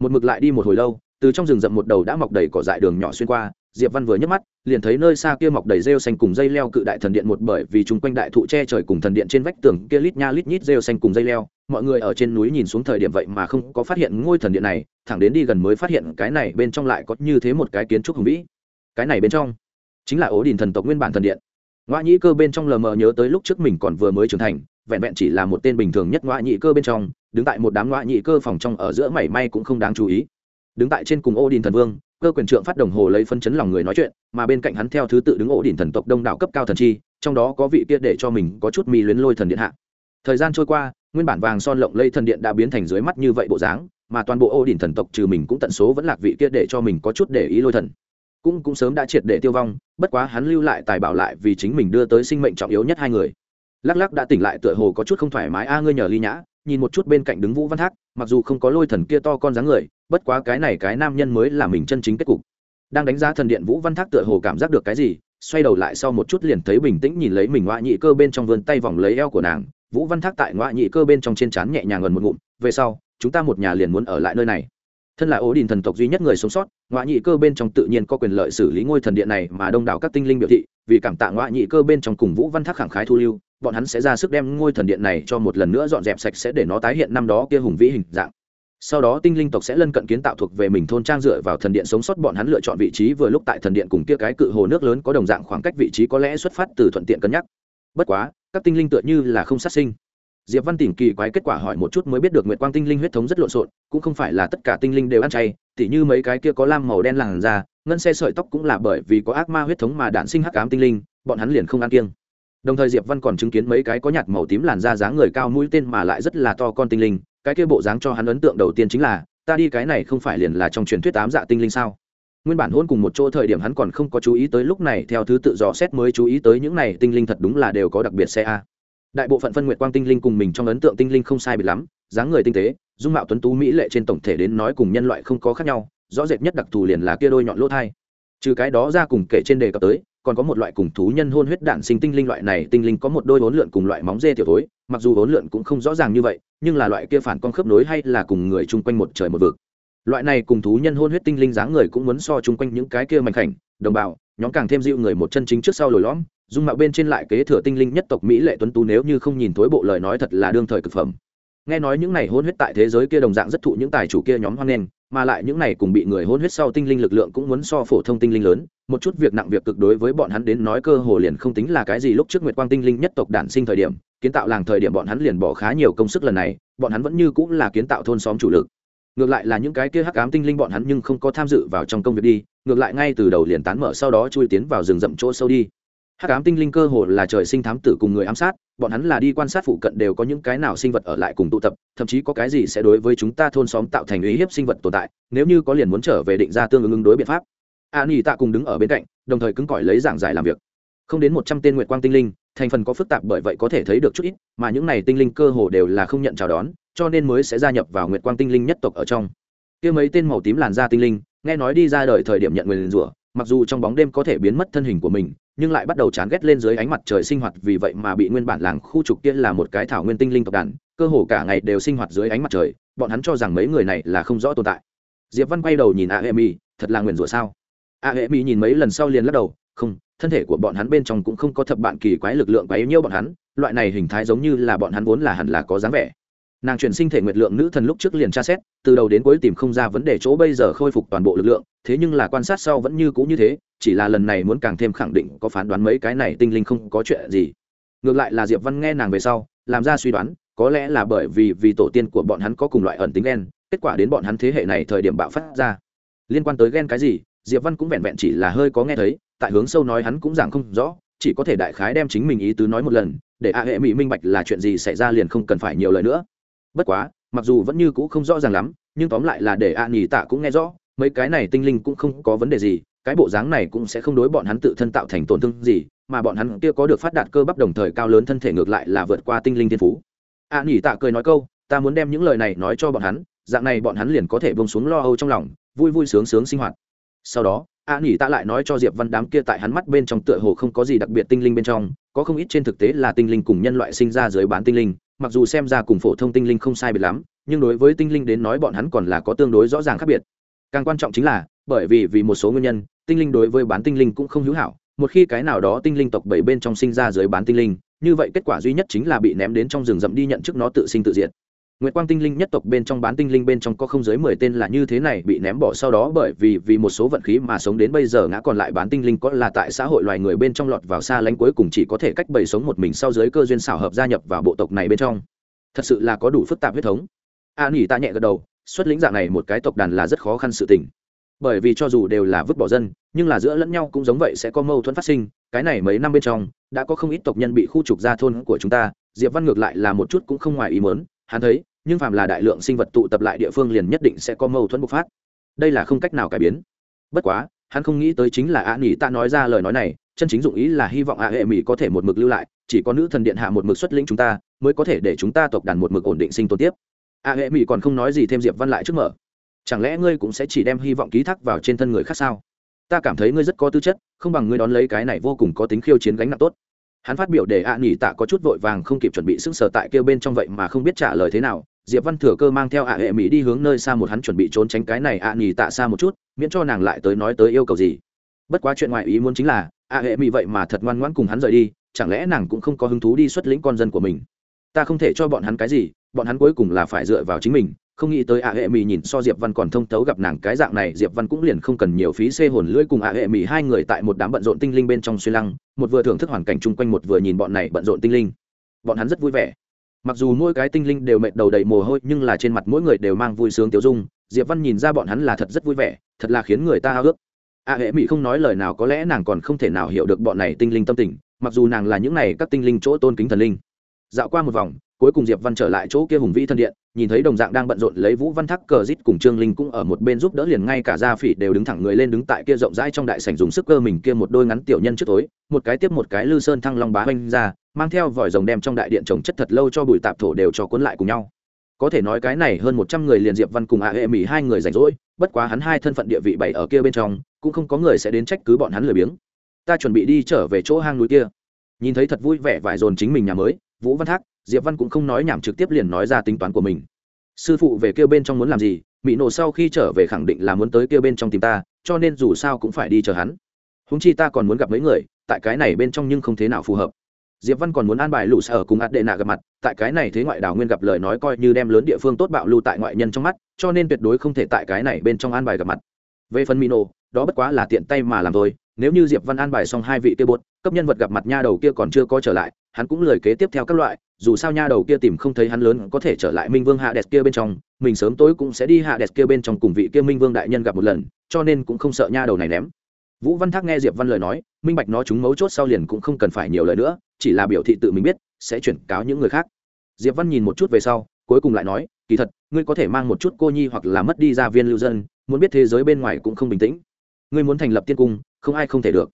Speaker 1: Một mực lại đi một hồi lâu, từ trong rừng rậm một đầu đã mọc đầy cỏ dại đường nhỏ xuyên qua, diệp văn vừa nhấc mắt, liền thấy nơi xa kia mọc đầy rêu xanh cùng dây leo cự đại thần điện một bởi vì chung quanh đại thụ che trời cùng thần điện trên vách tường kia lít nha lít nhít rêu xanh cùng dây leo, mọi người ở trên núi nhìn xuống thời điểm vậy mà không có phát hiện ngôi thần điện này, thẳng đến đi gần mới phát hiện cái này bên trong lại có như thế một cái kiến trúc hùng vĩ. Cái này bên trong chính là ố đình thần tộc nguyên bản thần điện ngoại nhĩ cơ bên trong lờ mờ nhớ tới lúc trước mình còn vừa mới trưởng thành, vẹn vẹn chỉ là một tên bình thường nhất ngoại nhị cơ bên trong, đứng tại một đám ngoại nhị cơ phòng trong ở giữa mảy may cũng không đáng chú ý. Đứng tại trên cùng ô đình thần vương, cơ quyền trượng phát đồng hồ lấy phân chấn lòng người nói chuyện, mà bên cạnh hắn theo thứ tự đứng ổ đỉnh thần tộc đông đảo cấp cao thần chi, trong đó có vị kia để cho mình có chút mi luyến lôi thần điện hạ. Thời gian trôi qua, nguyên bản vàng son lộng lây thần điện đã biến thành dưới mắt như vậy bộ dáng, mà toàn bộ ô đỉnh thần tộc trừ mình cũng tận số vẫn lạc vị kia để cho mình có chút để ý lôi thần cũng cũng sớm đã triệt để tiêu vong, bất quá hắn lưu lại tài bảo lại vì chính mình đưa tới sinh mệnh trọng yếu nhất hai người. Lắc lắc đã tỉnh lại tựa hồ có chút không thoải mái, a, ngươi nhờ ly nhã, nhìn một chút bên cạnh đứng vũ văn thác, mặc dù không có lôi thần kia to con dáng người, bất quá cái này cái nam nhân mới là mình chân chính kết cục. Đang đánh giá thần điện, vũ văn thác tựa hồ cảm giác được cái gì, xoay đầu lại sau một chút liền thấy bình tĩnh nhìn lấy mình ngoại nhị cơ bên trong vườn tay vòng lấy eo của nàng. Vũ văn thác tại ngoại nhị cơ bên trong trên trán nhẹ nhàng gần một ngụm, về sau, chúng ta một nhà liền muốn ở lại nơi này thân là ố đình thần tộc duy nhất người sống sót ngoại nhị cơ bên trong tự nhiên có quyền lợi xử lý ngôi thần điện này mà đông đảo các tinh linh biểu thị, vì cảm tạ ngoại nhị cơ bên trong cùng vũ văn thác khẳng khái thu lưu, bọn hắn sẽ ra sức đem ngôi thần điện này cho một lần nữa dọn dẹp sạch sẽ để nó tái hiện năm đó kia hùng vĩ hình dạng. Sau đó tinh linh tộc sẽ lân cận kiến tạo thuộc về mình thôn trang dựa vào thần điện sống sót, bọn hắn lựa chọn vị trí vừa lúc tại thần điện cùng kia cái cự hồ nước lớn có đồng dạng khoảng cách vị trí có lẽ xuất phát từ thuận tiện cân nhắc. Bất quá, các tinh linh tựa như là không sát sinh diệp văn tỉnh kỳ quái kết quả hỏi một chút mới biết được nguyệt quang tinh linh huyết thống rất lộn xộn, cũng không phải là tất cả tinh linh đều ăn chay, tỉ như mấy cái kia có lam màu đen làn da, ngân xe sợi tóc cũng là bởi vì có ác ma huyết thống mà đản sinh hắc ám tinh linh, bọn hắn liền không ăn kiêng. Đồng thời diệp văn còn chứng kiến mấy cái có nhạt màu tím làn da dáng người cao mũi tên mà lại rất là to con tinh linh, cái kia bộ dáng cho hắn ấn tượng đầu tiên chính là, ta đi cái này không phải liền là trong truyền thuyết tám dạ tinh linh sao? Nguyên bản hôn cùng một chỗ thời điểm hắn còn không có chú ý tới, lúc này theo thứ tự dò xét mới chú ý tới những này tinh linh thật đúng là đều có đặc biệt xe a đại bộ phận phân nguyệt quang tinh linh cùng mình trong ấn tượng tinh linh không sai bị lắm, dáng người tinh tế, dung mạo tuấn tú mỹ lệ trên tổng thể đến nói cùng nhân loại không có khác nhau, rõ rệt nhất đặc thù liền là kia đôi nhọn lỗ thai. Trừ cái đó ra cùng kể trên đề cập tới, còn có một loại cùng thú nhân hôn huyết đản sinh tinh linh loại này tinh linh có một đôi hốn lượn cùng loại móng dê tiểu thối, mặc dù hốn lượn cũng không rõ ràng như vậy, nhưng là loại kia phản con khớp nối hay là cùng người chung quanh một trời một vực. Loại này cùng thú nhân hôn huyết tinh linh dáng người cũng muốn so chung quanh những cái kia mạnh khảnh, đồng bào, nhóm càng thêm dịu người một chân chính trước sau lồi lõm dung mạo bên trên lại kế thừa tinh linh nhất tộc mỹ lệ tuấn tú nếu như không nhìn thối bộ lời nói thật là đương thời cực phẩm. Nghe nói những này hôn huyết tại thế giới kia đồng dạng rất thụ những tài chủ kia nhóm hoan nghênh, mà lại những này cùng bị người hôn huyết sau tinh linh lực lượng cũng muốn so phổ thông tinh linh lớn, một chút việc nặng việc cực đối với bọn hắn đến nói cơ hồ liền không tính là cái gì lúc trước nguyệt quang tinh linh nhất tộc đản sinh thời điểm, kiến tạo làng thời điểm bọn hắn liền bỏ khá nhiều công sức lần này, bọn hắn vẫn như cũng là kiến tạo thôn xóm chủ lực. Ngược lại là những cái kia hắc ám tinh linh bọn hắn nhưng không có tham dự vào trong công việc đi, ngược lại ngay từ đầu liền tán mở sau đó chui tiến vào rừng rậm chỗ sâu đi hắc ám tinh linh cơ hồ là trời sinh thám tử cùng người ám sát, bọn hắn là đi quan sát phụ cận đều có những cái nào sinh vật ở lại cùng tụ tập, thậm chí có cái gì sẽ đối với chúng ta thôn xóm tạo thành uy hiếp sinh vật tồn tại, nếu như có liền muốn trở về định ra tương ứng ứng đối biện pháp. A nỉ tạ cùng đứng ở bên cạnh, đồng thời cứng cỏi lấy giảng giải làm việc. Không đến một trăm tên nguyệt quang tinh linh, thành phần có phức tạp bởi vậy có thể thấy được chút ít, mà những này tinh linh cơ hồ đều là không nhận chào đón, cho nên mới sẽ gia nhập vào nguyệt quang tinh linh nhất tộc ở trong. Kia mấy tên màu tím làn da tinh linh, nghe nói đi ra đời thời điểm nhận nguyền rủa, mặc dù trong bóng đêm có thể biến mất thân hình của mình nhưng lại bắt đầu chán ghét lên dưới ánh mặt trời sinh hoạt, vì vậy mà bị nguyên bản làng khu trục kia là một cái thảo nguyên tinh linh tộc đàn, cơ hồ cả ngày đều sinh hoạt dưới ánh mặt trời, bọn hắn cho rằng mấy người này là không rõ tồn tại. Diệp văn quay đầu nhìn a hệ mi thật là nguyền rủa sao? A hệ mi nhìn mấy lần sau liền lắc đầu, không, thân thể của bọn hắn bên trong cũng không có thập bạn kỳ quái lực lượng quái nhiêu bọn hắn, loại này hình thái giống như là bọn hắn vốn là hẳn là có dáng vẻ nàng chuyển sinh thể nguyệt lượng nữ thần lúc trước liền tra xét, từ đầu đến cuối tìm không ra vấn đề chỗ bây giờ khôi phục toàn bộ lực lượng, thế nhưng là quan sát sau vẫn như cũ như thế, chỉ là lần này muốn càng thêm khẳng định có phán đoán mấy cái này tinh linh không có chuyện gì. Ngược lại là diệp văn nghe nàng về sau, làm ra suy đoán, có lẽ là bởi vì vì tổ tiên của bọn hắn có cùng loại ẩn tính ghen kết quả đến bọn hắn thế hệ này thời điểm bạo phát ra. Liên quan tới ghen cái gì, diệp văn cũng vẹn vẹn chỉ là hơi có nghe thấy, tại hướng sâu nói hắn cũng giảng không rõ, chỉ có thể đại khái đem chính mình ý tứ nói một lần, để a hệ mỹ minh bạch là chuyện gì xảy ra liền không cần phải nhiều lời nữa bất quá, mặc dù vẫn như cũ không rõ ràng lắm, nhưng tóm lại là để a nghỉ tạ cũng nghe rõ, mấy cái này tinh linh cũng không có vấn đề gì, cái bộ dáng này cũng sẽ không đối bọn hắn tự thân tạo thành tổn thương gì, mà bọn hắn kia có được phát đạt cơ bắp đồng thời cao lớn thân thể ngược lại là vượt qua tinh linh thiên phú. a nghỉ tạ cười nói câu, ta muốn đem những lời này nói cho bọn hắn, dạng này bọn hắn liền có thể bông xuống lo âu trong lòng, vui vui sướng sướng sinh hoạt. Sau đó a nhì tạ lại nói cho diệp văn đám kia tại hắn mắt bên trong tựa hồ không có gì đặc biệt tinh linh bên trong, có không ít trên thực tế là tinh linh cùng nhân loại sinh ra dưới bán tinh linh mặc dù xem ra cùng phổ thông tinh linh không sai biệt lắm, nhưng đối với tinh linh đến nói bọn hắn còn là có tương đối rõ ràng khác biệt. Càng quan trọng chính là, bởi vì vì một số nguyên nhân, tinh linh đối với bán tinh linh cũng không hữu hảo, một khi cái nào đó tinh linh tộc bảy bên trong sinh ra dưới bán tinh linh, như vậy kết quả duy nhất chính là bị ném đến trong rừng rậm đi nhận trước nó tự sinh tự diệt. Nguyệt Quang tinh linh nhất tộc bên trong bán tinh linh bên trong có không dưới mười tên là như thế này bị ném bỏ sau đó bởi vì vì một số vận khí mà sống đến bây giờ ngã còn lại bán tinh linh có là tại xã hội loài người bên trong lọt vào xa lánh cuối cùng chỉ có thể cách bầy sống một mình sau dưới cơ duyên xảo hợp gia nhập vào bộ tộc này bên trong. Thật sự là có đủ phức tạp huyết thống. A Nỉ ta nhẹ gật đầu, xuất lĩnh dạng này một cái tộc đàn là rất khó khăn sự tình. Bởi vì cho dù đều là vứt bỏ dân, nhưng là giữa lẫn nhau cũng giống vậy sẽ có mâu thuẫn phát sinh, cái này mấy năm bên trong đã có không ít tộc nhân bị khu trục ra thôn của chúng ta, Diệp Văn ngược lại là một chút cũng không ngoài ý muốn, hắn thấy nhưng phàm là đại lượng sinh vật tụ tập lại địa phương liền nhất định sẽ có mâu thuẫn bộc phát. Đây là không cách nào cải biến. Bất quá, hắn không nghĩ tới chính là ạ nghỉ tạ nói ra lời nói này, chân chính dụng ý là hy vọng ạ hệ mỹ có thể một mực lưu lại, chỉ có nữ thần điện hạ một mực xuất lĩnh chúng ta, mới có thể để chúng ta tộc đàn một mực ổn định sinh tồn tiếp. Ạ hệ mỹ còn không nói gì thêm diệp văn lại trước mở. Chẳng lẽ ngươi cũng sẽ chỉ đem hy vọng ký thác vào trên thân người khác sao? Ta cảm thấy ngươi rất có tư chất, không bằng ngươi đón lấy cái này vô cùng có tính khiêu chiến gánh nặng tốt. Hắn phát biểu để ạ nghỉ tạ có chút vội vàng không kịp chuẩn bị sức sở tại kêu bên trong vậy mà không biết trả lời thế nào diệp văn thừa cơ mang theo ạ hệ mỹ đi hướng nơi xa một hắn chuẩn bị trốn tránh cái này ạ nghỉ tạ xa một chút, miễn cho nàng lại tới nói tới yêu cầu gì. Bất quá chuyện ngoại ý muốn chính là, ạ hệ mỹ vậy mà thật ngoan ngoãn cùng hắn rời đi, chẳng lẽ nàng cũng không có hứng thú đi xuất lĩnh con dân của mình? Ta không thể cho bọn hắn cái gì, bọn hắn cuối cùng là phải dựa vào chính mình, không nghĩ tới ạ hệ mỹ nhìn so diệp văn còn thông thấu gặp nàng cái dạng này, diệp văn cũng liền không cần nhiều phí xê hồn lưỡi cùng ạ hệ mỹ hai người tại một đám bận rộn tinh linh bên trong suy lăng, một vừa thưởng thức hoàn cảnh chung quanh một vừa nhìn bọn này bận rộn tinh linh. Bọn hắn rất vui vẻ mặc dù mỗi cái tinh linh đều mệt đầu đầy mồ hôi, nhưng là trên mặt mỗi người đều mang vui sướng tiêu dung. Diệp văn nhìn ra bọn hắn là thật rất vui vẻ, thật là khiến người ta ao ước. A hệ mỹ không nói lời nào, có lẽ nàng còn không thể nào hiểu được bọn này tinh linh tâm tình, mặc dù nàng là những này các tinh linh chỗ tôn kính thần linh. Dạo qua một vòng, cuối cùng diệp văn trở lại chỗ kia hùng vĩ thân điện, nhìn thấy đồng dạng đang bận rộn lấy vũ văn thắc cờ rít cùng trương linh cũng ở một bên giúp đỡ liền ngay cả gia phỉ đều đứng thẳng người lên đứng tại kia rộng rãi trong đại sảnh dùng sức cơ mình kia một đôi ngắn tiểu nhân trước tối, một cái tiếp một cái lư sơn thăng long bá hoanh ra mang theo vòi rồng đem trong đại điện trồng chất thật lâu cho bụi tạp thổ đều cho cuốn lại cùng nhau. Có thể nói cái này hơn một trăm người liền diệp văn cùng a hệ mỹ hai người rảnh rỗi, bất quá hắn hai thân phận địa vị bảy ở kia bên trong, cũng không có người sẽ đến trách cứ bọn hắn lười biếng. Ta chuẩn bị đi trở về chỗ hang núi kia. Nhìn thấy thật vui vẻ vải dồn chính mình nhà mới, vũ văn thác, diệp văn cũng không nói nhảm trực tiếp liền nói ra tính toán của mình. Sư phụ về kêu bên trong muốn làm gì mỹ nổ sau khi trở về khẳng định là muốn tới kêu bên trong tìm ta, cho nên dù sao cũng phải đi chờ hắn. Húng chi ta còn muốn gặp mấy người, tại cái này bên trong nhưng không thế nào phù hợp diệp văn còn muốn an bài lũ sở cùng ạt đệ nạ gặp mặt, tại cái này thế ngoại đảo nguyên gặp lời nói coi như đem lớn địa phương tốt bạo lưu tại ngoại nhân trong mắt, cho nên tuyệt đối không thể tại cái này bên trong an bài gặp mặt. Về phần mino, đó bất quá là tiện tay mà làm thôi, nếu như diệp văn an bài xong hai vị kia bột cấp nhân vật gặp mặt nha đầu kia còn chưa có trở lại, hắn cũng lời kế tiếp theo các loại, dù sao nha đầu kia tìm không thấy hắn lớn có thể trở lại minh vương hạ đẹp kia bên trong, mình sớm tối cũng sẽ đi hạ đẹp kia bên trong cùng vị kia minh vương đại nhân gặp một lần, cho nên cũng không sợ nha đầu này ném. Vũ văn thác nghe diệp văn lời nói, minh bạch nó chúng mấu chốt sau liền cũng không cần phải nhiều lời nữa chỉ là biểu thị tự mình biết, sẽ chuyển cáo những người khác. Diệp văn nhìn một chút về sau, cuối cùng lại nói, kỳ thật, ngươi có thể mang một chút cô nhi hoặc là mất đi gia viên lưu dân, muốn biết thế giới bên ngoài cũng không bình tĩnh. Ngươi muốn thành lập tiên cung, không ai không thể được.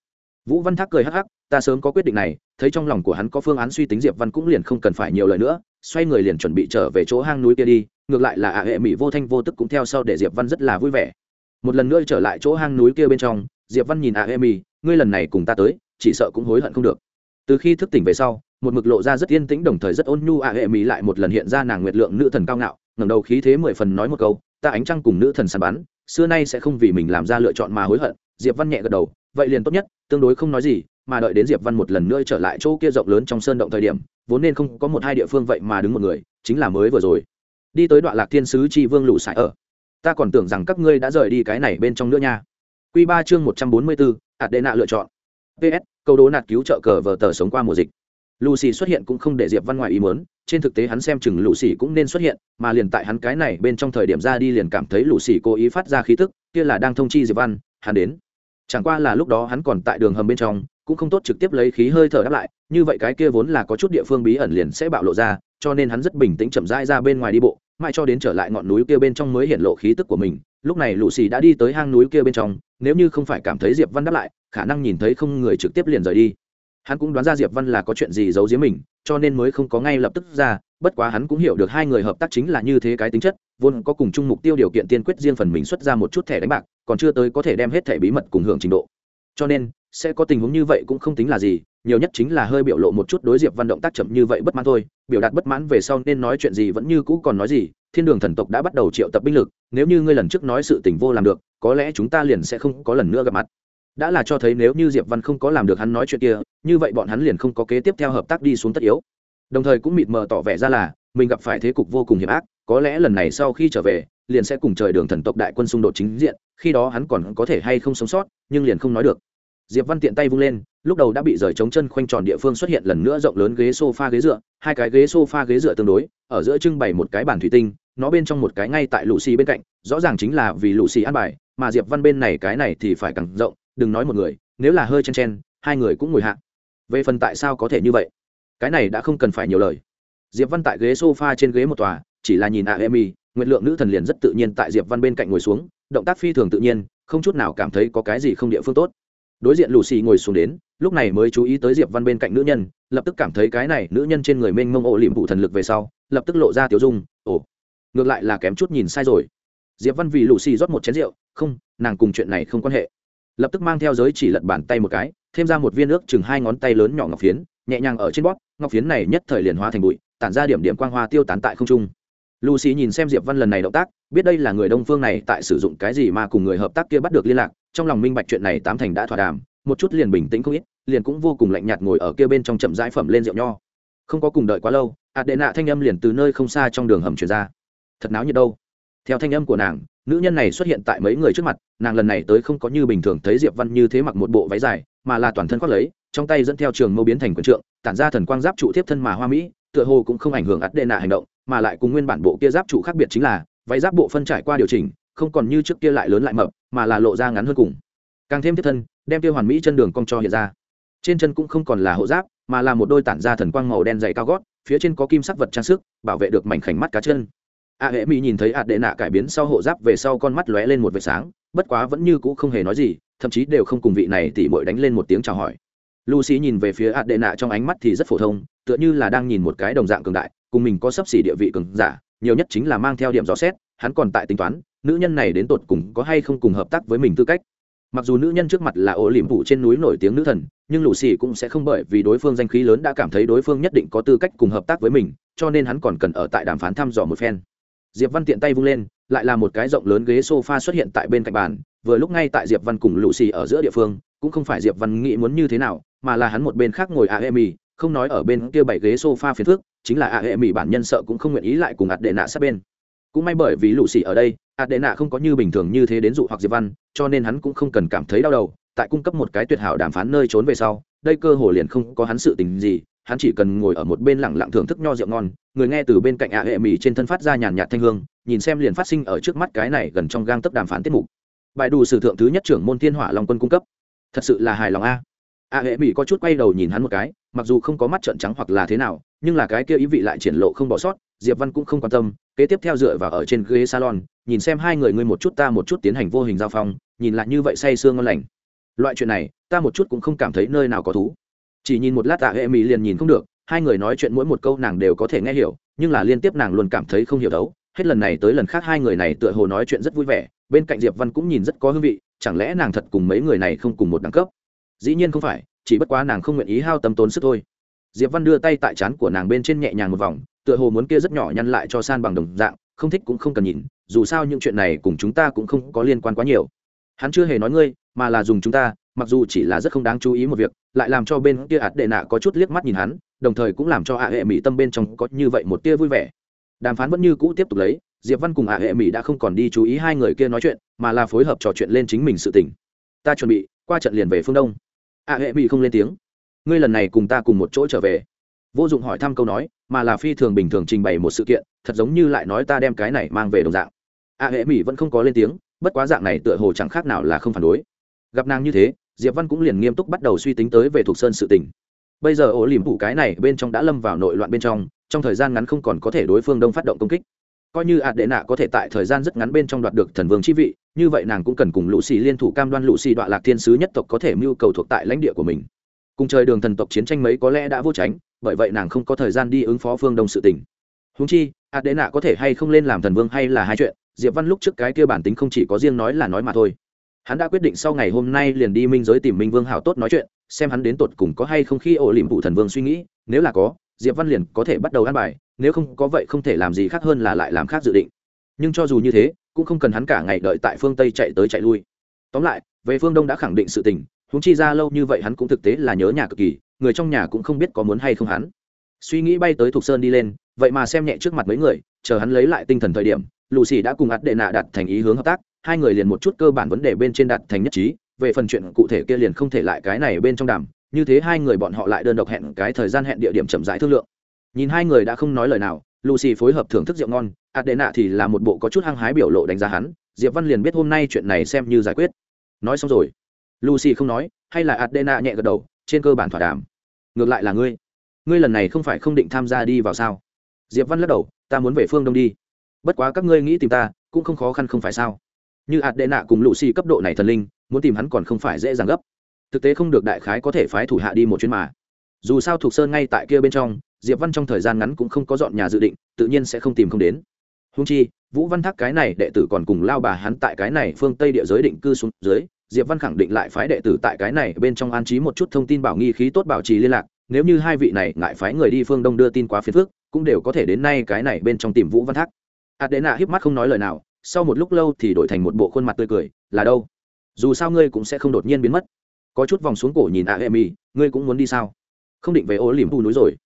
Speaker 1: Vũ văn thác cười hắc hắc, ta sớm có quyết định này, thấy trong lòng của hắn có phương án suy tính diệp văn cũng liền không cần phải nhiều lời nữa, xoay người liền chuẩn bị trở về chỗ hang núi kia đi, ngược lại là ạ hệ mỹ vô thanh vô tức cũng theo sau để diệp văn rất là vui vẻ. Một lần nữa trở lại chỗ hang núi kia bên trong, diệp văn nhìn ạ hệ mỹ, ngươi lần này cùng ta tới, chỉ sợ cũng hối hận không được từ khi thức tỉnh về sau, một mực lộ ra rất yên tĩnh đồng thời rất ôn nhu ạ hệ mỹ lại một lần hiện ra nàng nguyệt lượng nữ thần cao ngạo, ngẩng đầu khí thế mười phần nói một câu, ta ánh trăng cùng nữ thần săn bắn, xưa nay sẽ không vì mình làm ra lựa chọn mà hối hận. Diệp văn nhẹ gật đầu, vậy liền tốt nhất, tương đối không nói gì, mà đợi đến diệp văn một lần nữa trở lại chỗ kia rộng lớn trong sơn động thời điểm, vốn nên không có một hai địa phương vậy mà đứng một người, chính là mới vừa rồi. Đi tới đoạn lạc thiên sứ tri vương lũ sải ở. Ta còn tưởng rằng các ngươi đã rời đi cái này bên trong nữa nha. Quy ba chương một trăm bốn mươi bốn ạt đệ nạ lựa chọn ps câu đố nạt cứu trợ cờ vờ tờ sống qua mùa dịch. Lucy xuất hiện cũng không để diệp văn ngoài ý mớn trên thực tế hắn xem chừng lucy cũng nên xuất hiện, mà liền tại hắn cái này bên trong thời điểm ra đi liền cảm thấy lucy cố ý phát ra khí tức, kia là đang thông chi diệp văn, hắn đến. Chẳng qua là lúc đó hắn còn tại đường hầm bên trong, cũng không tốt trực tiếp lấy khí hơi thở đáp lại, như vậy cái kia vốn là có chút địa phương bí ẩn liền sẽ bạo lộ ra, cho nên hắn rất bình tĩnh chậm rãi ra bên ngoài đi bộ mãi cho đến trở lại ngọn núi kia bên trong mới hiện lộ khí tức của mình. Lúc này lũ xì đã đi tới hang núi kia bên trong, nếu như không phải cảm thấy diệp văn đáp lại, khả năng nhìn thấy không người trực tiếp liền rời đi. Hắn cũng đoán ra diệp văn là có chuyện gì giấu giếm mình, cho nên mới không có ngay lập tức ra, bất quá hắn cũng hiểu được hai người hợp tác chính là như thế cái tính chất, vốn có cùng chung mục tiêu điều kiện tiên quyết riêng phần mình xuất ra một chút thẻ đánh bạc, còn chưa tới có thể đem hết thẻ bí mật cùng hưởng trình độ. Cho nên, sẽ có tình huống như vậy cũng không tính là gì nhiều nhất chính là hơi biểu lộ một chút đối diệp văn động tác chậm như vậy bất mãn thôi, biểu đạt bất mãn về sau nên nói chuyện gì vẫn như cũ còn nói gì, thiên đường thần tộc đã bắt đầu triệu tập binh lực, nếu như ngươi lần trước nói sự tình vô làm được, có lẽ chúng ta liền sẽ không có lần nữa gặp mặt. Đã là cho thấy nếu như diệp văn không có làm được hắn nói chuyện kia, như vậy bọn hắn liền không có kế tiếp theo hợp tác đi xuống tất yếu. Đồng thời cũng mịt mờ tỏ vẻ ra là, mình gặp phải thế cục vô cùng hiểm ác, có lẽ lần này sau khi trở về, liền sẽ cùng trời đường thần tộc đại quân xung đột chính diện, khi đó hắn còn có thể hay không sống sót, nhưng liền không nói được diệp văn tiện tay vung lên, lúc đầu đã bị rời chống chân khoanh tròn địa phương xuất hiện lần nữa rộng lớn ghế sofa ghế dựa, hai cái ghế sofa ghế dựa tương đối, ở giữa trưng bày một cái bàn thủy tinh, nó bên trong một cái ngay tại lũ xì bên cạnh, rõ ràng chính là vì lũ xì ăn bài, mà diệp văn bên này cái này thì phải càng rộng, đừng nói một người, nếu là hơi chen chen, hai người cũng ngồi hạ. Về phần tại sao có thể như vậy? Cái này đã không cần phải nhiều lời. Diệp văn tại ghế sofa trên ghế một tòa, chỉ là nhìn à emi nguyện lượng nữ thần liền rất tự nhiên tại diệp văn bên cạnh ngồi xuống, động tác phi thường tự nhiên, không chút nào cảm thấy có cái gì không địa phương tốt đối diện lù xì ngồi xuống đến, lúc này mới chú ý tới diệp văn bên cạnh nữ nhân, lập tức cảm thấy cái này nữ nhân trên người mênh mông ổ liệm vụ thần lực về sau, lập tức lộ ra tiểu dung, ồ, ngược lại là kém chút nhìn sai rồi. Diệp văn vì lù xì rót một chén rượu, không, nàng cùng chuyện này không quan hệ. Lập tức mang theo giới chỉ lật bàn tay một cái, thêm ra một viên nước chừng hai ngón tay lớn nhỏ ngọc phiến, nhẹ nhàng ở trên bóp, ngọc phiến này nhất thời liền hóa thành bụi, tản ra điểm điểm quang hoa tiêu tán tại không trung. Lucy nhìn xem diệp văn lần này động tác, biết đây là người đông phương này tại sử dụng cái gì mà cùng người hợp tác kia bắt được liên lạc trong lòng minh bạch chuyện này tám thành đã thỏa đàm, một chút liền bình tĩnh không ít, liền cũng vô cùng lạnh nhạt ngồi ở kia bên trong chậm rãi phẩm lên rượu nho. Không có cùng đợi quá lâu ạt đệ nạ thanh âm liền từ nơi không xa trong đường hầm truyền ra. Thật náo nhiệt đâu. Theo thanh âm của nàng, nữ nhân này xuất hiện tại mấy người trước mặt, nàng lần này tới không có như bình thường thấy diệp văn như thế mặc một bộ váy dài, mà là toàn thân khoác lấy, trong tay dẫn theo trường mâu biến thành quần trượng, tản ra thần quang giáp trụ tiếp thân mà hoa mỹ, tựa hồ cũng không ảnh hưởng ạt đệ nạ hành động, mà lại cùng nguyên bản bộ kia giáp trụ khác biệt chính là, váy giáp bộ phân trải qua điều chỉnh, không còn như trước kia lại lớn lại mập mà là lộ ra ngắn hơn cùng. Càng thêm tiếp thân, đem tiêu hoàn mỹ chân đường cong cho hiện ra. Trên chân cũng không còn là hộ giáp, mà là một đôi tản ra thần quang màu đen dày cao gót, phía trên có kim sắc vật trang sức, bảo vệ được mảnh khảnh mắt cá chân. A hệ mỹ nhìn thấy ạt đệ nạ cải biến sau hộ giáp về sau con mắt lóe lên một vệt sáng, bất quá vẫn như cũ không hề nói gì, thậm chí đều không cùng vị này tỉ bội đánh lên một tiếng chào hỏi. Lucy nhìn về phía ạt đệ nạ trong ánh mắt thì rất phổ thông, tựa như là đang nhìn một cái đồng dạng cường đại, cùng mình có sấp xỉ địa vị cường giả, nhiều nhất chính là mang theo điểm rõ xét, hắn còn tại tính toán nữ nhân này đến tột cùng có hay không cùng hợp tác với mình tư cách. Mặc dù nữ nhân trước mặt là ổ liềm vụ trên núi nổi tiếng nữ thần, nhưng lũ xì cũng sẽ không bởi vì đối phương danh khí lớn đã cảm thấy đối phương nhất định có tư cách cùng hợp tác với mình, cho nên hắn còn cần ở tại đàm phán thăm dò một phen. Diệp văn tiện tay vung lên, lại là một cái rộng lớn ghế sofa xuất hiện tại bên cạnh bàn, vừa lúc ngay tại diệp văn cùng lũ xì ở giữa địa phương, cũng không phải diệp văn nghĩ muốn như thế nào, mà là hắn một bên khác ngồi a emi không nói ở bên kia bảy ghế sofa phiền phước chính là a emi bản nhân sợ cũng không nguyện ý lại cùng ạt đệ nạ sát bên. Cũng may bởi vì lũ xì ở đây ạt đệ nạ không có như bình thường như thế đến dụ hoặc diệp văn, cho nên hắn cũng không cần cảm thấy đau đầu. Tại cung cấp một cái tuyệt hảo đàm phán nơi trốn về sau, đây cơ hồ liền không có hắn sự tình gì, hắn chỉ cần ngồi ở một bên lặng lặng thưởng thức nho rượu ngon. Người nghe từ bên cạnh ạ hệ mì trên thân phát ra nhàn nhạt thanh hương, nhìn xem liền phát sinh ở trước mắt cái này gần trong gang tấc đàm phán tiết mục. Bài đủ sử thượng thứ nhất trưởng môn thiên hỏa long quân cung cấp. Thật sự là hài lòng a. Ạ hệ mì có chút quay đầu nhìn hắn một cái, mặc dù không có mắt trợn trắng hoặc là thế nào, nhưng là cái kia ý vị lại triển lộ không bỏ sót diệp văn cũng không quan tâm, kế tiếp theo dựa vào ở trên ghế salon, nhìn xem hai người ngươi một chút ta một chút tiến hành vô hình giao phong, nhìn lại như vậy say sương ngon lành. Loại chuyện này, ta một chút cũng không cảm thấy nơi nào có thú. Chỉ nhìn một lát tạ hệ mỹ liền nhìn không được, hai người nói chuyện mỗi một câu nàng đều có thể nghe hiểu, nhưng là liên tiếp nàng luôn cảm thấy không hiểu đấu hết lần này tới lần khác hai người này tựa hồ nói chuyện rất vui vẻ, bên cạnh diệp văn cũng nhìn rất có hương vị, chẳng lẽ nàng thật cùng mấy người này không cùng một đẳng cấp? Dĩ nhiên không phải, chỉ bất quá nàng không nguyện ý hao tâm tốn sức thôi. Diệp văn đưa tay tại trán của nàng bên trên nhẹ nhàng một vòng tựa hồ muốn kia rất nhỏ nhăn lại cho san bằng đồng dạng, không thích cũng không cần nhìn, dù sao những chuyện này cùng chúng ta cũng không có liên quan quá nhiều. Hắn chưa hề nói ngươi, mà là dùng chúng ta, mặc dù chỉ là rất không đáng chú ý một việc, lại làm cho bên kia ạt đệ nạ có chút liếc mắt nhìn hắn, đồng thời cũng làm cho ạ hệ mỹ tâm bên trong có như vậy một tia vui vẻ. Đàm phán vẫn như cũ tiếp tục lấy, diệp văn cùng ạ hệ mỹ đã không còn đi chú ý hai người kia nói chuyện, mà là phối hợp trò chuyện lên chính mình sự tình. Ta chuẩn bị, qua trận liền về phương đông. ạ hệ mỹ không lên tiếng. Ngươi lần này cùng ta cùng một chỗ trở về vô dụng hỏi thăm câu nói, mà là phi thường bình thường trình bày một sự kiện, thật giống như lại nói ta đem cái này mang về đồng dạng. A hệ mỹ vẫn không có lên tiếng, bất quá dạng này tựa hồ chẳng khác nào là không phản đối. Gặp nàng như thế, diệp văn cũng liền nghiêm túc bắt đầu suy tính tới về thuộc sơn sự tình. Bây giờ ổ liềm phủ cái này bên trong đã lâm vào nội loạn bên trong trong thời gian ngắn không còn có thể đối phương đông phát động công kích. Coi như ạt đệ nạ có thể tại thời gian rất ngắn bên trong đoạt được thần vương chi vị, như vậy nàng cũng cần cùng lũ xì liên thủ cam đoan lũ xì đoạn lạc thiên sứ nhất tộc có thể mưu cầu thuộc tại lãnh địa của mình. Cùng trời đường thần tộc chiến tranh mấy có lẽ đã vô tránh bởi vậy nàng không có thời gian đi ứng phó phương đông sự tình. Húng chi ạt đệ nạ có thể hay không lên làm thần vương hay là hai chuyện, diệp văn lúc trước cái kia bản tính không chỉ có riêng nói là nói mà thôi. Hắn đã quyết định sau ngày hôm nay liền đi minh giới tìm minh vương hảo tốt nói chuyện, xem hắn đến tột cùng có hay không khi ổ liềm vụ thần vương suy nghĩ, nếu là có, diệp văn liền có thể bắt đầu ăn bài, nếu không có vậy không thể làm gì khác hơn là lại làm khác dự định. Nhưng cho dù như thế, cũng không cần hắn cả ngày đợi tại phương tây chạy tới chạy lui. Tóm lại, về phương đông đã khẳng định sự tình húng chi ra lâu như vậy hắn cũng thực tế là nhớ nhà cực kỳ người trong nhà cũng không biết có muốn hay không hắn. Suy nghĩ bay tới thục sơn đi lên, vậy mà xem nhẹ trước mặt mấy người, chờ hắn lấy lại tinh thần thời điểm lù xì đã cùng ắt đệ nạ đặt thành ý hướng hợp tác, hai người liền một chút cơ bản vấn đề bên trên đặt thành nhất trí, về phần chuyện cụ thể kia liền không thể lại cái này bên trong đàm, như thế hai người bọn họ lại đơn độc hẹn cái thời gian hẹn địa điểm chậm rãi thương lượng. Nhìn hai người đã không nói lời nào, lucy phối hợp thưởng thức rượu ngon ạt đệ nạ thì là một bộ có chút hăng hái biểu lộ đánh giá hắn, diệp văn liền biết hôm nay chuyện này xem như giải quyết. Nói xong rồi, lucy không nói hay là adena nhẹ gật đầu, trên cơ bản thỏa đàm. Ngược lại là ngươi. Ngươi lần này không phải không định tham gia đi vào sao? Diệp văn lắc đầu, ta muốn về phương đông đi. Bất quá các ngươi nghĩ tìm ta, cũng không khó khăn không phải sao? Như hạt đệ nạ cùng lũ xì cấp độ này thần linh, muốn tìm hắn còn không phải dễ dàng gấp. Thực tế không được đại khái có thể phái thủ hạ đi một chuyến mà. Dù sao thuộc sơn ngay tại kia bên trong, diệp văn trong thời gian ngắn cũng không có dọn nhà dự định, tự nhiên sẽ không tìm không đến. Húng chi, vũ văn thác cái này đệ tử còn cùng lao bà hắn tại cái này phương tây địa giới định cư xuống dưới diệp văn khẳng định lại phái đệ tử tại cái này bên trong an trí một chút thông tin bảo nghi khí tốt bảo trì liên lạc nếu như hai vị này ngại phái người đi phương đông đưa tin quá phiền phức, cũng đều có thể đến nay cái này bên trong tìm vũ văn thác. Adena híp mắt không nói lời nào sau một lúc lâu thì đổi thành một bộ khuôn mặt tươi cười là đâu? Dù sao ngươi cũng sẽ không đột nhiên biến mất. Có chút vòng xuống cổ nhìn a hệ mỹ ngươi cũng muốn đi sao? Không định về ô liềm tu núi rồi.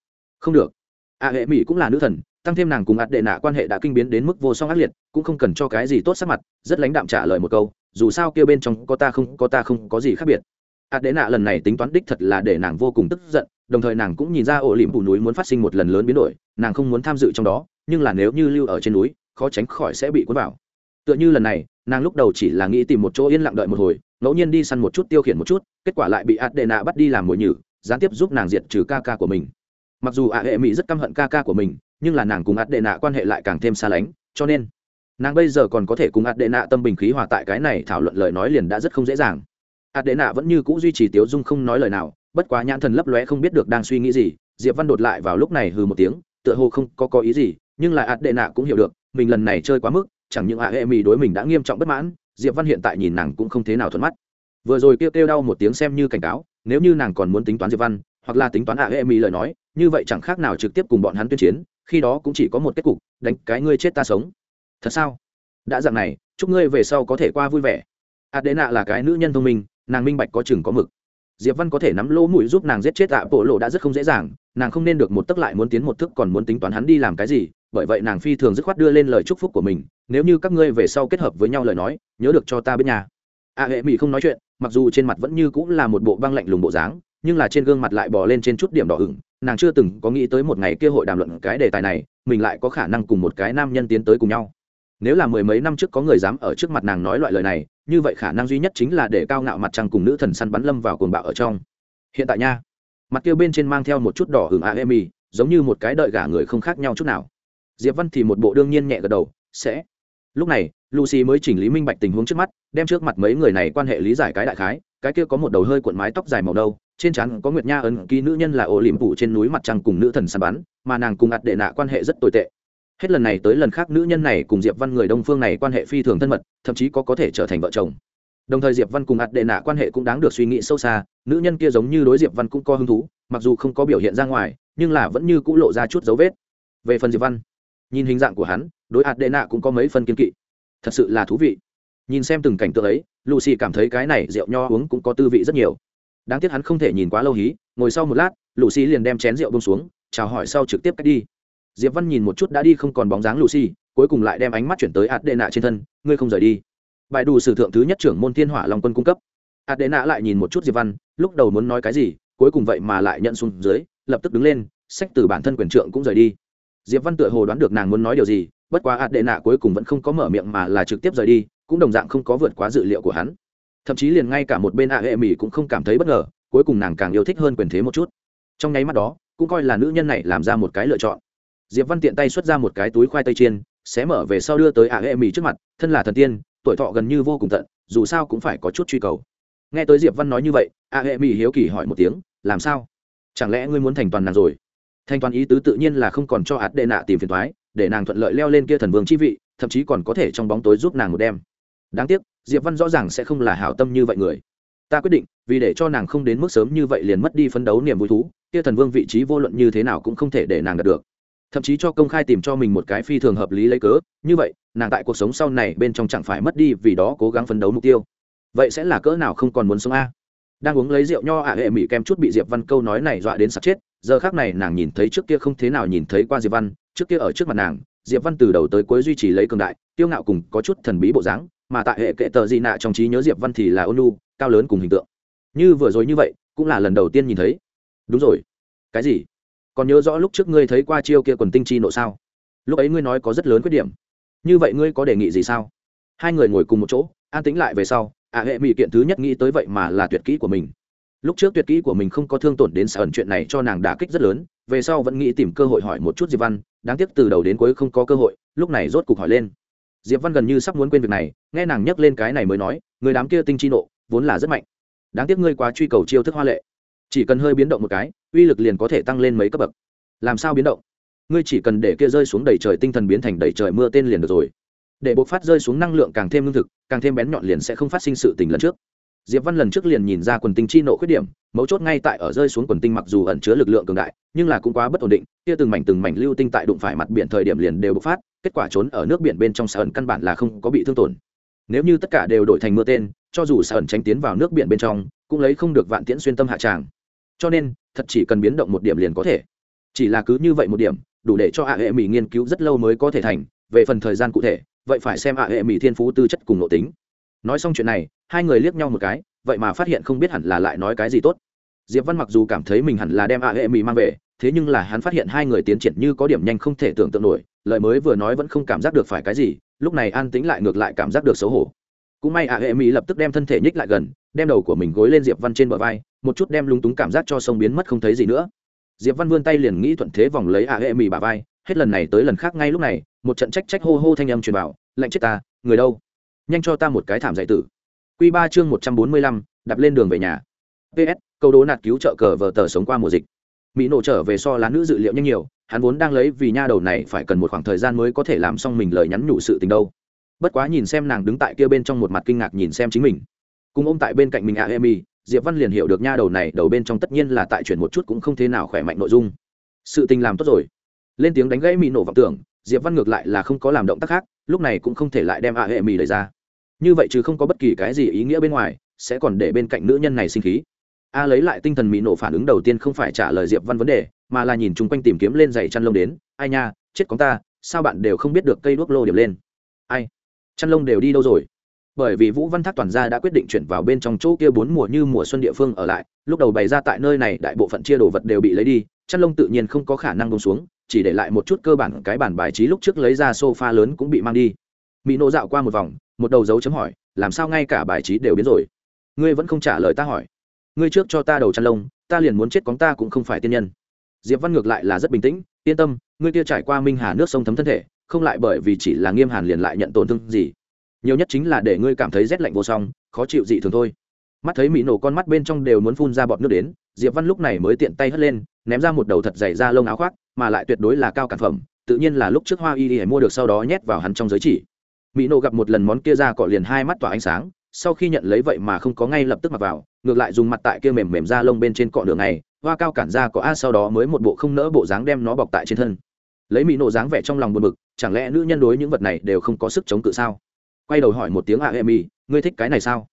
Speaker 1: Không được. A hệ mỹ cũng là nữ thần tăng thêm nàng cùng ạt đệ nạ quan hệ đã kinh biến đến mức vô song ác liệt, cũng không cần cho cái gì tốt sắc mặt, rất lãnh đạm trả lời một câu, dù sao kêu bên trong có ta không, có ta không có gì khác biệt. Ạt đệ nạ lần này tính toán đích thật là để nàng vô cùng tức giận, đồng thời nàng cũng nhìn ra ổ lỉm bù núi muốn phát sinh một lần lớn biến đổi, nàng không muốn tham dự trong đó, nhưng là nếu như lưu ở trên núi, khó tránh khỏi sẽ bị cuốn vào. Tựa như lần này, nàng lúc đầu chỉ là nghĩ tìm một chỗ yên lặng đợi một hồi, ngẫu nhiên đi săn một chút tiêu khiển một chút, kết quả lại bị ạt đệ nạ bắt đi làm mồi nhử, gián tiếp giúp nàng diệt trừ ca ca của mình. Mặc dù ạ hệ mỹ rất căm hận ca ca của mình nhưng là nàng cùng ạt đệ nạ quan hệ lại càng thêm xa lánh, cho nên nàng bây giờ còn có thể cùng ạt đệ nạ tâm bình khí hòa tại cái này thảo luận lời nói liền đã rất không dễ dàng. Ạt đệ nạ vẫn như c ũ duy trì tiếu dung không nói lời nào, bất quá nhãn thần lấp lóe không biết được đang suy nghĩ gì, diệp văn đột lại vào lúc này hừ một tiếng, tựa hồ không có có ý gì, nhưng là ạt đệ nạ cũng hiểu được, mình lần này chơi quá mức, chẳng những ạ hệ mì đối mình đã nghiêm trọng bất mãn, diệp văn hiện tại nhìn nàng cũng không thế nào thuận mắt. Vừa rồi kêu kêu đau một tiếng xem như cảnh cáo, nếu như nàng còn muốn tính toán diệp văn, hoặc là tính toán ạ hệ mì lời nói, như vậy chẳng khác nào trực tiếp cùng bọn hắn tuyên chiến khi đó cũng chỉ có một kết cục, đánh cái ngươi chết ta sống. Thật sao? Đã dạng này, chúc ngươi về sau có thể qua vui vẻ. Adena là cái nữ nhân thông minh, nàng minh bạch có chừng có mực. Diệp văn có thể nắm lỗ mũi giúp nàng giết chết ạ, bộ lộ đã rất không dễ dàng, nàng không nên được một tấc lại muốn tiến một thức còn muốn tính toán hắn đi làm cái gì, bởi vậy nàng phi thường dứt khoát đưa lên lời chúc phúc của mình, nếu như các ngươi về sau kết hợp với nhau lời nói, nhớ được cho ta bên nhà a hệ mỹ không nói chuyện, mặc dù trên mặt vẫn như cũng là một bộ băng lạnh lùng bộ dáng, nhưng là trên gương mặt lại bỏ lên trên chút điểm đỏ ửng nàng chưa từng có nghĩ tới một ngày kia hội đàm luận cái đề tài này, mình lại có khả năng cùng một cái nam nhân tiến tới cùng nhau. Nếu là mười mấy năm trước có người dám ở trước mặt nàng nói loại lời này, như vậy khả năng duy nhất chính là để cao ngạo mặt trăng cùng nữ thần săn bắn lâm vào cuồng bạo ở trong. Hiện tại nha, mặt kia bên trên mang theo một chút đỏ hưởng a emi giống như một cái đợi gả người không khác nhau chút nào. Diệp văn thì một bộ đương nhiên nhẹ gật đầu, sẽ. Lúc này, lucy mới chỉnh lý minh bạch tình huống trước mắt, đem trước mặt mấy người này quan hệ lý giải cái đại khái, cái kia có một đầu hơi cuộn mái tóc dài màu đâu trên trán có nguyệt nha ấn ký nữ nhân là ổ liềm phủ trên núi mặt trăng cùng nữ thần săn bắn, mà nàng cùng ạt đệ nạ quan hệ rất tồi tệ. Hết lần này tới lần khác nữ nhân này cùng diệp văn người đông phương này quan hệ phi thường thân mật, thậm chí có có thể trở thành vợ chồng. Đồng thời diệp văn cùng ạt đệ nạ quan hệ cũng đáng được suy nghĩ sâu xa, nữ nhân kia giống như đối diệp văn cũng có hứng thú, mặc dù không có biểu hiện ra ngoài, nhưng là vẫn như c ũ lộ ra chút dấu vết. Về phần diệp văn, nhìn hình dạng của hắn, đối ạt đệ nạ cũng có mấy phần kiên kỵ. Thật sự là thú vị. Nhìn xem từng cảnh tượng ấy, lucy cảm thấy cái này rượu nho uống cũng có tư vị rất nhiều đáng tiếc hắn không thể nhìn quá lâu hí, ngồi sau một lát, lucy liền đem chén rượu bông xuống, chào hỏi sau trực tiếp cách đi. Diệp văn nhìn một chút đã đi không còn bóng dáng lucy, cuối cùng lại đem ánh mắt chuyển tới ạt đệ nạ trên thân, ngươi không rời đi. Bài đủ sử thượng thứ nhất trưởng môn thiên hỏa long quân cung cấp. Ạt đệ nạ lại nhìn một chút diệp văn, lúc đầu muốn nói cái gì, cuối cùng vậy mà lại nhận xuống dưới, lập tức đứng lên, sách từ bản thân quyền trượng cũng rời đi. Diệp văn tựa hồ đoán được nàng muốn nói điều gì, bất quá ạt đệ nạ cuối cùng vẫn không có mở miệng mà là trực tiếp rời đi, cũng đồng dạng không có vượt quá dự liệu của hắn thậm chí liền ngay cả một bên ạ hệ mỹ cũng không cảm thấy bất ngờ, cuối cùng nàng càng yêu thích hơn quyền thế một chút. Trong nháy mắt đó, cũng coi là nữ nhân này làm ra một cái lựa chọn. Diệp văn tiện tay xuất ra một cái túi khoai tây chiên xé mở về sau đưa tới ạ hệ mỹ trước mặt, thân là thần tiên, tuổi thọ gần như vô cùng tận, dù sao cũng phải có chút truy cầu. Nghe tới diệp văn nói như vậy, ạ hệ mỹ hiếu kỳ hỏi một tiếng, làm sao? Chẳng lẽ ngươi muốn thành toàn nàng rồi? Thanh toàn ý tứ tự nhiên là không còn cho ạt đệ nạ tìm phiền thoái để nàng thuận lợi leo lên kia thần vương chi vị, thậm chí còn có thể trong bóng tối giúp nàng một đêm. Đáng tiếc diệp văn rõ ràng sẽ không là hảo tâm như vậy người. Ta quyết định, vì để cho nàng không đến mức sớm như vậy liền mất đi phấn đấu niềm vui thú, kia thần vương vị trí vô luận như thế nào cũng không thể để nàng đạt được. Thậm chí cho công khai tìm cho mình một cái phi thường hợp lý lấy cớ, như vậy, nàng tại cuộc sống sau này bên trong chẳng phải mất đi vì đó cố gắng phấn đấu mục tiêu. Vậy sẽ là cỡ nào không còn muốn sống a? Đang uống lấy rượu nho ạ hệ mỹ kem chút bị diệp văn câu nói này dọa đến sắp chết, giờ khác này nàng nhìn thấy trước kia không thế nào nhìn thấy qua diệp văn, trước kia ở trước mặt nàng, diệp văn từ đầu tới cuối duy trì lấy cường đại tiêu ngạo cùng có chút thần bí bộ dáng mà tại hệ kệ tờ di nạ trong trí nhớ diệp văn thì là ônu cao lớn cùng hình tượng. Như vừa rồi như vậy, cũng là lần đầu tiên nhìn thấy. Đúng rồi. Cái gì? Còn nhớ rõ lúc trước ngươi thấy qua chiêu kia quần tinh chi nộ sao? Lúc ấy ngươi nói có rất lớn khuyết điểm. Như vậy ngươi có đề nghị gì sao? Hai người ngồi cùng một chỗ, an tĩnh lại về sau, ạ hệ mỹ kiện thứ nhất nghĩ tới vậy mà là tuyệt kỹ của mình. Lúc trước tuyệt kỹ của mình không có thương tổn đến sở ẩn chuyện này cho nàng đả kích rất lớn, về sau vẫn nghĩ tìm cơ hội hỏi một chút diệp văn, đáng tiếc từ đầu đến cuối không có cơ hội, lúc này rốt cục hỏi lên diệp văn gần như sắp muốn quên việc này, nghe nàng nhắc lên cái này mới nói, người đám kia tinh chi nộ, vốn là rất mạnh. Đáng tiếc ngươi quá truy cầu chiêu thức hoa lệ. Chỉ cần hơi biến động một cái, uy lực liền có thể tăng lên mấy cấp bậc. Làm sao biến động? Ngươi chỉ cần để kia rơi xuống đầy trời tinh thần biến thành đầy trời mưa tên liền được rồi. Để bộc phát rơi xuống năng lượng càng thêm lương thực, càng thêm bén nhọn liền sẽ không phát sinh sự tình lần trước. Diệp văn lần trước liền nhìn ra quần tinh chi nộ khuyết điểm, mấu chốt ngay tại ở rơi xuống quần tinh mặc dù ẩn chứa lực lượng cường đại, nhưng là cũng quá bất ổn định, kia từng mảnh từng mảnh lưu tinh tại đụng phải mặt biển thời điểm liền đều bộc phát kết quả trốn ở nước biển bên trong sở ẩn căn bản là không có bị thương tổn. Nếu như tất cả đều đổi thành mưa tên, cho dù sở ẩn tránh tiến vào nước biển bên trong, cũng lấy không được vạn tiễn xuyên tâm hạ tràng. Cho nên, thật chỉ cần biến động một điểm liền có thể. Chỉ là cứ như vậy một điểm, đủ để cho ạ hệ mỹ nghiên cứu rất lâu mới có thể thành. Về phần thời gian cụ thể, vậy phải xem ạ hệ mỹ thiên phú tư chất cùng nội tính. Nói xong chuyện này, hai người liếc nhau một cái, vậy mà phát hiện không biết hẳn là lại nói cái gì tốt. Diệp văn mặc dù cảm thấy mình hẳn là đem ạ hệ mỹ mang về, thế nhưng là hắn phát hiện hai người tiến triển như có điểm nhanh không thể tưởng tượng nổi lời mới vừa nói vẫn không cảm giác được phải cái gì, lúc này an tĩnh lại ngược lại cảm giác được xấu hổ. Cũng may ạ hệ mỹ lập tức đem thân thể nhích lại gần, đem đầu của mình gối lên diệp văn trên bờ vai, một chút đem lúng túng cảm giác cho sông biến mất không thấy gì nữa. Diệp văn vươn tay liền nghĩ thuận thế vòng lấy ạ hệ mỹ bà vai, hết lần này tới lần khác ngay lúc này, một trận trách trách hô hô thanh âm truyền bảo lạnh chết ta, người đâu? Nhanh cho ta một cái thảm dạy tử. Q ba chương một trăm bốn mươi lăm đập lên đường về nhà. Ps câu đố nạt cứu trợ cờ vờ tờ sống qua mùa dịch mỹ nổ trở về so lá nữ dự liệu nhanh nhiều, hắn vốn đang lấy vì nha đầu này phải cần một khoảng thời gian mới có thể làm xong mình lời nhắn nhủ sự tình đâu. Bất quá nhìn xem nàng đứng tại kia bên trong một mặt kinh ngạc nhìn xem chính mình. Cùng ôm tại bên cạnh mình a emi diệp văn liền hiểu được nha đầu này đầu bên trong tất nhiên là tại chuyển một chút cũng không thế nào khỏe mạnh nội dung. Sự tình làm tốt rồi. Lên tiếng đánh gãy mỹ nổ vọng tưởng, diệp văn ngược lại là không có làm động tác khác, lúc này cũng không thể lại đem a hệ mỹ đẩy ra. Như vậy chứ không có bất kỳ cái gì ý nghĩa bên ngoài, sẽ còn để bên cạnh nữ nhân này sinh khí a lấy lại tinh thần mỹ nổ phản ứng đầu tiên không phải trả lời diệp văn vấn đề, mà là nhìn chung quanh tìm kiếm lên giày chăn lông đến. Ai nha, chết con ta, sao bạn đều không biết được cây đuốc lô điểm lên? Ai? Chăn lông đều đi đâu rồi? Bởi vì vũ văn thác toàn gia đã quyết định chuyển vào bên trong chỗ kia bốn mùa như mùa xuân địa phương ở lại, lúc đầu bày ra tại nơi này đại bộ phận chia đồ vật đều bị lấy đi, chăn lông tự nhiên không có khả năng bông xuống, chỉ để lại một chút cơ bản cái bản bài trí lúc trước lấy ra sofa lớn cũng bị mang đi. Mỹ nộ dạo qua một vòng, một đầu dấu chấm hỏi, làm sao ngay cả bài trí đều biến rồi? Ngươi vẫn không trả lời ta hỏi ngươi trước cho ta đầu chăn lông, ta liền muốn chết cóng ta cũng không phải tiên nhân. Diệp văn ngược lại là rất bình tĩnh, yên tâm, ngươi kia trải qua minh hà nước sông thấm thân thể, không lại bởi vì chỉ là nghiêm hàn liền lại nhận tổn thương gì. Nhiều nhất chính là để ngươi cảm thấy rét lạnh vô song, khó chịu dị thường thôi. Mắt thấy mỹ nổ con mắt bên trong đều muốn phun ra bọt nước đến, diệp văn lúc này mới tiện tay hất lên, ném ra một đầu thật dày da lông áo khoác, mà lại tuyệt đối là cao cản phẩm, tự nhiên là lúc trước hoa y y mua được sau đó nhét vào hắn trong giới chỉ. Mỹ nổ gặp một lần món kia ra cọ liền hai mắt tỏa ánh sáng sau khi nhận lấy vậy mà không có ngay lập tức mặc vào, ngược lại dùng mặt tại kia mềm mềm ra lông bên trên cọ đường này hoa cao cản ra có a sau đó mới một bộ không nỡ bộ dáng đem nó bọc tại trên thân. Lấy mỹ nổ dáng vẻ trong lòng buồn bực, chẳng lẽ nữ nhân đối những vật này đều không có sức chống cự sao? Quay đầu hỏi một tiếng a emi, ngươi thích cái này sao?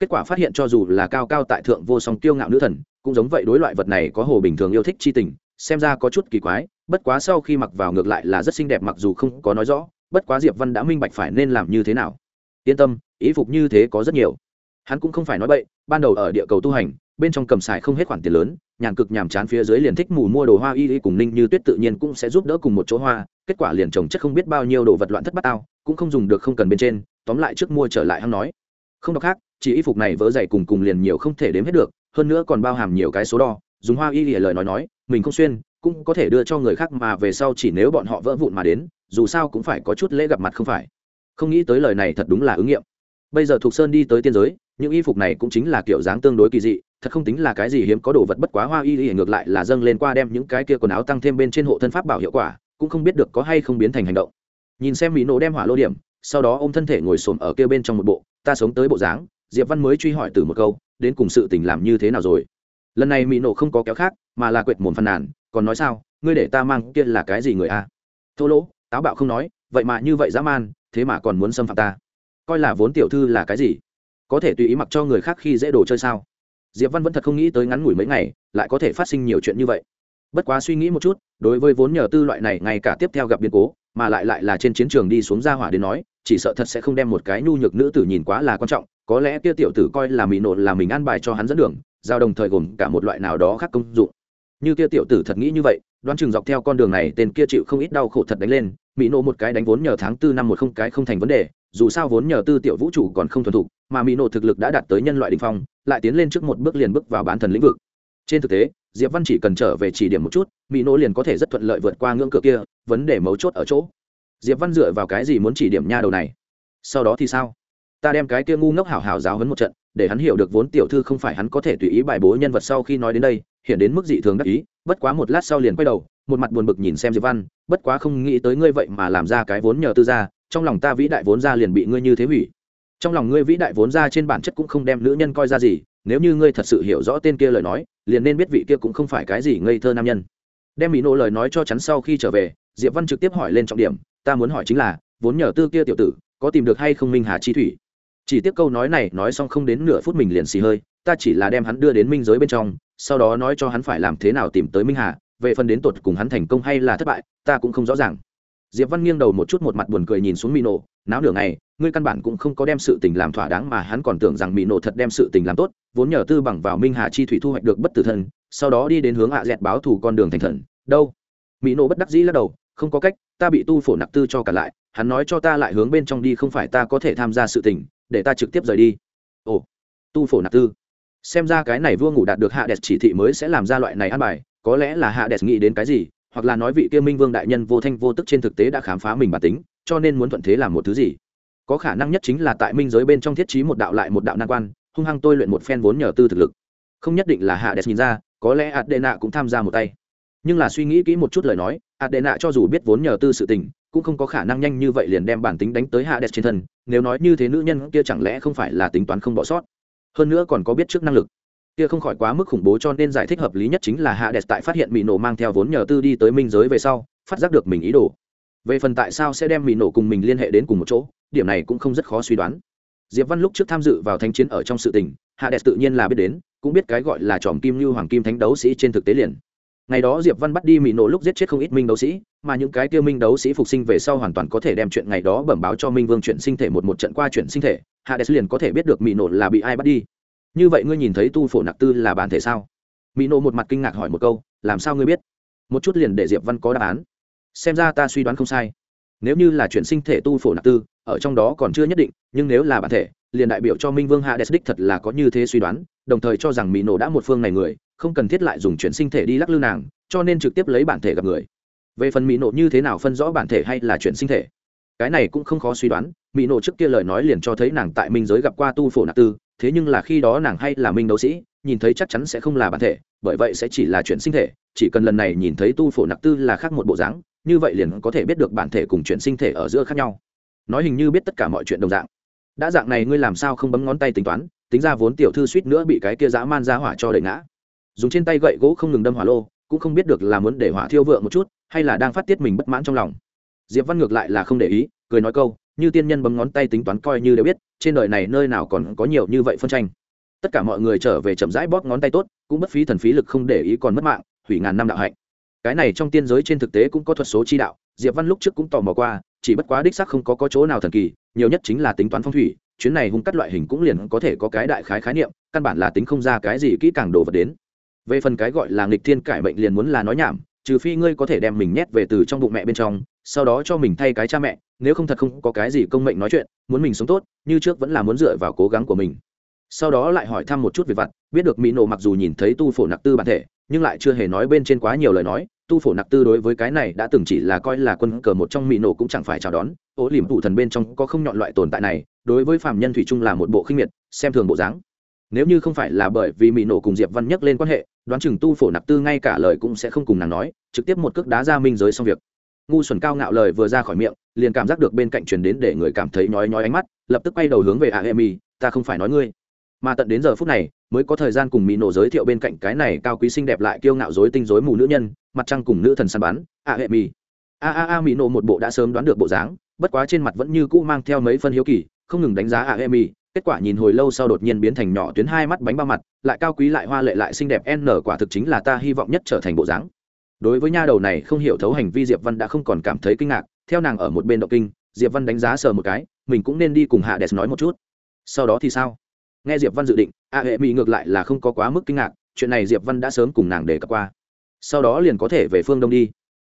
Speaker 1: Kết quả phát hiện cho dù là cao cao tại thượng vô song kiêu ngạo nữ thần, cũng giống vậy đối loại vật này có hồ bình thường yêu thích chi tình, xem ra có chút kỳ quái, bất quá sau khi mặc vào ngược lại là rất xinh đẹp mặc dù không có nói rõ, bất quá diệp văn đã minh bạch phải nên làm như thế nào yên tâm ý phục như thế có rất nhiều. Hắn cũng không phải nói bậy, ban đầu ở địa cầu tu hành, bên trong cầm xài không hết khoản tiền lớn, nhàn cực nhàm chán phía dưới liền thích mù mua đồ hoa y y cùng ninh như tuyết tự nhiên cũng sẽ giúp đỡ cùng một chỗ hoa, kết quả liền trồng chất không biết bao nhiêu đồ vật loạn thất bát ao, cũng không dùng được không cần bên trên, tóm lại trước mua trở lại hắn nói. Không đọc khác, chỉ y phục này vỡ dày cùng cùng liền nhiều không thể đếm hết được, hơn nữa còn bao hàm nhiều cái số đo, dùng hoa y y lời nói nói, mình không xuyên, cũng có thể đưa cho người khác mà về sau chỉ nếu bọn họ vỡ vụn mà đến, dù sao cũng phải có chút lễ gặp mặt không phải không nghĩ tới lời này thật đúng là ứng nghiệm. Bây giờ thuộc sơn đi tới tiên giới, những y phục này cũng chính là kiểu dáng tương đối kỳ dị, thật không tính là cái gì hiếm có đồ vật bất quá hoa y y, ngược lại là dâng lên qua đem những cái kia quần áo tăng thêm bên trên hộ thân pháp bảo hiệu quả, cũng không biết được có hay không biến thành hành động. Nhìn xem mỹ nổ đem hỏa lô điểm, sau đó ô m thân thể ngồi xổm ở kia bên trong một bộ, ta sống tới bộ dáng, diệp văn mới truy hỏi từ một câu, đến cùng sự tình làm như thế nào rồi? Lần này mỹ nổ không có kéo khác, mà là quệt mồm phàn nàn, còn nói sao, ngươi để ta mang kia là cái gì người a? Thô lỗ, táo bạo không nói, vậy mà như vậy dã man thế mà còn muốn xâm phạm ta. Coi là vốn tiểu thư là cái gì? Có thể tùy ý mặc cho người khác khi dễ đồ chơi sao? Diệp văn vẫn thật không nghĩ tới ngắn ngủi mấy ngày, lại có thể phát sinh nhiều chuyện như vậy. Bất quá suy nghĩ một chút, đối với vốn nhờ tư loại này ngay cả tiếp theo gặp biến cố, mà lại lại là trên chiến trường đi xuống ra hỏa đến nói, chỉ sợ thật sẽ không đem một cái nhu nhược nữ tử nhìn quá là quan trọng, có lẽ kia tiểu tử coi là mỹ nộ là mình an bài cho hắn dẫn đường, giao đồng thời gồm cả một loại nào đó khác công dụng. Như kia tiểu tử thật nghĩ như vậy đoán chừng dọc theo con đường này tên kia chịu không ít đau khổ thật đánh lên, mỹ nộ một cái đánh vốn nhờ tháng tư năm một không cái không thành vấn đề, dù sao vốn nhờ tư tiểu vũ trụ còn không thuần thục, mà mỹ nộ thực lực đã đạt tới nhân loại đình phong, lại tiến lên trước một bước liền bước vào bán thần lĩnh vực. Trên thực tế, diệp văn chỉ cần trở về chỉ điểm một chút, mỹ nộ liền có thể rất thuận lợi vượt qua ngưỡng cửa kia, vấn đề mấu chốt ở chỗ. Diệp văn dựa vào cái gì muốn chỉ điểm nha đầu này? Sau đó thì sao? Ta đem cái kia ngu ngốc hảo hảo giáo hấn một trận, để hắn hiểu được vốn tiểu thư không phải hắn có thể tùy ý bài bố nhân vật sau khi nói đến đây hiện đến mức dị thường đắc ý, bất quá một lát sau liền quay đầu, một mặt buồn bực nhìn xem diệp văn, bất quá không nghĩ tới ngươi vậy mà làm ra cái vốn nhờ tư gia, trong lòng ta vĩ đại vốn gia liền bị ngươi như thế hủy. Trong lòng ngươi vĩ đại vốn gia trên bản chất cũng không đem nữ nhân coi ra gì, nếu như ngươi thật sự hiểu rõ tên kia lời nói, liền nên biết vị kia cũng không phải cái gì ngây thơ nam nhân. Đem mỹ nộ lời nói cho chắn sau khi trở về, diệp văn trực tiếp hỏi lên trọng điểm, ta muốn hỏi chính là, vốn nhờ tư kia tiểu tử, có tìm được hay không minh hà chi thủy? Chỉ tiếc câu nói này nói xong không đến nửa phút mình liền xì hơi, ta chỉ là đem hắn đưa đến minh giới bên trong sau đó nói cho hắn phải làm thế nào tìm tới minh hà, về phần đến tột cùng hắn thành công hay là thất bại, ta cũng không rõ ràng. Diệp văn nghiêng đầu một chút một mặt buồn cười nhìn xuống mỹ nổ náo nửa ngày, ngươi căn bản cũng không có đem sự tình làm thỏa đáng mà hắn còn tưởng rằng mỹ nổ thật đem sự tình làm tốt, vốn nhờ tư bằng vào minh hà chi thủy thu hoạch được bất tử thần, sau đó đi đến hướng hạ dẹt báo thù con đường thành thần. Đâu? Mỹ nổ bất đắc dĩ lắc đầu, không có cách, ta bị tu phổ nặc tư cho cả lại, hắn nói cho ta lại hướng bên trong đi không phải ta có thể tham gia sự tình, để ta trực tiếp rời đi. Ồ, tu phổ nặc tư xem ra cái này vua ngủ đạt được hạ đẹp chỉ thị mới sẽ làm ra loại này ăn bài, có lẽ là hạ đẹp nghĩ đến cái gì, hoặc là nói vị kia minh vương đại nhân vô thanh vô tức trên thực tế đã khám phá mình bản tính, cho nên muốn thuận thế làm một thứ gì. Có khả năng nhất chính là tại minh giới bên trong thiết trí một đạo lại một đạo nan quan, hung hăng tôi luyện một phen vốn nhờ tư thực lực. Không nhất định là hạ đẹp nhìn ra, có lẽ ạt đệ nạ cũng tham gia một tay. Nhưng là suy nghĩ kỹ một chút lời nói ạt đệ nạ cho dù biết vốn nhờ tư sự tình, cũng không có khả năng nhanh như vậy liền đem bản tính đánh tới hạ đẹp trên thân, nếu nói như thế nữ nhân kia chẳng lẽ không phải là tính toán không bỏ sót? Hơn nữa còn có biết trước năng lực. Kia không khỏi quá mức khủng bố cho nên giải thích hợp lý nhất chính là hạ đẹp tại phát hiện mỹ nổ mang theo vốn nhờ tư đi tới minh giới về sau, phát giác được mình ý đồ. Về phần tại sao sẽ đem mỹ nổ cùng mình liên hệ đến cùng một chỗ, điểm này cũng không rất khó suy đoán. Diệp văn lúc trước tham dự vào thanh chiến ở trong sự tình, hạ đẹp tự nhiên là biết đến, cũng biết cái gọi là tròm kim như hoàng kim thánh đấu sĩ trên thực tế liền ngày đó diệp văn bắt đi mỹ nổ lúc giết chết không ít minh đấu sĩ, mà những cái kia minh đấu sĩ phục sinh về sau hoàn toàn có thể đem chuyện ngày đó bẩm báo cho minh vương chuyện sinh thể một một trận qua chuyện sinh thể hạ đẹp liền có thể biết được mỹ nổ là bị ai bắt đi. Như vậy ngươi nhìn thấy tu phổ nặc tư là bản thể sao? Mỹ nổ một mặt kinh ngạc hỏi một câu, làm sao ngươi biết? Một chút liền để diệp văn có đáp án. Xem ra ta suy đoán không sai. Nếu như là chuyển sinh thể tu phổ nặc tư, ở trong đó còn chưa nhất định, nhưng nếu là bản thể, liền đại biểu cho minh vương hạ đích thật là có như thế suy đoán, đồng thời cho rằng mỹ nổ đã một phương này người không cần thiết lại dùng chuyển sinh thể đi lắc lư nàng, cho nên trực tiếp lấy bản thể gặp người. Về phần mỹ nộ như thế nào phân rõ bản thể hay là chuyển sinh thể? Cái này cũng không khó suy đoán mỹ nộ trước kia lời nói liền cho thấy nàng tại minh giới gặp qua tu phổ nạp tư, thế nhưng là khi đó nàng hay là minh đấu sĩ, nhìn thấy chắc chắn sẽ không là bản thể, bởi vậy sẽ chỉ là chuyển sinh thể, chỉ cần lần này nhìn thấy tu phổ nạp tư là khác một bộ dáng, như vậy liền có thể biết được bản thể cùng chuyển sinh thể ở giữa khác nhau. Nói hình như biết tất cả mọi chuyện đồng dạng. Đã dạng này ngươi làm sao không bấm ngón tay tính toán, tính ra vốn tiểu thư suýt nữa bị cái kia dã man ra hỏa cho đẩy ngã dùng trên tay gậy gỗ không ngừng đâm hỏa lô cũng không biết được là muốn để hỏa thiêu vượng một chút hay là đang phát tiết mình bất mãn trong lòng. Diệp văn ngược lại là không để ý cười nói câu như tiên nhân bấm ngón tay tính toán coi như đều biết trên đời này nơi nào còn có nhiều như vậy phân tranh. Tất cả mọi người trở về chậm rãi bóp ngón tay tốt cũng bất phí thần phí lực không để ý còn mất mạng hủy ngàn năm đạo hạnh. Cái này trong tiên giới trên thực tế cũng có thuật số chi đạo diệp văn lúc trước cũng tò mò qua chỉ bất quá đích xác không có, có chỗ nào thần kỳ nhiều nhất chính là tính toán phong thủy chuyến này hung cắt loại hình cũng liền có thể có cái đại khái khái niệm căn bản là tính không ra cái gì kỹ càng đồ vật đến về phần cái gọi là nghịch thiên cải mệnh liền muốn là nói nhảm, trừ phi ngươi có thể đem mình nhét về từ trong bụng mẹ bên trong, sau đó cho mình thay cái cha mẹ, nếu không thật không có cái gì công mệnh nói chuyện, muốn mình sống tốt, như trước vẫn là muốn dựa vào cố gắng của mình. Sau đó lại hỏi thăm một chút về vặt, biết được mỹ nổ mặc dù nhìn thấy tu phổ nặc tư bản thể, nhưng lại chưa hề nói bên trên quá nhiều lời nói, tu phổ nặc tư đối với cái này đã từng chỉ là coi là quân cờ một trong mỹ nổ cũng chẳng phải chào đón ố liềm tụ thần bên trong có không nhọn loại tồn tại này, đối với phạm nhân thủy chung là một bộ khinh miệt, xem thường bộ dáng. Nếu như không phải là bởi vì mỹ nổ cùng diệp văn nhắc lên quan hệ đoán chừng tu phổ nạp tư ngay cả lời cũng sẽ không cùng nàng nói, trực tiếp một cước đá ra minh giới xong việc. Ngu xuẩn cao ngạo lời vừa ra khỏi miệng, liền cảm giác được bên cạnh truyền đến để người cảm thấy nhói nhói ánh mắt, lập tức quay đầu hướng về a emi ta không phải nói ngươi. Mà tận đến giờ phút này, mới có thời gian cùng mỹ nổ giới thiệu bên cạnh cái này cao quý xinh đẹp lại kiêu ngạo dối tinh dối mù nữ nhân, mặt trăng cùng nữ thần săn bắn a emi a a a mỹ nổ một bộ đã sớm đoán được bộ dáng, bất quá trên mặt vẫn như cũ mang theo mấy phân hiếu kỳ, không ngừng đánh giá a emi kết quả nhìn hồi lâu sau đột nhiên biến thành nhỏ tuyến hai mắt bánh bao mặt, lại cao quý lại hoa lệ lại xinh đẹp n quả thực chính là ta hy vọng nhất trở thành bộ dáng. Đối với nha đầu này không hiểu thấu hành vi diệp văn đã không còn cảm thấy kinh ngạc, theo nàng ở một bên động kinh, diệp văn đánh giá sờ một cái, mình cũng nên đi cùng hạ đẹp nói một chút. Sau đó thì sao? Nghe diệp văn dự định, a hệ mỹ ngược lại là không có quá mức kinh ngạc, chuyện này diệp văn đã sớm cùng nàng để cập qua. Sau đó liền có thể về phương đông đi.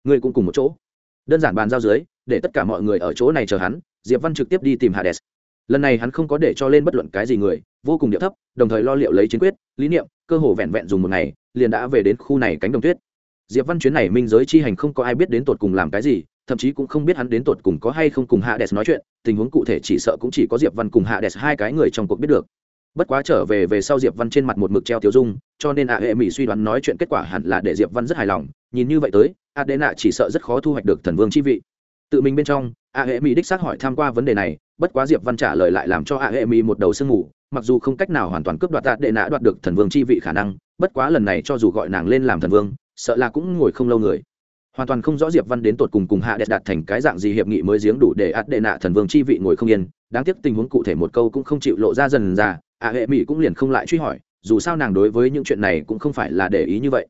Speaker 1: Ngươi cũng cùng một chỗ. Đơn giản bàn giao dưới, để tất cả mọi người ở chỗ này chờ hắn, diệp văn trực tiếp đi tìm hades lần này hắn không có để cho lên bất luận cái gì người, vô cùng điệu thấp, đồng thời lo liệu lấy chiến quyết, lý niệm, cơ hồ vẹn vẹn dùng một ngày, liền đã về đến khu này cánh đồng tuyết. Diệp văn chuyến này minh giới chi hành không có ai biết đến tột cùng làm cái gì, thậm chí cũng không biết hắn đến tột cùng có hay không cùng hạ đès nói chuyện, tình huống cụ thể chỉ sợ cũng chỉ có diệp văn cùng hạ đès hai cái người trong cuộc biết được. Bất quá trở về về sau diệp văn trên mặt một mực treo tiêu dung, cho nên ạ hệ mỹ suy đoán nói chuyện kết quả hẳn là để diệp văn rất hài lòng, nhìn như vậy tới, adena chỉ sợ rất khó thu hoạch được thần vương chi vị tự mình bên trong, a hệ mỹ đích xác hỏi tham q u a vấn đề này, bất quá diệp văn trả lời lại làm cho a hệ mỹ một đầu sương ngủ mặc dù không cách nào hoàn toàn cướp đoạt tạ đệ nạ đoạt được thần vương chi vị khả năng, bất quá lần này cho dù gọi nàng lên làm thần vương, sợ là cũng ngồi không lâu người. Hoàn toàn không rõ diệp văn đến tột cùng cùng hạ đẹp đạt thành cái dạng gì hiệp nghị mới giếng đủ để ạt đệ nạ thần vương chi vị ngồi không yên. Đáng tiếc tình huống cụ thể một câu cũng không chịu lộ ra dần ra ạ hệ mỹ cũng liền không lại truy hỏi, dù sao nàng đối với những chuyện này cũng không phải là để ý như vậy.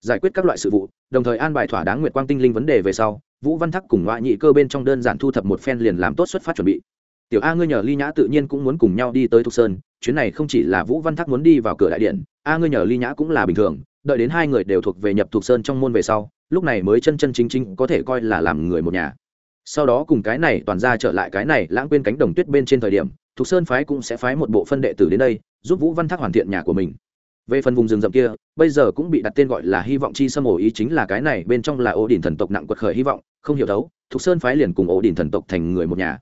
Speaker 1: Giải quyết các loại sự vụ, đồng thời an bài thỏa đáng nguyệt quang tinh linh vấn đề về sau vũ văn thắc cùng ngoại nhị cơ bên trong đơn giản thu thập một phen liền làm tốt xuất phát chuẩn bị. Tiểu a, ngươi nhờ ly nhã tự nhiên cũng muốn cùng nhau đi tới thục sơn, chuyến này không chỉ là vũ văn thắc muốn đi vào cửa đại điện, a, ngươi nhờ ly nhã cũng là bình thường, đợi đến hai người đều thuộc về nhập thục sơn trong môn về sau, lúc này mới chân chân chính chính có thể coi là làm người một nhà. Sau đó cùng cái này toàn ra trở lại cái này lãng quên cánh đồng tuyết bên trên thời điểm, thục sơn phái cũng sẽ phái một bộ phân đệ tử đến đây, giúp vũ văn thác hoàn thiện nhà của mình về phần vùng rừng rậm kia, bây giờ cũng bị đặt tên gọi là hy vọng chi xâm ổ ý chính là cái này, bên trong là ổ đỉnh thần tộc nặng quật khởi hy vọng, không hiểu đấu, thục sơn phái liền cùng ổ đỉnh thần tộc thành người một nhà.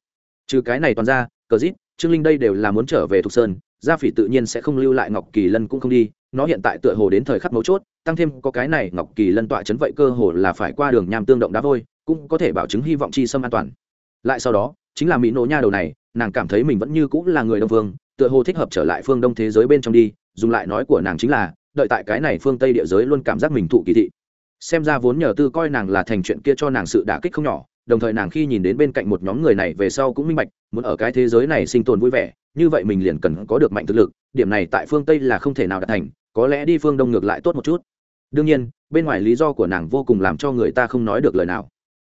Speaker 1: Trừ cái này toàn ra, cờ dít, trương linh đây đều là muốn trở về thục sơn, gia phỉ tự nhiên sẽ không lưu lại ngọc kỳ lân cũng không đi, nó hiện tại tựa hồ đến thời khắc mấu chốt, tăng thêm có cái này ngọc kỳ lân tọa chấn vậy cơ hồ là phải qua đường nham tương động đá vôi, cũng có thể bảo chứng hy vọng chi xâm an toàn. Lại sau đó, chính là mỹ nỗ nha đầu này, nàng cảm thấy mình vẫn như cũng là người đông phương tựa hồ thích hợp trở lại phương đông thế giới bên trong đi dùng lại nói của nàng chính là, đợi tại cái này phương tây địa giới luôn cảm giác mình thụ kỳ thị. Xem ra vốn nhờ tư coi nàng là thành chuyện kia cho nàng sự đả kích không nhỏ, đồng thời nàng khi nhìn đến bên cạnh một nhóm người này về sau cũng minh bạch, muốn ở cái thế giới này sinh tồn vui vẻ, như vậy mình liền cần có được mạnh thực lực, điểm này tại phương tây là không thể nào đạt thành, có lẽ đi phương đông ngược lại tốt một chút. Đương nhiên, bên ngoài lý do của nàng vô cùng làm cho người ta không nói được lời nào.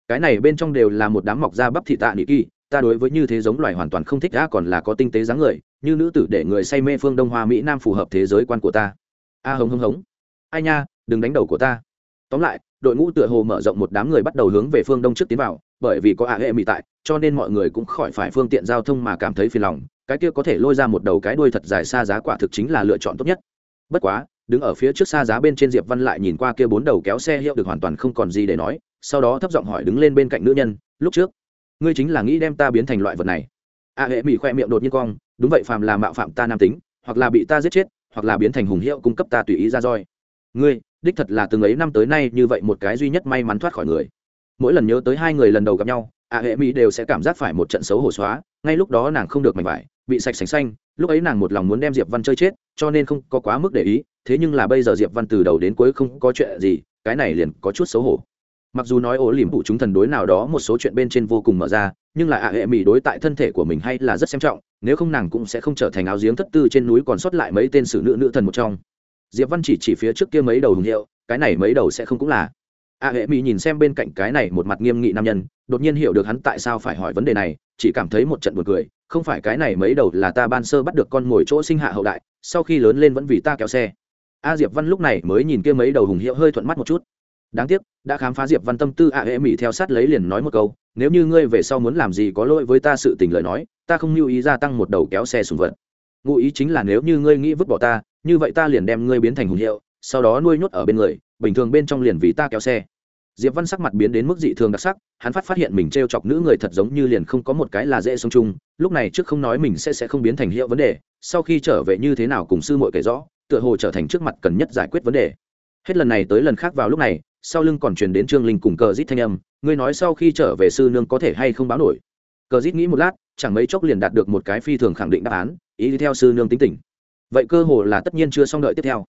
Speaker 1: Cái này bên trong đều là một đám mọc da bắp thị tạ nị kỳ ta đối với như thế giống loài hoàn toàn không thích đã còn là có tinh tế dáng người, như nữ tử để người say mê phương đông hoa mỹ nam phù hợp thế giới quan của ta. A, hống hống hống. Ai nha, đừng đánh đầu của ta. Tóm lại, đội ngũ tựa hồ mở rộng một đám người bắt đầu hướng về phương đông trước tiến vào, bởi vì có ạ hệ mỹ tại, cho nên mọi người cũng khỏi phải phương tiện giao thông mà cảm thấy phiền lòng, cái kia có thể lôi ra một đầu cái đuôi thật dài xa giá quả thực chính là lựa chọn tốt nhất. Bất quá, đứng ở phía trước xa giá bên trên diệp văn lại nhìn qua kia bốn đầu kéo xe hiệu được hoàn toàn không còn gì để nói, sau đó thấp giọng hỏi đứng lên bên cạnh nữ nhân, lúc trước ngươi chính là nghĩ đem ta biến thành loại vật này. A hệ mỹ khoe miệng đột nhiên cong, đúng vậy phàm là mạo phạm ta nam tính, hoặc là bị ta giết chết, hoặc là biến thành hùng hiệu cung cấp ta tùy ý ra roi. Ngươi, đích thật là từng ấy năm tới nay như vậy một cái duy nhất may mắn thoát khỏi người. Mỗi lần nhớ tới hai người lần đầu gặp nhau, a hệ mỹ đều sẽ cảm giác phải một trận xấu hổ xóa, ngay lúc đó nàng không được mạnh vải, bị sạch sành xanh, lúc ấy nàng một lòng muốn đem diệp văn chơi chết, cho nên không có quá mức để ý, thế nhưng là bây giờ diệp văn từ đầu đến cuối không có chuyện gì, cái này liền có chút xấu hổ mặc dù nói ổ liềm phụ chúng thần đối nào đó một số chuyện bên trên vô cùng mở ra, nhưng là ạ hệ mỹ đối tại thân thể của mình hay là rất xem trọng, nếu không nàng cũng sẽ không trở thành áo giếng thất tư trên núi còn sót lại mấy tên sử nữ nữ thần một trong. Diệp văn chỉ chỉ phía trước kia mấy đầu hùng hiệu, cái này mấy đầu sẽ không cũng là. Ạ hệ mỹ nhìn xem bên cạnh cái này một mặt nghiêm nghị nam nhân, đột nhiên hiểu được hắn tại sao phải hỏi vấn đề này, chỉ cảm thấy một trận buồn cười, không phải cái này mấy đầu là ta ban sơ bắt được con ngồi chỗ sinh hạ hậu đại, sau khi lớn lên vẫn vì ta kéo xe. A diệp văn lúc này mới nhìn kia mấy đầu hùng hiệu hơi thuận mắt một chút đáng tiếc, đã khám phá diệp văn tâm tư a hệ mỹ theo sát lấy liền nói một câu, nếu như ngươi về sau muốn làm gì có lỗi với ta sự tình lời nói, ta không lưu ý gia tăng một đầu kéo xe sùng vật. Ngụ ý chính là nếu như ngươi nghĩ vứt bỏ ta, như vậy ta liền đem ngươi biến thành hùng hiệu, sau đó nuôi nhốt ở bên người, bình thường bên trong liền vì ta kéo xe. Diệp văn sắc mặt biến đến mức dị thường đặc sắc, hắn phát phát hiện mình t r e o chọc nữ người thật giống như liền không có một cái là dễ sống chung, lúc này trước không nói mình sẽ sẽ không biến thành hiệu vấn đề, sau khi trở về như thế nào cùng sư muội kể rõ, tựa hồ trở thành trước mặt cần nhất giải quyết vấn đề. Hết lần này tới lần khác vào lúc này sau lưng còn truyền đến trương linh cùng cờ rít thanh âm, ngươi nói sau khi trở về sư nương có thể hay không báo nổi? Cờ rít nghĩ một lát, chẳng mấy chốc liền đạt được một cái phi thường khẳng định đáp án, ý theo sư nương tính tình. Vậy cơ hồ là tất nhiên chưa xong đợi tiếp theo.